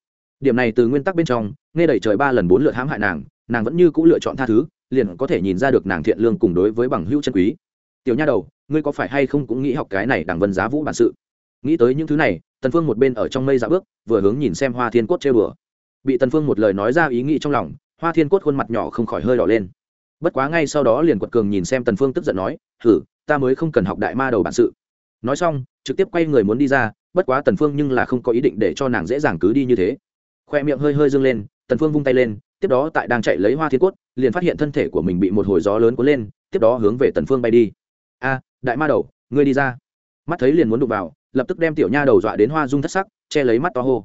Điểm này từ nguyên tắc bên trong, nghe đẩy trời ba lần bốn lượt hãm hại nàng nàng vẫn như c ũ lựa chọn tha thứ, liền có thể nhìn ra được nàng thiện lương cùng đối với bằng hữu chân quý. Tiểu nha đầu, ngươi có phải hay không cũng nghĩ học cái này đằng vân giá vũ bản sự? Nghĩ tới những thứ này, tần phương một bên ở trong mây dạo bước, vừa hướng nhìn xem hoa thiên cốt chơi bừa bị tần phương một lời nói ra ý nghĩ trong lòng, hoa thiên cốt khuôn mặt nhỏ không khỏi hơi đỏ lên. Bất quá ngay sau đó liền quật cường nhìn xem tần phương tức giận nói thử ta mới không cần học đại ma đầu bản sự. Nói xong, trực tiếp quay người muốn đi ra, bất quá tần phương nhưng là không có ý định để cho nàng dễ dàng cứ đi như thế. Khoe miệng hơi hơi dương lên, tần phương vung tay lên, tiếp đó tại đang chạy lấy hoa thiên cốt, liền phát hiện thân thể của mình bị một hồi gió lớn cuốn lên, tiếp đó hướng về tần phương bay đi. A, đại ma đầu, ngươi đi ra. Mắt thấy liền muốn đụng vào lập tức đem tiểu nha đầu dọa đến hoa dung thất sắc, che lấy mắt to hô.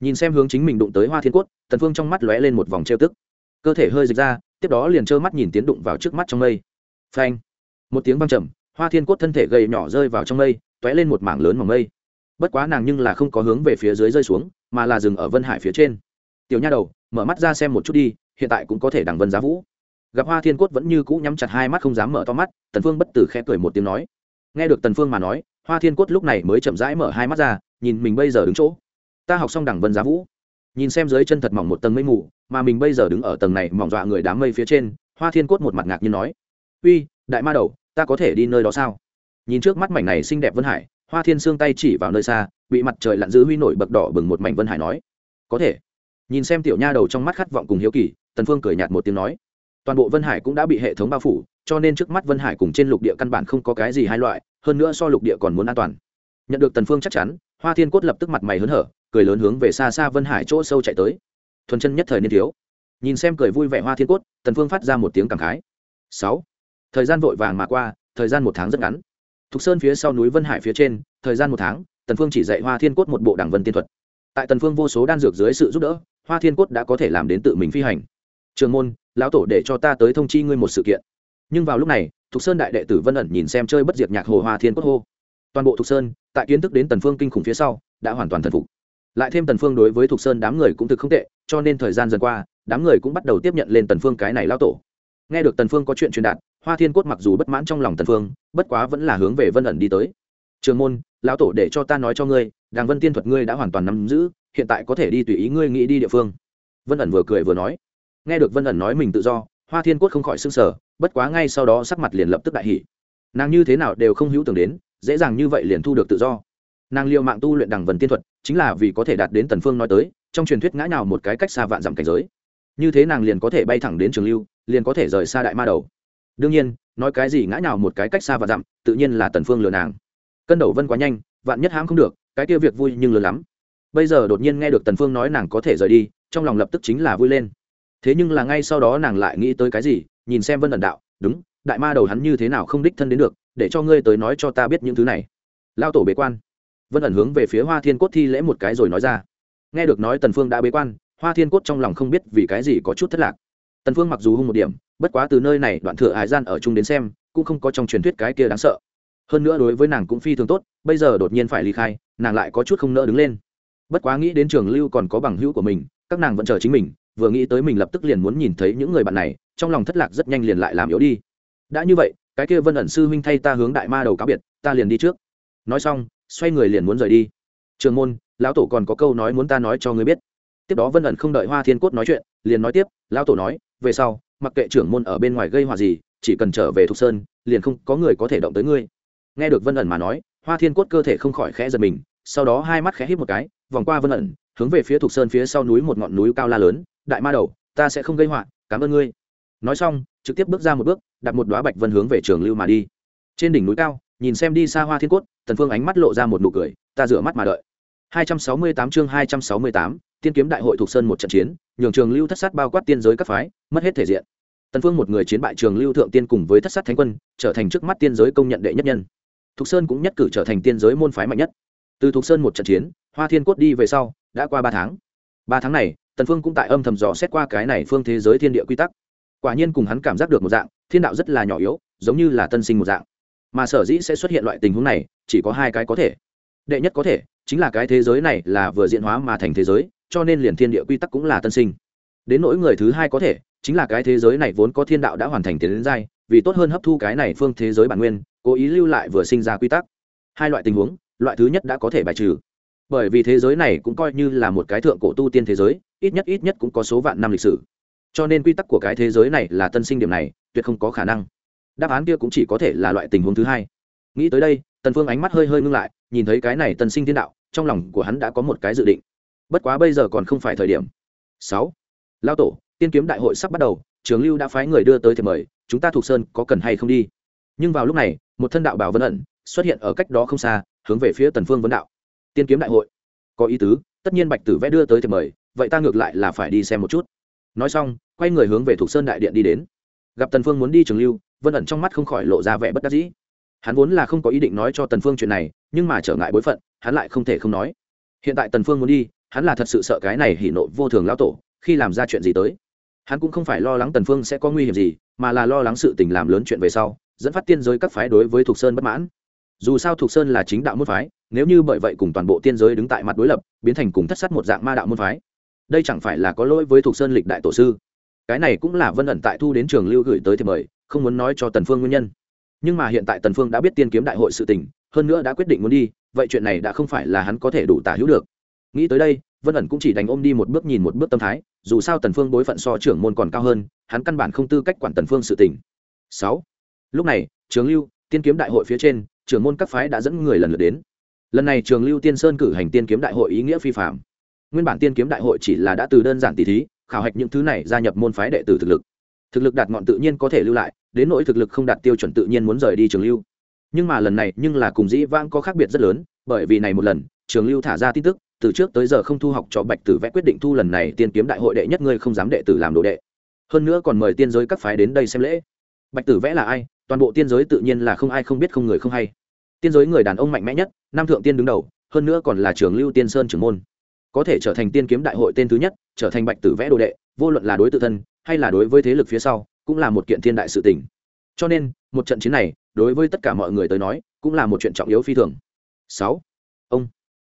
Nhìn xem hướng chính mình đụng tới hoa thiên cốt, tần phương trong mắt lóe lên một vòng trêu tức. Cơ thể hơi dịch ra, tiếp đó liền trơ mắt nhìn tiến đụng vào trước mắt trong mây. Phanh! Một tiếng vang trầm, hoa thiên cốt thân thể gầy nhỏ rơi vào trong mây, tóe lên một mảng lớn mỏng mây. Bất quá nàng nhưng là không có hướng về phía dưới rơi xuống, mà là dừng ở vân hải phía trên. Tiểu nha đầu, mở mắt ra xem một chút đi, hiện tại cũng có thể đằng vân giá vũ. Gặp hoa thiên cốt vẫn như cũ nhắm chặt hai mắt không dám mở to mắt, tần phương bất tử khẽ cười một tiếng nói. Nghe được tần phương mà nói hoa thiên cốt lúc này mới chậm rãi mở hai mắt ra, nhìn mình bây giờ đứng chỗ. Ta học xong đằng vân giá vũ. Nhìn xem dưới chân thật mỏng một tầng mây mù, mà mình bây giờ đứng ở tầng này mỏng dọa người đám mây phía trên, hoa thiên cốt một mặt ngạc nhiên nói, uy, đại ma đầu, ta có thể đi nơi đó sao? Nhìn trước mắt mảnh này xinh đẹp vân hải, hoa thiên xương tay chỉ vào nơi xa, bị mặt trời lặn giữ huy nổi bậc đỏ bừng một mảnh vân hải nói, có thể. Nhìn xem tiểu nha đầu trong mắt khát vọng cùng hiếu kỳ, tần phương cười nhạt một tiếng nói toàn bộ vân hải cũng đã bị hệ thống bao phủ, cho nên trước mắt vân hải cùng trên lục địa căn bản không có cái gì hai loại, hơn nữa so lục địa còn muốn an toàn. Nhận được tần phương chắc chắn, hoa thiên cốt lập tức mặt mày hớn hở, cười lớn hướng về xa xa vân hải chỗ sâu chạy tới. Thuần chân nhất thời niên thiếu. Nhìn xem cười vui vẻ hoa thiên cốt, tần phương phát ra một tiếng cảm khái. Sáu. Thời gian vội vàng mà qua, thời gian một tháng rất ngắn. Thục sơn phía sau núi vân hải phía trên, thời gian một tháng, tần phương chỉ dạy hoa thiên cốt một bộ đảng vân tiên thuật. Tại tần phương vô số đan dược dưới sự giúp đỡ, hoa thiên cốt đã có thể làm đến tự mình phi hành trường môn, lão tổ để cho ta tới thông chi ngươi một sự kiện. Nhưng vào lúc này, thục sơn đại đệ tử vân ẩn nhìn xem chơi bất diệt nhạc hồ hoa thiên cốt hô. Toàn bộ thục sơn, tại kiến thức đến tần phương kinh khủng phía sau, đã hoàn toàn thần phục. Lại thêm tần phương đối với thục sơn đám người cũng thực không tệ, cho nên thời gian dần qua, đám người cũng bắt đầu tiếp nhận lên tần phương cái này lão tổ. Nghe được tần phương có chuyện truyền đạt, hoa thiên cốt mặc dù bất mãn trong lòng tần phương, bất quá vẫn là hướng về vân ẩn đi tới. Trường môn, lão tổ để cho ta nói cho ngươi, đàng vân tiên thuật ngươi đã hoàn toàn nắm giữ, hiện tại có thể đi tùy ý ngươi nghĩ đi địa phương. Vân ẩn vừa cười vừa nói nghe được vân ẩn nói mình tự do, hoa thiên cốt không khỏi sưng sở bất quá ngay sau đó sắc mặt liền lập tức đại hỉ. Nàng như thế nào đều không hữu tưởng đến, dễ dàng như vậy liền thu được tự do. Nàng liều mạng tu luyện đằng vần tiên thuật, chính là vì có thể đạt đến tần phương nói tới, trong truyền thuyết ngã nào một cái cách xa vạn dặm cảnh giới. Như thế nàng liền có thể bay thẳng đến trường lưu, liền có thể rời xa đại ma đầu. Đương nhiên, nói cái gì ngã nào một cái cách xa vạn dặm, tự nhiên là tần phương lừa nàng. Cân đầu vân quá nhanh, vạn nhất hãm không được, cái kia việc vui nhưng lớn lắm. Bây giờ đột nhiên nghe được tần phương nói nàng có thể rời đi, trong lòng lập tức chính là vui lên thế nhưng là ngay sau đó nàng lại nghĩ tới cái gì, nhìn xem vân ẩn đạo, đúng, đại ma đầu hắn như thế nào không đích thân đến được, để cho ngươi tới nói cho ta biết những thứ này. Lao tổ bế quan. Vân ẩn hướng về phía hoa thiên cốt thi lễ một cái rồi nói ra. Nghe được nói tần phương đã bế quan, hoa thiên cốt trong lòng không biết vì cái gì có chút thất lạc. Tần phương mặc dù hung một điểm, bất quá từ nơi này đoạn thừa hải gian ở chung đến xem, cũng không có trong truyền thuyết cái kia đáng sợ. Hơn nữa đối với nàng cũng phi thường tốt, bây giờ đột nhiên phải ly khai, nàng lại có chút không nỡ đứng lên. Bất quá nghĩ đến trường lưu còn có bằng hữu của mình, các nàng vẫn chờ chính mình vừa nghĩ tới mình lập tức liền muốn nhìn thấy những người bạn này, trong lòng thất lạc rất nhanh liền lại làm yếu đi. Đã như vậy, cái kia vân ẩn sư huynh thay ta hướng đại ma đầu cáo biệt, ta liền đi trước. Nói xong, xoay người liền muốn rời đi. Trường môn, lão tổ còn có câu nói muốn ta nói cho ngươi biết. Tiếp đó vân ẩn không đợi hoa thiên cốt nói chuyện, liền nói tiếp, lão tổ nói, về sau, mặc kệ trưởng môn ở bên ngoài gây họa gì, chỉ cần trở về thục sơn, liền không có người có thể động tới ngươi. Nghe được vân ẩn mà nói, hoa thiên cốt cơ thể không khỏi khẽ giật mình, sau đó hai mắt khẽ hít một cái, vòng qua vân ẩn, hướng về phía thục sơn phía sau núi một ngọn núi cao la lớn đại ma đầu ta sẽ không gây họa cảm ơn ngươi. Nói xong trực tiếp bước ra một bước đặt một đoá bạch vân hướng về trường lưu mà đi. Trên đỉnh núi cao nhìn xem đi xa hoa thiên cốt tần phương ánh mắt lộ ra một nụ cười ta rửa mắt mà đợi. 268 chương 268, tiên kiếm đại hội thuộc sơn một trận chiến nhường trường lưu thất sát bao quát tiên giới các phái mất hết thể diện. Tần phương một người chiến bại trường lưu thượng tiên cùng với thất sát thánh quân trở thành trước mắt tiên giới công nhận đệ nhất nhân. Thuộc sơn cũng nhất cử trở thành tiên giới môn phái mạnh nhất. Từ thuộc sơn một trận chiến hoa thiên cốt đi về sau đã qua ba tháng. Ba tháng này tần phương cũng tại âm thầm dò xét qua cái này phương thế giới thiên địa quy tắc. Quả nhiên cùng hắn cảm giác được một dạng, thiên đạo rất là nhỏ yếu, giống như là tân sinh một dạng. Mà sở dĩ sẽ xuất hiện loại tình huống này, chỉ có hai cái có thể. Đệ nhất có thể, chính là cái thế giới này là vừa diễn hóa mà thành thế giới, cho nên liền thiên địa quy tắc cũng là tân sinh. Đến nỗi người thứ hai có thể, chính là cái thế giới này vốn có thiên đạo đã hoàn thành tiến đến giai, vì tốt hơn hấp thu cái này phương thế giới bản nguyên, cố ý lưu lại vừa sinh ra quy tắc. Hai loại tình huống, loại thứ nhất đã có thể bài trừ bởi vì thế giới này cũng coi như là một cái thượng cổ tu tiên thế giới, ít nhất ít nhất cũng có số vạn năm lịch sử. Cho nên quy tắc của cái thế giới này là tân sinh điểm này, tuyệt không có khả năng. Đáp án kia cũng chỉ có thể là loại tình huống thứ hai. Nghĩ tới đây, tần phương ánh mắt hơi hơi ngưng lại, nhìn thấy cái này tân sinh thiên đạo, trong lòng của hắn đã có một cái dự định. Bất quá bây giờ còn không phải thời điểm. Sáu. Lao tổ, tiên kiếm đại hội sắp bắt đầu, trường lưu đã phái người đưa tới thì mời, chúng ta thuộc sơn có cần hay không đi? Nhưng vào lúc này, một thân đạo bảo vân ẩn xuất hiện ở cách đó không xa, hướng về phía tần phương vấn đạo tiên kiếm đại hội. Có ý tứ, tất nhiên bạch tử vẽ đưa tới thì mời, vậy ta ngược lại là phải đi xem một chút. Nói xong, quay người hướng về thuộc sơn đại điện đi đến. Gặp tần phương muốn đi trường lưu, vân ẩn trong mắt không khỏi lộ ra vẻ bất đắc dĩ. Hắn vốn là không có ý định nói cho tần phương chuyện này, nhưng mà trở ngại bối phận, hắn lại không thể không nói. Hiện tại tần phương muốn đi, hắn là thật sự sợ cái này hỉ nộ vô thường lão tổ, khi làm ra chuyện gì tới. Hắn cũng không phải lo lắng tần phương sẽ có nguy hiểm gì, mà là lo lắng sự tình làm lớn chuyện về sau, dẫn phát tiên giới các phái đối với thuộc sơn bất mãn. Dù sao thuộc sơn là chính đạo môn phái nếu như bởi vậy cùng toàn bộ tiên giới đứng tại mặt đối lập biến thành cùng thất sát một dạng ma đạo môn phái đây chẳng phải là có lỗi với thuộc sơn lịch đại tổ sư? Cái này cũng là vân ẩn tại thu đến trường lưu gửi tới thì mời không muốn nói cho tần phương nguyên nhân. Nhưng mà hiện tại tần phương đã biết tiên kiếm đại hội sự tình hơn nữa đã quyết định muốn đi vậy chuyện này đã không phải là hắn có thể đủ tả hữu được. Nghĩ tới đây vân ẩn cũng chỉ đánh ôm đi một bước nhìn một bước tâm thái dù sao tần phương bối phận so trưởng môn còn cao hơn hắn căn bản không tư cách quản tần phương sự tình. Sáu, lúc này trường lưu tiên kiếm đại hội phía trên trưởng môn các phái đã dẫn người lần lượt đến lần này trường lưu tiên sơn cử hành tiên kiếm đại hội ý nghĩa phi phạm nguyên bản tiên kiếm đại hội chỉ là đã từ đơn giản tỷ thí, khảo hạch những thứ này gia nhập môn phái đệ tử thực lực. Thực lực đạt ngọn tự nhiên có thể lưu lại, đến nỗi thực lực không đạt tiêu chuẩn tự nhiên muốn rời đi trường lưu. Nhưng mà lần này nhưng là cùng dĩ vãng có khác biệt rất lớn, bởi vì này một lần, trường lưu thả ra tin tức, từ trước tới giờ không thu học cho bạch tử vẽ quyết định thu lần này tiên kiếm đại hội đệ nhất ngươi không dám đệ tử làm đồ đệ. Hơn nữa còn mời tiên giới các phái đến đây xem lễ. Bạch tử vẽ là ai? Toàn bộ tiên giới tự nhiên là không ai không biết không người không hay. Tiên giới người đàn ông mạnh mẽ nhất nam thượng tiên đứng đầu, hơn nữa còn là trường lưu tiên sơn trưởng môn. Có thể trở thành tiên kiếm đại hội tên thứ nhất, trở thành bạch tử vẽ đồ đệ, vô luận là đối tự thân, hay là đối với thế lực phía sau, cũng là một kiện thiên đại sự tình. Cho nên, một trận chiến này, đối với tất cả mọi người tới nói, cũng là một chuyện trọng yếu phi thường. Sáu. Ông.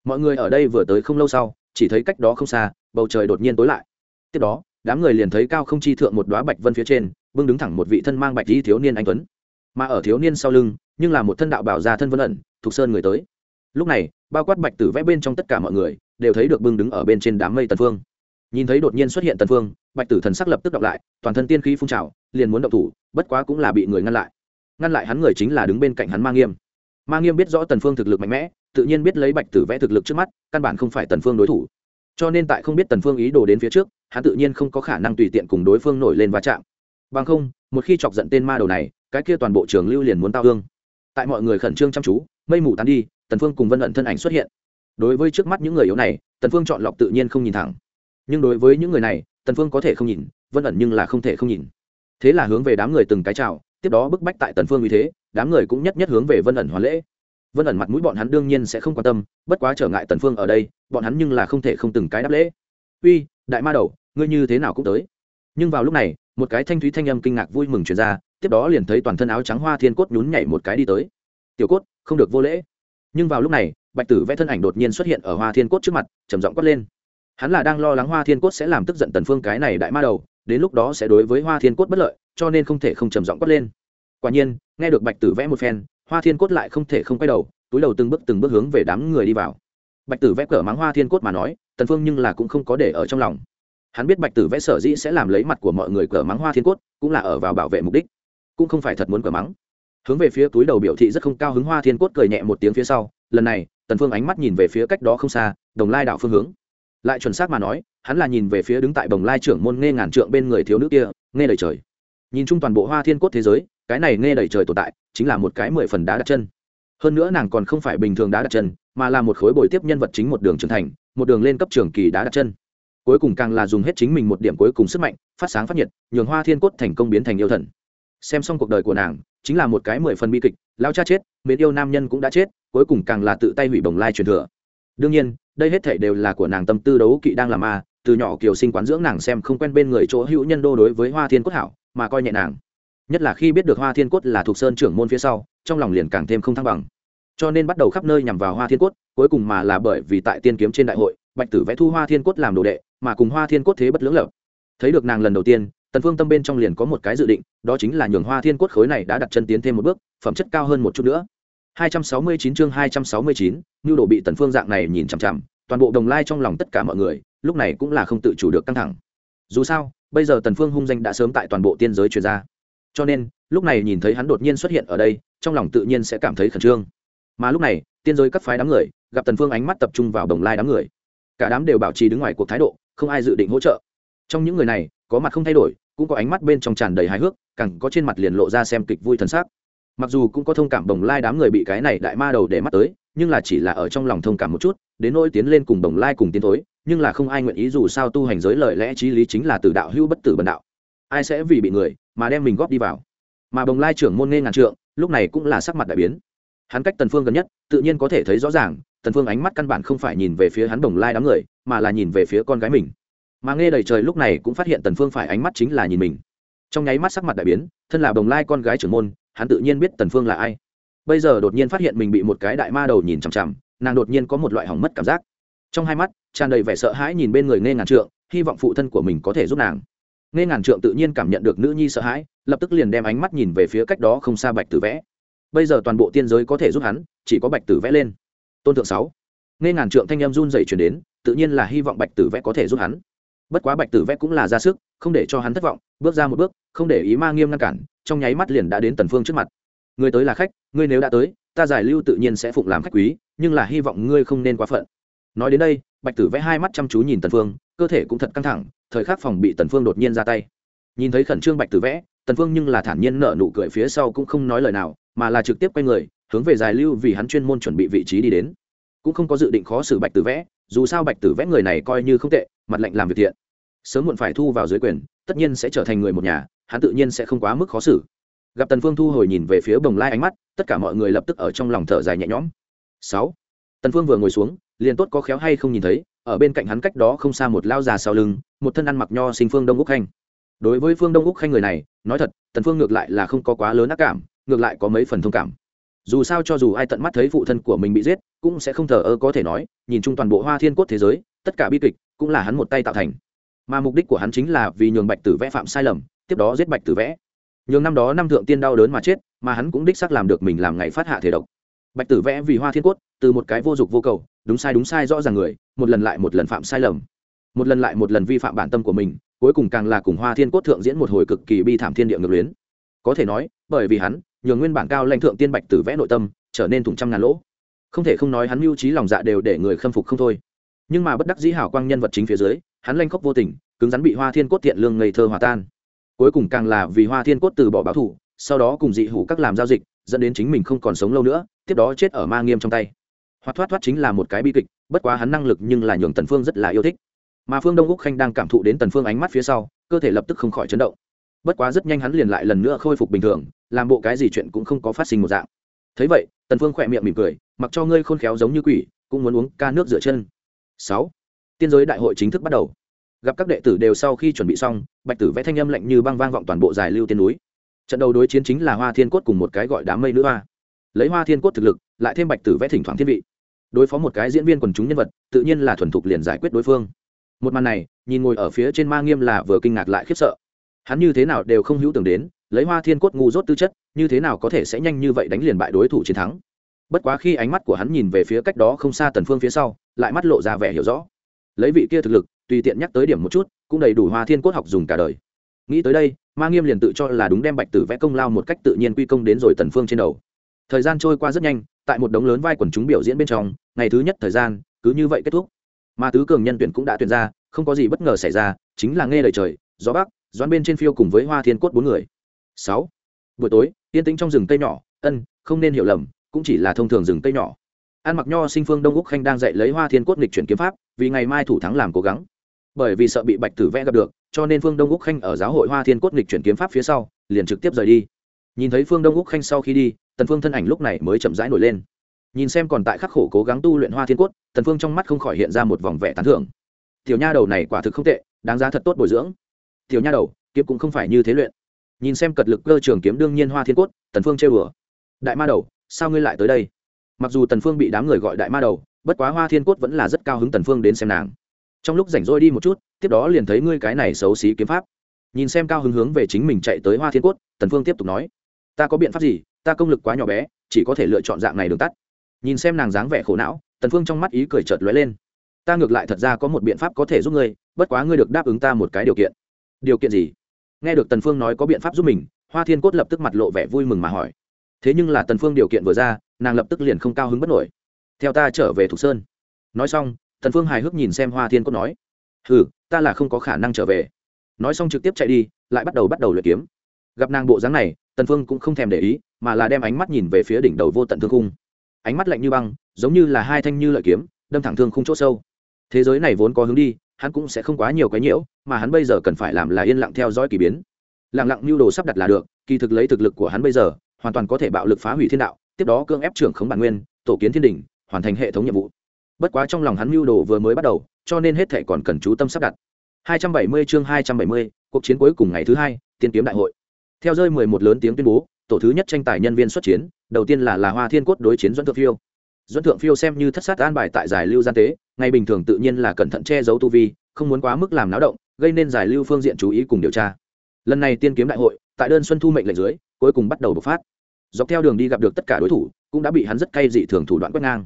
Mọi người ở đây vừa tới không lâu sau, chỉ thấy cách đó không xa, bầu trời đột nhiên tối lại. Tiếp đó, đám người liền thấy cao không chi thượng một đoá bạch vân phía trên, bưng đứng thẳng một vị thân mang bạch di thiếu niên anh tuấn. Mà ở thiếu niên sau lưng, nhưng là một thân đạo bảo gia thân vân ẩn, thuộc sơn người tới lúc này, bao quát bạch tử vẽ bên trong tất cả mọi người, đều thấy được bưng đứng ở bên trên đám mây tần phương. Nhìn thấy đột nhiên xuất hiện tần phương, bạch tử thần sắc lập tức đọc lại, toàn thân tiên khí phun trào, liền muốn động thủ, bất quá cũng là bị người ngăn lại. Ngăn lại hắn người chính là đứng bên cạnh hắn ma nghiêm. Ma nghiêm biết rõ tần phương thực lực mạnh mẽ, tự nhiên biết lấy bạch tử vẽ thực lực trước mắt, căn bản không phải tần phương đối thủ. Cho nên tại không biết tần phương ý đồ đến phía trước, hắn tự nhiên không có khả năng tùy tiện cùng đối phương nổi lên va chạm. Bằng không, một khi chọc giận tên ma đầu này, cái kia toàn bộ trường lưu liền muốn tao hương tại mọi người khẩn trương chăm chú mây mù tán đi, tần phương cùng vân ẩn thân ảnh xuất hiện. Đối với trước mắt những người yếu này, tần phương chọn lọc tự nhiên không nhìn thẳng. Nhưng đối với những người này, tần phương có thể không nhìn, vân ẩn nhưng là không thể không nhìn. Thế là hướng về đám người từng cái chào, tiếp đó bức bách tại tần phương như thế, đám người cũng nhất nhất hướng về vân ẩn hoàn lễ. Vân ẩn mặt mũi bọn hắn đương nhiên sẽ không quan tâm, bất quá trở ngại tần phương ở đây, bọn hắn nhưng là không thể không từng cái đáp lễ. Uy, đại ma đầu, ngươi như thế nào cũng tới. Nhưng vào lúc này, một cái thanh thúy thanh âm kinh ngạc vui mừng truyền ra, tiếp đó liền thấy toàn thân áo trắng hoa thiên cốt nhún nhảy một cái đi tới tiểu cốt, không được vô lễ. Nhưng vào lúc này, bạch tử vẽ thân ảnh đột nhiên xuất hiện ở hoa thiên cốt trước mặt, trầm giọng quát lên. Hắn là đang lo lắng hoa thiên cốt sẽ làm tức giận tần phương cái này đại ma đầu, đến lúc đó sẽ đối với hoa thiên cốt bất lợi, cho nên không thể không trầm giọng quát lên. Quả nhiên, nghe được bạch tử vẽ một phen, hoa thiên cốt lại không thể không quay đầu, túi đầu từng bước từng bước hướng về đám người đi vào. Bạch tử vẽ cỡ mắng hoa thiên cốt mà nói, tần phương nhưng là cũng không có để ở trong lòng. Hắn biết bạch tử vẽ sở dĩ sẽ làm lấy mặt của mọi người cỡ mắng hoa thiên cốt, cũng là ở vào bảo vệ mục đích, cũng không phải thật muốn cỡ mắng hướng về phía túi đầu biểu thị rất không cao hứng hoa thiên cốt cười nhẹ một tiếng phía sau, lần này, tần phương ánh mắt nhìn về phía cách đó không xa, đồng lai đạo phương hướng. Lại chuẩn xác mà nói, hắn là nhìn về phía đứng tại đồng lai trưởng môn nghe ngàn trượng bên người thiếu nữ kia, nghe đầy trời. Nhìn chung toàn bộ hoa thiên cốt thế giới, cái này nghe đầy trời tồn tại, chính là một cái mười phần đá đặt chân. Hơn nữa nàng còn không phải bình thường đá đặt chân, mà là một khối bồi tiếp nhân vật chính một đường trưởng thành, một đường lên cấp trường kỳ đá đặt chân. Cuối cùng càng là dùng hết chính mình một điểm cuối cùng sức mạnh, phát sáng phát nhiệt, nhường hoa thiên cốt thành công biến thành yêu thần xem xong cuộc đời của nàng, chính là một cái mười phần bi kịch, lao cha chết, mến yêu nam nhân cũng đã chết, cuối cùng càng là tự tay hủy bồng lai truyền thừa. Đương nhiên, đây hết thể đều là của nàng tâm tư đấu kỵ đang làm ma từ nhỏ kiều sinh quán dưỡng nàng xem không quen bên người chỗ hữu nhân đô đối với hoa thiên cốt hảo, mà coi nhẹ nàng. Nhất là khi biết được hoa thiên cốt là thuộc sơn trưởng môn phía sau, trong lòng liền càng thêm không thăng bằng. Cho nên bắt đầu khắp nơi nhằm vào hoa thiên cốt, cuối cùng mà là bởi vì tại tiên kiếm trên đại hội, bạch tử vẽ thu hoa thiên cốt làm đồ đệ, mà cùng hoa thiên cốt thế bất lưỡng lập thấy được nàng lần đầu tiên tần phương tâm bên trong liền có một cái dự định đó chính là nhường hoa thiên cốt khối này đã đặt chân tiến thêm một bước phẩm chất cao hơn một chút nữa. 269 chương 269, như đồ bị tần phương dạng này nhìn chằm chằm toàn bộ đồng lai trong lòng tất cả mọi người lúc này cũng là không tự chủ được căng thẳng. Dù sao bây giờ tần phương hung danh đã sớm tại toàn bộ tiên giới truyền ra. Cho nên lúc này nhìn thấy hắn đột nhiên xuất hiện ở đây trong lòng tự nhiên sẽ cảm thấy khẩn trương. Mà lúc này tiên giới các phái đám người gặp tần phương ánh mắt tập trung vào đồng lai đám người. Cả đám đều bảo trì đứng ngoài cuộc thái độ không ai dự định hỗ trợ. Trong những người này có mặt không thay đổi cũng có ánh mắt bên trong tràn đầy hài hước, càng có trên mặt liền lộ ra xem kịch vui thần sắc. Mặc dù cũng có thông cảm đồng lai đám người bị cái này đại ma đầu để mắt tới, nhưng là chỉ là ở trong lòng thông cảm một chút, đến nỗi tiến lên cùng đồng lai cùng tiến thối, nhưng là không ai nguyện ý dù sao tu hành giới lời lẽ t r í lý chính là từ đạo hưu bất tử bần đạo. Ai sẽ vì bị người mà đem mình góp đi vào? Mà đồng lai trưởng môn nghe ngàn trượng, lúc này cũng là sắc mặt đại biến. Hắn cách tần phương gần nhất, tự nhiên có thể thấy rõ ràng, tần phương ánh mắt căn bản không phải nhìn về phía hắn đồng lai đám người, mà là nhìn về phía con gái mình mà nghe đầy trời lúc này cũng phát hiện tần phương phải ánh mắt chính là nhìn mình. Trong nháy mắt sắc mặt đại biến, thân là đồng lai con gái trưởng môn, hắn tự nhiên biết tần phương là ai. Bây giờ đột nhiên phát hiện mình bị một cái đại ma đầu nhìn chằm chằm, nàng đột nhiên có một loại hỏng mất cảm giác. Trong hai mắt, tràn đầy vẻ sợ hãi nhìn bên người nghe ngàn trượng, hy vọng phụ thân của mình có thể giúp nàng. Nghe ngàn trượng tự nhiên cảm nhận được nữ nhi sợ hãi, lập tức liền đem ánh mắt nhìn về phía cách đó không xa bạch tử vẽ. Bây giờ toàn bộ tiên giới có thể giúp hắn, chỉ có bạch tử vẽ lên. Tôn thượng sáu. Nghe ngàn trượng thanh em run rẩy chuyển đến, tự nhiên là hy vọng bạch tử vẽ có thể giúp hắn bất quá bạch tử vẽ cũng là ra sức, không để cho hắn thất vọng, bước ra một bước, không để ý ma nghiêm ngăn cản, trong nháy mắt liền đã đến tần phương trước mặt. Người tới là khách, ngươi nếu đã tới, ta giải lưu tự nhiên sẽ phụng làm khách quý, nhưng là hy vọng ngươi không nên quá phận. Nói đến đây, bạch tử vẽ hai mắt chăm chú nhìn tần phương, cơ thể cũng thật căng thẳng, thời khắc phòng bị tần phương đột nhiên ra tay. Nhìn thấy khẩn trương bạch tử vẽ, tần phương nhưng là thản nhiên nở nụ cười phía sau cũng không nói lời nào, mà là trực tiếp quay người, hướng về giải lưu vì hắn chuyên môn chuẩn bị vị trí đi đến. Cũng không có dự định khó xử bạch tử vẽ, dù sao bạch tử vẽ người này coi như không tệ mặt lạnh làm việc thiện. Sớm muộn phải thu vào dưới quyền, tất nhiên sẽ trở thành người một nhà, hắn tự nhiên sẽ không quá mức khó xử. Gặp tần phương thu hồi nhìn về phía bồng lai ánh mắt, tất cả mọi người lập tức ở trong lòng thở dài nhẹ nhõm. Sáu, tần phương vừa ngồi xuống, liền tốt có khéo hay không nhìn thấy, ở bên cạnh hắn cách đó không xa một lao già sau lưng, một thân ăn mặc nho sinh phương đông úc khanh. Đối với phương đông úc khanh người này, nói thật, tần phương ngược lại là không có quá lớn ác cảm, ngược lại có mấy phần thông cảm. Dù sao cho dù ai tận mắt thấy phụ thân của mình bị giết, cũng sẽ không thờ ơ có thể nói, nhìn chung toàn bộ hoa thiên quốc thế giới, tất cả bi kịch cũng là hắn một tay tạo thành. Mà mục đích của hắn chính là vì nhường bạch tử vẽ phạm sai lầm, tiếp đó giết bạch tử vẽ. Nhường năm đó năm thượng tiên đau đớn mà chết, mà hắn cũng đích xác làm được mình làm ngày phát hạ thể độc. Bạch tử vẽ vì hoa thiên cốt, từ một cái vô dụng vô cầu, đúng sai đúng sai rõ ràng người, một lần lại một lần phạm sai lầm. Một lần lại một lần vi phạm bản tâm của mình, cuối cùng càng là cùng hoa thiên cốt thượng diễn một hồi cực kỳ bi thảm thiên địa ngược luyến. Có thể nói, bởi vì hắn, nhường nguyên bản cao lãnh thượng tiên bạch tử vẽ nội tâm, trở nên thủng trăm ngàn lỗ. Không thể không nói hắn mưu trí lòng dạ đều để người khâm phục không thôi nhưng mà bất đắc dĩ hảo quang nhân vật chính phía dưới, hắn lanh khóc vô tình, cứng rắn bị hoa thiên cốt thiện lương ngây thơ hòa tan. Cuối cùng càng là vì hoa thiên cốt từ bỏ báo thủ sau đó cùng dị hủ các làm giao dịch, dẫn đến chính mình không còn sống lâu nữa, tiếp đó chết ở ma nghiêm trong tay. Hoạt thoát thoát chính là một cái bi kịch, bất quá hắn năng lực nhưng là nhường tần phương rất là yêu thích. Mà phương đông úc khanh đang cảm thụ đến tần phương ánh mắt phía sau, cơ thể lập tức không khỏi chấn động. Bất quá rất nhanh hắn liền lại lần nữa khôi phục bình thường, làm bộ cái gì chuyện cũng không có phát sinh một dạng. Thấy vậy, tần phương khỏe miệng mỉm cười, mặc cho ngươi khôn khéo giống như quỷ, cũng muốn uống ca nước rửa chân. Sáu, tiên giới đại hội chính thức bắt đầu. Gặp các đệ tử đều sau khi chuẩn bị xong bạch tử vẽ thanh âm lạnh như băng vang vọng toàn bộ giải lưu tiên núi. Trận đầu đối chiến chính là hoa thiên cốt cùng một cái gọi đám mây nữ hoa. Lấy hoa thiên cốt thực lực lại thêm bạch tử vẽ thỉnh thoảng thiên vị. Đối phó một cái diễn viên quần chúng nhân vật tự nhiên là thuần thục liền giải quyết đối phương. Một màn này nhìn ngồi ở phía trên ma nghiêm là vừa kinh ngạc lại khiếp sợ. Hắn như thế nào đều không hữu tưởng đến lấy hoa thiên cốt ngu dốt tư chất như thế nào có thể sẽ nhanh như vậy đánh liền bại đối thủ chiến thắng. Bất quá khi ánh mắt của hắn nhìn về phía cách đó không xa tần phương phía sau lại mắt lộ ra vẻ hiểu rõ. Lấy vị kia thực lực, tùy tiện nhắc tới điểm một chút, cũng đầy đủ hoa thiên cốt học dùng cả đời. Nghĩ tới đây, ma nghiêm liền tự cho là đúng đem bạch tử vẽ công lao một cách tự nhiên quy công đến rồi tần phương trên đầu. Thời gian trôi qua rất nhanh, tại một đống lớn vai quần chúng biểu diễn bên trong, ngày thứ nhất thời gian, cứ như vậy kết thúc. Mà tứ cường nhân tuyển cũng đã tuyển ra, không có gì bất ngờ xảy ra, chính là nghe lời trời, gió bắc, doãn bên trên phiêu cùng với hoa thiên cốt bốn người. Sáu. Buổi tối, yên tĩnh trong rừng cây nhỏ, ân, không nên hiểu lầm, cũng chỉ là thông thường rừng cây nhỏ an mặc nho sinh phương đông úc khanh đang dạy lấy hoa thiên cốt nghịch chuyển kiếm pháp, vì ngày mai thủ thắng làm cố gắng. Bởi vì sợ bị bạch tử vẽ gặp được, cho nên phương đông úc khanh ở giáo hội hoa thiên cốt nghịch chuyển kiếm pháp phía sau, liền trực tiếp rời đi. Nhìn thấy phương đông úc khanh sau khi đi, tần phương thân ảnh lúc này mới chậm rãi nổi lên. Nhìn xem còn tại khắc khổ cố gắng tu luyện hoa thiên cốt, tần phương trong mắt không khỏi hiện ra một vòng vẻ tán thưởng. Tiểu nha đầu này quả thực không tệ, đáng giá thật tốt bồi dưỡng. Tiểu nha đầu kiếm cũng không phải như thế luyện. Nhìn xem cật lực cơ trường kiếm đương nhiên hoa thiên cốt, tần phương chê bữa. đại ma đầu, sao ngươi lại tới đây? Mặc dù tần phương bị đám người gọi đại ma đầu, bất quá hoa thiên cốt vẫn là rất cao hứng tần phương đến xem nàng. Trong lúc rảnh rỗi đi một chút, tiếp đó liền thấy ngươi cái này xấu xí kiếm pháp. Nhìn xem cao hứng hướng về chính mình chạy tới hoa thiên cốt, tần phương tiếp tục nói, ta có biện pháp gì? Ta công lực quá nhỏ bé, chỉ có thể lựa chọn dạng này đường tắt. Nhìn xem nàng dáng vẻ khổ não, tần phương trong mắt ý cười chợt lóe lên. Ta ngược lại thật ra có một biện pháp có thể giúp ngươi, bất quá ngươi được đáp ứng ta một cái điều kiện. Điều kiện gì? Nghe được tần phương nói có biện pháp giúp mình, hoa thiên cốt lập tức mặt lộ vẻ vui mừng mà hỏi. Thế nhưng là tần phương điều kiện vừa ra nàng lập tức liền không cao hứng bất nổi. Theo ta trở về thục sơn. Nói xong thần phương hài hước nhìn xem hoa thiên cốt nói, hừ, ta là không có khả năng trở về. Nói xong trực tiếp chạy đi, lại bắt đầu bắt đầu luyện kiếm. Gặp nàng bộ dáng này, tần phương cũng không thèm để ý, mà là đem ánh mắt nhìn về phía đỉnh đầu vô tận thương khung. Ánh mắt lạnh như băng, giống như là hai thanh như lợi kiếm, đâm thẳng thương khung chỗ sâu. Thế giới này vốn có hướng đi, hắn cũng sẽ không quá nhiều cái nhiễu, mà hắn bây giờ cần phải làm là yên lặng theo dõi kỳ biến. Lặng lặng mưu đồ sắp đặt là được, kỳ thực lấy thực lực của hắn bây giờ, hoàn toàn có thể bạo lực phá hủy thiên đạo tiếp đó cưỡng ép trưởng khống bản nguyên tổ kiến thiên đình hoàn thành hệ thống nhiệm vụ. Bất quá trong lòng hắn mưu đồ vừa mới bắt đầu cho nên hết thể còn cần chú tâm sắp đặt. 270 chương 270, cuộc chiến cuối cùng ngày thứ hai tiên kiếm đại hội. Theo rơi 11 lớn tiếng tuyên bố tổ thứ nhất tranh tài nhân viên xuất chiến đầu tiên là là hoa thiên cốt đối chiến doãn thượng phiêu. Doãn thượng phiêu xem như thất sát an bài tại giải lưu gian tế ngày bình thường tự nhiên là cẩn thận che giấu tu vi không muốn quá mức làm náo động gây nên giải lưu phương diện chú ý cùng điều tra. Lần này tiên kiếm đại hội tại đơn xuân thu mệnh lệnh dưới cuối cùng bắt đầu bộc phát dọc theo đường đi gặp được tất cả đối thủ, cũng đã bị hắn rất cay dị thường thủ đoạn quét ngang.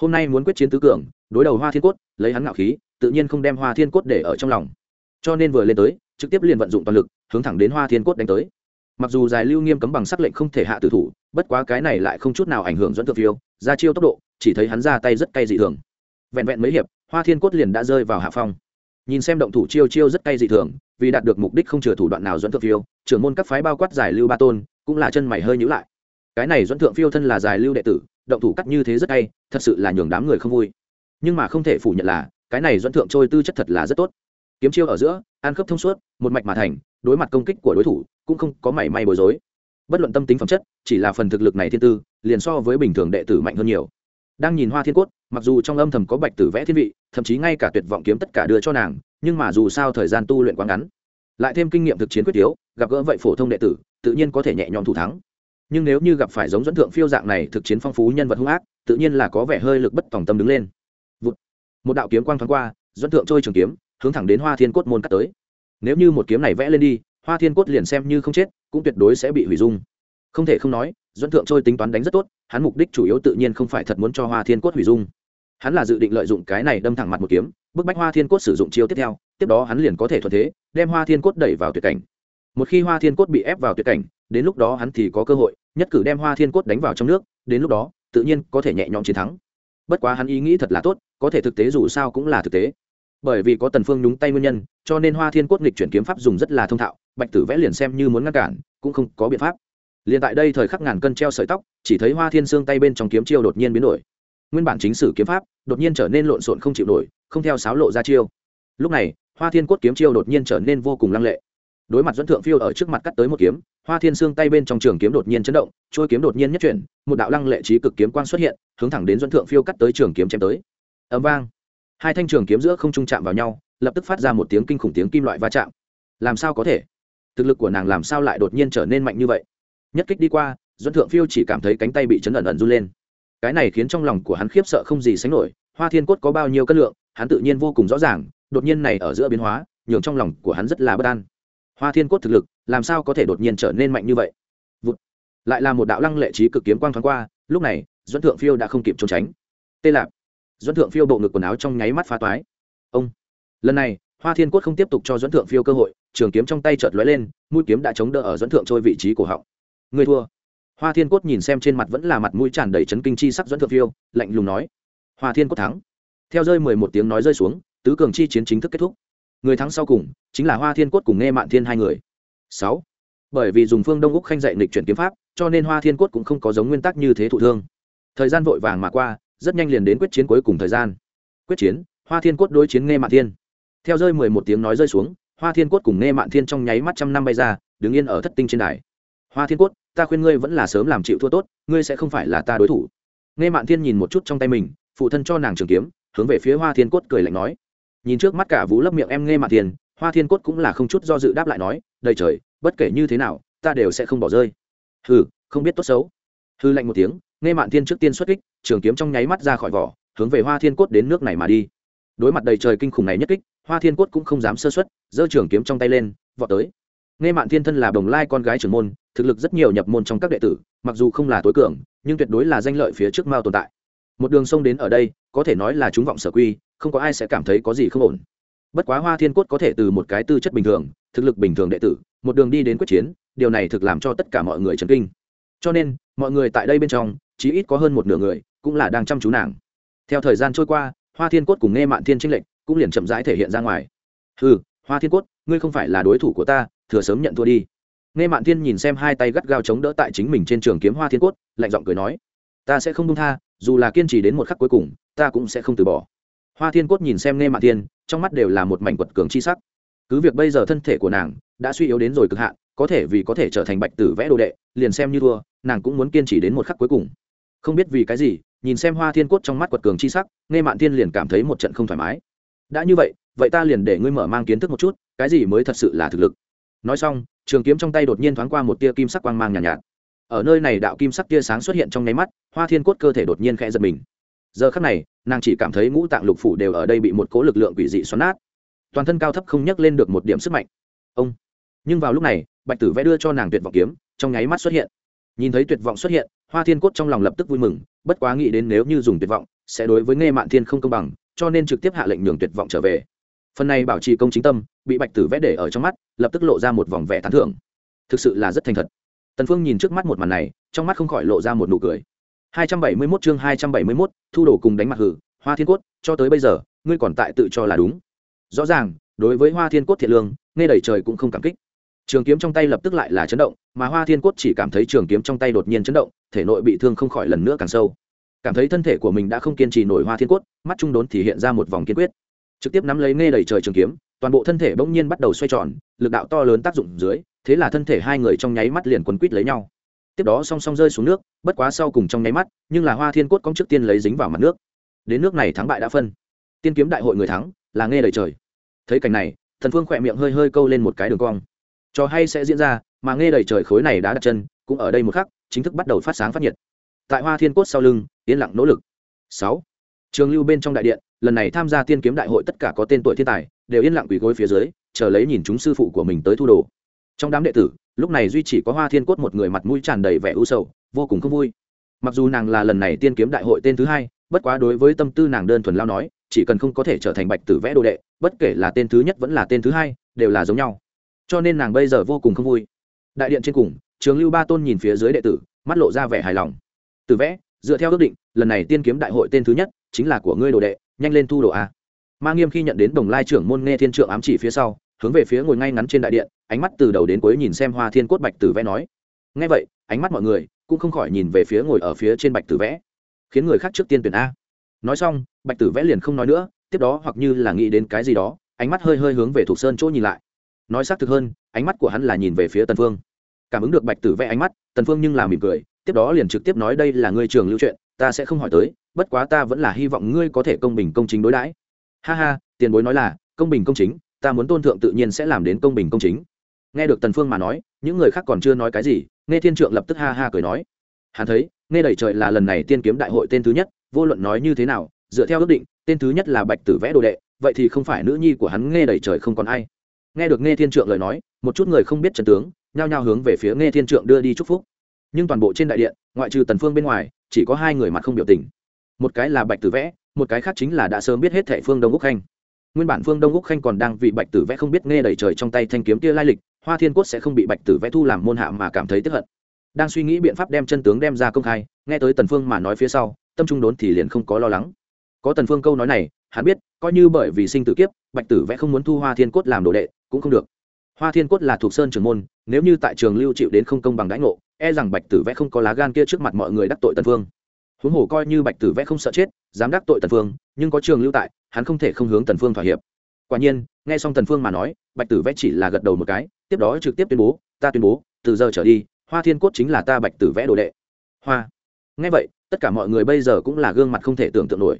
Hôm nay muốn quyết chiến tứ cường, đối đầu hoa thiên cốt, lấy hắn ngạo khí, tự nhiên không đem hoa thiên cốt để ở trong lòng. Cho nên vừa lên tới, trực tiếp liền vận dụng toàn lực, hướng thẳng đến hoa thiên cốt đánh tới. Mặc dù giải lưu nghiêm cấm bằng sắc lệnh không thể hạ tử thủ, bất quá cái này lại không chút nào ảnh hưởng dẫn thượng phiêu, ra chiêu tốc độ, chỉ thấy hắn ra tay rất cay dị thường. Vẹn vẹn mấy hiệp, hoa thiên cốt liền đã rơi vào hạ phong. Nhìn xem động thủ chiêu chiêu rất cay dị thường, vì đạt được mục đích không chừa thủ đoạn nào dẫn thượng phiêu, trưởng môn các phái bao quát giải lưu ba tôn, cũng là chân mày hơi nhữ lại cái này dẫn thượng phiêu thân là giải lưu đệ tử động thủ cắt như thế rất hay, thật sự là nhường đám người không vui. Nhưng mà không thể phủ nhận là cái này dẫn thượng trôi tư chất thật là rất tốt. Kiếm chiêu ở giữa an khớp thông suốt một mạch mà thành đối mặt công kích của đối thủ cũng không có mảy may bối rối. Bất luận tâm tính phẩm chất chỉ là phần thực lực này thiên tư liền so với bình thường đệ tử mạnh hơn nhiều. Đang nhìn hoa thiên cốt mặc dù trong âm thầm có bạch tử vẽ thiên vị thậm chí ngay cả tuyệt vọng kiếm tất cả đưa cho nàng nhưng mà dù sao thời gian tu luyện quá ngắn lại thêm kinh nghiệm thực chiến quyết yếu gặp gỡ vậy phổ thông đệ tử tự nhiên có thể nhẹ nhõm thủ thắng nhưng nếu như gặp phải giống dẫn thượng phiêu dạng này thực chiến phong phú nhân vật hung ác, tự nhiên là có vẻ hơi lực bất tòng tâm đứng lên. Vụt. một đạo kiếm quang thoáng qua, dẫn thượng trôi trường kiếm, hướng thẳng đến hoa thiên cốt môn cắt tới. Nếu như một kiếm này vẽ lên đi, hoa thiên cốt liền xem như không chết, cũng tuyệt đối sẽ bị hủy dung. Không thể không nói, dẫn thượng trôi tính toán đánh rất tốt, hắn mục đích chủ yếu tự nhiên không phải thật muốn cho hoa thiên cốt hủy dung. Hắn là dự định lợi dụng cái này đâm thẳng mặt một kiếm, bức bách hoa thiên cốt sử dụng chiêu tiếp theo, tiếp đó hắn liền có thể thuận thế, đem hoa thiên cốt đẩy vào tuyệt cảnh. Một khi hoa thiên cốt bị ép vào tuyệt cảnh đến lúc đó hắn thì có cơ hội, nhất cử đem hoa thiên cốt đánh vào trong nước, đến lúc đó, tự nhiên có thể nhẹ nhõm chiến thắng. Bất quá hắn ý nghĩ thật là tốt, có thể thực tế dù sao cũng là thực tế. Bởi vì có tần phương nhúng tay nguyên nhân, cho nên hoa thiên cốt nghịch chuyển kiếm pháp dùng rất là thông thạo, bạch tử vẽ liền xem như muốn ngăn cản, cũng không có biện pháp. Liền tại đây thời khắc ngàn cân treo sợi tóc, chỉ thấy hoa thiên xương tay bên trong kiếm chiêu đột nhiên biến đổi. Nguyên bản chính sử kiếm pháp, đột nhiên trở nên lộn xộn không chịu nổi, không theo sáo lộ ra chiêu. Lúc này, hoa thiên cốt kiếm chiêu đột nhiên trở nên vô cùng lăng lệ. Đối mặt dẫn thượng phiêu ở trước mặt cắt tới một kiếm hoa thiên xương tay bên trong trường kiếm đột nhiên chấn động trôi kiếm đột nhiên nhất chuyển, một đạo lăng lệ trí cực kiếm quang xuất hiện, hướng thẳng đến dẫn thượng phiêu cắt tới trường kiếm chém tới. Ấm vang. Hai thanh trường kiếm giữa không trung chạm vào nhau, lập tức phát ra một tiếng kinh khủng tiếng kim loại va chạm. Làm sao có thể? Thực lực của nàng làm sao lại đột nhiên trở nên mạnh như vậy? Nhất kích đi qua dẫn thượng phiêu chỉ cảm thấy cánh tay bị chấn ẩn ẩn run lên. Cái này khiến trong lòng của hắn khiếp sợ không gì sánh nổi, hoa thiên cốt có bao nhiêu cân lượng, hắn tự nhiên vô cùng rõ ràng, đột nhiên này ở giữa biến hóa, nhường trong lòng của hắn rất là bất an. Hoa thiên cốt thực lực làm sao có thể đột nhiên trở nên mạnh như vậy? Vụt. lại là một đạo lăng lệ trí cực kiếm quang thoáng qua, lúc này dẫn thượng phiêu đã không kịp trốn tránh. Tê lạp. Dẫn thượng phiêu bộ ngực quần áo trong nháy mắt phá toái. Ông. Lần này, hoa thiên cốt không tiếp tục cho dẫn thượng phiêu cơ hội, trường kiếm trong tay chợt lóe lên, mũi kiếm đã chống đỡ ở dẫn thượng trôi vị trí cổ họng. Người thua. Hoa thiên cốt nhìn xem trên mặt vẫn là mặt mũi tràn đầy chấn kinh chi sắc dẫn thượng phiêu, lạnh lùng nói. Hoa thiên cốt thắng. Theo rơi mười một tiếng nói rơi xuống, tứ cường chi chiến chính thức kết thúc. Người thắng sau cùng, chính là hoa thiên cốt cùng nghe mạn thiên hai người sáu. Bởi vì dùng phương đông úc khanh dạy lịch chuyển kiếm pháp, cho nên hoa thiên cốt cũng không có giống nguyên tắc như thế thụ thương. Thời gian vội vàng mà qua, rất nhanh liền đến quyết chiến cuối cùng thời gian. Quyết chiến, hoa thiên cốt đối chiến nghe mạn thiên. Theo rơi mười một tiếng nói rơi xuống, hoa thiên cốt cùng nghe mạn thiên trong nháy mắt trăm năm bay ra, đứng yên ở thất tinh trên đài. Hoa thiên cốt, ta khuyên ngươi vẫn là sớm làm chịu thua tốt, ngươi sẽ không phải là ta đối thủ. Nghe mạn thiên nhìn một chút trong tay mình, phụ thân cho nàng trường kiếm, hướng về phía hoa thiên cốt cười lạnh nói. Nhìn trước mắt cả vũ lấp miệng em nghe mạn thiên hoa thiên cốt cũng là không chút do dự đáp lại nói, đầy trời, bất kể như thế nào, ta đều sẽ không bỏ rơi. Hừ, không biết tốt xấu. Hư lạnh một tiếng nghe mạn thiên trước tiên xuất kích, trường kiếm trong nháy mắt ra khỏi vỏ, hướng về hoa thiên cốt đến nước này mà đi. Đối mặt đầy trời kinh khủng này nhất kích, hoa thiên cốt cũng không dám sơ xuất giơ trường kiếm trong tay lên, vọt tới. Nghe mạn thiên thân là đồng lai con gái trưởng môn, thực lực rất nhiều nhập môn trong các đệ tử, mặc dù không là tối cường, nhưng tuyệt đối là danh lợi phía trước mao tồn tại. Một đường sông đến ở đây, có thể nói là chúng vọng sở quy, không có ai sẽ cảm thấy có gì không ổn bất quá hoa thiên cốt có thể từ một cái tư chất bình thường, thực lực bình thường đệ tử, một đường đi đến quyết chiến, điều này thực làm cho tất cả mọi người chấn kinh. Cho nên, mọi người tại đây bên trong, chí ít có hơn một nửa người, cũng là đang chăm chú nàng. Theo thời gian trôi qua, hoa thiên cốt cùng nghe mạn thiên trinh lệnh cũng liền chậm rãi thể hiện ra ngoài. Ừ hoa thiên cốt, ngươi không phải là đối thủ của ta, thừa sớm nhận thua đi. Nghe mạn thiên nhìn xem hai tay gắt gao chống đỡ tại chính mình trên trường kiếm hoa thiên cốt, lạnh giọng cười nói, ta sẽ không buông tha, dù là kiên trì đến một khắc cuối cùng, ta cũng sẽ không từ bỏ. Hoa thiên cốt nhìn xem nghe mạn thiên trong mắt đều là một mảnh quật cường chi sắc. Cứ việc bây giờ thân thể của nàng đã suy yếu đến rồi cực hạn có thể vì có thể trở thành bạch tử vẽ đồ đệ liền xem như thua nàng cũng muốn kiên trì đến một khắc cuối cùng. Không biết vì cái gì nhìn xem hoa thiên cốt trong mắt quật cường chi sắc nghe mạn thiên liền cảm thấy một trận không thoải mái. Đã như vậy vậy ta liền để ngươi mở mang kiến thức một chút cái gì mới thật sự là thực lực. Nói xong trường kiếm trong tay đột nhiên thoáng qua một tia kim sắc quang mang nhàn nhạt, nhạt. Ở nơi này đạo kim sắc tia sáng xuất hiện trong nháy mắt hoa thiên cốt cơ thể đột nhiên khẽ giật mình. Giờ khắc này nàng chỉ cảm thấy ngũ tạng lục phủ đều ở đây bị một cố lực lượng quỷ dị xoắn nát. Toàn thân cao thấp không nhắc lên được một điểm sức mạnh. Ông. Nhưng vào lúc này, bạch tử vẽ đưa cho nàng tuyệt vọng kiếm, trong nháy mắt xuất hiện. Nhìn thấy tuyệt vọng xuất hiện, hoa thiên cốt trong lòng lập tức vui mừng, bất quá nghĩ đến nếu như dùng tuyệt vọng, sẽ đối với nghe mạn thiên không công bằng, cho nên trực tiếp hạ lệnh nhường tuyệt vọng trở về. Phần này bảo trì công chính tâm, bị bạch tử vẽ để ở trong mắt, lập tức lộ ra một vòng vẻ tán thưởng. Thực sự là rất thành thật. Tần phương nhìn trước mắt một màn này, trong mắt không khỏi lộ ra một nụ cười. 271 chương 271, thu đồ cùng đánh mặt hử hoa thiên cốt cho tới bây giờ ngươi còn tại tự cho là đúng. Rõ ràng đối với hoa thiên cốt thiệt lương nghe đầy trời cũng không cảm kích. Trường kiếm trong tay lập tức lại là chấn động mà hoa thiên cốt chỉ cảm thấy trường kiếm trong tay đột nhiên chấn động thể nội bị thương không khỏi lần nữa càng sâu. Cảm thấy thân thể của mình đã không kiên trì nổi hoa thiên cốt mắt trung đốn thì hiện ra một vòng kiên quyết. Trực tiếp nắm lấy nghe đầy trời trường kiếm toàn bộ thân thể bỗng nhiên bắt đầu xoay tròn lực đạo to lớn tác dụng dưới thế là thân thể hai người trong nháy mắt liền quấn quít lấy nhau tiếp đó song song rơi xuống nước, bất quá sau cùng trong nháy mắt, nhưng là hoa thiên cốt cong trước tiên lấy dính vào mặt nước. Đến nước này thắng bại đã phân. Tiên kiếm đại hội người thắng, là nghe lời trời. Thấy cảnh này, thần phương khỏe miệng hơi hơi câu lên một cái đường cong. Trò hay sẽ diễn ra, mà nghe đầy trời khối này đã đặt chân, cũng ở đây một khắc, chính thức bắt đầu phát sáng phát nhiệt. Tại hoa thiên cốt sau lưng, yên lặng nỗ lực. Sáu. Trường lưu bên trong đại điện, lần này tham gia tiên kiếm đại hội tất cả có tên tuổi thiên tài, đều yên lặng quỳ gối phía dưới, chờ lấy nhìn chúng sư phụ của mình tới thu đồ. Trong đám đệ tử lúc này duy chỉ có hoa thiên cốt một người mặt mũi tràn đầy vẻ u sầu, vô cùng không vui. Mặc dù nàng là lần này tiên kiếm đại hội tên thứ hai, bất quá đối với tâm tư nàng đơn thuần lao nói, chỉ cần không có thể trở thành bạch tử vẽ đồ đệ, bất kể là tên thứ nhất vẫn là tên thứ hai, đều là giống nhau. Cho nên nàng bây giờ vô cùng không vui. Đại điện trên cùng, trường lưu ba tôn nhìn phía dưới đệ tử, mắt lộ ra vẻ hài lòng. Tử vẽ, dựa theo ước định, lần này tiên kiếm đại hội tên thứ nhất chính là của ngươi đồ đệ, nhanh lên thu đồ a. Ma nghiêm khi nhận đến đồng lai trưởng môn nghe thiên trượng ám chỉ phía sau hướng về phía ngồi ngay ngắn trên đại điện, ánh mắt từ đầu đến cuối nhìn xem hoa thiên cốt bạch tử vẽ nói. Ngay vậy, ánh mắt mọi người cũng không khỏi nhìn về phía ngồi ở phía trên bạch tử vẽ, khiến người khác trước tiên tuyển a. Nói xong, bạch tử vẽ liền không nói nữa, tiếp đó hoặc như là nghĩ đến cái gì đó, ánh mắt hơi hơi hướng về thục sơn chỗ nhìn lại. Nói xác thực hơn, ánh mắt của hắn là nhìn về phía tần phương. Cảm ứng được bạch tử vẽ ánh mắt, tần phương nhưng là mỉm cười, tiếp đó liền trực tiếp nói đây là ngươi trường lưu chuyện, ta sẽ không hỏi tới, bất quá ta vẫn là hy vọng ngươi có thể công bình công chính đối đãi. Ha ha, tiền bối nói là, công bình công chính ta muốn tôn thượng tự nhiên sẽ làm đến công bình công chính. Nghe được tần phương mà nói, những người khác còn chưa nói cái gì, nghe thiên trượng lập tức ha ha cười nói. Hắn thấy, nghe đầy trời là lần này tiên kiếm đại hội tên thứ nhất, vô luận nói như thế nào, dựa theo ước định, tên thứ nhất là bạch tử vẽ đồ đệ, vậy thì không phải nữ nhi của hắn nghe đầy trời không còn ai. Nghe được nghe thiên trượng lời nói, một chút người không biết trận tướng, nhao nhao hướng về phía nghe thiên trượng đưa đi chúc phúc. Nhưng toàn bộ trên đại điện, ngoại trừ tần phương bên ngoài, chỉ có hai người mặt không biểu tình. Một cái là bạch tử vẽ, một cái khác chính là đã sớm biết hết thệ phương đông úc khanh nguyên bản phương đông úc khanh còn đang vì bạch tử vẽ không biết nghe đầy trời trong tay thanh kiếm kia lai lịch, hoa thiên cốt sẽ không bị bạch tử vẽ thu làm môn hạ mà cảm thấy tức hận. Đang suy nghĩ biện pháp đem chân tướng đem ra công khai, nghe tới tần phương mà nói phía sau, tâm trung đốn thì liền không có lo lắng. Có tần phương câu nói này, hắn biết, coi như bởi vì sinh tử kiếp, bạch tử vẽ không muốn thu hoa thiên cốt làm đồ đệ, cũng không được. Hoa thiên cốt là thuộc sơn trường môn, nếu như tại trường lưu chịu đến không công bằng đãi ngộ e rằng bạch tử vẽ không có lá gan kia trước mặt mọi người đắc tội tần phương. Huống hồ coi như bạch tử vẽ không sợ chết dám đắc tội tần phương, nhưng có trường lưu tại, hắn không thể không hướng tần phương thỏa hiệp. Quả nhiên, nghe xong tần phương mà nói, bạch tử vẽ chỉ là gật đầu một cái, tiếp đó trực tiếp tuyên bố, ta tuyên bố, từ giờ trở đi, hoa thiên cốt chính là ta bạch tử vẽ đồ đệ. Hoa. Nghe vậy, tất cả mọi người bây giờ cũng là gương mặt không thể tưởng tượng nổi.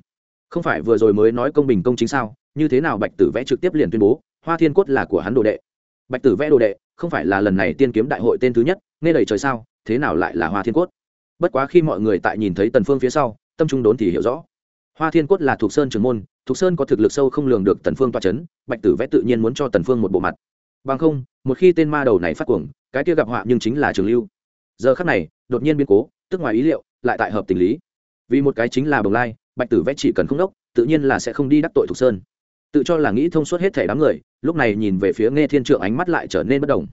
Không phải vừa rồi mới nói công bình công chính sao, như thế nào bạch tử vẽ trực tiếp liền tuyên bố, hoa thiên cốt là của hắn đồ đệ. Bạch tử vẽ đồ đệ, không phải là lần này tiên kiếm đại hội tên thứ nhất, nghe đầy trời sao, thế nào lại là hoa thiên cốt? Bất quá khi mọi người tại nhìn thấy tần phương phía sau, tâm trung đốn thì hiểu rõ hoa thiên cốt là thuộc sơn trưởng môn, thuộc sơn có thực lực sâu không lường được tần phương toa chấn, bạch tử vẽ tự nhiên muốn cho tần phương một bộ mặt. Bằng không, một khi tên ma đầu này phát cuồng, cái kia gặp họa nhưng chính là trường lưu. Giờ khắc này, đột nhiên biến cố, tức ngoài ý liệu, lại tại hợp tình lý. Vì một cái chính là bồng lai, bạch tử vẽ chỉ cần không đốc, tự nhiên là sẽ không đi đắc tội thuộc sơn. Tự cho là nghĩ thông suốt hết thể đám người, lúc này nhìn về phía nghe thiên trượng ánh mắt lại trở nên bất đồng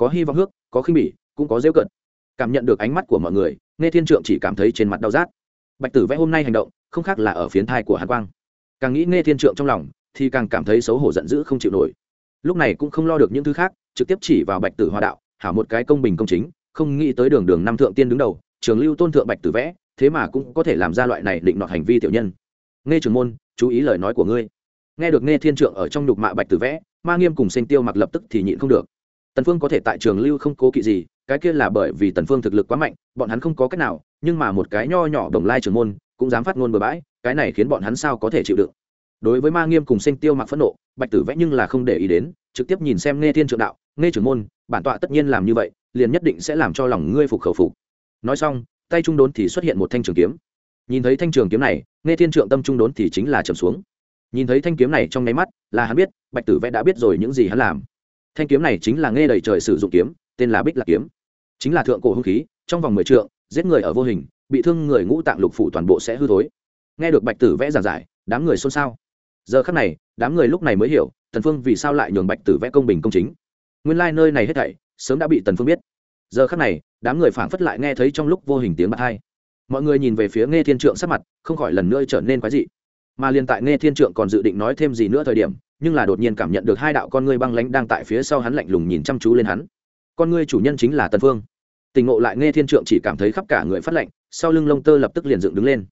có hy vọng hước, có khinh bỉ, cũng có dễu cận cảm nhận được ánh mắt của mọi người, nghe thiên trượng chỉ cảm thấy trên mặt đau rát bạch tử vẽ hôm nay hành động, không khác là ở phiến thai của hàn quang. Càng nghĩ nghe thiên trượng trong lòng, thì càng cảm thấy xấu hổ giận dữ không chịu nổi. Lúc này cũng không lo được những thứ khác, trực tiếp chỉ vào bạch tử hoa đạo, hảo một cái công bình công chính, không nghĩ tới đường đường năm thượng tiên đứng đầu, trường lưu tôn thượng bạch tử vẽ, thế mà cũng có thể làm ra loại này định nọt hành vi tiểu nhân. Nghe trường môn, chú ý lời nói của ngươi. Nghe được nghe thiên trượng ở trong nhục mạ bạch tử vẽ, ma nghiêm cùng sinh tiêu mặc lập tức thì nhịn không được. Tần phương có thể tại trường lưu không cố kỵ gì cái kia là bởi vì tần phương thực lực quá mạnh, bọn hắn không có cách nào, nhưng mà một cái nho nhỏ đồng lai trường môn, cũng dám phát ngôn bừa bãi, cái này khiến bọn hắn sao có thể chịu đựng. Đối với ma nghiêm cùng sinh tiêu mặc phẫn nộ, bạch tử vẽ nhưng là không để ý đến, trực tiếp nhìn xem nghe thiên trượng đạo nghe trưởng môn, bản tọa tất nhiên làm như vậy, liền nhất định sẽ làm cho lòng ngươi phục khẩu phục. Nói xong, tay trung đốn thì xuất hiện một thanh trường kiếm. Nhìn thấy thanh trường kiếm này nghe thiên trượng tâm trung đốn thì chính là trầm xuống. Nhìn thấy thanh kiếm này trong nháy mắt là hắn biết, bạch tử vẽ đã biết rồi những gì hắn làm. Thanh kiếm này chính là nghe đầy trời sử dụng kiếm, tên là bích lạc kiếm chính là thượng cổ hung khí, trong vòng mười trượng, giết người ở vô hình, bị thương người ngũ tạng lục phủ toàn bộ sẽ hư thối. Nghe được bạch tử vẽ giảng giải, đám người xôn xao. Giờ khắc này, đám người lúc này mới hiểu, tần phương vì sao lại nhường bạch tử vẽ công bình công chính. Nguyên lai like nơi này hết thảy, sớm đã bị tần phương biết. Giờ khắc này, đám người phảng phất lại nghe thấy trong lúc vô hình tiếng bạc hai. Mọi người nhìn về phía nghe thiên trượng sắc mặt, không khỏi lần nữa trở nên quái dị. Mà liền tại nghe thiên trượng còn dự định nói thêm gì nữa thời điểm, nhưng là đột nhiên cảm nhận được hai đạo con ngươi băng lãnh đang tại phía sau hắn lạnh lùng nhìn chăm chú lên hắn con ngươi chủ nhân chính là tần phương. Tình ngộ lại nghe thiên trượng chỉ cảm thấy khắp cả người phát lạnh, sau lưng lông tơ lập tức liền dựng đứng lên.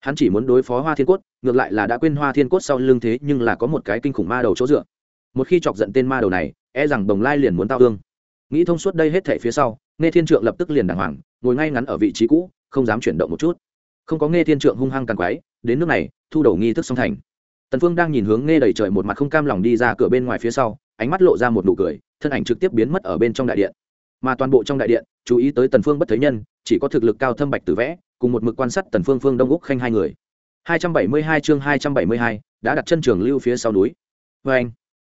Hắn chỉ muốn đối phó hoa thiên cốt, ngược lại là đã quên hoa thiên cốt sau lưng thế nhưng là có một cái kinh khủng ma đầu chỗ dựa. Một khi chọc giận tên ma đầu này e rằng đồng lai liền muốn tao thương. Nghĩ thông suốt đây hết thể phía sau, nghe thiên trượng lập tức liền đàng hoàng, ngồi ngay ngắn ở vị trí cũ, không dám chuyển động một chút. Không có nghe thiên trượng hung hăng càng quái đến nước này, thu đầu nghi thức song thành tần phương đang nhìn hướng nghe đầy trời một mặt không cam lòng đi ra cửa bên ngoài phía sau ánh mắt lộ ra một nụ cười thân ảnh trực tiếp biến mất ở bên trong đại điện. Mà toàn bộ trong đại điện chú ý tới tần phương bất thấy nhân chỉ có thực lực cao thâm bạch tử vẽ cùng một mực quan sát tần phương phương đông úc khanh hai người. 272 chương 272, đã đặt chân trường lưu phía sau núi. Với anh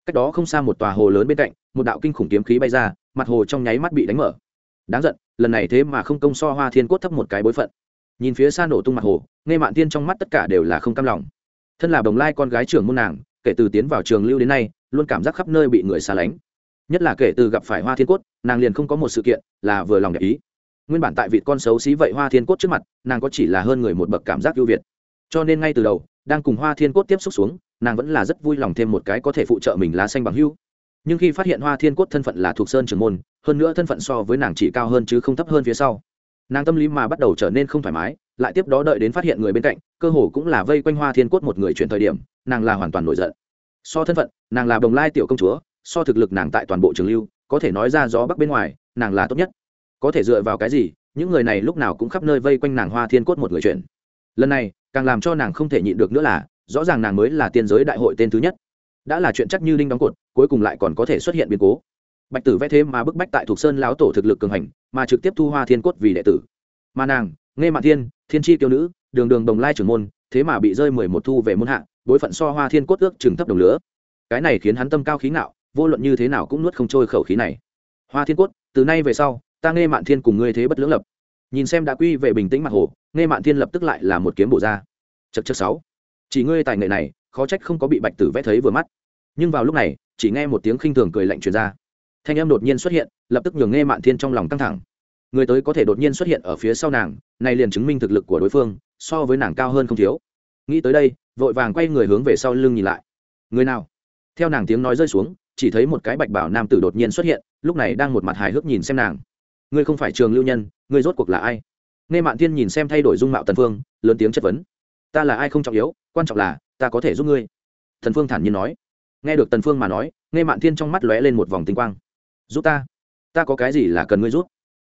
cách đó không xa một tòa hồ lớn bên cạnh một đạo kinh khủng kiếm khí bay ra mặt hồ trong nháy mắt bị đánh mở. Đáng giận lần này thế mà không công so hoa thiên cốt thấp một cái bối phận. Nhìn phía xa nổ tung mặt hồ nghe mạn tiên trong mắt tất cả đều là không cam lòng thân là đồng lai con gái trưởng môn nàng, kể từ tiến vào trường lưu đến nay, luôn cảm giác khắp nơi bị người xa lánh. Nhất là kể từ gặp phải hoa thiên cốt, nàng liền không có một sự kiện là vừa lòng để ý. Nguyên bản tại vị con xấu xí vậy hoa thiên cốt trước mặt, nàng có chỉ là hơn người một bậc cảm giác ưu việt. Cho nên ngay từ đầu, đang cùng hoa thiên cốt tiếp xúc xuống, nàng vẫn là rất vui lòng thêm một cái có thể phụ trợ mình lá xanh bằng hưu. Nhưng khi phát hiện hoa thiên cốt thân phận là thuộc sơn trường môn, hơn nữa thân phận so với nàng chỉ cao hơn chứ không thấp hơn phía sau. Nàng tâm lý mà bắt đầu trở nên không thoải mái lại tiếp đó đợi đến phát hiện người bên cạnh, cơ hồ cũng là vây quanh hoa thiên cốt một người chuyển thời điểm, nàng là hoàn toàn nổi giận. So thân phận, nàng là đồng lai tiểu công chúa, so thực lực nàng tại toàn bộ trường lưu, có thể nói ra gió bắc bên ngoài, nàng là tốt nhất. Có thể dựa vào cái gì, những người này lúc nào cũng khắp nơi vây quanh nàng hoa thiên cốt một người chuyển. Lần này, càng làm cho nàng không thể nhịn được nữa là, rõ ràng nàng mới là tiên giới đại hội tên thứ nhất. Đã là chuyện chắc như đinh đóng cột, cuối cùng lại còn có thể xuất hiện biến cố. Bạch tử vẽ thế mà bức bách tại thuộc sơn lão tổ thực lực cường hành, mà trực tiếp thu hoa thiên cốt vì đệ tử. Mà nàng nghe mạn thiên thiên tri tiêu nữ, đường đường đồng lai trưởng môn, thế mà bị rơi mười một thu về môn hạ, bối phận so hoa thiên cốt ước chừng thấp đồng lứa. Cái này khiến hắn tâm cao khí ngạo, vô luận như thế nào cũng nuốt không trôi khẩu khí này. Hoa thiên cốt, từ nay về sau, ta nghe mạn thiên cùng ngươi thế bất lưỡng lập. Nhìn xem đã quy về bình tĩnh mặt hồ nghe mạn thiên lập tức lại là một kiếm bổ ra. Chật chật sáu. Chỉ ngươi tài nghệ này, khó trách không có bị bạch tử vẽ thấy vừa mắt. Nhưng vào lúc này, chỉ nghe một tiếng khinh thường cười lạnh truyền ra. Thanh em đột nhiên xuất hiện, lập tức nhường nghe mạn thiên trong lòng căng thẳng người tới có thể đột nhiên xuất hiện ở phía sau nàng, này liền chứng minh thực lực của đối phương, so với nàng cao hơn không thiếu. Nghĩ tới đây, vội vàng quay người hướng về sau lưng nhìn lại. Người nào? Theo nàng tiếng nói rơi xuống, chỉ thấy một cái bạch bảo nam tử đột nhiên xuất hiện, lúc này đang một mặt hài hước nhìn xem nàng. Ngươi không phải trường lưu nhân, ngươi rốt cuộc là ai? Nghe mạn thiên nhìn xem thay đổi dung mạo tần phương, lớn tiếng chất vấn. Ta là ai không trọng yếu, quan trọng là, ta có thể giúp ngươi. Thần phương thản nhiên nói. Nghe được tần phương mà nói, nghe mạn thiên trong mắt lóe lên một vòng tinh quang. Giúp ta? Ta có cái gì là cần ngươi giúp?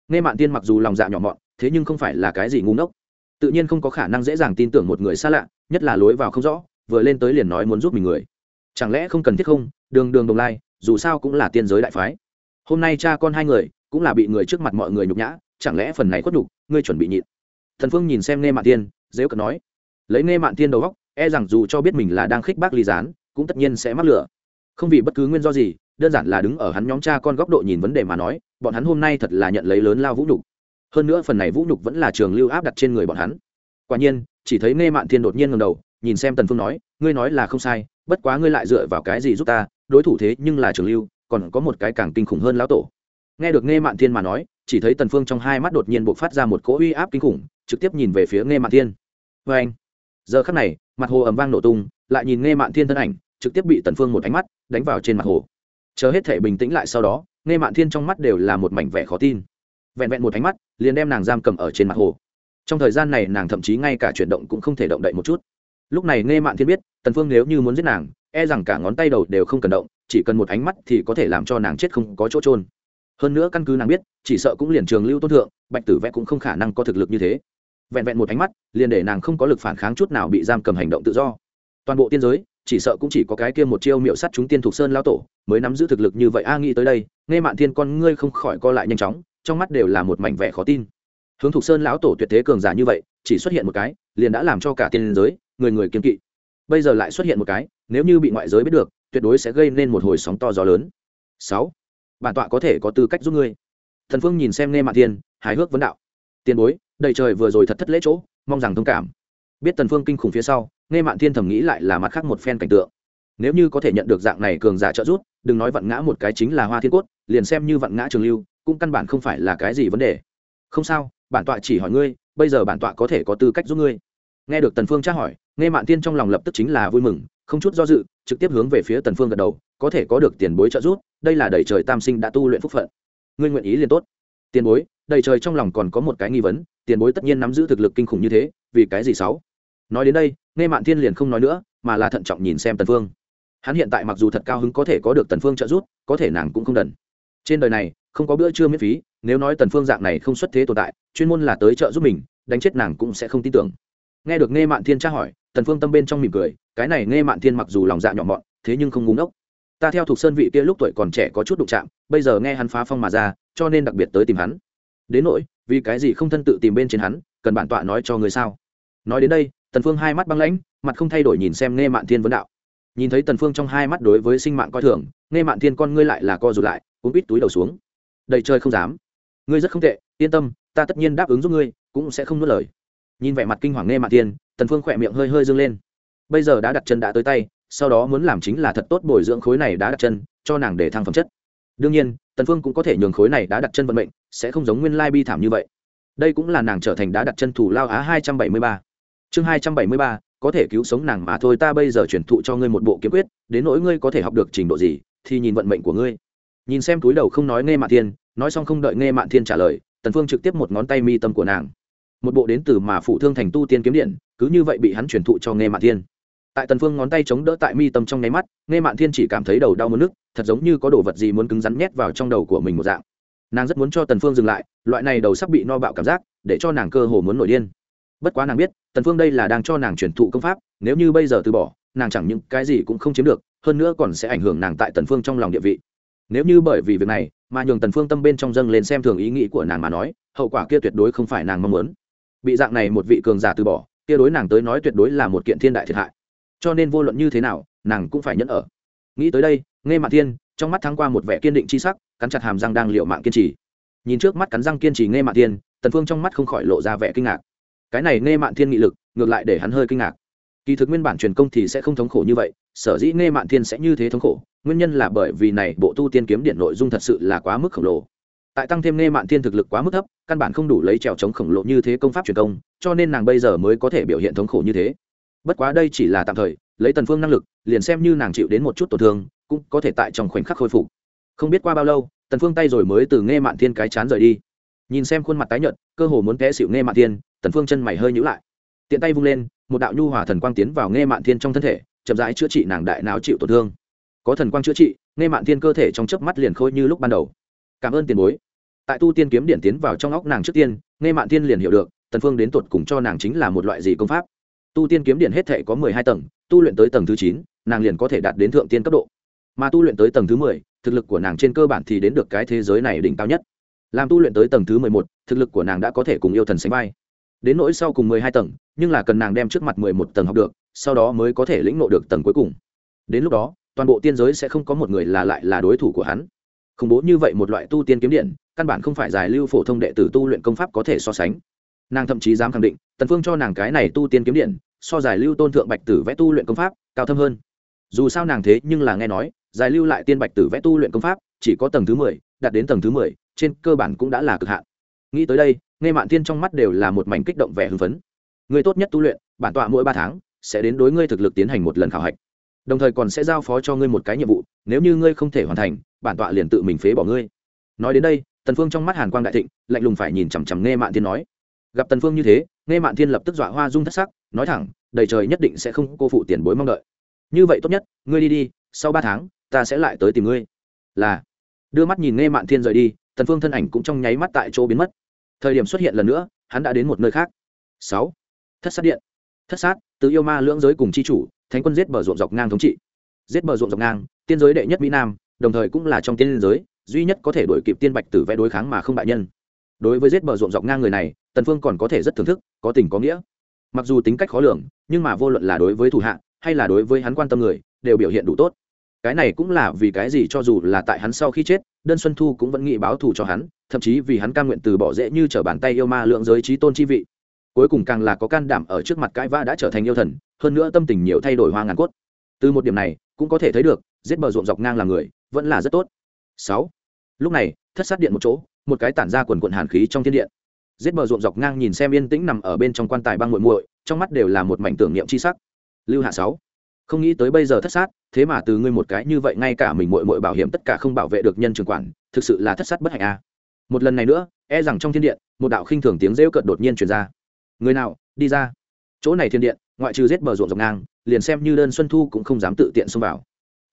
Nghe mạn tiên mặc dù lòng dạ nhỏ mọn, thế nhưng không phải là cái gì ngu ngốc. Tự nhiên không có khả năng dễ dàng tin tưởng một người xa lạ, nhất là lối vào không rõ, vừa lên tới liền nói muốn giúp mình người. Chẳng lẽ không cần thiết không? Đường đường đồng lai, dù sao cũng là tiên giới đại phái. Hôm nay cha con hai người cũng là bị người trước mặt mọi người nhục nhã, chẳng lẽ phần này khuất nhục, ngươi chuẩn bị nhịn? Thần phương nhìn xem nghe mạn tiên dễ cận nói. Lấy nghe mạn tiên đầu góc e rằng dù cho biết mình là đang khích bác ly gián, cũng tất nhiên sẽ mắc lửa. Không vì bất cứ nguyên do gì, đơn giản là đứng ở hắn nhóm cha con góc độ nhìn vấn đề mà nói bọn hắn hôm nay thật là nhận lấy lớn lao vũ nhục. Hơn nữa phần này vũ nhục vẫn là trường lưu áp đặt trên người bọn hắn. Quả nhiên, chỉ thấy nghe mạn thiên đột nhiên ngầm đầu, nhìn xem tần phương nói, ngươi nói là không sai, bất quá ngươi lại dựa vào cái gì giúp ta? Đối thủ thế nhưng là trường lưu, còn có một cái càng kinh khủng hơn lão tổ. Nghe được nghe mạn thiên mà nói, chỉ thấy tần phương trong hai mắt đột nhiên bộc phát ra một cỗ uy áp kinh khủng, trực tiếp nhìn về phía nghe mạn thiên. Với anh. Giờ khắc này, mặt hồ ầm vang nổ tung, lại nhìn nghe mạn thiên thân ảnh, trực tiếp bị tần phương một ánh mắt đánh vào trên mặt hồ chờ hết thể bình tĩnh lại sau đó, nghe mạn thiên trong mắt đều là một mảnh vẻ khó tin. Vẹn vẹn một ánh mắt, liền đem nàng giam cầm ở trên mặt hồ. Trong thời gian này nàng thậm chí ngay cả chuyển động cũng không thể động đậy một chút. Lúc này nghe mạn thiên biết, tần phương nếu như muốn giết nàng e rằng cả ngón tay đầu đều không cần động, chỉ cần một ánh mắt thì có thể làm cho nàng chết không có chỗ trôn hơn nữa căn cứ nàng biết, chỉ sợ cũng liền trường lưu tôn thượng, bạch tử vẽ cũng không khả năng có thực lực như thế. Vẹn vẹn một ánh mắt, liền để nàng không có lực phản kháng chút nào bị giam cầm hành động tự do. Toàn bộ tiên giới chỉ sợ cũng chỉ có cái kia một chiêu miệu sắt chúng tiên thuộc sơn lao tổ mới nắm giữ thực lực như vậy. A, nghĩ tới đây, nghe mạn thiên con ngươi không khỏi co lại nhanh chóng, trong mắt đều là một mảnh vẻ khó tin. Hướng thuộc sơn lão tổ tuyệt thế cường giả như vậy, chỉ xuất hiện một cái, liền đã làm cho cả tiên giới, người người kiên kỵ. Bây giờ lại xuất hiện một cái, nếu như bị ngoại giới biết được, tuyệt đối sẽ gây nên một hồi sóng to gió lớn. Sáu, bản tọa có thể có tư cách giúp ngươi. Thần phương nhìn xem nghe mạn thiên, hài hước vấn đạo. Tiền bối, đầy trời vừa rồi thật thất lễ chỗ, mong rằng thông cảm biết tần phương kinh khủng phía sau nghe mạn thiên thầm nghĩ lại là mặt khác một phen cảnh tượng. Nếu như có thể nhận được dạng này cường giả trợ giúp, đừng nói vặn ngã một cái chính là hoa thiên cốt, liền xem như vặn ngã trường lưu, cũng căn bản không phải là cái gì vấn đề. Không sao, bản tọa chỉ hỏi ngươi, bây giờ bản tọa có thể có tư cách giúp ngươi. Nghe được tần phương tra hỏi nghe mạn thiên trong lòng lập tức chính là vui mừng, không chút do dự, trực tiếp hướng về phía tần phương gật đầu, có thể có được tiền bối trợ giúp, đây là đầy trời tam sinh đã tu luyện phúc phận. Ngươi nguyện ý liền tốt. Tiền bối, đầy trời trong lòng còn có một cái nghi vấn, tiền bối tất nhiên nắm giữ thực lực kinh khủng như thế, vì cái gì sáu? Nói đến đây, nghe mạn thiên liền không nói nữa, mà là thận trọng nhìn xem tần phương. Hắn hiện tại mặc dù thật cao hứng có thể có được tần phương trợ giúp, có thể nàng cũng không đần. Trên đời này, không có bữa trưa miễn phí, nếu nói tần phương dạng này không xuất thế tồn tại, chuyên môn là tới trợ giúp mình, đánh chết nàng cũng sẽ không tin tưởng. Nghe được nghe mạn thiên tra hỏi, tần phương tâm bên trong mỉm cười, cái này nghe mạn thiên mặc dù lòng dạ nhỏ mọn, thế nhưng không ngu ngốc. Ta theo thuộc sơn vị kia lúc tuổi còn trẻ có chút đụng chạm, bây giờ nghe hắn phá phong mà ra, cho nên đặc biệt tới tìm hắn. Đến nỗi, vì cái gì không thân tự tìm bên trên hắn, cần bản tọa nói cho người sao? Nói đến đây tần phương hai mắt băng lãnh, mặt không thay đổi nhìn xem nghe mạn thiên vấn đạo. Nhìn thấy tần phương trong hai mắt đối với sinh mạng coi thường nghe mạn thiên con ngươi lại là co rụt lại cũng bít túi đầu xuống. Đầy trời không dám. Ngươi rất không tệ, yên tâm, ta tất nhiên đáp ứng giúp ngươi, cũng sẽ không nuốt lời. Nhìn vẻ mặt kinh hoàng nghe mạn thiên, tần phương khỏe miệng hơi hơi dương lên. Bây giờ đã đặt chân đã tới tay, sau đó muốn làm chính là thật tốt bồi dưỡng khối này đã đặt chân, cho nàng để thăng phẩm chất. Đương nhiên, tần phương cũng có thể nhường khối này đã đặt chân vận mệnh, sẽ không giống nguyên lai bi thảm như vậy. Đây cũng là nàng trở thành đã đặt chân thủ lao á hai trăm bảy mươi ba chương hai trăm bảy mươi ba, có thể cứu sống nàng mà thôi, ta bây giờ chuyển thụ cho ngươi một bộ kiếm quyết, đến nỗi ngươi có thể học được trình độ gì, thì nhìn vận mệnh của ngươi. Nhìn xem túi đầu không nói nghe mạn thiên, nói xong không đợi nghe mạn thiên trả lời, tần phương trực tiếp một ngón tay mi tâm của nàng. Một bộ đến từ mà phụ thương thành tu tiên kiếm điện, cứ như vậy bị hắn chuyển thụ cho nghe mạn thiên. Tại tần phương ngón tay chống đỡ tại mi tâm trong nháy mắt, nghe mạn thiên chỉ cảm thấy đầu đau muốn nức thật giống như có đồ vật gì muốn cứng rắn nhét vào trong đầu của mình một dạng. Nàng rất muốn cho tần phương dừng lại, loại này đầu sắp bị no bạo cảm giác, để cho nàng cơ hồ muốn nổi điên bất quá nàng biết, tần phương đây là đang cho nàng truyền thụ công pháp, nếu như bây giờ từ bỏ, nàng chẳng những cái gì cũng không chiếm được, hơn nữa còn sẽ ảnh hưởng nàng tại tần phương trong lòng địa vị. Nếu như bởi vì việc này, mà nhường tần phương tâm bên trong dâng lên xem thường ý nghĩ của nàng mà nói, hậu quả kia tuyệt đối không phải nàng mong muốn. Bị dạng này một vị cường giả từ bỏ, kia đối nàng tới nói tuyệt đối là một kiện thiên đại thiệt hại. Cho nên vô luận như thế nào, nàng cũng phải nhẫn ở. Nghĩ tới đây nghe mạn thiên, trong mắt thắng qua một vẻ kiên định chi sắc, cắn chặt hàm răng đang liệu mạng kiên trì. Nhìn trước mắt cắn răng kiên trì nghe mạn thiên, tần phương trong mắt không khỏi lộ ra vẻ kinh ngạc cái này nghe mạn thiên nghị lực, ngược lại để hắn hơi kinh ngạc. Kỳ thực nguyên bản truyền công thì sẽ không thống khổ như vậy, sở dĩ nghe mạn thiên sẽ như thế thống khổ, nguyên nhân là bởi vì này bộ tu tiên kiếm điện nội dung thật sự là quá mức khổng lồ. Tại tăng thêm nghe mạn thiên thực lực quá mức thấp, căn bản không đủ lấy trèo chống khổng lồ như thế công pháp truyền công, cho nên nàng bây giờ mới có thể biểu hiện thống khổ như thế. Bất quá đây chỉ là tạm thời, lấy tần phương năng lực, liền xem như nàng chịu đến một chút tổn thương, cũng có thể tại trong khoảnh khắc khôi phục. Không biết qua bao lâu, tần phương tay rồi mới từ nghe mạn thiên cái chán rời đi. Nhìn xem khuôn mặt tái nhợt, cơ hồ muốn té xỉu nghe mạn thiên tần phương chân mày hơi nhíu lại. Tiện tay vung lên, một đạo nhu hòa thần quang tiến vào nghe mạn thiên trong thân thể, chậm rãi chữa trị nàng đại não chịu tổn thương. Có thần quang chữa trị, nghe mạn thiên cơ thể trong chớp mắt liền khôi như lúc ban đầu. Cảm ơn tiền bối. Tại tu tiên kiếm điển tiến vào trong óc nàng trước tiên, nghe mạn thiên liền hiểu được, tần phương đến tuột cùng cho nàng chính là một loại gì công pháp. Tu tiên kiếm điển hết thể có mười hai tầng, tu luyện tới tầng thứ chín, nàng liền có thể đạt đến thượng tiên cấp độ. Mà tu luyện tới tầng thứ mười, thực lực của nàng trên cơ bản thì đến được cái thế giới này đỉnh cao nhất. Làm tu luyện tới tầng thứ mười một, thực lực của nàng đã có thể cùng yêu thần sánh vai đến nỗi sau cùng mười hai tầng, nhưng là cần nàng đem trước mặt mười một tầng học được, sau đó mới có thể lĩnh ngộ được tầng cuối cùng. Đến lúc đó, toàn bộ tiên giới sẽ không có một người là lại là đối thủ của hắn. Khủng bố như vậy một loại tu tiên kiếm điện, căn bản không phải giải lưu phổ thông đệ tử tu luyện công pháp có thể so sánh. Nàng thậm chí dám khẳng định, tần phương cho nàng cái này tu tiên kiếm điện, so giải lưu tôn thượng bạch tử vẽ tu luyện công pháp, cao thâm hơn. Dù sao nàng thế nhưng là nghe nói, giải lưu lại tiên bạch tử vẽ tu luyện công pháp, chỉ có tầng thứ mười, đạt đến tầng thứ mười, trên cơ bản cũng đã là cực hạn nghĩ tới đây nghe mạn Thiên trong mắt đều là một mảnh kích động vẻ hưng phấn. Người tốt nhất tu luyện, bản tọa mỗi ba tháng sẽ đến đối ngươi thực lực tiến hành một lần khảo hạch. Đồng thời còn sẽ giao phó cho ngươi một cái nhiệm vụ, nếu như ngươi không thể hoàn thành, bản tọa liền tự mình phế bỏ ngươi. Nói đến đây, tần phương trong mắt hàn quang đại thịnh, lạnh lùng phải nhìn chằm chằm nghe mạn thiên nói. Gặp tần phương như thế nghe mạn thiên lập tức dọa hoa dung thất sắc, nói thẳng, đầy trời nhất định sẽ không cô phụ tiền bối mong đợi. Như vậy tốt nhất, ngươi đi đi, sau ba tháng, ta sẽ lại tới tìm ngươi. Là đưa mắt nhìn nghe mạn thiên rời đi, tần phương thân ảnh cũng trong nháy mắt tại chỗ biến mất. Thời điểm xuất hiện lần nữa, hắn đã đến một nơi khác. Sáu. Thất sát điện. Thất sát, từ yêu ma lưỡng giới cùng chi chủ, thánh quân giết bờ ruộng dọc ngang thống trị. Giết bờ ruộng dọc ngang, tiên giới đệ nhất mỹ nam, đồng thời cũng là trong tiên giới, duy nhất có thể đổi kịp tiên bạch tử vẽ đối kháng mà không bại nhân. Đối với giết bờ ruộng dọc ngang người này, tần phương còn có thể rất thưởng thức, có tình có nghĩa. Mặc dù tính cách khó lường, nhưng mà vô luận là đối với thủ hạ, hay là đối với hắn quan tâm người, đều biểu hiện đủ tốt cái này cũng là vì cái gì cho dù là tại hắn sau khi chết, đơn xuân thu cũng vẫn nghĩ báo thù cho hắn, thậm chí vì hắn cam nguyện từ bỏ dễ như trở bàn tay yêu ma lượng giới trí tôn chi vị. Cuối cùng càng là có can đảm ở trước mặt cãi vã đã trở thành yêu thần, hơn nữa tâm tình nhiều thay đổi hoa ngàn cốt. Từ một điểm này, cũng có thể thấy được, giết bờ ruộng dọc ngang là người, vẫn là rất tốt. Sáu. Lúc này, thất sát điện một chỗ, một cái tản ra quần quận hàn khí trong thiên điện. Giết bờ ruộng dọc ngang nhìn xem yên tĩnh nằm ở bên trong quan tài băng muội muội, trong mắt đều là một mảnh tưởng niệm chi sắc. Lưu hạ sáu. Không nghĩ tới bây giờ thất sát thế mà từ ngươi một cái như vậy ngay cả mình muội muội bảo hiểm tất cả không bảo vệ được nhân trường quản, thực sự là thất sát bất hạnh a. À. Một lần này nữa e rằng trong thiên điện, một đạo khinh thường tiếng rêu cợt đột nhiên truyền ra. Người nào, đi ra. Chỗ này thiên điện, ngoại trừ giết bờ ruộng dọc ngang, liền xem như đơn xuân thu cũng không dám tự tiện xông vào.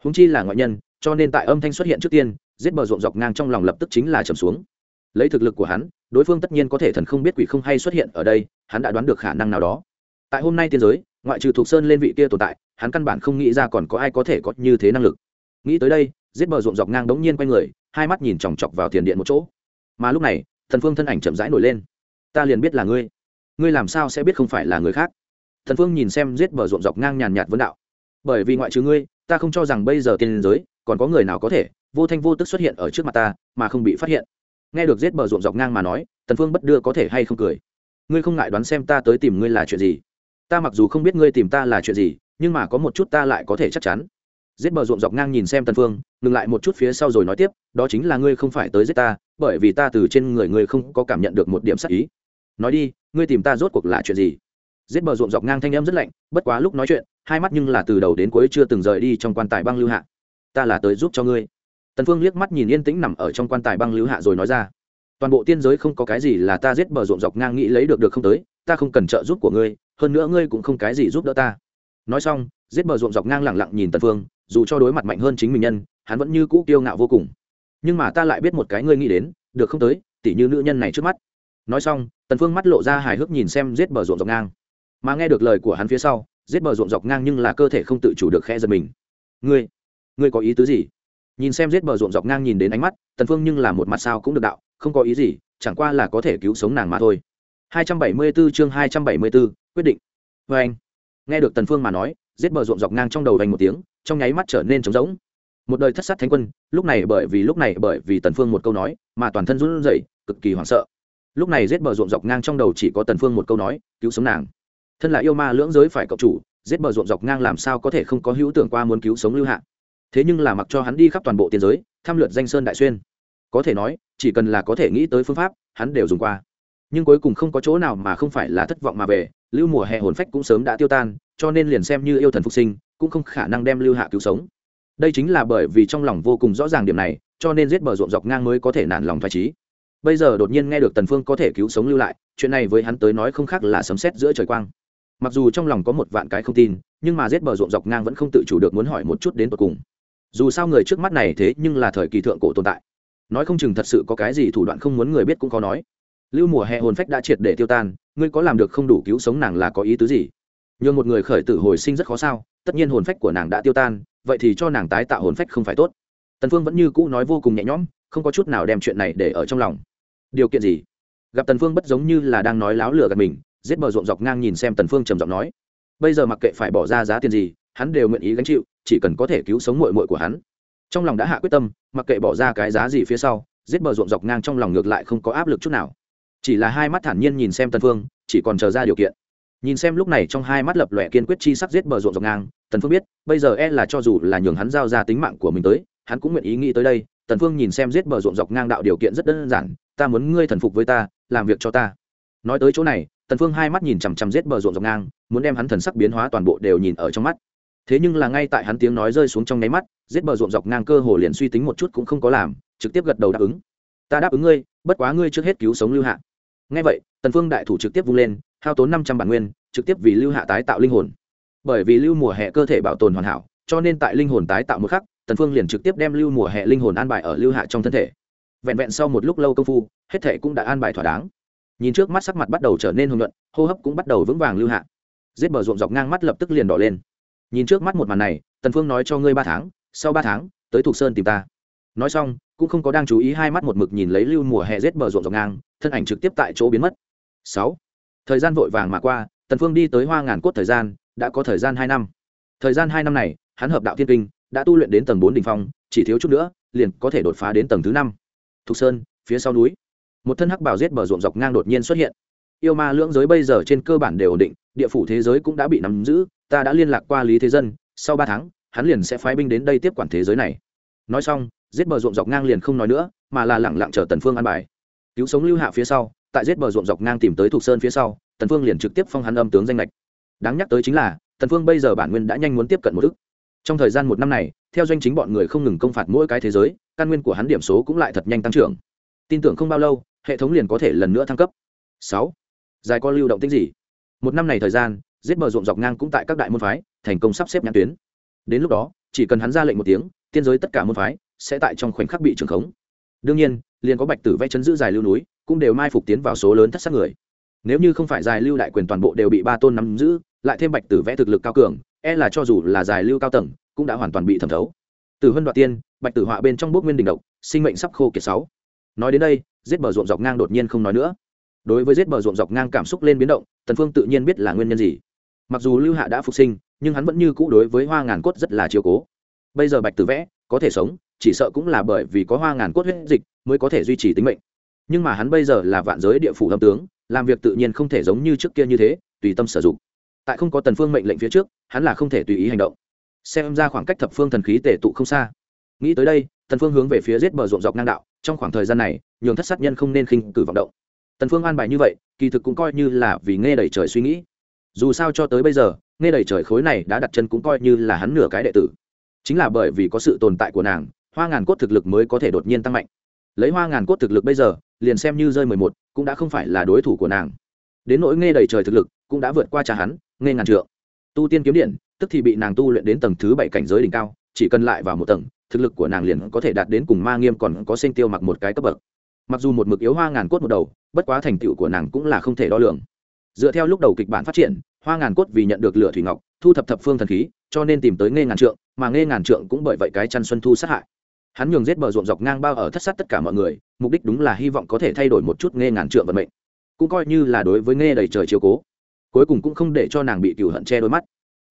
Húng chi là ngoại nhân, cho nên tại âm thanh xuất hiện trước tiên, giết bờ ruộng dọc ngang trong lòng lập tức chính là trầm xuống. Lấy thực lực của hắn, đối phương tất nhiên có thể thần không biết quỷ không hay xuất hiện ở đây, hắn đã đoán được khả năng nào đó. Tại hôm nay tiên giới ngoại trừ thuộc sơn lên vị kia tồn tại, hắn căn bản không nghĩ ra còn có ai có thể có như thế năng lực. Nghĩ tới đây, giết bờ ruộng dọc ngang đống nhiên quay người, hai mắt nhìn chòng chọc vào thiền điện một chỗ. Mà lúc này, thần phương thân ảnh chậm rãi nổi lên. Ta liền biết là ngươi. Ngươi làm sao sẽ biết không phải là người khác? Thần phương nhìn xem giết bờ ruộng dọc ngang nhàn nhạt vấn đạo. Bởi vì ngoại trừ ngươi, ta không cho rằng bây giờ tiên giới, còn có người nào có thể, vô thanh vô tức xuất hiện ở trước mặt ta, mà không bị phát hiện. Nghe được giết bờ ruộng dọc ngang mà nói tần phương bất đưa có thể hay không cười. Ngươi không ngại đoán xem ta tới tìm ngươi là chuyện gì? Ta mặc dù không biết ngươi tìm ta là chuyện gì, nhưng mà có một chút ta lại có thể chắc chắn. Giết bờ ruộng dọc ngang nhìn xem tần phương, ngừng lại một chút phía sau rồi nói tiếp, đó chính là ngươi không phải tới giết ta, bởi vì ta từ trên người ngươi không có cảm nhận được một điểm sắc ý. Nói đi, ngươi tìm ta rốt cuộc là chuyện gì? Giết bờ ruộng dọc ngang thanh âm rất lạnh, bất quá lúc nói chuyện, hai mắt nhưng là từ đầu đến cuối chưa từng rời đi trong quan tài băng lưu hạ. Ta là tới giúp cho ngươi. Tần phương liếc mắt nhìn yên tĩnh nằm ở trong quan tài băng lưu hạ rồi nói ra. Toàn bộ tiên giới không có cái gì là ta giết bờ ruộng dọc ngang nghĩ lấy được được không tới ta không cần trợ giúp của ngươi, hơn nữa ngươi cũng không cái gì giúp đỡ ta. Nói xong, giết bờ ruộng dọc ngang lẳng lặng nhìn tần phương, dù cho đối mặt mạnh hơn chính mình nhân, hắn vẫn như cũ kiêu ngạo vô cùng. Nhưng mà ta lại biết một cái ngươi nghĩ đến, được không tới, tỉ như nữ nhân này trước mắt. Nói xong, tần phương mắt lộ ra hài hước nhìn xem giết bờ ruộng dọc ngang. Mà nghe được lời của hắn phía sau, giết bờ ruộng dọc ngang nhưng là cơ thể không tự chủ được khẽ giật mình. Ngươi ngươi có ý tứ gì? Nhìn xem giết bờ ruộng dọc ngang nhìn đến ánh mắt, tần phương nhưng là một mặt sao cũng được đạo, không có ý gì, chẳng qua là có thể cứu sống nàng mà thôi. 274 chương 274, quyết định. Với anh nghe được tần phương mà nói giết bờ ruộng dọc ngang trong đầu vành một tiếng trong nháy mắt trở nên trống rỗng. Một đời thất sát thánh quân lúc này bởi vì lúc này bởi vì tần phương một câu nói mà toàn thân run rẩy cực kỳ hoảng sợ. Lúc này giết bờ ruộng dọc ngang trong đầu chỉ có tần phương một câu nói cứu sống nàng. Thân là yêu ma lưỡng giới phải cộng chủ giết bờ ruộng dọc ngang làm sao có thể không có hữu tưởng qua muốn cứu sống lưu hạ? Thế nhưng là mặc cho hắn đi khắp toàn bộ tiên giới tham lượt danh sơn đại xuyên. Có thể nói chỉ cần là có thể nghĩ tới phương pháp hắn đều dùng qua nhưng cuối cùng không có chỗ nào mà không phải là thất vọng mà về, lưu mùa hè hồn phách cũng sớm đã tiêu tan, cho nên liền xem như yêu thần phục sinh, cũng không khả năng đem lưu hạ cứu sống. Đây chính là bởi vì trong lòng vô cùng rõ ràng điểm này, cho nên giết bờ ruộng dọc ngang mới có thể nản lòng thoải trí bây giờ đột nhiên nghe được tần phương có thể cứu sống lưu lại, chuyện này với hắn tới nói không khác là sấm sét giữa trời quang. Mặc dù trong lòng có một vạn cái không tin, nhưng mà giết bờ ruộng dọc ngang vẫn không tự chủ được muốn hỏi một chút đến tận cùng. Dù sao người trước mắt này thế nhưng là thời kỳ thượng cổ tồn tại. Nói không chừng thật sự có cái gì thủ đoạn không muốn người biết cũng có nói lưu mùa hè hồn phách đã triệt để tiêu tan, ngươi có làm được không đủ cứu sống nàng là có ý tứ gì? Nhường một người khởi tử hồi sinh rất khó sao, tất nhiên hồn phách của nàng đã tiêu tan, vậy thì cho nàng tái tạo hồn phách không phải tốt. Tần phương vẫn như cũ nói vô cùng nhẹ nhõm, không có chút nào đem chuyện này để ở trong lòng. Điều kiện gì? Gặp tần phương bất giống như là đang nói láo lừa gạt mình, giết bờ ruộng dọc ngang nhìn xem tần phương trầm giọng nói. Bây giờ mặc kệ phải bỏ ra giá tiền gì, hắn đều nguyện ý gánh chịu, chỉ cần có thể cứu sống muội muội của hắn. Trong lòng đã hạ quyết tâm, mặc kệ bỏ ra cái giá gì phía sau, giết bờ ruộng dọc ngang trong lòng ngược lại không có áp lực chút nào chỉ là hai mắt thản nhiên nhìn xem tần phương, chỉ còn chờ ra điều kiện. Nhìn xem lúc này trong hai mắt lập lòe kiên quyết chi sắc giết bờ ruộng dọc ngang, tần phương biết, bây giờ e là cho dù là nhường hắn giao ra tính mạng của mình tới, hắn cũng nguyện ý nghĩ tới đây. Tần phương nhìn xem giết bờ ruộng dọc ngang đạo điều kiện rất đơn giản, ta muốn ngươi thần phục với ta, làm việc cho ta. Nói tới chỗ này, tần phương hai mắt nhìn chằm chằm giết bờ ruộng dọc ngang, muốn đem hắn thần sắc biến hóa toàn bộ đều nhìn ở trong mắt. Thế nhưng là ngay tại hắn tiếng nói rơi xuống trong nháy mắt, giết bờ ruộng dọc ngang cơ hồ liền suy tính một chút cũng không có làm, trực tiếp gật đầu đáp ứng. Ta đáp ứng ngươi, bất quá ngươi trước hết cứu sống lưu hạ ngay vậy, tần phương đại thủ trực tiếp vung lên, hao tốn năm trăm bản nguyên, trực tiếp vì lưu hạ tái tạo linh hồn. Bởi vì lưu mùa hè cơ thể bảo tồn hoàn hảo, cho nên tại linh hồn tái tạo một khắc, tần phương liền trực tiếp đem lưu mùa hè linh hồn an bài ở lưu hạ trong thân thể. Vẹn vẹn sau một lúc lâu công phu, hết thể cũng đã an bài thỏa đáng. Nhìn trước mắt sắc mặt bắt đầu trở nên hùng luận hô hấp cũng bắt đầu vững vàng lưu hạ. Giết bờ ruộng dọc ngang mắt lập tức liền đỏ lên. Nhìn trước mắt một màn này, tần phương nói cho ngươi ba tháng, sau ba tháng, tới thuộc sơn tìm ta. Nói xong cũng không có đang chú ý hai mắt một mực nhìn lấy lưu mùa hè giết bờ ruộng dọc ngang, thân ảnh trực tiếp tại chỗ biến mất. Sáu. Thời gian vội vàng mà qua, tần phương đi tới hoa ngàn cốt thời gian, đã có thời gian hai năm. Thời gian hai năm này, hắn hợp đạo thiên kinh, đã tu luyện đến tầng bốn đỉnh phong, chỉ thiếu chút nữa, liền có thể đột phá đến tầng thứ năm. Thục sơn, phía sau núi. Một thân hắc bảo giết bờ ruộng dọc ngang đột nhiên xuất hiện. Yêu ma lưỡng giới bây giờ trên cơ bản đều ổn định, địa phủ thế giới cũng đã bị nắm giữ, ta đã liên lạc qua lý thế dân, sau ba tháng, hắn liền sẽ phái binh đến đây tiếp quản thế giới này. Nói xong giết bờ ruộng dọc ngang liền không nói nữa, mà là lẳng lặng chờ tần phương an bài. Cứu sống lưu hạ phía sau, tại giết bờ ruộng dọc ngang tìm tới thuộc sơn phía sau, tần phương liền trực tiếp phong hắn âm tướng danh lệch đáng nhắc tới chính là, tần phương bây giờ bản nguyên đã nhanh muốn tiếp cận một ức. Trong thời gian một năm này, theo doanh chính bọn người không ngừng công phạt mỗi cái thế giới, căn nguyên của hắn điểm số cũng lại thật nhanh tăng trưởng. Tin tưởng không bao lâu, hệ thống liền có thể lần nữa thăng cấp. Sáu. Dài có lưu động tính gì? Một năm này thời gian, giết bờ ruộng dọc ngang cũng tại các đại môn phái, thành công sắp xếp nhãn tuyến. Đến lúc đó, chỉ cần hắn ra lệnh một tiếng, tiên giới tất cả môn phái sẽ tại trong khoảnh khắc bị trường khống. Đương nhiên, liền có bạch tử vẽ chấn giữ dài lưu núi, cũng đều mai phục tiến vào số lớn thất sát người. Nếu như không phải dài lưu đại quyền toàn bộ đều bị ba tôn nắm giữ, lại thêm bạch tử vẽ thực lực cao cường e là cho dù là dài lưu cao tầng, cũng đã hoàn toàn bị thẩm thấu. Từ huân đoạt tiên, bạch tử họa bên trong bốc nguyên đình độc, sinh mệnh sắp khô kiệt sáu. Nói đến đây, giết bờ ruộng dọc ngang đột nhiên không nói nữa. Đối với giết bờ ruộng dọc ngang cảm xúc lên biến động, tần phương tự nhiên biết là nguyên nhân gì. Mặc dù lưu hạ đã phục sinh, nhưng hắn vẫn như cũ đối với hoa ngàn cốt rất là chiều cố. Bây giờ bạch tử vẽ, có thể sống chỉ sợ cũng là bởi vì có hoa ngàn cốt huyết dịch mới có thể duy trì tính mệnh. Nhưng mà hắn bây giờ là vạn giới địa phủ lâm tướng, làm việc tự nhiên không thể giống như trước kia như thế, tùy tâm sử dụng. Tại không có tần phương mệnh lệnh phía trước, hắn là không thể tùy ý hành động. Xem ra khoảng cách thập phương thần khí tề tụ không xa. Nghĩ tới đây, tần phương hướng về phía giết bờ ruộng dọc ngang đạo, trong khoảng thời gian này, nhường thất sát nhân không nên khinh cử vọng động. Tần phương an bài như vậy, kỳ thực cũng coi như là vì nghe đầy trời suy nghĩ. Dù sao cho tới bây giờ, nghe đầy trời khối này đã đặt chân cũng coi như là hắn nửa cái đệ tử. Chính là bởi vì có sự tồn tại của nàng hoa ngàn cốt thực lực mới có thể đột nhiên tăng mạnh. Lấy hoa ngàn cốt thực lực bây giờ, liền xem như rơi mười một, cũng đã không phải là đối thủ của nàng. Đến nỗi nghe đầy trời thực lực, cũng đã vượt qua trà hắn, nghe ngàn trượng. Tu tiên kiếm điện, tức thì bị nàng tu luyện đến tầng thứ bảy cảnh giới đỉnh cao, chỉ cần lại vào một tầng, thực lực của nàng liền có thể đạt đến cùng ma nghiêm còn có sinh tiêu mặc một cái cấp bậc. Mặc dù một mực yếu hoa ngàn cốt một đầu, bất quá thành tựu của nàng cũng là không thể đo lường. Dựa theo lúc đầu kịch bản phát triển, hoa ngàn cốt vì nhận được lửa thủy ngọc, thu thập thập phương thần khí, cho nên tìm tới nghe ngàn trượng, mà nghe ngàn trượng cũng bởi vậy cái chăn xuân thu sát hại hắn nhường giết bờ ruộng dọc ngang bao ở thất sát tất cả mọi người, mục đích đúng là hy vọng có thể thay đổi một chút nghe ngàn trượng vận mệnh. Cũng coi như là đối với nghe đầy trời chiếu cố. Cuối cùng cũng không để cho nàng bị cựu hận che đôi mắt.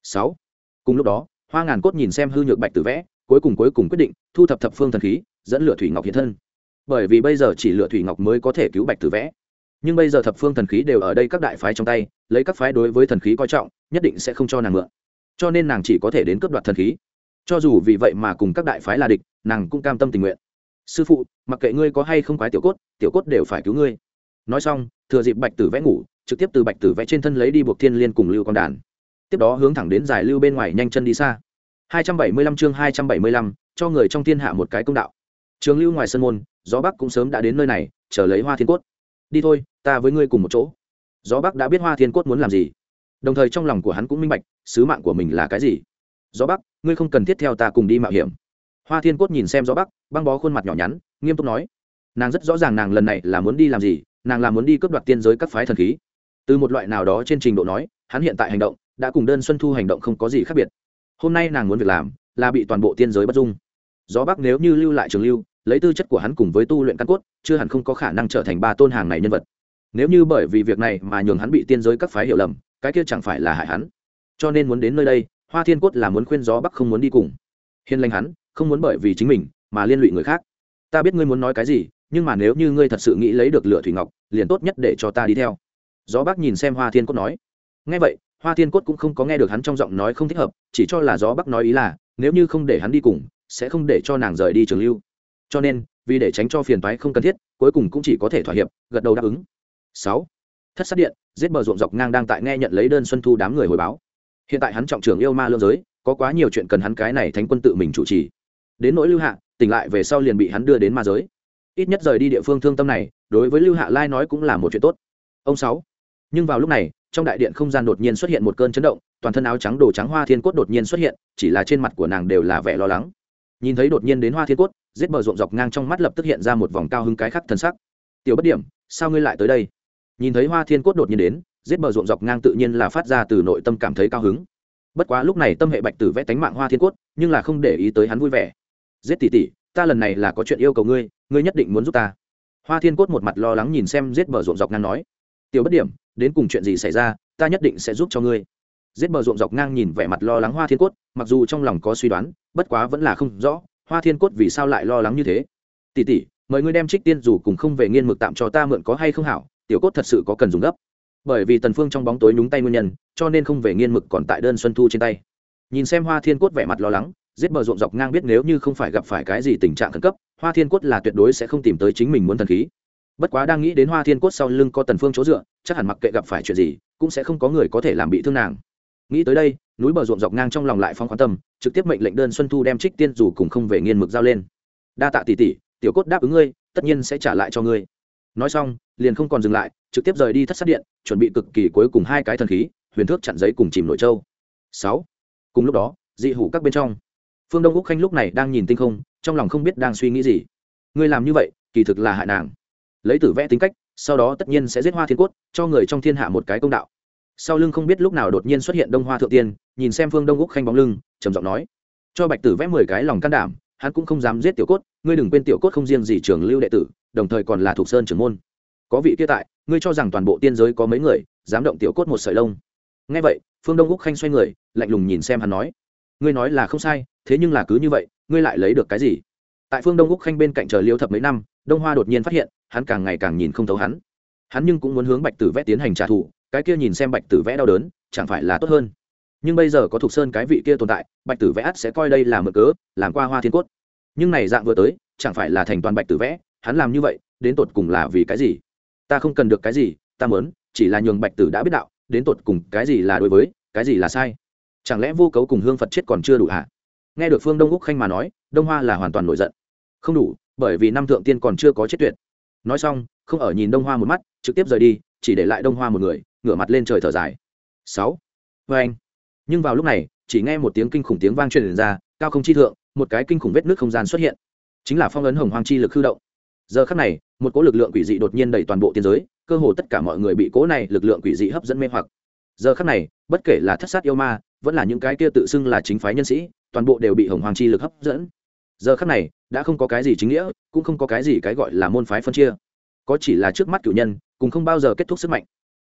Sáu. Cùng lúc đó, hoa ngàn cốt nhìn xem hư nhược bạch tử vẽ, cuối cùng cuối cùng quyết định thu thập thập phương thần khí, dẫn lửa thủy ngọc hiện thân. Bởi vì bây giờ chỉ lửa thủy ngọc mới có thể cứu bạch tử vẽ. Nhưng bây giờ thập phương thần khí đều ở đây các đại phái trong tay, lấy các phái đối với thần khí coi trọng, nhất định sẽ không cho nàng mượn. Cho nên nàng chỉ có thể đến cướp đoạt thần khí cho dù vì vậy mà cùng các đại phái là địch nàng cũng cam tâm tình nguyện. Sư phụ mặc kệ ngươi có hay không quái tiểu cốt tiểu cốt đều phải cứu ngươi. Nói xong thừa dịp bạch tử vẽ ngủ trực tiếp từ bạch tử vẽ trên thân lấy đi buộc thiên liên cùng lưu con đàn. Tiếp đó hướng thẳng đến giải lưu bên ngoài nhanh chân đi xa. 275 chương 275, cho người trong thiên hạ một cái công đạo. Trường lưu ngoài sân môn gió bắc cũng sớm đã đến nơi này chờ lấy hoa thiên cốt. Đi thôi ta với ngươi cùng một chỗ. Gió bắc đã biết hoa thiên cốt muốn làm gì. Đồng thời trong lòng của hắn cũng minh bạch sứ mạng của mình là cái gì gió bắc, ngươi không cần thiết theo ta cùng đi mạo hiểm. Hoa thiên cốt nhìn xem gió bắc, băng bó khuôn mặt nhỏ nhắn, nghiêm túc nói. Nàng rất rõ ràng nàng lần này là muốn đi làm gì, nàng là muốn đi cướp đoạt tiên giới các phái thần khí. Từ một loại nào đó trên trình độ nói, hắn hiện tại hành động, đã cùng đơn xuân thu hành động không có gì khác biệt. Hôm nay nàng muốn việc làm, là bị toàn bộ tiên giới bất dung. Gió bắc nếu như lưu lại trường lưu, lấy tư chất của hắn cùng với tu luyện căn cốt, chưa hẳn không có khả năng trở thành ba tôn hàng này nhân vật. Nếu như bởi vì việc này mà nhường hắn bị tiên giới các phái hiểu lầm, cái kia chẳng phải là hại hắn. Cho nên muốn đến nơi đây hoa thiên cốt là muốn khuyên gió bắc không muốn đi cùng. Hiền lành hắn, không muốn bởi vì chính mình mà liên lụy người khác. Ta biết ngươi muốn nói cái gì, nhưng mà nếu như ngươi thật sự nghĩ lấy được lửa thủy ngọc, liền tốt nhất để cho ta đi theo. Gió bắc nhìn xem hoa thiên cốt nói. Ngay vậy, hoa thiên cốt cũng không có nghe được hắn trong giọng nói không thích hợp, chỉ cho là gió bắc nói ý là, nếu như không để hắn đi cùng, sẽ không để cho nàng rời đi trường lưu. Cho nên, vì để tránh cho phiền toái không cần thiết, cuối cùng cũng chỉ có thể thỏa hiệp, gật đầu đáp ứng. Sáu. Thất sát điện, giết bờ ruộng dọc ngang đang tại nghe nhận lấy đơn xuân thu đám người hồi báo hiện tại hắn trọng trưởng yêu ma lương giới, có quá nhiều chuyện cần hắn cái này thánh quân tự mình chủ trì. Đến nỗi lưu hạ, tỉnh lại về sau liền bị hắn đưa đến ma giới. Ít nhất rời đi địa phương thương tâm này, đối với lưu hạ lai nói cũng là một chuyện tốt. Ông sáu. Nhưng vào lúc này, trong đại điện không gian đột nhiên xuất hiện một cơn chấn động, toàn thân áo trắng đồ trắng hoa thiên cốt đột nhiên xuất hiện, chỉ là trên mặt của nàng đều là vẻ lo lắng. Nhìn thấy đột nhiên đến hoa thiên cốt, giết bờ ruộng dọc ngang trong mắt lập tức hiện ra một vòng cao hứng cái khắc thân sắc. Tiểu bất điểm, sao ngươi lại tới đây? Nhìn thấy hoa thiên cốt đột nhiên đến giết bờ ruộng dọc ngang tự nhiên là phát ra từ nội tâm cảm thấy cao hứng. Bất quá lúc này tâm hệ bạch tử vẽ tánh mạng hoa thiên cốt, nhưng là không để ý tới hắn vui vẻ. Giết tỷ tỷ, ta lần này là có chuyện yêu cầu ngươi ngươi nhất định muốn giúp ta. Hoa thiên cốt một mặt lo lắng nhìn xem giết bờ ruộng dọc ngang nói, tiểu bất điểm, đến cùng chuyện gì xảy ra, ta nhất định sẽ giúp cho ngươi. Giết bờ ruộng dọc ngang nhìn vẻ mặt lo lắng hoa thiên cốt, mặc dù trong lòng có suy đoán, bất quá vẫn là không rõ, hoa thiên cốt vì sao lại lo lắng như thế? Tỷ tỷ, mời ngươi đem trích tiên dù cùng không về nghiên mực tạm cho ta mượn có hay không hảo, tiểu cốt thật sự có cần dùng gấp bởi vì tần phương trong bóng tối nhúng tay nguyên nhân, cho nên không về nghiên mực còn tại đơn xuân thu trên tay. Nhìn xem hoa thiên cốt vẻ mặt lo lắng, giết bờ ruộng dọc ngang biết nếu như không phải gặp phải cái gì tình trạng khẩn cấp, hoa thiên cốt là tuyệt đối sẽ không tìm tới chính mình muốn thần khí. Bất quá đang nghĩ đến hoa thiên cốt sau lưng có tần phương chỗ dựa, chắc hẳn mặc kệ gặp phải chuyện gì, cũng sẽ không có người có thể làm bị thương nàng. Nghĩ tới đây, núi bờ ruộng dọc ngang trong lòng lại phong quan tâm, trực tiếp mệnh lệnh đơn xuân thu đem trích tiên dù cùng không về nghiên mực giao lên. Đa tạ tỷ tỷ, tiểu cốt đáp ứng ngươi, tất nhiên sẽ trả lại cho ngươi nói xong, liền không còn dừng lại, trực tiếp rời đi thất sát điện, chuẩn bị cực kỳ cuối cùng hai cái thần khí, huyền thước chặn giấy cùng chìm nội châu. Sáu. Cùng lúc đó, dị hủ các bên trong. Phương đông úc khanh lúc này đang nhìn tinh không, trong lòng không biết đang suy nghĩ gì. Ngươi làm như vậy, kỳ thực là hại nàng. Lấy tử vẽ tính cách, sau đó tất nhiên sẽ giết hoa thiên cốt, cho người trong thiên hạ một cái công đạo. Sau lưng không biết lúc nào đột nhiên xuất hiện đông hoa thượng tiên, nhìn xem phương đông úc khanh bóng lưng, trầm giọng nói, cho bạch tử vẽ mười cái lòng can đảm hắn cũng không dám giết tiểu cốt, ngươi đừng quên tiểu cốt không riêng gì trường lưu đệ tử, đồng thời còn là thuộc sơn trưởng môn. Có vị kia tại, ngươi cho rằng toàn bộ tiên giới có mấy người, dám động tiểu cốt một sợi lông. Ngay vậy, phương đông úc khanh xoay người, lạnh lùng nhìn xem hắn nói, ngươi nói là không sai, thế nhưng là cứ như vậy, ngươi lại lấy được cái gì? Tại phương đông úc khanh bên cạnh chờ liêu thập mấy năm, đông hoa đột nhiên phát hiện, hắn càng ngày càng nhìn không thấu hắn. Hắn nhưng cũng muốn hướng bạch tử vẽ tiến hành trả thù, cái kia nhìn xem bạch tử vẽ đau đớn, chẳng phải là tốt hơn nhưng bây giờ có thục sơn cái vị kia tồn tại, bạch tử vẽ ắt sẽ coi đây là mực cớ, làm qua hoa thiên cốt. Nhưng này dạng vừa tới, chẳng phải là thành toàn bạch tử vẽ, hắn làm như vậy, đến tột cùng là vì cái gì? Ta không cần được cái gì, ta mớn chỉ là nhường bạch tử đã biết đạo, đến tột cùng cái gì là đối với, cái gì là sai? Chẳng lẽ vô cấu cùng hương phật chết còn chưa đủ hả? Nghe được phương đông úc khanh mà nói, đông hoa là hoàn toàn nổi giận. Không đủ, bởi vì năm thượng tiên còn chưa có chết tuyệt. Nói xong, không ở nhìn đông hoa một mắt, trực tiếp rời đi, chỉ để lại đông hoa một người, ngửa mặt lên trời thở dài. Sáu. Vê anh nhưng vào lúc này, chỉ nghe một tiếng kinh khủng tiếng vang truyền ra, cao không chi thượng, một cái kinh khủng vết nước không gian xuất hiện. Chính là phong ấn hồng hoang chi lực hư động. Giờ khắc này, một cỗ lực lượng quỷ dị đột nhiên đẩy toàn bộ tiên giới, cơ hồ tất cả mọi người bị cỗ này lực lượng quỷ dị hấp dẫn mê hoặc. Giờ khắc này, bất kể là thất sát yêu ma, vẫn là những cái kia tự xưng là chính phái nhân sĩ, toàn bộ đều bị hồng hoàng chi lực hấp dẫn. Giờ khắc này, đã không có cái gì chính nghĩa, cũng không có cái gì cái gọi là môn phái phân chia. Có chỉ là trước mắt cử nhân, cùng không bao giờ kết thúc sức mạnh.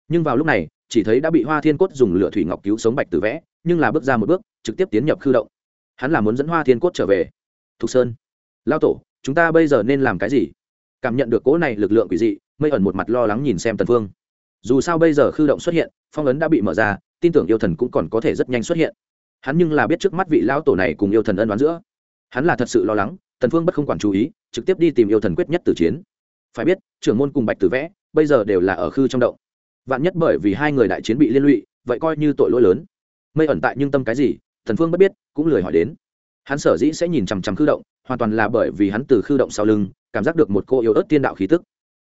Nhưng vào lúc này, chỉ thấy đã bị hoa thiên cốt dùng lửa thủy ngọc cứu sống bạch tử vẽ nhưng là bước ra một bước, trực tiếp tiến nhập khư động. Hắn là muốn dẫn hoa thiên cốt trở về. Thục sơn, lao tổ, chúng ta bây giờ nên làm cái gì? Cảm nhận được cỗ này lực lượng quỷ dị, mây ẩn một mặt lo lắng nhìn xem tần phương. Dù sao bây giờ khư động xuất hiện, phong ấn đã bị mở ra, tin tưởng yêu thần cũng còn có thể rất nhanh xuất hiện. Hắn nhưng là biết trước mắt vị lão tổ này cùng yêu thần ân đoán giữa. Hắn là thật sự lo lắng, tần phương bất không quản chú ý, trực tiếp đi tìm yêu thần quyết nhất tử chiến. Phải biết, trưởng môn cùng bạch tử vẽ, bây giờ đều là ở khư trong động. Vạn nhất bởi vì hai người đại chiến bị liên lụy, vậy coi như tội lỗi lớn mây ẩn tại nhưng tâm cái gì, thần phương bất biết, cũng lười hỏi đến. Hắn sở dĩ sẽ nhìn chằm chằm khư động, hoàn toàn là bởi vì hắn từ khư động sau lưng, cảm giác được một cô yếu ớt tiên đạo khí tức.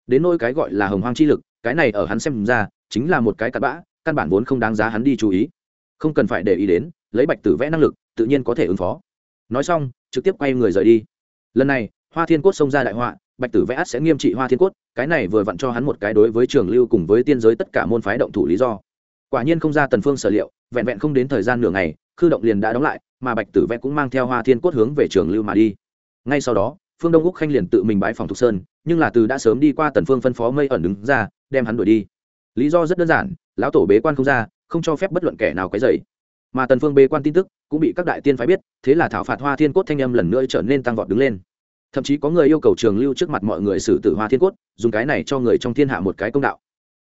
Đến nôi cái gọi là hồng hoang chi lực, cái này ở hắn xem ra, chính là một cái cặn bã, căn bản vốn không đáng giá hắn đi chú ý. Không cần phải để ý đến, lấy bạch tử vẽ năng lực, tự nhiên có thể ứng phó. Nói xong, trực tiếp quay người rời đi. Lần này, hoa thiên cốt xông ra đại họa, bạch tử vẽ át sẽ nghiêm trị hoa thiên cốt, cái này vừa vặn cho hắn một cái đối với trường lưu cùng với tiên giới tất cả môn phái động thủ lý do. Quả nhiên không ra tần phương sở liệu vẹn vẹn không đến thời gian nửa ngày, khư động liền đã đóng lại, mà bạch tử vẽ cũng mang theo hoa thiên cốt hướng về trường lưu mà đi. Ngay sau đó, phương đông úc khanh liền tự mình bãi phòng thục sơn, nhưng là từ đã sớm đi qua tần phương phân phó mây ẩn đứng ra, đem hắn đuổi đi. Lý do rất đơn giản, lão tổ bế quan không ra, không cho phép bất luận kẻ nào quấy rầy. Mà tần phương bế quan tin tức, cũng bị các đại tiên phái biết, thế là thảo phạt hoa thiên cốt thanh âm lần nữa trở nên tăng vọt đứng lên. Thậm chí có người yêu cầu trường lưu trước mặt mọi người xử tử hoa thiên cốt, dùng cái này cho người trong thiên hạ một cái công đạo.